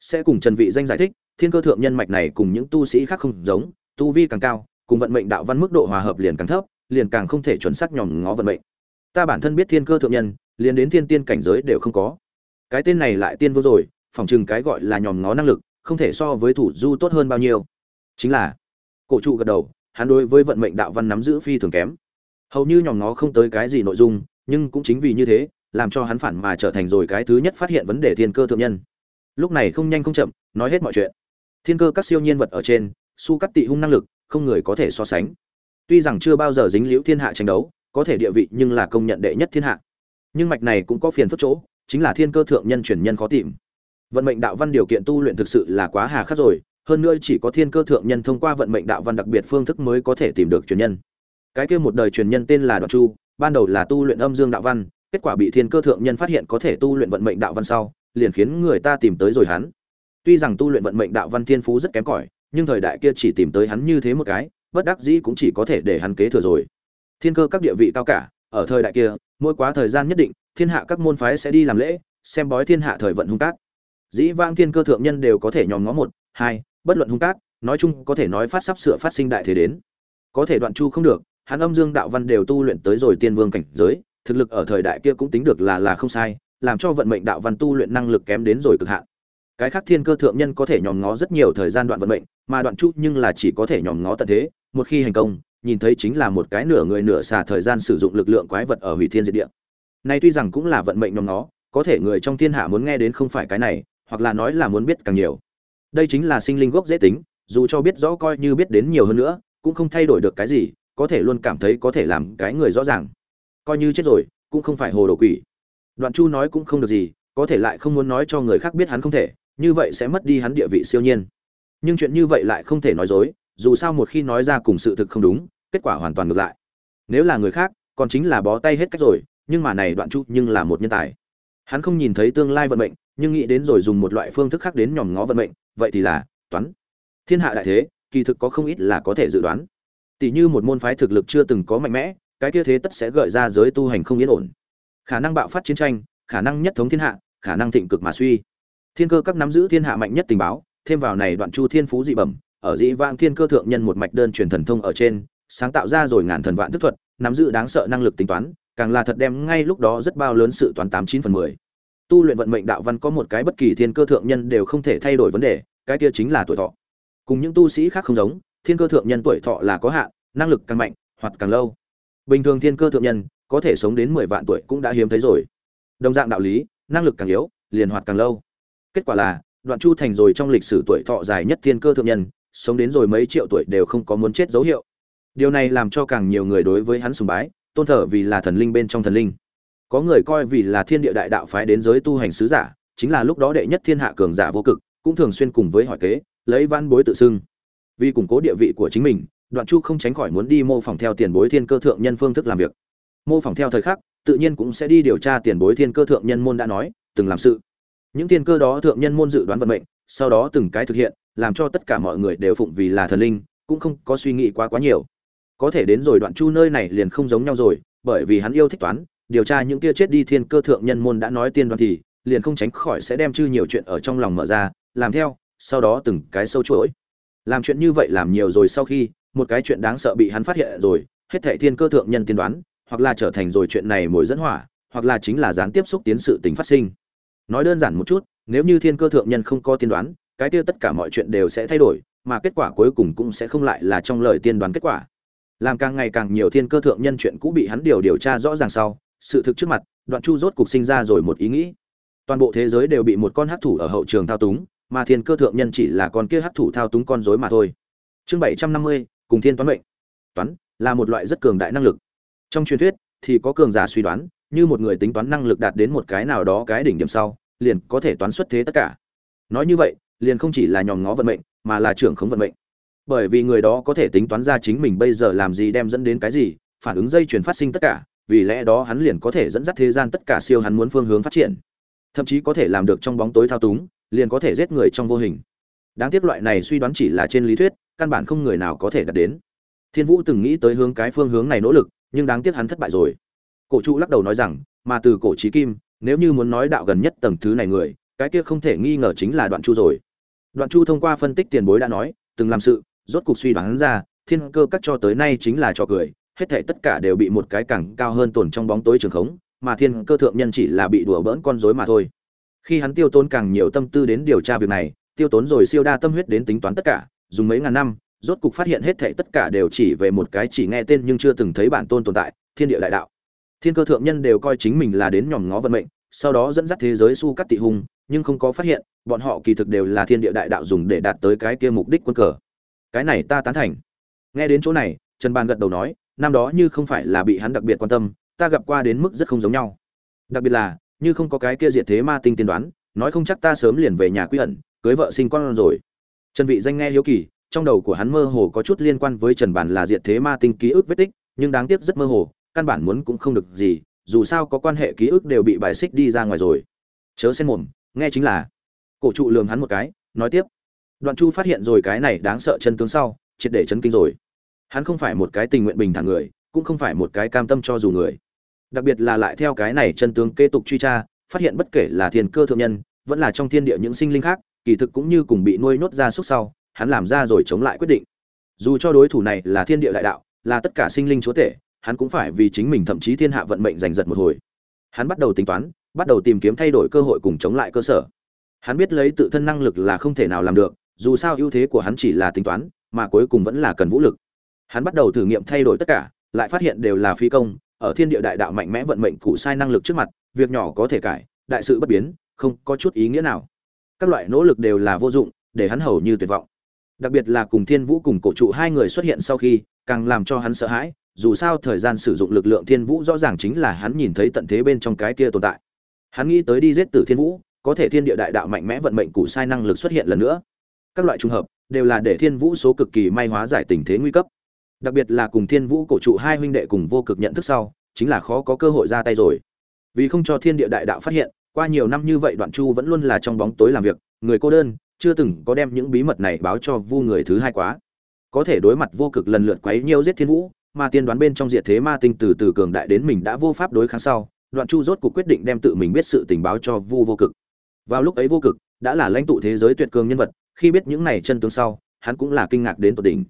Sẽ cùng trần vị danh giải thích, thiên cơ thượng nhân mạch này cùng những tu sĩ khác không giống, tu vi càng cao, cùng vận mệnh đạo văn mức độ hòa hợp liền càng thấp, liền càng không thể chuẩn xác nhòm ngó vận mệnh. Ta bản thân biết thiên cơ thượng nhân, liền đến thiên tiên cảnh giới đều không có. Cái tên này lại tiên vô rồi, phỏng chừng cái gọi là nhòm ngó năng lực, không thể so với thủ du tốt hơn bao nhiêu chính là, cổ trụ gật đầu, hắn đối với vận mệnh đạo văn nắm giữ phi thường kém. Hầu như nhòm nó không tới cái gì nội dung, nhưng cũng chính vì như thế, làm cho hắn phản mà trở thành rồi cái thứ nhất phát hiện vấn đề thiên cơ thượng nhân. Lúc này không nhanh không chậm, nói hết mọi chuyện. Thiên cơ các siêu nhiên vật ở trên, su cắt tị hung năng lực, không người có thể so sánh. Tuy rằng chưa bao giờ dính liễu thiên hạ tranh đấu, có thể địa vị nhưng là công nhận đệ nhất thiên hạ. Nhưng mạch này cũng có phiền phức chỗ, chính là thiên cơ thượng nhân truyền nhân khó tìm. Vận mệnh đạo văn điều kiện tu luyện thực sự là quá hà khắc rồi hơn nữa chỉ có thiên cơ thượng nhân thông qua vận mệnh đạo văn đặc biệt phương thức mới có thể tìm được truyền nhân. Cái kia một đời truyền nhân tên là đoạn chu, ban đầu là tu luyện âm dương đạo văn, kết quả bị thiên cơ thượng nhân phát hiện có thể tu luyện vận mệnh đạo văn sau, liền khiến người ta tìm tới rồi hắn. Tuy rằng tu luyện vận mệnh đạo văn thiên phú rất kém cỏi, nhưng thời đại kia chỉ tìm tới hắn như thế một cái, bất đắc dĩ cũng chỉ có thể để hắn kế thừa rồi. Thiên cơ các địa vị cao cả, ở thời đại kia, mỗi quá thời gian nhất định, thiên hạ các môn phái sẽ đi làm lễ, xem bói thiên hạ thời vận hung cát. Dĩ vãng thiên cơ thượng nhân đều có thể nhòm ngó một, hai bất luận hung cát, nói chung có thể nói phát sắp sửa phát sinh đại thế đến. Có thể đoạn chu không được, hắn âm dương đạo văn đều tu luyện tới rồi tiên vương cảnh giới, thực lực ở thời đại kia cũng tính được là là không sai, làm cho vận mệnh đạo văn tu luyện năng lực kém đến rồi cực hạn. Cái khác thiên cơ thượng nhân có thể nhòm ngó rất nhiều thời gian đoạn vận mệnh, mà đoạn chu nhưng là chỉ có thể nhòm ngó tận thế, một khi hành công, nhìn thấy chính là một cái nửa người nửa xà thời gian sử dụng lực lượng quái vật ở hủy thiên diệt địa. Này tuy rằng cũng là vận mệnh nhòm ngó, có thể người trong thiên hạ muốn nghe đến không phải cái này, hoặc là nói là muốn biết càng nhiều đây chính là sinh linh gốc dễ tính, dù cho biết rõ coi như biết đến nhiều hơn nữa, cũng không thay đổi được cái gì, có thể luôn cảm thấy có thể làm cái người rõ ràng. Coi như chết rồi, cũng không phải hồ đồ quỷ. Đoạn chu nói cũng không được gì, có thể lại không muốn nói cho người khác biết hắn không thể, như vậy sẽ mất đi hắn địa vị siêu nhiên. Nhưng chuyện như vậy lại không thể nói dối, dù sao một khi nói ra cùng sự thực không đúng, kết quả hoàn toàn ngược lại. Nếu là người khác, còn chính là bó tay hết cách rồi, nhưng mà này đoạn chu nhưng là một nhân tài. Hắn không nhìn thấy tương lai vận mệnh, nhưng nghĩ đến rồi dùng một loại phương thức khác đến nhòm ngó vận mệnh vậy thì là, toán. Thiên hạ đại thế, kỳ thực có không ít là có thể dự đoán. Tỷ như một môn phái thực lực chưa từng có mạnh mẽ, cái kia thế tất sẽ gợi ra giới tu hành không yên ổn. Khả năng bạo phát chiến tranh, khả năng nhất thống thiên hạ, khả năng thịnh cực mà suy. Thiên cơ các nắm giữ thiên hạ mạnh nhất tình báo, thêm vào này đoạn chu thiên phú dị bẩm, ở dĩ vãng thiên cơ thượng nhân một mạch đơn truyền thần thông ở trên, sáng tạo ra rồi ngàn thần vạn thức thuật, nắm giữ đáng sợ năng lực tính toán, càng là thật đem ngay lúc đó rất bao lớn sự toán tám chín phần mười tu luyện vận mệnh đạo văn có một cái bất kỳ thiên cơ thượng nhân đều không thể thay đổi vấn đề, cái kia chính là tuổi thọ. Cùng những tu sĩ khác không giống, thiên cơ thượng nhân tuổi thọ là có hạn, năng lực càng mạnh, hoặc càng lâu. Bình thường thiên cơ thượng nhân, có thể sống đến mười vạn tuổi cũng đã hiếm thấy rồi. Đồng dạng đạo lý, năng lực càng yếu, liền hoạt càng lâu. Kết quả là, đoạn chu thành rồi trong lịch sử tuổi thọ dài nhất thiên cơ thượng nhân, sống đến rồi mấy triệu tuổi đều không có muốn chết dấu hiệu. Điều này làm cho càng nhiều người đối với hắn sùng bái, tôn thờ vì là thần linh bên trong thần linh có người coi vì là thiên địa đại đạo phái đến giới tu hành sứ giả, chính là lúc đó đệ nhất thiên hạ cường giả vô cực, cũng thường xuyên cùng với hỏi kế, lấy văn bối tự xưng. Vì củng cố địa vị của chính mình, đoạn chu không tránh khỏi muốn đi mô phỏng theo tiền bối thiên cơ thượng nhân phương thức làm việc. Mô phỏng theo thời khắc, tự nhiên cũng sẽ đi điều tra tiền bối thiên cơ thượng nhân môn đã nói, từng làm sự. Những thiên cơ đó thượng nhân môn dự đoán vận mệnh, sau đó từng cái thực hiện, làm cho tất cả mọi người đều phụng vì là thần linh, cũng không có suy nghĩ quá quá nhiều. Có thể đến rồi đoạn chu nơi này liền không giống nhau rồi, bởi vì hắn yêu thích toán điều tra những kia chết đi thiên cơ thượng nhân môn đã nói tiên đoán thì, liền không tránh khỏi sẽ đem chư nhiều chuyện ở trong lòng mở ra, làm theo, sau đó từng cái sâu chuỗi. Làm chuyện như vậy làm nhiều rồi sau khi, một cái chuyện đáng sợ bị hắn phát hiện rồi, hết thảy thiên cơ thượng nhân tiên đoán, hoặc là trở thành rồi chuyện này mồi dẫn hỏa, hoặc là chính là gián tiếp xúc tiến sự tình phát sinh. Nói đơn giản một chút, nếu như thiên cơ thượng nhân không có tiên đoán, cái kia tất cả mọi chuyện đều sẽ thay đổi, mà kết quả cuối cùng cũng sẽ không lại là trong lời tiên đoán kết quả. Làm càng ngày càng nhiều thiên cơ thượng nhân chuyện cũ bị hắn điều điều tra rõ ràng sau sự thực trước mặt, đoạn chu rốt cục sinh ra rồi một ý nghĩ. Toàn bộ thế giới đều bị một con hắc thủ ở hậu trường thao túng, mà thiên cơ thượng nhân chỉ là con kia hắc thủ thao túng con rối mà thôi. Chương bảy trăm năm mươi, cùng thiên toán mệnh. Toán là một loại rất cường đại năng lực. Trong truyền thuyết thì có cường giả suy đoán, như một người tính toán năng lực đạt đến một cái nào đó cái đỉnh điểm sau, liền có thể toán xuất thế tất cả. Nói như vậy, liền không chỉ là nhòm ngó vận mệnh, mà là trưởng khống vận mệnh. Bởi vì người đó có thể tính toán ra chính mình bây giờ làm gì đem dẫn đến cái gì, phản ứng dây chuyển phát sinh tất cả vì lẽ đó hắn liền có thể dẫn dắt thế gian tất cả siêu hắn muốn phương hướng phát triển. Thậm chí có thể làm được trong bóng tối thao túng, liền có thể giết người trong vô hình. Đáng tiếc loại này suy đoán chỉ là trên lý thuyết, căn bản không người nào có thể đạt đến. Thiên vũ từng nghĩ tới hướng cái phương hướng này nỗ lực, nhưng đáng tiếc hắn thất bại rồi. Cổ trụ lắc đầu nói rằng, mà từ cổ trí kim, nếu như muốn nói đạo gần nhất tầng thứ này người, cái kia không thể nghi ngờ chính là đoạn chu rồi. Đoạn chu thông qua phân tích tiền bối đã nói, từng làm sự, rốt cuộc suy đoán ra, thiên cơ cắt cho tới nay chính là trò cười hết thảy tất cả đều bị một cái càng cao hơn tồn trong bóng tối trường khống, mà thiên cơ thượng nhân chỉ là bị đùa bỡn con rối mà thôi. Khi hắn tiêu tốn càng nhiều tâm tư đến điều tra việc này, tiêu tốn rồi siêu đa tâm huyết đến tính toán tất cả, dùng mấy ngàn năm, rốt cục phát hiện hết thảy tất cả đều chỉ về một cái chỉ nghe tên nhưng chưa từng thấy bản tôn tồn tại, thiên địa đại đạo. Thiên cơ thượng nhân đều coi chính mình là đến nhòm ngó vận mệnh, sau đó dẫn dắt thế giới su cắt tị hùng nhưng không có phát hiện, bọn họ kỳ thực đều là thiên địa đại đạo dùng để đạt tới cái kia mục đích quân cờ. Cái này ta tán thành. Nghe đến chỗ này, trần bàn gật đầu nói năm đó như không phải là bị hắn đặc biệt quan tâm, ta gặp qua đến mức rất không giống nhau. Đặc biệt là, như không có cái kia diệt thế ma tinh tiên đoán, nói không chắc ta sớm liền về nhà quy ẩn, cưới vợ sinh con rồi. Trần vị danh nghe hiếu kỳ, trong đầu của hắn mơ hồ có chút liên quan với trần bản là diệt thế ma tinh ký ức vết tích, nhưng đáng tiếc rất mơ hồ, căn bản muốn cũng không được gì, dù sao có quan hệ ký ức đều bị bài xích đi ra ngoài rồi. Chớ xen mồm, nghe chính là. Cổ trụ lườm hắn một cái, nói tiếp. Đoạn chu phát hiện rồi cái này đáng sợ chân tướng sau, triệt để chấn kinh rồi hắn không phải một cái tình nguyện bình thản người, cũng không phải một cái cam tâm cho dù người. Đặc biệt là lại theo cái này chân tướng kế tục truy tra, phát hiện bất kể là thiên cơ thượng nhân, vẫn là trong thiên địa những sinh linh khác, kỳ thực cũng như cùng bị nuôi nốt ra xúc sau, hắn làm ra rồi chống lại quyết định. Dù cho đối thủ này là thiên địa đại đạo, là tất cả sinh linh chúa tể, hắn cũng phải vì chính mình thậm chí thiên hạ vận mệnh giành giật một hồi. Hắn bắt đầu tính toán, bắt đầu tìm kiếm thay đổi cơ hội cùng chống lại cơ sở. Hắn biết lấy tự thân năng lực là không thể nào làm được, dù sao ưu thế của hắn chỉ là tính toán, mà cuối cùng vẫn là cần vũ lực hắn bắt đầu thử nghiệm thay đổi tất cả, lại phát hiện đều là phi công, ở thiên địa đại đạo mạnh mẽ vận mệnh cụ sai năng lực trước mặt, việc nhỏ có thể cải, đại sự bất biến, không có chút ý nghĩa nào. Các loại nỗ lực đều là vô dụng, để hắn hầu như tuyệt vọng. Đặc biệt là cùng thiên vũ cùng cổ trụ hai người xuất hiện sau khi, càng làm cho hắn sợ hãi, dù sao thời gian sử dụng lực lượng thiên vũ rõ ràng chính là hắn nhìn thấy tận thế bên trong cái kia tồn tại. Hắn nghĩ tới đi giết tử thiên vũ, có thể thiên địa đại đạo mạnh mẽ vận mệnh cụ sai năng lực xuất hiện lần nữa. Các loại trùng hợp, đều là để thiên vũ số cực kỳ may hóa giải tình thế nguy cấp đặc biệt là cùng thiên vũ cổ trụ hai huynh đệ cùng vô cực nhận thức sau, chính là khó có cơ hội ra tay rồi. Vì không cho thiên địa đại đạo phát hiện, qua nhiều năm như vậy đoạn chu vẫn luôn là trong bóng tối làm việc, người cô đơn, chưa từng có đem những bí mật này báo cho vu người thứ hai quá. Có thể đối mặt vô cực lần lượt quấy nhiêu giết thiên vũ, mà tiên đoán bên trong diệt thế ma tinh từ từ cường đại đến mình đã vô pháp đối kháng sau, đoạn chu rốt cuộc quyết định đem tự mình biết sự tình báo cho vu vô cực. Vào lúc ấy vô cực đã là lãnh tụ thế giới tuyệt cường nhân vật, khi biết những này chân tướng sau, hắn cũng là kinh ngạc đến tột đỉnh.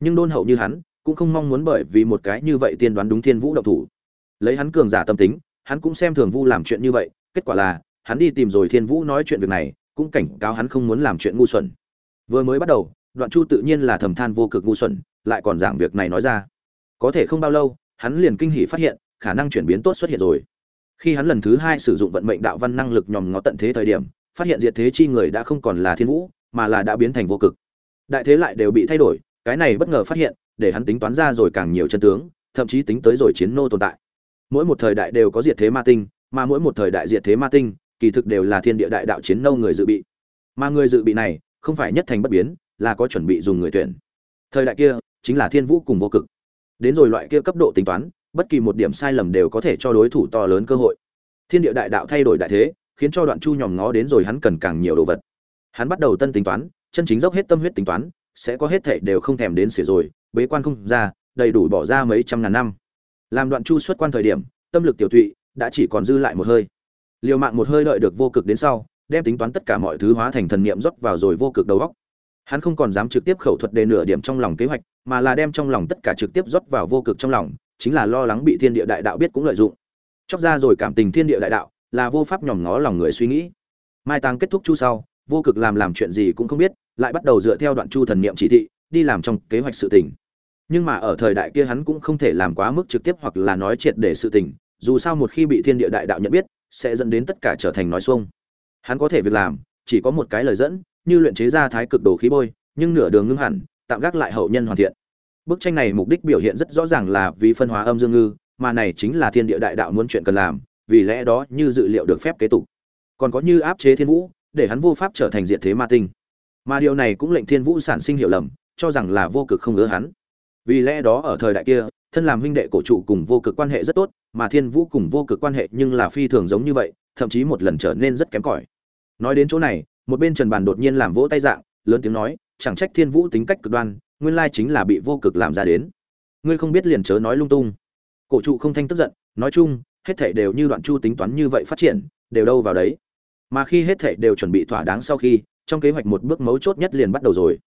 Nhưng đôn hậu như hắn cũng không mong muốn bởi vì một cái như vậy tiên đoán đúng thiên vũ độc thủ. Lấy hắn cường giả tâm tính, hắn cũng xem thường vu làm chuyện như vậy, kết quả là, hắn đi tìm rồi thiên vũ nói chuyện việc này, cũng cảnh cáo hắn không muốn làm chuyện ngu xuẩn. Vừa mới bắt đầu, đoạn chu tự nhiên là thầm than vô cực ngu xuẩn, lại còn giảng việc này nói ra. Có thể không bao lâu, hắn liền kinh hỉ phát hiện, khả năng chuyển biến tốt xuất hiện rồi. Khi hắn lần thứ hai sử dụng vận mệnh đạo văn năng lực nhòm ngó tận thế thời điểm, phát hiện diệt thế chi người đã không còn là thiên vũ, mà là đã biến thành vô cực. Đại thế lại đều bị thay đổi, cái này bất ngờ phát hiện để hắn tính toán ra rồi càng nhiều chân tướng, thậm chí tính tới rồi chiến nô tồn tại. Mỗi một thời đại đều có diệt thế ma tinh, mà mỗi một thời đại diệt thế ma tinh, kỳ thực đều là thiên địa đại đạo chiến nô người dự bị. Mà người dự bị này, không phải nhất thành bất biến, là có chuẩn bị dùng người tuyển. Thời đại kia, chính là thiên vũ cùng vô cực. Đến rồi loại kia cấp độ tính toán, bất kỳ một điểm sai lầm đều có thể cho đối thủ to lớn cơ hội. Thiên địa đại đạo thay đổi đại thế, khiến cho đoạn chu nhòm ngó đến rồi hắn cần càng nhiều đồ vật. Hắn bắt đầu tân tính toán, chân chính dốc hết tâm huyết tính toán, sẽ có hết thảy đều không thèm đến xỉa rồi bế quan không ra, đầy đủ bỏ ra mấy trăm ngàn năm. Làm đoạn chu xuất quan thời điểm, tâm lực tiểu tụy đã chỉ còn dư lại một hơi. Liều mạng một hơi đợi được vô cực đến sau, đem tính toán tất cả mọi thứ hóa thành thần niệm rót vào rồi vô cực đầu góc hắn không còn dám trực tiếp khẩu thuật đề nửa điểm trong lòng kế hoạch, mà là đem trong lòng tất cả trực tiếp rót vào vô cực trong lòng, chính là lo lắng bị thiên địa đại đạo biết cũng lợi dụng. Chóc ra rồi cảm tình thiên địa đại đạo, là vô pháp nhòm ngó lòng người suy nghĩ. Mai tăng kết thúc chu sau, vô cực làm làm chuyện gì cũng không biết, lại bắt đầu dựa theo đoạn chu thần niệm chỉ thị, đi làm trong kế hoạch sự tình nhưng mà ở thời đại kia hắn cũng không thể làm quá mức trực tiếp hoặc là nói triệt để sự tình, dù sao một khi bị thiên địa đại đạo nhận biết, sẽ dẫn đến tất cả trở thành nói xuông. Hắn có thể việc làm, chỉ có một cái lời dẫn, như luyện chế ra thái cực đồ khí bôi, nhưng nửa đường ngưng hẳn, tạm gác lại hậu nhân hoàn thiện. Bức tranh này mục đích biểu hiện rất rõ ràng là vì phân hóa âm dương ngư, mà này chính là thiên địa đại đạo muốn chuyện cần làm, vì lẽ đó như dự liệu được phép kế tục. Còn có như áp chế thiên vũ, để hắn vô pháp trở thành diện thế ma tinh. Mà điều này cũng lệnh thiên vũ sản sinh hiểu lầm, cho rằng là vô cực không ngứa hắn vì lẽ đó ở thời đại kia, thân làm huynh đệ cổ trụ cùng vô cực quan hệ rất tốt, mà thiên vũ cùng vô cực quan hệ nhưng là phi thường giống như vậy, thậm chí một lần trở nên rất kém cỏi. Nói đến chỗ này, một bên trần bàn đột nhiên làm vỗ tay dạng, lớn tiếng nói, chẳng trách thiên vũ tính cách cực đoan, nguyên lai chính là bị vô cực làm ra đến. Ngươi không biết liền chớ nói lung tung. Cổ trụ không thanh tức giận, nói chung, hết thảy đều như đoạn chu tính toán như vậy phát triển, đều đâu vào đấy. Mà khi hết thảy đều chuẩn bị thỏa đáng sau khi, trong kế hoạch một bước mấu chốt nhất liền bắt đầu rồi.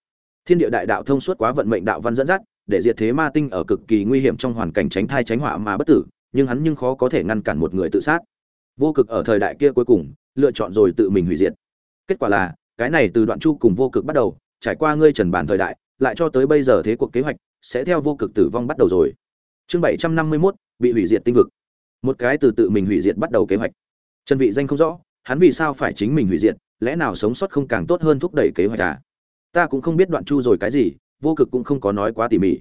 Thiên địa đại đạo thông suốt quá vận mệnh đạo văn dẫn dắt để diệt thế ma tinh ở cực kỳ nguy hiểm trong hoàn cảnh tránh thai tránh họa mà bất tử nhưng hắn nhưng khó có thể ngăn cản một người tự sát. Vô cực ở thời đại kia cuối cùng lựa chọn rồi tự mình hủy diệt. Kết quả là cái này từ đoạn chu cùng vô cực bắt đầu trải qua ngươi trần bản thời đại lại cho tới bây giờ thế cuộc kế hoạch sẽ theo vô cực tử vong bắt đầu rồi. Chương bảy trăm năm mươi 751, bị hủy diệt tinh vực. Một cái từ tự mình hủy diệt bắt đầu kế hoạch. Trần vị danh không rõ hắn vì sao phải chính mình hủy diệt lẽ nào sống sót không càng tốt hơn thúc đẩy kế hoạch à? Ta cũng không biết đoạn chu rồi cái gì vô cực cũng không có nói quá tỉ mỉ.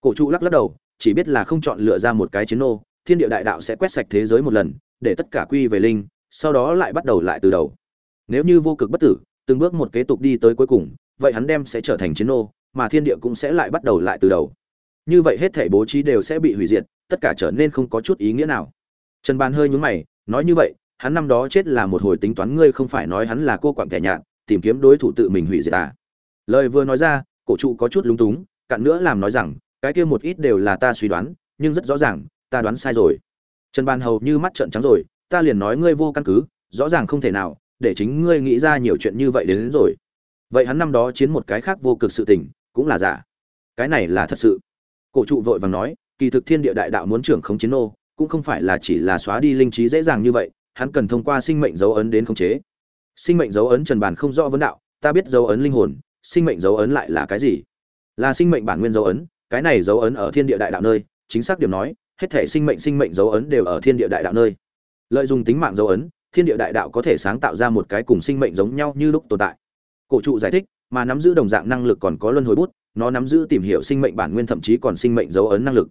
Cổ trụ lắc lắc đầu, chỉ biết là không chọn lựa ra một cái chiến nô, thiên địa đại đạo sẽ quét sạch thế giới một lần, để tất cả quy về linh, sau đó lại bắt đầu lại từ đầu. Nếu như vô cực bất tử, từng bước một kế tục đi tới cuối cùng, vậy hắn đem sẽ trở thành chiến nô, mà thiên địa cũng sẽ lại bắt đầu lại từ đầu. Như vậy hết thể bố trí đều sẽ bị hủy diệt, tất cả trở nên không có chút ý nghĩa nào. Trần bàn hơi nhúng mày, nói như vậy, hắn năm đó chết là một hồi tính toán ngươi không phải nói hắn là cô quặng kẻ nhạt tìm kiếm đối thủ tự mình hủy diệt à. Lời vừa nói ra cổ trụ có chút lúng túng cặn nữa làm nói rằng cái kia một ít đều là ta suy đoán nhưng rất rõ ràng ta đoán sai rồi. Trần bàn hầu như mắt trợn trắng rồi ta liền nói ngươi vô căn cứ rõ ràng không thể nào để chính ngươi nghĩ ra nhiều chuyện như vậy đến, đến rồi. Vậy hắn năm đó chiến một cái khác vô cực sự tình cũng là giả. Cái này là thật sự. Cổ trụ vội vàng nói kỳ thực thiên địa đại đạo muốn trưởng không chiến nô cũng không phải là chỉ là xóa đi linh trí dễ dàng như vậy hắn cần thông qua sinh mệnh dấu ấn đến khống chế. Sinh mệnh dấu ấn trần bàn không rõ vấn đạo ta biết dấu ấn linh hồn sinh mệnh dấu ấn lại là cái gì? Là sinh mệnh bản nguyên dấu ấn, cái này dấu ấn ở thiên địa đại đạo nơi, chính xác điểm nói, hết thể sinh mệnh sinh mệnh dấu ấn đều ở thiên địa đại đạo nơi. Lợi dụng tính mạng dấu ấn, thiên địa đại đạo có thể sáng tạo ra một cái cùng sinh mệnh giống nhau như lúc tồn tại. Cổ trụ giải thích, mà nắm giữ đồng dạng năng lực còn có luân hồi bút, nó nắm giữ tìm hiểu sinh mệnh bản nguyên thậm chí còn sinh mệnh dấu ấn năng lực.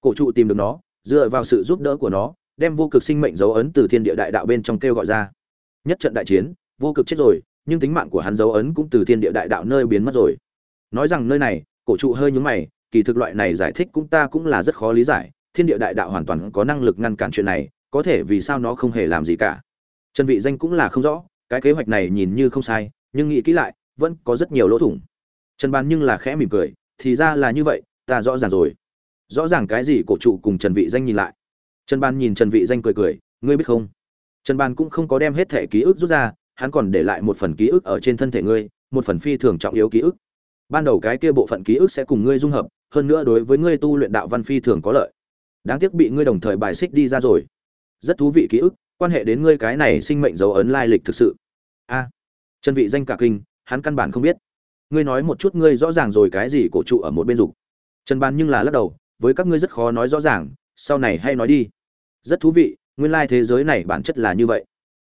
Cổ trụ tìm được nó, dựa vào sự giúp đỡ của nó, đem vô cực sinh mệnh dấu ấn từ thiên địa đại đạo bên trong kêu gọi ra. Nhất trận đại chiến, vô cực chết rồi nhưng tính mạng của hắn dấu ấn cũng từ thiên địa đại đạo nơi biến mất rồi. Nói rằng nơi này, cổ trụ hơi nhúng mày, kỳ thực loại này giải thích cũng ta cũng là rất khó lý giải, thiên địa đại đạo hoàn toàn có năng lực ngăn cản chuyện này, có thể vì sao nó không hề làm gì cả. Trần vị danh cũng là không rõ, cái kế hoạch này nhìn như không sai, nhưng nghĩ kỹ lại, vẫn có rất nhiều lỗ thủng. Trần ban nhưng là khẽ mỉm cười, thì ra là như vậy, ta rõ ràng rồi. Rõ ràng cái gì cổ trụ cùng trần vị danh nhìn lại. Trần ban nhìn trần vị danh cười cười, ngươi biết không? Trần ban cũng không có đem hết thể ký ức rút ra hắn còn để lại một phần ký ức ở trên thân thể ngươi, một phần phi thường trọng yếu ký ức. Ban đầu cái kia bộ phận ký ức sẽ cùng ngươi dung hợp, hơn nữa đối với ngươi tu luyện đạo văn phi thường có lợi. Đáng tiếc bị ngươi đồng thời bài xích đi ra rồi. Rất thú vị ký ức, quan hệ đến ngươi cái này sinh mệnh dấu ấn lai lịch thực sự. A à, chân vị danh cả kinh, hắn căn bản không biết. Ngươi nói một chút ngươi rõ ràng rồi cái gì cổ trụ ở một bên dục. Trần ban nhưng là lắc đầu, với các ngươi rất khó nói rõ ràng, sau này hay nói đi. Rất thú vị, nguyên lai thế giới này bản chất là như vậy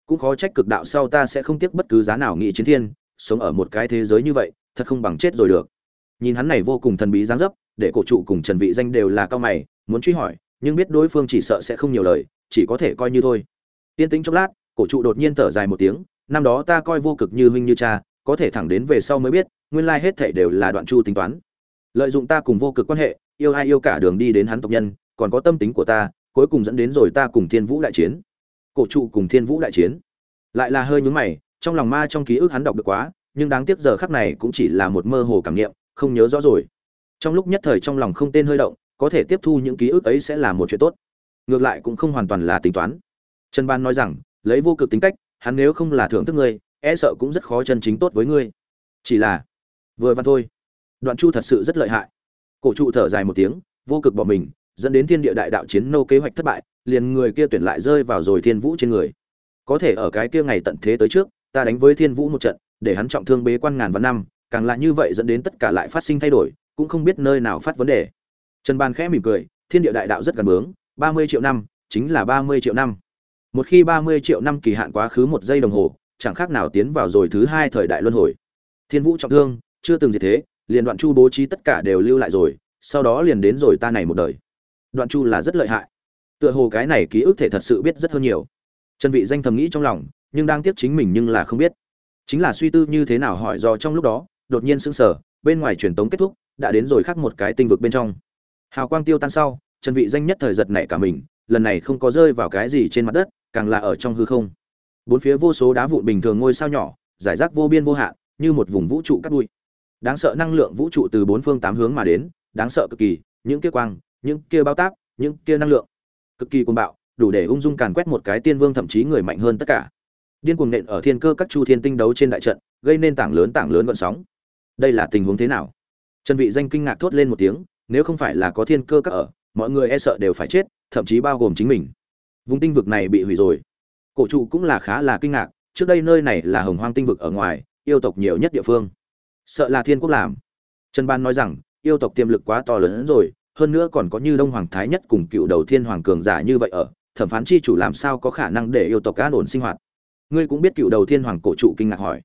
cũng khó trách cực đạo sau ta sẽ không tiếc bất cứ giá nào nghị chiến thiên, sống ở một cái thế giới như vậy, thật không bằng chết rồi được. Nhìn hắn này vô cùng thần bí dáng dấp, để cổ trụ cùng trần vị danh đều là cao mày, muốn truy hỏi, nhưng biết đối phương chỉ sợ sẽ không nhiều lời, chỉ có thể coi như thôi. Tiên tĩnh chốc lát, cổ trụ đột nhiên thở dài một tiếng, năm đó ta coi vô cực như huynh như cha, có thể thẳng đến về sau mới biết, nguyên lai hết thảy đều là đoạn chu tính toán. Lợi dụng ta cùng vô cực quan hệ, yêu ai yêu cả đường đi đến hắn tộc nhân, còn có tâm tính của ta, cuối cùng dẫn đến rồi ta cùng thiên vũ đại chiến cổ trụ cùng thiên vũ đại chiến. Lại là hơi nhún mày, trong lòng ma trong ký ức hắn đọc được quá, nhưng đáng tiếc giờ khắc này cũng chỉ là một mơ hồ cảm niệm không nhớ rõ rồi. Trong lúc nhất thời trong lòng không tên hơi động, có thể tiếp thu những ký ức ấy sẽ là một chuyện tốt. Ngược lại cũng không hoàn toàn là tính toán. Trần ban nói rằng, lấy vô cực tính cách, hắn nếu không là thưởng thức ngươi e sợ cũng rất khó chân chính tốt với ngươi. Chỉ là, vừa văn thôi. Đoạn chu thật sự rất lợi hại. Cổ trụ thở dài một tiếng, vô cực bỏ mình, dẫn đến thiên địa đại đạo chiến nô kế hoạch thất bại liền người kia tuyển lại rơi vào rồi thiên vũ trên người. Có thể ở cái kia ngày tận thế tới trước, ta đánh với thiên vũ một trận, để hắn trọng thương bế quan ngàn vạn năm, càng lại như vậy dẫn đến tất cả lại phát sinh thay đổi, cũng không biết nơi nào phát vấn đề. Trần ban khẽ mỉm cười, thiên địa đại đạo rất gần bướng, ba mươi triệu năm, chính là ba mươi triệu năm. Một khi ba mươi triệu năm kỳ hạn quá khứ một giây đồng hồ, chẳng khác nào tiến vào rồi thứ hai thời đại luân hồi. Thiên vũ trọng thương, chưa từng gì thế, liền đoạn chu bố trí tất cả đều lưu lại rồi, sau đó liền đến rồi ta này một đời. Đoạn chu là rất lợi hại tựa hồ cái này ký ức thể thật sự biết rất hơn nhiều. Trần vị danh thầm nghĩ trong lòng, nhưng đang tiếc chính mình nhưng là không biết. Chính là suy tư như thế nào hỏi do trong lúc đó, đột nhiên sững sờ, bên ngoài truyền tống kết thúc, đã đến rồi khác một cái tinh vực bên trong. Hào quang tiêu tan sau, trần vị danh nhất thời giật nảy cả mình, lần này không có rơi vào cái gì trên mặt đất, càng là ở trong hư không. Bốn phía vô số đá vụn bình thường ngôi sao nhỏ, giải rác vô biên vô hạn, như một vùng vũ trụ cắt bụi. đáng sợ năng lượng vũ trụ từ bốn phương tám hướng mà đến, đáng sợ cực kỳ, những kia quang, những kia bao táp, những kia năng lượng cực kỳ cuồng bạo, đủ để ung dung càn quét một cái tiên vương thậm chí người mạnh hơn tất cả. Điên cuồng nện ở thiên cơ các chu thiên tinh đấu trên đại trận, gây nên tảng lớn tảng lớn gợn sóng. Đây là tình huống thế nào? Trần vị danh kinh ngạc thốt lên một tiếng, nếu không phải là có thiên cơ các ở, mọi người e sợ đều phải chết, thậm chí bao gồm chính mình. Vùng tinh vực này bị hủy rồi. Cổ trụ cũng là khá là kinh ngạc, trước đây nơi này là hồng hoang tinh vực ở ngoài, yêu tộc nhiều nhất địa phương. Sợ là thiên quốc làm. Trần ban nói rằng, yêu tộc tiềm lực quá to lớn hơn rồi hơn nữa còn có như đông hoàng thái nhất cùng cựu đầu thiên hoàng cường giả như vậy ở, thẩm phán chi chủ làm sao có khả năng để yêu tộc an ổn sinh hoạt? Ngươi cũng biết cựu đầu thiên hoàng cổ trụ kinh ngạc hỏi.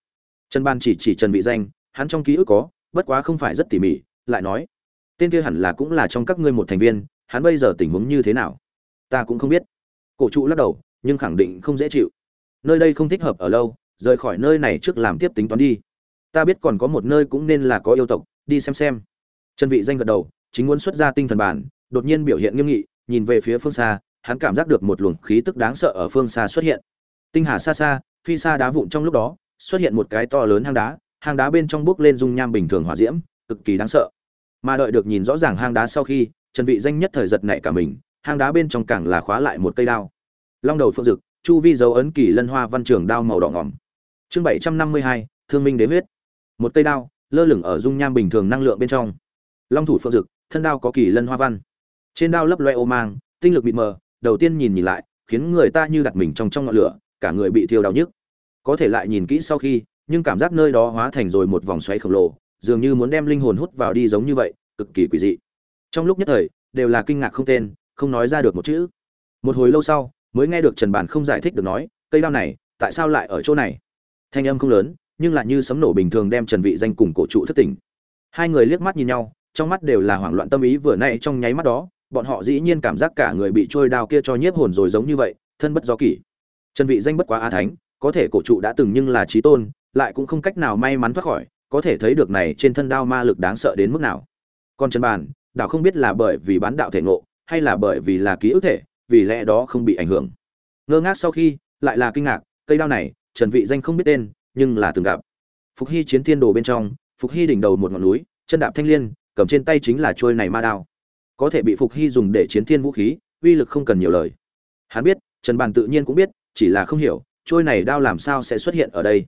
Trần ban chỉ chỉ trần vị danh, hắn trong ký ức có, bất quá không phải rất tỉ mỉ, lại nói, tên kia hẳn là cũng là trong các ngươi một thành viên, hắn bây giờ tình huống như thế nào? Ta cũng không biết. Cổ trụ lắc đầu, nhưng khẳng định không dễ chịu. Nơi đây không thích hợp ở lâu, rời khỏi nơi này trước làm tiếp tính toán đi. Ta biết còn có một nơi cũng nên là có yêu tộc, đi xem xem. Trần vị danh gật đầu chính muốn xuất ra tinh thần bản đột nhiên biểu hiện nghiêm nghị nhìn về phía phương xa hắn cảm giác được một luồng khí tức đáng sợ ở phương xa xuất hiện. Tinh hà xa xa phi xa đá vụn trong lúc đó xuất hiện một cái to lớn hang đá hang đá bên trong bước lên dung nham bình thường hỏa diễm cực kỳ đáng sợ. Mà đợi được nhìn rõ ràng hang đá sau khi trần vị danh nhất thời giật nảy cả mình hang đá bên trong càng là khóa lại một cây đao. Long đầu phượng dực chu vi dấu ấn kỳ lân hoa văn trường đao màu đỏ ngỏm. Chương 752, thương minh đế huyết. Một cây đao lơ lửng ở dung nham bình thường năng lượng bên trong. Long thủ phượng dực thân đao có kỳ lân hoa văn. Trên đao lấp loe ô mang, tinh lực bị mờ, đầu tiên nhìn nhìn lại, khiến người ta như đặt mình trong trong ngọn lửa, cả người bị thiêu đau nhức. Có thể lại nhìn kỹ sau khi, nhưng cảm giác nơi đó hóa thành rồi một vòng xoáy khổng lồ, dường như muốn đem linh hồn hút vào đi giống như vậy, cực kỳ quỷ dị. Trong lúc nhất thời, đều là kinh ngạc không tên, không nói ra được một chữ. Một hồi lâu sau, mới nghe được trần bản không giải thích được nói, cây đao này, tại sao lại ở chỗ này? Thanh âm không lớn, nhưng lại như sấm nổ bình thường đem trần vị danh cùng cổ trụ thất tỉnh. Hai người liếc mắt nhìn nhau trong mắt đều là hoảng loạn tâm ý vừa nãy trong nháy mắt đó, bọn họ dĩ nhiên cảm giác cả người bị trôi đao kia cho nhiếp hồn rồi giống như vậy, thân bất do kỷ. Trần vị danh bất quá a thánh, có thể cổ trụ đã từng nhưng là trí tôn, lại cũng không cách nào may mắn thoát khỏi, có thể thấy được này trên thân đao ma lực đáng sợ đến mức nào. Còn trần bàn đạo không biết là bởi vì bán đạo thể ngộ, hay là bởi vì là ký ức thể, vì lẽ đó không bị ảnh hưởng. Ngơ ngác sau khi, lại là kinh ngạc, cây đao này, trần vị danh không biết tên, nhưng là từng gặp. Phục hy chiến thiên đồ bên trong, phục hy đỉnh đầu một ngọn núi, chân đạp thanh liên cầm trên tay chính là chuôi này ma đao. Có thể bị phục hy dùng để chiến thiên vũ khí, uy lực không cần nhiều lời. Hắn biết, trần bàn tự nhiên cũng biết, chỉ là không hiểu, trôi này đao làm sao sẽ xuất hiện ở đây.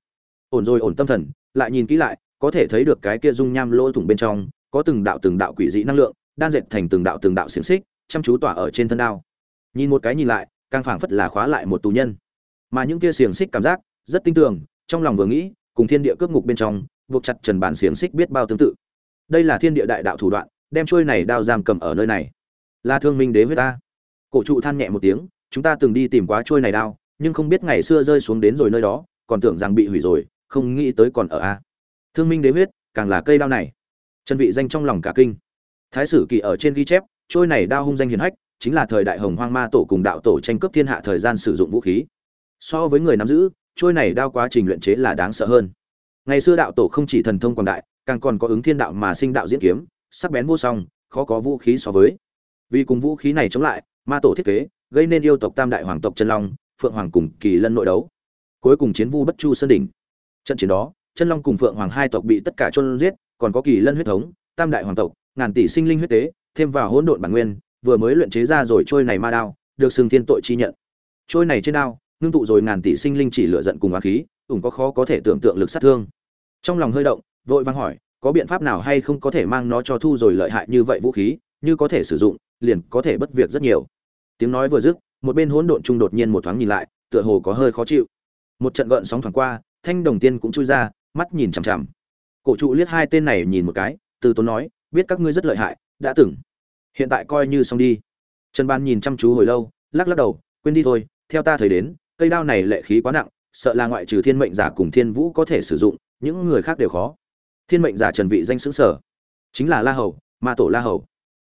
Ổn rồi ổn tâm thần, lại nhìn kỹ lại, có thể thấy được cái kia dung nham lỗ thủng bên trong, có từng đạo từng đạo quỷ dị năng lượng, đan dệt thành từng đạo từng đạo xiềng xích, chăm chú tỏa ở trên thân đao. Nhìn một cái nhìn lại, càng phảng phất là khóa lại một tù nhân. Mà những kia xiềng xích cảm giác, rất tinh tường, trong lòng vừa nghĩ, cùng thiên địa cướp ngục bên trong, buộc chặt trần bản xiềng xích biết bao tương tự đây là thiên địa đại đạo thủ đoạn, đem trôi này đao giam cầm ở nơi này. Là thương minh đế với ta. Cổ trụ than nhẹ một tiếng, chúng ta từng đi tìm quá trôi này đao, nhưng không biết ngày xưa rơi xuống đến rồi nơi đó, còn tưởng rằng bị hủy rồi, không nghĩ tới còn ở a. Thương minh đế huyết, càng là cây đao này. Chân vị danh trong lòng cả kinh. Thái sử kỳ ở trên ghi chép, trôi này đao hung danh hiển hách, chính là thời đại hồng hoang ma tổ cùng đạo tổ tranh cướp thiên hạ thời gian sử dụng vũ khí. So với người nắm giữ, trôi này đao quá trình luyện chế là đáng sợ hơn. Ngày xưa đạo tổ không chỉ thần thông quảng đại càng còn có ứng thiên đạo mà sinh đạo diễn kiếm, sắc bén vô song, khó có vũ khí so với. Vì cùng vũ khí này chống lại, ma tổ thiết kế, gây nên yêu tộc tam đại hoàng tộc chân long, phượng hoàng cùng kỳ lân nội đấu. Cuối cùng chiến vu bất chu sơn đỉnh. Trận chiến đó, chân long cùng phượng hoàng hai tộc bị tất cả chôn giết, còn có kỳ lân huyết thống, tam đại hoàng tộc, ngàn tỷ sinh linh huyết tế, thêm vào hỗn độn bản nguyên, vừa mới luyện chế ra rồi trôi này ma đao, được xưng thiên tội chi nhận. Trôi này trên đao, ngưng tụ rồi ngàn tỷ sinh linh chỉ lựa giận cùng oán khí ủng có khó có thể tưởng tượng lực sát thương. Trong lòng hơi động vội vàng hỏi, có biện pháp nào hay không có thể mang nó cho thu rồi lợi hại như vậy vũ khí, như có thể sử dụng, liền có thể bất việc rất nhiều. Tiếng nói vừa dứt, một bên hỗn độn trung đột nhiên một thoáng nhìn lại, tựa hồ có hơi khó chịu. Một trận gợn sóng thoáng qua, thanh đồng tiên cũng chui ra, mắt nhìn chằm chằm. Cổ trụ liếc hai tên này nhìn một cái, từ tốn nói, biết các ngươi rất lợi hại, đã từng. Hiện tại coi như xong đi. Trần ban nhìn chăm chú hồi lâu, lắc lắc đầu, quên đi thôi, theo ta thời đến, cây đao này lệ khí quá nặng, sợ là ngoại trừ thiên mệnh giả cùng thiên vũ có thể sử dụng, những người khác đều khó thiên mệnh giả trần vị danh xứng sở. Chính là la hầu ma tổ la hầu.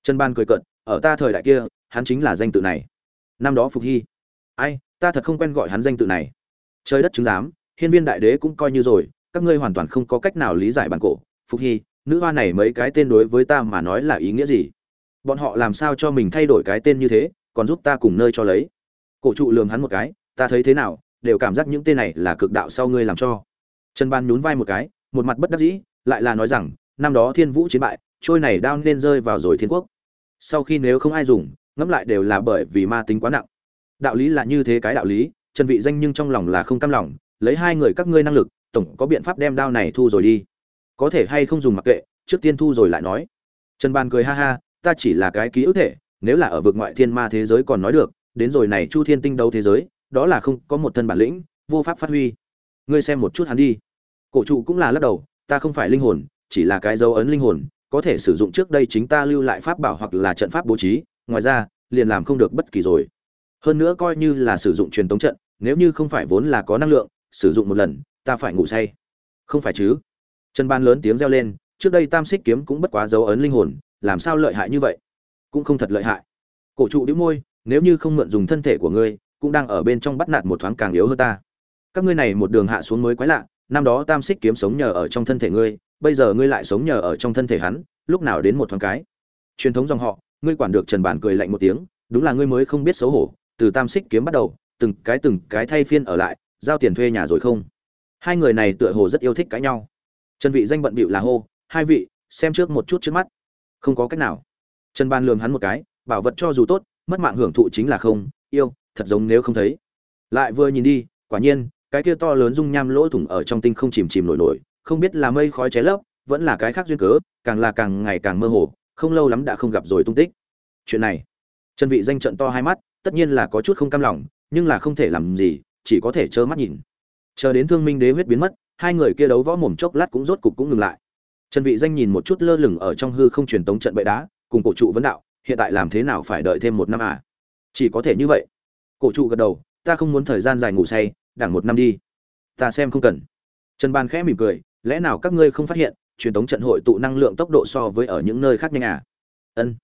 Trần ban cười cợt, ở ta thời đại kia hắn chính là danh tự này. Năm đó phục hy. Ai ta thật không quen gọi hắn danh tự này. Trời đất chứng giám hiên viên đại đế cũng coi như rồi các ngươi hoàn toàn không có cách nào lý giải bản cổ. Phục hy nữ hoa này mấy cái tên đối với ta mà nói là ý nghĩa gì? Bọn họ làm sao cho mình thay đổi cái tên như thế còn giúp ta cùng nơi cho lấy? Cổ trụ lường hắn một cái ta thấy thế nào đều cảm giác những tên này là cực đạo sau ngươi làm cho. Trần ban nhún vai một cái một mặt bất đắc dĩ lại là nói rằng, năm đó thiên vũ chiến bại, trôi này đao nên rơi vào rồi thiên quốc. Sau khi nếu không ai dùng, ngẫm lại đều là bởi vì ma tính quá nặng. Đạo lý là như thế cái đạo lý, trần vị danh nhưng trong lòng là không cam lòng, lấy hai người các ngươi năng lực, tổng có biện pháp đem đao này thu rồi đi. Có thể hay không dùng mặc kệ, trước tiên thu rồi lại nói. Trần ban cười ha ha, ta chỉ là cái ký ức thể, nếu là ở vực ngoại thiên ma thế giới còn nói được, đến rồi này chu thiên tinh đấu thế giới, đó là không có một thân bản lĩnh, vô pháp phát huy. Ngươi xem một chút hắn đi. Cổ trụ cũng là lắc đầu ta không phải linh hồn, chỉ là cái dấu ấn linh hồn, có thể sử dụng trước đây chính ta lưu lại pháp bảo hoặc là trận pháp bố trí, ngoài ra, liền làm không được bất kỳ rồi. Hơn nữa coi như là sử dụng truyền tống trận, nếu như không phải vốn là có năng lượng, sử dụng một lần, ta phải ngủ say. Không phải chứ? Trần ban lớn tiếng reo lên, trước đây tam xích kiếm cũng bất quá dấu ấn linh hồn, làm sao lợi hại như vậy? Cũng không thật lợi hại. Cổ trụ đĩu môi, nếu như không mượn dùng thân thể của ngươi, cũng đang ở bên trong bắt nạt một thoáng càng yếu hơn ta. Các ngươi này một đường hạ xuống mới quái lạ năm đó tam xích kiếm sống nhờ ở trong thân thể ngươi, bây giờ ngươi lại sống nhờ ở trong thân thể hắn, lúc nào đến một thoáng cái. Truyền thống dòng họ, ngươi quản được trần bản cười lạnh một tiếng, đúng là ngươi mới không biết xấu hổ, từ tam xích kiếm bắt đầu, từng cái từng cái thay phiên ở lại, giao tiền thuê nhà rồi không? Hai người này tựa hồ rất yêu thích cãi nhau. Trần vị danh bận bịu là hô, hai vị, xem trước một chút trước mắt. Không có cách nào. Trần ban lườm hắn một cái, bảo vật cho dù tốt, mất mạng hưởng thụ chính là không, yêu, thật giống nếu không thấy. Lại vừa nhìn đi, quả nhiên cái kia to lớn dung nham lỗ thủng ở trong tinh không chìm chìm nổi nổi, không biết là mây khói cháy lấp, vẫn là cái khác duyên cớ, càng là càng ngày càng mơ hồ, không lâu lắm đã không gặp rồi tung tích. Chuyện này, trần vị danh trận to hai mắt, tất nhiên là có chút không cam lòng, nhưng là không thể làm gì, chỉ có thể trơ mắt nhìn. Chờ đến thương minh đế huyết biến mất, hai người kia đấu võ mồm chốc lát cũng rốt cục cũng ngừng lại. Trần vị danh nhìn một chút lơ lửng ở trong hư không truyền tống trận bệ đá, cùng cổ trụ vấn đạo, hiện tại làm thế nào phải đợi thêm một năm à? Chỉ có thể như vậy. Cổ trụ gật đầu, ta không muốn thời gian dài ngủ say đảng một năm đi. Ta xem không cần. Trần ban khẽ mỉm cười, lẽ nào các ngươi không phát hiện, truyền thống trận hội tụ năng lượng tốc độ so với ở những nơi khác nhanh à? Ân.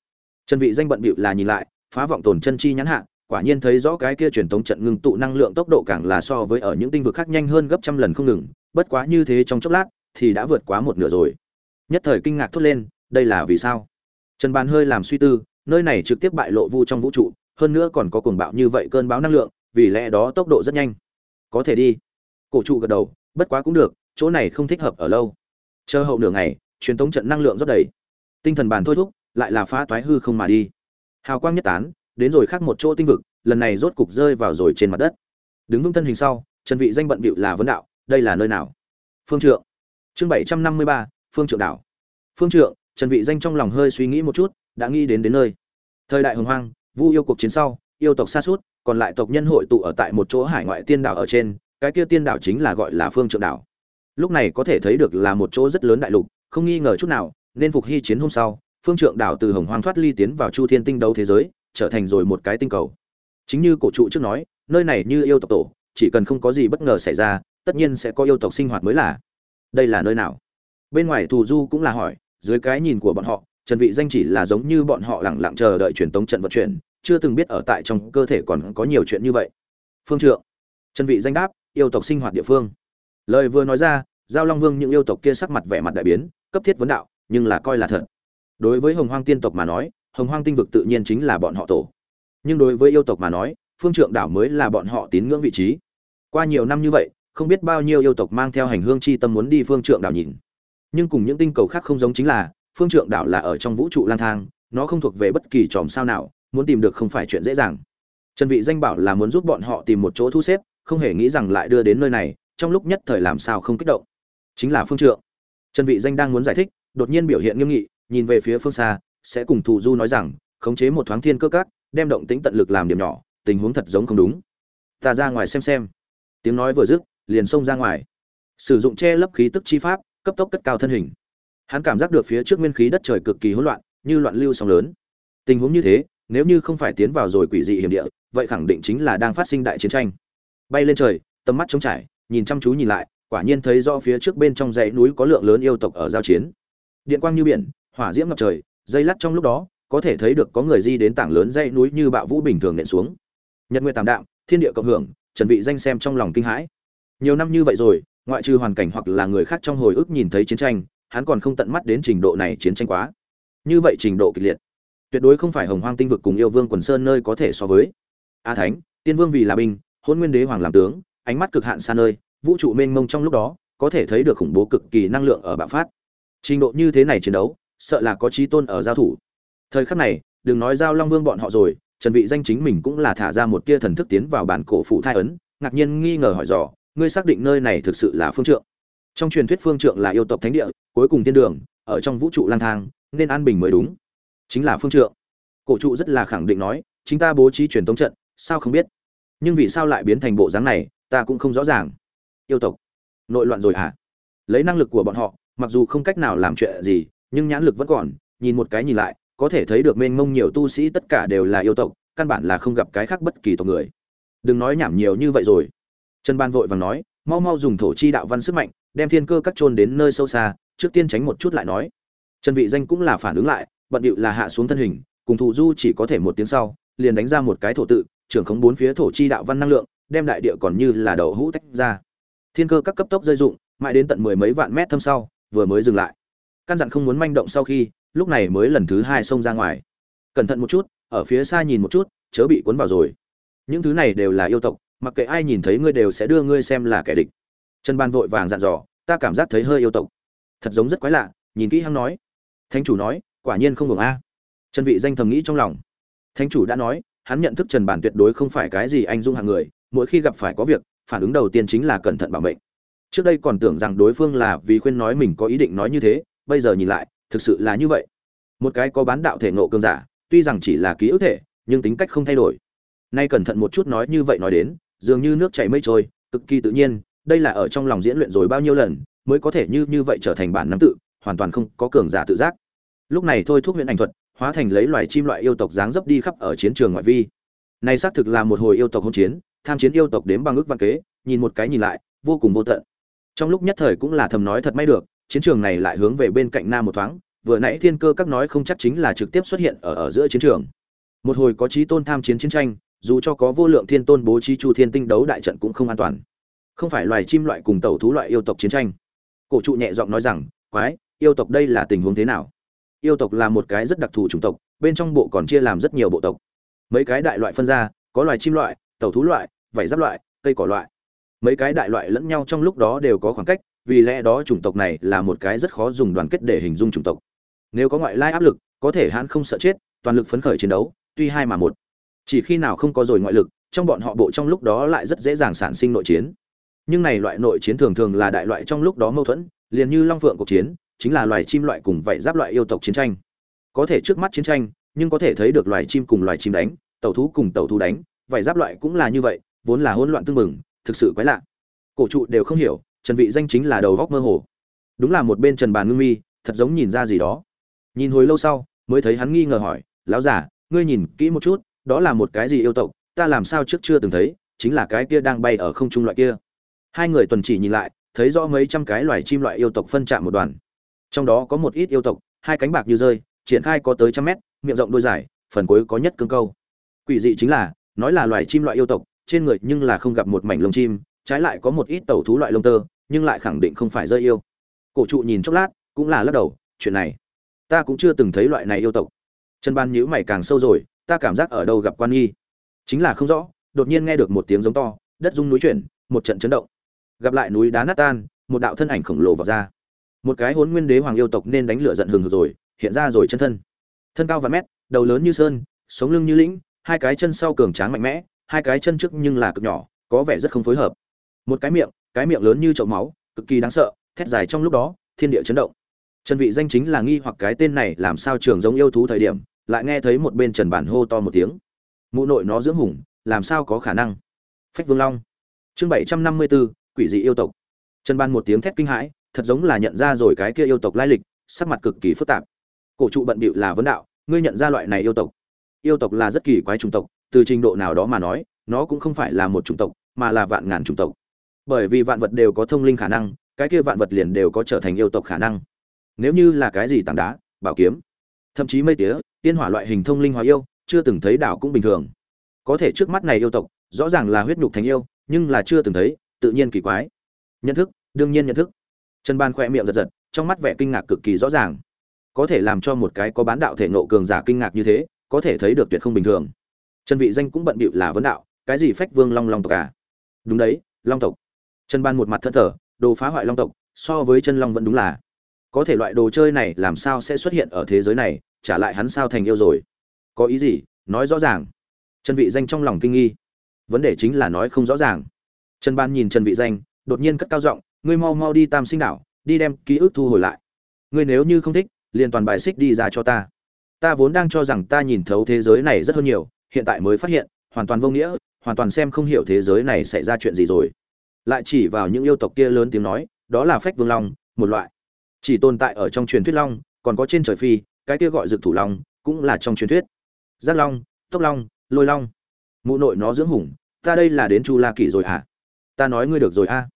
Trần vị danh bận bịu là nhìn lại, phá vọng tồn chân chi nhãn hạ, quả nhiên thấy rõ cái kia truyền thống trận ngưng tụ năng lượng tốc độ càng là so với ở những tinh vực khác nhanh hơn gấp trăm lần không ngừng, bất quá như thế trong chốc lát, thì đã vượt quá một nửa rồi. Nhất thời kinh ngạc thốt lên, đây là vì sao? Trần bàn hơi làm suy tư, nơi này trực tiếp bại lộ vu trong vũ trụ, hơn nữa còn có cuồng bạo như vậy cơn bão năng lượng, vì lẽ đó tốc độ rất nhanh có thể đi. Cổ trụ gật đầu, bất quá cũng được, chỗ này không thích hợp ở lâu. Chờ hậu nửa ngày, truyền thống trận năng lượng rất đầy. Tinh thần bàn thôi thúc, lại là phá toái hư không mà đi. Hào quang nhất tán, đến rồi khác một chỗ tinh vực, lần này rốt cục rơi vào rồi trên mặt đất. Đứng vững thân hình sau, trần vị danh bận bịu là vấn đạo, đây là nơi nào? Phương trượng. Chương bảy trăm năm mươi ba, phương trượng đảo. Phương trượng, trần vị danh trong lòng hơi suy nghĩ một chút, đã nghĩ đến đến nơi. Thời đại hồng hoang, vu yêu cuộc chiến sau, yêu tộc xa suốt còn lại tộc nhân hội tụ ở tại một chỗ hải ngoại tiên đảo ở trên, cái kia tiên đảo chính là gọi là phương trượng đảo. Lúc này có thể thấy được là một chỗ rất lớn đại lục, không nghi ngờ chút nào, nên phục hy chiến hôm sau, phương trượng đảo từ hồng hoang thoát ly tiến vào chu thiên tinh đấu thế giới, trở thành rồi một cái tinh cầu. Chính như cổ trụ trước nói, nơi này như yêu tộc tổ, chỉ cần không có gì bất ngờ xảy ra, tất nhiên sẽ có yêu tộc sinh hoạt mới là. Đây là nơi nào? Bên ngoài thù du cũng là hỏi, dưới cái nhìn của bọn họ, trần vị danh chỉ là giống như bọn họ lặng lặng chờ đợi truyền tống trận vận chuyển chưa từng biết ở tại trong cơ thể còn có nhiều chuyện như vậy. Phương trượng chân vị danh đáp, yêu tộc sinh hoạt địa phương. Lời vừa nói ra, giao long vương những yêu tộc kia sắc mặt vẻ mặt đại biến, cấp thiết vấn đạo, nhưng là coi là thật. Đối với hồng hoang tiên tộc mà nói, hồng hoang tinh vực tự nhiên chính là bọn họ tổ. Nhưng đối với yêu tộc mà nói, phương trượng đảo mới là bọn họ tín ngưỡng vị trí. Qua nhiều năm như vậy, không biết bao nhiêu yêu tộc mang theo hành hương chi tâm muốn đi phương trượng đảo nhìn. Nhưng cùng những tinh cầu khác không giống chính là, phương trượng đảo là ở trong vũ trụ lang thang, nó không thuộc về bất kỳ chòm sao nào muốn tìm được không phải chuyện dễ dàng. Trần vị danh bảo là muốn giúp bọn họ tìm một chỗ thu xếp, không hề nghĩ rằng lại đưa đến nơi này, trong lúc nhất thời làm sao không kích động. Chính là phương trượng. Trần vị danh đang muốn giải thích, đột nhiên biểu hiện nghiêm nghị, nhìn về phía phương xa, sẽ cùng thủ du nói rằng, khống chế một thoáng thiên cơ cát đem động tĩnh tận lực làm điểm nhỏ, tình huống thật giống không đúng. Ta ra ngoài xem xem. Tiếng nói vừa dứt, liền xông ra ngoài. Sử dụng che lấp khí tức chi pháp, cấp tốc cất cao thân hình. Hắn cảm giác được phía trước nguyên khí đất trời cực kỳ hỗn loạn, như loạn lưu sóng lớn. Tình huống như thế nếu như không phải tiến vào rồi quỷ dị hiểm địa, vậy khẳng định chính là đang phát sinh đại chiến tranh. Bay lên trời, tầm mắt trống trải, nhìn chăm chú nhìn lại, quả nhiên thấy do phía trước bên trong dãy núi có lượng lớn yêu tộc ở giao chiến. Điện quang như biển, hỏa diễm ngập trời, dây lắt trong lúc đó, có thể thấy được có người di đến tảng lớn dãy núi như bạo vũ bình thường nện xuống. Nhật nguyệt tạm đạm, thiên địa cộng hưởng, trần vị danh xem trong lòng kinh hãi. Nhiều năm như vậy rồi, ngoại trừ hoàn cảnh hoặc là người khác trong hồi ức nhìn thấy chiến tranh, hắn còn không tận mắt đến trình độ này chiến tranh quá. Như vậy trình độ kịch liệt tuyệt đối không phải hồng hoang tinh vực cùng yêu vương quần sơn nơi có thể so với. A thánh, tiên vương vì là binh hôn nguyên đế hoàng làm tướng, ánh mắt cực hạn xa nơi, vũ trụ mênh mông trong lúc đó, có thể thấy được khủng bố cực kỳ năng lượng ở bạo phát. Trình độ như thế này chiến đấu, sợ là có trí tôn ở giao thủ. Thời khắc này, đừng nói giao long vương bọn họ rồi, trần vị danh chính mình cũng là thả ra một tia thần thức tiến vào bản cổ phụ thai ấn, ngạc nhiên nghi ngờ hỏi dò, ngươi xác định nơi này thực sự là phương trượng? Trong truyền thuyết phương trượng là yêu tộc thánh địa, cuối cùng thiên đường, ở trong vũ trụ lang thang, nên an bình mới đúng chính là phương trượng. Cổ trụ rất là khẳng định nói, chính ta bố trí truyền tống trận, sao không biết? Nhưng vì sao lại biến thành bộ dáng này, ta cũng không rõ ràng. Yêu tộc, nội loạn rồi hả? Lấy năng lực của bọn họ, mặc dù không cách nào làm chuyện gì, nhưng nhãn lực vẫn còn, nhìn một cái nhìn lại, có thể thấy được mênh mông nhiều tu sĩ tất cả đều là yêu tộc, căn bản là không gặp cái khác bất kỳ tộc người. Đừng nói nhảm nhiều như vậy rồi. Trần ban vội vàng nói, mau mau dùng thổ chi đạo văn sức mạnh, đem thiên cơ các trôn đến nơi sâu xa, trước tiên tránh một chút lại nói. Trần vị danh cũng là phản ứng lại bận điệu là hạ xuống thân hình, cùng thủ du chỉ có thể một tiếng sau, liền đánh ra một cái thổ tự, trưởng khống bốn phía thổ chi đạo văn năng lượng, đem đại địa còn như là đầu hũ tách ra. Thiên cơ các cấp tốc rơi dụng, mãi đến tận mười mấy vạn mét thâm sau, vừa mới dừng lại. Căn dặn không muốn manh động sau khi, lúc này mới lần thứ hai xông ra ngoài. Cẩn thận một chút, ở phía xa nhìn một chút, chớ bị cuốn vào rồi. Những thứ này đều là yêu tộc, mặc kệ ai nhìn thấy ngươi đều sẽ đưa ngươi xem là kẻ địch. Trần ban vội vàng dặn dò, ta cảm giác thấy hơi yêu tộc. Thật giống rất quái lạ, nhìn kỹ hăng nói. Thánh chủ nói quả nhiên không ngừng a. Trần vị danh thầm nghĩ trong lòng. Thánh chủ đã nói, hắn nhận thức trần bản tuyệt đối không phải cái gì anh dung hạng người, mỗi khi gặp phải có việc, phản ứng đầu tiên chính là cẩn thận bảo mệnh. Trước đây còn tưởng rằng đối phương là vì khuyên nói mình có ý định nói như thế, bây giờ nhìn lại, thực sự là như vậy. Một cái có bán đạo thể ngộ cường giả, tuy rằng chỉ là ký ức thể, nhưng tính cách không thay đổi. Nay cẩn thận một chút nói như vậy nói đến, dường như nước chảy mây trôi, cực kỳ tự nhiên, đây là ở trong lòng diễn luyện rồi bao nhiêu lần, mới có thể như như vậy trở thành bản năng tự, hoàn toàn không có cường giả tự giác lúc này thôi thuốc huyện ảnh thuật, hóa thành lấy loài chim loại yêu tộc dáng dấp đi khắp ở chiến trường ngoại vi. Này xác thực là một hồi yêu tộc hôn chiến, tham chiến yêu tộc đếm bằng ước văn kế, nhìn một cái nhìn lại, vô cùng vô tận. Trong lúc nhất thời cũng là thầm nói thật may được, chiến trường này lại hướng về bên cạnh nam một thoáng, vừa nãy thiên cơ các nói không chắc chính là trực tiếp xuất hiện ở ở giữa chiến trường. Một hồi có trí tôn tham chiến chiến tranh, dù cho có vô lượng thiên tôn bố trí chu thiên tinh đấu đại trận cũng không an toàn. Không phải loài chim loại cùng tàu thú loại yêu tộc chiến tranh. Cổ trụ nhẹ giọng nói rằng, quái, yêu tộc đây là tình huống thế nào? Yêu tộc là một cái rất đặc thù chủng tộc, bên trong bộ còn chia làm rất nhiều bộ tộc. Mấy cái đại loại phân ra, có loài chim loại, tàu thú loại, vảy giáp loại, cây cỏ loại. Mấy cái đại loại lẫn nhau trong lúc đó đều có khoảng cách, vì lẽ đó chủng tộc này là một cái rất khó dùng đoàn kết để hình dung chủng tộc. Nếu có ngoại lai áp lực, có thể hãn không sợ chết, toàn lực phấn khởi chiến đấu, tuy hai mà một. Chỉ khi nào không có rồi ngoại lực, trong bọn họ bộ trong lúc đó lại rất dễ dàng sản sinh nội chiến. Nhưng này loại nội chiến thường thường là đại loại trong lúc đó mâu thuẫn, liền như long phượng cuộc chiến chính là loài chim loại cùng vậy giáp loại yêu tộc chiến tranh. Có thể trước mắt chiến tranh, nhưng có thể thấy được loài chim cùng loài chim đánh tàu thú cùng tàu thú đánh vậy giáp loại cũng là như vậy, vốn là hỗn loạn tương mừng thực sự quái lạ. Cổ trụ đều không hiểu, trần vị danh chính là đầu góc mơ hồ. Đúng là một bên trần bàn ngưng mi, thật giống nhìn ra gì đó. Nhìn hồi lâu sau, mới thấy hắn nghi ngờ hỏi, lão giả ngươi nhìn kỹ một chút, đó là một cái gì yêu tộc? Ta làm sao trước chưa từng thấy, chính là cái kia đang bay ở không trung loại kia. Hai người tuần chỉ nhìn lại, thấy rõ mấy trăm cái loài chim loại yêu tộc phân chạm một đoàn trong đó có một ít yêu tộc, hai cánh bạc như rơi, triển khai có tới trăm mét, miệng rộng đôi dài, phần cuối có nhất cương câu. Quỷ dị chính là, nói là loài chim loại yêu tộc, trên người nhưng là không gặp một mảnh lông chim, trái lại có một ít tẩu thú loại lông tơ, nhưng lại khẳng định không phải rơi yêu. Cổ trụ nhìn chốc lát, cũng là lắc đầu, chuyện này, ta cũng chưa từng thấy loại này yêu tộc. Chân ban nhữ mày càng sâu rồi, ta cảm giác ở đâu gặp quan nghi? Chính là không rõ, đột nhiên nghe được một tiếng giống to, đất rung núi chuyển, một trận chấn động. Gặp lại núi đá nát tan, một đạo thân ảnh khổng lồ vào ra một cái hốn nguyên đế hoàng yêu tộc nên đánh lửa giận hừng rồi hiện ra rồi chân thân. Thân cao vài mét đầu lớn như sơn sống lưng như lĩnh hai cái chân sau cường tráng mạnh mẽ hai cái chân trước nhưng là cực nhỏ có vẻ rất không phối hợp. Một cái miệng cái miệng lớn như chậu máu cực kỳ đáng sợ thét dài trong lúc đó thiên địa chấn động. Trần vị danh chính là nghi hoặc cái tên này làm sao trường giống yêu thú thời điểm lại nghe thấy một bên trần bản hô to một tiếng. Mụ nội nó dưỡng hùng làm sao có khả năng? Phách vương long. Chương 754, quỷ dị yêu tộc. Trần ban một tiếng thét kinh hãi thật giống là nhận ra rồi cái kia yêu tộc lai lịch, sắc mặt cực kỳ phức tạp. Cổ trụ bận bịu là vấn đạo, ngươi nhận ra loại này yêu tộc. Yêu tộc là rất kỳ quái chủng tộc, từ trình độ nào đó mà nói, nó cũng không phải là một chủng tộc, mà là vạn ngàn chủng tộc. Bởi vì vạn vật đều có thông linh khả năng, cái kia vạn vật liền đều có trở thành yêu tộc khả năng. Nếu như là cái gì tảng đá, bảo kiếm, thậm chí mây tía, tiên hỏa loại hình thông linh hóa yêu, chưa từng thấy đảo cũng bình thường. Có thể trước mắt này yêu tộc, rõ ràng là huyết nhục thành yêu, nhưng là chưa từng thấy, tự nhiên kỳ quái. Nhận thức, đương nhiên nhận thức trần ban khẽ miệng giật giật, trong mắt vẻ kinh ngạc cực kỳ rõ ràng. Có thể làm cho một cái có bán đạo thể nộ cường giả kinh ngạc như thế, có thể thấy được tuyệt không bình thường. Trần vị danh cũng bận bịu là vấn đạo, cái gì phách vương long long tộc à? Đúng đấy, long tộc. Trần ban một mặt thất thở đồ phá hoại long tộc, so với chân long vẫn đúng là. Có thể loại đồ chơi này làm sao sẽ xuất hiện ở thế giới này, trả lại hắn sao thành yêu rồi? Có ý gì? Nói rõ ràng. Trần vị danh trong lòng kinh nghi. Vấn đề chính là nói không rõ ràng. Trần ban nhìn trần vị danh, đột nhiên cất cao giọng ngươi mau mau đi tam sinh đảo, đi đem ký ức thu hồi lại. Ngươi nếu như không thích, liền toàn bài xích đi ra cho ta. Ta vốn đang cho rằng ta nhìn thấu thế giới này rất hơn nhiều, hiện tại mới phát hiện, hoàn toàn vô nghĩa, hoàn toàn xem không hiểu thế giới này xảy ra chuyện gì rồi. Lại chỉ vào những yêu tộc kia lớn tiếng nói, đó là phách vương long, một loại. Chỉ tồn tại ở trong truyền thuyết long, còn có trên trời phi, cái kia gọi dực thủ long, cũng là trong truyền thuyết. Giác long, tốc long, lôi long. Mụ nội nó dưỡng hùng, ta đây là đến chu la kỷ rồi hả? Ta nói ngươi được rồi a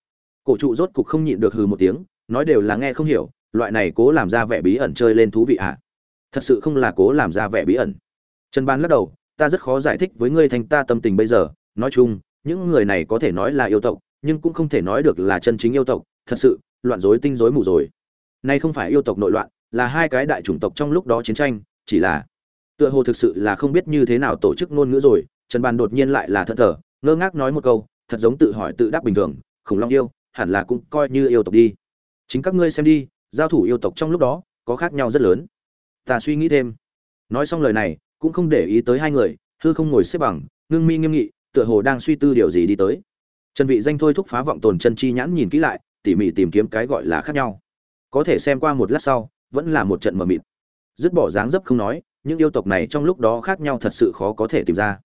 cổ trụ rốt cục không nhịn được hừ một tiếng, nói đều là nghe không hiểu, loại này cố làm ra vẻ bí ẩn chơi lên thú vị à? thật sự không là cố làm ra vẻ bí ẩn. Trần ban lắc đầu, ta rất khó giải thích với ngươi thành ta tâm tình bây giờ. Nói chung, những người này có thể nói là yêu tộc, nhưng cũng không thể nói được là chân chính yêu tộc. Thật sự, loạn rối tinh rối mù rồi. Nay không phải yêu tộc nội loạn, là hai cái đại chủng tộc trong lúc đó chiến tranh, chỉ là tựa hồ thực sự là không biết như thế nào tổ chức ngôn ngữ rồi. Trần bàn đột nhiên lại là thẫn thờ, ngơ ngác nói một câu, thật giống tự hỏi tự đáp bình thường, khủng long yêu hẳn là cũng coi như yêu tộc đi. Chính các ngươi xem đi, giao thủ yêu tộc trong lúc đó, có khác nhau rất lớn. Ta suy nghĩ thêm. Nói xong lời này, cũng không để ý tới hai người, hư không ngồi xếp bằng, ngưng mi nghiêm nghị, tựa hồ đang suy tư điều gì đi tới. Trần vị danh thôi thúc phá vọng tồn chân chi nhãn nhìn kỹ lại, tỉ mỉ tìm kiếm cái gọi là khác nhau. Có thể xem qua một lát sau, vẫn là một trận mờ mịt. Dứt bỏ dáng dấp không nói, những yêu tộc này trong lúc đó khác nhau thật sự khó có thể tìm ra.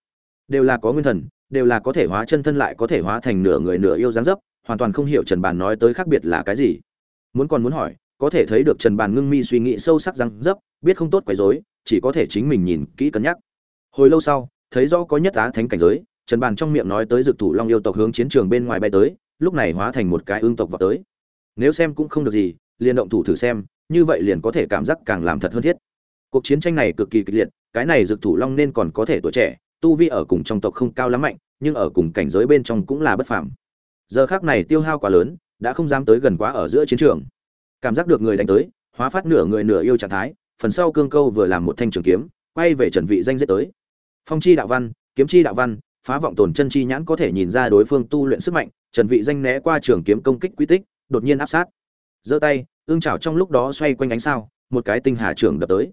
Đều là có nguyên thần, đều là có thể hóa chân thân lại có thể hóa thành nửa người nửa yêu dáng dấp hoàn toàn không hiểu trần bàn nói tới khác biệt là cái gì. Muốn còn muốn hỏi, có thể thấy được trần bàn ngưng mi suy nghĩ sâu sắc răng dấp, biết không tốt quấy rối, chỉ có thể chính mình nhìn kỹ cân nhắc. Hồi lâu sau, thấy rõ có nhất á thánh cảnh giới, trần bàn trong miệng nói tới dực thủ long yêu tộc hướng chiến trường bên ngoài bay tới, lúc này hóa thành một cái ương tộc vào tới. Nếu xem cũng không được gì, liền động thủ thử xem, như vậy liền có thể cảm giác càng làm thật hơn thiết. Cuộc chiến tranh này cực kỳ kịch liệt, cái này dực thủ long nên còn có thể tuổi trẻ, tu vi ở cùng trong tộc không cao lắm mạnh, nhưng ở cùng cảnh giới bên trong cũng là bất phàm giờ khác này tiêu hao quá lớn, đã không dám tới gần quá ở giữa chiến trường. Cảm giác được người đánh tới, hóa phát nửa người nửa yêu trạng thái, phần sau cương câu vừa làm một thanh trường kiếm, quay về trần vị danh giết tới. Phong chi đạo văn, kiếm chi đạo văn, phá vọng tồn chân chi nhãn có thể nhìn ra đối phương tu luyện sức mạnh trần vị danh né qua trường kiếm công kích quy tích, đột nhiên áp sát. Giơ tay, ương chảo trong lúc đó xoay quanh ánh sao, một cái tinh hà trưởng đập tới.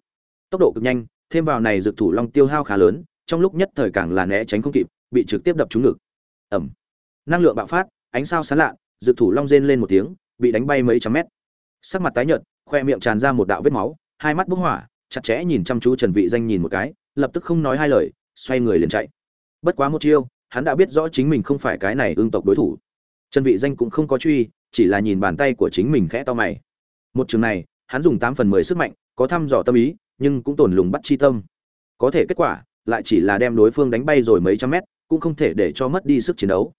Tốc độ cực nhanh, thêm vào này dược thủ long tiêu hao khá lớn, trong lúc nhất thời càng là né tránh không kịp, bị trực tiếp đập trúng ngực. Ẩm. Năng lượng bạo phát ánh sao sáng lạ dược thủ long rên lên một tiếng, bị đánh bay mấy trăm mét. Sắc mặt tái nhợt, khoe miệng tràn ra một đạo vết máu, hai mắt bốc hỏa, chặt chẽ nhìn chăm chú trần vị danh nhìn một cái, lập tức không nói hai lời, xoay người liền chạy. Bất quá một chiêu, hắn đã biết rõ chính mình không phải cái này ương tộc đối thủ. Trần vị danh cũng không có truy, chỉ là nhìn bàn tay của chính mình khẽ to mày. Một trường này, hắn dùng tám phần mười sức mạnh, có thăm dò tâm ý, nhưng cũng tổn lùng bắt chi tâm. Có thể kết quả, lại chỉ là đem đối phương đánh bay rồi mấy trăm mét, cũng không thể để cho mất đi sức chiến đấu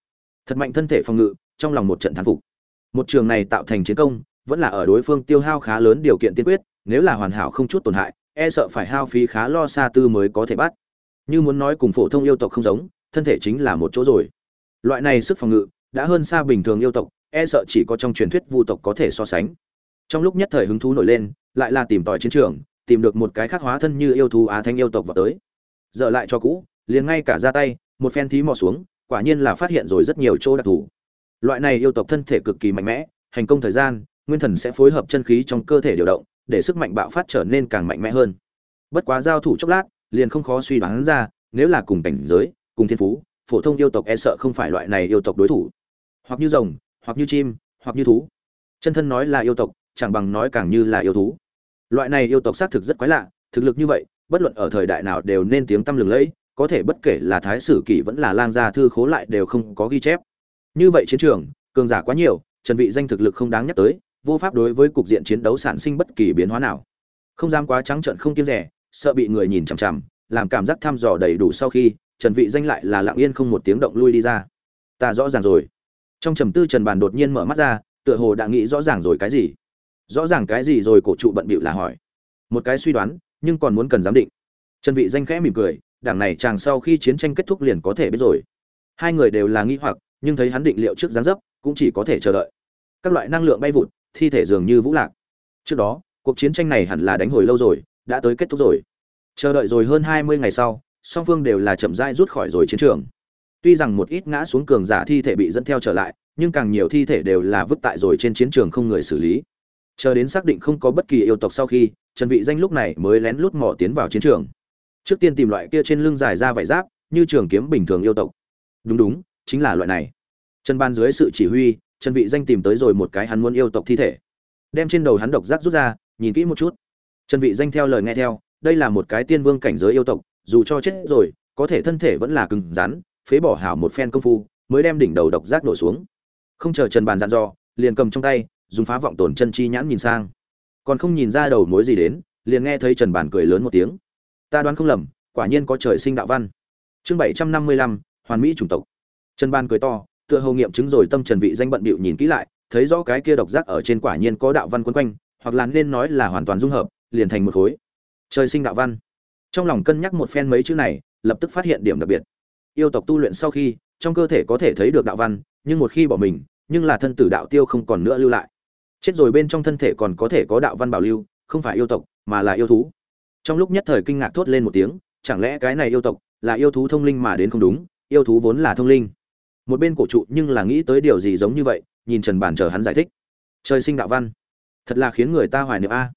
thật mạnh thân thể phòng ngự, trong lòng một trận thắng phục. Một trường này tạo thành chiến công, vẫn là ở đối phương tiêu hao khá lớn điều kiện tiên quyết, nếu là hoàn hảo không chút tổn hại e sợ phải hao phí khá lo xa tư mới có thể bắt. Như muốn nói cùng phổ thông yêu tộc không giống, thân thể chính là một chỗ rồi. Loại này sức phòng ngự, đã hơn xa bình thường yêu tộc e sợ chỉ có trong truyền thuyết vu tộc có thể so sánh. Trong lúc nhất thời hứng thú nổi lên, lại là tìm tòi chiến trường, tìm được một cái khác hóa thân như yêu thú á thanh yêu tộc vào tới. Dở lại cho cũ, liền ngay cả ra tay, một phen thí mò xuống quả nhiên là phát hiện rồi rất nhiều chỗ đặc thù. Loại này yêu tộc thân thể cực kỳ mạnh mẽ, hành công thời gian, nguyên thần sẽ phối hợp chân khí trong cơ thể điều động, để sức mạnh bạo phát trở nên càng mạnh mẽ hơn. Bất quá giao thủ chốc lát, liền không khó suy đoán ra, nếu là cùng cảnh giới, cùng thiên phú, phổ thông yêu tộc e sợ không phải loại này yêu tộc đối thủ. Hoặc như rồng, hoặc như chim, hoặc như thú. Chân thân nói là yêu tộc, chẳng bằng nói càng như là yêu thú. Loại này yêu tộc xác thực rất quái lạ, thực lực như vậy, bất luận ở thời đại nào đều nên tiếng tăm lừng lẫy có thể bất kể là thái sử kỷ vẫn là lang gia thư khố lại đều không có ghi chép. Như vậy chiến trường, cường giả quá nhiều, trần vị danh thực lực không đáng nhắc tới, vô pháp đối với cục diện chiến đấu sản sinh bất kỳ biến hóa nào. Không dám quá trắng trợn không kiêng rẻ, sợ bị người nhìn chằm chằm, làm cảm giác thăm dò đầy đủ sau khi, trần vị danh lại là lặng yên không một tiếng động lui đi ra. Ta rõ ràng rồi. Trong trầm tư trần bàn đột nhiên mở mắt ra, tựa hồ đã nghĩ rõ ràng rồi cái gì. Rõ ràng cái gì rồi cổ trụ bận bịu là hỏi. Một cái suy đoán, nhưng còn muốn cần giám định. Trần vị danh khẽ mỉm cười đảng này chàng sau khi chiến tranh kết thúc liền có thể biết rồi. Hai người đều là nghi hoặc, nhưng thấy hắn định liệu trước gián dấp, cũng chỉ có thể chờ đợi. Các loại năng lượng bay vụt, thi thể dường như vũ lạc. Trước đó, cuộc chiến tranh này hẳn là đánh hồi lâu rồi, đã tới kết thúc rồi. Chờ đợi rồi hơn 20 ngày sau, song phương đều là chậm rãi rút khỏi rồi chiến trường. Tuy rằng một ít ngã xuống cường giả thi thể bị dẫn theo trở lại, nhưng càng nhiều thi thể đều là vứt tại rồi trên chiến trường không người xử lý. Chờ đến xác định không có bất kỳ yêu tộc sau khi, trần vị danh lúc này mới lén lút mò tiến vào chiến trường trước tiên tìm loại kia trên lưng dài ra vải giáp, như trường kiếm bình thường yêu tộc. Đúng đúng, chính là loại này. Trần ban dưới sự chỉ huy, trần vị danh tìm tới rồi một cái hắn muốn yêu tộc thi thể. Đem trên đầu hắn độc giác rút ra, nhìn kỹ một chút. Trần vị danh theo lời nghe theo, đây là một cái tiên vương cảnh giới yêu tộc, dù cho chết rồi, có thể thân thể vẫn là cứng rắn, phế bỏ hảo một phen công phu, mới đem đỉnh đầu độc giác nổ xuống. Không chờ trần bàn dặn dò, liền cầm trong tay, dùng phá vọng tổn chân chi nhãn nhìn sang. Còn không nhìn ra đầu mối gì đến, liền nghe thấy trần bàn cười lớn một tiếng ta đoán không lầm, quả nhiên có trời sinh đạo văn. Chương bảy trăm năm mươi lăm, hoàn mỹ chủng tộc. Trần Ban cười to, tựa hầu nghiệm chứng rồi tâm trần vị danh bận bịu nhìn kỹ lại, thấy rõ cái kia độc giác ở trên quả nhiên có đạo văn quấn quanh, hoặc là nên nói là hoàn toàn dung hợp, liền thành một khối. Trời sinh đạo văn. Trong lòng cân nhắc một phen mấy chữ này, lập tức phát hiện điểm đặc biệt. Yêu tộc tu luyện sau khi, trong cơ thể có thể thấy được đạo văn, nhưng một khi bỏ mình, nhưng là thân tử đạo tiêu không còn nữa lưu lại. Chết rồi bên trong thân thể còn có thể có đạo văn bảo lưu, không phải yêu tộc, mà là yêu thú trong lúc nhất thời kinh ngạc thốt lên một tiếng, chẳng lẽ cái này yêu tộc là yêu thú thông linh mà đến không đúng, yêu thú vốn là thông linh. Một bên cổ trụ nhưng là nghĩ tới điều gì giống như vậy, nhìn trần bàn chờ hắn giải thích. Trời sinh đạo văn. Thật là khiến người ta hoài niệm a.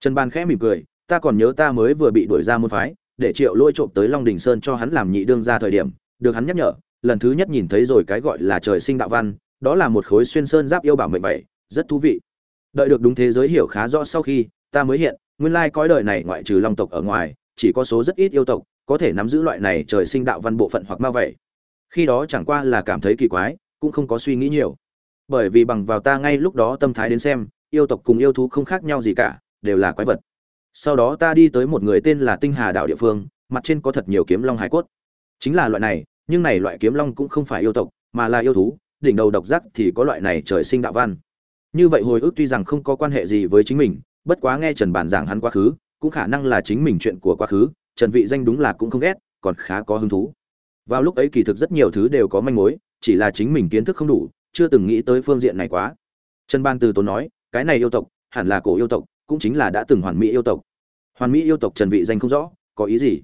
Trần bàn khẽ mỉm cười, ta còn nhớ ta mới vừa bị đuổi ra môn phái, để triệu lôi trộm tới long đình sơn cho hắn làm nhị đương ra thời điểm, được hắn nhắc nhở, lần thứ nhất nhìn thấy rồi cái gọi là trời sinh đạo văn, đó là một khối xuyên sơn giáp yêu bảo mệnh vậy, rất thú vị. Đợi được đúng thế giới hiểu khá rõ sau khi, ta mới hiện nguyên lai cõi đời này ngoại trừ long tộc ở ngoài, chỉ có số rất ít yêu tộc có thể nắm giữ loại này trời sinh đạo văn bộ phận hoặc ma vậy. Khi đó chẳng qua là cảm thấy kỳ quái, cũng không có suy nghĩ nhiều. Bởi vì bằng vào ta ngay lúc đó tâm thái đến xem, yêu tộc cùng yêu thú không khác nhau gì cả, đều là quái vật. Sau đó ta đi tới một người tên là tinh hà đạo địa phương, mặt trên có thật nhiều kiếm long hải cốt. Chính là loại này, nhưng này loại kiếm long cũng không phải yêu tộc, mà là yêu thú, đỉnh đầu độc giác thì có loại này trời sinh đạo văn. Như vậy hồi ức tuy rằng không có quan hệ gì với chính mình bất quá nghe trần bản giảng hắn quá khứ, cũng khả năng là chính mình chuyện của quá khứ, trần vị danh đúng là cũng không ghét, còn khá có hứng thú. Vào lúc ấy kỳ thực rất nhiều thứ đều có manh mối, chỉ là chính mình kiến thức không đủ, chưa từng nghĩ tới phương diện này quá. Trần ban từ tốn nói, cái này yêu tộc, hẳn là cổ yêu tộc, cũng chính là đã từng hoàn mỹ yêu tộc. Hoàn mỹ yêu tộc trần vị danh không rõ, có ý gì?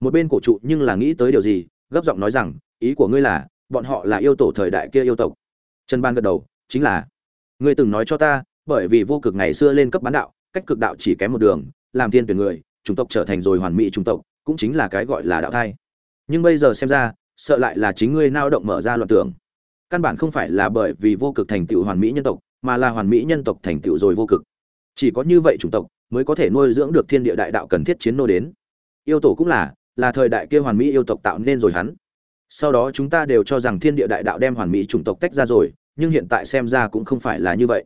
Một bên cổ trụ nhưng là nghĩ tới điều gì, gấp giọng nói rằng, ý của ngươi là, bọn họ là yêu tổ thời đại kia yêu tộc. Trần ban gật đầu, chính là. Ngươi từng nói cho ta, bởi vì vô cực ngày xưa lên cấp bán đạo cách cực đạo chỉ kém một đường, làm thiên tuyển người, chủng tộc trở thành rồi hoàn mỹ chủng tộc, cũng chính là cái gọi là đạo thai. Nhưng bây giờ xem ra, sợ lại là chính ngươi nao động mở ra loạn tưởng. Căn bản không phải là bởi vì vô cực thành tựu hoàn mỹ nhân tộc, mà là hoàn mỹ nhân tộc thành tựu rồi vô cực. Chỉ có như vậy chủng tộc, mới có thể nuôi dưỡng được thiên địa đại đạo cần thiết chiến nô đến. Yêu tổ cũng là là thời đại kia hoàn mỹ yêu tộc tạo nên rồi hắn. Sau đó chúng ta đều cho rằng thiên địa đại đạo đem hoàn mỹ chủng tộc tách ra rồi, nhưng hiện tại xem ra cũng không phải là như vậy.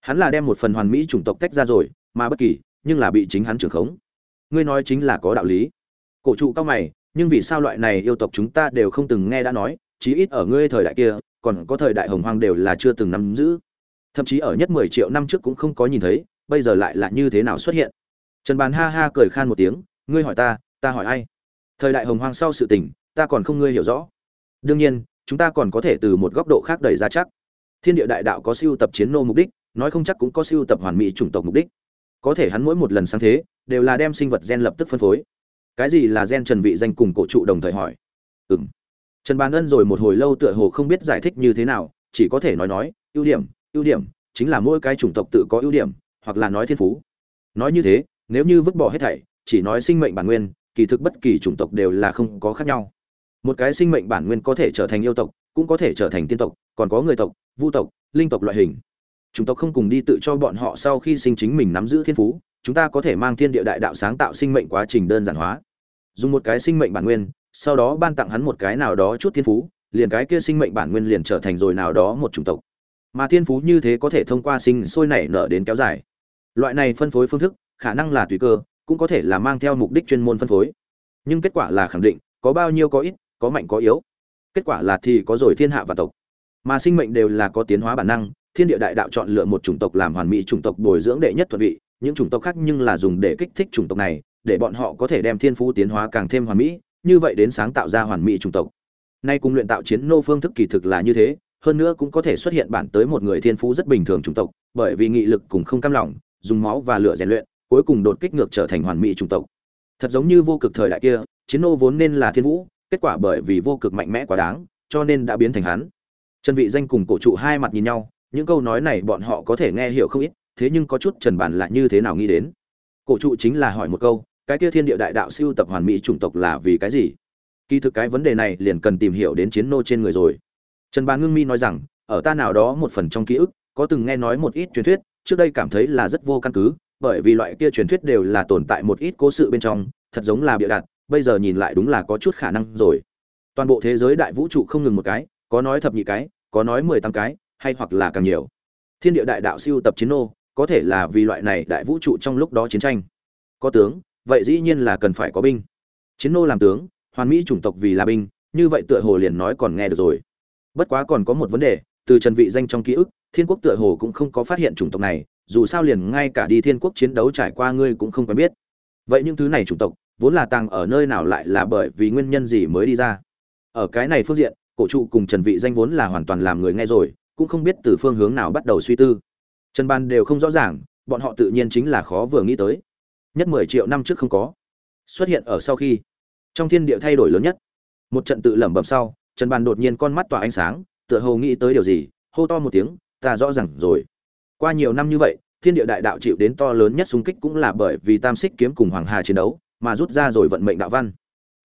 Hắn là đem một phần hoàn mỹ chủng tộc tách ra rồi mà bất kỳ, nhưng là bị chính hắn trưởng khống. Ngươi nói chính là có đạo lý. Cổ trụ cao mày, nhưng vì sao loại này yêu tộc chúng ta đều không từng nghe đã nói, chí ít ở ngươi thời đại kia, còn có thời đại hồng hoang đều là chưa từng nắm giữ. Thậm chí ở nhất mười triệu năm trước cũng không có nhìn thấy, bây giờ lại là như thế nào xuất hiện. Trần bàn ha ha cười khan một tiếng, ngươi hỏi ta ta hỏi ai? Thời đại hồng hoang sau sự tình, ta còn không ngươi hiểu rõ. Đương nhiên, chúng ta còn có thể từ một góc độ khác đẩy ra chắc. Thiên địa đại đạo có siêu tập chiến nô mục đích, nói không chắc cũng có siêu tập hoàn mỹ chủng tộc mục đích có thể hắn mỗi một lần sáng thế, đều là đem sinh vật gen lập tức phân phối. Cái gì là gen trần vị danh cùng cổ trụ đồng thời hỏi. Ừm. Trần bàn ân rồi một hồi lâu tựa hồ không biết giải thích như thế nào, chỉ có thể nói nói, ưu điểm ưu điểm, chính là mỗi cái chủng tộc tự có ưu điểm, hoặc là nói thiên phú. Nói như thế, nếu như vứt bỏ hết thảy, chỉ nói sinh mệnh bản nguyên, kỳ thực bất kỳ chủng tộc đều là không có khác nhau. Một cái sinh mệnh bản nguyên có thể trở thành yêu tộc, cũng có thể trở thành tiên tộc, còn có người tộc, vu tộc, linh tộc loại hình chúng tộc không cùng đi tự cho bọn họ sau khi sinh chính mình nắm giữ thiên phú, chúng ta có thể mang thiên địa đại đạo sáng tạo sinh mệnh quá trình đơn giản hóa. Dùng một cái sinh mệnh bản nguyên, sau đó ban tặng hắn một cái nào đó chút thiên phú, liền cái kia sinh mệnh bản nguyên liền trở thành rồi nào đó một chủng tộc. Mà thiên phú như thế có thể thông qua sinh sôi nảy nở đến kéo dài. Loại này phân phối phương thức, khả năng là tùy cơ, cũng có thể là mang theo mục đích chuyên môn phân phối. Nhưng kết quả là khẳng định, có bao nhiêu có ít, có mạnh có yếu. Kết quả là thì có rồi thiên hạ và tộc. Mà sinh mệnh đều là có tiến hóa bản năng thiên địa đại đạo chọn lựa một chủng tộc làm hoàn mỹ chủng tộc bồi dưỡng đệ nhất thuận vị, những chủng tộc khác nhưng là dùng để kích thích chủng tộc này, để bọn họ có thể đem thiên phú tiến hóa càng thêm hoàn mỹ, như vậy đến sáng tạo ra hoàn mỹ chủng tộc. Nay cùng luyện tạo chiến nô phương thức kỳ thực là như thế, hơn nữa cũng có thể xuất hiện bản tới một người thiên phú rất bình thường chủng tộc, bởi vì nghị lực cùng không cam lòng, dùng máu và lửa rèn luyện, cuối cùng đột kích ngược trở thành hoàn mỹ chủng tộc. Thật giống như vô cực thời đại kia, chiến nô vốn nên là thiên vũ, kết quả bởi vì vô cực mạnh mẽ quá đáng, cho nên đã biến thành hắn. Trần vị danh cùng cổ trụ hai mặt nhìn nhau những câu nói này bọn họ có thể nghe hiểu không ít, thế nhưng có chút trần bản là như thế nào nghĩ đến. Cổ trụ chính là hỏi một câu, cái kia thiên địa đại đạo siêu tập hoàn mỹ chủng tộc là vì cái gì? Kỳ thực cái vấn đề này liền cần tìm hiểu đến chiến nô trên người rồi. Trần bàn ngưng mi nói rằng, ở ta nào đó một phần trong ký ức, có từng nghe nói một ít truyền thuyết, trước đây cảm thấy là rất vô căn cứ, bởi vì loại kia truyền thuyết đều là tồn tại một ít cố sự bên trong, thật giống là bịa đặt, bây giờ nhìn lại đúng là có chút khả năng rồi. Toàn bộ thế giới đại vũ trụ không ngừng một cái, có nói thập nhị cái, có nói mười tám cái hay hoặc là càng nhiều. Thiên địa đại đạo siêu tập chiến nô, có thể là vì loại này đại vũ trụ trong lúc đó chiến tranh. Có tướng, vậy dĩ nhiên là cần phải có binh. Chiến nô làm tướng, hoàn mỹ chủng tộc vì là binh, như vậy tựa hồ liền nói còn nghe được rồi. Bất quá còn có một vấn đề, từ trần vị danh trong ký ức, thiên quốc tựa hồ cũng không có phát hiện chủng tộc này, dù sao liền ngay cả đi thiên quốc chiến đấu trải qua ngươi cũng không quen biết. Vậy những thứ này chủng tộc, vốn là tàng ở nơi nào lại là bởi vì nguyên nhân gì mới đi ra? Ở cái này phương diện, cổ trụ cùng trần vị danh vốn là hoàn toàn làm người nghe rồi cũng không biết từ phương hướng nào bắt đầu suy tư. Trần ban đều không rõ ràng, bọn họ tự nhiên chính là khó vừa nghĩ tới. Nhất 10 triệu năm trước không có. Xuất hiện ở sau khi, trong thiên địa thay đổi lớn nhất. Một trận tự lẩm bẩm sau, trần ban đột nhiên con mắt tỏa ánh sáng, tựa hồ nghĩ tới điều gì, hô to một tiếng, ta rõ ràng rồi. Qua nhiều năm như vậy, thiên địa đại đạo chịu đến to lớn nhất xung kích cũng là bởi vì tam xích kiếm cùng hoàng hà chiến đấu, mà rút ra rồi vận mệnh đạo văn.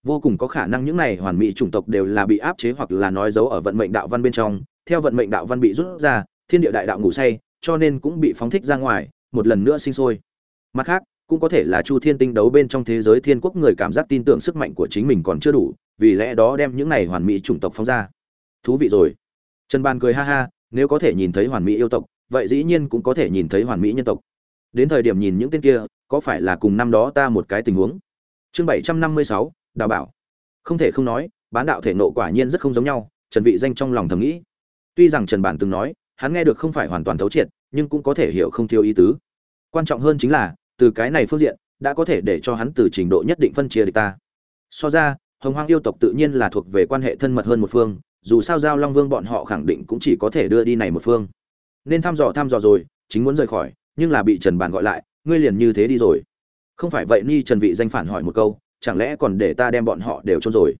Vô cùng có khả năng những này hoàn mỹ chủng tộc đều là bị áp chế hoặc là nói dấu ở vận mệnh đạo văn bên trong theo vận mệnh đạo văn bị rút ra, thiên địa đại đạo ngủ say, cho nên cũng bị phóng thích ra ngoài, một lần nữa sinh sôi. Mặt khác, cũng có thể là chu thiên tinh đấu bên trong thế giới thiên quốc người cảm giác tin tưởng sức mạnh của chính mình còn chưa đủ, vì lẽ đó đem những này hoàn mỹ chủng tộc phóng ra. Thú vị rồi. Trần ban cười ha ha, nếu có thể nhìn thấy hoàn mỹ yêu tộc, vậy dĩ nhiên cũng có thể nhìn thấy hoàn mỹ nhân tộc. Đến thời điểm nhìn những tên kia, có phải là cùng năm đó ta một cái tình huống? Chương bảy trăm năm mươi sáu, đào bảo. Không thể không nói, bán đạo thể nộ quả nhiên rất không giống nhau, trần vị danh trong lòng thầm nghĩ tuy rằng trần bản từng nói, hắn nghe được không phải hoàn toàn thấu triệt, nhưng cũng có thể hiểu không thiếu ý tứ. Quan trọng hơn chính là, từ cái này phương diện, đã có thể để cho hắn từ trình độ nhất định phân chia địch ta. So ra, hồng hoang yêu tộc tự nhiên là thuộc về quan hệ thân mật hơn một phương, dù sao giao long vương bọn họ khẳng định cũng chỉ có thể đưa đi này một phương. Nên thăm dò thăm dò rồi, chính muốn rời khỏi, nhưng là bị trần bản gọi lại, ngươi liền như thế đi rồi. Không phải vậy ni trần vị danh phản hỏi một câu, chẳng lẽ còn để ta đem bọn họ đều chôn rồi?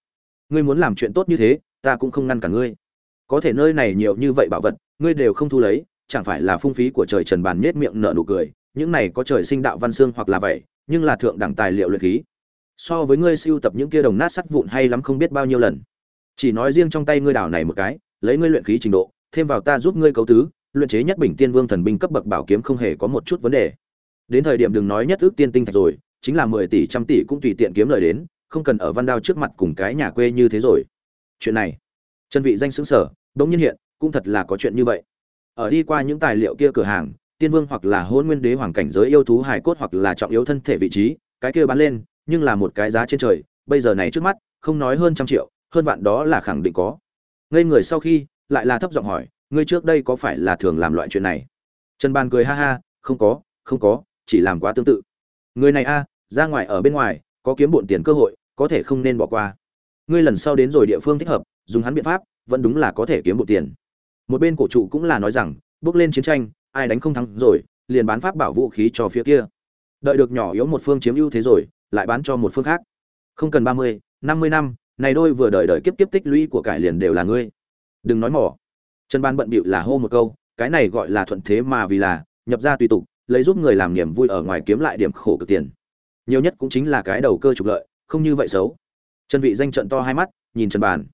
Ngươi muốn làm chuyện tốt như thế, ta cũng không ngăn cả ngươi có thể nơi này nhiều như vậy bảo vật, ngươi đều không thu lấy, chẳng phải là phung phí của trời trần bàn nhết miệng nở nụ cười, những này có trời sinh đạo văn xương hoặc là vậy, nhưng là thượng đẳng tài liệu luyện khí. So với ngươi siêu tập những kia đồng nát sắt vụn hay lắm không biết bao nhiêu lần. Chỉ nói riêng trong tay ngươi đảo này một cái, lấy ngươi luyện khí trình độ, thêm vào ta giúp ngươi cấu tứ, luyện chế nhất bình tiên vương thần binh cấp bậc bảo kiếm không hề có một chút vấn đề. Đến thời điểm đừng nói nhất ước tiên tinh thạch rồi, chính là mười tỷ, trăm tỷ cũng tùy tiện kiếm lời đến, không cần ở văn đao trước mặt cùng cái nhà quê như thế rồi. Chuyện này chân vị danh xứng sở đống nhiên hiện, cũng thật là có chuyện như vậy. Ở đi qua những tài liệu kia cửa hàng, tiên vương hoặc là hôn nguyên đế hoàng cảnh giới yêu thú hài cốt hoặc là trọng yếu thân thể vị trí, cái kia bán lên, nhưng là một cái giá trên trời, bây giờ này trước mắt, không nói hơn trăm triệu, hơn vạn đó là khẳng định có. Ngây người sau khi, lại là thấp giọng hỏi, ngươi trước đây có phải là thường làm loại chuyện này? Trần ban cười ha ha, không có không có, chỉ làm quá tương tự. Người này a, ra ngoài ở bên ngoài, có kiếm bộn tiền cơ hội, có thể không nên bỏ qua. Ngươi lần sau đến rồi địa phương thích hợp, dùng hắn biện pháp vẫn đúng là có thể kiếm một tiền. Một bên cổ trụ cũng là nói rằng, bước lên chiến tranh, ai đánh không thắng rồi, liền bán pháp bảo vũ khí cho phía kia. Đợi được nhỏ yếu một phương chiếm ưu thế rồi, lại bán cho một phương khác. Không cần ba mươi, năm mươi năm, này đôi vừa đợi đợi kiếp kiếp tích lũy của cải liền đều là ngươi. Đừng nói mỏ. Trần ban bận bịu là hô một câu, cái này gọi là thuận thế mà vì là, nhập ra tùy tục, lấy giúp người làm niềm vui ở ngoài kiếm lại điểm khổ cực tiền. Nhiều nhất cũng chính là cái đầu cơ trục lợi, không như vậy xấu. Trần vị danh trận to hai mắt, nhìn trần bàn.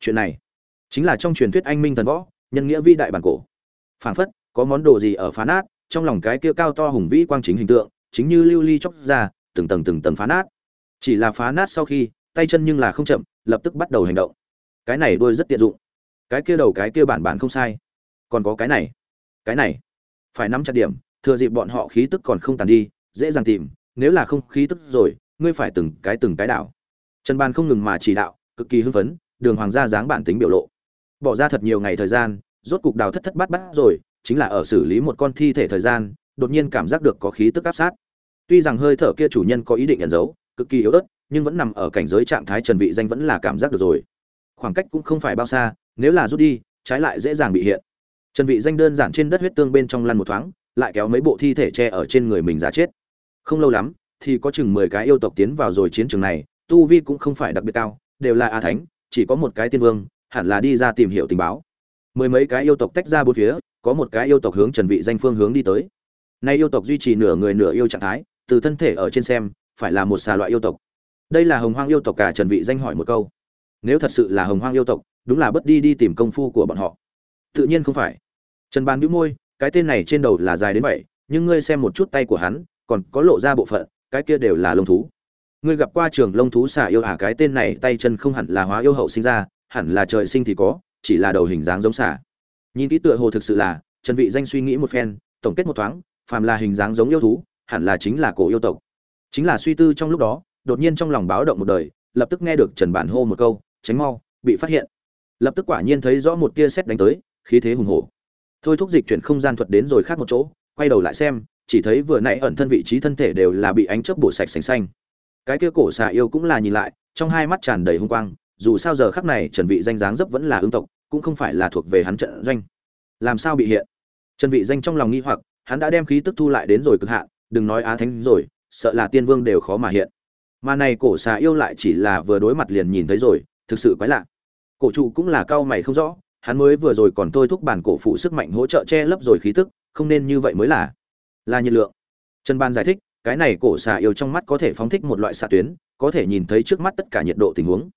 Chuyện này chính là trong truyền thuyết anh minh thần võ, nhân nghĩa vĩ đại bản cổ. Phảng phất, có món đồ gì ở phá nát, trong lòng cái kia cao to hùng vĩ quang chính hình tượng, chính như lưu ly chóc ra, từng tầng từng tầng phá nát. Chỉ là phá nát sau khi, tay chân nhưng là không chậm, lập tức bắt đầu hành động. Cái này đuôi rất tiện dụng. Cái kia đầu cái kia bản bản không sai. Còn có cái này. Cái này. Phải nắm chặt điểm, thừa dịp bọn họ khí tức còn không tàn đi, dễ dàng tìm, nếu là không khí tức rồi, ngươi phải từng cái từng cái đảo. Trần ban không ngừng mà chỉ đạo, cực kỳ hưng phấn, đường hoàng gia dáng bản tính biểu lộ bỏ ra thật nhiều ngày thời gian, rốt cục đào thất thất bát bát rồi, chính là ở xử lý một con thi thể thời gian, đột nhiên cảm giác được có khí tức áp sát. Tuy rằng hơi thở kia chủ nhân có ý định nhận giấu, cực kỳ yếu ớt, nhưng vẫn nằm ở cảnh giới trạng thái trần vị danh vẫn là cảm giác được rồi. Khoảng cách cũng không phải bao xa, nếu là rút đi, trái lại dễ dàng bị hiện. Trần vị danh đơn giản trên đất huyết tương bên trong lăn một thoáng, lại kéo mấy bộ thi thể che ở trên người mình giả chết. Không lâu lắm, thì có chừng 10 cái yêu tộc tiến vào rồi chiến trường này, tu vi cũng không phải đặc biệt cao, đều là a thánh, chỉ có một cái tiên vương hẳn là đi ra tìm hiểu tình báo. Mười mấy cái yêu tộc tách ra bốn phía, có một cái yêu tộc hướng trần vị danh phương hướng đi tới. Nay yêu tộc duy trì nửa người nửa yêu trạng thái, từ thân thể ở trên xem, phải là một xà loại yêu tộc. Đây là hồng hoang yêu tộc cả trần vị danh hỏi một câu. Nếu thật sự là hồng hoang yêu tộc, đúng là bất đi đi tìm công phu của bọn họ. Tự nhiên không phải. Trần bàn bĩu môi, cái tên này trên đầu là dài đến vậy, nhưng ngươi xem một chút tay của hắn, còn có lộ ra bộ phận, cái kia đều là lông thú. Ngươi gặp qua trường lông thú xà yêu à cái tên này tay chân không hẳn là hóa yêu hậu sinh ra hẳn là trời sinh thì có, chỉ là đầu hình dáng giống xà. Nhìn kỹ tựa hồ thực sự là, trần vị danh suy nghĩ một phen, tổng kết một thoáng, phàm là hình dáng giống yêu thú, hẳn là chính là cổ yêu tộc. Chính là suy tư trong lúc đó, đột nhiên trong lòng báo động một đời, lập tức nghe được trần bản hô một câu, tránh mau, bị phát hiện. Lập tức quả nhiên thấy rõ một tia sét đánh tới, khí thế hùng hổ. Thôi thúc dịch chuyển không gian thuật đến rồi khác một chỗ, quay đầu lại xem, chỉ thấy vừa nãy ẩn thân vị trí thân thể đều là bị ánh chớp bổ sạch sành xanh. Cái kia cổ xà yêu cũng là nhìn lại, trong hai mắt tràn đầy hung quang dù sao giờ khắc này trần vị danh dáng dấp vẫn là ứng tộc, cũng không phải là thuộc về hắn trận doanh. Làm sao bị hiện? Trần vị danh trong lòng nghi hoặc, hắn đã đem khí tức thu lại đến rồi cực hạn, đừng nói á thánh rồi, sợ là tiên vương đều khó mà hiện. Mà này cổ xà yêu lại chỉ là vừa đối mặt liền nhìn thấy rồi, thực sự quái lạ. Cổ trụ cũng là cao mày không rõ, hắn mới vừa rồi còn thôi thúc bản cổ phụ sức mạnh hỗ trợ che lấp rồi khí tức, không nên như vậy mới là. Là nhiệt lượng. Trần ban giải thích, cái này cổ xà yêu trong mắt có thể phóng thích một loại xạ tuyến, có thể nhìn thấy trước mắt tất cả nhiệt độ tình huống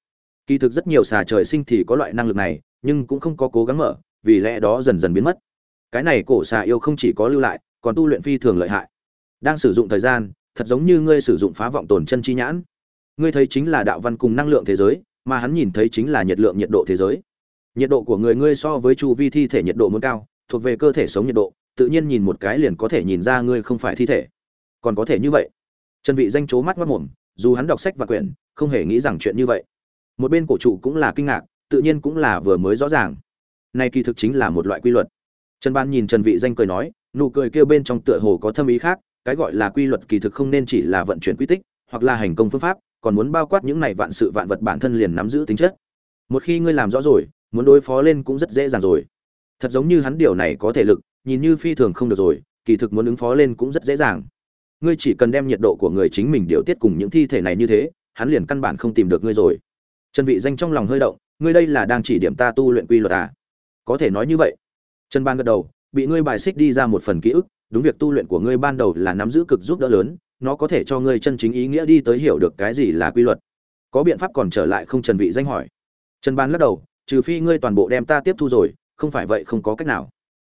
kỳ thực rất nhiều xà trời sinh thì có loại năng lực này, nhưng cũng không có cố gắng mở, vì lẽ đó dần dần biến mất. Cái này cổ xà yêu không chỉ có lưu lại, còn tu luyện phi thường lợi hại. Đang sử dụng thời gian, thật giống như ngươi sử dụng phá vọng tồn chân chi nhãn. Ngươi thấy chính là đạo văn cùng năng lượng thế giới, mà hắn nhìn thấy chính là nhiệt lượng nhiệt độ thế giới. Nhiệt độ của người ngươi so với chu vi thi thể nhiệt độ muốn cao, thuộc về cơ thể sống nhiệt độ, tự nhiên nhìn một cái liền có thể nhìn ra ngươi không phải thi thể. Còn có thể như vậy. Trần vị danh chố mắt mắt mồm, dù hắn đọc sách và quyển, không hề nghĩ rằng chuyện như vậy một bên cổ trụ cũng là kinh ngạc, tự nhiên cũng là vừa mới rõ ràng. Này kỳ thực chính là một loại quy luật. Trần ban nhìn trần vị danh cười nói, nụ cười kêu bên trong tựa hồ có thâm ý khác, cái gọi là quy luật kỳ thực không nên chỉ là vận chuyển quy tích, hoặc là hành công phương pháp, còn muốn bao quát những này vạn sự vạn vật bản thân liền nắm giữ tính chất. Một khi ngươi làm rõ rồi, muốn đối phó lên cũng rất dễ dàng rồi. Thật giống như hắn điều này có thể lực, nhìn như phi thường không được rồi, kỳ thực muốn ứng phó lên cũng rất dễ dàng. Ngươi chỉ cần đem nhiệt độ của người chính mình điều tiết cùng những thi thể này như thế, hắn liền căn bản không tìm được ngươi rồi trần vị danh trong lòng hơi động, ngươi đây là đang chỉ điểm ta tu luyện quy luật à? Có thể nói như vậy. Trần ban gật đầu, bị ngươi bài xích đi ra một phần ký ức, đúng việc tu luyện của ngươi ban đầu là nắm giữ cực giúp đỡ lớn, nó có thể cho ngươi chân chính ý nghĩa đi tới hiểu được cái gì là quy luật. Có biện pháp còn trở lại không trần vị danh hỏi. Trần ban lắc đầu, trừ phi ngươi toàn bộ đem ta tiếp thu rồi, không phải vậy không có cách nào.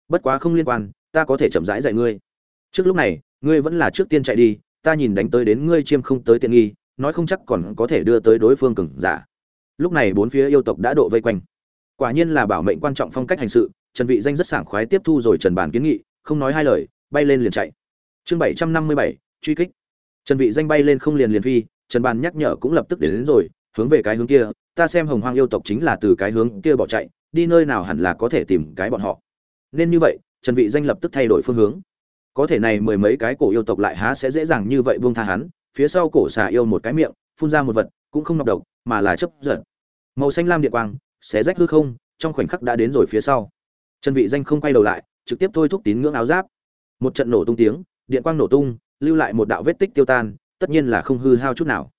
Bất quá không liên quan, ta có thể chậm rãi dạy ngươi. Trước lúc này, ngươi vẫn là trước tiên chạy đi, ta nhìn đánh tới đến ngươi chiêm không tới tiện nghi, nói không chắc còn có thể đưa tới đối phương cừng giả lúc này bốn phía yêu tộc đã độ vây quanh. Quả nhiên là bảo mệnh quan trọng phong cách hành sự trần vị danh rất sảng khoái tiếp thu rồi trần bản kiến nghị không nói hai lời bay lên liền chạy. Chương bảy trăm năm mươi bảy truy kích. Trần vị danh bay lên không liền liền phi trần bàn nhắc nhở cũng lập tức đến, đến rồi hướng về cái hướng kia ta xem hồng hoang yêu tộc chính là từ cái hướng kia bỏ chạy đi nơi nào hẳn là có thể tìm cái bọn họ. Nên như vậy trần vị danh lập tức thay đổi phương hướng. Có thể này mười mấy cái cổ yêu tộc lại há sẽ dễ dàng như vậy buông tha hắn phía sau cổ xà yêu một cái miệng phun ra một vật cũng không nọc độc mà là chấp giật. Màu xanh lam điện quang, xé rách hư không, trong khoảnh khắc đã đến rồi phía sau. Trần vị danh không quay đầu lại, trực tiếp thôi thúc tín ngưỡng áo giáp. Một trận nổ tung tiếng, điện quang nổ tung, lưu lại một đạo vết tích tiêu tan, tất nhiên là không hư hao chút nào.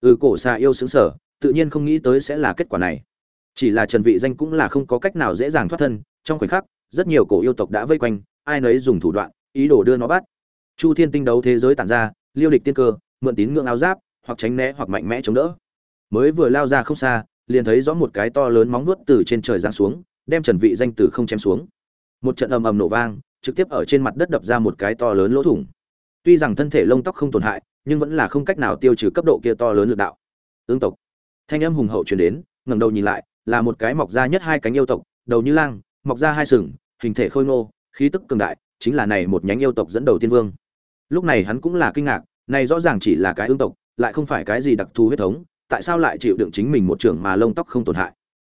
Ừ cổ xà yêu sướng sở tự nhiên không nghĩ tới sẽ là kết quả này. Chỉ là trần vị danh cũng là không có cách nào dễ dàng thoát thân, trong khoảnh khắc, rất nhiều cổ yêu tộc đã vây quanh, ai nấy dùng thủ đoạn, ý đồ đưa nó bắt. Chu thiên tinh đấu thế giới tản ra, liêu địch tiên cơ, mượn tín ngưỡng áo giáp, hoặc tránh né hoặc mạnh mẽ chống đỡ mới vừa lao ra không xa, liền thấy rõ một cái to lớn móng vuốt từ trên trời giáng xuống, đem trần vị danh tử không chém xuống. Một trận ầm ầm nổ vang, trực tiếp ở trên mặt đất đập ra một cái to lớn lỗ thủng. Tuy rằng thân thể lông tóc không tổn hại, nhưng vẫn là không cách nào tiêu trừ cấp độ kia to lớn lực đạo. Ương tộc. Thanh âm hùng hậu truyền đến, ngẩng đầu nhìn lại, là một cái mọc ra nhất hai cánh yêu tộc, đầu như lang, mọc ra hai sừng, hình thể khôi ngô, khí tức cường đại, chính là này một nhánh yêu tộc dẫn đầu tiên vương. Lúc này hắn cũng là kinh ngạc, này rõ ràng chỉ là cái ương tộc, lại không phải cái gì đặc thù huyết thống tại sao lại chịu đựng chính mình một trưởng mà lông tóc không tổn hại?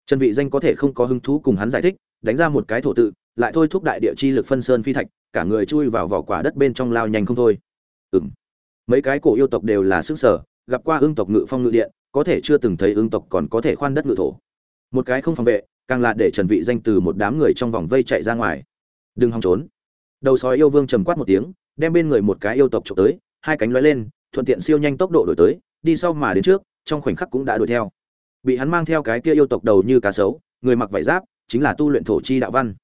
Trần vị danh có thể không có hứng thú cùng hắn giải thích, đánh ra một cái thổ tự, lại thôi thúc đại địa chi lực phân sơn phi thạch, cả người chui vào vỏ quả đất bên trong lao nhanh không thôi. Ừm. Mấy cái cổ yêu tộc đều là sức sở, gặp qua ương tộc ngự phong ngự điện, có thể chưa từng thấy ương tộc còn có thể khoan đất ngự thổ. Một cái không phòng vệ, càng là để trần vị danh từ một đám người trong vòng vây chạy ra ngoài. Đừng hòng trốn. Đầu sói yêu vương trầm quát một tiếng, đem bên người một cái yêu tộc chụp tới, hai cánh lóe lên, thuận tiện siêu nhanh tốc độ đổi tới, đi sau mà đến trước trong khoảnh khắc cũng đã đuổi theo. Bị hắn mang theo cái kia yêu tộc đầu như cá sấu, người mặc vải giáp, chính là tu luyện thổ chi đạo văn.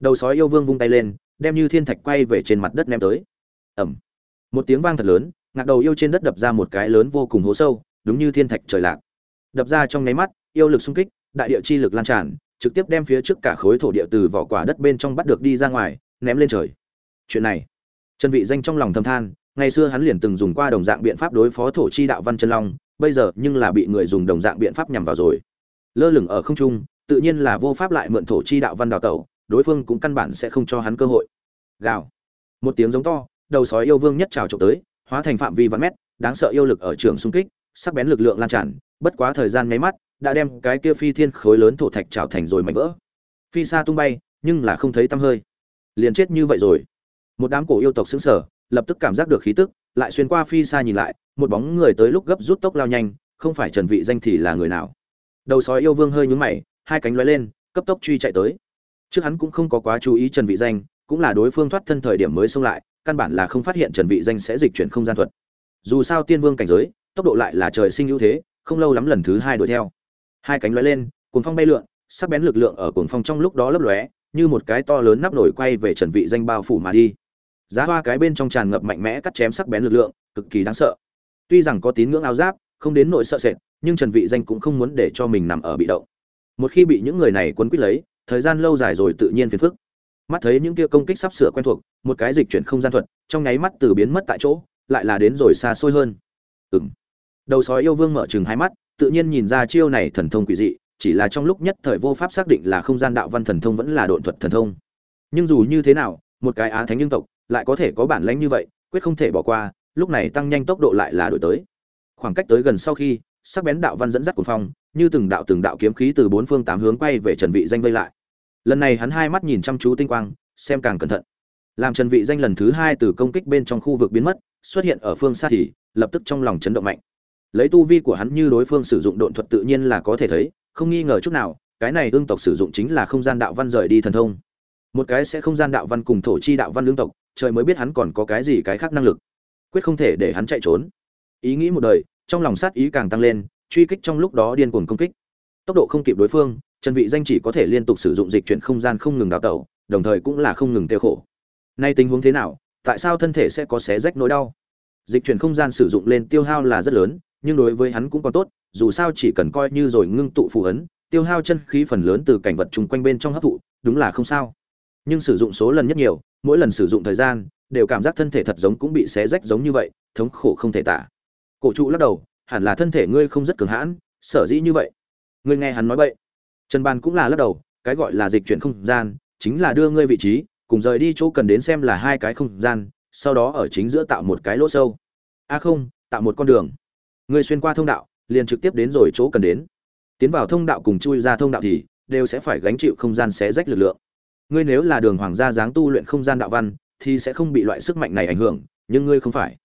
Đầu sói yêu vương vung tay lên, đem như thiên thạch quay về trên mặt đất ném tới. Ẩm một tiếng vang thật lớn, ngạc đầu yêu trên đất đập ra một cái lớn vô cùng hố sâu, đúng như thiên thạch trời lạc. Đập ra trong nháy mắt, yêu lực xung kích, đại địa chi lực lan tràn, trực tiếp đem phía trước cả khối thổ địa từ vỏ quả đất bên trong bắt được đi ra ngoài, ném lên trời. Chuyện này, trần vị danh trong lòng thầm than, ngày xưa hắn liền từng dùng qua đồng dạng biện pháp đối phó thổ chi đạo văn chân long bây giờ nhưng là bị người dùng đồng dạng biện pháp nhằm vào rồi. Lơ lửng ở không trung, tự nhiên là vô pháp lại mượn thổ chi đạo văn đào tẩu, đối phương cũng căn bản sẽ không cho hắn cơ hội. Gào. Một tiếng giống to, đầu sói yêu vương nhất trào trộm tới, hóa thành phạm vi vạn mét, đáng sợ yêu lực ở trường xung kích, sắc bén lực lượng lan tràn, bất quá thời gian nháy mắt, đã đem cái kia phi thiên khối lớn thổ thạch trào thành rồi mảnh vỡ. Phi xa tung bay, nhưng là không thấy tăm hơi. Liền chết như vậy rồi. Một đám cổ yêu tộc xứng sở lập tức cảm giác được khí tức, lại xuyên qua phi xa nhìn lại một bóng người tới lúc gấp rút tốc lao nhanh, không phải trần vị danh thì là người nào? Đầu sói yêu vương hơi nhướng mày, hai cánh lóe lên, cấp tốc truy chạy tới. Trước hắn cũng không có quá chú ý trần vị danh, cũng là đối phương thoát thân thời điểm mới xông lại, căn bản là không phát hiện trần vị danh sẽ dịch chuyển không gian thuật. Dù sao tiên vương cảnh giới, tốc độ lại là trời sinh ưu thế, không lâu lắm lần thứ hai đuổi theo. Hai cánh lóe lên, cuồng phong bay lượn, sắc bén lực lượng ở cuồng phong trong lúc đó lấp lóe, như một cái to lớn nắp nổi quay về trần vị danh bao phủ mà đi. Giá hoa cái bên trong tràn ngập mạnh mẽ cắt chém sắc bén lực lượng, cực kỳ đáng sợ tuy rằng có tín ngưỡng áo giáp, không đến nỗi sợ sệt, nhưng trần vị danh cũng không muốn để cho mình nằm ở bị động. Một khi bị những người này quấn quýt lấy, thời gian lâu dài rồi tự nhiên phiền phức. Mắt thấy những kia công kích sắp sửa quen thuộc, một cái dịch chuyển không gian thuật, trong nháy mắt từ biến mất tại chỗ, lại là đến rồi xa xôi hơn. Ừm. Đầu sói yêu vương mở chừng hai mắt, tự nhiên nhìn ra chiêu này thần thông quỷ dị, chỉ là trong lúc nhất thời vô pháp xác định là không gian đạo văn thần thông vẫn là độn thuật thần thông. Nhưng dù như thế nào, một cái á thánh nhân tộc, lại có thể có bản lãnh như vậy, quyết không thể bỏ qua lúc này tăng nhanh tốc độ lại là đổi tới. Khoảng cách tới gần sau khi, sắc bén đạo văn dẫn dắt cuồng phong, như từng đạo từng đạo kiếm khí từ bốn phương tám hướng quay về trần vị danh vây lại. Lần này hắn hai mắt nhìn chăm chú tinh quang, xem càng cẩn thận. Làm trần vị danh lần thứ hai từ công kích bên trong khu vực biến mất, xuất hiện ở phương xa thì, lập tức trong lòng chấn động mạnh. Lấy tu vi của hắn như đối phương sử dụng độn thuật tự nhiên là có thể thấy, không nghi ngờ chút nào, cái này ương tộc sử dụng chính là không gian đạo văn rời đi thần thông. Một cái sẽ không gian đạo văn cùng thổ chi đạo văn lương tộc, trời mới biết hắn còn có cái gì cái khác năng lực quyết không thể để hắn chạy trốn. Ý nghĩ một đời, trong lòng sát ý càng tăng lên, truy kích trong lúc đó điên cuồng công kích. Tốc độ không kịp đối phương, trần vị danh chỉ có thể liên tục sử dụng dịch chuyển không gian không ngừng đào tẩu, đồng thời cũng là không ngừng tiêu khổ. Nay tình huống thế nào, tại sao thân thể sẽ có xé rách nỗi đau? Dịch chuyển không gian sử dụng lên tiêu hao là rất lớn, nhưng đối với hắn cũng còn tốt, dù sao chỉ cần coi như rồi ngưng tụ phù ấn, tiêu hao chân khí phần lớn từ cảnh vật chung quanh bên trong hấp thụ, đúng là không sao. Nhưng sử dụng số lần nhất nhiều, mỗi lần sử dụng thời gian đều cảm giác thân thể thật giống cũng bị xé rách giống như vậy, thống khổ không thể tả. Cổ trụ lắc đầu, hẳn là thân thể ngươi không rất cường hãn, sở dĩ như vậy. Ngươi nghe hắn nói vậy. Trần ban cũng là lắc đầu, cái gọi là dịch chuyển không gian, chính là đưa ngươi vị trí, cùng rời đi chỗ cần đến xem là hai cái không gian, sau đó ở chính giữa tạo một cái lỗ sâu. A không, tạo một con đường. Ngươi xuyên qua thông đạo, liền trực tiếp đến rồi chỗ cần đến. Tiến vào thông đạo cùng chui ra thông đạo thì, đều sẽ phải gánh chịu không gian xé rách lực lượng. Ngươi nếu là đường hoàng gia dáng tu luyện không gian đạo văn thì sẽ không bị loại sức mạnh này ảnh hưởng, nhưng ngươi không phải.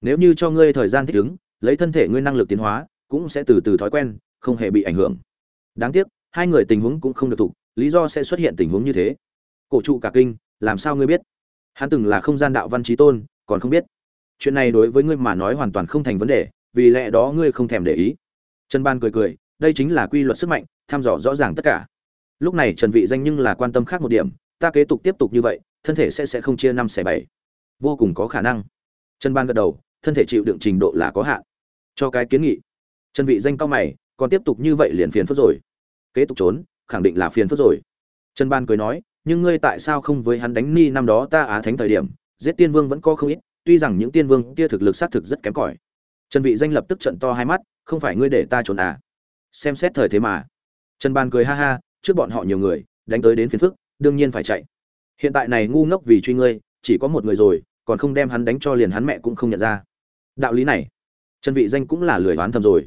Nếu như cho ngươi thời gian thích ứng, lấy thân thể ngươi năng lực tiến hóa, cũng sẽ từ từ thói quen, không hề bị ảnh hưởng. Đáng tiếc, hai người tình huống cũng không được thục lý do sẽ xuất hiện tình huống như thế. Cổ trụ cả kinh, làm sao ngươi biết? Hắn từng là không gian đạo văn trí tôn, còn không biết. Chuyện này đối với ngươi mà nói hoàn toàn không thành vấn đề, vì lẽ đó ngươi không thèm để ý. Trần ban cười cười, đây chính là quy luật sức mạnh thăm dò rõ ràng tất cả. Lúc này trần vị danh nhưng là quan tâm khác một điểm ta kế tục tiếp tục như vậy, thân thể sẽ sẽ không chia năm xẻ bảy. Vô cùng có khả năng. Trần ban gật đầu, thân thể chịu đựng trình độ là có hạn. Cho cái kiến nghị. Trần vị danh cao mày, còn tiếp tục như vậy liền phiền phức rồi. Kế tục trốn, khẳng định là phiền phức rồi. Trần ban cười nói, nhưng ngươi tại sao không với hắn đánh ni năm đó ta á thánh thời điểm, giết tiên vương vẫn có không ít, tuy rằng những tiên vương kia thực lực xác thực rất kém cỏi. Trần vị danh lập tức trận to hai mắt, không phải ngươi để ta trốn à? Xem xét thời thế mà. Trần ban cười ha ha, trước bọn họ nhiều người, đánh tới đến phiền phức đương nhiên phải chạy. Hiện tại này ngu ngốc vì truy ngươi chỉ có một người rồi còn không đem hắn đánh cho liền hắn mẹ cũng không nhận ra. Đạo lý này trần vị danh cũng là lười đoán thầm rồi.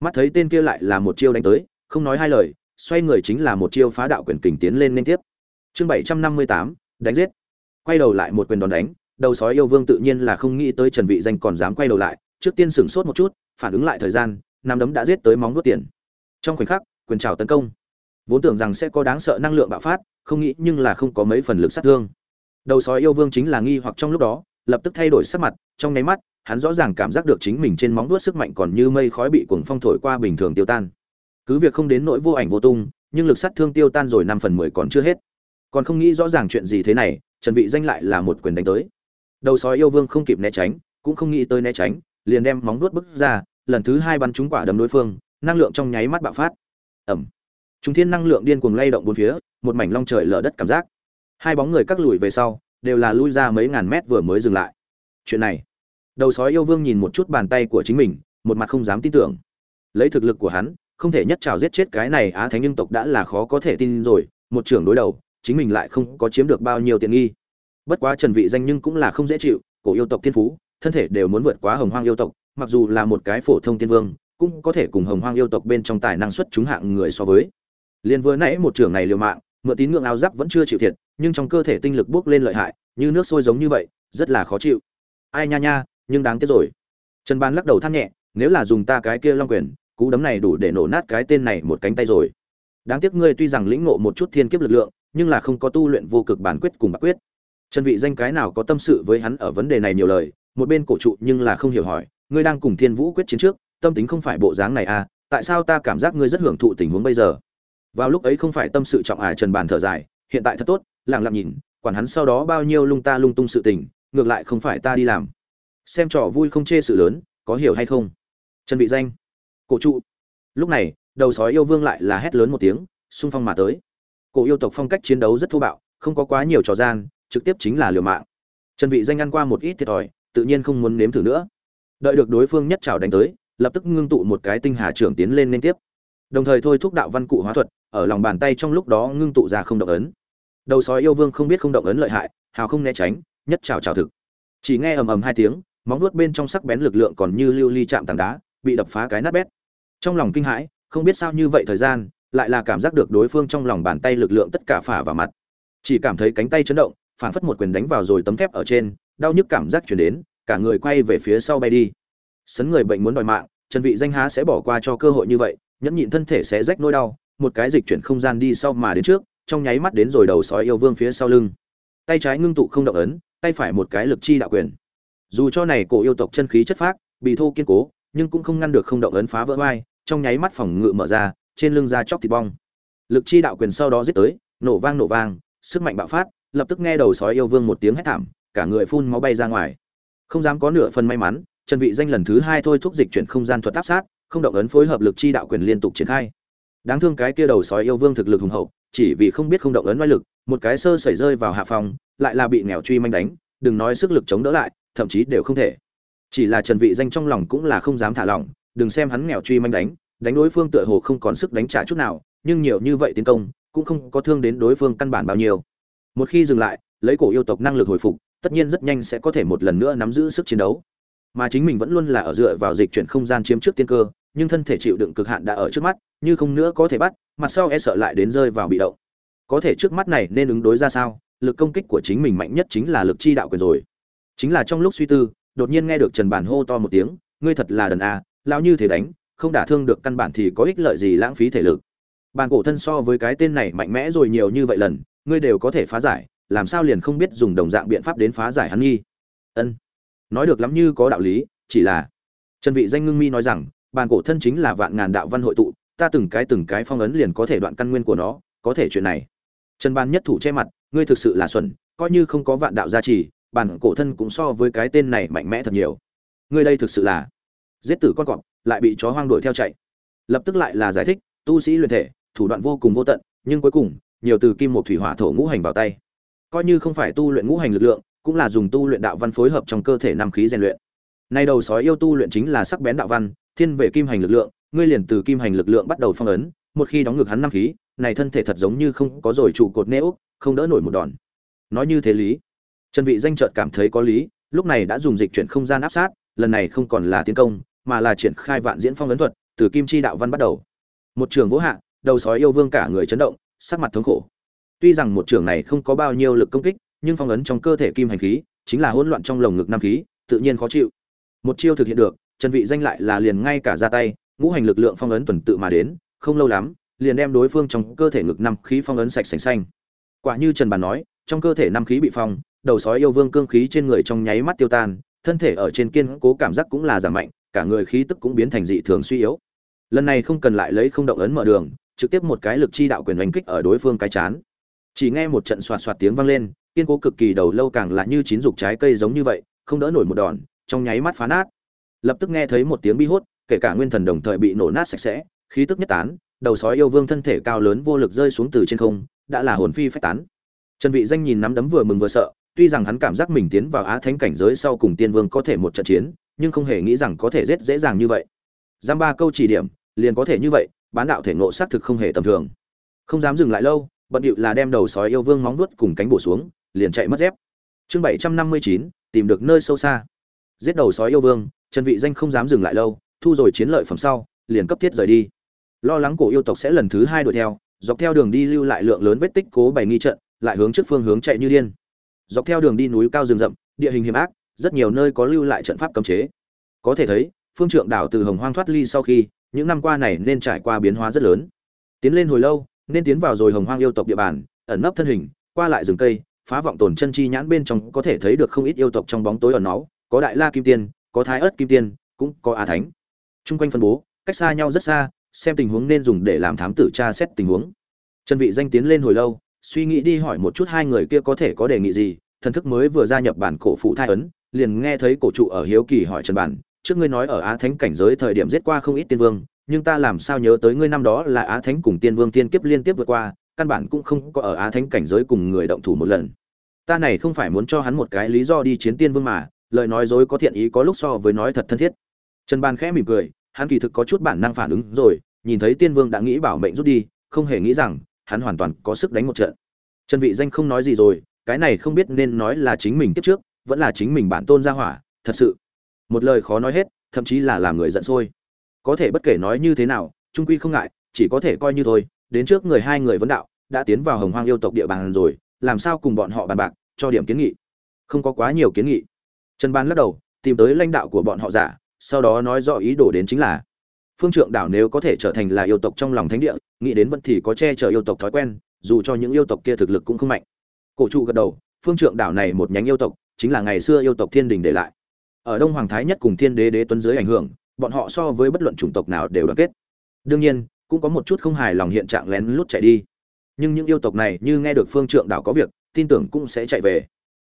Mắt thấy tên kia lại là một chiêu đánh tới không nói hai lời xoay người chính là một chiêu phá đạo quyền kình tiến lên liên tiếp. Chương 758, đánh giết. Quay đầu lại một quyền đòn đánh đầu sói yêu vương tự nhiên là không nghĩ tới trần vị danh còn dám quay đầu lại trước tiên sửng sốt một chút phản ứng lại thời gian năm đấm đã giết tới móng vuốt tiền. Trong khoảnh khắc quyền trào tấn công vốn tưởng rằng sẽ có đáng sợ năng lượng bạo phát, không nghĩ nhưng là không có mấy phần lực sát thương. Đầu sói yêu vương chính là nghi hoặc trong lúc đó, lập tức thay đổi sắc mặt, trong nháy mắt, hắn rõ ràng cảm giác được chính mình trên móng vuốt sức mạnh còn như mây khói bị cuồng phong thổi qua bình thường tiêu tan. Cứ việc không đến nỗi vô ảnh vô tung, nhưng lực sát thương tiêu tan rồi năm phần mười còn chưa hết. Còn không nghĩ rõ ràng chuyện gì thế này, trần vị danh lại là một quyền đánh tới. Đầu sói yêu vương không kịp né tránh, cũng không nghĩ tới né tránh, liền đem móng vuốt bứt ra, lần thứ hai bắn trúng quả đấm đối phương, năng lượng trong nháy mắt bạo phát. Ẩm. Trung thiên năng lượng điên cuồng lay động bốn phía, một mảnh long trời lở đất cảm giác. Hai bóng người cắt lùi về sau, đều là lui ra mấy ngàn mét vừa mới dừng lại. Chuyện này, đầu sói yêu vương nhìn một chút bàn tay của chính mình, một mặt không dám tin tưởng. Lấy thực lực của hắn, không thể nhất trào giết chết cái này á thánh nhân tộc đã là khó có thể tin rồi, một trưởng đối đầu, chính mình lại không có chiếm được bao nhiêu tiện nghi. Bất quá trần vị danh nhưng cũng là không dễ chịu, cổ yêu tộc thiên phú, thân thể đều muốn vượt quá hồng hoang yêu tộc, mặc dù là một cái phổ thông tiên vương, cũng có thể cùng hồng hoang yêu tộc bên trong tài năng xuất chúng hạng người so với liền vừa nãy một trưởng này liều mạng, mượn tín ngưỡng áo giáp vẫn chưa chịu thiệt, nhưng trong cơ thể tinh lực bốc lên lợi hại, như nước sôi giống như vậy, rất là khó chịu. Ai nha nha, nhưng đáng tiếc rồi. Trần ban lắc đầu than nhẹ, nếu là dùng ta cái kia long quyền, cú đấm này đủ để nổ nát cái tên này một cánh tay rồi. Đáng tiếc ngươi tuy rằng lĩnh ngộ một chút thiên kiếp lực lượng, nhưng là không có tu luyện vô cực bản quyết cùng bạc quyết. Trần vị danh cái nào có tâm sự với hắn ở vấn đề này nhiều lời, một bên cổ trụ nhưng là không hiểu hỏi, ngươi đang cùng thiên vũ quyết chiến trước, tâm tính không phải bộ dáng này à tại sao ta cảm giác ngươi rất hưởng thụ tình huống bây giờ? Vào lúc ấy không phải tâm sự trọng ải trần bàn thở dài, hiện tại thật tốt, lặng lặng nhìn, quản hắn sau đó bao nhiêu lung ta lung tung sự tình, ngược lại không phải ta đi làm. Xem trò vui không chê sự lớn, có hiểu hay không? Trần vị danh. Cổ trụ. Lúc này, đầu sói yêu vương lại là hét lớn một tiếng, xung phong mà tới. Cổ yêu tộc phong cách chiến đấu rất thô bạo, không có quá nhiều trò gian, trực tiếp chính là liều mạng. Trần vị danh ăn qua một ít thiệt thòi, tự nhiên không muốn nếm thử nữa. Đợi được đối phương nhất trảo đánh tới, lập tức ngưng tụ một cái tinh hà trưởng tiến lên liên tiếp đồng thời thôi thúc đạo văn cụ hóa thuật, ở lòng bàn tay trong lúc đó ngưng tụ ra không động ấn. Đầu sói yêu vương không biết không động ấn lợi hại, hào không né tránh, nhất trào trào thực. Chỉ nghe ầm ầm hai tiếng, móng vuốt bên trong sắc bén lực lượng còn như lưu ly chạm tảng đá, bị đập phá cái nát bét. Trong lòng kinh hãi, không biết sao như vậy thời gian, lại là cảm giác được đối phương trong lòng bàn tay lực lượng tất cả phả vào mặt. Chỉ cảm thấy cánh tay chấn động, phản phất một quyền đánh vào rồi tấm thép ở trên, đau nhức cảm giác chuyển đến, cả người quay về phía sau bay đi. Sấn người bệnh muốn đòi mạng, trần vị danh há sẽ bỏ qua cho cơ hội như vậy nhẫn nhịn thân thể sẽ rách nỗi đau, một cái dịch chuyển không gian đi sau mà đến trước, trong nháy mắt đến rồi đầu sói yêu vương phía sau lưng. Tay trái ngưng tụ không động ấn, tay phải một cái lực chi đạo quyền. Dù cho này cổ yêu tộc chân khí chất phác, bị thô kiên cố, nhưng cũng không ngăn được không động ấn phá vỡ vai, trong nháy mắt phòng ngự mở ra, trên lưng ra chóc thịt bong. Lực chi đạo quyền sau đó giết tới, nổ vang nổ vang, sức mạnh bạo phát, lập tức nghe đầu sói yêu vương một tiếng hét thảm, cả người phun máu bay ra ngoài. Không dám có nửa phần may mắn trần vị danh lần thứ hai thôi thúc dịch chuyển không gian thuật áp sát không động ấn phối hợp lực chi đạo quyền liên tục triển khai. Đáng thương cái kia đầu sói yêu vương thực lực hùng hậu, chỉ vì không biết không động ấn oai lực, một cái sơ sẩy rơi vào hạ phòng, lại là bị nghèo truy manh đánh, đừng nói sức lực chống đỡ lại, thậm chí đều không thể. Chỉ là trần vị danh trong lòng cũng là không dám thả lỏng, đừng xem hắn nghèo truy manh đánh đánh đối phương tựa hồ không còn sức đánh trả chút nào, nhưng nhiều như vậy tiến công, cũng không có thương đến đối phương căn bản bao nhiêu. Một khi dừng lại, lấy cổ yêu tộc năng lực hồi phục, tất nhiên rất nhanh sẽ có thể một lần nữa nắm giữ sức chiến đấu. Mà chính mình vẫn luôn là ở dựa vào dịch chuyển không gian chiếm trước tiên cơ nhưng thân thể chịu đựng cực hạn đã ở trước mắt, như không nữa có thể bắt, mặt sau e sợ lại đến rơi vào bị động. Có thể trước mắt này nên ứng đối ra sao? Lực công kích của chính mình mạnh nhất chính là lực chi đạo quyền rồi. Chính là trong lúc suy tư, đột nhiên nghe được trần bản hô to một tiếng, ngươi thật là đần a, lão như thế đánh, không đả thương được căn bản thì có ích lợi gì lãng phí thể lực. Bàn cổ thân so với cái tên này mạnh mẽ rồi nhiều như vậy lần, ngươi đều có thể phá giải, làm sao liền không biết dùng đồng dạng biện pháp đến phá giải hắn nghi? Ân. Nói được lắm như có đạo lý, chỉ là trần vị danh ngưng mi nói rằng bàn cổ thân chính là vạn ngàn đạo văn hội tụ, ta từng cái từng cái phong ấn liền có thể đoạn căn nguyên của nó, có thể chuyện này. Trần ban nhất thủ che mặt, ngươi thực sự là xuẩn, coi như không có vạn đạo gia trì bản cổ thân cũng so với cái tên này mạnh mẽ thật nhiều. Ngươi đây thực sự là giết tử con cọp, lại bị chó hoang đuổi theo chạy. Lập tức lại là giải thích, tu sĩ luyện thể, thủ đoạn vô cùng vô tận, nhưng cuối cùng, nhiều từ kim một thủy hỏa thổ ngũ hành vào tay. Coi như không phải tu luyện ngũ hành lực lượng, cũng là dùng tu luyện đạo văn phối hợp trong cơ thể năm khí rèn luyện. Nay đầu sói yêu tu luyện chính là sắc bén đạo văn thiên về kim hành lực lượng, ngươi liền từ kim hành lực lượng bắt đầu phong ấn, một khi đóng ngược hắn năm khí, này thân thể thật giống như không có rồi trụ cột nếu không đỡ nổi một đòn. Nói như thế lý. Trần vị danh chợt cảm thấy có lý, lúc này đã dùng dịch chuyển không gian áp sát, lần này không còn là tiến công, mà là triển khai vạn diễn phong ấn thuật, từ kim chi đạo văn bắt đầu. Một trường vỗ hạ, đầu sói yêu vương cả người chấn động, sắc mặt thống khổ. Tuy rằng một trường này không có bao nhiêu lực công kích, nhưng phong ấn trong cơ thể kim hành khí, chính là hỗn loạn trong lồng ngực nam khí, tự nhiên khó chịu. Một chiêu thực hiện được trần vị danh lại là liền ngay cả ra tay, ngũ hành lực lượng phong ấn tuần tự mà đến, không lâu lắm, liền đem đối phương trong cơ thể ngực năm khí phong ấn sạch sành sanh. quả như trần bàn nói, trong cơ thể năm khí bị phong, đầu sói yêu vương cương khí trên người trong nháy mắt tiêu tan, thân thể ở trên kiên cố cảm giác cũng là giảm mạnh, cả người khí tức cũng biến thành dị thường suy yếu. Lần này không cần lại lấy không động ấn mở đường, trực tiếp một cái lực chi đạo quyền đánh kích ở đối phương cái chán. Chỉ nghe một trận xoạt xoạt tiếng vang lên, kiên cố cực kỳ đầu lâu càng là như chín dục trái cây giống như vậy, không đỡ nổi một đòn, trong nháy mắt phá nát lập tức nghe thấy một tiếng bi hốt, kể cả nguyên thần đồng thời bị nổ nát sạch sẽ, khí tức nhất tán, đầu sói yêu vương thân thể cao lớn vô lực rơi xuống từ trên không, đã là hồn phi phách tán. Trần vị danh nhìn nắm đấm vừa mừng vừa sợ, tuy rằng hắn cảm giác mình tiến vào á thánh cảnh giới sau cùng tiên vương có thể một trận chiến, nhưng không hề nghĩ rằng có thể giết dễ dàng như vậy. Giam ba câu chỉ điểm, liền có thể như vậy, bán đạo thể ngộ sát thực không hề tầm thường. Không dám dừng lại lâu, bận điệu là đem đầu sói yêu vương móng nuốt cùng cánh bổ xuống, liền chạy mất dép. Chương bảy trăm năm mươi chín, tìm được nơi sâu xa. Giết đầu sói yêu vương trần vị danh không dám dừng lại lâu, thu rồi chiến lợi phẩm sau, liền cấp thiết rời đi. Lo lắng cổ yêu tộc sẽ lần thứ hai đuổi theo, dọc theo đường đi lưu lại lượng lớn vết tích cố bày nghi trận, lại hướng trước phương hướng chạy như điên. Dọc theo đường đi núi cao rừng rậm, địa hình hiểm ác, rất nhiều nơi có lưu lại trận pháp cấm chế. Có thể thấy, phương trượng đảo từ hồng hoang thoát ly sau khi, những năm qua này nên trải qua biến hóa rất lớn. Tiến lên hồi lâu, nên tiến vào rồi hồng hoang yêu tộc địa bàn, ẩn nấp thân hình, qua lại rừng cây, phá vọng tồn chân chi nhãn bên trong có thể thấy được không ít yêu tộc trong bóng tối ẩn náu, có đại la kim tiên có thái ớt kim tiên, cũng có á thánh. Chung quanh phân bố, cách xa nhau rất xa, xem tình huống nên dùng để làm thám tử tra xét tình huống. Trần vị danh tiến lên hồi lâu, suy nghĩ đi hỏi một chút hai người kia có thể có đề nghị gì, thần thức mới vừa gia nhập bản cổ phụ thai ấn, liền nghe thấy cổ trụ ở hiếu kỳ hỏi trần bản, trước ngươi nói ở á thánh cảnh giới thời điểm giết qua không ít tiên vương, nhưng ta làm sao nhớ tới ngươi năm đó là á thánh cùng tiên vương tiên kiếp liên tiếp vượt qua, căn bản cũng không có ở á thánh cảnh giới cùng người động thủ một lần. Ta này không phải muốn cho hắn một cái lý do đi chiến tiên vương mà lời nói dối có thiện ý có lúc so với nói thật thân thiết. Trần ban khẽ mỉm cười, hắn kỳ thực có chút bản năng phản ứng rồi, nhìn thấy tiên vương đã nghĩ bảo mệnh rút đi, không hề nghĩ rằng hắn hoàn toàn có sức đánh một trận. Trần vị danh không nói gì rồi, cái này không biết nên nói là chính mình kiếp trước, vẫn là chính mình bản tôn gia hỏa, thật sự. Một lời khó nói hết, thậm chí là làm người giận sôi. Có thể bất kể nói như thế nào, trung quy không ngại, chỉ có thể coi như thôi, đến trước người hai người vấn đạo, đã tiến vào hồng hoang yêu tộc địa bàn rồi, làm sao cùng bọn họ bàn bạc, cho điểm kiến nghị. Không có quá nhiều kiến nghị trần ban lắc đầu, tìm tới lãnh đạo của bọn họ giả, sau đó nói rõ ý đồ đến chính là, phương trượng đảo nếu có thể trở thành là yêu tộc trong lòng thánh địa, nghĩ đến vẫn thì có che chở yêu tộc thói quen, dù cho những yêu tộc kia thực lực cũng không mạnh. Cổ trụ gật đầu, phương trượng đảo này một nhánh yêu tộc, chính là ngày xưa yêu tộc thiên đình để lại. Ở đông hoàng thái nhất cùng thiên đế đế tuấn dưới ảnh hưởng, bọn họ so với bất luận chủng tộc nào đều đoàn kết. Đương nhiên, cũng có một chút không hài lòng hiện trạng lén lút chạy đi. Nhưng những yêu tộc này như nghe được phương trượng đảo có việc, tin tưởng cũng sẽ chạy về.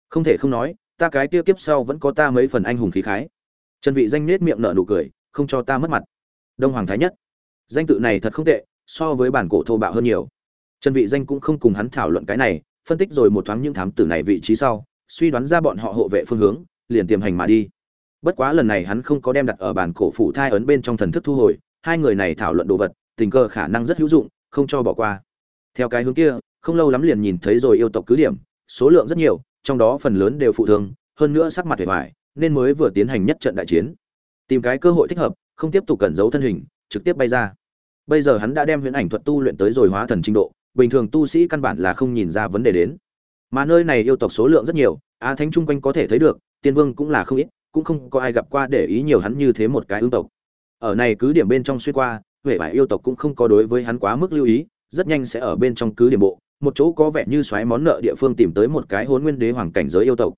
Không thể không nói ta cái kia kiếp sau vẫn có ta mấy phần anh hùng khí khái. Trần vị danh nết miệng nở nụ cười, không cho ta mất mặt. Đông hoàng thái nhất. Danh tự này thật không tệ, so với bản cổ thô bạo hơn nhiều. Trần vị danh cũng không cùng hắn thảo luận cái này, phân tích rồi một thoáng những thám tử này vị trí sau, suy đoán ra bọn họ hộ vệ phương hướng, liền tiềm hành mà đi. Bất quá lần này hắn không có đem đặt ở bản cổ phủ thai ấn bên trong thần thức thu hồi, hai người này thảo luận đồ vật, tình cờ khả năng rất hữu dụng, không cho bỏ qua. Theo cái hướng kia, không lâu lắm liền nhìn thấy rồi yêu tộc cứ điểm, số lượng rất nhiều trong đó phần lớn đều phụ thương, hơn nữa sắc mặt vẻ vải nên mới vừa tiến hành nhất trận đại chiến. Tìm cái cơ hội thích hợp, không tiếp tục cẩn giấu thân hình, trực tiếp bay ra. Bây giờ hắn đã đem huyền ảnh thuật tu luyện tới rồi hóa thần trình độ, bình thường tu sĩ căn bản là không nhìn ra vấn đề đến. Mà nơi này yêu tộc số lượng rất nhiều, á thánh chung quanh có thể thấy được, tiên vương cũng là không ít, cũng không có ai gặp qua để ý nhiều hắn như thế một cái ương tộc. Ở này cứ điểm bên trong xuyên qua vẻ vải yêu tộc cũng không có đối với hắn quá mức lưu ý, rất nhanh sẽ ở bên trong cứ điểm bộ một chỗ có vẻ như xoáy món nợ địa phương tìm tới một cái hôn nguyên đế hoàng cảnh giới yêu tộc.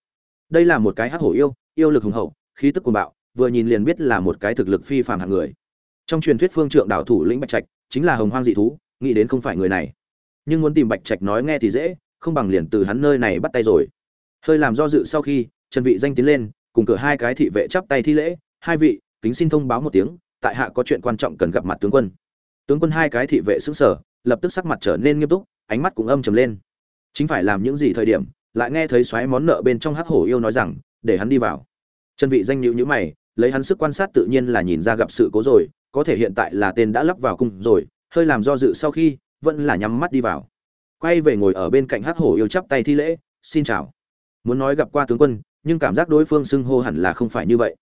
Đây là một cái hắc hổ yêu yêu lực hùng hậu, khí tức cuồng bạo, vừa nhìn liền biết là một cái thực lực phi phàm hạng người. Trong truyền thuyết phương trượng đảo thủ lĩnh bạch trạch, chính là hồng hoang dị thú, nghĩ đến không phải người này. Nhưng muốn tìm bạch trạch nói nghe thì dễ, không bằng liền từ hắn nơi này bắt tay rồi. Hơi làm do dự sau khi, trần vị danh tiến lên, cùng cửa hai cái thị vệ chắp tay thi lễ, hai vị, kính xin thông báo một tiếng, tại hạ có chuyện quan trọng cần gặp mặt tướng quân. Tướng quân hai cái thị vệ sững sờ, lập tức sắc mặt trở nên nghiêm túc ánh mắt cũng âm trầm lên. Chính phải làm những gì thời điểm, lại nghe thấy xoáy món nợ bên trong hắc hổ yêu nói rằng, để hắn đi vào. Chân vị danh nhíu nhíu mày, lấy hắn sức quan sát tự nhiên là nhìn ra gặp sự cố rồi, có thể hiện tại là tên đã lắp vào cung rồi, hơi làm do dự sau khi, vẫn là nhắm mắt đi vào. Quay về ngồi ở bên cạnh hắc hổ yêu chắp tay thi lễ, xin chào. Muốn nói gặp qua tướng quân, nhưng cảm giác đối phương xưng hô hẳn là không phải như vậy.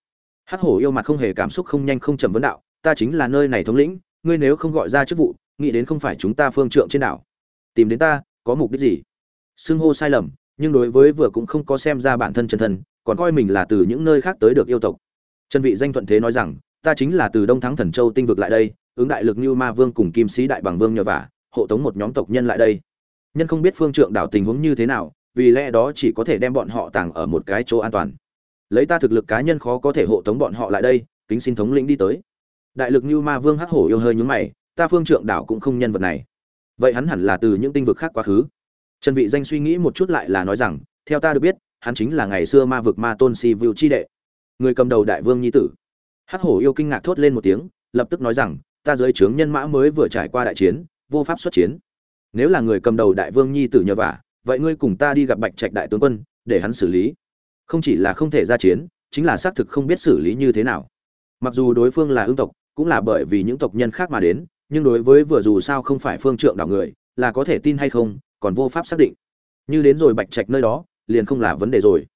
Hắc hổ yêu mặt không hề cảm xúc không nhanh không chậm vấn đạo, ta chính là nơi này thống lĩnh, ngươi nếu không gọi ra chức vụ, nghĩ đến không phải chúng ta phương trượng trên đảo tìm đến ta, có mục đích gì? Xưng hô sai lầm, nhưng đối với vừa cũng không có xem ra bản thân chân thân, còn coi mình là từ những nơi khác tới được yêu tộc. Trần vị danh thuận thế nói rằng, ta chính là từ đông thắng thần châu tinh vực lại đây, ứng đại lực như ma vương cùng kim sĩ đại bằng vương nhờ vả, hộ tống một nhóm tộc nhân lại đây. Nhân không biết phương trượng đảo tình huống như thế nào, vì lẽ đó chỉ có thể đem bọn họ tàng ở một cái chỗ an toàn. Lấy ta thực lực cá nhân khó có thể hộ tống bọn họ lại đây, kính xin thống lĩnh đi tới. Đại lực như ma vương hắc hổ yêu hơi nhướng mày, ta phương trượng đảo cũng không nhân vật này vậy hắn hẳn là từ những tinh vực khác quá khứ. Trần vị danh suy nghĩ một chút lại là nói rằng, theo ta được biết, hắn chính là ngày xưa ma vực ma tôn si vưu chi đệ, người cầm đầu đại vương nhi tử. Hắc hổ yêu kinh ngạc thốt lên một tiếng, lập tức nói rằng, ta dưới trướng nhân mã mới vừa trải qua đại chiến, vô pháp xuất chiến. Nếu là người cầm đầu đại vương nhi tử nhờ vả, vậy ngươi cùng ta đi gặp bạch trạch đại tướng quân, để hắn xử lý. Không chỉ là không thể ra chiến, chính là xác thực không biết xử lý như thế nào. Mặc dù đối phương là ương tộc, cũng là bởi vì những tộc nhân khác mà đến nhưng đối với vừa dù sao không phải phương trượng đảo người, là có thể tin hay không, còn vô pháp xác định. Như đến rồi bạch trạch nơi đó, liền không là vấn đề rồi.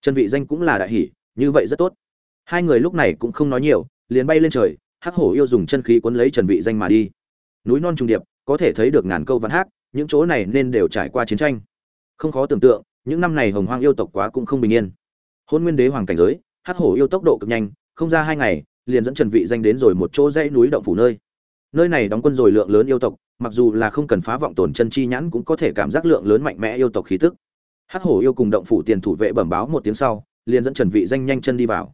Trần vị danh cũng là đại hỉ, như vậy rất tốt. Hai người lúc này cũng không nói nhiều, liền bay lên trời, hắc hổ yêu dùng chân khí cuốn lấy trần vị danh mà đi. Núi non trùng điệp, có thể thấy được ngàn câu văn hát, những chỗ này nên đều trải qua chiến tranh. Không khó tưởng tượng, những năm này hồng hoang yêu tộc quá cũng không bình yên. Hôn nguyên đế hoàng cảnh giới, hắc hổ yêu tốc độ cực nhanh, không ra hai ngày, liền dẫn trần vị danh đến rồi một chỗ dãy núi động phủ nơi nơi này đóng quân rồi lượng lớn yêu tộc, mặc dù là không cần phá vọng tổn chân chi nhãn cũng có thể cảm giác lượng lớn mạnh mẽ yêu tộc khí tức. Hắc hổ yêu cùng động phủ tiền thủ vệ bẩm báo một tiếng sau, liền dẫn trần vị danh nhanh chân đi vào.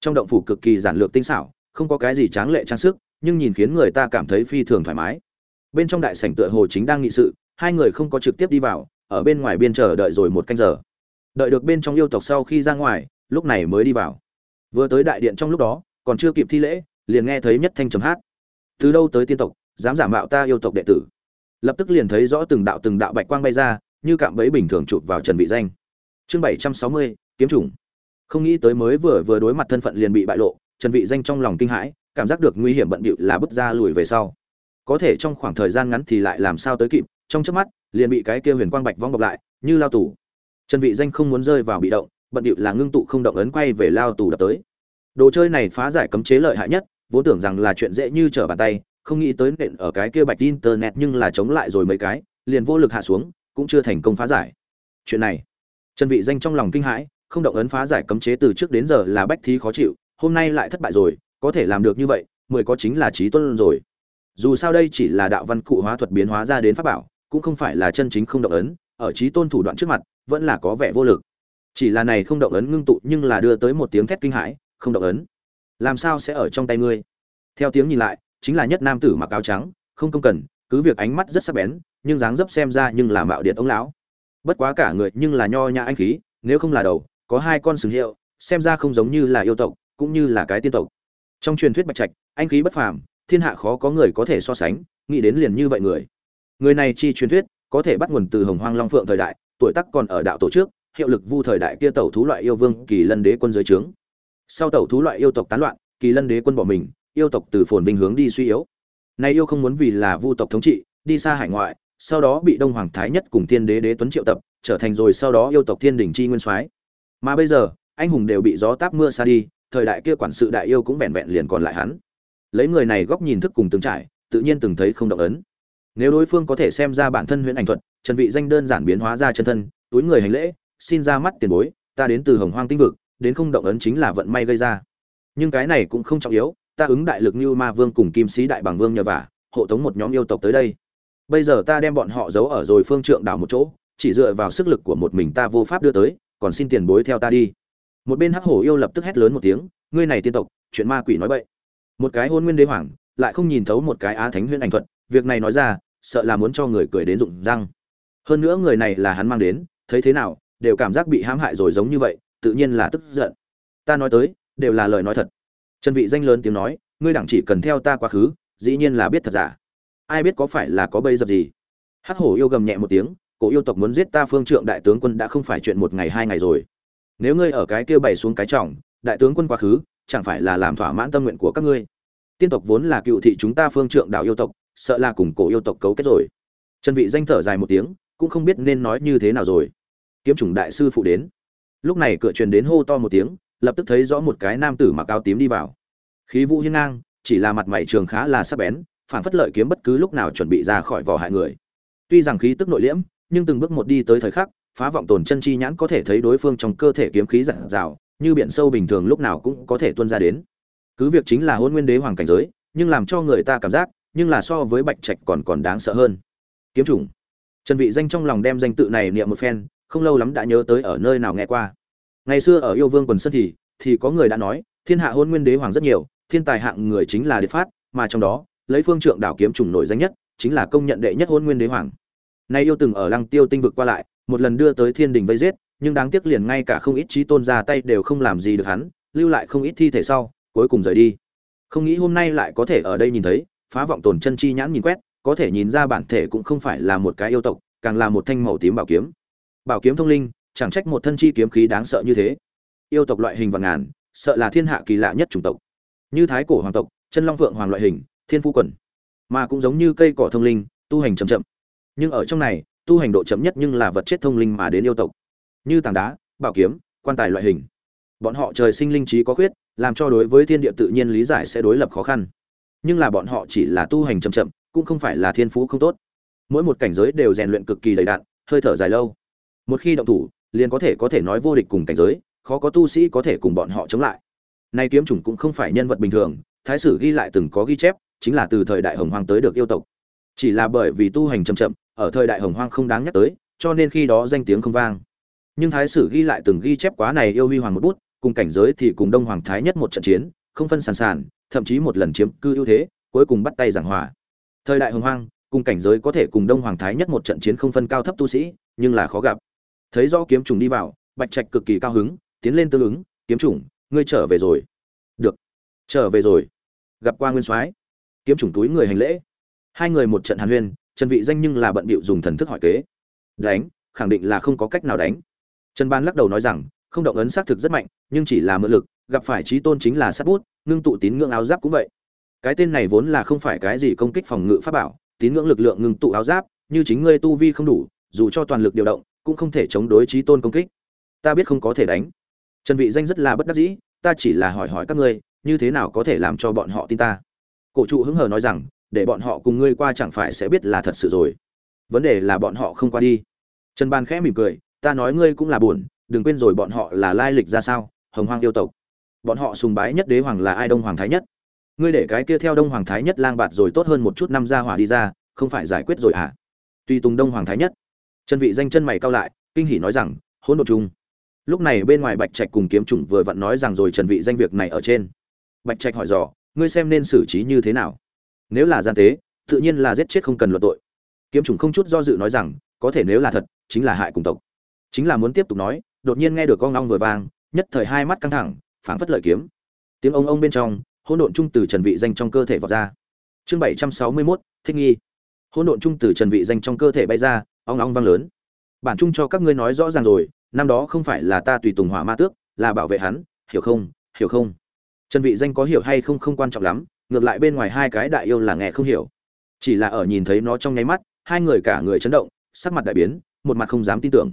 Trong động phủ cực kỳ giản lược tinh xảo, không có cái gì tráng lệ trang sức, nhưng nhìn khiến người ta cảm thấy phi thường thoải mái. Bên trong đại sảnh tựa hồ chính đang nghị sự, hai người không có trực tiếp đi vào, ở bên ngoài biên chờ đợi rồi một canh giờ. Đợi được bên trong yêu tộc sau khi ra ngoài, lúc này mới đi vào. Vừa tới đại điện trong lúc đó, còn chưa kịp thi lễ, liền nghe thấy nhất thanh trầm hát từ đâu tới tiên tộc, dám giả mạo ta yêu tộc đệ tử. Lập tức liền thấy rõ từng đạo từng đạo bạch quang bay ra, như cạm bẫy bình thường chụp vào trần vị danh. Chương bảy trăm sáu mươi, kiếm trùng không nghĩ tới mới vừa vừa đối mặt thân phận liền bị bại lộ, trần vị danh trong lòng kinh hãi, cảm giác được nguy hiểm bận bịu là bước ra lùi về sau. Có thể trong khoảng thời gian ngắn thì lại làm sao tới kịp, trong chớp mắt, liền bị cái kia huyền quang bạch vong bọc lại, như lao tù. Trần vị danh không muốn rơi vào bị động, bận bịu là ngưng tụ không động ấn quay về lao tù đập tới. Đồ chơi này phá giải cấm chế lợi hại nhất vốn tưởng rằng là chuyện dễ như trở bàn tay, không nghĩ tới nện ở cái kia bạch internet nhưng là chống lại rồi mấy cái, liền vô lực hạ xuống, cũng chưa thành công phá giải. Chuyện này, trần vị danh trong lòng kinh hãi, không động ấn phá giải cấm chế từ trước đến giờ là bách thí khó chịu, hôm nay lại thất bại rồi, có thể làm được như vậy, mười có chính là trí tuân rồi. Dù sao đây chỉ là đạo văn cụ hóa thuật biến hóa ra đến pháp bảo, cũng không phải là chân chính không động ấn, ở trí tôn thủ đoạn trước mặt, vẫn là có vẻ vô lực. Chỉ là này không động ấn ngưng tụ nhưng là đưa tới một tiếng thét kinh hãi, không động ấn làm sao sẽ ở trong tay ngươi? Theo tiếng nhìn lại, chính là nhất nam tử mặc áo trắng, không công cần, cứ việc ánh mắt rất sắc bén, nhưng dáng dấp xem ra nhưng là mạo điện ông lão. Bất quá cả người nhưng là nho nhã anh khí, nếu không là đầu, có hai con sừng hiệu, xem ra không giống như là yêu tộc, cũng như là cái tiên tộc. Trong truyền thuyết bạch trạch, anh khí bất phàm, thiên hạ khó có người có thể so sánh, nghĩ đến liền như vậy người. Người này chi truyền thuyết, có thể bắt nguồn từ hồng hoang long phượng thời đại, tuổi tác còn ở đạo tổ trước, hiệu lực vu thời đại kia tẩu thú loại yêu vương kỳ lân đế quân giới trướng sau tẩu thú loại yêu tộc tán loạn, kỳ lân đế quân bỏ mình, yêu tộc từ phồn vinh hướng đi suy yếu. Nay yêu không muốn vì là vu tộc thống trị, đi xa hải ngoại, sau đó bị đông hoàng thái nhất cùng thiên đế đế tuấn triệu tập, trở thành rồi sau đó yêu tộc thiên đỉnh chi nguyên soái. Mà bây giờ, anh hùng đều bị gió táp mưa xa đi, thời đại kia quản sự đại yêu cũng vẹn vẹn liền còn lại hắn. Lấy người này góc nhìn thức cùng từng trải, tự nhiên từng thấy không động ấn. Nếu đối phương có thể xem ra bản thân huyễn ảnh thuật trần vị danh đơn giản biến hóa ra chân thân, túi người hành lễ, xin ra mắt tiền bối, ta đến từ hồng hoang tinh vực đến không động ấn chính là vận may gây ra. Nhưng cái này cũng không trọng yếu, ta ứng đại lực như ma vương cùng kim sĩ đại bằng vương nhờ vả, hộ tống một nhóm yêu tộc tới đây. Bây giờ ta đem bọn họ giấu ở rồi phương trượng đảo một chỗ, chỉ dựa vào sức lực của một mình ta vô pháp đưa tới, còn xin tiền bối theo ta đi. Một bên hắc hổ yêu lập tức hét lớn một tiếng, ngươi này tiên tộc, chuyện ma quỷ nói bậy. Một cái hôn nguyên đế hoàng, lại không nhìn thấu một cái á thánh huyễn ảnh thuật, việc này nói ra, sợ là muốn cho người cười đến rụng răng. Hơn nữa người này là hắn mang đến, thấy thế nào, đều cảm giác bị hãm hại rồi giống như vậy tự nhiên là tức giận. Ta nói tới, đều là lời nói thật. Trần vị danh lớn tiếng nói, ngươi đẳng chỉ cần theo ta quá khứ, dĩ nhiên là biết thật giả. Ai biết có phải là có bây dập gì? Hắc hổ yêu gầm nhẹ một tiếng, cổ yêu tộc muốn giết ta phương trượng đại tướng quân đã không phải chuyện một ngày hai ngày rồi. Nếu ngươi ở cái kia bày xuống cái trọng, đại tướng quân quá khứ, chẳng phải là làm thỏa mãn tâm nguyện của các ngươi? Tiên tộc vốn là cựu thị chúng ta phương trượng đạo yêu tộc, sợ là cùng cổ yêu tộc cấu kết rồi. Trần vị danh thở dài một tiếng, cũng không biết nên nói như thế nào rồi. Kiếm chủng đại sư phụ đến lúc này cửa truyền đến hô to một tiếng, lập tức thấy rõ một cái nam tử mặc áo tím đi vào. Khí vũ hiên ngang, chỉ là mặt mày trường khá là sắc bén phản phất lợi kiếm bất cứ lúc nào chuẩn bị ra khỏi vỏ hại người. Tuy rằng khí tức nội liễm, nhưng từng bước một đi tới thời khắc, phá vọng tồn chân chi nhãn có thể thấy đối phương trong cơ thể kiếm khí giản rào, như biển sâu bình thường lúc nào cũng có thể tuôn ra đến. Cứ việc chính là hôn nguyên đế hoàng cảnh giới, nhưng làm cho người ta cảm giác, nhưng là so với bạch trạch còn còn đáng sợ hơn. Kiếm chủng. Trần vị danh trong lòng đem danh tự này niệm một phen, không lâu lắm đã nhớ tới ở nơi nào nghe qua ngày xưa ở yêu vương quần sơn thì thì có người đã nói, thiên hạ hôn nguyên đế hoàng rất nhiều, thiên tài hạng người chính là đế phát, mà trong đó, lấy phương trượng đảo kiếm trùng nổi danh nhất, chính là công nhận đệ nhất hôn nguyên đế hoàng. Nay yêu từng ở lăng tiêu tinh vực qua lại, một lần đưa tới thiên đình vây giết, nhưng đáng tiếc liền ngay cả không ít trí tôn ra tay đều không làm gì được hắn, lưu lại không ít thi thể sau, cuối cùng rời đi. Không nghĩ hôm nay lại có thể ở đây nhìn thấy, phá vọng tồn chân chi nhãn nhìn quét, có thể nhìn ra bản thể cũng không phải là một cái yêu tộc, càng là một thanh màu tím bảo kiếm. Bảo kiếm thông linh chẳng trách một thân chi kiếm khí đáng sợ như thế. Yêu tộc loại hình và ngàn, sợ là thiên hạ kỳ lạ nhất chủng tộc. Như thái cổ hoàng tộc, chân long vượng hoàng loại hình, thiên phu quần. Mà cũng giống như cây cỏ thông linh, tu hành chậm chậm. Nhưng ở trong này, tu hành độ chậm nhất nhưng là vật chất thông linh mà đến yêu tộc. Như tảng đá, bảo kiếm, quan tài loại hình. Bọn họ trời sinh linh trí có khuyết, làm cho đối với thiên địa tự nhiên lý giải sẽ đối lập khó khăn. Nhưng là bọn họ chỉ là tu hành chậm chậm, cũng không phải là thiên phú không tốt. Mỗi một cảnh giới đều rèn luyện cực kỳ đầy đặn, hơi thở dài lâu. Một khi động thủ liền có thể có thể nói vô địch cùng cảnh giới, khó có tu sĩ có thể cùng bọn họ chống lại. Nay kiếm chủng cũng không phải nhân vật bình thường, thái sử ghi lại từng có ghi chép, chính là từ thời đại hồng hoang tới được yêu tộc. Chỉ là bởi vì tu hành chậm chậm, ở thời đại hồng hoang không đáng nhắc tới, cho nên khi đó danh tiếng không vang. Nhưng thái sử ghi lại từng ghi chép quá này yêu huy hoàng một bút, cùng cảnh giới thì cùng đông hoàng thái nhất một trận chiến, không phân sàn sàn, thậm chí một lần chiếm cư ưu thế, cuối cùng bắt tay giảng hòa. Thời đại hồng hoang, cùng cảnh giới có thể cùng đông hoàng thái nhất một trận chiến không phân cao thấp tu sĩ, nhưng là khó gặp thấy rõ kiếm trùng đi vào, bạch trạch cực kỳ cao hứng, tiến lên tương ứng, kiếm trùng, ngươi trở về rồi. Được, trở về rồi. Gặp qua nguyên soái, kiếm trùng túi người hành lễ. Hai người một trận hàn huyên, trần vị danh nhưng là bận bịu dùng thần thức hỏi kế. Đánh, khẳng định là không có cách nào đánh. Trần ban lắc đầu nói rằng, không động ấn xác thực rất mạnh, nhưng chỉ là mượn lực, gặp phải trí tôn chính là sát bút, ngưng tụ tín ngưỡng áo giáp cũng vậy. Cái tên này vốn là không phải cái gì công kích phòng ngự pháp bảo, tín ngưỡng lực lượng ngưng tụ áo giáp, như chính ngươi tu vi không đủ, dù cho toàn lực điều động cũng không thể chống đối trí tôn công kích. Ta biết không có thể đánh. Trần vị danh rất là bất đắc dĩ, ta chỉ là hỏi hỏi các ngươi, như thế nào có thể làm cho bọn họ tin ta? Cổ trụ hứng hờ nói rằng, để bọn họ cùng ngươi qua chẳng phải sẽ biết là thật sự rồi. Vấn đề là bọn họ không qua đi. Trần ban khẽ mỉm cười, ta nói ngươi cũng là buồn, đừng quên rồi bọn họ là lai lịch ra sao, hồng hoang yêu tộc. Bọn họ sùng bái nhất đế hoàng là ai đông hoàng thái nhất? Ngươi để cái kia theo đông hoàng thái nhất lang bạt rồi tốt hơn một chút năm ra hỏa đi ra, không phải giải quyết rồi à tuy tùng đông hoàng thái nhất chân vị danh chân mày cao lại kinh hỉ nói rằng hỗn độn chung lúc này bên ngoài bạch trạch cùng kiếm trùng vừa vặn nói rằng rồi trần vị danh việc này ở trên. Bạch trạch hỏi dò ngươi xem nên xử trí như thế nào? Nếu là gian tế tự nhiên là giết chết không cần luận tội. Kiếm trùng không chút do dự nói rằng có thể nếu là thật chính là hại cùng tộc. Chính là muốn tiếp tục nói đột nhiên nghe được con ong vừa vang nhất thời hai mắt căng thẳng phảng phất lợi kiếm. Tiếng ông ông bên trong hỗn độn trung từ trần vị danh trong cơ thể vọt ra. Chương 761, thích nghi. Hỗn độn trung từ trần vị danh trong cơ thể bay ra ong ong vang lớn. Bản trung cho các ngươi nói rõ ràng rồi, năm đó không phải là ta tùy tùng hỏa ma tước, là bảo vệ hắn, hiểu không hiểu không? Trần vị danh có hiểu hay không không quan trọng lắm, ngược lại bên ngoài hai cái đại yêu là nghe không hiểu. Chỉ là ở nhìn thấy nó trong nháy mắt, hai người cả người chấn động, sắc mặt đại biến, một mặt không dám tin tưởng.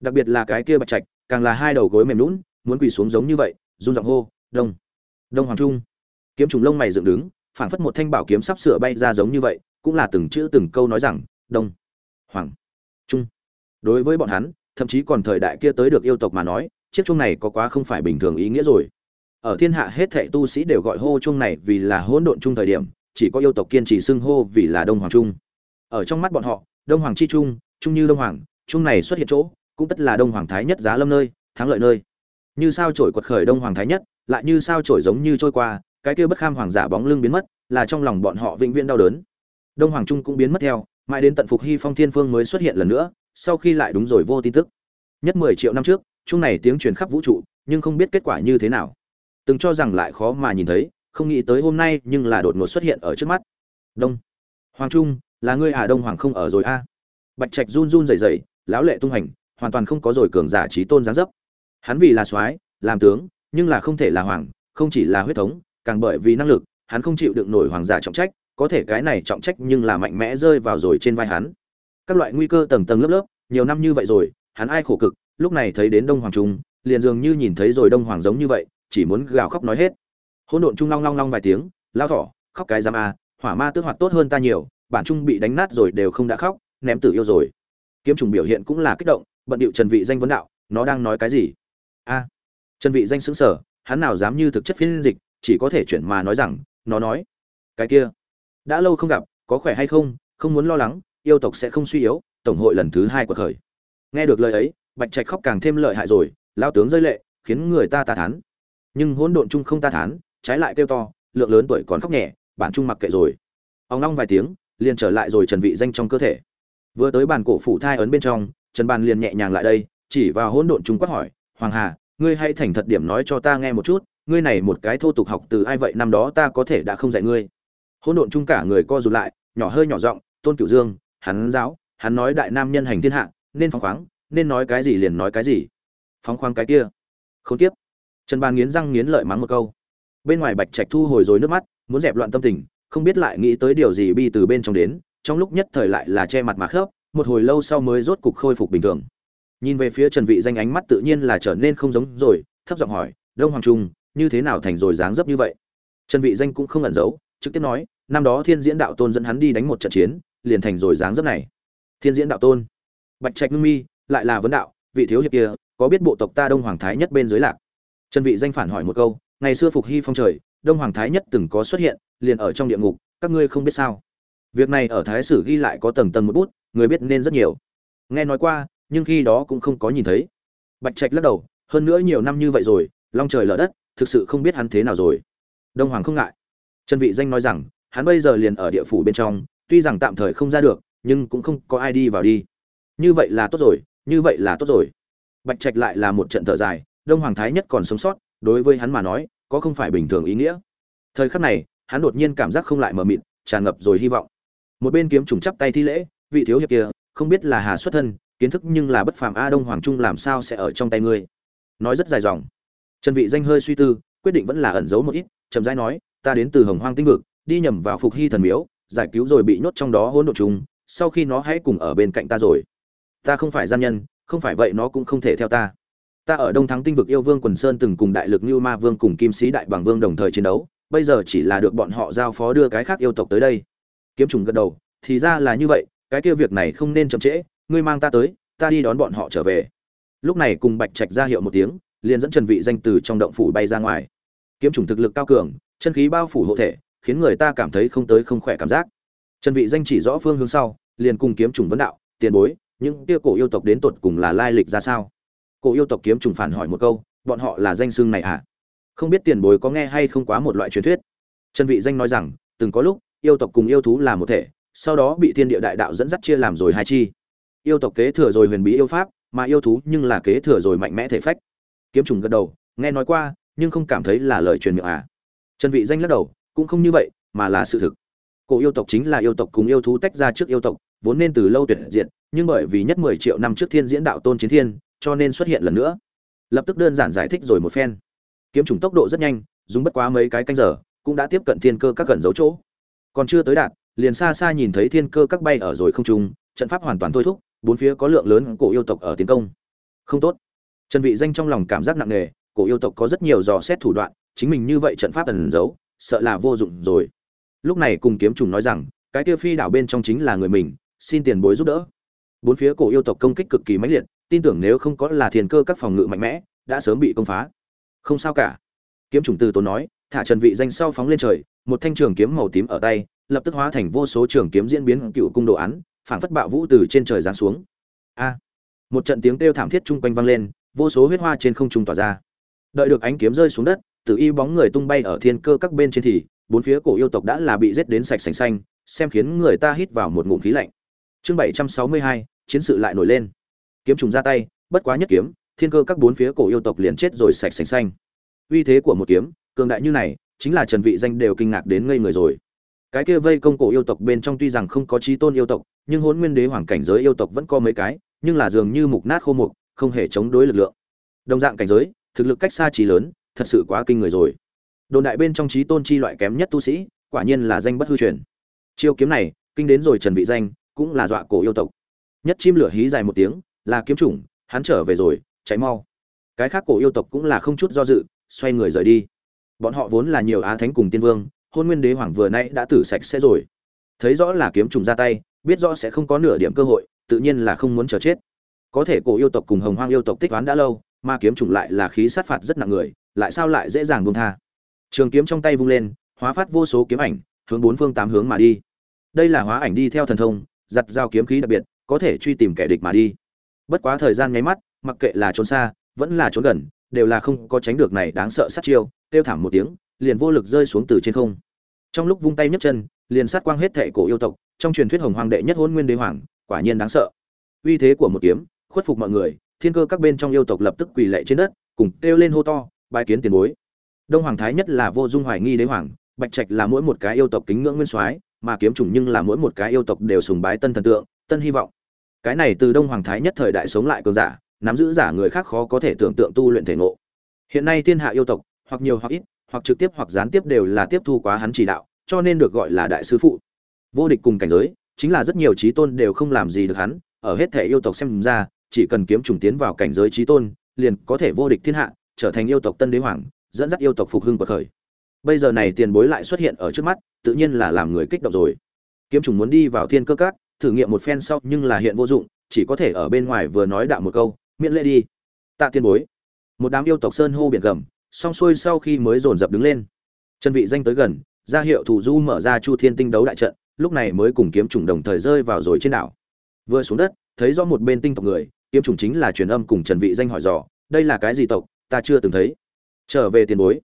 Đặc biệt là cái kia bạch trạch, càng là hai đầu gối mềm lún muốn quỳ xuống giống như vậy, run giọng hô, đông đông hoàng trung. Kiếm trùng lông mày dựng đứng, phảng phất một thanh bảo kiếm sắp sửa bay ra giống như vậy, cũng là từng chữ từng câu nói rằng, đông hoàng chung. Đối với bọn hắn, thậm chí còn thời đại kia tới được yêu tộc mà nói, chiếc chung này có quá không phải bình thường ý nghĩa rồi. Ở thiên hạ hết thệ tu sĩ đều gọi hô chung này vì là hỗn độn chung thời điểm, chỉ có yêu tộc kiên trì xưng hô vì là đông hoàng trung ở trong mắt bọn họ, đông hoàng chi trung trung như đông hoàng chung này xuất hiện chỗ, cũng tất là đông hoàng thái nhất giá lâm nơi, thắng lợi nơi. Như sao trổi quật khởi đông hoàng thái nhất, lại như sao trổi giống như trôi qua, cái kia bất kham hoàng giả bóng lưng biến mất, là trong lòng bọn họ vĩnh viễn đau đớn. Đông hoàng trung cũng biến mất theo mãi đến tận phục hy phong thiên phương mới xuất hiện lần nữa, sau khi lại đúng rồi vô tin tức. Nhất mười triệu năm trước, chung này tiếng truyền khắp vũ trụ, nhưng không biết kết quả như thế nào. Từng cho rằng lại khó mà nhìn thấy, không nghĩ tới hôm nay nhưng là đột ngột xuất hiện ở trước mắt. Đông. Hoàng trung, là ngươi à đông hoàng không ở rồi a? Bạch trạch run run rẩy rẩy, lão lệ tung hành, hoàn toàn không có rồi cường giả trí tôn giáng dấp. Hắn vì là soái, làm tướng, nhưng là không thể là hoàng, không chỉ là huyết thống, càng bởi vì năng lực, hắn không chịu đựng nổi hoàng giả trọng trách có thể cái này trọng trách nhưng là mạnh mẽ rơi vào rồi trên vai hắn. Các loại nguy cơ tầng tầng lớp lớp, nhiều năm như vậy rồi, hắn ai khổ cực, lúc này thấy đến đông hoàng trung, liền dường như nhìn thấy rồi đông hoàng giống như vậy, chỉ muốn gào khóc nói hết. Hỗn độn trung long long long vài tiếng, lao thỏ, khóc cái giam a, hỏa ma tước hoạt tốt hơn ta nhiều, bản trung bị đánh nát rồi đều không đã khóc, ném tử yêu rồi. Kiếm trùng biểu hiện cũng là kích động, bận điệu trần vị danh vấn đạo, nó đang nói cái gì? A, trần vị danh sững sờ, hắn nào dám như thực chất phiên dịch, chỉ có thể chuyển mà nói rằng, nó nói, cái kia đã lâu không gặp, có khỏe hay không không muốn lo lắng, yêu tộc sẽ không suy yếu, tổng hội lần thứ hai của khởi. Nghe được lời ấy, bạch trạch khóc càng thêm lợi hại rồi, lao tướng rơi lệ, khiến người ta ta thán. Nhưng hỗn độn chung không ta thán, trái lại kêu to, lượng lớn tuổi còn khóc nhẹ, bản trung mặc kệ rồi. Ông long vài tiếng, liền trở lại rồi trần vị danh trong cơ thể. Vừa tới bàn cổ phủ thai ấn bên trong, trần bàn liền nhẹ nhàng lại đây, chỉ vào hỗn độn trung quát hỏi, hoàng hà, ngươi hãy thành thật điểm nói cho ta nghe một chút, ngươi này một cái thô tục học từ ai vậy, năm đó ta có thể đã không dạy ngươi? Hỗn độn chung cả người co rụt lại, nhỏ hơi nhỏ giọng, tôn cửu dương, hắn giáo, hắn nói đại nam nhân hành thiên hạ, nên phóng khoáng, nên nói cái gì liền nói cái gì. Phóng khoáng cái kia. Không tiếp trần bàn nghiến răng nghiến lợi mắng một câu. Bên ngoài bạch trạch thu hồi rồi nước mắt, muốn dẹp loạn tâm tình, không biết lại nghĩ tới điều gì bi từ bên trong đến, trong lúc nhất thời lại là che mặt mà khớp, một hồi lâu sau mới rốt cục khôi phục bình thường. Nhìn về phía trần vị danh ánh mắt tự nhiên là trở nên không giống rồi, thấp giọng hỏi, đông hoàng trung, như thế nào thành rồi dáng dấp như vậy? Trần vị danh cũng không ẩn giấu trực tiếp nói, năm đó thiên diễn đạo tôn dẫn hắn đi đánh một trận chiến, liền thành rồi dáng dấp này. Thiên diễn đạo tôn. Bạch trạch ngưng mi, lại là vấn đạo, vị thiếu hiệp kia, có biết bộ tộc ta đông hoàng thái nhất bên dưới lạc? Trần vị danh phản hỏi một câu, ngày xưa phục hy phong trời, đông hoàng thái nhất từng có xuất hiện, liền ở trong địa ngục, các ngươi không biết sao? Việc này ở thái sử ghi lại có tầng tầng một bút, người biết nên rất nhiều. Nghe nói qua, nhưng khi đó cũng không có nhìn thấy. Bạch trạch lắc đầu, hơn nữa nhiều năm như vậy rồi, long trời lở đất, thực sự không biết hắn thế nào rồi. Đông hoàng không ngại trần vị danh nói rằng, hắn bây giờ liền ở địa phủ bên trong, tuy rằng tạm thời không ra được, nhưng cũng không có ai đi vào đi. Như vậy là tốt rồi, như vậy là tốt rồi. Bạch trạch lại là một trận thở dài, đông hoàng thái nhất còn sống sót, đối với hắn mà nói, có không phải bình thường ý nghĩa. Thời khắc này, hắn đột nhiên cảm giác không lại mờ mịt, tràn ngập rồi hy vọng. Một bên kiếm trùng chắp tay thi lễ, vị thiếu hiệp kia, không biết là hà xuất thân, kiến thức nhưng là bất phàm a đông hoàng trung làm sao sẽ ở trong tay ngươi? Nói rất dài dòng. Trần vị danh hơi suy tư, quyết định vẫn là ẩn giấu một ít, chậm rãi nói ta đến từ hồng hoang tinh vực, đi nhầm vào phục hy thần miếu, giải cứu rồi bị nhốt trong đó hỗn độn chúng. sau khi nó hãy cùng ở bên cạnh ta rồi. Ta không phải gian nhân, không phải vậy nó cũng không thể theo ta. Ta ở đông thắng tinh vực yêu vương quần sơn từng cùng đại lực như ma vương cùng kim sĩ đại bằng vương đồng thời chiến đấu, bây giờ chỉ là được bọn họ giao phó đưa cái khác yêu tộc tới đây. Kiếm trùng gật đầu, thì ra là như vậy, cái kia việc này không nên chậm trễ, ngươi mang ta tới, ta đi đón bọn họ trở về. Lúc này cùng bạch trạch ra hiệu một tiếng, liền dẫn trần vị danh từ trong động phủ bay ra ngoài. Kiếm trùng thực lực cao cường chân khí bao phủ hộ thể, khiến người ta cảm thấy không tới không khỏe cảm giác. Trần vị danh chỉ rõ phương hướng sau, liền cùng kiếm trùng vấn đạo, tiền bối, những kia cổ yêu tộc đến tột cùng là lai lịch ra sao? Cổ yêu tộc kiếm trùng phản hỏi một câu, bọn họ là danh xưng này à? Không biết tiền bối có nghe hay không quá một loại truyền thuyết. Trần vị danh nói rằng, từng có lúc, yêu tộc cùng yêu thú là một thể, sau đó bị thiên địa đại đạo dẫn dắt chia làm rồi hai chi. Yêu tộc kế thừa rồi huyền bí yêu pháp, mà yêu thú nhưng là kế thừa rồi mạnh mẽ thể phách. Kiếm trùng gật đầu, nghe nói qua, nhưng không cảm thấy là lời truyền miệng à trần vị danh lắc đầu, cũng không như vậy, mà là sự thực. Cổ yêu tộc chính là yêu tộc cùng yêu thú tách ra trước yêu tộc, vốn nên từ lâu tuyệt diệt, nhưng bởi vì nhất 10 triệu năm trước thiên diễn đạo tôn chiến thiên, cho nên xuất hiện lần nữa. Lập tức đơn giản giải thích rồi một phen. Kiếm trùng tốc độ rất nhanh, dùng bất quá mấy cái canh giờ, cũng đã tiếp cận thiên cơ các gần dấu chỗ. Còn chưa tới đạt, liền xa xa nhìn thấy thiên cơ các bay ở rồi không trung, trận pháp hoàn toàn thôi thúc, bốn phía có lượng lớn cổ yêu tộc ở tiến công. Không tốt. Trần vị danh trong lòng cảm giác nặng nề, cổ yêu tộc có rất nhiều dò xét thủ đoạn chính mình như vậy trận pháp ẩn giấu, sợ là vô dụng rồi. Lúc này cùng kiếm trùng nói rằng, cái tiêu phi đảo bên trong chính là người mình, xin tiền bối giúp đỡ. Bốn phía cổ yêu tộc công kích cực kỳ mãnh liệt, tin tưởng nếu không có là thiên cơ các phòng ngự mạnh mẽ, đã sớm bị công phá. Không sao cả. Kiếm trùng từ tốn nói, thả trần vị danh sau phóng lên trời, một thanh trường kiếm màu tím ở tay, lập tức hóa thành vô số trường kiếm diễn biến cựu cung đồ án, phảng phất bạo vũ từ trên trời giáng xuống. A! Một trận tiếng kêu thảm thiết chung quanh vang lên, vô số huyết hoa trên không trung tỏa ra. Đợi được ánh kiếm rơi xuống đất tự y bóng người tung bay ở thiên cơ các bên trên thì, bốn phía cổ yêu tộc đã là bị giết đến sạch sành xanh, xem khiến người ta hít vào một ngụm khí lạnh. Chương bảy trăm sáu mươi hai, chiến sự lại nổi lên. Kiếm trùng ra tay, bất quá nhất kiếm, thiên cơ các bốn phía cổ yêu tộc liền chết rồi sạch sành xanh. Uy thế của một kiếm, cường đại như này, chính là trần vị danh đều kinh ngạc đến ngây người rồi. Cái kia vây công cổ yêu tộc bên trong tuy rằng không có trí tôn yêu tộc, nhưng hôn nguyên đế hoàng cảnh giới yêu tộc vẫn có mấy cái, nhưng là dường như mục nát khô mục, không hề chống đối lực lượng. Đồng dạng cảnh giới, thực lực cách xa trí lớn thật sự quá kinh người rồi. Đồn đại bên trong trí tôn chi loại kém nhất tu sĩ, quả nhiên là danh bất hư truyền. Chiêu kiếm này, kinh đến rồi trần vị danh, cũng là dọa cổ yêu tộc. Nhất chim lửa hí dài một tiếng, là kiếm chủng, hắn trở về rồi cháy mau. Cái khác cổ yêu tộc cũng là không chút do dự, xoay người rời đi. Bọn họ vốn là nhiều á thánh cùng tiên vương, hôn nguyên đế hoàng vừa nãy đã tử sạch sẽ rồi. Thấy rõ là kiếm trùng ra tay, biết rõ sẽ không có nửa điểm cơ hội, tự nhiên là không muốn chờ chết. Có thể cổ yêu tộc cùng hồng hoang yêu tộc tích toán đã lâu, mà kiếm trùng lại là khí sát phạt rất nặng người lại sao lại dễ dàng buông tha? Trường kiếm trong tay vung lên, hóa phát vô số kiếm ảnh, hướng bốn phương tám hướng mà đi. Đây là hóa ảnh đi theo thần thông, giặt dao kiếm khí đặc biệt, có thể truy tìm kẻ địch mà đi. Bất quá thời gian nháy mắt, mặc kệ là trốn xa, vẫn là trốn gần, đều là không có tránh được này đáng sợ sát chiêu, kêu thảm một tiếng, liền vô lực rơi xuống từ trên không. Trong lúc vung tay nhấc chân, liền sát quang hết thệ cổ yêu tộc, trong truyền thuyết hồng hoàng đệ nhất hôn nguyên đế hoàng, quả nhiên đáng sợ. Uy thế của một kiếm, khuất phục mọi người, thiên cơ các bên trong yêu tộc lập tức quỳ lệ trên đất, cùng kêu lên hô to Bái kiến tiền bối. Đông hoàng thái nhất là vô dung hoài nghi đế hoàng, bạch trạch là mỗi một cái yêu tộc kính ngưỡng nguyên soái, mà kiếm trùng nhưng là mỗi một cái yêu tộc đều sùng bái tân thần tượng, tân hy vọng. Cái này từ đông hoàng thái nhất thời đại sống lại cường giả, nắm giữ giả người khác khó có thể tưởng tượng tu luyện thể ngộ. Hiện nay thiên hạ yêu tộc, hoặc nhiều hoặc ít, hoặc trực tiếp hoặc gián tiếp đều là tiếp thu quá hắn chỉ đạo, cho nên được gọi là đại sư phụ. Vô địch cùng cảnh giới, chính là rất nhiều trí tôn đều không làm gì được hắn, ở hết thể yêu tộc xem ra, chỉ cần kiếm trùng tiến vào cảnh giới trí tôn, liền có thể vô địch thiên hạ trở thành yêu tộc tân đế hoàng, dẫn dắt yêu tộc phục hưng bậc khởi. Bây giờ này tiền bối lại xuất hiện ở trước mắt, tự nhiên là làm người kích động rồi. Kiếm trùng muốn đi vào thiên cơ cát thử nghiệm một phen sau nhưng là hiện vô dụng, chỉ có thể ở bên ngoài vừa nói đạo một câu, miễn lễ đi. Tạ tiền bối. Một đám yêu tộc sơn hô biển gầm, xong xuôi sau khi mới dồn dập đứng lên. Chân vị danh tới gần, ra hiệu thủ du mở ra chu thiên tinh đấu đại trận, lúc này mới cùng kiếm trùng đồng thời rơi vào rồi trên đảo. Vừa xuống đất, thấy do một bên tinh tộc người, kiếm trùng chính là truyền âm cùng trần vị danh hỏi dò, đây là cái gì tộc? Ta chưa từng thấy. Trở về tiền bối.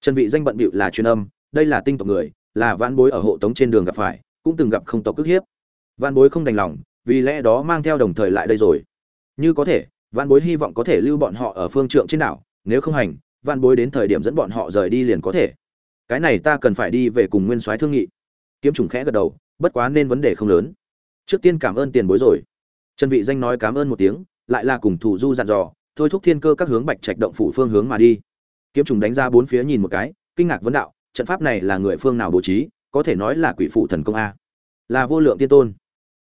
Trần vị danh bận bịu là truyền âm, đây là tinh tộc người, là vãn bối ở hộ tống trên đường gặp phải, cũng từng gặp không tộc cước hiếp. Vãn bối không đành lòng, vì lẽ đó mang theo đồng thời lại đây rồi. Như có thể, vãn bối hy vọng có thể lưu bọn họ ở phương trượng trên đảo, nếu không hành, vãn bối đến thời điểm dẫn bọn họ rời đi liền có thể. Cái này ta cần phải đi về cùng nguyên soái thương nghị. Kiếm trùng khẽ gật đầu, bất quá nên vấn đề không lớn. Trước tiên cảm ơn tiền bối rồi. Trần vị danh nói cảm ơn một tiếng, lại là cùng thủ du dặn dò thôi thúc thiên cơ các hướng bạch trạch động phủ phương hướng mà đi. Kiếm trùng đánh ra bốn phía nhìn một cái, kinh ngạc vấn đạo, trận pháp này là người phương nào bố trí, có thể nói là quỷ phụ thần công a. Là vô lượng tiên tôn.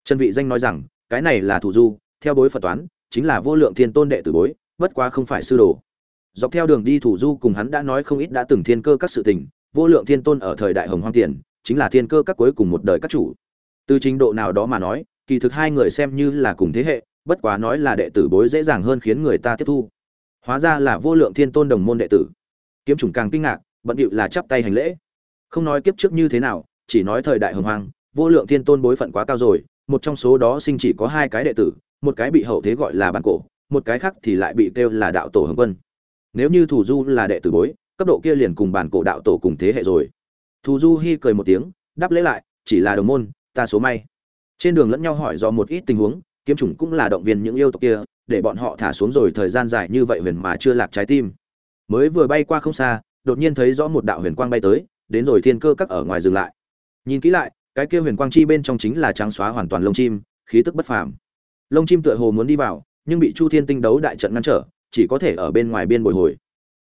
Trần vị danh nói rằng, cái này là thủ du, theo bối phật toán, chính là vô lượng thiên tôn đệ tử bối, bất quá không phải sư đồ. Dọc theo đường đi thủ du cùng hắn đã nói không ít đã từng thiên cơ các sự tình, vô lượng thiên tôn ở thời đại hồng hoang tiền, chính là thiên cơ các cuối cùng một đời các chủ. Từ trình độ nào đó mà nói, kỳ thực hai người xem như là cùng thế hệ bất quá nói là đệ tử bối dễ dàng hơn khiến người ta tiếp thu. Hóa ra là vô lượng thiên tôn đồng môn đệ tử. Kiếm chủng càng kinh ngạc, bận điệu là chắp tay hành lễ. Không nói kiếp trước như thế nào, chỉ nói thời đại hồng hoang, vô lượng thiên tôn bối phận quá cao rồi, một trong số đó sinh chỉ có hai cái đệ tử, một cái bị hậu thế gọi là bản cổ, một cái khác thì lại bị kêu là đạo tổ hồng quân. Nếu như thủ du là đệ tử bối, cấp độ kia liền cùng bản cổ đạo tổ cùng thế hệ rồi. Thủ du hi cười một tiếng, đáp lễ lại, chỉ là đồng môn, ta số may. Trên đường lẫn nhau hỏi do một ít tình huống kiếm chủng cũng là động viên những yêu tộc kia, để bọn họ thả xuống rồi thời gian dài như vậy huyền mà chưa lạc trái tim. Mới vừa bay qua không xa, đột nhiên thấy rõ một đạo huyền quang bay tới, đến rồi thiên cơ các ở ngoài dừng lại. Nhìn kỹ lại, cái kia huyền quang chi bên trong chính là trắng xóa hoàn toàn lông chim, khí tức bất phàm. Lông chim tựa hồ muốn đi vào, nhưng bị chu thiên tinh đấu đại trận ngăn trở, chỉ có thể ở bên ngoài biên bồi hồi.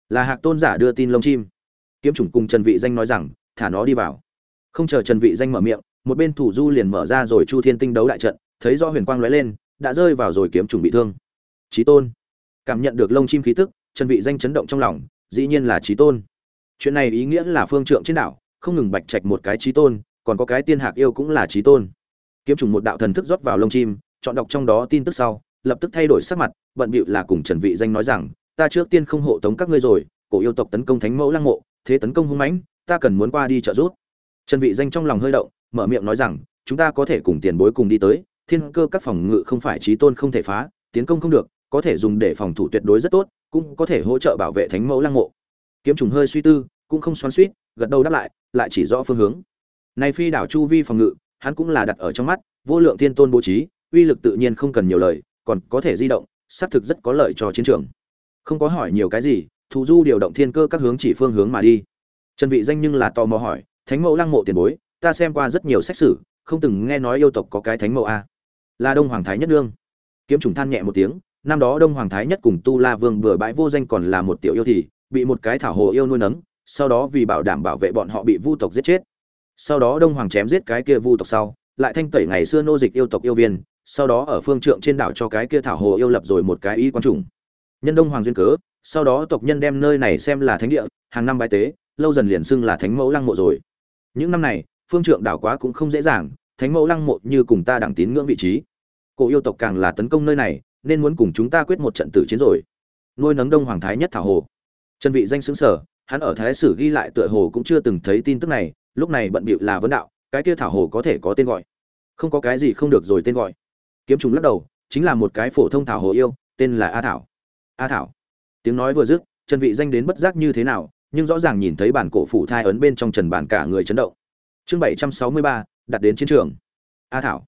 Là hạc tôn giả đưa tin lông chim. Kiếm chủng cùng trần vị danh nói rằng, thả nó đi vào. Không chờ trần vị danh mở miệng, một bên thủ du liền mở ra rồi chu thiên tinh đấu đại trận thấy do huyền quang lóe lên, đã rơi vào rồi kiếm trùng bị thương. Chí tôn. Cảm nhận được lông chim khí tức trần vị danh chấn động trong lòng, dĩ nhiên là chí tôn. Chuyện này ý nghĩa là phương trượng trên đảo, không ngừng bạch trạch một cái chí tôn, còn có cái tiên hạc yêu cũng là chí tôn. Kiếm trùng một đạo thần thức rót vào lông chim, chọn đọc trong đó tin tức sau, lập tức thay đổi sắc mặt, bận bịu là cùng trần vị danh nói rằng, ta trước tiên không hộ tống các ngươi rồi, cổ yêu tộc tấn công thánh mẫu lăng mộ, thế tấn công hung mãnh, ta cần muốn qua đi trợ giúp. Trần vị danh trong lòng hơi động, mở miệng nói rằng, chúng ta có thể cùng tiền bối cùng đi tới thiên cơ các phòng ngự không phải trí tôn không thể phá, tiến công không được, có thể dùng để phòng thủ tuyệt đối rất tốt, cũng có thể hỗ trợ bảo vệ thánh mẫu lăng mộ. Kiếm trùng hơi suy tư, cũng không xoắn xuýt, gật đầu đáp lại lại chỉ rõ phương hướng. Nay phi đảo chu vi phòng ngự, hắn cũng là đặt ở trong mắt, vô lượng thiên tôn bố trí, uy lực tự nhiên không cần nhiều lời, còn có thể di động, xác thực rất có lợi cho chiến trường. Không có hỏi nhiều cái gì thủ du điều động thiên cơ các hướng chỉ phương hướng mà đi. Trần vị danh nhưng là tò mò hỏi, thánh mẫu lăng mộ tiền bối, ta xem qua rất nhiều sách sử, không từng nghe nói yêu tộc có cái thánh mẫu a là đông hoàng thái nhất đương kiếm trùng than nhẹ một tiếng, năm đó đông hoàng thái nhất cùng tu la vương vừa bãi vô danh còn là một tiểu yêu thì, bị một cái thảo hồ yêu nuôi nấng, sau đó vì bảo đảm bảo vệ bọn họ bị vu tộc giết chết. Sau đó đông hoàng chém giết cái kia vu tộc sau, lại thanh tẩy ngày xưa nô dịch yêu tộc yêu viên, sau đó ở phương trượng trên đảo cho cái kia thảo hồ yêu lập rồi một cái y quan trùng. Nhân đông hoàng duyên cớ, sau đó tộc nhân đem nơi này xem là thánh địa, hàng năm bái tế, lâu dần liền xưng là thánh mẫu lăng mộ rồi. Những năm này, phương trượng đảo quá cũng không dễ dàng, thánh mẫu lăng mộ như cùng ta đẳng tín ngưỡng vị trí cổ yêu tộc càng là tấn công nơi này nên muốn cùng chúng ta quyết một trận tử chiến rồi. Nuôi nấng đông hoàng thái nhất thảo hồ. Chân vị danh xứng sở hắn ở thái sử ghi lại tựa hồ cũng chưa từng thấy tin tức này lúc này bận bịu là vấn đạo cái kia thảo hồ có thể có tên gọi? Không có cái gì không được rồi tên gọi. Kiếm trùng lắc đầu chính là một cái phổ thông thảo hồ yêu tên là a thảo. A thảo. Tiếng nói vừa dứt chân vị danh đến bất giác như thế nào nhưng rõ ràng nhìn thấy bản cổ phủ thai ấn bên trong trần bản cả người chấn động. Chương 763, đặt đến chiến trường. A thảo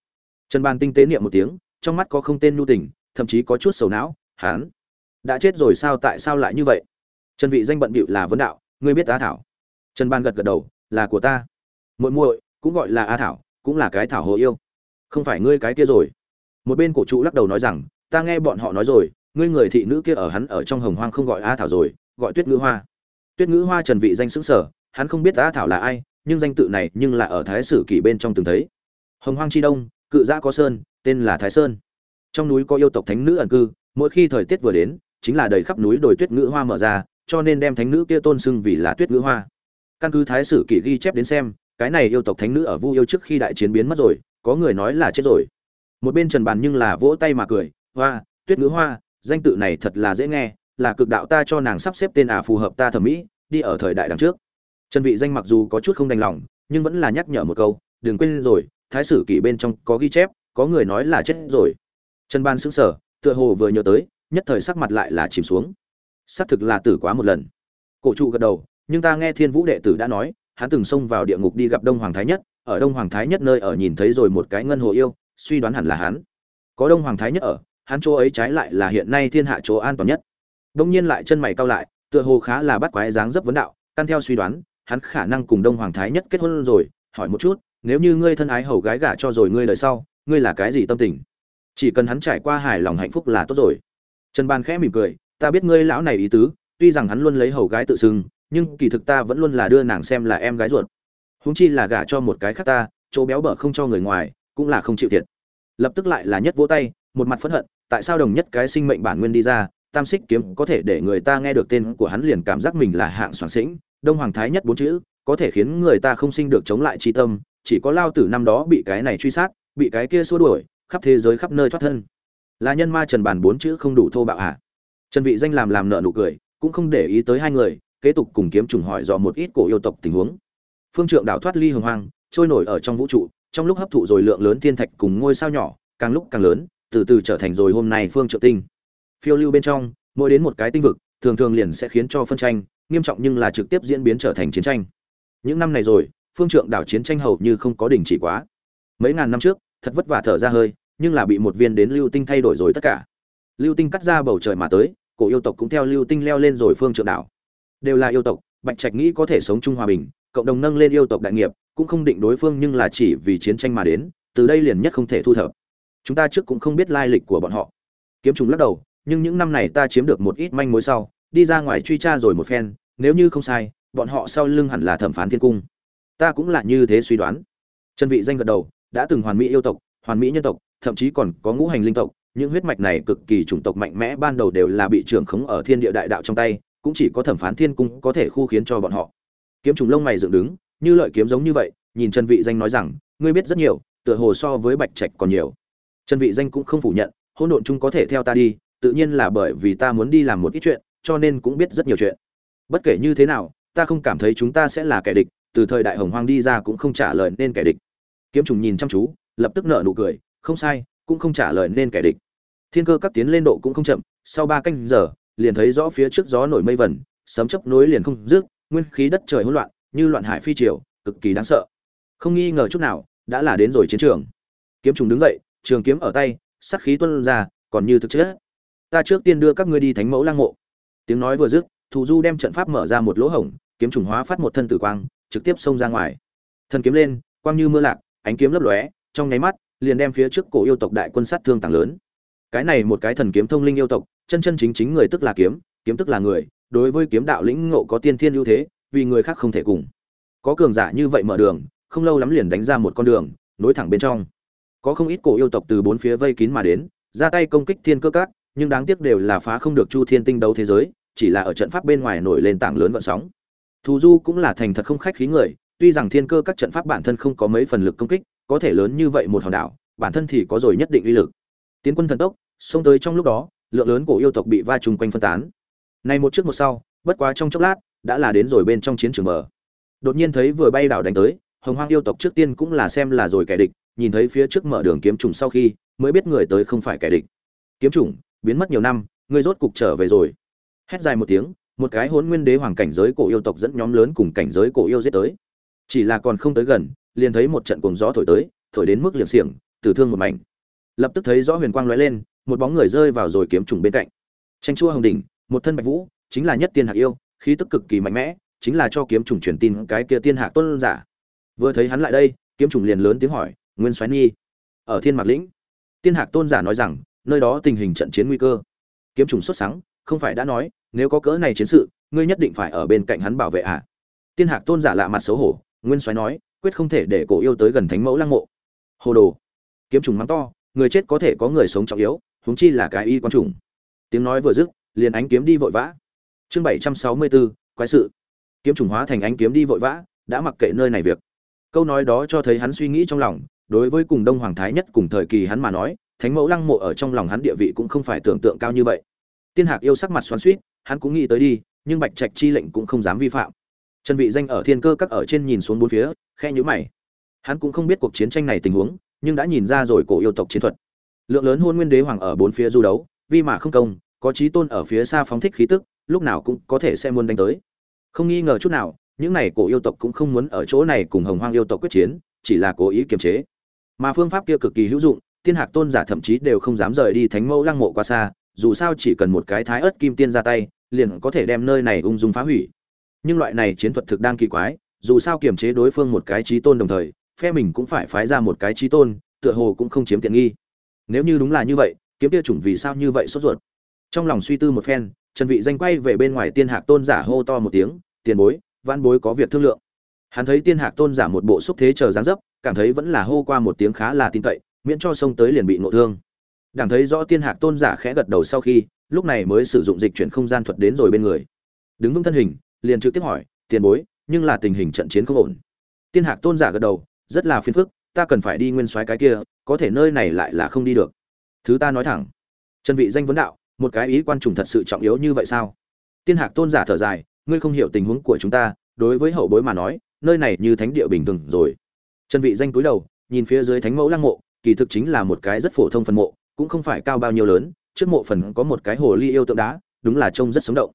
trần bàn tinh tế niệm một tiếng trong mắt có không tên nhu tình thậm chí có chút sầu não hắn đã chết rồi sao tại sao lại như vậy? Trần vị danh bận bịu là vấn đạo ngươi biết a thảo? Trần ban gật gật đầu là của ta. Muội muội cũng gọi là a thảo cũng là cái thảo hồ yêu. Không phải ngươi cái kia rồi. Một bên cổ trụ lắc đầu nói rằng ta nghe bọn họ nói rồi ngươi người thị nữ kia ở hắn ở trong hồng hoang không gọi a thảo rồi gọi tuyết ngữ hoa. Tuyết ngữ hoa trần vị danh sững sờ, hắn không biết a thảo là ai nhưng danh tự này nhưng là ở thái sử kỷ bên trong từng thấy. Hồng hoang chi đông cự giã có sơn, tên là thái sơn. Trong núi có yêu tộc thánh nữ ẩn cư, mỗi khi thời tiết vừa đến, chính là đầy khắp núi đồi tuyết ngữ hoa mở ra, cho nên đem thánh nữ kia tôn xưng vì là tuyết ngữ hoa. Căn cứ thái sử kỷ ghi chép đến xem, cái này yêu tộc thánh nữ ở vu yêu trước khi đại chiến biến mất rồi, có người nói là chết rồi. Một bên trần bàn nhưng là vỗ tay mà cười, hoa, tuyết ngữ hoa, danh tự này thật là dễ nghe, là cực đạo ta cho nàng sắp xếp tên à phù hợp ta thẩm mỹ, đi ở thời đại đằng trước. Trần vị danh mặc dù có chút không đành lòng, nhưng vẫn là nhắc nhở một câu, đừng quên rồi thái sử kỷ bên trong có ghi chép, có người nói là chết rồi. Trần ban sững sờ, tựa hồ vừa nhớ tới, nhất thời sắc mặt lại là chìm xuống. Xác thực là tử quá một lần. Cổ trụ gật đầu, nhưng ta nghe thiên vũ đệ tử đã nói, hắn từng xông vào địa ngục đi gặp đông hoàng thái nhất, ở đông hoàng thái nhất nơi ở nhìn thấy rồi một cái ngân hồ yêu, suy đoán hẳn là hắn. Có đông hoàng thái nhất ở, hắn chỗ ấy trái lại là hiện nay thiên hạ chỗ an toàn nhất. Đông nhiên lại chân mày cao lại, tựa hồ khá là bắt quái dáng dấp vấn đạo, căn theo suy đoán, hắn khả năng cùng đông hoàng thái nhất kết hôn rồi, hỏi một chút nếu như ngươi thân ái hầu gái gả cho rồi ngươi lời sau, ngươi là cái gì tâm tình? Chỉ cần hắn trải qua hài lòng hạnh phúc là tốt rồi. Trần ban khẽ mỉm cười, ta biết ngươi lão này ý tứ, tuy rằng hắn luôn lấy hầu gái tự xưng, nhưng kỳ thực ta vẫn luôn là đưa nàng xem là em gái ruột. Húng chi là gả cho một cái khác ta, chỗ béo bở không cho người ngoài, cũng là không chịu thiệt. Lập tức lại là nhất vỗ tay, một mặt phẫn hận, tại sao đồng nhất cái sinh mệnh bản nguyên đi ra, tam xích kiếm có thể để người ta nghe được tên của hắn liền cảm giác mình là hạng soạn sĩnh, đông hoàng thái nhất bốn chữ, có thể khiến người ta không sinh được chống lại tri tâm chỉ có lao tử năm đó bị cái này truy sát, bị cái kia xua đuổi, khắp thế giới khắp nơi thoát thân. Là nhân ma trần bàn bốn chữ không đủ thô bạo hả? Trần vị danh làm làm nợ nụ cười, cũng không để ý tới hai người, kế tục cùng kiếm trùng hỏi dò một ít cổ yêu tộc tình huống. Phương trượng đảo thoát ly hồng hoang, trôi nổi ở trong vũ trụ, trong lúc hấp thụ rồi lượng lớn thiên thạch cùng ngôi sao nhỏ, càng lúc càng lớn, từ từ trở thành rồi hôm nay phương trượng tinh. Phiêu lưu bên trong, mỗi đến một cái tinh vực, thường thường liền sẽ khiến cho phân tranh, nghiêm trọng nhưng là trực tiếp diễn biến trở thành chiến tranh. Những năm này rồi phương trượng đảo chiến tranh hầu như không có đình chỉ quá. Mấy ngàn năm trước, thật vất vả thở ra hơi, nhưng là bị một viên đến lưu tinh thay đổi rồi tất cả. Lưu tinh cắt ra bầu trời mà tới, cổ yêu tộc cũng theo lưu tinh leo lên rồi phương trượng đảo. Đều là yêu tộc, bạch trạch nghĩ có thể sống chung hòa bình, cộng đồng nâng lên yêu tộc đại nghiệp, cũng không định đối phương nhưng là chỉ vì chiến tranh mà đến, từ đây liền nhất không thể thu thập. Chúng ta trước cũng không biết lai lịch của bọn họ. Kiếm trùng lắc đầu, nhưng những năm này ta chiếm được một ít manh mối sau, đi ra ngoài truy tra rồi một phen, nếu như không sai, bọn họ sau lưng hẳn là thẩm phán thiên cung ta cũng là như thế suy đoán. Trần vị danh gật đầu, đã từng hoàn mỹ yêu tộc, hoàn mỹ nhân tộc, thậm chí còn có ngũ hành linh tộc, những huyết mạch này cực kỳ chủng tộc mạnh mẽ ban đầu đều là bị trưởng khống ở thiên địa đại đạo trong tay, cũng chỉ có thẩm phán thiên cung có thể khu khiến cho bọn họ. Kiếm trùng lông mày dựng đứng, như lợi kiếm giống như vậy, nhìn trần vị danh nói rằng, ngươi biết rất nhiều, tựa hồ so với bạch trạch còn nhiều. Trần vị danh cũng không phủ nhận, hỗn độn chung có thể theo ta đi, tự nhiên là bởi vì ta muốn đi làm một ít chuyện, cho nên cũng biết rất nhiều chuyện. Bất kể như thế nào, ta không cảm thấy chúng ta sẽ là kẻ địch từ thời đại hồng hoang đi ra cũng không trả lời nên kẻ địch. Kiếm trùng nhìn chăm chú, lập tức nở nụ cười, không sai, cũng không trả lời nên kẻ địch. Thiên cơ các tiến lên độ cũng không chậm, sau ba canh giờ, liền thấy rõ phía trước gió nổi mây vẩn sấm chấp nối liền không rước nguyên khí đất trời hỗn loạn, như loạn hải phi triều, cực kỳ đáng sợ. Không nghi ngờ chút nào, đã là đến rồi chiến trường. Kiếm trùng đứng dậy, trường kiếm ở tay, sát khí tuôn ra, còn như thực chất. Ta trước tiên đưa các ngươi đi thánh mẫu lang mộ. Tiếng nói vừa dứt thù du đem trận pháp mở ra một lỗ hổng, kiếm trùng hóa phát một thân tử quang trực tiếp xông ra ngoài. Thần kiếm lên, quang như mưa lạc, ánh kiếm lấp lóe, trong nháy mắt, liền đem phía trước cổ yêu tộc đại quân sát thương tàng lớn. Cái này một cái thần kiếm thông linh yêu tộc, chân chân chính chính người tức là kiếm kiếm tức là người, đối với kiếm đạo lĩnh ngộ có tiên thiên ưu thế, vì người khác không thể cùng. Có cường giả như vậy mở đường, không lâu lắm liền đánh ra một con đường, nối thẳng bên trong. Có không ít cổ yêu tộc từ bốn phía vây kín mà đến, ra tay công kích thiên cơ các, nhưng đáng tiếc đều là phá không được chu thiên tinh đấu thế giới, chỉ là ở trận pháp bên ngoài nổi lên tảng lớn gợn sóng thù du cũng là thành thật không khách khí người, tuy rằng thiên cơ các trận pháp bản thân không có mấy phần lực công kích, có thể lớn như vậy một hòn đảo, bản thân thì có rồi nhất định uy lực. Tiến quân thần tốc, xông tới trong lúc đó, lượng lớn cổ yêu tộc bị va trùng quanh phân tán. Này một trước một sau, bất quá trong chốc lát, đã là đến rồi bên trong chiến trường mở. đột nhiên thấy vừa bay đảo đánh tới, hồng hoang yêu tộc trước tiên cũng là xem là rồi kẻ địch, nhìn thấy phía trước mở đường kiếm trùng sau khi, mới biết người tới không phải kẻ địch. Kiếm trùng, biến mất nhiều năm ngươi rốt cục trở về rồi. Hét dài một tiếng một cái hỗn nguyên đế hoàng cảnh giới cổ yêu tộc dẫn nhóm lớn cùng cảnh giới cổ yêu giết tới. Chỉ là còn không tới gần, liền thấy một trận cuồng gió thổi tới, thổi đến mức liền xiềng, tử thương một mảnh. Lập tức thấy rõ huyền quang lóe lên, một bóng người rơi vào rồi kiếm trùng bên cạnh. Tranh chua hồng đỉnh, một thân bạch vũ, chính là nhất tiên hạc yêu, khí tức cực kỳ mạnh mẽ, chính là cho kiếm trùng truyền tin cái kia tiên hạc tuân giả. Vừa thấy hắn lại đây, kiếm trùng liền lớn tiếng hỏi, nguyên soái nghi ở thiên mạc lĩnh? Tiên hạc tôn giả nói rằng, nơi đó tình hình trận chiến nguy cơ. Kiếm trùng xuất sáng không phải đã nói, nếu có cỡ này chiến sự, ngươi nhất định phải ở bên cạnh hắn bảo vệ ạ à? tiên hạc tôn giả lạ mặt xấu hổ, nguyên soái nói, quyết không thể để cổ yêu tới gần thánh mẫu lăng mộ. Hồ đồ, kiếm trùng mắng to, người chết có thể có người sống trọng yếu, huống chi là cái y quan trùng. Tiếng nói vừa dứt, liền ánh kiếm đi vội vã. Chương bảy trăm sáu mươi bốn quái sự. Kiếm trùng hóa thành ánh kiếm đi vội vã, đã mặc kệ nơi này việc. Câu nói đó cho thấy hắn suy nghĩ trong lòng, đối với cùng đông hoàng thái nhất cùng thời kỳ hắn mà nói, thánh mẫu lăng mộ ở trong lòng hắn địa vị cũng không phải tưởng tượng cao như vậy tiên hạc yêu sắc mặt xoắn xuýt, hắn cũng nghĩ tới đi nhưng bạch trạch chi lệnh cũng không dám vi phạm. Trần vị danh ở thiên cơ các ở trên nhìn xuống bốn phía khe nhíu mày. Hắn cũng không biết cuộc chiến tranh này tình huống nhưng đã nhìn ra rồi cổ yêu tộc chiến thuật. Lượng lớn hôn nguyên đế hoàng ở bốn phía du đấu vì mà không công có chí tôn ở phía xa phóng thích khí tức lúc nào cũng có thể sẽ muốn đánh tới. Không nghi ngờ chút nào những này cổ yêu tộc cũng không muốn ở chỗ này cùng hồng hoang yêu tộc quyết chiến chỉ là cố ý kiềm chế. Mà phương pháp kia cực kỳ hữu dụng tiên hạc tôn giả thậm chí đều không dám rời đi thánh mẫu lăng mộ quá xa dù sao chỉ cần một cái thái ớt kim tiên ra tay, liền có thể đem nơi này ung dung phá hủy. Nhưng loại này chiến thuật thực đang kỳ quái, dù sao kiềm chế đối phương một cái trí tôn đồng thời, phe mình cũng phải phái ra một cái trí tôn, tựa hồ cũng không chiếm tiện nghi. Nếu như đúng là như vậy, kiếm tia chủng vì sao như vậy sốt ruột? Trong lòng suy tư một phen, trần vị danh quay về bên ngoài tiên hạc tôn giả hô to một tiếng, tiền bối văn bối có việc thương lượng. Hắn thấy tiên hạc tôn giả một bộ xúc thế chờ dáng dấp, cảm thấy vẫn là hô qua một tiếng khá là tin cậy, miễn cho sông tới liền bị ngộ thương đảng thấy rõ tiên hạc tôn giả khẽ gật đầu sau khi, lúc này mới sử dụng dịch chuyển không gian thuật đến rồi bên người. Đứng vững thân hình, liền trực tiếp hỏi, tiền bối, nhưng là tình hình trận chiến không ổn? Tiên hạc tôn giả gật đầu, rất là phiền phức, ta cần phải đi nguyên soái cái kia, có thể nơi này lại là không đi được. Thứ ta nói thẳng. Chân vị danh vấn đạo, một cái ý quan trùng thật sự trọng yếu như vậy sao? Tiên hạc tôn giả thở dài, ngươi không hiểu tình huống của chúng ta, đối với hậu bối mà nói, nơi này như thánh địa bình thường rồi. Chân vị danh cúi đầu, nhìn phía dưới thánh mẫu lăng mộ, kỳ thực chính là một cái rất phổ thông phần mộ cũng không phải cao bao nhiêu lớn, trước mộ phần có một cái hồ ly yêu tượng đá, đúng là trông rất sống động.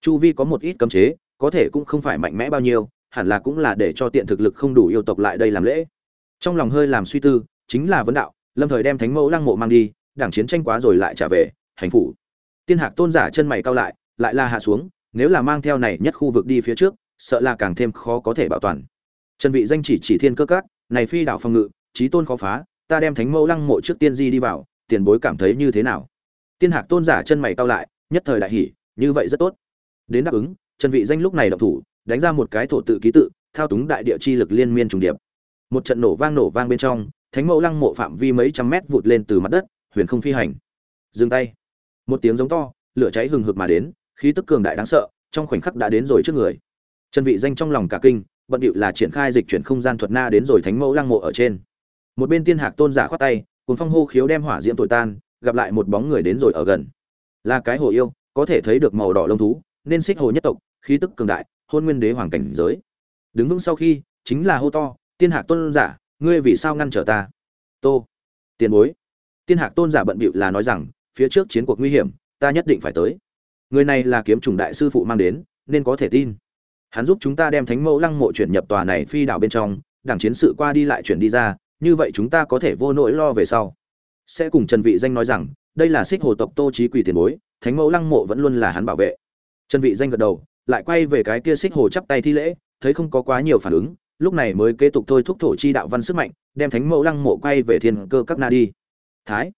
Chu vi có một ít cấm chế, có thể cũng không phải mạnh mẽ bao nhiêu, hẳn là cũng là để cho tiện thực lực không đủ yêu tộc lại đây làm lễ. Trong lòng hơi làm suy tư, chính là vấn đạo, lâm thời đem thánh mẫu lăng mộ mang đi, đảng chiến tranh quá rồi lại trả về, hành phủ. Tiên hạc tôn giả chân mày cao lại lại là hạ xuống, nếu là mang theo này nhất khu vực đi phía trước, sợ là càng thêm khó có thể bảo toàn. Trần vị danh chỉ chỉ thiên cơ cát này phi đảo phòng ngự trí tôn khó phá, ta đem thánh mẫu lăng mộ trước tiên di đi vào tiền bối cảm thấy như thế nào? Tiên hạc tôn giả chân mày cao lại, nhất thời đại hỉ, như vậy rất tốt. Đến đáp ứng, trần vị danh lúc này động thủ, đánh ra một cái thổ tự ký tự, thao túng đại địa chi lực liên miên trùng điệp. Một trận nổ vang nổ vang bên trong, thánh mẫu lăng mộ phạm vi mấy trăm mét vụt lên từ mặt đất, huyền không phi hành. Dừng tay. Một tiếng giống to, lửa cháy hừng hực mà đến, khí tức cường đại đáng sợ, trong khoảnh khắc đã đến rồi trước người. Trần vị danh trong lòng cả kinh, bận điệu là triển khai dịch chuyển không gian thuật na đến rồi thánh mẫu lăng mộ ở trên. Một bên tiên hạc tôn giả khoát tay cuốn phong hô khiếu đem hỏa diễm tội tan, gặp lại một bóng người đến rồi ở gần. Là cái hồ yêu, có thể thấy được màu đỏ lông thú, nên xích hồ nhất tộc, khí tức cường đại, hôn nguyên đế hoàng cảnh giới. Đứng vững sau khi, chính là hô to, tiên hạc tôn giả, ngươi vì sao ngăn trở ta? Tô, tiền bối. Tiên hạc tôn giả bận bịu là nói rằng, phía trước chiến cuộc nguy hiểm, ta nhất định phải tới. Người này là kiếm trùng đại sư phụ mang đến, nên có thể tin. Hắn giúp chúng ta đem thánh mẫu lăng mộ chuyển nhập tòa này phi đảo bên trong, đảng chiến sự qua đi lại chuyển đi ra như vậy chúng ta có thể vô nỗi lo về sau. Sẽ cùng trần vị danh nói rằng, đây là xích hồ tộc tô trí quỳ tiền bối, thánh mẫu lăng mộ vẫn luôn là hắn bảo vệ. Trần vị danh gật đầu, lại quay về cái kia xích hồ chắp tay thi lễ, thấy không có quá nhiều phản ứng, lúc này mới kế tục thôi thúc thổ chi đạo văn sức mạnh, đem thánh mẫu lăng mộ quay về thiên cơ các na đi. Thái